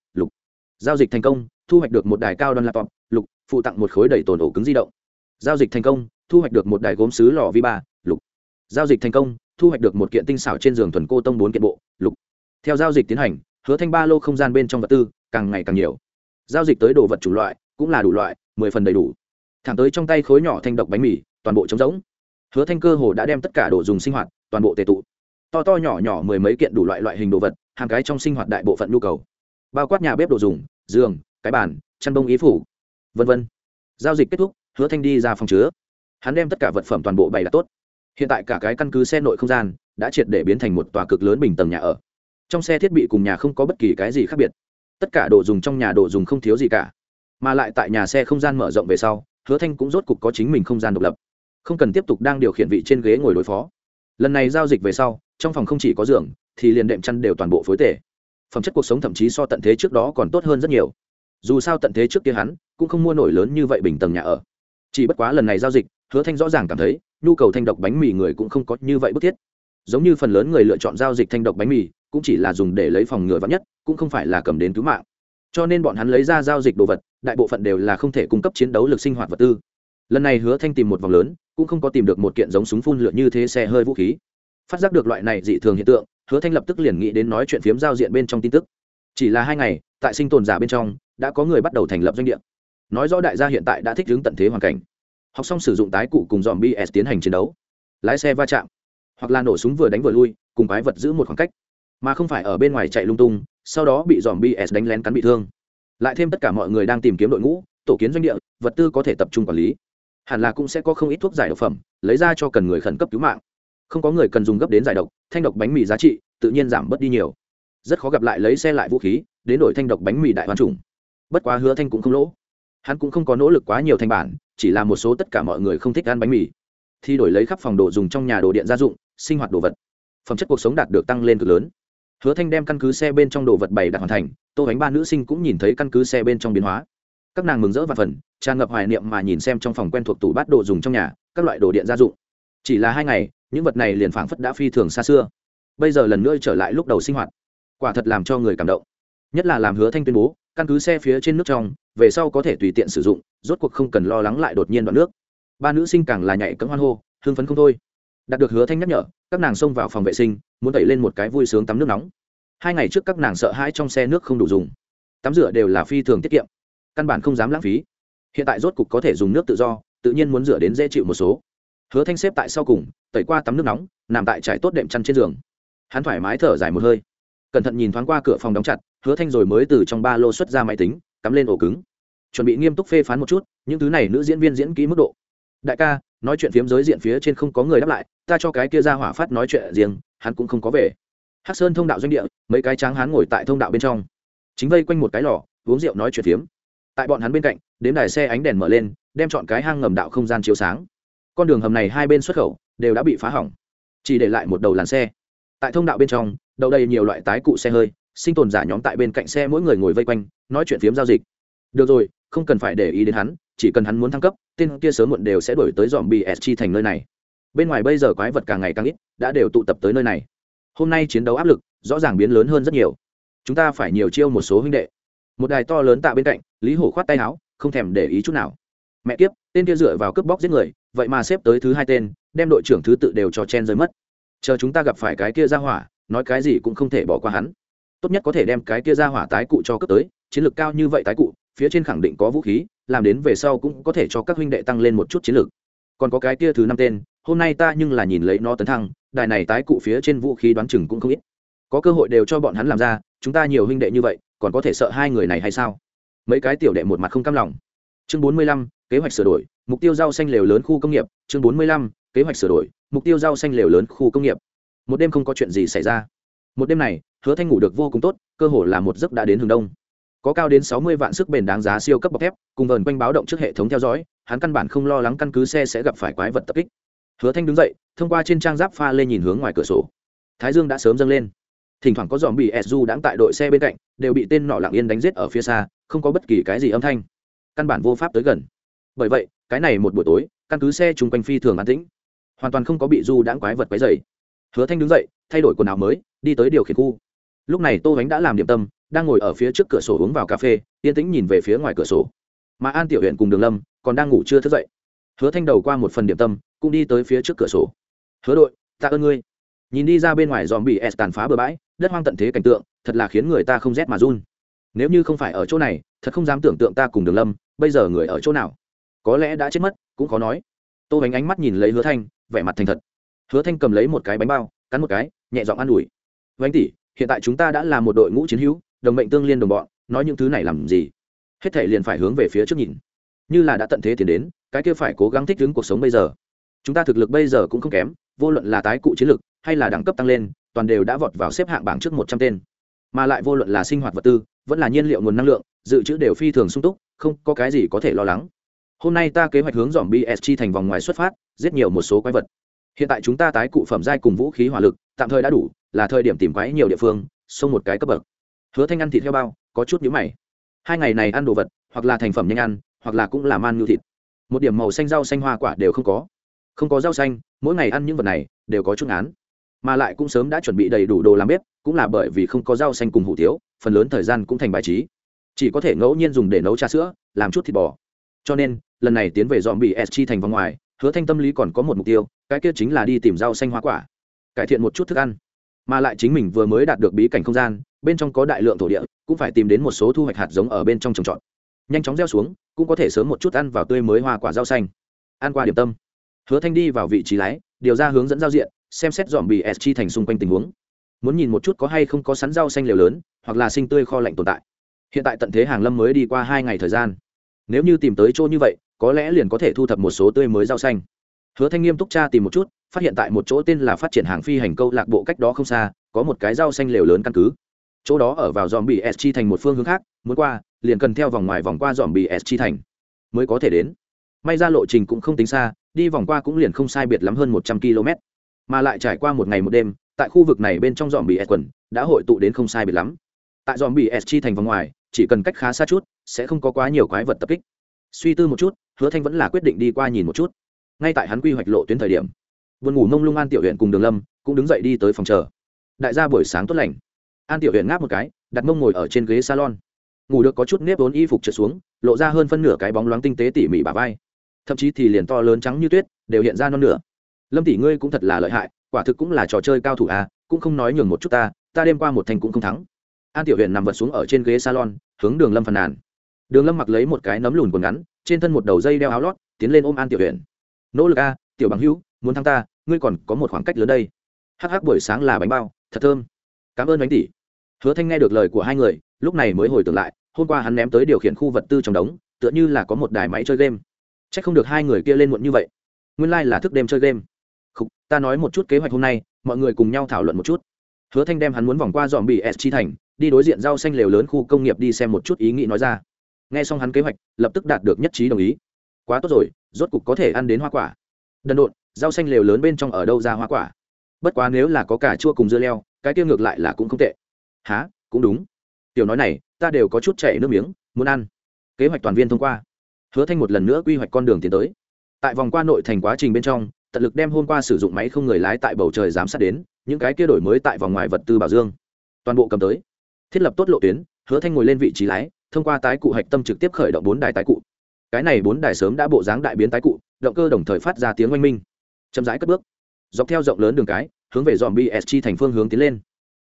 giao dịch thành công, thu hoạch được một đài cao đoan laptop, lục, phụ tặng một khối đầy tồn ổ cứng di động. Giao dịch thành công, thu hoạch được một đài gốm sứ lò vi ba, lục. Giao dịch thành công, thu hoạch được một kiện tinh xảo trên giường thuần cô tông bốn kiện bộ, lục. Theo giao dịch tiến hành, hứa thanh ba lô không gian bên trong vật tư càng ngày càng nhiều. Giao dịch tới đồ vật chủ loại cũng là đủ loại, mười phần đầy đủ. Thẳng tới trong tay khối nhỏ thanh độc bánh mì, toàn bộ trống rỗng. Hứa thanh cơ hồ đã đem tất cả đồ dùng sinh hoạt toàn bộ tệ tụ. To to nhỏ nhỏ mười mấy kiện đủ loại loại hình đồ vật, hàng cái trong sinh hoạt đại bộ phận nhu cầu bao quát nhà bếp đồ dùng, giường, cái bàn, chăn bông ý phủ, vân vân. Giao dịch kết thúc, hứa thanh đi ra phòng chứa. Hắn đem tất cả vật phẩm toàn bộ bày đặt tốt. Hiện tại cả cái căn cứ xe nội không gian đã triệt để biến thành một tòa cực lớn bình tầng nhà ở. Trong xe thiết bị cùng nhà không có bất kỳ cái gì khác biệt. Tất cả đồ dùng trong nhà đồ dùng không thiếu gì cả. Mà lại tại nhà xe không gian mở rộng về sau, hứa thanh cũng rốt cục có chính mình không gian độc lập. Không cần tiếp tục đang điều khiển vị trên ghế ngồi đối phó. Lần này giao dịch về sau, trong phòng không chỉ có giường, thì liền đệm chăn đều toàn bộ phối tể phẩm chất cuộc sống thậm chí so tận thế trước đó còn tốt hơn rất nhiều. Dù sao tận thế trước kia hắn cũng không mua nổi lớn như vậy bình tầng nhà ở. Chỉ bất quá lần này giao dịch, hứa thanh rõ ràng cảm thấy, nhu cầu thanh độc bánh mì người cũng không có như vậy bức thiết. Giống như phần lớn người lựa chọn giao dịch thanh độc bánh mì, cũng chỉ là dùng để lấy phòng ngừa vắn nhất, cũng không phải là cầm đến cứu mạng. Cho nên bọn hắn lấy ra giao dịch đồ vật, đại bộ phận đều là không thể cung cấp chiến đấu lực sinh hoạt vật tư. Lần này hứa thanh tìm một vòng lớn, cũng không có tìm được một kiện giống súng phun lửa như thế xe hơi vũ khí. Phát giác được loại này dị thường hiện tượng hứa thanh lập tức liền nghĩ đến nói chuyện phiếm giao diện bên trong tin tức. Chỉ là hai ngày, tại sinh tồn giả bên trong, đã có người bắt đầu thành lập doanh địa. Nói rõ đại gia hiện tại đã thích ứng tận thế hoàn cảnh. Học xong sử dụng tái cụ cùng dòm bs tiến hành chiến đấu. Lái xe va chạm. Hoặc là nổ súng vừa đánh vừa lui, cùng quái vật giữ một khoảng cách. Mà không phải ở bên ngoài chạy lung tung, sau đó bị dòm bs đánh lén cắn bị thương. Lại thêm tất cả mọi người đang tìm kiếm đội ngũ, tổ kiến doanh địa, vật tư có thể tập trung quản lý. Hẳn là cũng sẽ có không ít thuốc giải độc phẩm, lấy ra cho cần người khẩn cấp cứu mạng không có người cần dùng gấp đến giải độc, thanh độc bánh mì giá trị tự nhiên giảm bớt đi nhiều. Rất khó gặp lại lấy xe lại vũ khí, đến đổi thanh độc bánh mì đại hoàn trùng bất quá hứa thanh cũng không lỗ. Hắn cũng không có nỗ lực quá nhiều thanh bản, chỉ là một số tất cả mọi người không thích ăn bánh mì. Thì đổi lấy khắp phòng đồ dùng trong nhà đồ điện gia dụng, sinh hoạt đồ vật. Phẩm chất cuộc sống đạt được tăng lên cực lớn. Hứa thanh đem căn cứ xe bên trong đồ vật bày đặt hoàn thành, tô bánh ba nữ sinh cũng nhìn thấy căn cứ xe bên trong biến hóa. Các nàng mừng rỡ và phần tràn ngập hoài niệm mà nhìn xem trong phòng quen thuộc tủ bát đồ dùng trong nhà, các loại đồ điện gia dụng. Chỉ là hai ngày những vật này liền phảng phất đã phi thường xa xưa. Bây giờ lần nữa trở lại lúc đầu sinh hoạt, quả thật làm cho người cảm động. Nhất là làm hứa thanh tuyên bố, căn cứ xe phía trên nước trong, về sau có thể tùy tiện sử dụng, rốt cuộc không cần lo lắng lại đột nhiên đoạn nước. Ba nữ sinh càng là nhảy cấm hoan hô, hưng phấn không thôi. Đạt được hứa thanh nhắc nhở, các nàng xông vào phòng vệ sinh, muốn tẩy lên một cái vui sướng tắm nước nóng. Hai ngày trước các nàng sợ hãi trong xe nước không đủ dùng. Tắm rửa đều là phi thường tiết kiệm, căn bản không dám lãng phí. Hiện tại rốt cục có thể dùng nước tự do, tự nhiên muốn rửa đến dễ chịu một số hứa thanh xếp tại sau cùng, tẩy qua tắm nước nóng, nằm tại trải tốt đệm chăn trên giường. Hắn thoải mái thở dài một hơi. Cẩn thận nhìn thoáng qua cửa phòng đóng chặt, hứa thanh rồi mới từ trong ba lô xuất ra máy tính, cắm lên ổ cứng. Chuẩn bị nghiêm túc phê phán một chút, những thứ này nữ diễn viên diễn kỹ mức độ. Đại ca, nói chuyện phiếm giới diện phía trên không có người đáp lại, ta cho cái kia ra hỏa phát nói chuyện riêng, hắn cũng không có về. Hắc sơn thông đạo doanh địa, mấy cái tráng hắn ngồi tại thông đạo bên trong. Chính vây quanh một cái lò, uống rượu nói chuyện phiếm. Tại bọn hắn bên cạnh đến đài xe ánh đèn mở lên, đem chọn cái hang ngầm đạo không gian chiếu sáng con đường hầm này hai bên xuất khẩu đều đã bị phá hỏng, chỉ để lại một đầu làn xe. Tại thông đạo bên trong đậu đầy nhiều loại tái cụ xe hơi, sinh tồn giả nhóm tại bên cạnh xe mỗi người ngồi vây quanh, nói chuyện phiếm giao dịch. Được rồi, không cần phải để ý đến hắn, chỉ cần hắn muốn thăng cấp, tên kia sớm muộn đều sẽ đổi tới dòm bsg thành nơi này. Bên ngoài bây giờ quái vật càng ngày càng ít, đã đều tụ tập tới nơi này. Hôm nay chiến đấu áp lực rõ ràng biến lớn hơn rất nhiều. Chúng ta phải nhiều chiêu một số huynh đệ. Một đài to lớn tạ bên cạnh, lý hổ khoát tay áo, không thèm để ý chút nào. Mẹ kiếp, tên kia dựa vào cướp bóc giết người vậy mà xếp tới thứ hai tên, đem đội trưởng thứ tự đều cho chen rơi mất. Chờ chúng ta gặp phải cái kia ra hỏa, nói cái gì cũng không thể bỏ qua hắn. Tốt nhất có thể đem cái kia ra hỏa tái cụ cho cấp tới, chiến lược cao như vậy tái cụ, phía trên khẳng định có vũ khí, làm đến về sau cũng có thể cho các huynh đệ tăng lên một chút chiến lược. Còn có cái kia thứ năm tên, hôm nay ta nhưng là nhìn lấy nó tấn thăng, đài này tái cụ phía trên vũ khí đoán chừng cũng không ít. Có cơ hội đều cho bọn hắn làm ra, chúng ta nhiều huynh đệ như vậy, còn có thể sợ hai người này hay sao? Mấy cái tiểu đệ một mặt không cam lòng. Chương bốn mươi lăm, kế hoạch sửa đổi mục tiêu rau xanh lều lớn khu công nghiệp, chương bốn mươi lăm, kế hoạch sửa đổi, mục tiêu rau xanh lều lớn khu công nghiệp. Một đêm không có chuyện gì xảy ra. Một đêm này, hứa thanh ngủ được vô cùng tốt, cơ hồ là một giấc đã đến hướng đông. Có cao đến sáu mươi vạn sức bền đáng giá siêu cấp bọc thép, cùng vờn quanh báo động trước hệ thống theo dõi, hắn căn bản không lo lắng căn cứ xe sẽ gặp phải quái vật tập kích. Hứa thanh đứng dậy, thông qua trên trang giáp pha lên nhìn hướng ngoài cửa sổ. Thái dương đã sớm dâng lên. Thỉnh thoảng có dòm bị su đang tại đội xe bên cạnh, đều bị tên nọ lặng yên đánh giết ở phía xa, không có bất kỳ cái gì âm thanh. Căn bản vô pháp tới gần. Bởi vậy cái này một buổi tối, căn cứ xe chung quanh phi thường an tĩnh. Hoàn toàn không có bị du đãng quái vật quấy dày hứa thanh đứng dậy, thay đổi quần áo mới, đi tới điều khiển khu. Lúc này tô ánh đã làm điểm tâm, đang ngồi ở phía trước cửa sổ uống vào cà phê, yên tĩnh nhìn về phía ngoài cửa sổ. Mà an tiểu huyện cùng đường lâm còn đang ngủ chưa thức dậy. Hứa thanh đầu qua một phần điểm tâm, cũng đi tới phía trước cửa sổ. Hứa đội, tạ ơn ngươi. Nhìn đi ra bên ngoài dòm bị s tàn phá bừa bãi, đất hoang tận thế cảnh tượng, thật là khiến người ta không rét mà run. Nếu như không phải ở chỗ này, thật không dám tưởng tượng ta cùng đường lâm, bây giờ người ở chỗ nào? Có lẽ đã chết mất, cũng khó nói. Tô bánh ánh mắt nhìn lấy hứa thanh, vẻ mặt thành thật. Hứa thanh cầm lấy một cái bánh bao, cắn một cái, nhẹ giọng an ủi. Vánh tỷ, hiện tại chúng ta đã là một đội ngũ chiến hữu, đồng mệnh tương liên đồng bọn, nói những thứ này làm gì? Hết thể liền phải hướng về phía trước nhìn. Như là đã tận thế tiến đến, cái kia phải cố gắng thích ứng cuộc sống bây giờ. Chúng ta thực lực bây giờ cũng không kém, vô luận là tái cụ chiến lực, hay là đẳng cấp tăng lên, toàn đều đã vọt vào xếp hạng bảng trước một trăm tên. Mà lại vô luận là sinh hoạt vật tư, vẫn là nhiên liệu nguồn năng lượng, dự trữ đều phi thường sung túc, không có cái gì có thể lo lắng hôm nay ta kế hoạch hướng dòm bsg thành vòng ngoài xuất phát, giết nhiều một số quái vật. Hiện tại chúng ta tái cụ phẩm giai cùng vũ khí hỏa lực, tạm thời đã đủ, là thời điểm tìm quái nhiều địa phương, xông một cái cấp bậc. Hứa thanh ăn thịt heo bao, có chút nhũ mày. Hai ngày này ăn đồ vật, hoặc là thành phẩm nhanh ăn, hoặc là cũng là man nhu thịt. Một điểm màu xanh rau xanh hoa quả đều không có. Không có rau xanh, mỗi ngày ăn những vật này, đều có chút án mà lại cũng sớm đã chuẩn bị đầy đủ đồ làm bếp, cũng là bởi vì không có rau xanh cùng hủ tiếu, phần lớn thời gian cũng thành bài trí. Chỉ có thể ngẫu nhiên dùng để nấu trà sữa, làm chút thịt bò. Cho nên lần này tiến về dọn bị s chi thành vòng ngoài, hứa thanh tâm lý còn có một mục tiêu, cái kia chính là đi tìm rau xanh hoa quả, cải thiện một chút thức ăn. Mà lại chính mình vừa mới đạt được bí cảnh không gian, bên trong có đại lượng thổ địa, cũng phải tìm đến một số thu hoạch hạt giống ở bên trong trồng trọt. Nhanh chóng gieo xuống, cũng có thể sớm một chút ăn vào tươi mới hoa quả rau xanh. Ăn qua điểm tâm. Hứa thanh đi vào vị trí lái, điều ra hướng dẫn giao diện, xem xét dọn bị s chi thành xung quanh tình huống. Muốn nhìn một chút có hay không có sắn rau xanh liều lớn, hoặc là sinh tươi kho lạnh tồn tại. Hiện tại tận thế hàng lâm mới đi qua hai ngày thời gian. Nếu như tìm tới chỗ như vậy có lẽ liền có thể thu thập một số tươi mới rau xanh. Hứa thanh nghiêm túc tra tìm một chút, phát hiện tại một chỗ tên là phát triển hàng phi hành câu lạc bộ cách đó không xa, có một cái rau xanh lều lớn căn cứ. Chỗ đó ở vào dòm bị s chi thành một phương hướng khác, muốn qua, liền cần theo vòng ngoài vòng qua dòm bị s chi thành mới có thể đến. May ra lộ trình cũng không tính xa, đi vòng qua cũng liền không sai biệt lắm hơn một trăm km. Mà lại trải qua một ngày một đêm, tại khu vực này bên trong dòm bị s quần đã hội tụ đến không sai biệt lắm. Tại dòm bị s chi thành vòng ngoài, chỉ cần cách khá xa chút, sẽ không có quá nhiều quái vật tập kích. Suy tư một chút hứa thanh vẫn là quyết định đi qua nhìn một chút. Ngay tại hắn quy hoạch lộ tuyến thời điểm vườn ngủ mông lung an tiểu huyện cùng đường lâm cũng đứng dậy đi tới phòng chờ. Đại gia buổi sáng tốt lành. An tiểu huyện ngáp một cái, đặt mông ngồi ở trên ghế salon. Ngủ được có chút nếp vốn y phục trượt xuống, lộ ra hơn phân nửa cái bóng loáng tinh tế tỉ mỉ bà vai. Thậm chí thì liền to lớn trắng như tuyết, đều hiện ra non nửa. Lâm tỷ ngươi cũng thật là lợi hại, quả thực cũng là trò chơi cao thủ à cũng không nói nhường một chút ta ta đêm qua một thành cũng không thắng. An tiểu huyện nằm vật xuống ở trên ghế salon, hướng đường lâm phàn nàn. Đường lâm mặc lấy một cái nấm lùn quần ngắn trên thân một đầu dây đeo áo lót tiến lên ôm an tiểu huyện nỗ lực a tiểu bằng hữu muốn thắng ta ngươi còn có một khoảng cách lớn đây. Hắc hắc buổi sáng là bánh bao thật thơm. Cảm ơn bánh tỷ. Hứa thanh nghe được lời của hai người lúc này mới hồi tưởng lại hôm qua hắn ném tới điều khiển khu vật tư trong đống tựa như là có một đài máy chơi game. C h ắ c không được hai người kia lên muộn như vậy. Nguyên lai、like、là thức đêm chơi game. Khúc, ta nói một chút kế hoạch hôm nay mọi người cùng nhau thảo luận một chút. Hứa thanh đem hắn muốn vòng qua dòm bị s chi thành đi đối diện rau xanh lều lớn khu công nghiệp đi xem một chút ý nghĩ nói ra nghe xong hắn kế hoạch, lập tức đạt được nhất trí đồng ý. Quá tốt rồi, rốt cục có thể ăn đến hoa quả. Đần độn, rau xanh lều lớn bên trong ở đâu ra hoa quả? Bất quá nếu là có cà chua cùng dưa leo, cái kia ngược lại là cũng không tệ. Há cũng đúng. Tiểu nói này, ta đều có chút chảy nước miếng, muốn ăn. Kế hoạch toàn viên thông qua. Hứa thanh một lần nữa quy hoạch con đường tiến tới. Tại vòng qua nội thành quá trình bên trong, tận lực đem hôm qua sử dụng máy không người lái tại bầu trời giám sát đến, những cái kia đổi mới tại vòng ngoài vật tư bảo dương. Toàn bộ cầm tới. Thiết lập tốt lộ tuyến, hứa thanh ngồi lên vị trí lái thông qua tái cụ hạch tâm trực tiếp khởi động bốn đài tái cụ. Cái này bốn đài sớm đã bộ dáng đại biến tái cụ, động cơ đồng thời phát ra tiếng oanh minh. Chậm rãi cất bước, dọc theo rộng lớn đường cái, hướng về dòm bsg thành phương hướng tiến lên.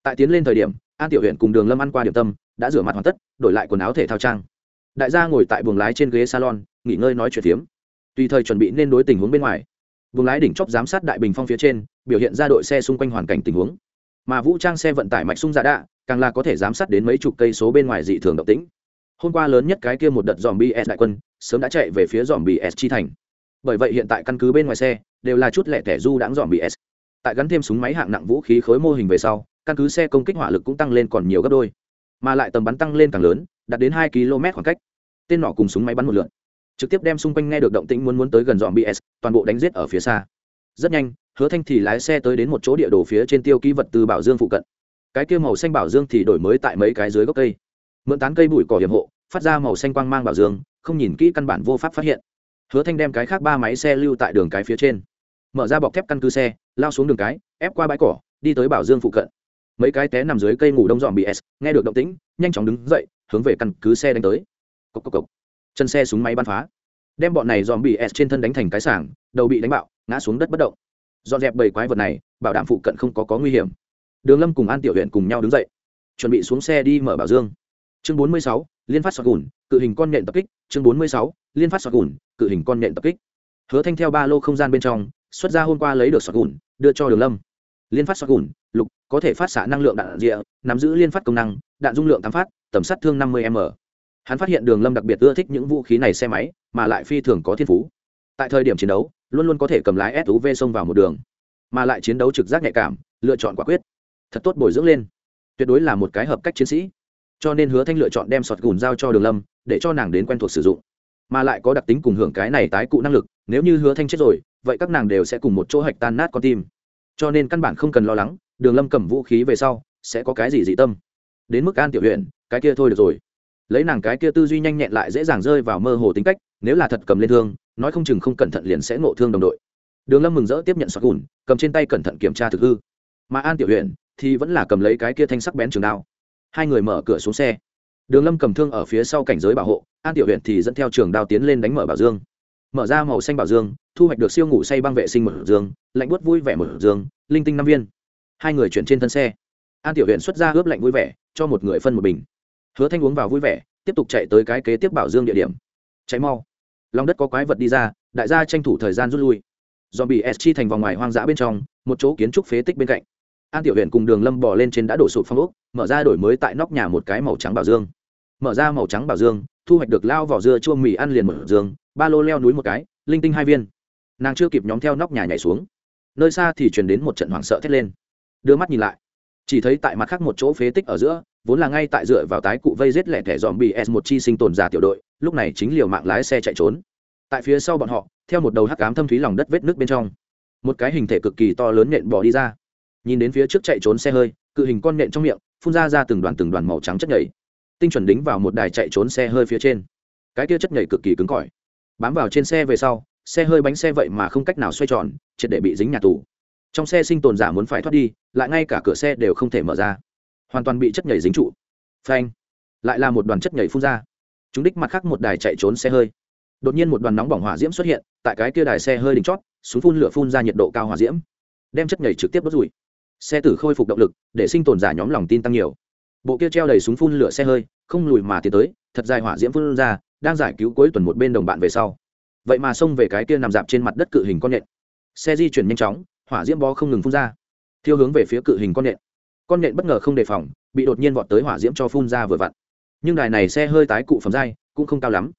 Tại tiến lên thời điểm, an tiểu huyện cùng đường lâm ăn qua điểm tâm, đã rửa mặt hoàn tất, đổi lại quần áo thể thao trang. Đại gia ngồi tại buồng lái trên ghế salon, nghỉ ngơi nói chuyện phiếm. Tùy thời chuẩn bị nên đối tình huống bên ngoài. Buồng lái đỉnh chóp giám sát đại bình phong phía trên, biểu hiện ra đội xe xung quanh hoàn cảnh tình huống. Mà vũ trang xe vận tải mạch sung dạ đạ, càng là có thể giám sát đến mấy chục cây số bên ngoài dị thường động tĩnh hôm qua lớn nhất cái kia một đợt dòm bs đại quân, sớm đã chạy về phía dòm bs chi thành. Bởi vậy hiện tại căn cứ bên ngoài xe, đều là chút lẻ tẻ du đãng dòm bs tại gắn thêm súng máy hạng nặng vũ khí khối mô hình về sau, căn cứ xe công kích hỏa lực cũng tăng lên còn nhiều gấp đôi. Mà lại tầm bắn tăng lên càng lớn, đạt đến hai km khoảng cách. Tên nọ cùng súng máy bắn một lượn trực tiếp đem xung quanh nghe được động tĩnh muốn muốn tới gần dòm bs toàn bộ đánh giết ở phía xa. Rất nhanh, hứa thanh thì lái xe tới đến một chỗ địa đồ phía trên tiêu ký vật từ bảo dương phụ cận. Cái kia màu xanh bảo dương thì đổi mới tại mấy cái dưới gốc cây mượn tán cây bụi cỏ hiểm hộ, phát ra màu xanh quang mang bảo dương, không nhìn kỹ căn bản vô pháp phát hiện. Hứa thanh đem cái khác ba máy xe lưu tại đường cái phía trên. Mở ra bọc thép căn cứ xe, lao xuống đường cái, ép qua bãi cỏ, đi tới bảo dương phụ cận. Mấy cái té nằm dưới cây ngủ đông dọn bị s, nghe được động tĩnh, nhanh chóng đứng dậy, hướng về căn cứ xe đánh tới. Cốc cốc cốc. chân xe súng máy bắn phá. Đem bọn này dòm bị s trên thân đánh thành cái sảng, đầu bị đánh bạo, ngã xuống đất bất động. Dọn dẹp bầy quái vật này, bảo đảm phụ cận không có có nguy hiểm. Đường lâm cùng an tiểu huyện cùng nhau đứng dậy, chuẩn bị xuống xe đi mở bảo dương chương bốn mươi sáu, liên phát sọt gùn, cự hình con nhện tập kích. Chương bốn mươi sáu, liên phát sọt gùn, cự hình con nhện tập kích. Hứa thanh theo ba lô không gian bên trong, xuất ra hôm qua lấy được sọt gùn, đưa cho đường lâm. Liên phát sọt gùn, lục, có thể phát xạ năng lượng đạn rịa, nắm giữ liên phát công năng, đạn dung lượng tám phát, tầm sát thương năm mươi m. Hắn phát hiện đường lâm đặc biệt ưa thích những vũ khí này xe máy, mà lại phi thường có thiên phú. Tại thời điểm chiến đấu, luôn luôn có thể cầm lái suv xông vào một đường, mà lại chiến đấu trực giác nhạy cảm, lựa chọn quả quyết. Thật tốt bồi dưỡng lên. Tuyệt đối là một cái hợp cách chiến sĩ cho nên hứa thanh lựa chọn đem sọt gùn giao cho đường lâm, để cho nàng đến quen thuộc sử dụng. Mà lại có đặc tính cùng hưởng cái này tái cụ năng lực, nếu như hứa thanh chết rồi, vậy các nàng đều sẽ cùng một chỗ hạch tan nát con tim. Cho nên căn bản không cần lo lắng, đường lâm cầm vũ khí về sau, sẽ có cái gì dị tâm. Đến mức an tiểu huyện cái kia thôi được rồi. Lấy nàng cái kia tư duy nhanh nhẹn lại dễ dàng rơi vào mơ hồ tính cách, nếu là thật cầm lên thương, nói không chừng không cẩn thận liền sẽ ngộ thương đồng đội. Đường lâm mừng rỡ tiếp nhận sọt gùn, cầm trên tay cẩn thận kiểm tra thực hư. Mà an tiểu huyện thì vẫn là cầm lấy cái kia thanh sắc bén trường đao hai người mở cửa xuống xe. Đường lâm cầm thương ở phía sau cảnh giới bảo hộ, an tiểu huyện thì dẫn theo trường đao tiến lên đánh mở bảo dương. Mở ra màu xanh bảo dương, thu hoạch được siêu ngủ say băng vệ sinh một dương, lạnh bút vui vẻ một dương, linh tinh năm viên. Hai người chuyển trên thân xe. An tiểu huyện xuất ra ướp lạnh vui vẻ, cho một người phân một bình. Hứa thanh uống vào vui vẻ, tiếp tục chạy tới cái kế tiếp bảo dương địa điểm. Cháy mau. Lòng đất có quái vật đi ra, đại gia tranh thủ thời gian rút lui. Dòm bị s chi thành vòng ngoài hoang dã bên trong, một chỗ kiến trúc phế tích bên cạnh an tiểu huyện cùng đường lâm bỏ lên trên đã đổ sụp phong ốc, mở ra đổi mới tại nóc nhà một cái màu trắng bảo dương. Mở ra màu trắng bảo dương, thu hoạch được lao vỏ dưa chua mì ăn liền mở dương, ba lô leo núi một cái, linh tinh hai viên. Nàng chưa kịp nhóm theo nóc nhà nhảy xuống. Nơi xa thì chuyển đến một trận hoảng sợ thét lên. Đưa mắt nhìn lại. Chỉ thấy tại mặt khác một chỗ phế tích ở giữa, vốn là ngay tại dựa vào tái cụ vây rết lẻ thẻ dòm bị s một chi sinh tồn giả tiểu đội, lúc này chính liều mạng lái xe chạy trốn. Tại phía sau bọn họ, theo một đầu hắc cám thâm thúy lòng đất vết nước bên trong, một cái hình thể cực kỳ to lớn nện bỏ đi ra nhìn đến phía trước chạy trốn xe hơi, cự hình con nện trong miệng, phun ra ra từng đoàn từng đoàn màu trắng chất nhảy. Tinh chuẩn đính vào một đài chạy trốn xe hơi phía trên. Cái kia chất nhảy cực kỳ cứng cỏi. Bám vào trên xe về sau, xe hơi bánh xe vậy mà không cách nào xoay tròn, triệt để bị dính nhà tù. Trong xe sinh tồn giả muốn phải thoát đi, lại ngay cả cửa xe đều không thể mở ra. Hoàn toàn bị chất nhảy dính trụ. Phanh. Lại là một đoàn chất nhảy phun ra. Chúng đích mặt khác một đài chạy trốn xe hơi. Đột nhiên một đoàn nóng bỏng hỏa diễm xuất hiện, tại cái kia đài xe hơi đỉnh chót súng phun lửa phun ra nhiệt độ cao hỏa diễm, đem chất nhảy trực tiếp đốt rủi xe tử khôi phục động lực, để sinh tồn giả nhóm lòng tin tăng nhiều. Bộ kia treo đầy súng phun lửa xe hơi, không lùi mà tiến tới, thật dài hỏa diễm phun ra, đang giải cứu cuối tuần một bên đồng bạn về sau. Vậy mà xông về cái kia nằm dạp trên mặt đất cự hình con nhện. Xe di chuyển nhanh chóng, hỏa diễm bó không ngừng phun ra. Thiêu hướng về phía cự hình con nhện. Con nhện bất ngờ không đề phòng, bị đột nhiên vọt tới hỏa diễm cho phun ra vừa vặn. Nhưng đài này xe hơi tái cụ phẩm dai cũng không cao lắm.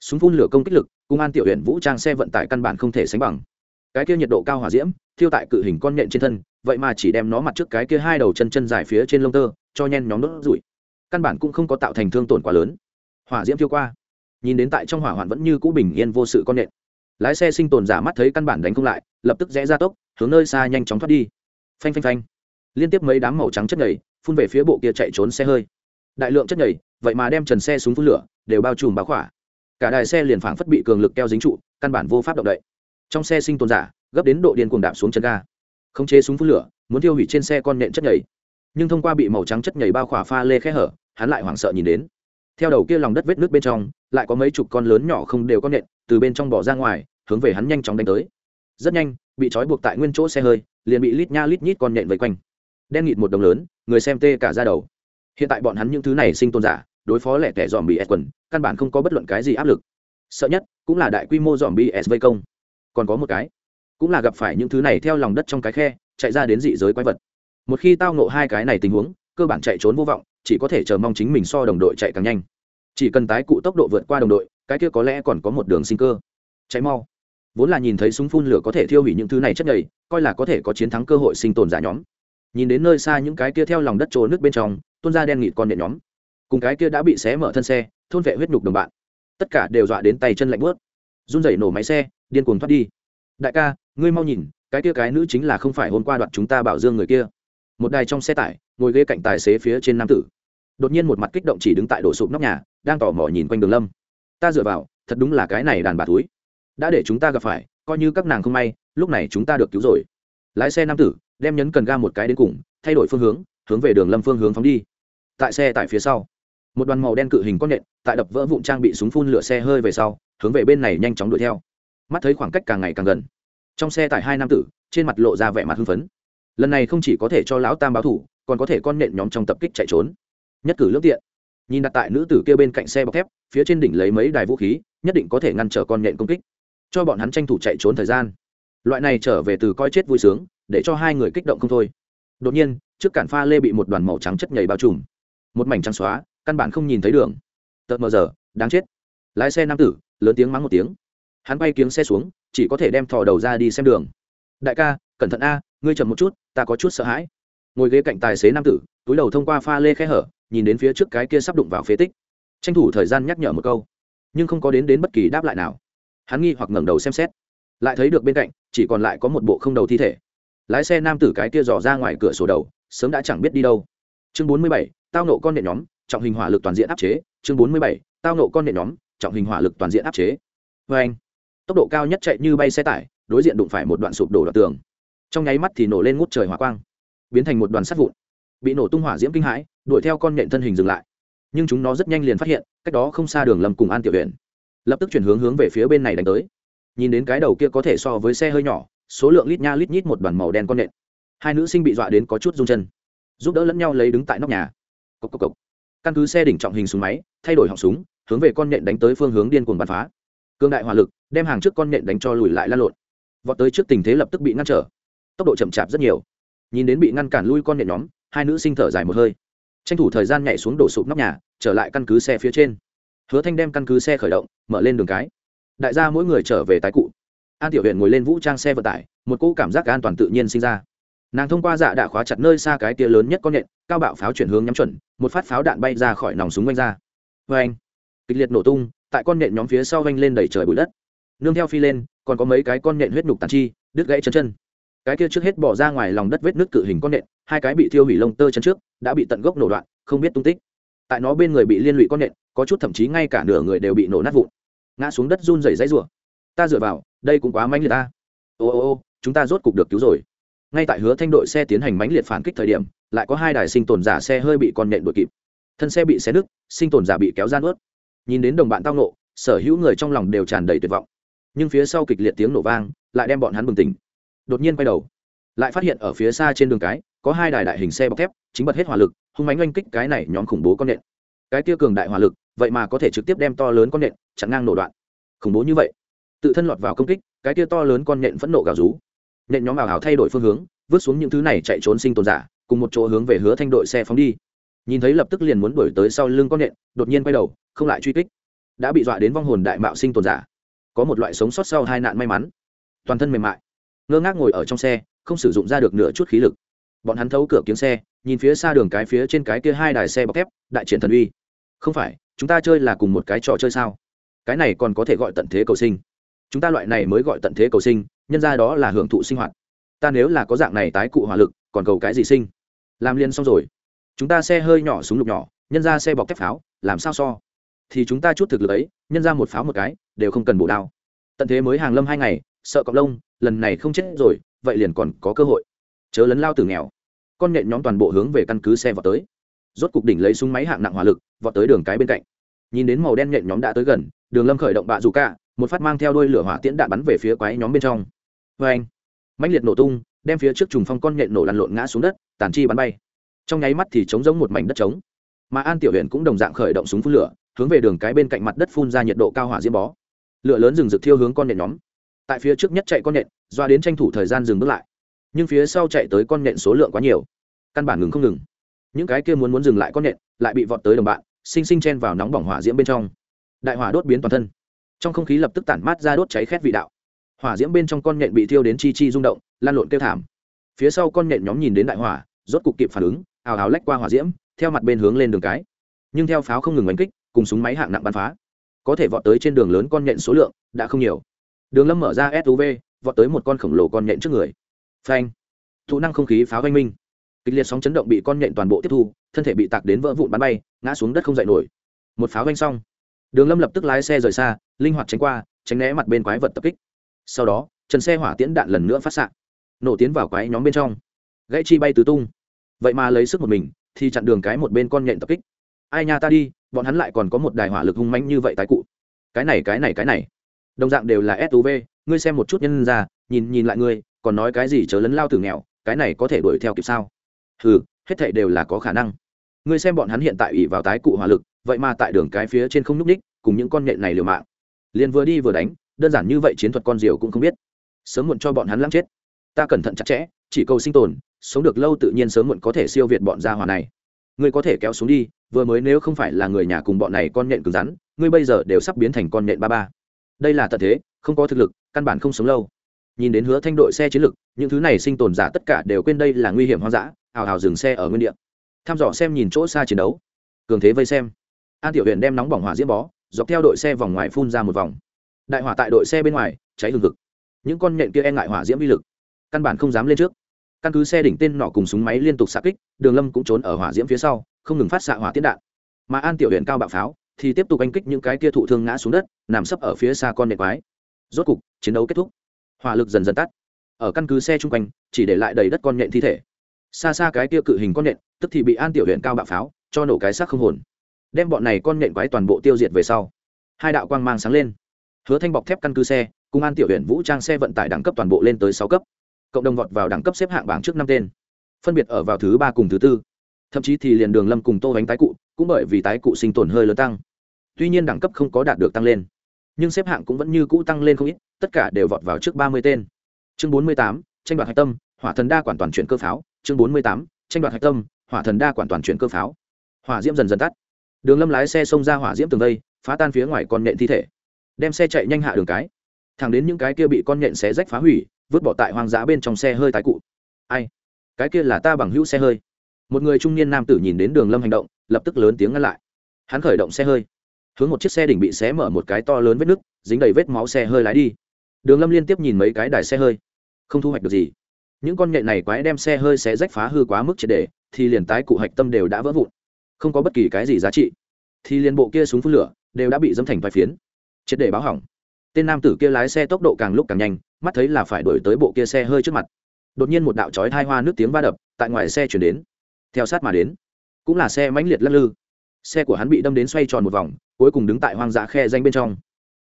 Súng phun lửa công kích lực cung an tiểu huyện vũ trang xe vận tải căn bản không thể sánh bằng. Cái kia nhiệt độ cao hỏa diễm, thiêu tại cự hình con nhện trên thân vậy mà chỉ đem nó mặt trước cái kia hai đầu chân chân dài phía trên lông tơ cho nhen nhóm đốt rủi. Căn bản cũng không có tạo thành thương tổn quá lớn. Hỏa diễm thiêu qua. Nhìn đến tại trong hỏa hoạn vẫn như cũ bình yên vô sự con nện. Lái xe sinh tồn giả mắt thấy căn bản đánh không lại, lập tức rẽ ra tốc, hướng nơi xa nhanh chóng thoát đi. Phanh phanh phanh. Liên tiếp mấy đám màu trắng chất nhầy, phun về phía bộ kia chạy trốn xe hơi. Đại lượng chất nhầy, vậy mà đem trần xe súng phun lửa, đều bao trùm báo khỏa. Cả đài xe liền phảng phất bị cường lực keo dính trụ, căn bản vô pháp động đậy. Trong xe sinh tồn giả, gấp đến độ điên cuồng đạp xuống chân ga khống chế súng phun lửa, muốn tiêu hủy trên xe con nện chất nhầy. Nhưng thông qua bị màu trắng chất nhầy bao khỏa pha lê khe hở, hắn lại hoảng sợ nhìn đến. Theo đầu kia lòng đất vết nước bên trong, lại có mấy chục con lớn nhỏ không đều con nện từ bên trong bỏ ra ngoài, hướng về hắn nhanh chóng đánh tới. Rất nhanh, bị trói buộc tại nguyên chỗ xe hơi, liền bị lít nha lít nhít con nện vây quanh. Đen nghịt một đồng lớn, người xem tê cả ra đầu. Hiện tại bọn hắn những thứ này sinh tồn giả, đối phó lẻ tẻ dòm bị s quần, căn bản không có bất luận cái gì áp lực. Sợ nhất cũng là đại quy mô dòm bị s vây công. Còn có một cái cũng là gặp phải những thứ này theo lòng đất trong cái khe, chạy ra đến dị giới quái vật. Một khi tao nộ hai cái này tình huống, cơ bản chạy trốn vô vọng, chỉ có thể chờ mong chính mình so đồng đội chạy càng nhanh. Chỉ cần tái cụ tốc độ vượt qua đồng đội, cái kia có lẽ còn có một đường sinh cơ. Cháy mau. Vốn là nhìn thấy súng phun lửa có thể thiêu hủy những thứ này chất nhầy, coi là có thể có chiến thắng cơ hội sinh tồn giả nhóm. Nhìn đến nơi xa những cái kia theo lòng đất trồ nước bên trong, tuôn ra đen nghịt con nhện nhóm. Cùng cái kia đã bị xé mở thân xe, thôn vệ huyết nhục đồng bạn. Tất cả đều dọa đến tay chân lạnh bớt run rẩy nổ máy xe, điên cuồng thoát đi. Đại ca ngươi mau nhìn, cái kia cái nữ chính là không phải hôm qua đoạt chúng ta bảo dương người kia. Một đài trong xe tải, ngồi ghế cạnh tài xế phía trên nam tử. Đột nhiên một mặt kích động chỉ đứng tại đổ sụp nóc nhà, đang tò mò nhìn quanh đường lâm. Ta dựa vào, thật đúng là cái này đàn bà túi đã để chúng ta gặp phải, coi như các nàng không may, lúc này chúng ta được cứu rồi. Lái xe nam tử, đem nhấn cần ga một cái đến cùng, thay đổi phương hướng hướng về đường lâm phương hướng phóng đi. Tại xe tại phía sau, một đoàn màu đen cự hình con nện, tại đập vỡ vụn trang bị súng phun lửa xe hơi về sau, hướng về bên này nhanh chóng đuổi theo. Mắt thấy khoảng cách càng ngày càng gần trong xe tải hai nam tử, trên mặt lộ ra vẻ mặt hưng phấn. Lần này không chỉ có thể cho lão tam báo thủ, còn có thể con nện nhóm trong tập kích chạy trốn. Nhất cử lương tiện. Nhìn đặt tại nữ tử kia bên cạnh xe bọc thép, phía trên đỉnh lấy mấy đài vũ khí, nhất định có thể ngăn trở con nện công kích. Cho bọn hắn tranh thủ chạy trốn thời gian. Loại này trở về từ coi chết vui sướng, để cho hai người kích động không thôi. Đột nhiên, trước cản pha lê bị một đoàn màu trắng chất nhảy bao trùm. Một mảnh trắng xóa, căn bản không nhìn thấy đường. Tợt mờ giờ, đáng chết. Lái xe nam tử, lớn tiếng mắng một tiếng hắn bay kiếng xe xuống, chỉ có thể đem thò đầu ra đi xem đường. Đại ca, cẩn thận a, ngươi chậm một chút, ta có chút sợ hãi. Ngồi ghế cạnh tài xế nam tử, túi đầu thông qua pha lê khe hở, nhìn đến phía trước cái kia sắp đụng vào phế tích. Tranh thủ thời gian nhắc nhở một câu, nhưng không có đến đến bất kỳ đáp lại nào. Hắn nghi hoặc ngẩng đầu xem xét, lại thấy được bên cạnh, chỉ còn lại có một bộ không đầu thi thể. Lái xe nam tử cái kia dò ra ngoài cửa sổ đầu, sớm đã chẳng biết đi đâu. Chương bốn mươi bảy, tao nộ con nện nhóm, trọng hình hỏa lực toàn diện áp chế. Chương bốn mươi bảy, tao nộ con nện nhóm, trọng hình hỏa lực toàn diện áp chế. Vê anh tốc độ cao nhất chạy như bay xe tải, đối diện đụng phải một đoạn sụp đổ đoạn tường. Trong nháy mắt thì nổ lên ngút trời hỏa quang, biến thành một đoàn sắt vụn, bị nổ tung hỏa diễm kinh hãi, đuổi theo con nhện thân hình dừng lại. Nhưng chúng nó rất nhanh liền phát hiện, cách đó không xa đường lâm cùng an tiểu huyện lập tức chuyển hướng hướng về phía bên này đánh tới. Nhìn đến cái đầu kia có thể so với xe hơi nhỏ, số lượng lít nha lít nhít một đoàn màu đen con nện hai nữ sinh bị dọa đến có chút rung chân, giúp đỡ lẫn nhau lấy đứng tại nóc nhà. Cốc cốc cốc. căn cứ xe đỉnh trọng hình súng máy, thay đổi họng súng, hướng về con nện đánh tới phương hướng điên cuồng bắn phá cương đại hỏa lực, đem hàng trước con nện đánh cho lùi lại lan lộn. Vọt tới trước tình thế lập tức bị ngăn trở. Tốc độ chậm chạp rất nhiều. Nhìn đến bị ngăn cản lui con nện nhóm, hai nữ sinh thở dài một hơi. Tranh thủ thời gian nhảy xuống đổ sụp nóc nhà, trở lại căn cứ xe phía trên. Hứa thanh đem căn cứ xe khởi động, mở lên đường cái. Đại gia mỗi người trở về tái cụ. An tiểu huyện ngồi lên vũ trang xe vận tải, một cỗ cảm giác an toàn tự nhiên sinh ra. Nàng thông qua dạ đã khóa chặt nơi xa cái tia lớn nhất con nện cao bạo pháo chuyển hướng nhắm chuẩn, một phát pháo đạn bay ra khỏi nòng súng quanh ra. Vê anh kịch liệt nổ tung tại con nện nhóm phía sau vanh lên đẩy trời bụi đất. Nương theo phi lên, còn có mấy cái con nện huyết nhục tàn chi, đứt gãy chân chân. Cái kia trước hết bỏ ra ngoài lòng đất vết nước cự hình con nện hai cái bị thiêu hủy lông tơ chân trước, đã bị tận gốc nổ đoạn, không biết tung tích. Tại nó bên người bị liên lụy con nện có chút thậm chí ngay cả nửa người đều bị nổ nát vụn. Ngã xuống đất run rẩy dãy rủa. Ta dựa vào, đây cũng quá mãnh liệt ta. Ô ô ô, chúng ta rốt cục được cứu rồi. Ngay tại hứa thanh đội xe tiến hành mãnh liệt phản kích thời điểm, lại có hai đài sinh tồn giả xe hơi bị con nện đuổi kịp. Thân xe bị xé nứt, sinh tồn giả bị kéo ra nuốt nhìn đến đồng bạn tao nộ sở hữu người trong lòng đều tràn đầy tuyệt vọng. Nhưng phía sau kịch liệt tiếng nổ vang, lại đem bọn hắn bừng tỉnh. Đột nhiên quay đầu, lại phát hiện ở phía xa trên đường cái, có hai đài đại hình xe bọc thép, chính bật hết hỏa lực, hung mánh oanh kích cái này nhóm khủng bố con nện. Cái kia cường đại hỏa lực, vậy mà có thể trực tiếp đem to lớn con nện chặn ngang nổ đoạn. Khủng bố như vậy, tự thân lọt vào công kích, cái kia to lớn con nện phẫn nộ gào rú. Nện nhóm ảo hảo thay đổi phương hướng, vứt xuống những thứ này chạy trốn sinh tồn giả, cùng một chỗ hướng về hứa thanh đội xe phóng đi nhìn thấy lập tức liền muốn đuổi tới sau lưng con nện, đột nhiên quay đầu, không lại truy kích. Đã bị dọa đến vong hồn đại mạo sinh tồn giả. Có một loại sống sót sau hai nạn may mắn. Toàn thân mềm mại. Ngơ ngác ngồi ở trong xe, không sử dụng ra được nửa chút khí lực. Bọn hắn thấu cửa kiếng xe, nhìn phía xa đường cái phía trên cái kia hai đài xe bọc thép, đại triển thần uy. Không phải, chúng ta chơi là cùng một cái trò chơi sao? Cái này còn có thể gọi tận thế cầu sinh. Chúng ta loại này mới gọi tận thế cầu sinh, nhân ra đó là hưởng thụ sinh hoạt. Ta nếu là có dạng này tái cụ hỏa lực, còn cầu cái gì sinh? Làm liên xong rồi chúng ta xe hơi nhỏ súng lục nhỏ, nhân ra xe bọc thép pháo, làm sao so? Thì chúng ta chút thực lực ấy, nhân ra một pháo một cái, đều không cần bổ đao. Tận thế mới hàng lâm hai ngày, sợ cọc lông, lần này không chết rồi, vậy liền còn có cơ hội. Chớ lấn lao từ nghèo. Con nhện nhóm toàn bộ hướng về căn cứ xe vào tới. Rốt cục đỉnh lấy súng máy hạng nặng hỏa lực, vọt tới đường cái bên cạnh. Nhìn đến màu đen nhện nhóm đã tới gần, đường lâm khởi động bạ dù cả, một phát mang theo đôi lửa hỏa tiễn đạn bắn về phía quái nhóm bên trong. Vê anh mãnh liệt nổ tung, đem phía trước trùng phong con nhện nổ lăn lộn ngã xuống đất, tàn chi bắn bay trong nháy mắt thì trống giống một mảnh đất trống. Mà an tiểu huyện cũng đồng dạng khởi động súng phun lửa, hướng về đường cái bên cạnh mặt đất phun ra nhiệt độ cao hỏa diễm bó. Lửa lớn rừng rực thiêu hướng con nhện nhóm. Tại phía trước nhất chạy con nhện doa đến tranh thủ thời gian dừng bước lại. Nhưng phía sau chạy tới con nhện số lượng quá nhiều. Căn bản ngừng không ngừng. Những cái kia muốn muốn dừng lại con nhện lại bị vọt tới đồng bạn sinh sinh chen vào nóng bỏng hỏa diễm bên trong. Đại hỏa đốt biến toàn thân. Trong không khí lập tức tản mát ra đốt cháy khét vị đạo. Hỏa diễm bên trong con nhện bị thiêu đến chi chi rung động, lan lộn kêu thảm. Phía sau con nhện nhóm nhìn đến đại hỏa, rốt cục kịp phản ứng ào ào lách qua hỏa diễm, theo mặt bên hướng lên đường cái. Nhưng theo pháo không ngừng đánh kích, cùng súng máy hạng nặng bắn phá. Có thể vọt tới trên đường lớn con nhện số lượng đã không nhiều. Đường lâm mở ra suv vọt tới một con khổng lồ con nhện trước người. Phanh! Thụ năng không khí pháo oanh minh. Kịch liệt sóng chấn động bị con nhện toàn bộ tiếp thu, thân thể bị tạc đến vỡ vụn bắn bay, ngã xuống đất không dậy nổi. Một pháo oanh xong. Đường lâm lập tức lái xe rời xa, linh hoạt tránh qua, tránh né mặt bên quái vật tập kích. Sau đó trần xe hỏa tiễn đạn lần nữa phát s nổ tiến vào quái nhóm bên trong. Gãy chi bay tứ tung vậy mà lấy sức một mình, thì chặn đường cái một bên con nhện tập kích. Ai nha ta đi, bọn hắn lại còn có một đài hỏa lực hung manh như vậy tái cụ. Cái này cái này cái này. Đồng dạng đều là suv ngươi xem một chút nhân ra, nhìn nhìn lại ngươi, còn nói cái gì chớ lấn lao tử nghèo, cái này có thể đuổi theo kịp sao? Ừ hết thệ đều là có khả năng. Ngươi xem bọn hắn hiện tại ủy vào tái cụ hỏa lực, vậy mà tại đường cái phía trên không nhúc ních cùng những con nhện này liều mạng. Liền vừa đi vừa đánh, đơn giản như vậy chiến thuật con diều cũng không biết. Sớm muộn cho bọn hắn lắm chết ta cẩn thận chặt chẽ, chỉ cầu sinh tồn, sống được lâu tự nhiên sớm muộn có thể siêu việt bọn gia hỏa này. Ngươi có thể kéo xuống đi, vừa mới nếu không phải là người nhà cùng bọn này con nhện cứng rắn, ngươi bây giờ đều sắp biến thành con nhện ba ba. Đây là tận thế, không có thực lực, căn bản không sống lâu. Nhìn đến hứa thanh đội xe chiến lực, những thứ này sinh tồn giả tất cả đều quên đây là nguy hiểm hoang dã, hào hào dừng xe ở nguyên địa. Tham dò xem nhìn chỗ xa chiến đấu. Cường thế vây xem. An tiểu huyện đem nóng bỏng hỏa diễm bó, dọc theo đội xe vòng ngoài phun ra một vòng. Đại hỏa tại đội xe bên ngoài, cháy hừng hực. Những con nhện kia e ngại hỏa diễm vi lực căn bản không dám lên trước. Căn cứ xe đỉnh tên nọ cùng súng máy liên tục xạ kích, đường lâm cũng trốn ở hỏa diễm phía sau, không ngừng phát xạ hỏa tiễn đạn. Mà an tiểu huyện cao bạo pháo, thì tiếp tục anh kích những cái kia thụ thương ngã xuống đất, nằm sấp ở phía xa con nhện quái. Rốt cục, chiến đấu kết thúc. Hỏa lực dần dần tắt. Ở căn cứ xe chung quanh, chỉ để lại đầy đất con nhện thi thể. Xa xa cái kia cự hình con nhện tức thì bị an tiểu huyện cao bạo pháo, cho nổ cái xác không hồn. Đem bọn này con nhện quái toàn bộ tiêu diệt về sau, hai đạo quang mang sáng lên. Hứa thanh bọc thép căn cứ xe, cùng an tiểu huyện vũ trang xe vận tải đẳng cấp toàn bộ lên tới sáu cấp cộng đồng vọt vào đẳng cấp xếp hạng bảng trước năm tên, phân biệt ở vào thứ ba cùng thứ tư. Thậm chí thì liền đường lâm cùng tô bánh tái cụ cũng bởi vì tái cụ sinh tồn hơi lớn tăng. Tuy nhiên đẳng cấp không có đạt được tăng lên, nhưng xếp hạng cũng vẫn như cũ tăng lên không ít, tất cả đều vọt vào trước ba mươi tên. Chương bốn mươi tám, tranh đoạt hạch tâm, hỏa thần đa quản toàn chuyển cơ pháo. Chương bốn mươi tám, tranh đoạt hạch tâm, hỏa thần đa quản toàn chuyển cơ pháo. Hỏa diễm dần dần tắt. Đường lâm lái xe xông ra hỏa diễm tường vây, phá tan phía ngoài con nện thi thể, đem xe chạy nhanh hạ đường cái. Thẳng đến những cái kia bị con nện xé rách phá hủy vứt bỏ tại hoang dã bên trong xe hơi tái cụ. Ai? Cái kia là ta bằng hữu xe hơi. Một người trung niên nam tử nhìn đến đường lâm hành động, lập tức lớn tiếng ngăn lại. Hắn khởi động xe hơi. Hướng một chiếc xe đỉnh bị xé mở một cái to lớn vết nứt, dính đầy vết máu xe hơi lái đi. Đường lâm liên tiếp nhìn mấy cái đài xe hơi. Không thu hoạch được gì. Những con nhện này quái đem xe hơi xé rách phá hư quá mức triệt đề thì liền tái cụ hạch tâm đều đã vỡ vụn. Không có bất kỳ cái gì giá trị. Thì liền bộ kia súng phun lửa đều đã bị dâm thành vài phiến. Triệt để báo hỏng. Tên nam tử kia lái xe tốc độ càng lúc càng nhanh mắt thấy là phải đổi tới bộ kia xe hơi trước mặt. Đột nhiên một đạo chói thai hoa nước tiếng va đập, tại ngoài xe chuyển đến. Theo sát mà đến, cũng là xe mãnh liệt lắc lư. Xe của hắn bị đâm đến xoay tròn một vòng, cuối cùng đứng tại hoang dã khe danh bên trong.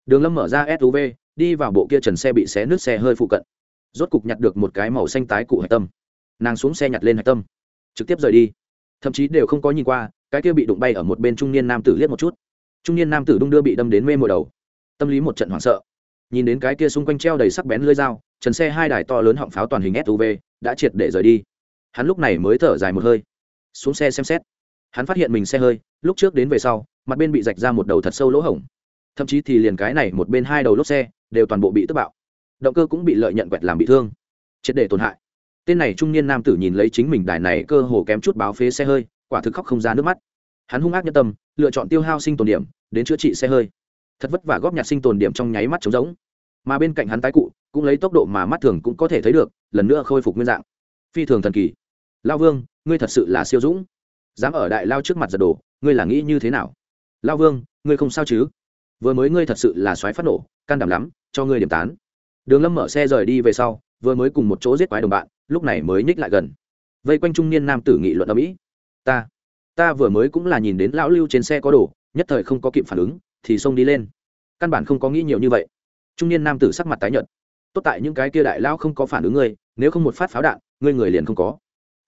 Đường lâm mở ra suv đi vào bộ kia trần xe bị xé nước xe hơi phụ cận. Rốt cục nhặt được một cái màu xanh tái cụ hạch tâm. Nàng xuống xe nhặt lên hạch tâm, trực tiếp rời đi. Thậm chí đều không có nhìn qua, cái kia bị đụng bay ở một bên trung niên nam tử liếc một chút. Trung niên nam tử đung đưa bị đâm đến mê mùa đầu. Tâm lý một trận hoảng sợ nhìn đến cái kia xung quanh treo đầy sắc bén lưỡi dao, trần xe hai đài to lớn họng pháo toàn hình suv đã triệt để rời đi. Hắn lúc này mới thở dài một hơi, xuống xe xem xét. Hắn phát hiện mình xe hơi, lúc trước đến về sau, mặt bên bị rạch ra một đầu thật sâu lỗ hổng. Thậm chí thì liền cái này một bên hai đầu lốp xe, đều toàn bộ bị tức bạo. Động cơ cũng bị lợi nhận quẹt làm bị thương. Triệt để tổn hại. Tên này trung niên nam tử nhìn lấy chính mình đài này cơ hồ kém chút báo phế xe hơi, quả thực khóc không ra nước mắt. Hắn hung ác nhân tâm, lựa chọn tiêu hao sinh tồn điểm, đến chữa trị xe hơi thật vất vả góp nhặt sinh tồn điểm trong nháy mắt trống rỗng. Mà bên cạnh hắn tái cụ, cũng lấy tốc độ mà mắt thường cũng có thể thấy được, lần nữa khôi phục nguyên dạng. Phi thường thần kỳ. Lao vương, ngươi thật sự là siêu dũng. Dám ở đại lao trước mặt giật đồ ngươi là nghĩ như thế nào? Lao vương, ngươi không sao chứ? Vừa mới ngươi thật sự là xoáy phát nổ, can đảm lắm, cho ngươi điểm tán. Đường lâm mở xe rời đi về sau, vừa mới cùng một chỗ giết quái đồng bạn, lúc này mới nhích lại gần. Vây quanh trung niên nam tử nghị luận ở mỹ ta ta vừa mới cũng là nhìn đến lão lưu trên xe có đồ, nhất thời không có kịp phản ứng thì xông đi lên. Căn bản không có nghĩ nhiều như vậy. Trung niên nam tử sắc mặt tái nhợt. Tốt tại những cái kia đại lao không có phản ứng ngươi, nếu không một phát pháo đạn, ngươi người liền không có.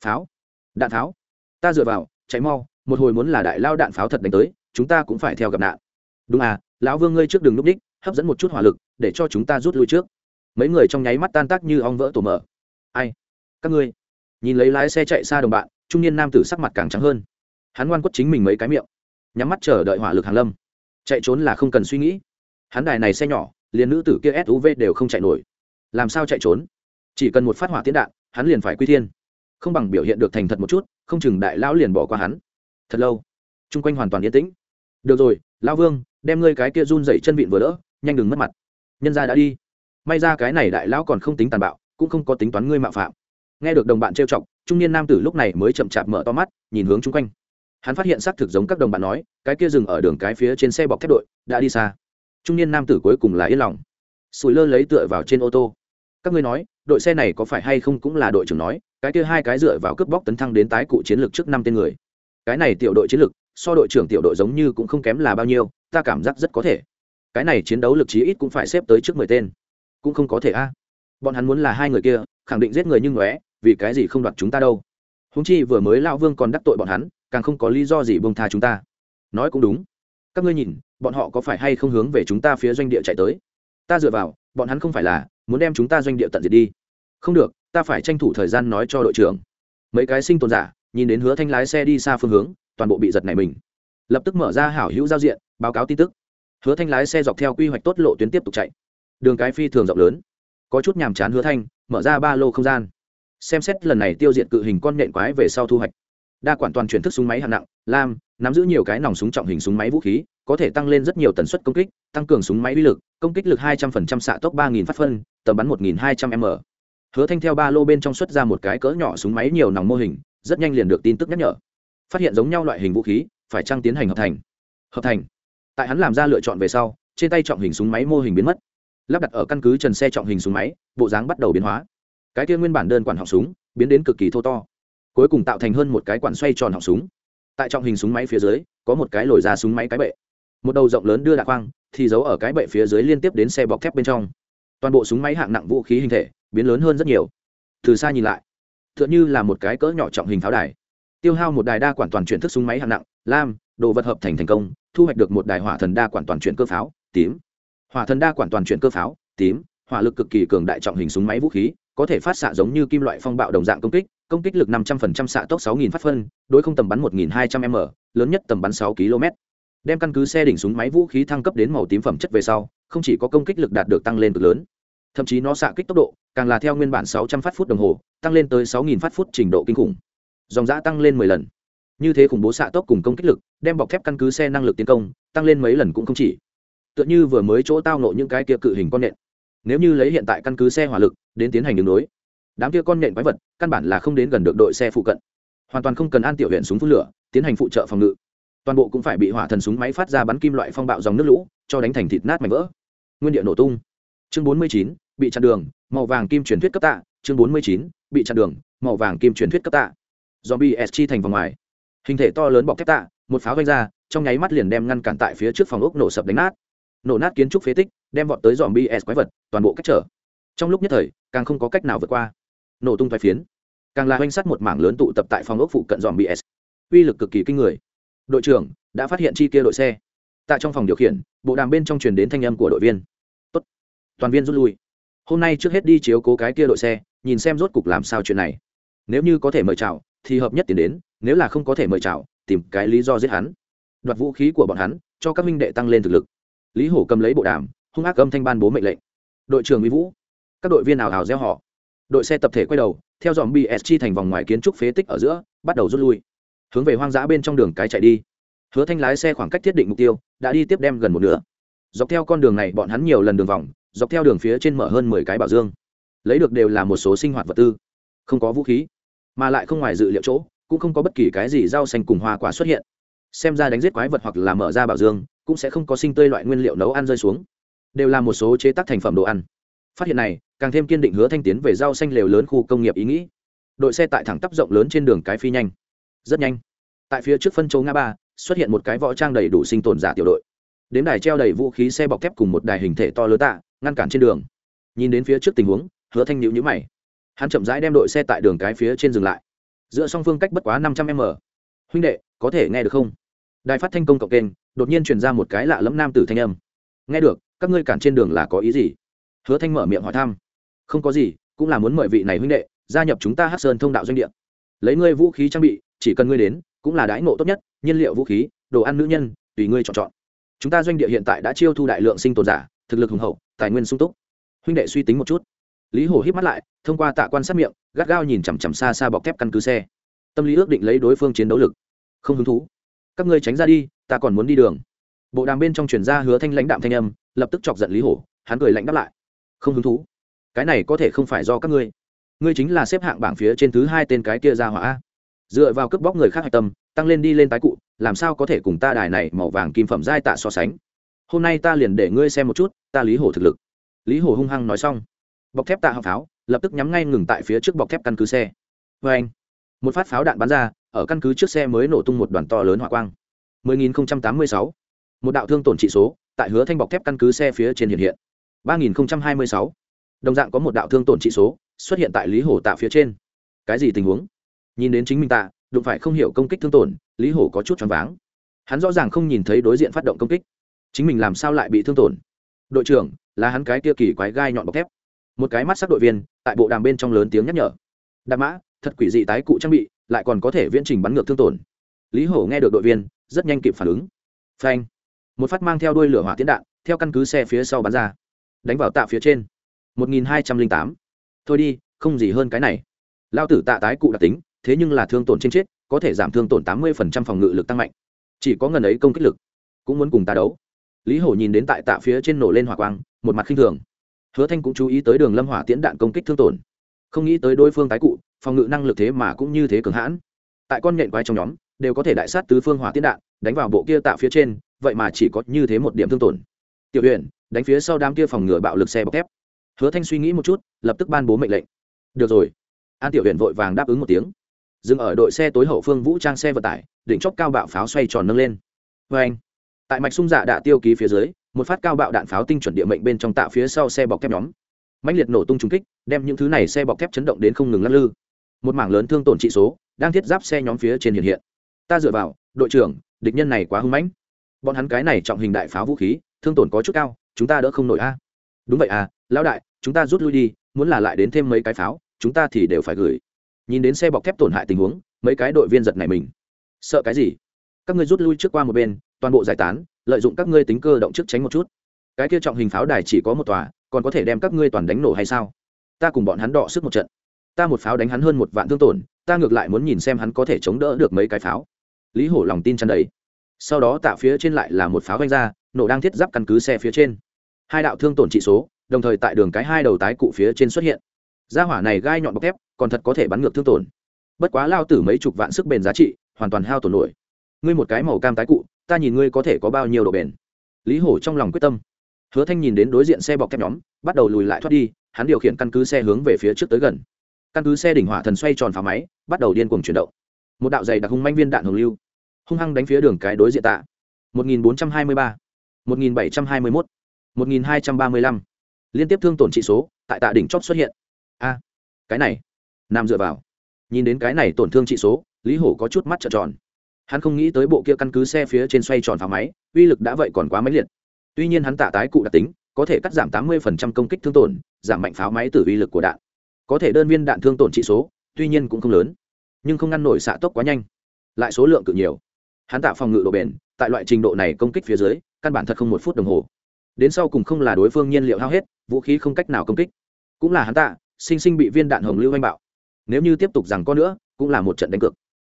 Pháo? Đạn pháo? Ta dựa vào, chạy mau, một hồi muốn là đại lao đạn pháo thật đánh tới, chúng ta cũng phải theo gặp nạn. Đúng à lão vương ngươi trước đường núp đích, hấp dẫn một chút hỏa lực, để cho chúng ta rút lui trước. Mấy người trong nháy mắt tan tác như ong vỡ tổ mở. Ai? Các ngươi. Nhìn lấy lái xe chạy xa đồng bạn, trung niên nam tử sắc mặt càng trắng hơn. Hắn ngoan quất chính mình mấy cái miệng, nhắm mắt chờ đợi hỏa lực hàng lâm chạy trốn là không cần suy nghĩ. Hắn đài này xe nhỏ, liền nữ tử kia suv đều không chạy nổi. Làm sao chạy trốn? Chỉ cần một phát hỏa tiến đạn, hắn liền phải quy thiên. Không bằng biểu hiện được thành thật một chút, không chừng đại lão liền bỏ qua hắn. Thật lâu, chung quanh hoàn toàn yên tĩnh. Được rồi, lão vương, đem ngươi cái kia run dậy chân vịn vừa đỡ, nhanh đừng mất mặt. Nhân ra đã đi. May ra cái này đại lão còn không tính tàn bạo, cũng không có tính toán ngươi mạo phạm. Nghe được đồng bạn trêu chọc, trung niên nam tử lúc này mới chậm chạp mở to mắt, nhìn hướng chung quanh hắn phát hiện xác thực giống các đồng bạn nói, cái kia dừng ở đường cái phía trên xe bọc thép đội, đã đi xa. Trung niên nam tử cuối cùng là yên lòng. Sùi lơ lấy tựa vào trên ô tô. Các ngươi nói, đội xe này có phải hay không cũng là đội trưởng nói, cái kia hai cái dựa vào cướp bóc tấn thăng đến tái cụ chiến lược trước năm tên người. Cái này tiểu đội chiến lược, so đội trưởng tiểu đội giống như cũng không kém là bao nhiêu, ta cảm giác rất có thể. Cái này chiến đấu lực chí ít cũng phải xếp tới trước mười tên. Cũng không có thể a. Bọn hắn muốn là hai người kia, khẳng định giết người như ngóe, vì cái gì không đoạt chúng ta đâu. Húng chi vừa mới lao vương còn đắc tội bọn hắn càng không có lý do gì bông tha chúng ta. Nói cũng đúng. Các ngươi nhìn, bọn họ có phải hay không hướng về chúng ta phía doanh địa chạy tới? Ta dựa vào, bọn hắn không phải là muốn đem chúng ta doanh địa tận diệt đi. Không được, ta phải tranh thủ thời gian nói cho đội trưởng. Mấy cái sinh tồn giả, nhìn đến hứa thanh lái xe đi xa phương hướng, toàn bộ bị giật này mình. Lập tức mở ra hảo hữu giao diện, báo cáo tin tức. Hứa thanh lái xe dọc theo quy hoạch tốt lộ tuyến tiếp tục chạy. Đường cái phi thường rộng lớn. Có chút nhàm chán hứa thanh, mở ra ba lô không gian. Xem xét lần này tiêu diệt cự hình con nện quái về sau thu hoạch đa quản toàn chuyển thức súng máy hạng nặng, lam, nắm giữ nhiều cái nòng súng trọng hình súng máy vũ khí, có thể tăng lên rất nhiều tần suất công kích, tăng cường súng máy uy lực, công kích lực 200% xạ tốc ba nghìn phát phân, tầm bắn 1.200 m. Hứa thanh theo ba lô bên trong xuất ra một cái cỡ nhỏ súng máy nhiều nòng mô hình, rất nhanh liền được tin tức nhắc nhở. Phát hiện giống nhau loại hình vũ khí, phải trang tiến hành hợp thành? Hợp thành. Tại hắn làm ra lựa chọn về sau, trên tay trọng hình súng máy mô hình biến mất. Lắp đặt ở căn cứ trần xe trọng hình súng máy, bộ dáng bắt đầu biến hóa. Cái kia nguyên bản đơn quản họng súng, biến đến cực kỳ thô to cuối cùng tạo thành hơn một cái quản xoay tròn họng súng. Tại trọng hình súng máy phía dưới, có một cái lồi ra súng máy cái bệ. Một đầu rộng lớn đưa đạn khoang, thì giấu ở cái bệ phía dưới liên tiếp đến xe bọc thép bên trong. Toàn bộ súng máy hạng nặng vũ khí hình thể, biến lớn hơn rất nhiều. Từ xa nhìn lại t h ư ợ n h ư là một cái cỡ nhỏ trọng hình pháo đài. Tiêu hao một đài đa quản toàn chuyển thức súng máy hạng nặng, lam, đồ vật hợp thành thành công, thu hoạch được một đài hỏa thần đa quản toàn chuyển cơ pháo, tím. Hỏa thần đa quản toàn chuyển cơ pháo, tím, hỏa lực cực kỳ cường đại trọng hình súng máy vũ khí, có thể phát xạ giống như kim loại phong bạo đồng dạng công kích công kích lực 500% xạ tốc 6000 phát phân, đối không tầm bắn 1200m, lớn nhất tầm bắn 6 km. Đem căn cứ xe đỉnh súng máy vũ khí thăng cấp đến màu tím phẩm chất về sau, không chỉ có công kích lực đạt được tăng lên cực lớn, thậm chí nó xạ kích tốc độ càng là theo nguyên bản 600 phát phút đồng hồ, tăng lên tới 6000 phát phút trình độ kinh khủng. Dòng dã tăng lên 10 lần. Như thế khủng bố xạ tốc cùng công kích lực, đem bọc thép căn cứ xe năng lực tiến công, tăng lên mấy lần cũng không chỉ. Tựa như vừa mới chỗ tao ngộ những cái kia cự hình con nện. Nếu như lấy hiện tại căn cứ xe hỏa lực đến tiến hành ứng đối, đám kia con nện quái vật căn bản là không đến gần được đội xe phụ cận. Hoàn toàn không cần an tiểu huyện súng phun lửa, tiến hành phụ trợ phòng ngự. Toàn bộ cũng phải bị hỏa thần súng máy phát ra bắn kim loại phong bạo dòng nước lũ, cho đánh thành thịt nát mảnh vỡ. Nguyên địa nổ tung. Chương bốn mươi chín, bị chặn đường, màu vàng kim truyền thuyết cấp tạ. Chương bốn mươi chín, bị chặn đường, màu vàng kim truyền thuyết cấp tạ. Do chi thành vòng ngoài. Hình thể to lớn bọc thép tạ, một pháo vanh ra, trong nháy mắt liền đem ngăn cản tại phía trước phòng ốc nổ sập đánh nát. Nổ nát kiến trúc phế tích, đem vọt tới dòm bs quái vật, toàn bộ cách trở. Trong lúc nhất thời, càng không có cách nào vượt qua nổ tung thoái phiến. Càng là oanh sắt một mảng lớn tụ tập tại phòng ốc phụ cận dòm bs uy lực cực kỳ kinh người. Đội trưởng, đã phát hiện chi kia đội xe. Tại trong phòng điều khiển, bộ đàm bên trong truyền đến thanh âm của đội viên. Tốt. toàn viên rút lui. Hôm nay trước hết đi chiếu cố cái kia đội xe, nhìn xem rốt cục làm sao chuyện này. Nếu như có thể mời chào, thì hợp nhất tiền đến, nếu là không có thể mời chào, tìm cái lý do giết hắn. Đoạt vũ khí của bọn hắn, cho các minh đệ tăng lên thực lực. Lý hổ cầm lấy bộ đàm, hung ác âm thanh ban bố mệnh lệnh. Đội trưởng mỹ vũ, các đội viên nào hào gieo họ đội xe tập thể quay đầu, theo dòm bs chi thành vòng ngoài kiến trúc phế tích ở giữa, bắt đầu rút lui. Hướng về hoang dã bên trong đường cái chạy đi. Hứa thanh lái xe khoảng cách thiết định mục tiêu, đã đi tiếp đem gần một nửa. Dọc theo con đường này, bọn hắn nhiều lần đường vòng, dọc theo đường phía trên mở hơn mười cái bảo dương. Lấy được đều là một số sinh hoạt vật tư. Không có vũ khí, mà lại không ngoài dự liệu chỗ, cũng không có bất kỳ cái gì rau xanh cùng hoa quả xuất hiện. Xem ra đánh giết quái vật hoặc là mở ra bảo dương, cũng sẽ không có sinh tươi loại nguyên liệu nấu ăn rơi xuống. Đều là một số chế tác thành phẩm đồ ăn phát hiện này, càng thêm kiên định hứa thanh tiến về rau xanh lều lớn khu công nghiệp ý nghĩ. Đội xe tại thẳng tắp rộng lớn trên đường cái phi nhanh. Rất nhanh. Tại phía trước phân châu ngã ba, xuất hiện một cái võ trang đầy đủ sinh tồn giả tiểu đội. Đến đài treo đầy vũ khí xe bọc thép cùng một đài hình thể to lớn tạ, ngăn cản trên đường. Nhìn đến phía trước tình huống, hứa thanh nhịu nhữ mày. Hắn chậm rãi đem đội xe tại đường cái phía trên dừng lại. Giữa song phương cách bất quá năm trăm m. Huynh đệ, có thể nghe được không? Đài phát thanh công cộng kênh, đột nhiên truyền ra một cái lạ lẫm nam tử thanh âm. Nghe được, các ngươi cản trên đường là có ý gì? Hứa thanh mở miệng hỏi thăm. Không có gì, cũng là muốn mời vị này huynh đệ, gia nhập chúng ta hát sơn thông đạo doanh địa. Lấy ngươi vũ khí trang bị, chỉ cần ngươi đến, cũng là đãi ngộ tốt nhất, nhiên liệu vũ khí, đồ ăn nữ nhân, tùy ngươi chọn chọn. Chúng ta doanh địa hiện tại đã chiêu thu đại lượng sinh tồn giả, thực lực hùng hậu, tài nguyên sung túc. Huynh đệ suy tính một chút. Lý hổ hít mắt lại, thông qua tạ quan sát miệng, gắt gao nhìn chằm chằm xa xa bọc thép căn cứ xe. Tâm lý ước định lấy đối phương chiến đấu lực. Không hứng thú. Các ngươi tránh ra đi, ta còn muốn đi đường. Bộ đàm bên trong chuyển ra hứa thanh lãnh đạm thanh âm, lập tức chọc giận lý hổ, hắn cười lãnh đáp lại không hứng thú. Cái này có thể không phải do các ngươi. Ngươi chính là xếp hạng bảng phía trên thứ hai tên cái kia ra hỏa dựa vào cướp bóc người khác hạch tâm, tăng lên đi lên tái cụ, làm sao có thể cùng ta đài này màu vàng kim phẩm giai tạ so sánh? Hôm nay ta liền để ngươi xem một chút, ta lý hổ thực lực. Lý hổ hung hăng nói xong. Bọc thép tạ học pháo, lập tức nhắm ngay ngừng tại phía trước bọc thép căn cứ xe. Vê anh, một phát pháo đạn bắn ra, ở căn cứ trước xe mới nổ tung một đoàn to lớn hỏa quang. 10.086. một đạo thương tổn trị số, tại hứa thanh bọc thép căn cứ xe phía trên hiện hiện. 3026. đồng dạng có một đạo thương tổn trị số xuất hiện tại lý hổ tạ phía trên. Cái gì tình huống? Nhìn đến chính mình tạ, đụng phải không hiểu công kích thương tổn, lý hổ có chút choáng váng. Hắn rõ ràng không nhìn thấy đối diện phát động công kích. Chính mình làm sao lại bị thương tổn? Đội trưởng, là hắn cái kia kỳ quái gai nhọn bọc thép. Một cái mắt sắc đội viên, tại bộ đàm bên trong lớn tiếng nhắc nhở. Đạp mã, thật quỷ dị tái cụ trang bị, lại còn có thể viễn trình bắn ngược thương tổn. Lý hổ nghe được đội viên, rất nhanh kịp phản ứng. Phanh. Một phát mang theo đuôi lửa hỏa tiến đạn, theo căn cứ xe phía sau bắn ra đánh vào tạ phía trên. Một nghìn hai trăm linh tám. Thôi đi, không gì hơn cái này. Lao tử tạ tái cụ đặc tính, thế nhưng là thương tổn trên chết, có thể giảm thương tổn tám mươi phòng ngự lực tăng mạnh. Chỉ có ngần ấy công kích lực, cũng muốn cùng ta đấu. Lý hổ nhìn đến tại tạ phía trên nổ lên hỏa quang, một mặt khinh thường. Hứa thanh cũng chú ý tới đường lâm hỏa tiễn đạn công kích thương tổn. Không nghĩ tới đối phương tái cụ, phòng ngự năng lực thế mà cũng như thế cường hãn. Tại con nhện quái trong nhóm, đều có thể đại sát tứ phương hỏa tiễn đạn, đánh vào bộ kia tạ phía trên, vậy mà chỉ có như thế một điểm thương tổn. Tiểu huyện đánh phía sau đám kia phòng ngừa bạo lực xe bọc thép. Hứa thanh suy nghĩ một chút, lập tức ban bố mệnh lệnh. Được rồi. An tiểu huyện vội vàng đáp ứng một tiếng. Dừng ở đội xe tối hậu phương vũ trang xe vận tải, đỉnh chóp cao bạo pháo xoay tròn nâng lên. Vê anh, tại mạch sung dạ đạ tiêu ký phía dưới, một phát cao bạo đạn pháo tinh chuẩn địa mệnh bên trong tạo phía sau xe bọc thép nhóm. Mạnh liệt nổ tung trúng kích, đem những thứ này xe bọc thép chấn động đến không ngừng lắc lư. Một mảng lớn thương tổn trị số, đang thiết giáp xe nhóm phía trên hiện hiện. Ta dựa vào, đội trưởng, địch nhân này quá hưng mãnh. Bọn hắn cái này trọng hình đại pháo vũ khí, thương tổn có chút cao chúng ta đỡ không nổi a. Đúng vậy à lão đại, chúng ta rút lui đi, muốn là lại đến thêm mấy cái pháo, chúng ta thì đều phải gửi. Nhìn đến xe bọc thép tổn hại tình huống, mấy cái đội viên giật này mình. Sợ cái gì? Các ngươi rút lui trước qua một bên, toàn bộ giải tán, lợi dụng các ngươi tính cơ động trước tránh một chút. Cái kia trọng hình pháo đài chỉ có một tòa, còn có thể đem các ngươi toàn đánh nổ hay sao? Ta cùng bọn hắn đọ sức một trận. Ta một pháo đánh hắn hơn một vạn thương tổn, ta ngược lại muốn nhìn xem hắn có thể chống đỡ được mấy cái pháo. Lý hổ lòng tin chăn đầy. Sau đó tạ phía trên lại là một pháo vanh ra, nổ đang thiết giáp căn cứ xe phía trên hai đạo thương tổn trị số đồng thời tại đường cái hai đầu tái cụ phía trên xuất hiện. Gia hỏa này gai nhọn bọc thép còn thật có thể bắn ngược thương tổn. Bất quá lao tử mấy chục vạn sức bền giá trị hoàn toàn hao tổn nổi. Ngươi một cái màu cam tái cụ ta nhìn ngươi có thể có bao nhiêu độ bền. Lý hổ trong lòng quyết tâm. Hứa thanh nhìn đến đối diện xe bọc thép nhóm bắt đầu lùi lại thoát đi hắn điều khiển căn cứ xe hướng về phía trước tới gần. Căn cứ xe đỉnh hỏa thần xoay tròn phá máy bắt đầu điên cuồng chuyển động. Một đạo dày đặc hung manh viên đạn hồng lưu hung hăng đánh phía đường cái đối diện tạ. 1423, 1721, 1235. liên tiếp thương tổn trị số, tại tạ đỉnh chót xuất hiện. A, cái này, nam dựa vào. Nhìn đến cái này tổn thương trị số, lý hổ có chút mắt trợn tròn. Hắn không nghĩ tới bộ kia căn cứ xe phía trên xoay tròn phá máy, uy lực đã vậy còn quá máy liệt. Tuy nhiên hắn tạ tái cụ đặc tính, có thể cắt giảm tám mươi công kích thương tổn, giảm mạnh pháo máy từ uy lực của đạn. Có thể đơn viên đạn thương tổn trị số, tuy nhiên cũng không lớn, nhưng không ngăn nổi xạ tốc quá nhanh. Lại số lượng cự nhiều. Hắn tạo phòng ngự độ bền, tại loại trình độ này công kích phía dưới, căn bản thật không một phút đồng hồ đến sau cùng không là đối phương nhiên liệu hao hết, vũ khí không cách nào công kích. Cũng là hắn tạ, sinh sinh bị viên đạn hồng lưu oanh bạo. Nếu như tiếp tục rằng có nữa, cũng là một trận đánh cược.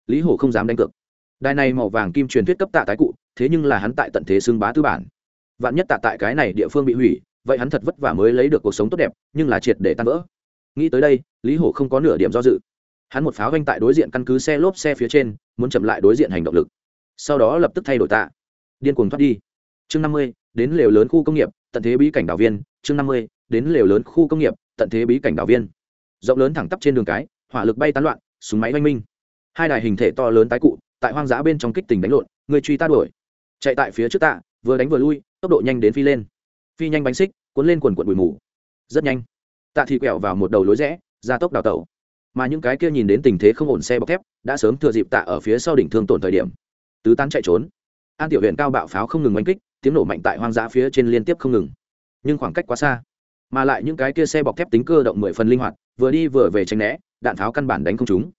Lý hổ không dám đánh cược. Đài này màu vàng kim truyền thuyết cấp tạ tái cụ, thế nhưng là hắn tại tận thế xưng bá tư bản. Vạn nhất tạ tại cái này địa phương bị hủy, vậy hắn thật vất vả mới lấy được cuộc sống tốt đẹp, nhưng là triệt để tan vỡ. Nghĩ tới đây, lý hổ không có nửa điểm do dự. Hắn một pháo vanh tại đối diện căn cứ xe lốp xe phía trên, muốn chậm lại đối diện hành động lực. Sau đó lập tức thay đổi tạ. Điên cuồng thoát đi. Chương năm mươi đến lều lớn khu công nghiệp, tận thế bí cảnh đảo viên, chương năm mươi, đến lều lớn khu công nghiệp, tận thế bí cảnh đảo viên. Rộng lớn thẳng tắp trên đường cái, hỏa lực bay tán loạn, súng máy oanh minh. Hai đài hình thể to lớn tái cụ, tại hoang dã bên trong kích tình đánh lộn, người truy ta đuổi. Chạy tại phía trước tạ vừa đánh vừa lui, tốc độ nhanh đến phi lên. Phi nhanh bánh xích, cuốn lên quần quận bụi mù. Rất nhanh. Tạ thì quẹo vào một đầu lối rẽ, ra tốc đào tẩu. Mà những cái kia nhìn đến tình thế không ổn xe bọc thép, đã sớm thừa dịp tạ ở phía sau đỉnh thương tổn thời điểm. Tứ tán chạy trốn. An tiểu huyện cao bạo pháo không ngừng oanh kích tiếng nổ mạnh tại hoang dã phía trên liên tiếp không ngừng. Nhưng khoảng cách quá xa, mà lại những cái kia xe bọc thép tính cơ động mười phần linh hoạt, vừa đi vừa về tránh né, đạn pháo căn bản đánh không chúng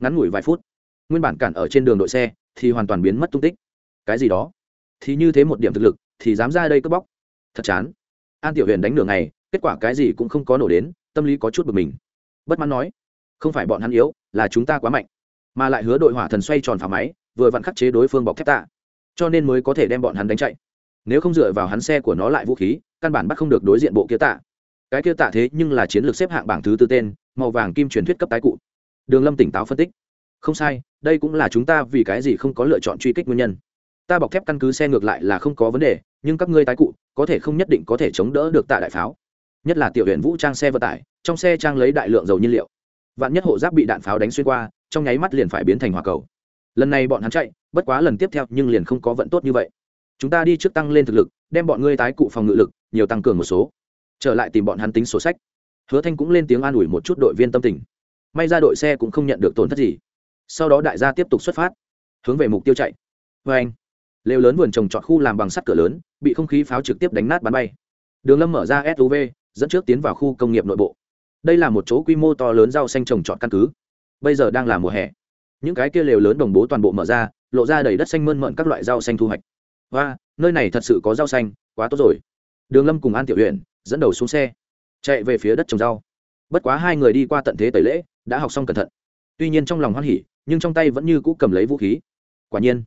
ngắn ngủi vài phút, nguyên bản cản ở trên đường đội xe thì hoàn toàn biến mất tung tích. Cái gì đó? Thì như thế một điểm thực lực, thì dám ra đây cướp bóc. Thật chán. An tiểu huyền đánh đường này kết quả cái gì cũng không có nổ đến, tâm lý có chút bực mình. Bất mãn nói, không phải bọn hắn yếu, là chúng ta quá mạnh. Mà lại hứa đội hỏa thần xoay tròn phá máy, vừa vặn khắc chế đối phương bọc thép tạ, cho nên mới có thể đem bọn hắn đánh chạy nếu không dựa vào hắn xe của nó lại vũ khí, căn bản bắt không được đối diện bộ kia tạ. Cái kia tạ thế nhưng là chiến lược xếp hạng bảng thứ tư tên, màu vàng kim truyền thuyết cấp tái cụ. Đường lâm tỉnh táo phân tích. Không sai, đây cũng là chúng ta vì cái gì không có lựa chọn truy kích nguyên nhân. Ta bọc thép căn cứ xe ngược lại là không có vấn đề, nhưng các ngươi tái cụ, có thể không nhất định có thể chống đỡ được tạ đại pháo. Nhất là tiểu huyện vũ trang xe vận tải, trong xe trang lấy đại lượng dầu nhiên liệu. Vạn nhất hộ giáp bị đạn pháo đánh xuyên qua, trong nháy mắt liền phải biến thành hỏa cầu. Lần này bọn hắn chạy, bất quá lần tiếp theo nhưng liền không có vận tốt như vậy chúng ta đi trước tăng lên thực lực, đem bọn ngươi tái cụ phòng ngự lực, nhiều tăng cường một số. Trở lại tìm bọn hắn tính sổ sách. Hứa thanh cũng lên tiếng an ủi một chút đội viên tâm tình. May ra đội xe cũng không nhận được tổn thất gì. Sau đó đại gia tiếp tục xuất phát, hướng về mục tiêu chạy. Vê anh, lều lớn vườn trồng trọt khu làm bằng sắt cửa lớn, bị không khí pháo trực tiếp đánh nát bắn bay. Đường lâm mở ra suv dẫn trước tiến vào khu công nghiệp nội bộ. Đây là một chỗ quy mô to lớn rau xanh trồng trọt căn cứ. Bây giờ đang là mùa hè. Những cái kia lều lớn đồng bố toàn bộ mở ra, lộ ra đầy đất xanh mơn mận các loại rau xanh thu hoạch và nơi này thật sự có rau xanh, quá tốt rồi. Đường lâm cùng an tiểu huyện dẫn đầu xuống xe, chạy về phía đất trồng rau. Bất quá hai người đi qua tận thế tẩy lễ, đã học xong cẩn thận. Tuy nhiên trong lòng hoan hỉ, nhưng trong tay vẫn như cũ cầm lấy vũ khí. Quả nhiên,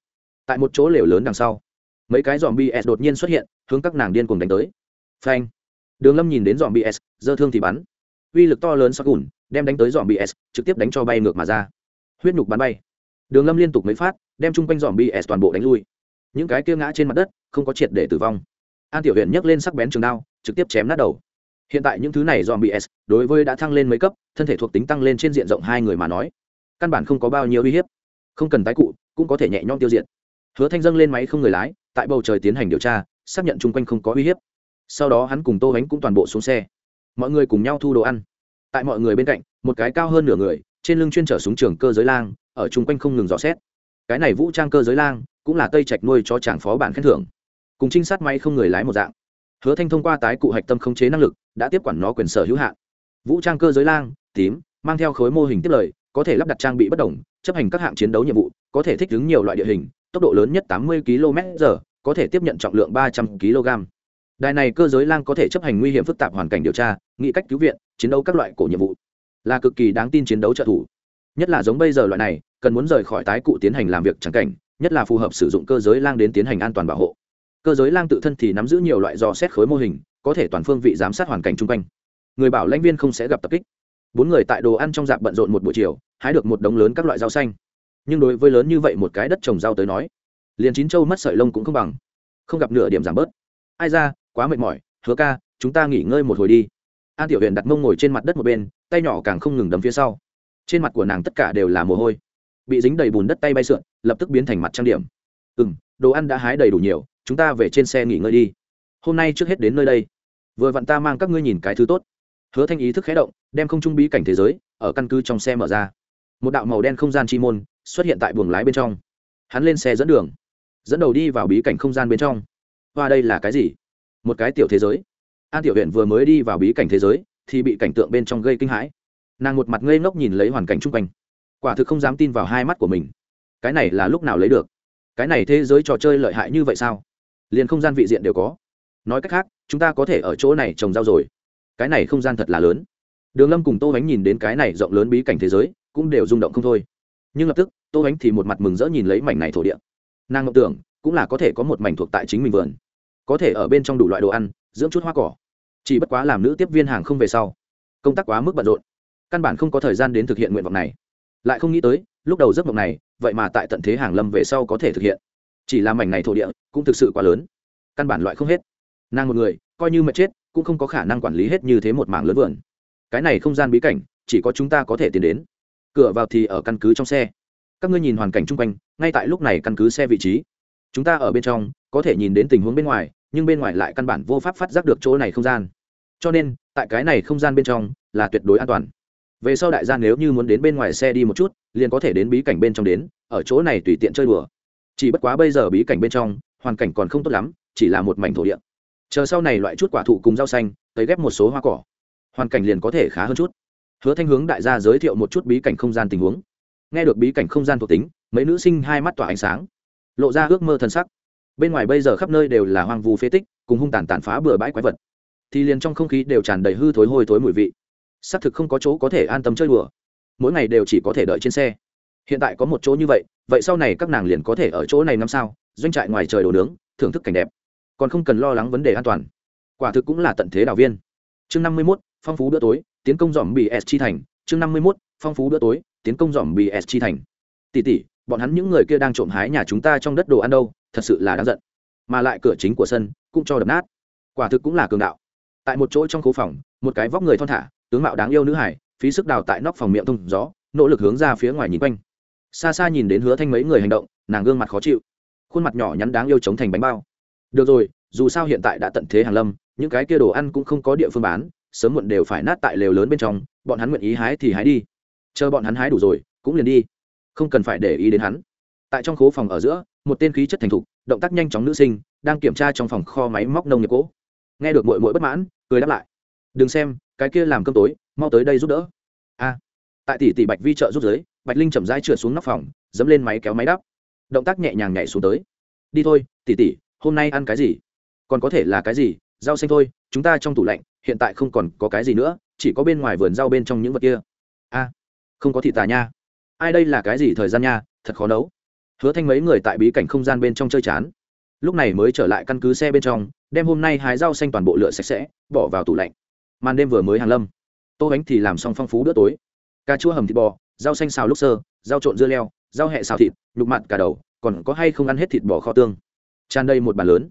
tại một chỗ lều lớn đằng sau, mấy cái dòm bs đột nhiên xuất hiện, hướng các nàng điên cùng đánh tới. Phanh! Đường lâm nhìn đến dòm bs dơ thương thì bắn. Uy lực to lớn sắc ủn đem đánh tới dòm bs trực tiếp đánh cho bay ngược mà ra. Huyết nhục bắn bay. Đường lâm liên tục mấy phát, đem chung quanh dòm bs toàn bộ đánh lui những cái kia ngã trên mặt đất, không có triệt để tử vong. An tiểu huyện nhấc lên sắc bén trường đao, trực tiếp chém nát đầu. Hiện tại những thứ này dòm bs đối với đã thăng lên mấy cấp, thân thể thuộc tính tăng lên trên diện rộng hai người mà nói, căn bản không có bao nhiêu uy hiếp. Không cần tái cụ, cũng có thể nhẹ nhõm tiêu diệt. Hứa thanh dâng lên máy không người lái, tại bầu trời tiến hành điều tra, xác nhận chung quanh không có uy hiếp. Sau đó hắn cùng tô bánh cũng toàn bộ xuống xe. Mọi người cùng nhau thu đồ ăn. Tại mọi người bên cạnh, một cái cao hơn nửa người, trên lưng chuyên trở súng trường cơ giới lang, ở chung quanh không ngừng dò xét cái này vũ trang cơ giới lang cũng là tây trạch nuôi cho chàng phó bản khen thưởng cùng trinh sát máy không người lái một dạng hứa thanh thông qua tái cụ hạch tâm khống chế năng lực đã tiếp quản nó quyền sở hữu hạn vũ trang cơ giới lang tím mang theo khối mô hình tiếp lời có thể lắp đặt trang bị bất đồng chấp hành các hạng chiến đấu nhiệm vụ có thể thích ứng nhiều loại địa hình tốc độ lớn nhất 80 km h có thể tiếp nhận trọng lượng 300 kg đài này cơ giới lang có thể chấp hành nguy hiểm phức tạp hoàn cảnh điều tra nghị cách cứu viện chiến đấu các loại cổ nhiệm vụ là cực kỳ đáng tin chiến đấu trợ thủ nhất là giống bây giờ loại này cần muốn rời khỏi tái cụ tiến hành làm việc chẳng cảnh, nhất là phù hợp sử dụng cơ giới lang đến tiến hành an toàn bảo hộ. Cơ giới lang tự thân thì nắm giữ nhiều loại dò xét khối mô hình, có thể toàn phương vị giám sát hoàn cảnh chung quanh. Người bảo lãnh viên không sẽ gặp tập kích. Bốn người tại đồ ăn trong dạp bận rộn một buổi chiều, hái được một đống lớn các loại rau xanh. Nhưng đối với lớn như vậy một cái đất trồng rau tới nói, liền chín châu mất sợi lông cũng không bằng. Không gặp nửa điểm giảm bớt. Ai ra, quá mệt mỏi, hứa ca, chúng ta nghỉ ngơi một hồi đi. An tiểu huyền đặt mông ngồi trên mặt đất một bên, tay nhỏ càng không ngừng đấm phía sau. Trên mặt của nàng tất cả đều là mồ hôi bị dính đầy bùn đất tay bay sượn, lập tức biến thành mặt trang điểm. Ừ m đồ ăn đã hái đầy đủ nhiều, chúng ta về trên xe nghỉ ngơi đi. Hôm nay trước hết đến nơi đây. Vừa vặn ta mang các ngươi nhìn cái thứ tốt. Hứa thanh ý thức khé động, đem không trung bí cảnh thế giới, ở căn cứ trong xe mở ra. Một đạo màu đen không gian chi môn xuất hiện tại buồng lái bên trong. Hắn lên xe dẫn đường, dẫn đầu đi vào bí cảnh không gian bên trong. Và đây là cái gì? Một cái tiểu thế giới. An tiểu huyện vừa mới đi vào bí cảnh thế giới, thì bị cảnh tượng bên trong gây kinh hãi. Nàng một mặt ngây ngốc nhìn lấy hoàn cảnh chung quanh quả thực không dám tin vào hai mắt của mình. Cái này là lúc nào lấy được? Cái này thế giới trò chơi lợi hại như vậy sao? Liền không gian vị diện đều có. Nói cách khác, chúng ta có thể ở chỗ này trồng rau rồi. Cái này không gian thật là lớn. Đường lâm cùng tô bánh nhìn đến cái này rộng lớn bí cảnh thế giới, cũng đều rung động không thôi. Nhưng lập tức, tô bánh thì một mặt mừng rỡ nhìn lấy mảnh này thổ địa. Nàng ngọc tưởng, cũng là có thể có một mảnh thuộc tại chính mình vườn. Có thể ở bên trong đủ loại đồ ăn, dưỡng chút hoa cỏ. Chỉ bất quá làm nữ tiếp viên hàng không về sau, công tác quá mức bận rộn. Căn bản không có thời gian đến thực hiện nguyện vọng này lại không nghĩ tới, lúc đầu giấc mộng này, vậy mà tại tận thế hàng lâm về sau có thể thực hiện. Chỉ là mảnh này thổ địa, cũng thực sự quá lớn. Căn bản loại không hết. Nàng một người, coi như mệt chết, cũng không có khả năng quản lý hết như thế một mảng lớn vườn. Cái này không gian bí cảnh, chỉ có chúng ta có thể tiến đến. Cửa vào thì ở căn cứ trong xe. Các ngươi nhìn hoàn cảnh chung quanh, ngay tại lúc này căn cứ xe vị trí. Chúng ta ở bên trong, có thể nhìn đến tình huống bên ngoài, nhưng bên ngoài lại căn bản vô pháp phát giác được chỗ này không gian. Cho nên, tại cái này không gian bên trong, là tuyệt đối an toàn về sau đại gia nếu như muốn đến bên ngoài xe đi một chút, liền có thể đến bí cảnh bên trong đến, ở chỗ này tùy tiện chơi đùa. Chỉ bất quá bây giờ bí cảnh bên trong, hoàn cảnh còn không tốt lắm, chỉ là một mảnh thổ địa. Chờ sau này loại chút quả thụ cùng rau xanh, tới ghép một số hoa cỏ, hoàn cảnh liền có thể khá hơn chút. Hứa thanh hướng đại gia giới thiệu một chút bí cảnh không gian tình huống. Nghe được bí cảnh không gian thuộc tính, mấy nữ sinh hai mắt tỏa ánh sáng, lộ ra ước mơ thân sắc. Bên ngoài bây giờ khắp nơi đều là hoang vu phế tích, cùng hung tàn tàn phá bừa bãi quái vật. Thì liền trong không khí đều tràn đầy hư thối hôi thối mùi vị xác thực không có chỗ có thể an tâm chơi đùa. Mỗi ngày đều chỉ có thể đợi trên xe. Hiện tại có một chỗ như vậy vậy sau này các nàng liền có thể ở chỗ này năm sao, doanh trại ngoài trời đồ nướng, thưởng thức cảnh đẹp. Còn không cần lo lắng vấn đề an toàn. Quả thực cũng là tận thế đào viên. Chương năm mươi mốt, phong phú bữa tối, tiến công dòm bị s chi thành. Chương năm mươi mốt, phong phú bữa tối, tiến công dòm bị s chi thành. Tỷ tỷ, bọn hắn những người kia đang trộm hái nhà chúng ta trong đất đồ ăn đâu, thật sự là đáng giận. Mà lại cửa chính của sân cũng cho đập nát. Quả thực cũng là cường đạo. Tại một chỗ trong khu phòng, một cái vóc người thon thả tướng mạo đáng yêu nữ hải, phí sức đào tại nóc phòng miệng thông gió, nỗ lực hướng ra phía ngoài nhìn quanh. Xa xa nhìn đến hứa thanh mấy người hành động, nàng gương mặt khó chịu, khuôn mặt nhỏ nhắn đáng yêu chống thành bánh bao. Được rồi, dù sao hiện tại đã tận thế hàng lâm, những cái kia đồ ăn cũng không có địa phương bán, sớm muộn đều phải nát tại lều lớn bên trong, bọn hắn nguyện ý hái thì hái đi. Chờ bọn hắn hái đủ rồi, cũng liền đi. Không cần phải để ý đến hắn. Tại trong khố phòng ở giữa, một tên khí chất thành thục, động tác nhanh chóng nữ sinh, đang kiểm tra trong phòng kho máy móc nông nghiệp cỗ nghe được mội mội bất mãn, cười đáp lại. Đừng xem cái kia làm cơm tối, mau tới đây giúp đỡ. A. Tại tỷ tỷ bạch vi trợ giúp giới, bạch linh chậm rãi trượt xuống nóc phòng, dẫm lên máy kéo máy đắp. Động tác nhẹ nhàng nhảy xuống tới. Đi thôi, tỷ tỷ, hôm nay ăn cái gì? Còn có thể là cái gì? Rau xanh thôi, chúng ta trong tủ lạnh, hiện tại không còn có cái gì nữa, chỉ có bên ngoài vườn rau bên trong những vật kia. A. Không có thịt tà nha. Ai đây là cái gì thời gian nha, thật khó nấu. Hứa thanh mấy người tại bí cảnh không gian bên trong chơi chán. Lúc này mới trở lại căn cứ xe bên trong, đem hôm nay hái rau xanh toàn bộ lựa sạch sẽ, bỏ vào tủ lạnh màn đêm vừa mới hàng lâm. Tô bánh thì làm xong phong phú bữa tối. Cà chua hầm thịt bò, rau xanh xào lúc sơ, rau trộn dưa leo, rau hẹ xào thịt, nhục mặn cả đầu, còn có hay không ăn hết thịt bò kho tương. Tràn đầy một bàn lớn.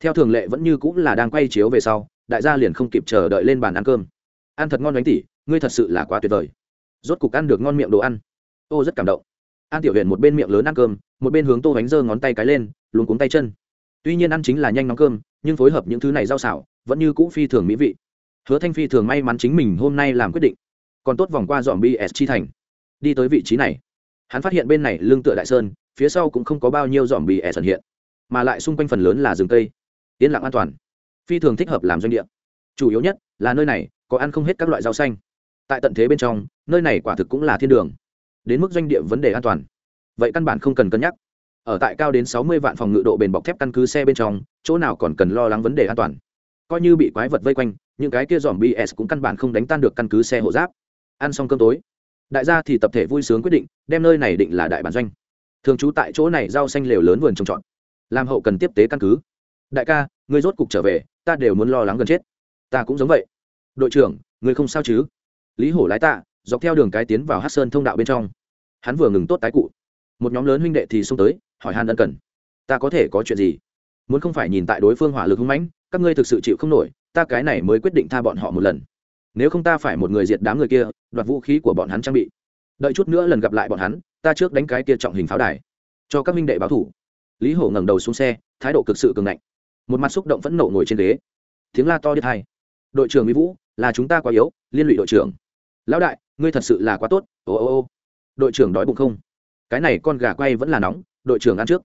Theo thường lệ vẫn như cũng là đang quay chiếu về sau, đại gia liền không kịp chờ đợi lên bàn ăn cơm. Ăn thật ngon bánh tỉ ngươi thật sự là quá tuyệt vời. Rốt cục ăn được ngon miệng đồ ăn. Ô rất cảm động. An tiểu huyện một bên miệng lớn ăn cơm, một bên hướng tô bánh giơ ngón tay cái lên, luống cuống tay chân. Tuy nhiên ăn chính là nhanh nóng cơm, nhưng phối hợp những thứ này rau xảo vẫn như cũ phi thường mỹ vị hứa thanh phi thường may mắn chính mình hôm nay làm quyết định. Còn tốt vòng qua dòm bs chi thành. Đi tới vị trí này. Hắn phát hiện bên này lưng tựa đại sơn, phía sau cũng không có bao nhiêu dòm bs hiện. Mà lại xung quanh phần lớn là rừng cây. Yên lặng an toàn. Phi thường thích hợp làm doanh địa. Chủ yếu nhất là nơi này có ăn không hết các loại rau xanh. Tại tận thế bên trong, nơi này quả thực cũng là thiên đường. Đến mức doanh địa vấn đề an toàn. Vậy căn bản không cần cân nhắc. Ở tại cao đến sáu mươi vạn phòng ngự độ bền bọc thép căn cứ xe bên trong, chỗ nào còn cần lo lắng vấn đề an toàn. Coi như bị quái vật vây quanh những cái kia dòm bs cũng căn bản không đánh tan được căn cứ xe hộ giáp. Ăn xong cơm tối, đại gia thì tập thể vui sướng quyết định, đem nơi này định là đại bản doanh. Thường trú tại chỗ này rau xanh lều lớn vườn trồng trọt. Làm hậu cần tiếp tế căn cứ. Đại ca người rốt cục trở về, ta đều muốn lo lắng gần chết. Ta cũng giống vậy. Đội trưởng người không sao chứ? Lý hổ lái tạ, dọc theo đường cái tiến vào hát sơn thông đạo bên trong. Hắn vừa ngừng tốt tái cụ. Một nhóm lớn huynh đệ thì xông tới, hỏi han ân cần. Ta có thể có chuyện gì? Muốn không phải nhìn tại đối phương hỏa lực hung mãnh, các ngươi thực sự chịu không nổi ta cái này mới quyết định tha bọn họ một lần. Nếu không ta phải một người diệt đám người kia, đoạt vũ khí của bọn hắn trang bị. Đợi chút nữa lần gặp lại bọn hắn, ta trước đánh cái kia trọng hình pháo đài. Cho các minh đệ báo thủ. Lý hổ ngẩng đầu xuống xe, thái độ cực sự cường ngạnh. Một mặt xúc động phẫn nộ ngồi trên ghế. Tiếng la to đi hai đội trưởng mỹ vũ, là chúng ta quá yếu, liên lụy đội trưởng. Lão đại, ngươi thật sự là quá tốt. Ô ô ô. Đội trưởng đói bụng không? Cái này con gà quay vẫn là nóng, đội trưởng ăn trước.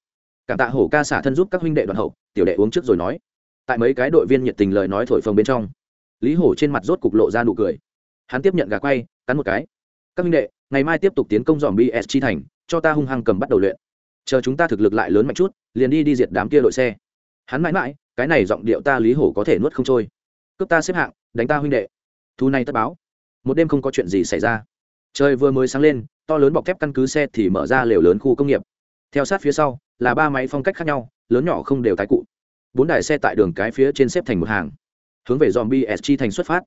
Cảm tạ hổ ca xả thân giúp các huynh đệ đoàn hậu, tiểu đệ uống trước rồi nói tại mấy cái đội viên nhiệt tình lời nói thổi phồng bên trong, lý hổ trên mặt rốt cục lộ ra nụ cười. Hắn tiếp nhận gà quay, cắn một cái. Các huynh đệ, ngày mai tiếp tục tiến công dòm bs chi thành, cho ta hung hăng cầm bắt đầu luyện. Chờ chúng ta thực lực lại lớn mạnh chút, liền đi đi diệt đám kia đội xe. Hắn mãi mãi, cái này giọng điệu ta lý hổ có thể nuốt không trôi. Cướp ta xếp hạng, đánh ta huynh đệ. Thu này tất báo. Một đêm không có chuyện gì xảy ra. Trời vừa mới sáng lên, to lớn bọc thép căn cứ xe thì mở ra lều lớn khu công nghiệp. Theo sát phía sau, là ba máy phong cách khác nhau, lớn nhỏ không đều tái cụ bốn đài xe tại đường cái phía trên xếp thành một hàng, hướng về dòm bsg thành xuất phát.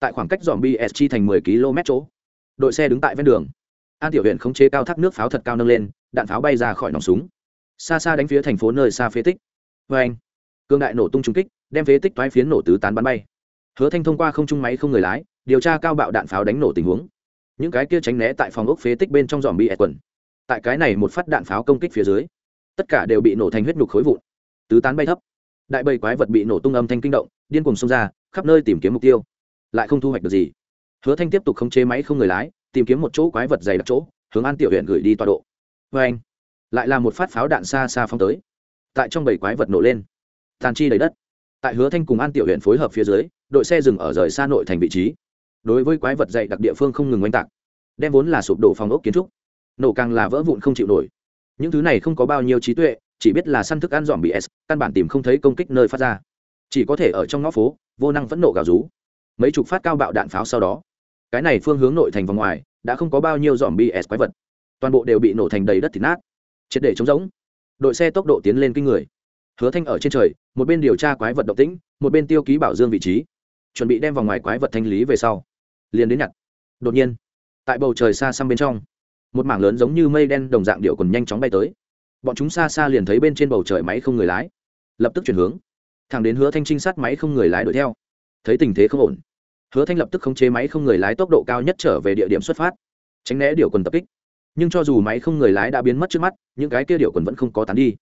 Tại khoảng cách dòm bs thành 10 km chỗ, đội xe đứng tại ven đường. An tiểu huyện khống chế cao thác nước pháo thật cao nâng lên, đạn pháo bay ra khỏi nòng súng. Xa xa đánh phía thành phố nơi xa phế tích. Vê anh cương đại nổ tung trung kích, đem phế tích toái phiến nổ tứ tán bắn bay. Hứa thanh thông qua không trung máy không người lái, điều tra cao bạo đạn pháo đánh nổ tình huống. Những cái kia tránh né tại phòng ốc phế tích bên trong dòm bị ẹt quần. Tại cái này một phát đạn pháo công kích phía dưới, tất cả đều bị nổ thành huyết nhục khối vụn. Tứ tán bay thấp đại bầy quái vật bị nổ tung âm thanh kinh động, điên cùng xông ra, khắp nơi tìm kiếm mục tiêu. Lại không thu hoạch được gì. Hứa thanh tiếp tục khống chế máy không người lái, tìm kiếm một chỗ quái vật dày đặc chỗ, hướng an tiểu huyện gửi đi tọa độ. Vê anh, lại là một phát pháo đạn xa xa phong tới. Tại trong bầy quái vật nổ lên, tàn chi đầy đất. Tại hứa thanh cùng an tiểu huyện phối hợp phía dưới, đội xe dừng ở rời xa nội thành vị trí. Đối với quái vật dày đặc địa phương không ngừng oanh tạc, đem vốn là sụp đổ phòng ốc kiến trúc, nổ càng là vỡ vụn không chịu nổi. Những thứ này không có bao nhiêu trí tuệ chỉ biết là săn thức ăn dòm bị s, căn bản tìm không thấy công kích nơi phát ra. Chỉ có thể ở trong ngõ phố, vô năng phẫn nộ gào rú. Mấy chục phát cao bạo đạn pháo sau đó, cái này phương hướng nội thành và ngoài, đã không có bao nhiêu dòm bs quái vật. Toàn bộ đều bị nổ thành đầy đất thịt nát. Triệt để chống rỗng. Đội xe tốc độ tiến lên kinh người. Hứa thanh ở trên trời, một bên điều tra quái vật động tĩnh, một bên tiêu ký bảo dương vị trí. Chuẩn bị đem vào ngoài quái vật thanh lý về sau, liền đến nhặt. Đột nhiên, tại bầu trời xa xăm bên trong, một mảng lớn giống như mây đen đồng dạng điệu còn nhanh chóng bay tới bọn chúng xa xa liền thấy bên trên bầu trời máy không người lái. Lập tức chuyển hướng. Thẳng đến hứa thanh trinh sát máy không người lái đuổi theo. Thấy tình thế không ổn, hứa thanh lập tức khống chế máy không người lái tốc độ cao nhất trở về địa điểm xuất phát. Tránh né điều quần tập kích. Nhưng cho dù máy không người lái đã biến mất trước mắt, những cái kia điều quần vẫn không có tán đi.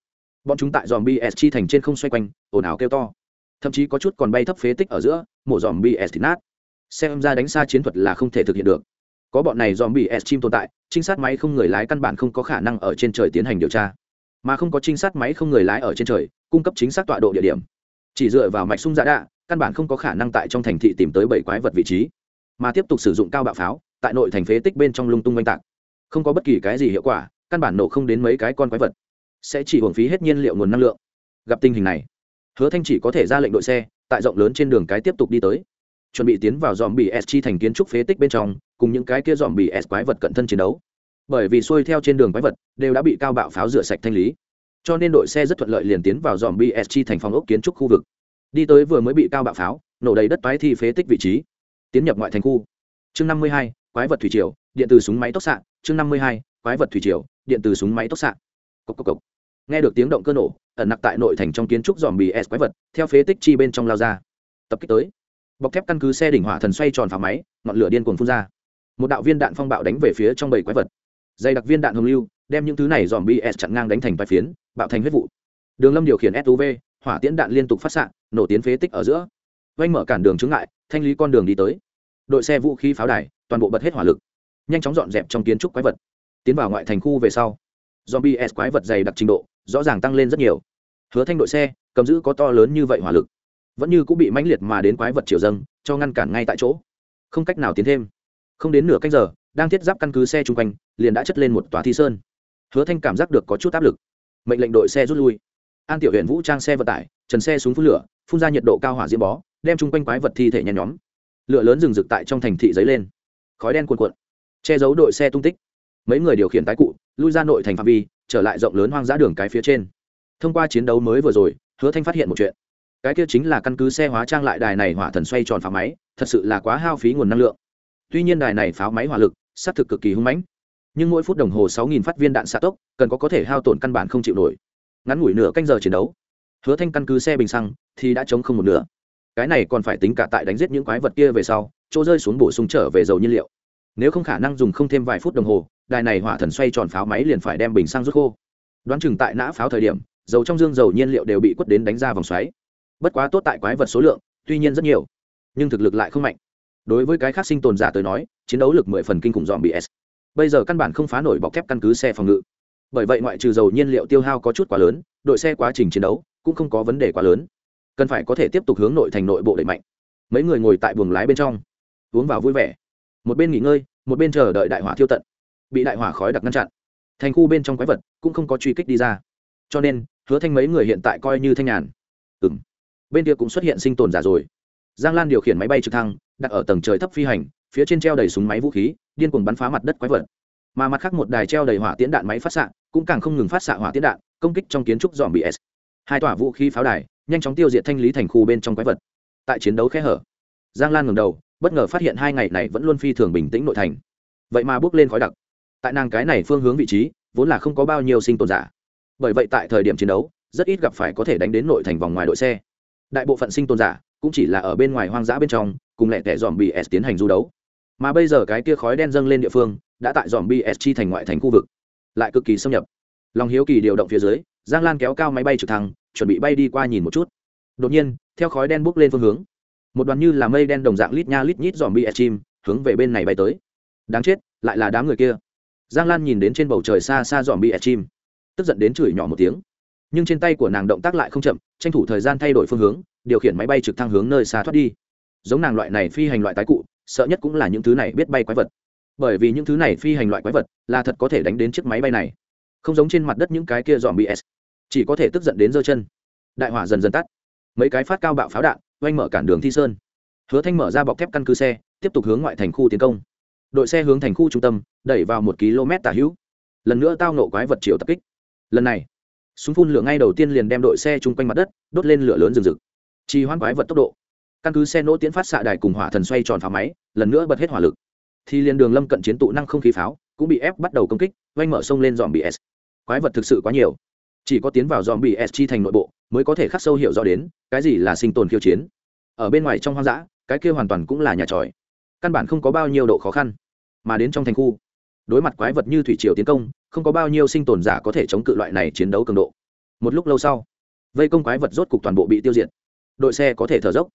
Bọn chúng tại dòm bs chi thành trên không xoay quanh, ồn ào kêu to. Thậm chí có chút còn bay thấp phế tích ở giữa, mổ dòm bs thịt nát. Xem ra đánh xa chiến thuật là không thể thực hiện được. Có bọn này dòm bs chim tồn tại, trinh sát máy không người lái căn bản không có khả năng ở trên trời tiến hành điều tra mà không có trinh sát máy không người lái ở trên trời, cung cấp chính xác tọa độ địa điểm. Chỉ dựa vào mạch sung giả đạ, căn bản không có khả năng tại trong thành thị tìm tới bảy quái vật vị trí, mà tiếp tục sử dụng cao bạo pháo, tại nội thành phế tích bên trong lung tung oanh tạc. Không có bất kỳ cái gì hiệu quả, căn bản nổ không đến mấy cái con quái vật. Sẽ chỉ hưởng phí hết nhiên liệu nguồn năng lượng. Gặp tình hình này, hứa thanh chỉ có thể ra lệnh đội xe, tại rộng lớn trên đường cái tiếp tục đi tới. Chuẩn bị tiến vào dòm bị s chi thành kiến trúc phế tích bên trong, cùng những cái kia dòm bị s quái vật cận thân chiến đấu bởi vì xuôi theo trên đường quái vật, đều đã bị cao bạo pháo rửa sạch thanh lý. Cho nên đội xe rất thuận lợi liền tiến vào dòm BSG thành phòng ốc kiến trúc khu vực. Đi tới vừa mới bị cao bạo pháo, nổ đầy đất toái thi phế tích vị trí. Tiến nhập ngoại thành khu. Chương năm mươi hai, quái vật thủy triều, điện từ súng máy tốc xạ. Chương năm mươi hai, quái vật thủy triều, điện từ súng máy tốc xạ. Cốc cốc cốc. nghe được tiếng động cơ nổ, ẩn nặc tại nội thành trong kiến trúc dòm bs quái vật, theo phế tích chi bên trong lao ra. Tập kích tới. Bọc thép căn cứ xe đỉnh hỏa thần xoay tròn phá máy, ngọn lửa điên cuồng phun ra. Một đạo viên đạn phong bạo đánh về phía trong bầy quái vật dày đặc viên đạn hồng lưu, đem những thứ này dòm bs chặn ngang đánh thành vài phiến, bạo thành huyết vụ. Đường lâm điều khiển suv hỏa tiễn đạn liên tục phát xạ, nổ tiến phế tích ở giữa. Vanh mở cản đường chướng ngại, thanh lý con đường đi tới. Đội xe vũ khí pháo đài, toàn bộ bật hết hỏa lực, nhanh chóng dọn dẹp trong kiến trúc quái vật. Tiến vào ngoại thành khu về sau dòm bs quái vật dày đặc trình độ, rõ ràng tăng lên rất nhiều. Hứa thanh đội xe, cầm giữ có to lớn như vậy hỏa lực, vẫn như cũng bị mãnh liệt mà đến quái vật triều dâng, cho ngăn cản ngay tại chỗ. Không cách nào tiến thêm. Không đến nửa cách giờ đang thiết giáp căn cứ xe chung quanh, liền đã chất lên một tòa thi sơn. Hứa thanh cảm giác được có chút áp lực. Mệnh lệnh đội xe rút lui. An tiểu huyện vũ trang xe vận tải, trần xe xuống phun lửa, phun ra nhiệt độ cao hỏa diễm bó, đem chung quanh quái vật thi thể nhen nhóm. Lửa lớn rừng rực tại trong thành thị dấy lên. Khói đen cuồn cuộn, che giấu đội xe tung tích. Mấy người điều khiển tái cụ, lui ra nội thành phạm vi, trở lại rộng lớn hoang dã đường cái phía trên. Thông qua chiến đấu mới vừa rồi, hứa thanh phát hiện một chuyện. Cái kia chính là căn cứ xe hóa trang lại đài này hỏa thần xoay tròn pháo máy, thật sự là quá hao phí nguồn năng lượng. Tuy nhiên đài này pháo máy hỏa lực xác thực cực kỳ hung mãnh. Nhưng mỗi phút đồng hồ sáu nghìn phát viên đạn xạ tốc, cần có có thể hao tổn căn bản không chịu nổi. Ngắn ngủi nửa canh giờ chiến đấu, hứa thanh căn cứ xe bình xăng thì đã chống không một nửa. Cái này còn phải tính cả tại đánh giết những quái vật kia về sau, chỗ rơi xuống bổ sung trở về dầu nhiên liệu. Nếu không khả năng dùng không thêm vài phút đồng hồ, đài này hỏa thần xoay tròn pháo máy liền phải đem bình xăng rút khô. Đoán chừng tại nã pháo thời điểm, dầu trong dương dầu nhiên liệu đều bị quất đến đánh ra vòng xoáy. Bất quá tốt tại quái vật số lượng, tuy nhiên rất nhiều, nhưng thực lực lại không mạnh đối với cái khác sinh tồn giả tới nói, chiến đấu lực mười phần kinh khủng dòm bị s. Bây giờ căn bản không phá nổi bọc thép căn cứ xe phòng ngự. Bởi vậy ngoại trừ dầu nhiên liệu tiêu hao có chút quá lớn, đội xe quá trình chiến đấu cũng không có vấn đề quá lớn. Cần phải có thể tiếp tục hướng nội thành nội bộ đẩy mạnh. Mấy người ngồi tại buồng lái bên trong, uống vào vui vẻ. Một bên nghỉ ngơi, một bên chờ đợi đại hỏa thiêu tận. Bị đại hỏa khói đặc ngăn chặn. Thành khu bên trong quái vật cũng không có truy kích đi ra. Cho nên, hứa thanh mấy người hiện tại coi như thanh nhàn. Ừ m bên kia cũng xuất hiện sinh tồn giả rồi giang lan điều khiển máy bay trực thăng, đặt ở tầng trời thấp phi hành, phía trên treo đầy súng máy vũ khí, điên cuồng bắn phá mặt đất quái vật. Mà mặt khác một đài treo đầy hỏa tiễn đạn máy phát xạ, cũng càng không ngừng phát xạ hỏa tiễn đạn, công kích trong kiến trúc dòm bị s. Hai tòa vũ khí pháo đài, nhanh chóng tiêu diệt thanh lý thành khu bên trong quái vật. Tại chiến đấu khe hở, giang lan ngừng đầu, bất ngờ phát hiện hai ngày này vẫn luôn phi thường bình tĩnh nội thành. Vậy mà bước lên khói đặc. Tại nàng cái này phương hướng vị trí, vốn là không có bao nhiêu sinh tồn giả. Bởi vậy tại thời điểm chiến đấu, rất ít gặp phải có thể đánh đến nội thành vòng ngoài đội xe. Đại bộ phận sinh tồn giả cũng chỉ là ở bên ngoài hoang dã bên trong, cùng lẹ tẻ dòm bị s tiến hành du đấu. Mà bây giờ cái kia khói đen dâng lên địa phương, đã tại dòm bị s chi thành ngoại thành khu vực, lại cực kỳ xâm nhập. Lòng hiếu kỳ điều động phía dưới, giang lan kéo cao máy bay trực thăng, chuẩn bị bay đi qua nhìn một chút. Đột nhiên, theo khói đen bốc lên phương hướng, một đoàn như là mây đen đồng dạng lít nha lít nhít dòm bị s chim hướng về bên này bay tới. Đáng chết, lại là đám người kia. Giang lan nhìn đến trên bầu trời xa xa dòm bị s chim, tức giận đến chửi nhỏ một tiếng. Nhưng trên tay của nàng động tác lại không chậm, tranh thủ thời gian thay đổi phương hướng điều khiển máy bay trực thăng hướng nơi xa thoát đi. Giống nàng loại này phi hành loại tái cụ, sợ nhất cũng là những thứ này biết bay quái vật. Bởi vì những thứ này phi hành loại quái vật là thật có thể đánh đến chiếc máy bay này. Không giống trên mặt đất những cái kia dòm bs chỉ có thể tức giận đến giơ chân. Đại hỏa dần dần tắt. Mấy cái phát cao bạo pháo đạn, oanh mở cản đường thi sơn. Hứa thanh mở ra bọc thép căn cứ xe, tiếp tục hướng ngoại thành khu tiến công. Đội xe hướng thành khu trung tâm, đẩy vào một km tả hữu. Lần nữa tao nộ quái vật chiều tập kích. Lần này, súng phun lửa ngay đầu tiên liền đem đội xe chung quanh mặt đất, đốt lên lửa lớn rừng rực trì hoãn quái vật tốc độ. Căn cứ xe nỗ tiến phát xạ đài cùng hỏa thần xoay tròn pháo máy, lần nữa bật hết hỏa lực. Thì liền đường lâm cận chiến tụ năng không khí pháo, cũng bị ép bắt đầu công kích, oanh mở sông lên dòm bị s. Quái vật thực sự quá nhiều. Chỉ có tiến vào dòm bị s chi thành nội bộ, mới có thể khắc sâu hiểu rõ đến, cái gì là sinh tồn khiêu chiến. Ở bên ngoài trong hoang dã, cái kia hoàn toàn cũng là nhà tròi. Căn bản không có bao nhiêu độ khó khăn. Mà đến trong thành khu, đối mặt quái vật như thủy triều tiến công, không có bao nhiêu sinh tồn giả có thể chống cự loại này chiến đấu cường độ. Một lúc lâu sau, vây công quái vật rốt cục toàn bộ bị tiêu diệt đội xe có thể thở dốc.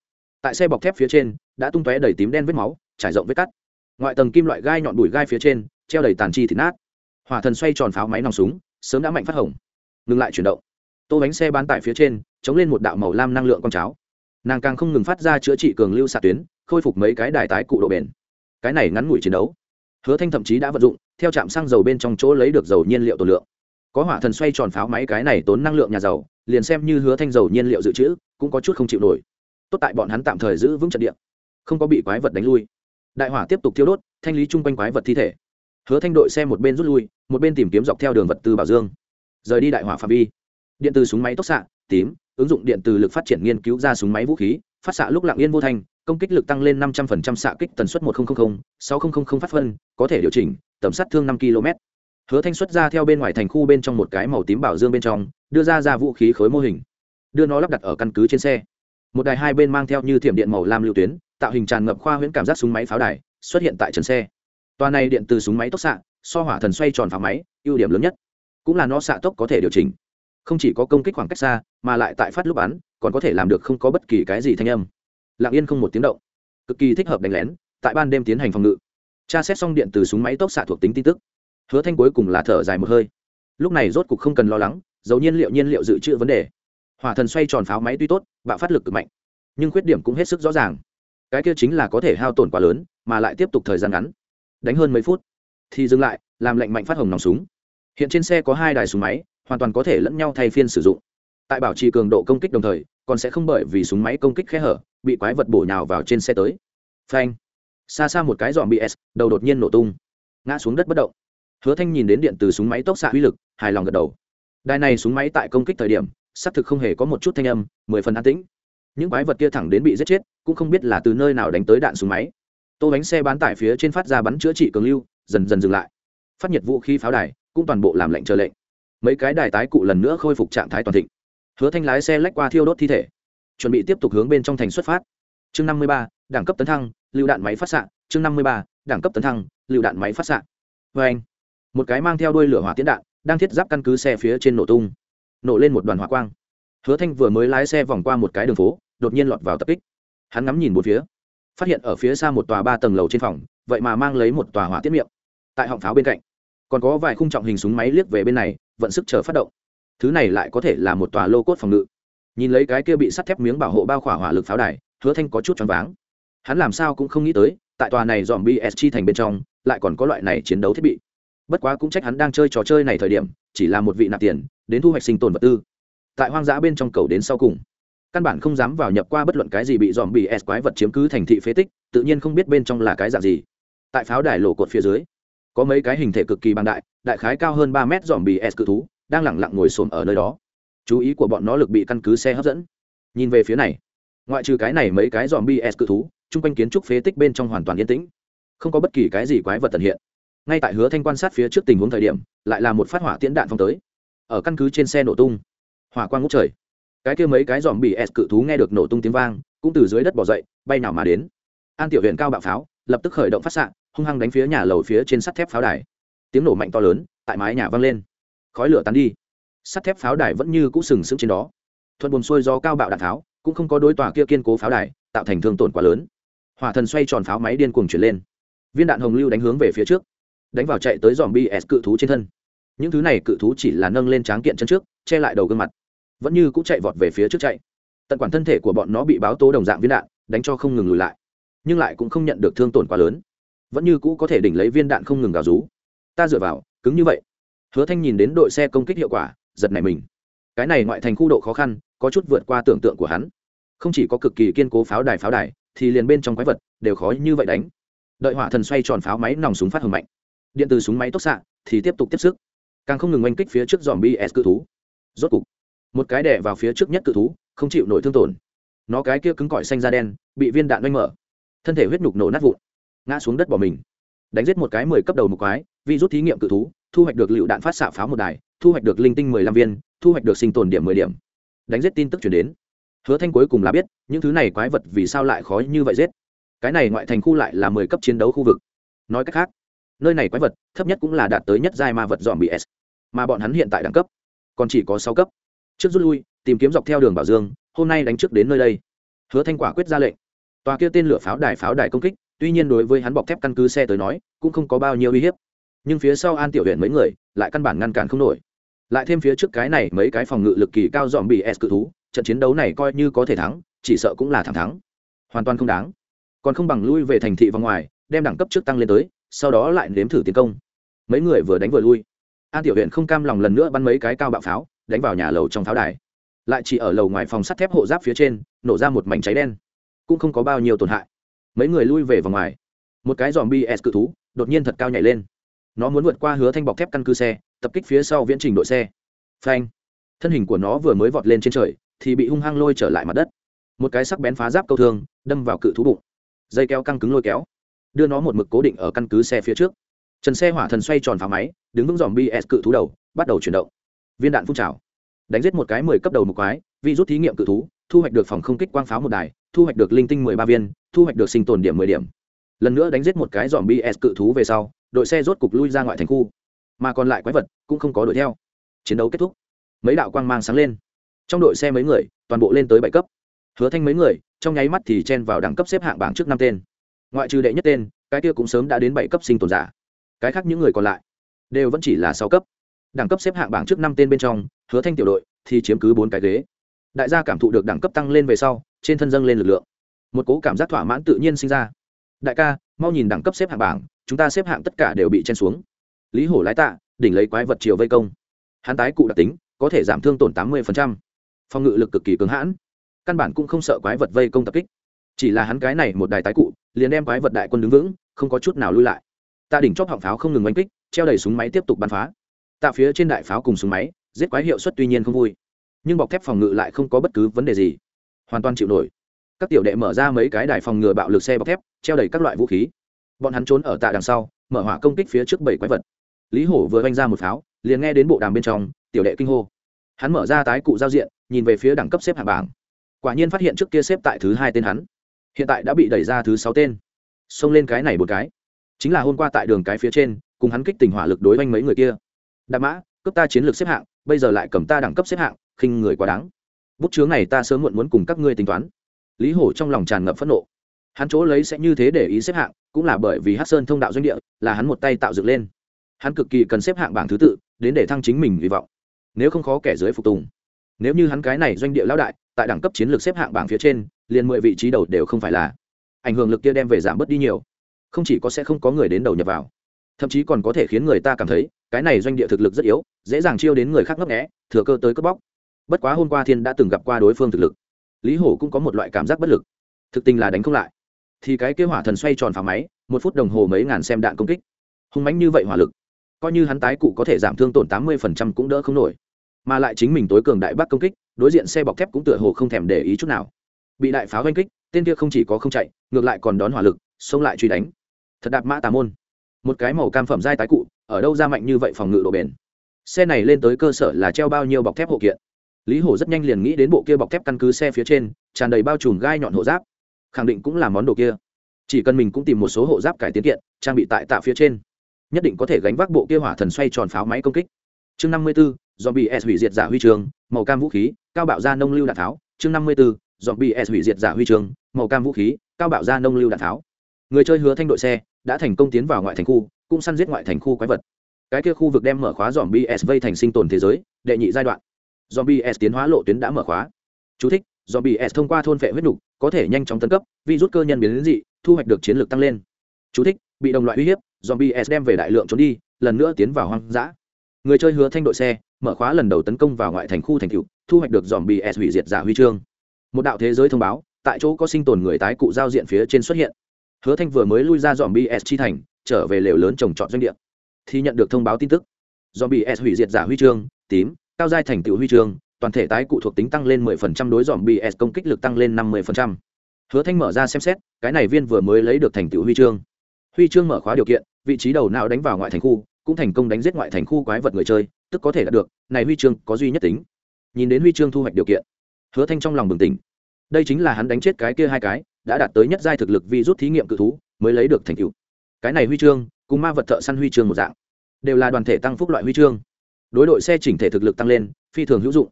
Tại xe bọc thép phía trên, đã tung tóe đầy tím đen vết máu, trải rộng vết cắt. Ngoại tầng kim loại gai nhọn đùi gai phía trên, treo đầy tàn chi thịt nát. Hỏa thần xoay tròn pháo máy nòng súng, sớm đã mạnh phát hồng. Ngừng lại chuyển động. Tô bánh xe bán tải phía trên, chống lên một đạo màu lam năng lượng con cháo. Nàng càng không ngừng phát ra chữa trị cường lưu xạ tuyến, khôi phục mấy cái đài tái cụ độ bền. Cái này ngắn ngủi chiến đấu. Hứa thanh thậm chí đã vận dụng, theo trạm xăng dầu bên trong chỗ lấy được dầu nhiên liệu tổ lượng. Có hỏa thần xoay tròn pháo máy cái này tốn năng lượng nhà dầu liền xem như hứa thanh dầu nhiên liệu dự trữ cũng có chút không chịu nổi. Tốt tại bọn hắn tạm thời giữ vững trận địa, không có bị quái vật đánh lui. Đại hỏa tiếp tục thiêu đốt, thanh lý chung quanh quái vật thi thể. Hứa thanh đội xe một bên rút lui, một bên tìm kiếm dọc theo đường vật tư bảo dương. Rời đi đại hỏa phạm vi. Điện từ súng máy tốc xạ, tím, ứng dụng điện từ lực phát triển nghiên cứu ra súng máy vũ khí, phát xạ lúc lặng yên vô thanh, công kích lực tăng lên năm trăm linh xạ kích tần suất một nghìn sáu nghìn phát phân, có thể điều chỉnh, tầm sát thương năm km hứa thanh xuất ra theo bên ngoài thành khu bên trong một cái màu tím bảo dương bên trong, đưa ra ra vũ khí khối mô hình đưa nó lắp đặt ở căn cứ trên xe. Một đài hai bên mang theo như thiểm điện màu lam lưu tuyến, tạo hình tràn ngập khoa huyễn cảm giác súng máy pháo đài, xuất hiện tại trần xe. Toa này điện từ súng máy tốc xạ, so hỏa thần xoay tròn pháo máy, ưu điểm lớn nhất. Cũng là nó xạ tốc có thể điều chỉnh. Không chỉ có công kích khoảng cách xa, mà lại tại phát lúc bắn, còn có thể làm được không có bất kỳ cái gì thanh âm. Lặng yên không một tiếng động. Cực kỳ thích hợp đánh lén, tại ban đêm tiến hành phòng ngự. Tra xét xong điện từ súng máy tốc xạ thuộc tính tin tức, hứa thanh cuối cùng là thở dài một hơi. Lúc này rốt cục không cần lo lắng, dầu nhiên liệu nhiên liệu dự trữ vấn đề hỏa thần xoay tròn pháo máy tuy tốt, bạo phát lực cực mạnh, nhưng khuyết điểm cũng hết sức rõ ràng. Cái kia chính là có thể hao tổn quá lớn, mà lại tiếp tục thời gian ngắn. Đánh hơn mấy phút, thì dừng lại, làm lệnh mạnh phát hồng nòng súng. Hiện trên xe có hai đài súng máy, hoàn toàn có thể lẫn nhau thay phiên sử dụng. Tại bảo trì cường độ công kích đồng thời, còn sẽ không bởi vì súng máy công kích khe hở, bị quái vật bổ nhào vào trên xe tới. Phanh. Xa xa một cái dọn bị s, đầu đột nhiên nổ tung. Ngã xuống đất bất động. Hứa thanh nhìn đến điện từ súng máy tốc xạ uy lực, hài lòng gật đầu. Đài này súng máy tại công kích thời điểm xác thực không hề có một chút thanh âm, mười phần an tĩnh. Những quái vật kia thẳng đến bị giết chết, cũng không biết là từ nơi nào đánh tới đạn súng máy. Tô bánh xe bán tải phía trên phát ra bắn chữa trị cường lưu, dần dần dừng lại. Phát nhiệt vũ khí pháo đài, cũng toàn bộ làm lệnh chờ lệnh. Mấy cái đài tái cụ lần nữa khôi phục trạng thái toàn thịnh. Hứa thanh lái xe lách qua thiêu đốt thi thể. Chuẩn bị tiếp tục hướng bên trong thành xuất phát. Chương năm mươi ba, đẳng cấp tấn thăng lưu đạn máy phát xạ. Chương năm mươi ba, đẳng cấp tấn thăng lưu đạn máy phát xạ. Vê anh một cái mang theo đuôi lửa hỏa tiến đạn, đang thiết giáp căn cứ xe phía trên nổ tung nổ lên một đoàn hỏa quang. Hứa thanh vừa mới lái xe vòng qua một cái đường phố, đột nhiên lọt vào tập kích. Hắn ngắm nhìn một phía, phát hiện ở phía xa một tòa ba tầng lầu trên phòng, vậy mà mang lấy một tòa hỏa tiết miệng. Tại họng pháo bên cạnh, còn có vài khung trọng hình súng máy liếc về bên này, vận sức chờ phát động. Thứ này lại có thể là một tòa lô cốt phòng ngự. Nhìn lấy cái kia bị sắt thép miếng bảo hộ bao khỏa hỏa lực pháo đài, hứa thanh có chút choáng váng. Hắn làm sao cũng không nghĩ tới, tại tòa này dòm BSG thành bên trong, lại còn có loại này chiến đấu thiết bị. Bất quá cũng trách hắn đang chơi trò chơi này thời điểm, chỉ là một vị nạp tiền đến thu hoạch sinh tồn vật tư. Tại hoang dã bên trong cầu đến sau cùng. Căn bản không dám vào nhập qua bất luận cái gì bị dòm bị s quái vật chiếm cứ thành thị phế tích, tự nhiên không biết bên trong là cái dạng gì. Tại pháo đài lộ cột phía dưới, có mấy cái hình thể cực kỳ bằng đại đại khái cao hơn ba mét dòm bị s cự thú, đang lẳng lặng ngồi xổm ở nơi đó. Chú ý của bọn nó lực bị căn cứ xe hấp dẫn. Nhìn về phía này, ngoại trừ cái này mấy cái dòm bs cự thú, chung quanh kiến trúc phế tích bên trong hoàn toàn yên tĩnh, không có bất kỳ cái gì quái vật tận hiện. Ngay tại hứa thanh quan sát phía trước tình huống thời điểm, lại là một phát hỏa tiễn đạn phong tới ở căn cứ trên xe nổ tung. Hỏa quang ngút trời. Cái kia mấy cái dòm bị s cự thú nghe được nổ tung tiếng vang, cũng từ dưới đất bỏ dậy, bay nào mà đến. An tiểu huyện cao bạo pháo, lập tức khởi động phát xạ, hung hăng đánh phía nhà lầu phía trên sắt thép pháo đài. Tiếng nổ mạnh to lớn, tại mái nhà vang lên. Khói lửa tắn đi. Sắt thép pháo đài vẫn như cũ sừng sững trên đó. Thuận buồn xuôi do cao bạo đạn tháo cũng không có đối tòa kia kiên cố pháo đài, tạo thành thương tổn quá lớn. Hỏa thần xoay tròn pháo máy điên cuồng chuyển lên. Viên đạn hồng lưu đánh hướng về phía trước, đánh vào chạy tới dòm bs cự thú trên thân những thứ này cự thú chỉ là nâng lên tráng kiện chân trước, che lại đầu gương mặt. Vẫn như cũng chạy vọt về phía trước chạy. Tận quản thân thể của bọn nó bị báo tố đồng dạng viên đạn, đánh cho không ngừng lùi lại. Nhưng lại cũng không nhận được thương tổn quá lớn. Vẫn như cũ có thể đỉnh lấy viên đạn không ngừng gào rú. Ta dựa vào, cứng như vậy. Hứa thanh nhìn đến đội xe công kích hiệu quả, giật nảy mình. Cái này ngoại thành khu độ khó khăn, có chút vượt qua tưởng tượng của hắn. Không chỉ có cực kỳ kiên cố pháo đài pháo đài, thì liền bên trong quái vật đều khó như vậy đánh. Đợi hỏa thần xoay tròn pháo máy nòng súng phát hầm mạnh. Điện từ súng máy tốc xạ, thì tiếp tục tiếp sức càng không ngừng oanh kích phía trước dòm bs cự thú. Rốt cục, một cái đẻ vào phía trước nhất cự thú, không chịu nổi thương tổn. Nó cái kia cứng cỏi xanh da đen, bị viên đạn oanh mở. Thân thể huyết nhục nổ nát vụn, ngã xuống đất bỏ mình. Đánh giết một cái mười cấp đầu một quái vi rút thí nghiệm cự thú, thu hoạch được lựu đạn phát xạ pháo một đài, thu hoạch được linh tinh mười lăm viên, thu hoạch được sinh tồn điểm mười điểm. Đánh giết tin tức chuyển đến. Hứa thanh cuối cùng là biết, những thứ này quái vật vì sao lại khó như vậy giết. Cái này ngoại thành khu lại là mười cấp chiến đấu khu vực. Nói cách khác, nơi này quái vật thấp nhất cũng là đạt tới nhất giai ma vật dòm bị s mà bọn hắn hiện tại đẳng cấp còn chỉ có sáu cấp. Trước rút lui, tìm kiếm dọc theo đường bảo dương, hôm nay đánh trước đến nơi đây. Hứa thanh quả quyết ra lệnh. Tòa kia tên lửa pháo đài pháo đài công kích, tuy nhiên đối với hắn bọc thép căn cứ xe tới nói, cũng không có bao nhiêu uy hiếp. Nhưng phía sau an tiểu huyện mấy người, lại căn bản ngăn cản không nổi. Lại thêm phía trước cái này mấy cái phòng ngự lực kỳ cao dòm bị s cự thú, trận chiến đấu này coi như có thể thắng, chỉ sợ cũng là thẳng thắng. Hoàn toàn không đáng. Còn không bằng lui về thành thị vào ngoài, đem đẳng cấp trước tăng lên tới, sau đó lại nếm thử tiến công. Mấy người vừa đánh vừa lui an tiểu huyện không cam lòng lần nữa bắn mấy cái cao bạo pháo, đánh vào nhà lầu trong pháo đài. Lại chỉ ở lầu ngoài phòng sắt thép hộ giáp phía trên, nổ ra một mảnh cháy đen. Cũng không có bao nhiêu tổn hại. Mấy người lui về vòng ngoài. Một cái dòm bs cự thú, đột nhiên thật cao nhảy lên. Nó muốn vượt qua hứa thanh bọc thép căn cứ xe, tập kích phía sau viễn trình đội xe. Phanh. Thân hình của nó vừa mới vọt lên trên trời, thì bị hung hăng lôi trở lại mặt đất. Một cái sắc bén phá giáp câu thương, đâm vào cự thú bụng. Dây kéo căng cứng lôi kéo. Đưa nó một mực cố định ở căn cứ xe phía trước trần xe hỏa thần xoay tròn phá máy, đứng vững dòm bs cự thú đầu, bắt đầu chuyển động. Viên đạn phun trào. Đánh giết một cái mười cấp đầu một quái, vi rút thí nghiệm cự thú, thu hoạch được phòng không kích quang pháo một đài, thu hoạch được linh tinh mười ba viên, thu hoạch được sinh tồn điểm mười điểm. Lần nữa đánh giết một cái dòm bs cự thú về sau, đội xe rốt cục lui ra ngoại thành khu. Mà còn lại quái vật cũng không có đuổi theo. Chiến đấu kết thúc. Mấy đạo quang mang sáng lên. Trong đội xe mấy người, toàn bộ lên tới bảy cấp. Hứa thanh mấy người, trong nháy mắt thì chen vào đẳng cấp xếp hạng bảng trước năm tên. Ngoại trừ đệ nhất tên, cái kia cũng sớm đã đến bảy cấp sinh tồn giả cái khác những người còn lại đều vẫn chỉ là sáu cấp. Đẳng cấp xếp hạng bảng trước năm tên bên trong, hứa thanh tiểu đội thì chiếm cứ bốn cái ghế. Đại gia cảm thụ được đẳng cấp tăng lên về sau, trên thân dâng lên lực lượng. Một cố cảm giác thỏa mãn tự nhiên sinh ra. Đại ca, mau nhìn đẳng cấp xếp hạng bảng, chúng ta xếp hạng tất cả đều bị chen xuống. Lý hổ lái tạ, đỉnh lấy quái vật chiều vây công. Hắn tái cụ đặc tính, có thể giảm thương tổn tám mươi phòng ngự lực cực kỳ cứng hãn. Căn bản cũng không sợ quái vật vây công tập kích. Chỉ là hắn cái này một đài tái cụ, liền đem quái vật đại quân đứng vững, không có chút nào lui lại tạ đỉnh chóp họng pháo không ngừng oanh kích, treo đầy súng máy tiếp tục bắn phá. Tạ phía trên đại pháo cùng súng máy, giết quái hiệu suất tuy nhiên không vui, nhưng bọc thép phòng ngự lại không có bất cứ vấn đề gì. Hoàn toàn chịu nổi. Các tiểu đệ mở ra mấy cái đài phòng ngừa bạo lực xe bọc thép, treo đầy các loại vũ khí. Bọn hắn trốn ở tạ đằng sau, mở hỏa công kích phía trước bảy quái vật. Lý hổ vừa oanh ra một pháo, liền nghe đến bộ đàm bên trong, tiểu đệ kinh hô. Hắn mở ra tái cụ giao diện, nhìn về phía đẳng cấp xếp hạng bảng. Quả nhiên phát hiện trước kia xếp tại thứ hai tên hắn. Hiện tại đã bị đẩy ra thứ sáu tên. Xông lên cái này một cái chính là hôm qua tại đường cái phía trên, cùng hắn kích tình hỏa lực đối với mấy người kia. Đạp mã, cấp ta chiến lược xếp hạng, bây giờ lại cầm ta đẳng cấp xếp hạng, khinh người quá đáng. Bút chướng này ta sớm muộn muốn cùng các ngươi tính toán. Lý hổ trong lòng tràn ngập phẫn nộ. Hắn chỗ lấy sẽ như thế để ý xếp hạng, cũng là bởi vì hát sơn thông đạo doanh địa, là hắn một tay tạo dựng lên. Hắn cực kỳ cần xếp hạng bảng thứ tự, đến để thăng chính mình hy vọng. Nếu không khó kẻ dưới phục tùng. Nếu như hắn cái này doanh địa lão đại, tại đẳng cấp chiến lược xếp hạng bảng phía trên, liền mười vị trí đầu đều không phải là. Ảnh hưởng lực kia đem về giảm bớt đi nhiều không chỉ có sẽ không có người đến đầu nhập vào, thậm chí còn có thể khiến người ta cảm thấy cái này doanh địa thực lực rất yếu, dễ dàng chiêu đến người khác ngấp nghẽ thừa cơ tới cướp bóc. Bất quá hôm qua thiên đã từng gặp qua đối phương thực lực, lý hổ cũng có một loại cảm giác bất lực. Thực tình là đánh không lại. Thì cái kế hỏa thần xoay tròn phá máy, một phút đồng hồ mấy ngàn xem đạn công kích. Hung mánh như vậy hỏa lực, coi như hắn tái cụ có thể giảm thương tổn tám mươi phần trăm cũng đỡ không nổi. Mà lại chính mình tối cường đại bác công kích, đối diện xe bọc thép cũng tựa hồ không thèm để ý chút nào. Bị đại pháo oanh kích, tên kia không chỉ có không chạy, ngược lại còn đón hỏa lực, xông lại truy đánh thật đạp mã tà môn. Một cái màu cam phẩm giai tái cụ, ở đâu ra mạnh như vậy phòng ngự độ bền? Xe này lên tới cơ sở là treo bao nhiêu bọc thép hộ kiện? Lý hổ rất nhanh liền nghĩ đến bộ kia bọc thép căn cứ xe phía trên, tràn đầy bao trùm gai nhọn hộ giáp. Khẳng định cũng là món đồ kia. Chỉ cần mình cũng tìm một số hộ giáp cải tiến kiện, trang bị tại tạ phía trên, nhất định có thể gánh vác bộ kia hỏa thần xoay tròn pháo máy công kích. Chương năm mươi bốn ố dòm bị s hủy diệt giả huy trường, màu cam vũ khí, cao bạo ra nông lưu đạn tháo. Chương năm mươi bốn ố dòm bị s hủy diệt giả huy trường, màu cam vũ khí, cao bạo ra nông lưu đạn tháo. Người chơi hứa thanh đội xe đã thành công tiến vào ngoại thành khu cũng săn giết ngoại thành khu quái vật. Cái kia khu vực đem mở khóa dòm bs vây thành sinh tồn thế giới đệ nhị giai đoạn. Dòm bs tiến hóa lộ tuyến đã mở khóa. Chú thích, dòm bs thông qua thôn phệ huyết nục có thể nhanh chóng tấn cấp virus cơ nhân biến đến dị thu hoạch được chiến lược tăng lên. Chú thích, bị đồng loại uy hiếp dòm bs đem về đại lượng trốn đi lần nữa tiến vào hoang dã. Người chơi hứa thanh đội xe mở khóa lần đầu tấn công vào ngoại thành khu thành cựu thu hoạch được dòm bs hủy diệt giả huy chương. Một đạo thế giới thông báo tại chỗ có sinh tồn người tái cụ giao diện phía trên xuất hiện hứa thanh vừa mới lui ra dòm bs chi thành, trở về lều lớn trồng trọt doanh địa. Thì nhận được thông báo tin tức. Dòm bs hủy diệt giả huy chương, tím, cao giai thành tựu huy chương, toàn thể tái cụ thuộc tính tăng lên 10% đối dòm bs công kích lực tăng lên 50%. hứa thanh mở ra xem xét, cái này viên vừa mới lấy được thành tựu huy chương. Huy chương mở khóa điều kiện, vị trí đầu não đánh vào ngoại thành khu, cũng thành công đánh giết ngoại thành khu quái vật người chơi, tức có thể đạt được, này huy chương có duy nhất tính. Nhìn đến huy chương thu hoạch điều kiện, hứa thanh trong lòng bừng tỉnh. Đây chính là hắn đánh chết cái kia hai cái đã đạt tới nhất giai thực lực vi rút thí nghiệm cự thú, mới lấy được thành tựu. Cái này huy chương, cùng ma vật thợ săn huy chương một dạng, đều là đoàn thể tăng phúc loại huy chương. Đối đội xe chỉnh thể thực lực tăng lên, phi thường hữu dụng.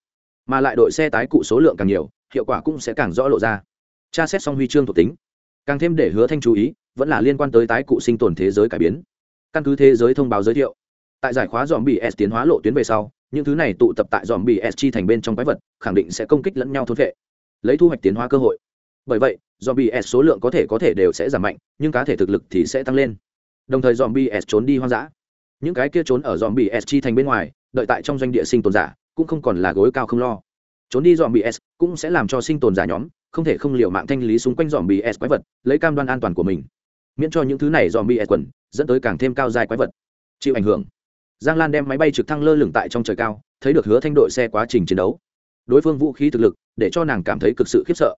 Mà lại đội xe tái cụ số lượng càng nhiều, hiệu quả cũng sẽ càng rõ lộ ra. Tra xét xong huy chương thuộc tính, càng thêm để hứa thanh chú ý, vẫn là liên quan tới tái cụ sinh tồn thế giới cải biến. Căn cứ thế giới thông báo giới thiệu, tại giải khóa dòm bị s tiến hóa lộ tuyến về sau, những thứ này tụ tập tại dòm bị s chi thành bên trong quái vật, khẳng định sẽ công kích lẫn nhau thốt vệ, lấy thu hoạch tiến hóa cơ hội bởi vậy dòm s số lượng có thể có thể đều sẽ giảm mạnh, nhưng cá thể thực lực thì sẽ tăng lên. Đồng thời dòm s trốn đi hoang dã. Những cái kia trốn ở dòm s chi thành bên ngoài, đợi tại trong doanh địa sinh tồn giả, cũng không còn là gối cao không lo. Trốn đi dòm s cũng sẽ làm cho sinh tồn giả nhóm, không thể không liều mạng thanh lý xung quanh dòm s quái vật, lấy cam đoan an toàn của mình. Miễn cho những thứ này dòm s quần, dẫn tới càng thêm cao dài quái vật. Chịu ảnh hưởng. Giang lan đem máy bay trực thăng lơ lửng tại trong trời cao, thấy được hứa thanh đội xe quá trình chiến đấu. Đối phương vũ khí thực lực, để cho nàng cảm thấy cực sự khiếp sợ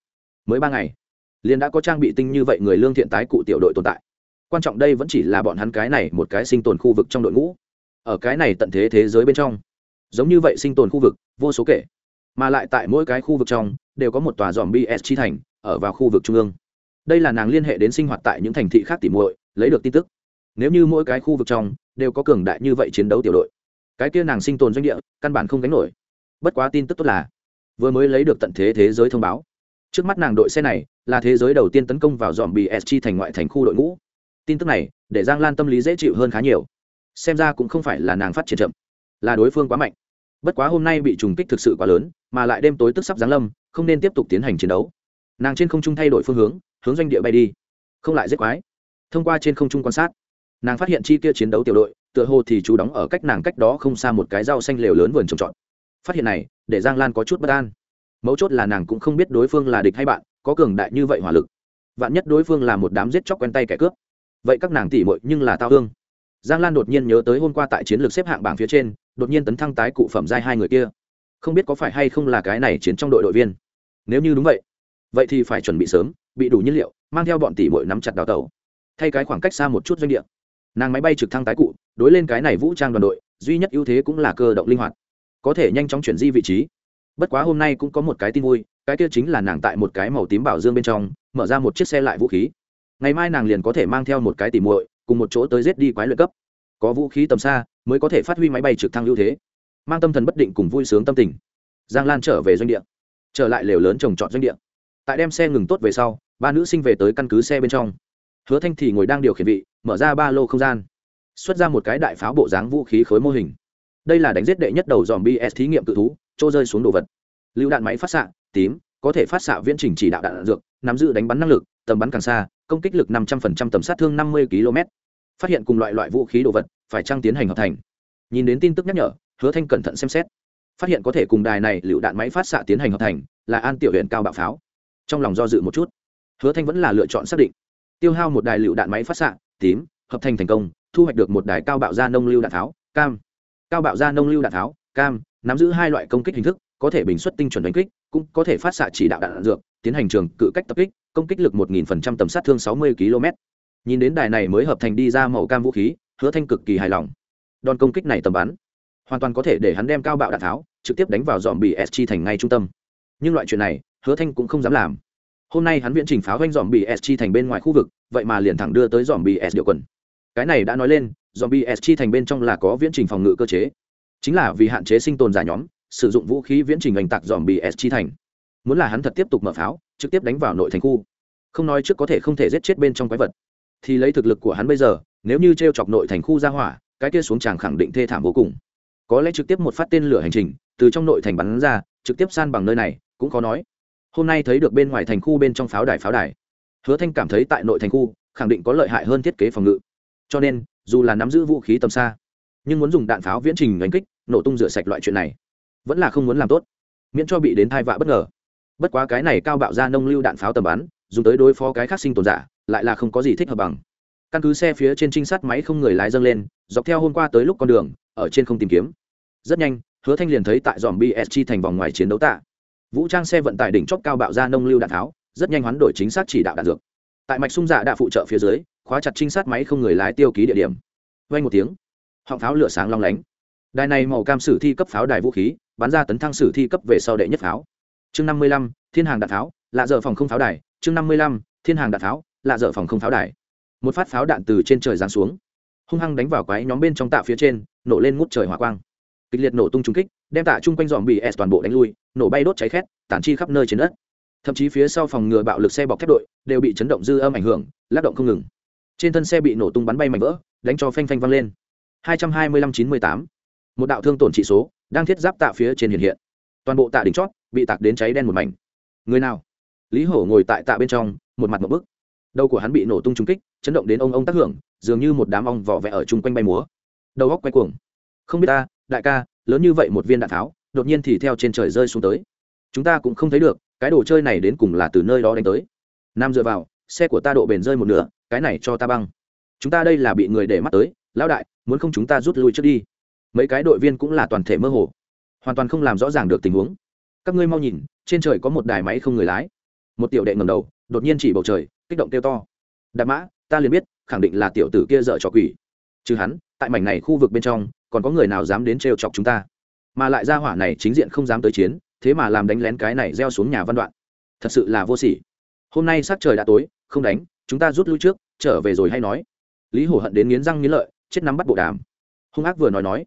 mới ba ngày, liền đã có trang bị tinh như vậy người lương thiện tái cụ tiểu đội tồn tại. Quan trọng đây vẫn chỉ là bọn hắn cái này một cái sinh tồn khu vực trong đội ngũ. Ở cái này tận thế thế giới bên trong, giống như vậy sinh tồn khu vực, vô số kể. Mà lại tại mỗi cái khu vực trong, đều có một tòa dòm bs chi thành, ở vào khu vực trung ương. Đây là nàng liên hệ đến sinh hoạt tại những thành thị khác tỉ muội, lấy được tin tức. Nếu như mỗi cái khu vực trong, đều có cường đại như vậy chiến đấu tiểu đội, cái kia nàng sinh tồn doanh địa, căn bản không gánh nổi. Bất quá tin tức tốt là, vừa mới lấy được tận thế thế giới thông báo trước mắt nàng đội xe này là thế giới đầu tiên tấn công vào dòm bì s thành ngoại thành khu đội ngũ. Tin tức này để giang lan tâm lý dễ chịu hơn khá nhiều. Xem ra cũng không phải là nàng phát triển chậm, là đối phương quá mạnh. Bất quá hôm nay bị trùng kích thực sự quá lớn, mà lại đêm tối tức sắp giáng lâm, không nên tiếp tục tiến hành chiến đấu. Nàng trên không trung thay đổi phương hướng hướng doanh địa bay đi. Không lại giết quái. Thông qua trên không trung quan sát, nàng phát hiện chi kia chiến đấu tiểu đội, tựa hồ thì chú đóng ở cách nàng cách đó không xa một cái rau xanh lều lớn vườn trồng trọt. Phát hiện này, để giang lan có chút bất an mấu chốt là nàng cũng không biết đối phương là địch hay bạn, có cường đại như vậy hỏa lực. Vạn nhất đối phương là một đám giết chóc quen tay kẻ cướp. Vậy các nàng tỉ mội nhưng là tao hương giang lan đột nhiên nhớ tới hôm qua tại chiến lược xếp hạng bảng phía trên, đột nhiên tấn thăng tái cụ phẩm giai hai người kia. Không biết có phải hay không là cái này chiến trong đội đội viên. Nếu như đúng vậy vậy thì phải chuẩn bị sớm, bị đủ nhiên liệu, mang theo bọn tỉ mội nắm chặt đào tàu thay cái khoảng cách xa một chút doanh địa. Nàng máy bay trực thăng tái cụ, đối lên cái này vũ trang đoàn đội, duy nhất ưu thế cũng là cơ động linh hoạt. Có thể nhanh chóng chuyển di vị trí bất quá hôm nay cũng có một cái tin vui, cái kia chính là nàng tại một cái màu tím bảo dương bên trong, mở ra một chiếc xe lại vũ khí. Ngày mai nàng liền có thể mang theo một cái tỉ muội, cùng một chỗ tới giết đi quái luyện cấp. Có vũ khí tầm xa, mới có thể phát huy máy bay trực thăng ưu thế. Mang tâm thần bất định cùng vui sướng tâm tình. Giang lan trở về doanh địa. Trở lại lều lớn trồng trọt doanh địa. Tại đem xe ngừng tốt về sau, ba nữ sinh về tới căn cứ xe bên trong. Hứa thanh thì ngồi đang điều khiển vị, mở ra ba lô không gian. Xuất ra một cái đại pháo bộ dáng vũ khí khối mô hình. Đây là đánh giết đệ nhất đầu dòm bs thí nghiệm cự thú trô rơi xuống đồ vật. Lưu đạn máy phát xạ tím có thể phát xạ viễn trình chỉ đạo đạn, dược nắm giữ đánh bắn năng lực tầm bắn càng xa công kích lực năm trăm linh tầm sát thương năm mươi km phát hiện cùng loại loại vũ khí đồ vật phải trăng tiến hành hợp thành? Nhìn đến tin tức nhắc nhở hứa thanh cẩn thận xem xét. Phát hiện có thể cùng đài này lựu đạn máy phát xạ tiến hành hợp thành là an tiểu huyện cao bạo pháo. Trong lòng do dự một chút hứa thanh vẫn là lựa chọn xác định. Tiêu hao một đài lựu đạn máy phát xạ tím hợp thành thành công thu hoạch được một đài cao bạo gia nông lưu đạn pháo cam. Cao bạo gia nông lưu đạn pháo cam nắm giữ hai loại công kích hình thức có thể bình xuất tinh chuẩn đánh kích cũng có thể phát xạ chỉ đạo đạn, đạn dược tiến hành trường cự cách tập kích công kích lực một nghìn phần trăm tầm sát thương sáu mươi km nhìn đến đài này mới hợp thành đi ra màu cam vũ khí hứa thanh cực kỳ hài lòng. Đòn công kích này tầm bắn hoàn toàn có thể để hắn đem cao bạo đạn tháo trực tiếp đánh vào dòm bị s thành ngay trung tâm. Nhưng loại chuyện này hứa thanh cũng không dám làm. Hôm nay hắn viễn trình pháo doanh dòm bị s thành bên ngoài khu vực vậy mà liền thẳng đưa tới dòm bị s điệu quần. Cái này đã nói lên dòm bị s thành bên trong là có viễn trình phòng ngự cơ chế chính là vì hạn chế sinh tồn giả nhóm, sử dụng vũ khí viễn trình oanh tạc dòm bị s chi thành. Muốn là hắn thật tiếp tục mở pháo, trực tiếp đánh vào nội thành khu. Không nói trước có thể không thể giết chết bên trong quái vật. Thì lấy thực lực của hắn bây giờ, nếu như t r e o chọc nội thành khu ra hỏa, cái kia xuống tràng khẳng định thê thảm vô cùng. Có lẽ trực tiếp một phát tên lửa hành trình, từ trong nội thành bắn ra, trực tiếp san bằng nơi này, cũng khó nói. Hôm nay thấy được bên ngoài thành khu bên trong pháo đài pháo đài. Hứa thanh cảm thấy tại nội thành khu, khẳng định có lợi hại hơn thiết kế phòng ngự. Cho nên, dù là nắm giữ vũ khí tầm xa nhưng muốn dùng đạn pháo viễn trình đánh kích, nổ tung rửa sạch loại chuyện này, vẫn là không muốn làm tốt. Miễn cho bị đến thai vạ bất ngờ. Bất quá cái này cao bạo ra nông lưu đạn pháo tầm bắn, dùng tới đối phó cái khác sinh tồn giả, lại là không có gì thích hợp bằng. Căn cứ xe phía trên trinh sát máy không người lái dâng lên, dọc theo hôm qua tới lúc con đường, ở trên không tìm kiếm. Rất nhanh, hứa thanh liền thấy tại dòm bsg thành vòng ngoài chiến đấu tạ. Vũ trang xe vận tải đỉnh chóp cao bạo ra nông lưu đạn tháo rất nhanh hoán đổi chính xác chỉ đạo đạn dược. Tại mạch sung dạ đã phụ trợ phía dưới, khóa chặt trinh sát máy không người lái tiêu ký địa điểm. Vay một tiếng họng pháo lửa sáng long lánh. Đài này màu cam sử thi cấp pháo đài vũ khí, bắn ra tấn thăng sử thi cấp về sau đệ nhất pháo. Chương năm mươi lăm, thiên hàng đạn pháo, lạ dở phòng không pháo đài. Chương năm mươi lăm, thiên hàng đạn pháo, lạ dở phòng không pháo đài. Một phát pháo đạn từ trên trời giáng xuống. Hung hăng đánh vào quái nhóm bên trong tạ phía trên, nổ lên ngút trời hỏa quang. Kịch liệt nổ tung trung kích, đem tạ chung quanh dòm bị s toàn bộ đánh lui, nổ bay đốt cháy khét, tản chi khắp nơi trên đất. Thậm chí phía sau phòng ngừa bạo lực xe bọc thép đội đều bị chấn động dư âm ảnh hưởng lắc động không ngừng. Trên thân xe bị nổ tung bắn bay mảnh vỡ, đánh cho phanh phanh văng lên hai trăm hai mươi lăm chín mươi tám. Một đạo thương tổn trị số đang thiết giáp tạ phía trên hiện hiện. Toàn bộ tạ đỉnh chót bị tạc đến cháy đen một mảnh. Người nào? Lý hổ ngồi tại tạ bên trong, một mặt một bức. Đầu của hắn bị nổ tung trúng kích, chấn động đến ông ông tác hưởng, dường như một đám ong vỏ vẽ ở chung quanh bay múa. Đầu góc quay cuồng. Không biết ta, đại ca, lớn như vậy một viên đạn tháo, đột nhiên thì theo trên trời rơi xuống tới. Chúng ta cũng không thấy được, cái đồ chơi này đến cùng là từ nơi đó đánh tới. Nam dựa vào, xe của ta độ bền rơi một nửa, cái này cho ta băng. Chúng ta đây là bị người để mắt tới, lão đại muốn không chúng ta rút lui trước đi. Mấy cái đội viên cũng là toàn thể mơ hồ, hoàn toàn không làm rõ ràng được tình huống. Các ngươi mau nhìn, trên trời có một đài máy không người lái. Một tiểu đệ ngầm đầu, đột nhiên chỉ bầu trời, kích động kêu to. Đạp mã, ta liền biết, khẳng định là tiểu tử kia dợ trò quỷ. Chứ hắn, tại mảnh này khu vực bên trong, còn có người nào dám đến trêu chọc chúng ta? Mà lại ra hỏa này chính diện không dám tới chiến, thế mà làm đánh lén cái này gieo xuống nhà văn đoạn. Thật sự là vô sỉ. Hôm nay sát trời đã tối, không đánh, chúng ta rút lui trước, trở về rồi hay nói. Lý hổ hận đến nghiến răng nghiến lợi chết nắm bắt bộ đàm. Hung ác vừa nói nói,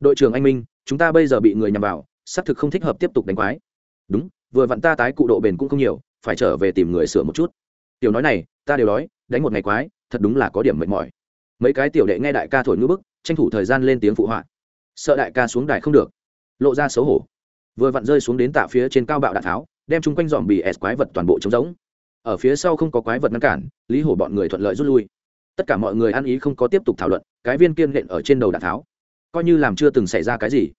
đội trưởng anh minh, chúng ta bây giờ bị người nhằm vào, xác thực không thích hợp tiếp tục đánh quái. Đúng, vừa vặn ta tái cụ độ bền cũng không nhiều, phải trở về tìm người sửa một chút. Tiểu nói này, ta đều đói, đánh một ngày quái, thật đúng là có điểm mệt mỏi. Mấy cái tiểu đệ nghe đại ca thổi ngữ bức, tranh thủ thời gian lên tiếng phụ họa. Sợ đại ca xuống đài không được, lộ ra xấu hổ. Vừa vặn rơi xuống đến tạ phía trên cao bạo đạn tháo, đem chung quanh dòm bị s quái vật toàn bộ trống rỗng ở phía sau không có quái vật ngăn cản, lý hổ bọn người thuận lợi rút lui tất cả mọi người ăn ý không có tiếp tục thảo luận, cái viên kiên nện ở trên đầu đạn tháo. Coi như làm chưa từng xảy ra cái gì.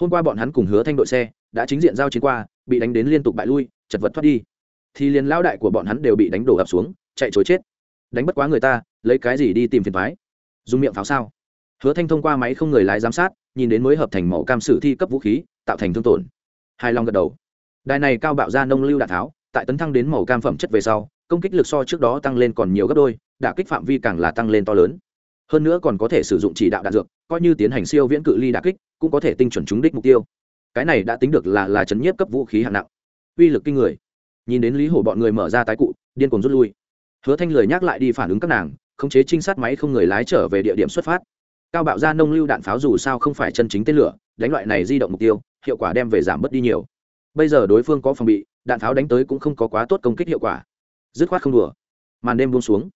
Hôm qua bọn hắn cùng hứa thanh đội xe, đã chính diện giao chiến qua, bị đánh đến liên tục bại lui, chật vật thoát đi. Thì liền lao đại của bọn hắn đều bị đánh đổ ập xuống, chạy chối chết. Đánh bất quá người ta, lấy cái gì đi tìm phiền thoái dùng miệng pháo sao? Hứa thanh thông qua máy không người lái giám sát, nhìn đến mới hợp thành mẫu cam sử thi cấp vũ khí, tạo thành thương tổn. Hai long gật đầu. Đài này cao bạo ra nông lưu đạn tháo, tại tấn thăng đến màu cam phẩm chất về sau, công kích lực so trước đó tăng lên còn nhiều gấp đôi đả kích phạm vi càng là tăng lên to lớn. Hơn nữa còn có thể sử dụng chỉ đạo đạn dược, coi như tiến hành siêu viễn cự ly đả kích, cũng có thể tinh chuẩn trúng đích mục tiêu. Cái này đã tính được là là chấn nhiếp cấp vũ khí hạng nặng. Uy lực kinh người. Nhìn đến lý hổ bọn người mở ra tái cụ, điên cuồng rút lui. Hứa thanh lời nhắc lại đi phản ứng các nàng, khống chế trinh sát máy không người lái trở về địa điểm xuất phát. Cao bạo ra nông lưu đạn pháo dù sao không phải chân chính tên lửa, đánh loại này di động mục tiêu, hiệu quả đem về giảm bớt đi nhiều. Bây giờ đối phương có phòng bị, đạn pháo đánh tới cũng không có quá tốt công kích hiệu quả. Dứt khoát không đùa. Màn đêm buông xuống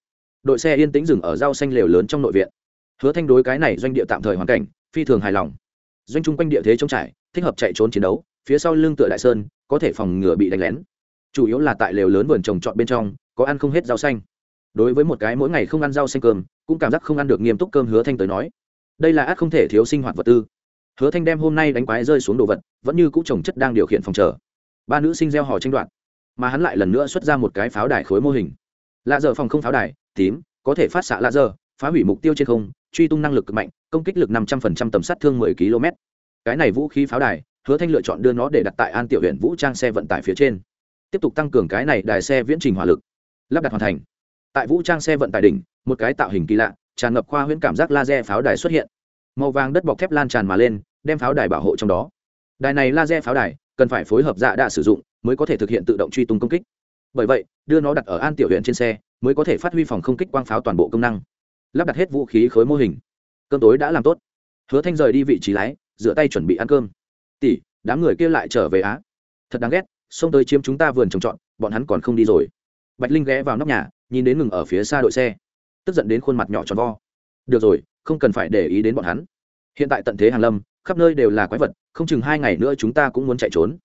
đội xe yên tĩnh dừng ở rau xanh lều lớn trong nội viện. Hứa thanh đối cái này doanh địa tạm thời hoàn cảnh, phi thường hài lòng. Doanh chung quanh địa thế trống trải, thích hợp chạy trốn chiến đấu, phía sau lưng tựa đại sơn, có thể phòng ngừa bị đánh lén. Chủ yếu là tại lều lớn vườn trồng trọt bên trong, có ăn không hết rau xanh. Đối với một cái mỗi ngày không ăn rau xanh cơm, cũng cảm giác không ăn được nghiêm túc cơm hứa thanh tới nói. Đây là ác không thể thiếu sinh hoạt vật tư. Hứa thanh đem hôm nay đánh quái rơi xuống đồ vật, vẫn như cũ trồng chất đang điều khiển phòng chờ. Ba nữ sinh gieo hò tranh đoạt, mà hắn lại lần nữa xuất ra một cái pháo đài khối mô hình lạ giờ phòng không pháo đài, tím, có thể phát xạ lạ giờ, phá hủy mục tiêu trên không, truy tung năng lực cực mạnh, công kích lực năm trăm linh tầm sát thương 10 km cái này vũ khí pháo đài, hứa thanh lựa chọn đưa nó để đặt tại an tiểu huyện vũ trang xe vận tải phía trên. Tiếp tục tăng cường cái này đài xe viễn trình hỏa lực. Lắp đặt hoàn thành. Tại vũ trang xe vận tải đỉnh, một cái tạo hình kỳ lạ, tràn ngập khoa huyễn cảm giác laser pháo đài xuất hiện. Màu vàng đất bọc thép lan tràn mà lên, đem pháo đài bảo hộ trong đó. Đài này laser pháo đài cần phải phối hợp dạ đạ sử dụng mới có thể thực hiện tự động truy tung công kích bởi vậy, đưa nó đặt ở an tiểu huyện trên xe, mới có thể phát huy phòng không kích quang pháo toàn bộ công năng. Lắp đặt hết vũ khí khối mô hình. Cơm tối đã làm tốt. Hứa thanh rời đi vị trí lái, rửa tay chuẩn bị ăn cơm. Tỷ, đám người kia lại trở về á? Thật đáng ghét, xông tới chiếm chúng ta vườn trồng trọt, bọn hắn còn không đi rồi. Bạch linh ghé vào nóc nhà, nhìn đến ngừng ở phía xa đội xe. Tức giận đến khuôn mặt nhỏ tròn vo. Được rồi, không cần phải để ý đến bọn hắn. Hiện tại tận thế hàn lâm, khắp nơi đều là quái vật, không chừng hai ngày nữa chúng ta cũng muốn chạy trốn.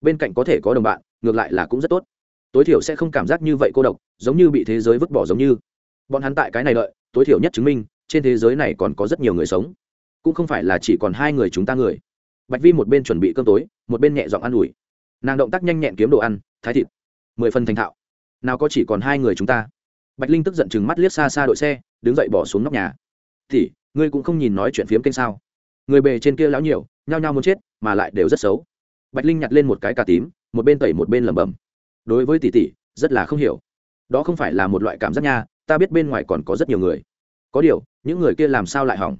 Bên cạnh có thể có đồng bạn, ngược lại là cũng rất tốt tối thiểu sẽ không cảm giác như vậy cô độc, giống như bị thế giới vứt bỏ giống như. Bọn hắn tại cái này lợi tối thiểu nhất chứng minh, trên thế giới này còn có rất nhiều người sống. Cũng không phải là chỉ còn hai người chúng ta người. Bạch vi một bên chuẩn bị cơm tối, một bên nhẹ giọng ăn ủi. Nàng động tác nhanh nhẹn kiếm đồ ăn, thái thịt. Mười phần thành thạo. Nào có chỉ còn hai người chúng ta. Bạch linh tức giận chừng mắt liếc xa xa đội xe, đứng dậy bỏ xuống nóc nhà. Thì ngươi cũng không nhìn nói chuyện phiếm kênh sao? Người bề trên kia lão nhiều, nhao nhao muốn chết, mà lại đều rất xấu. Bạch linh nhặt lên một cái cà tím, một bên tẩy một bên lẩm bẩm đối với tỷ tỷ, rất là không hiểu. Đó không phải là một loại cảm giác nha, ta biết bên ngoài còn có rất nhiều người. Có điều, những người kia làm sao lại hỏng?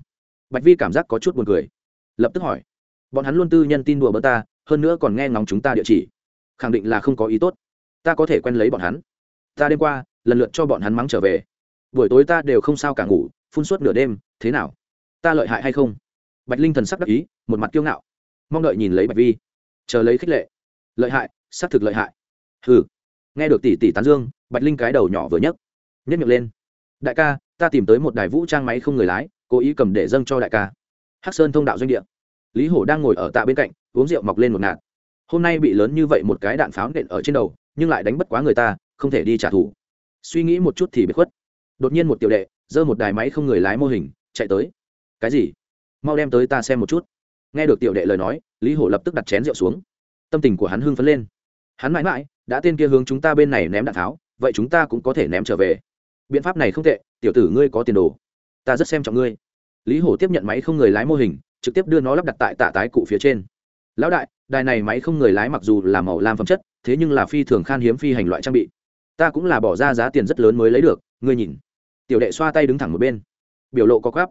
Bạch vi cảm giác có chút buồn cười. Lập tức hỏi. Bọn hắn luôn tư nhân tin đùa bỡ ta, hơn nữa còn nghe ngóng chúng ta địa chỉ. Khẳng định là không có ý tốt. Ta có thể quen lấy bọn hắn. Ta đêm qua, lần lượt cho bọn hắn mắng trở về. Buổi tối ta đều không sao cả ngủ, phun suốt nửa đêm, thế nào? Ta lợi hại hay không? Bạch linh thần sắc đắc ý, một mặt kiêu ngạo. Mong đợi nhìn lấy bạch vi. Chờ lấy khích lệ. Lợi hại, xác thực lợi hại hừ. Nghe được tỷ tỷ tán dương, bạch linh cái đầu nhỏ vừa nhấc nhấc miệng lên. Đại ca, ta tìm tới một đài vũ trang máy không người lái, cố ý cầm để dâng cho đại ca. Hắc sơn thông đạo doanh địa. Lý hổ đang ngồi ở tạ bên cạnh, uống rượu mọc lên một ngạt. Hôm nay bị lớn như vậy một cái đạn pháo nện ở trên đầu, nhưng lại đánh bất quá người ta, không thể đi trả thù. Suy nghĩ một chút thì bị khuất. Đột nhiên một tiểu đệ, giơ một đài máy không người lái mô hình, chạy tới. Cái gì? Mau đem tới ta xem một chút. Nghe được tiểu đệ lời nói, lý hổ lập tức đặt chén rượu xuống. Tâm tình của hắn hưng phấn lên. Hắn mãi mãi đã tên kia hướng chúng ta bên này ném đạn tháo, vậy chúng ta cũng có thể ném trở về. Biện pháp này không tệ, tiểu tử ngươi có tiền đồ. Ta rất xem trọng ngươi. Lý hổ tiếp nhận máy không người lái mô hình, trực tiếp đưa nó lắp đặt tại tạ tái cụ phía trên. Lão đại, đài này máy không người lái mặc dù là màu lam phẩm chất, thế nhưng là phi thường khan hiếm phi hành loại trang bị. Ta cũng là bỏ ra giá tiền rất lớn mới lấy được, ngươi nhìn. Tiểu đệ xoa tay đứng thẳng một bên. Biểu lộ có gấp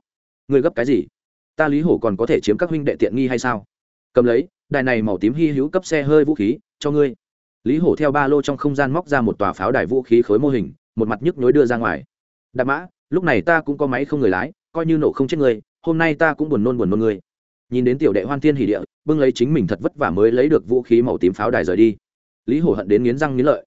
ngươi gấp cái gì? Ta lý hổ còn có thể chiếm các huynh đệ tiện nghi hay sao? Cầm lấy, đài này màu tím hy hữu cấp xe hơi vũ khí, cho ngươi lý hổ theo ba lô trong không gian móc ra một tòa pháo đài vũ khí khối mô hình, một mặt nhức nhối đưa ra ngoài. Đạp mã, lúc này ta cũng có máy không người lái, coi như nổ không chết người, hôm nay ta cũng buồn nôn buồn nôn người. Nhìn đến tiểu đệ hoan thiên hỷ địa, bưng lấy chính mình thật vất vả mới lấy được vũ khí màu tím pháo đài rời đi. Lý hổ hận đến nghiến răng nghiến lợi.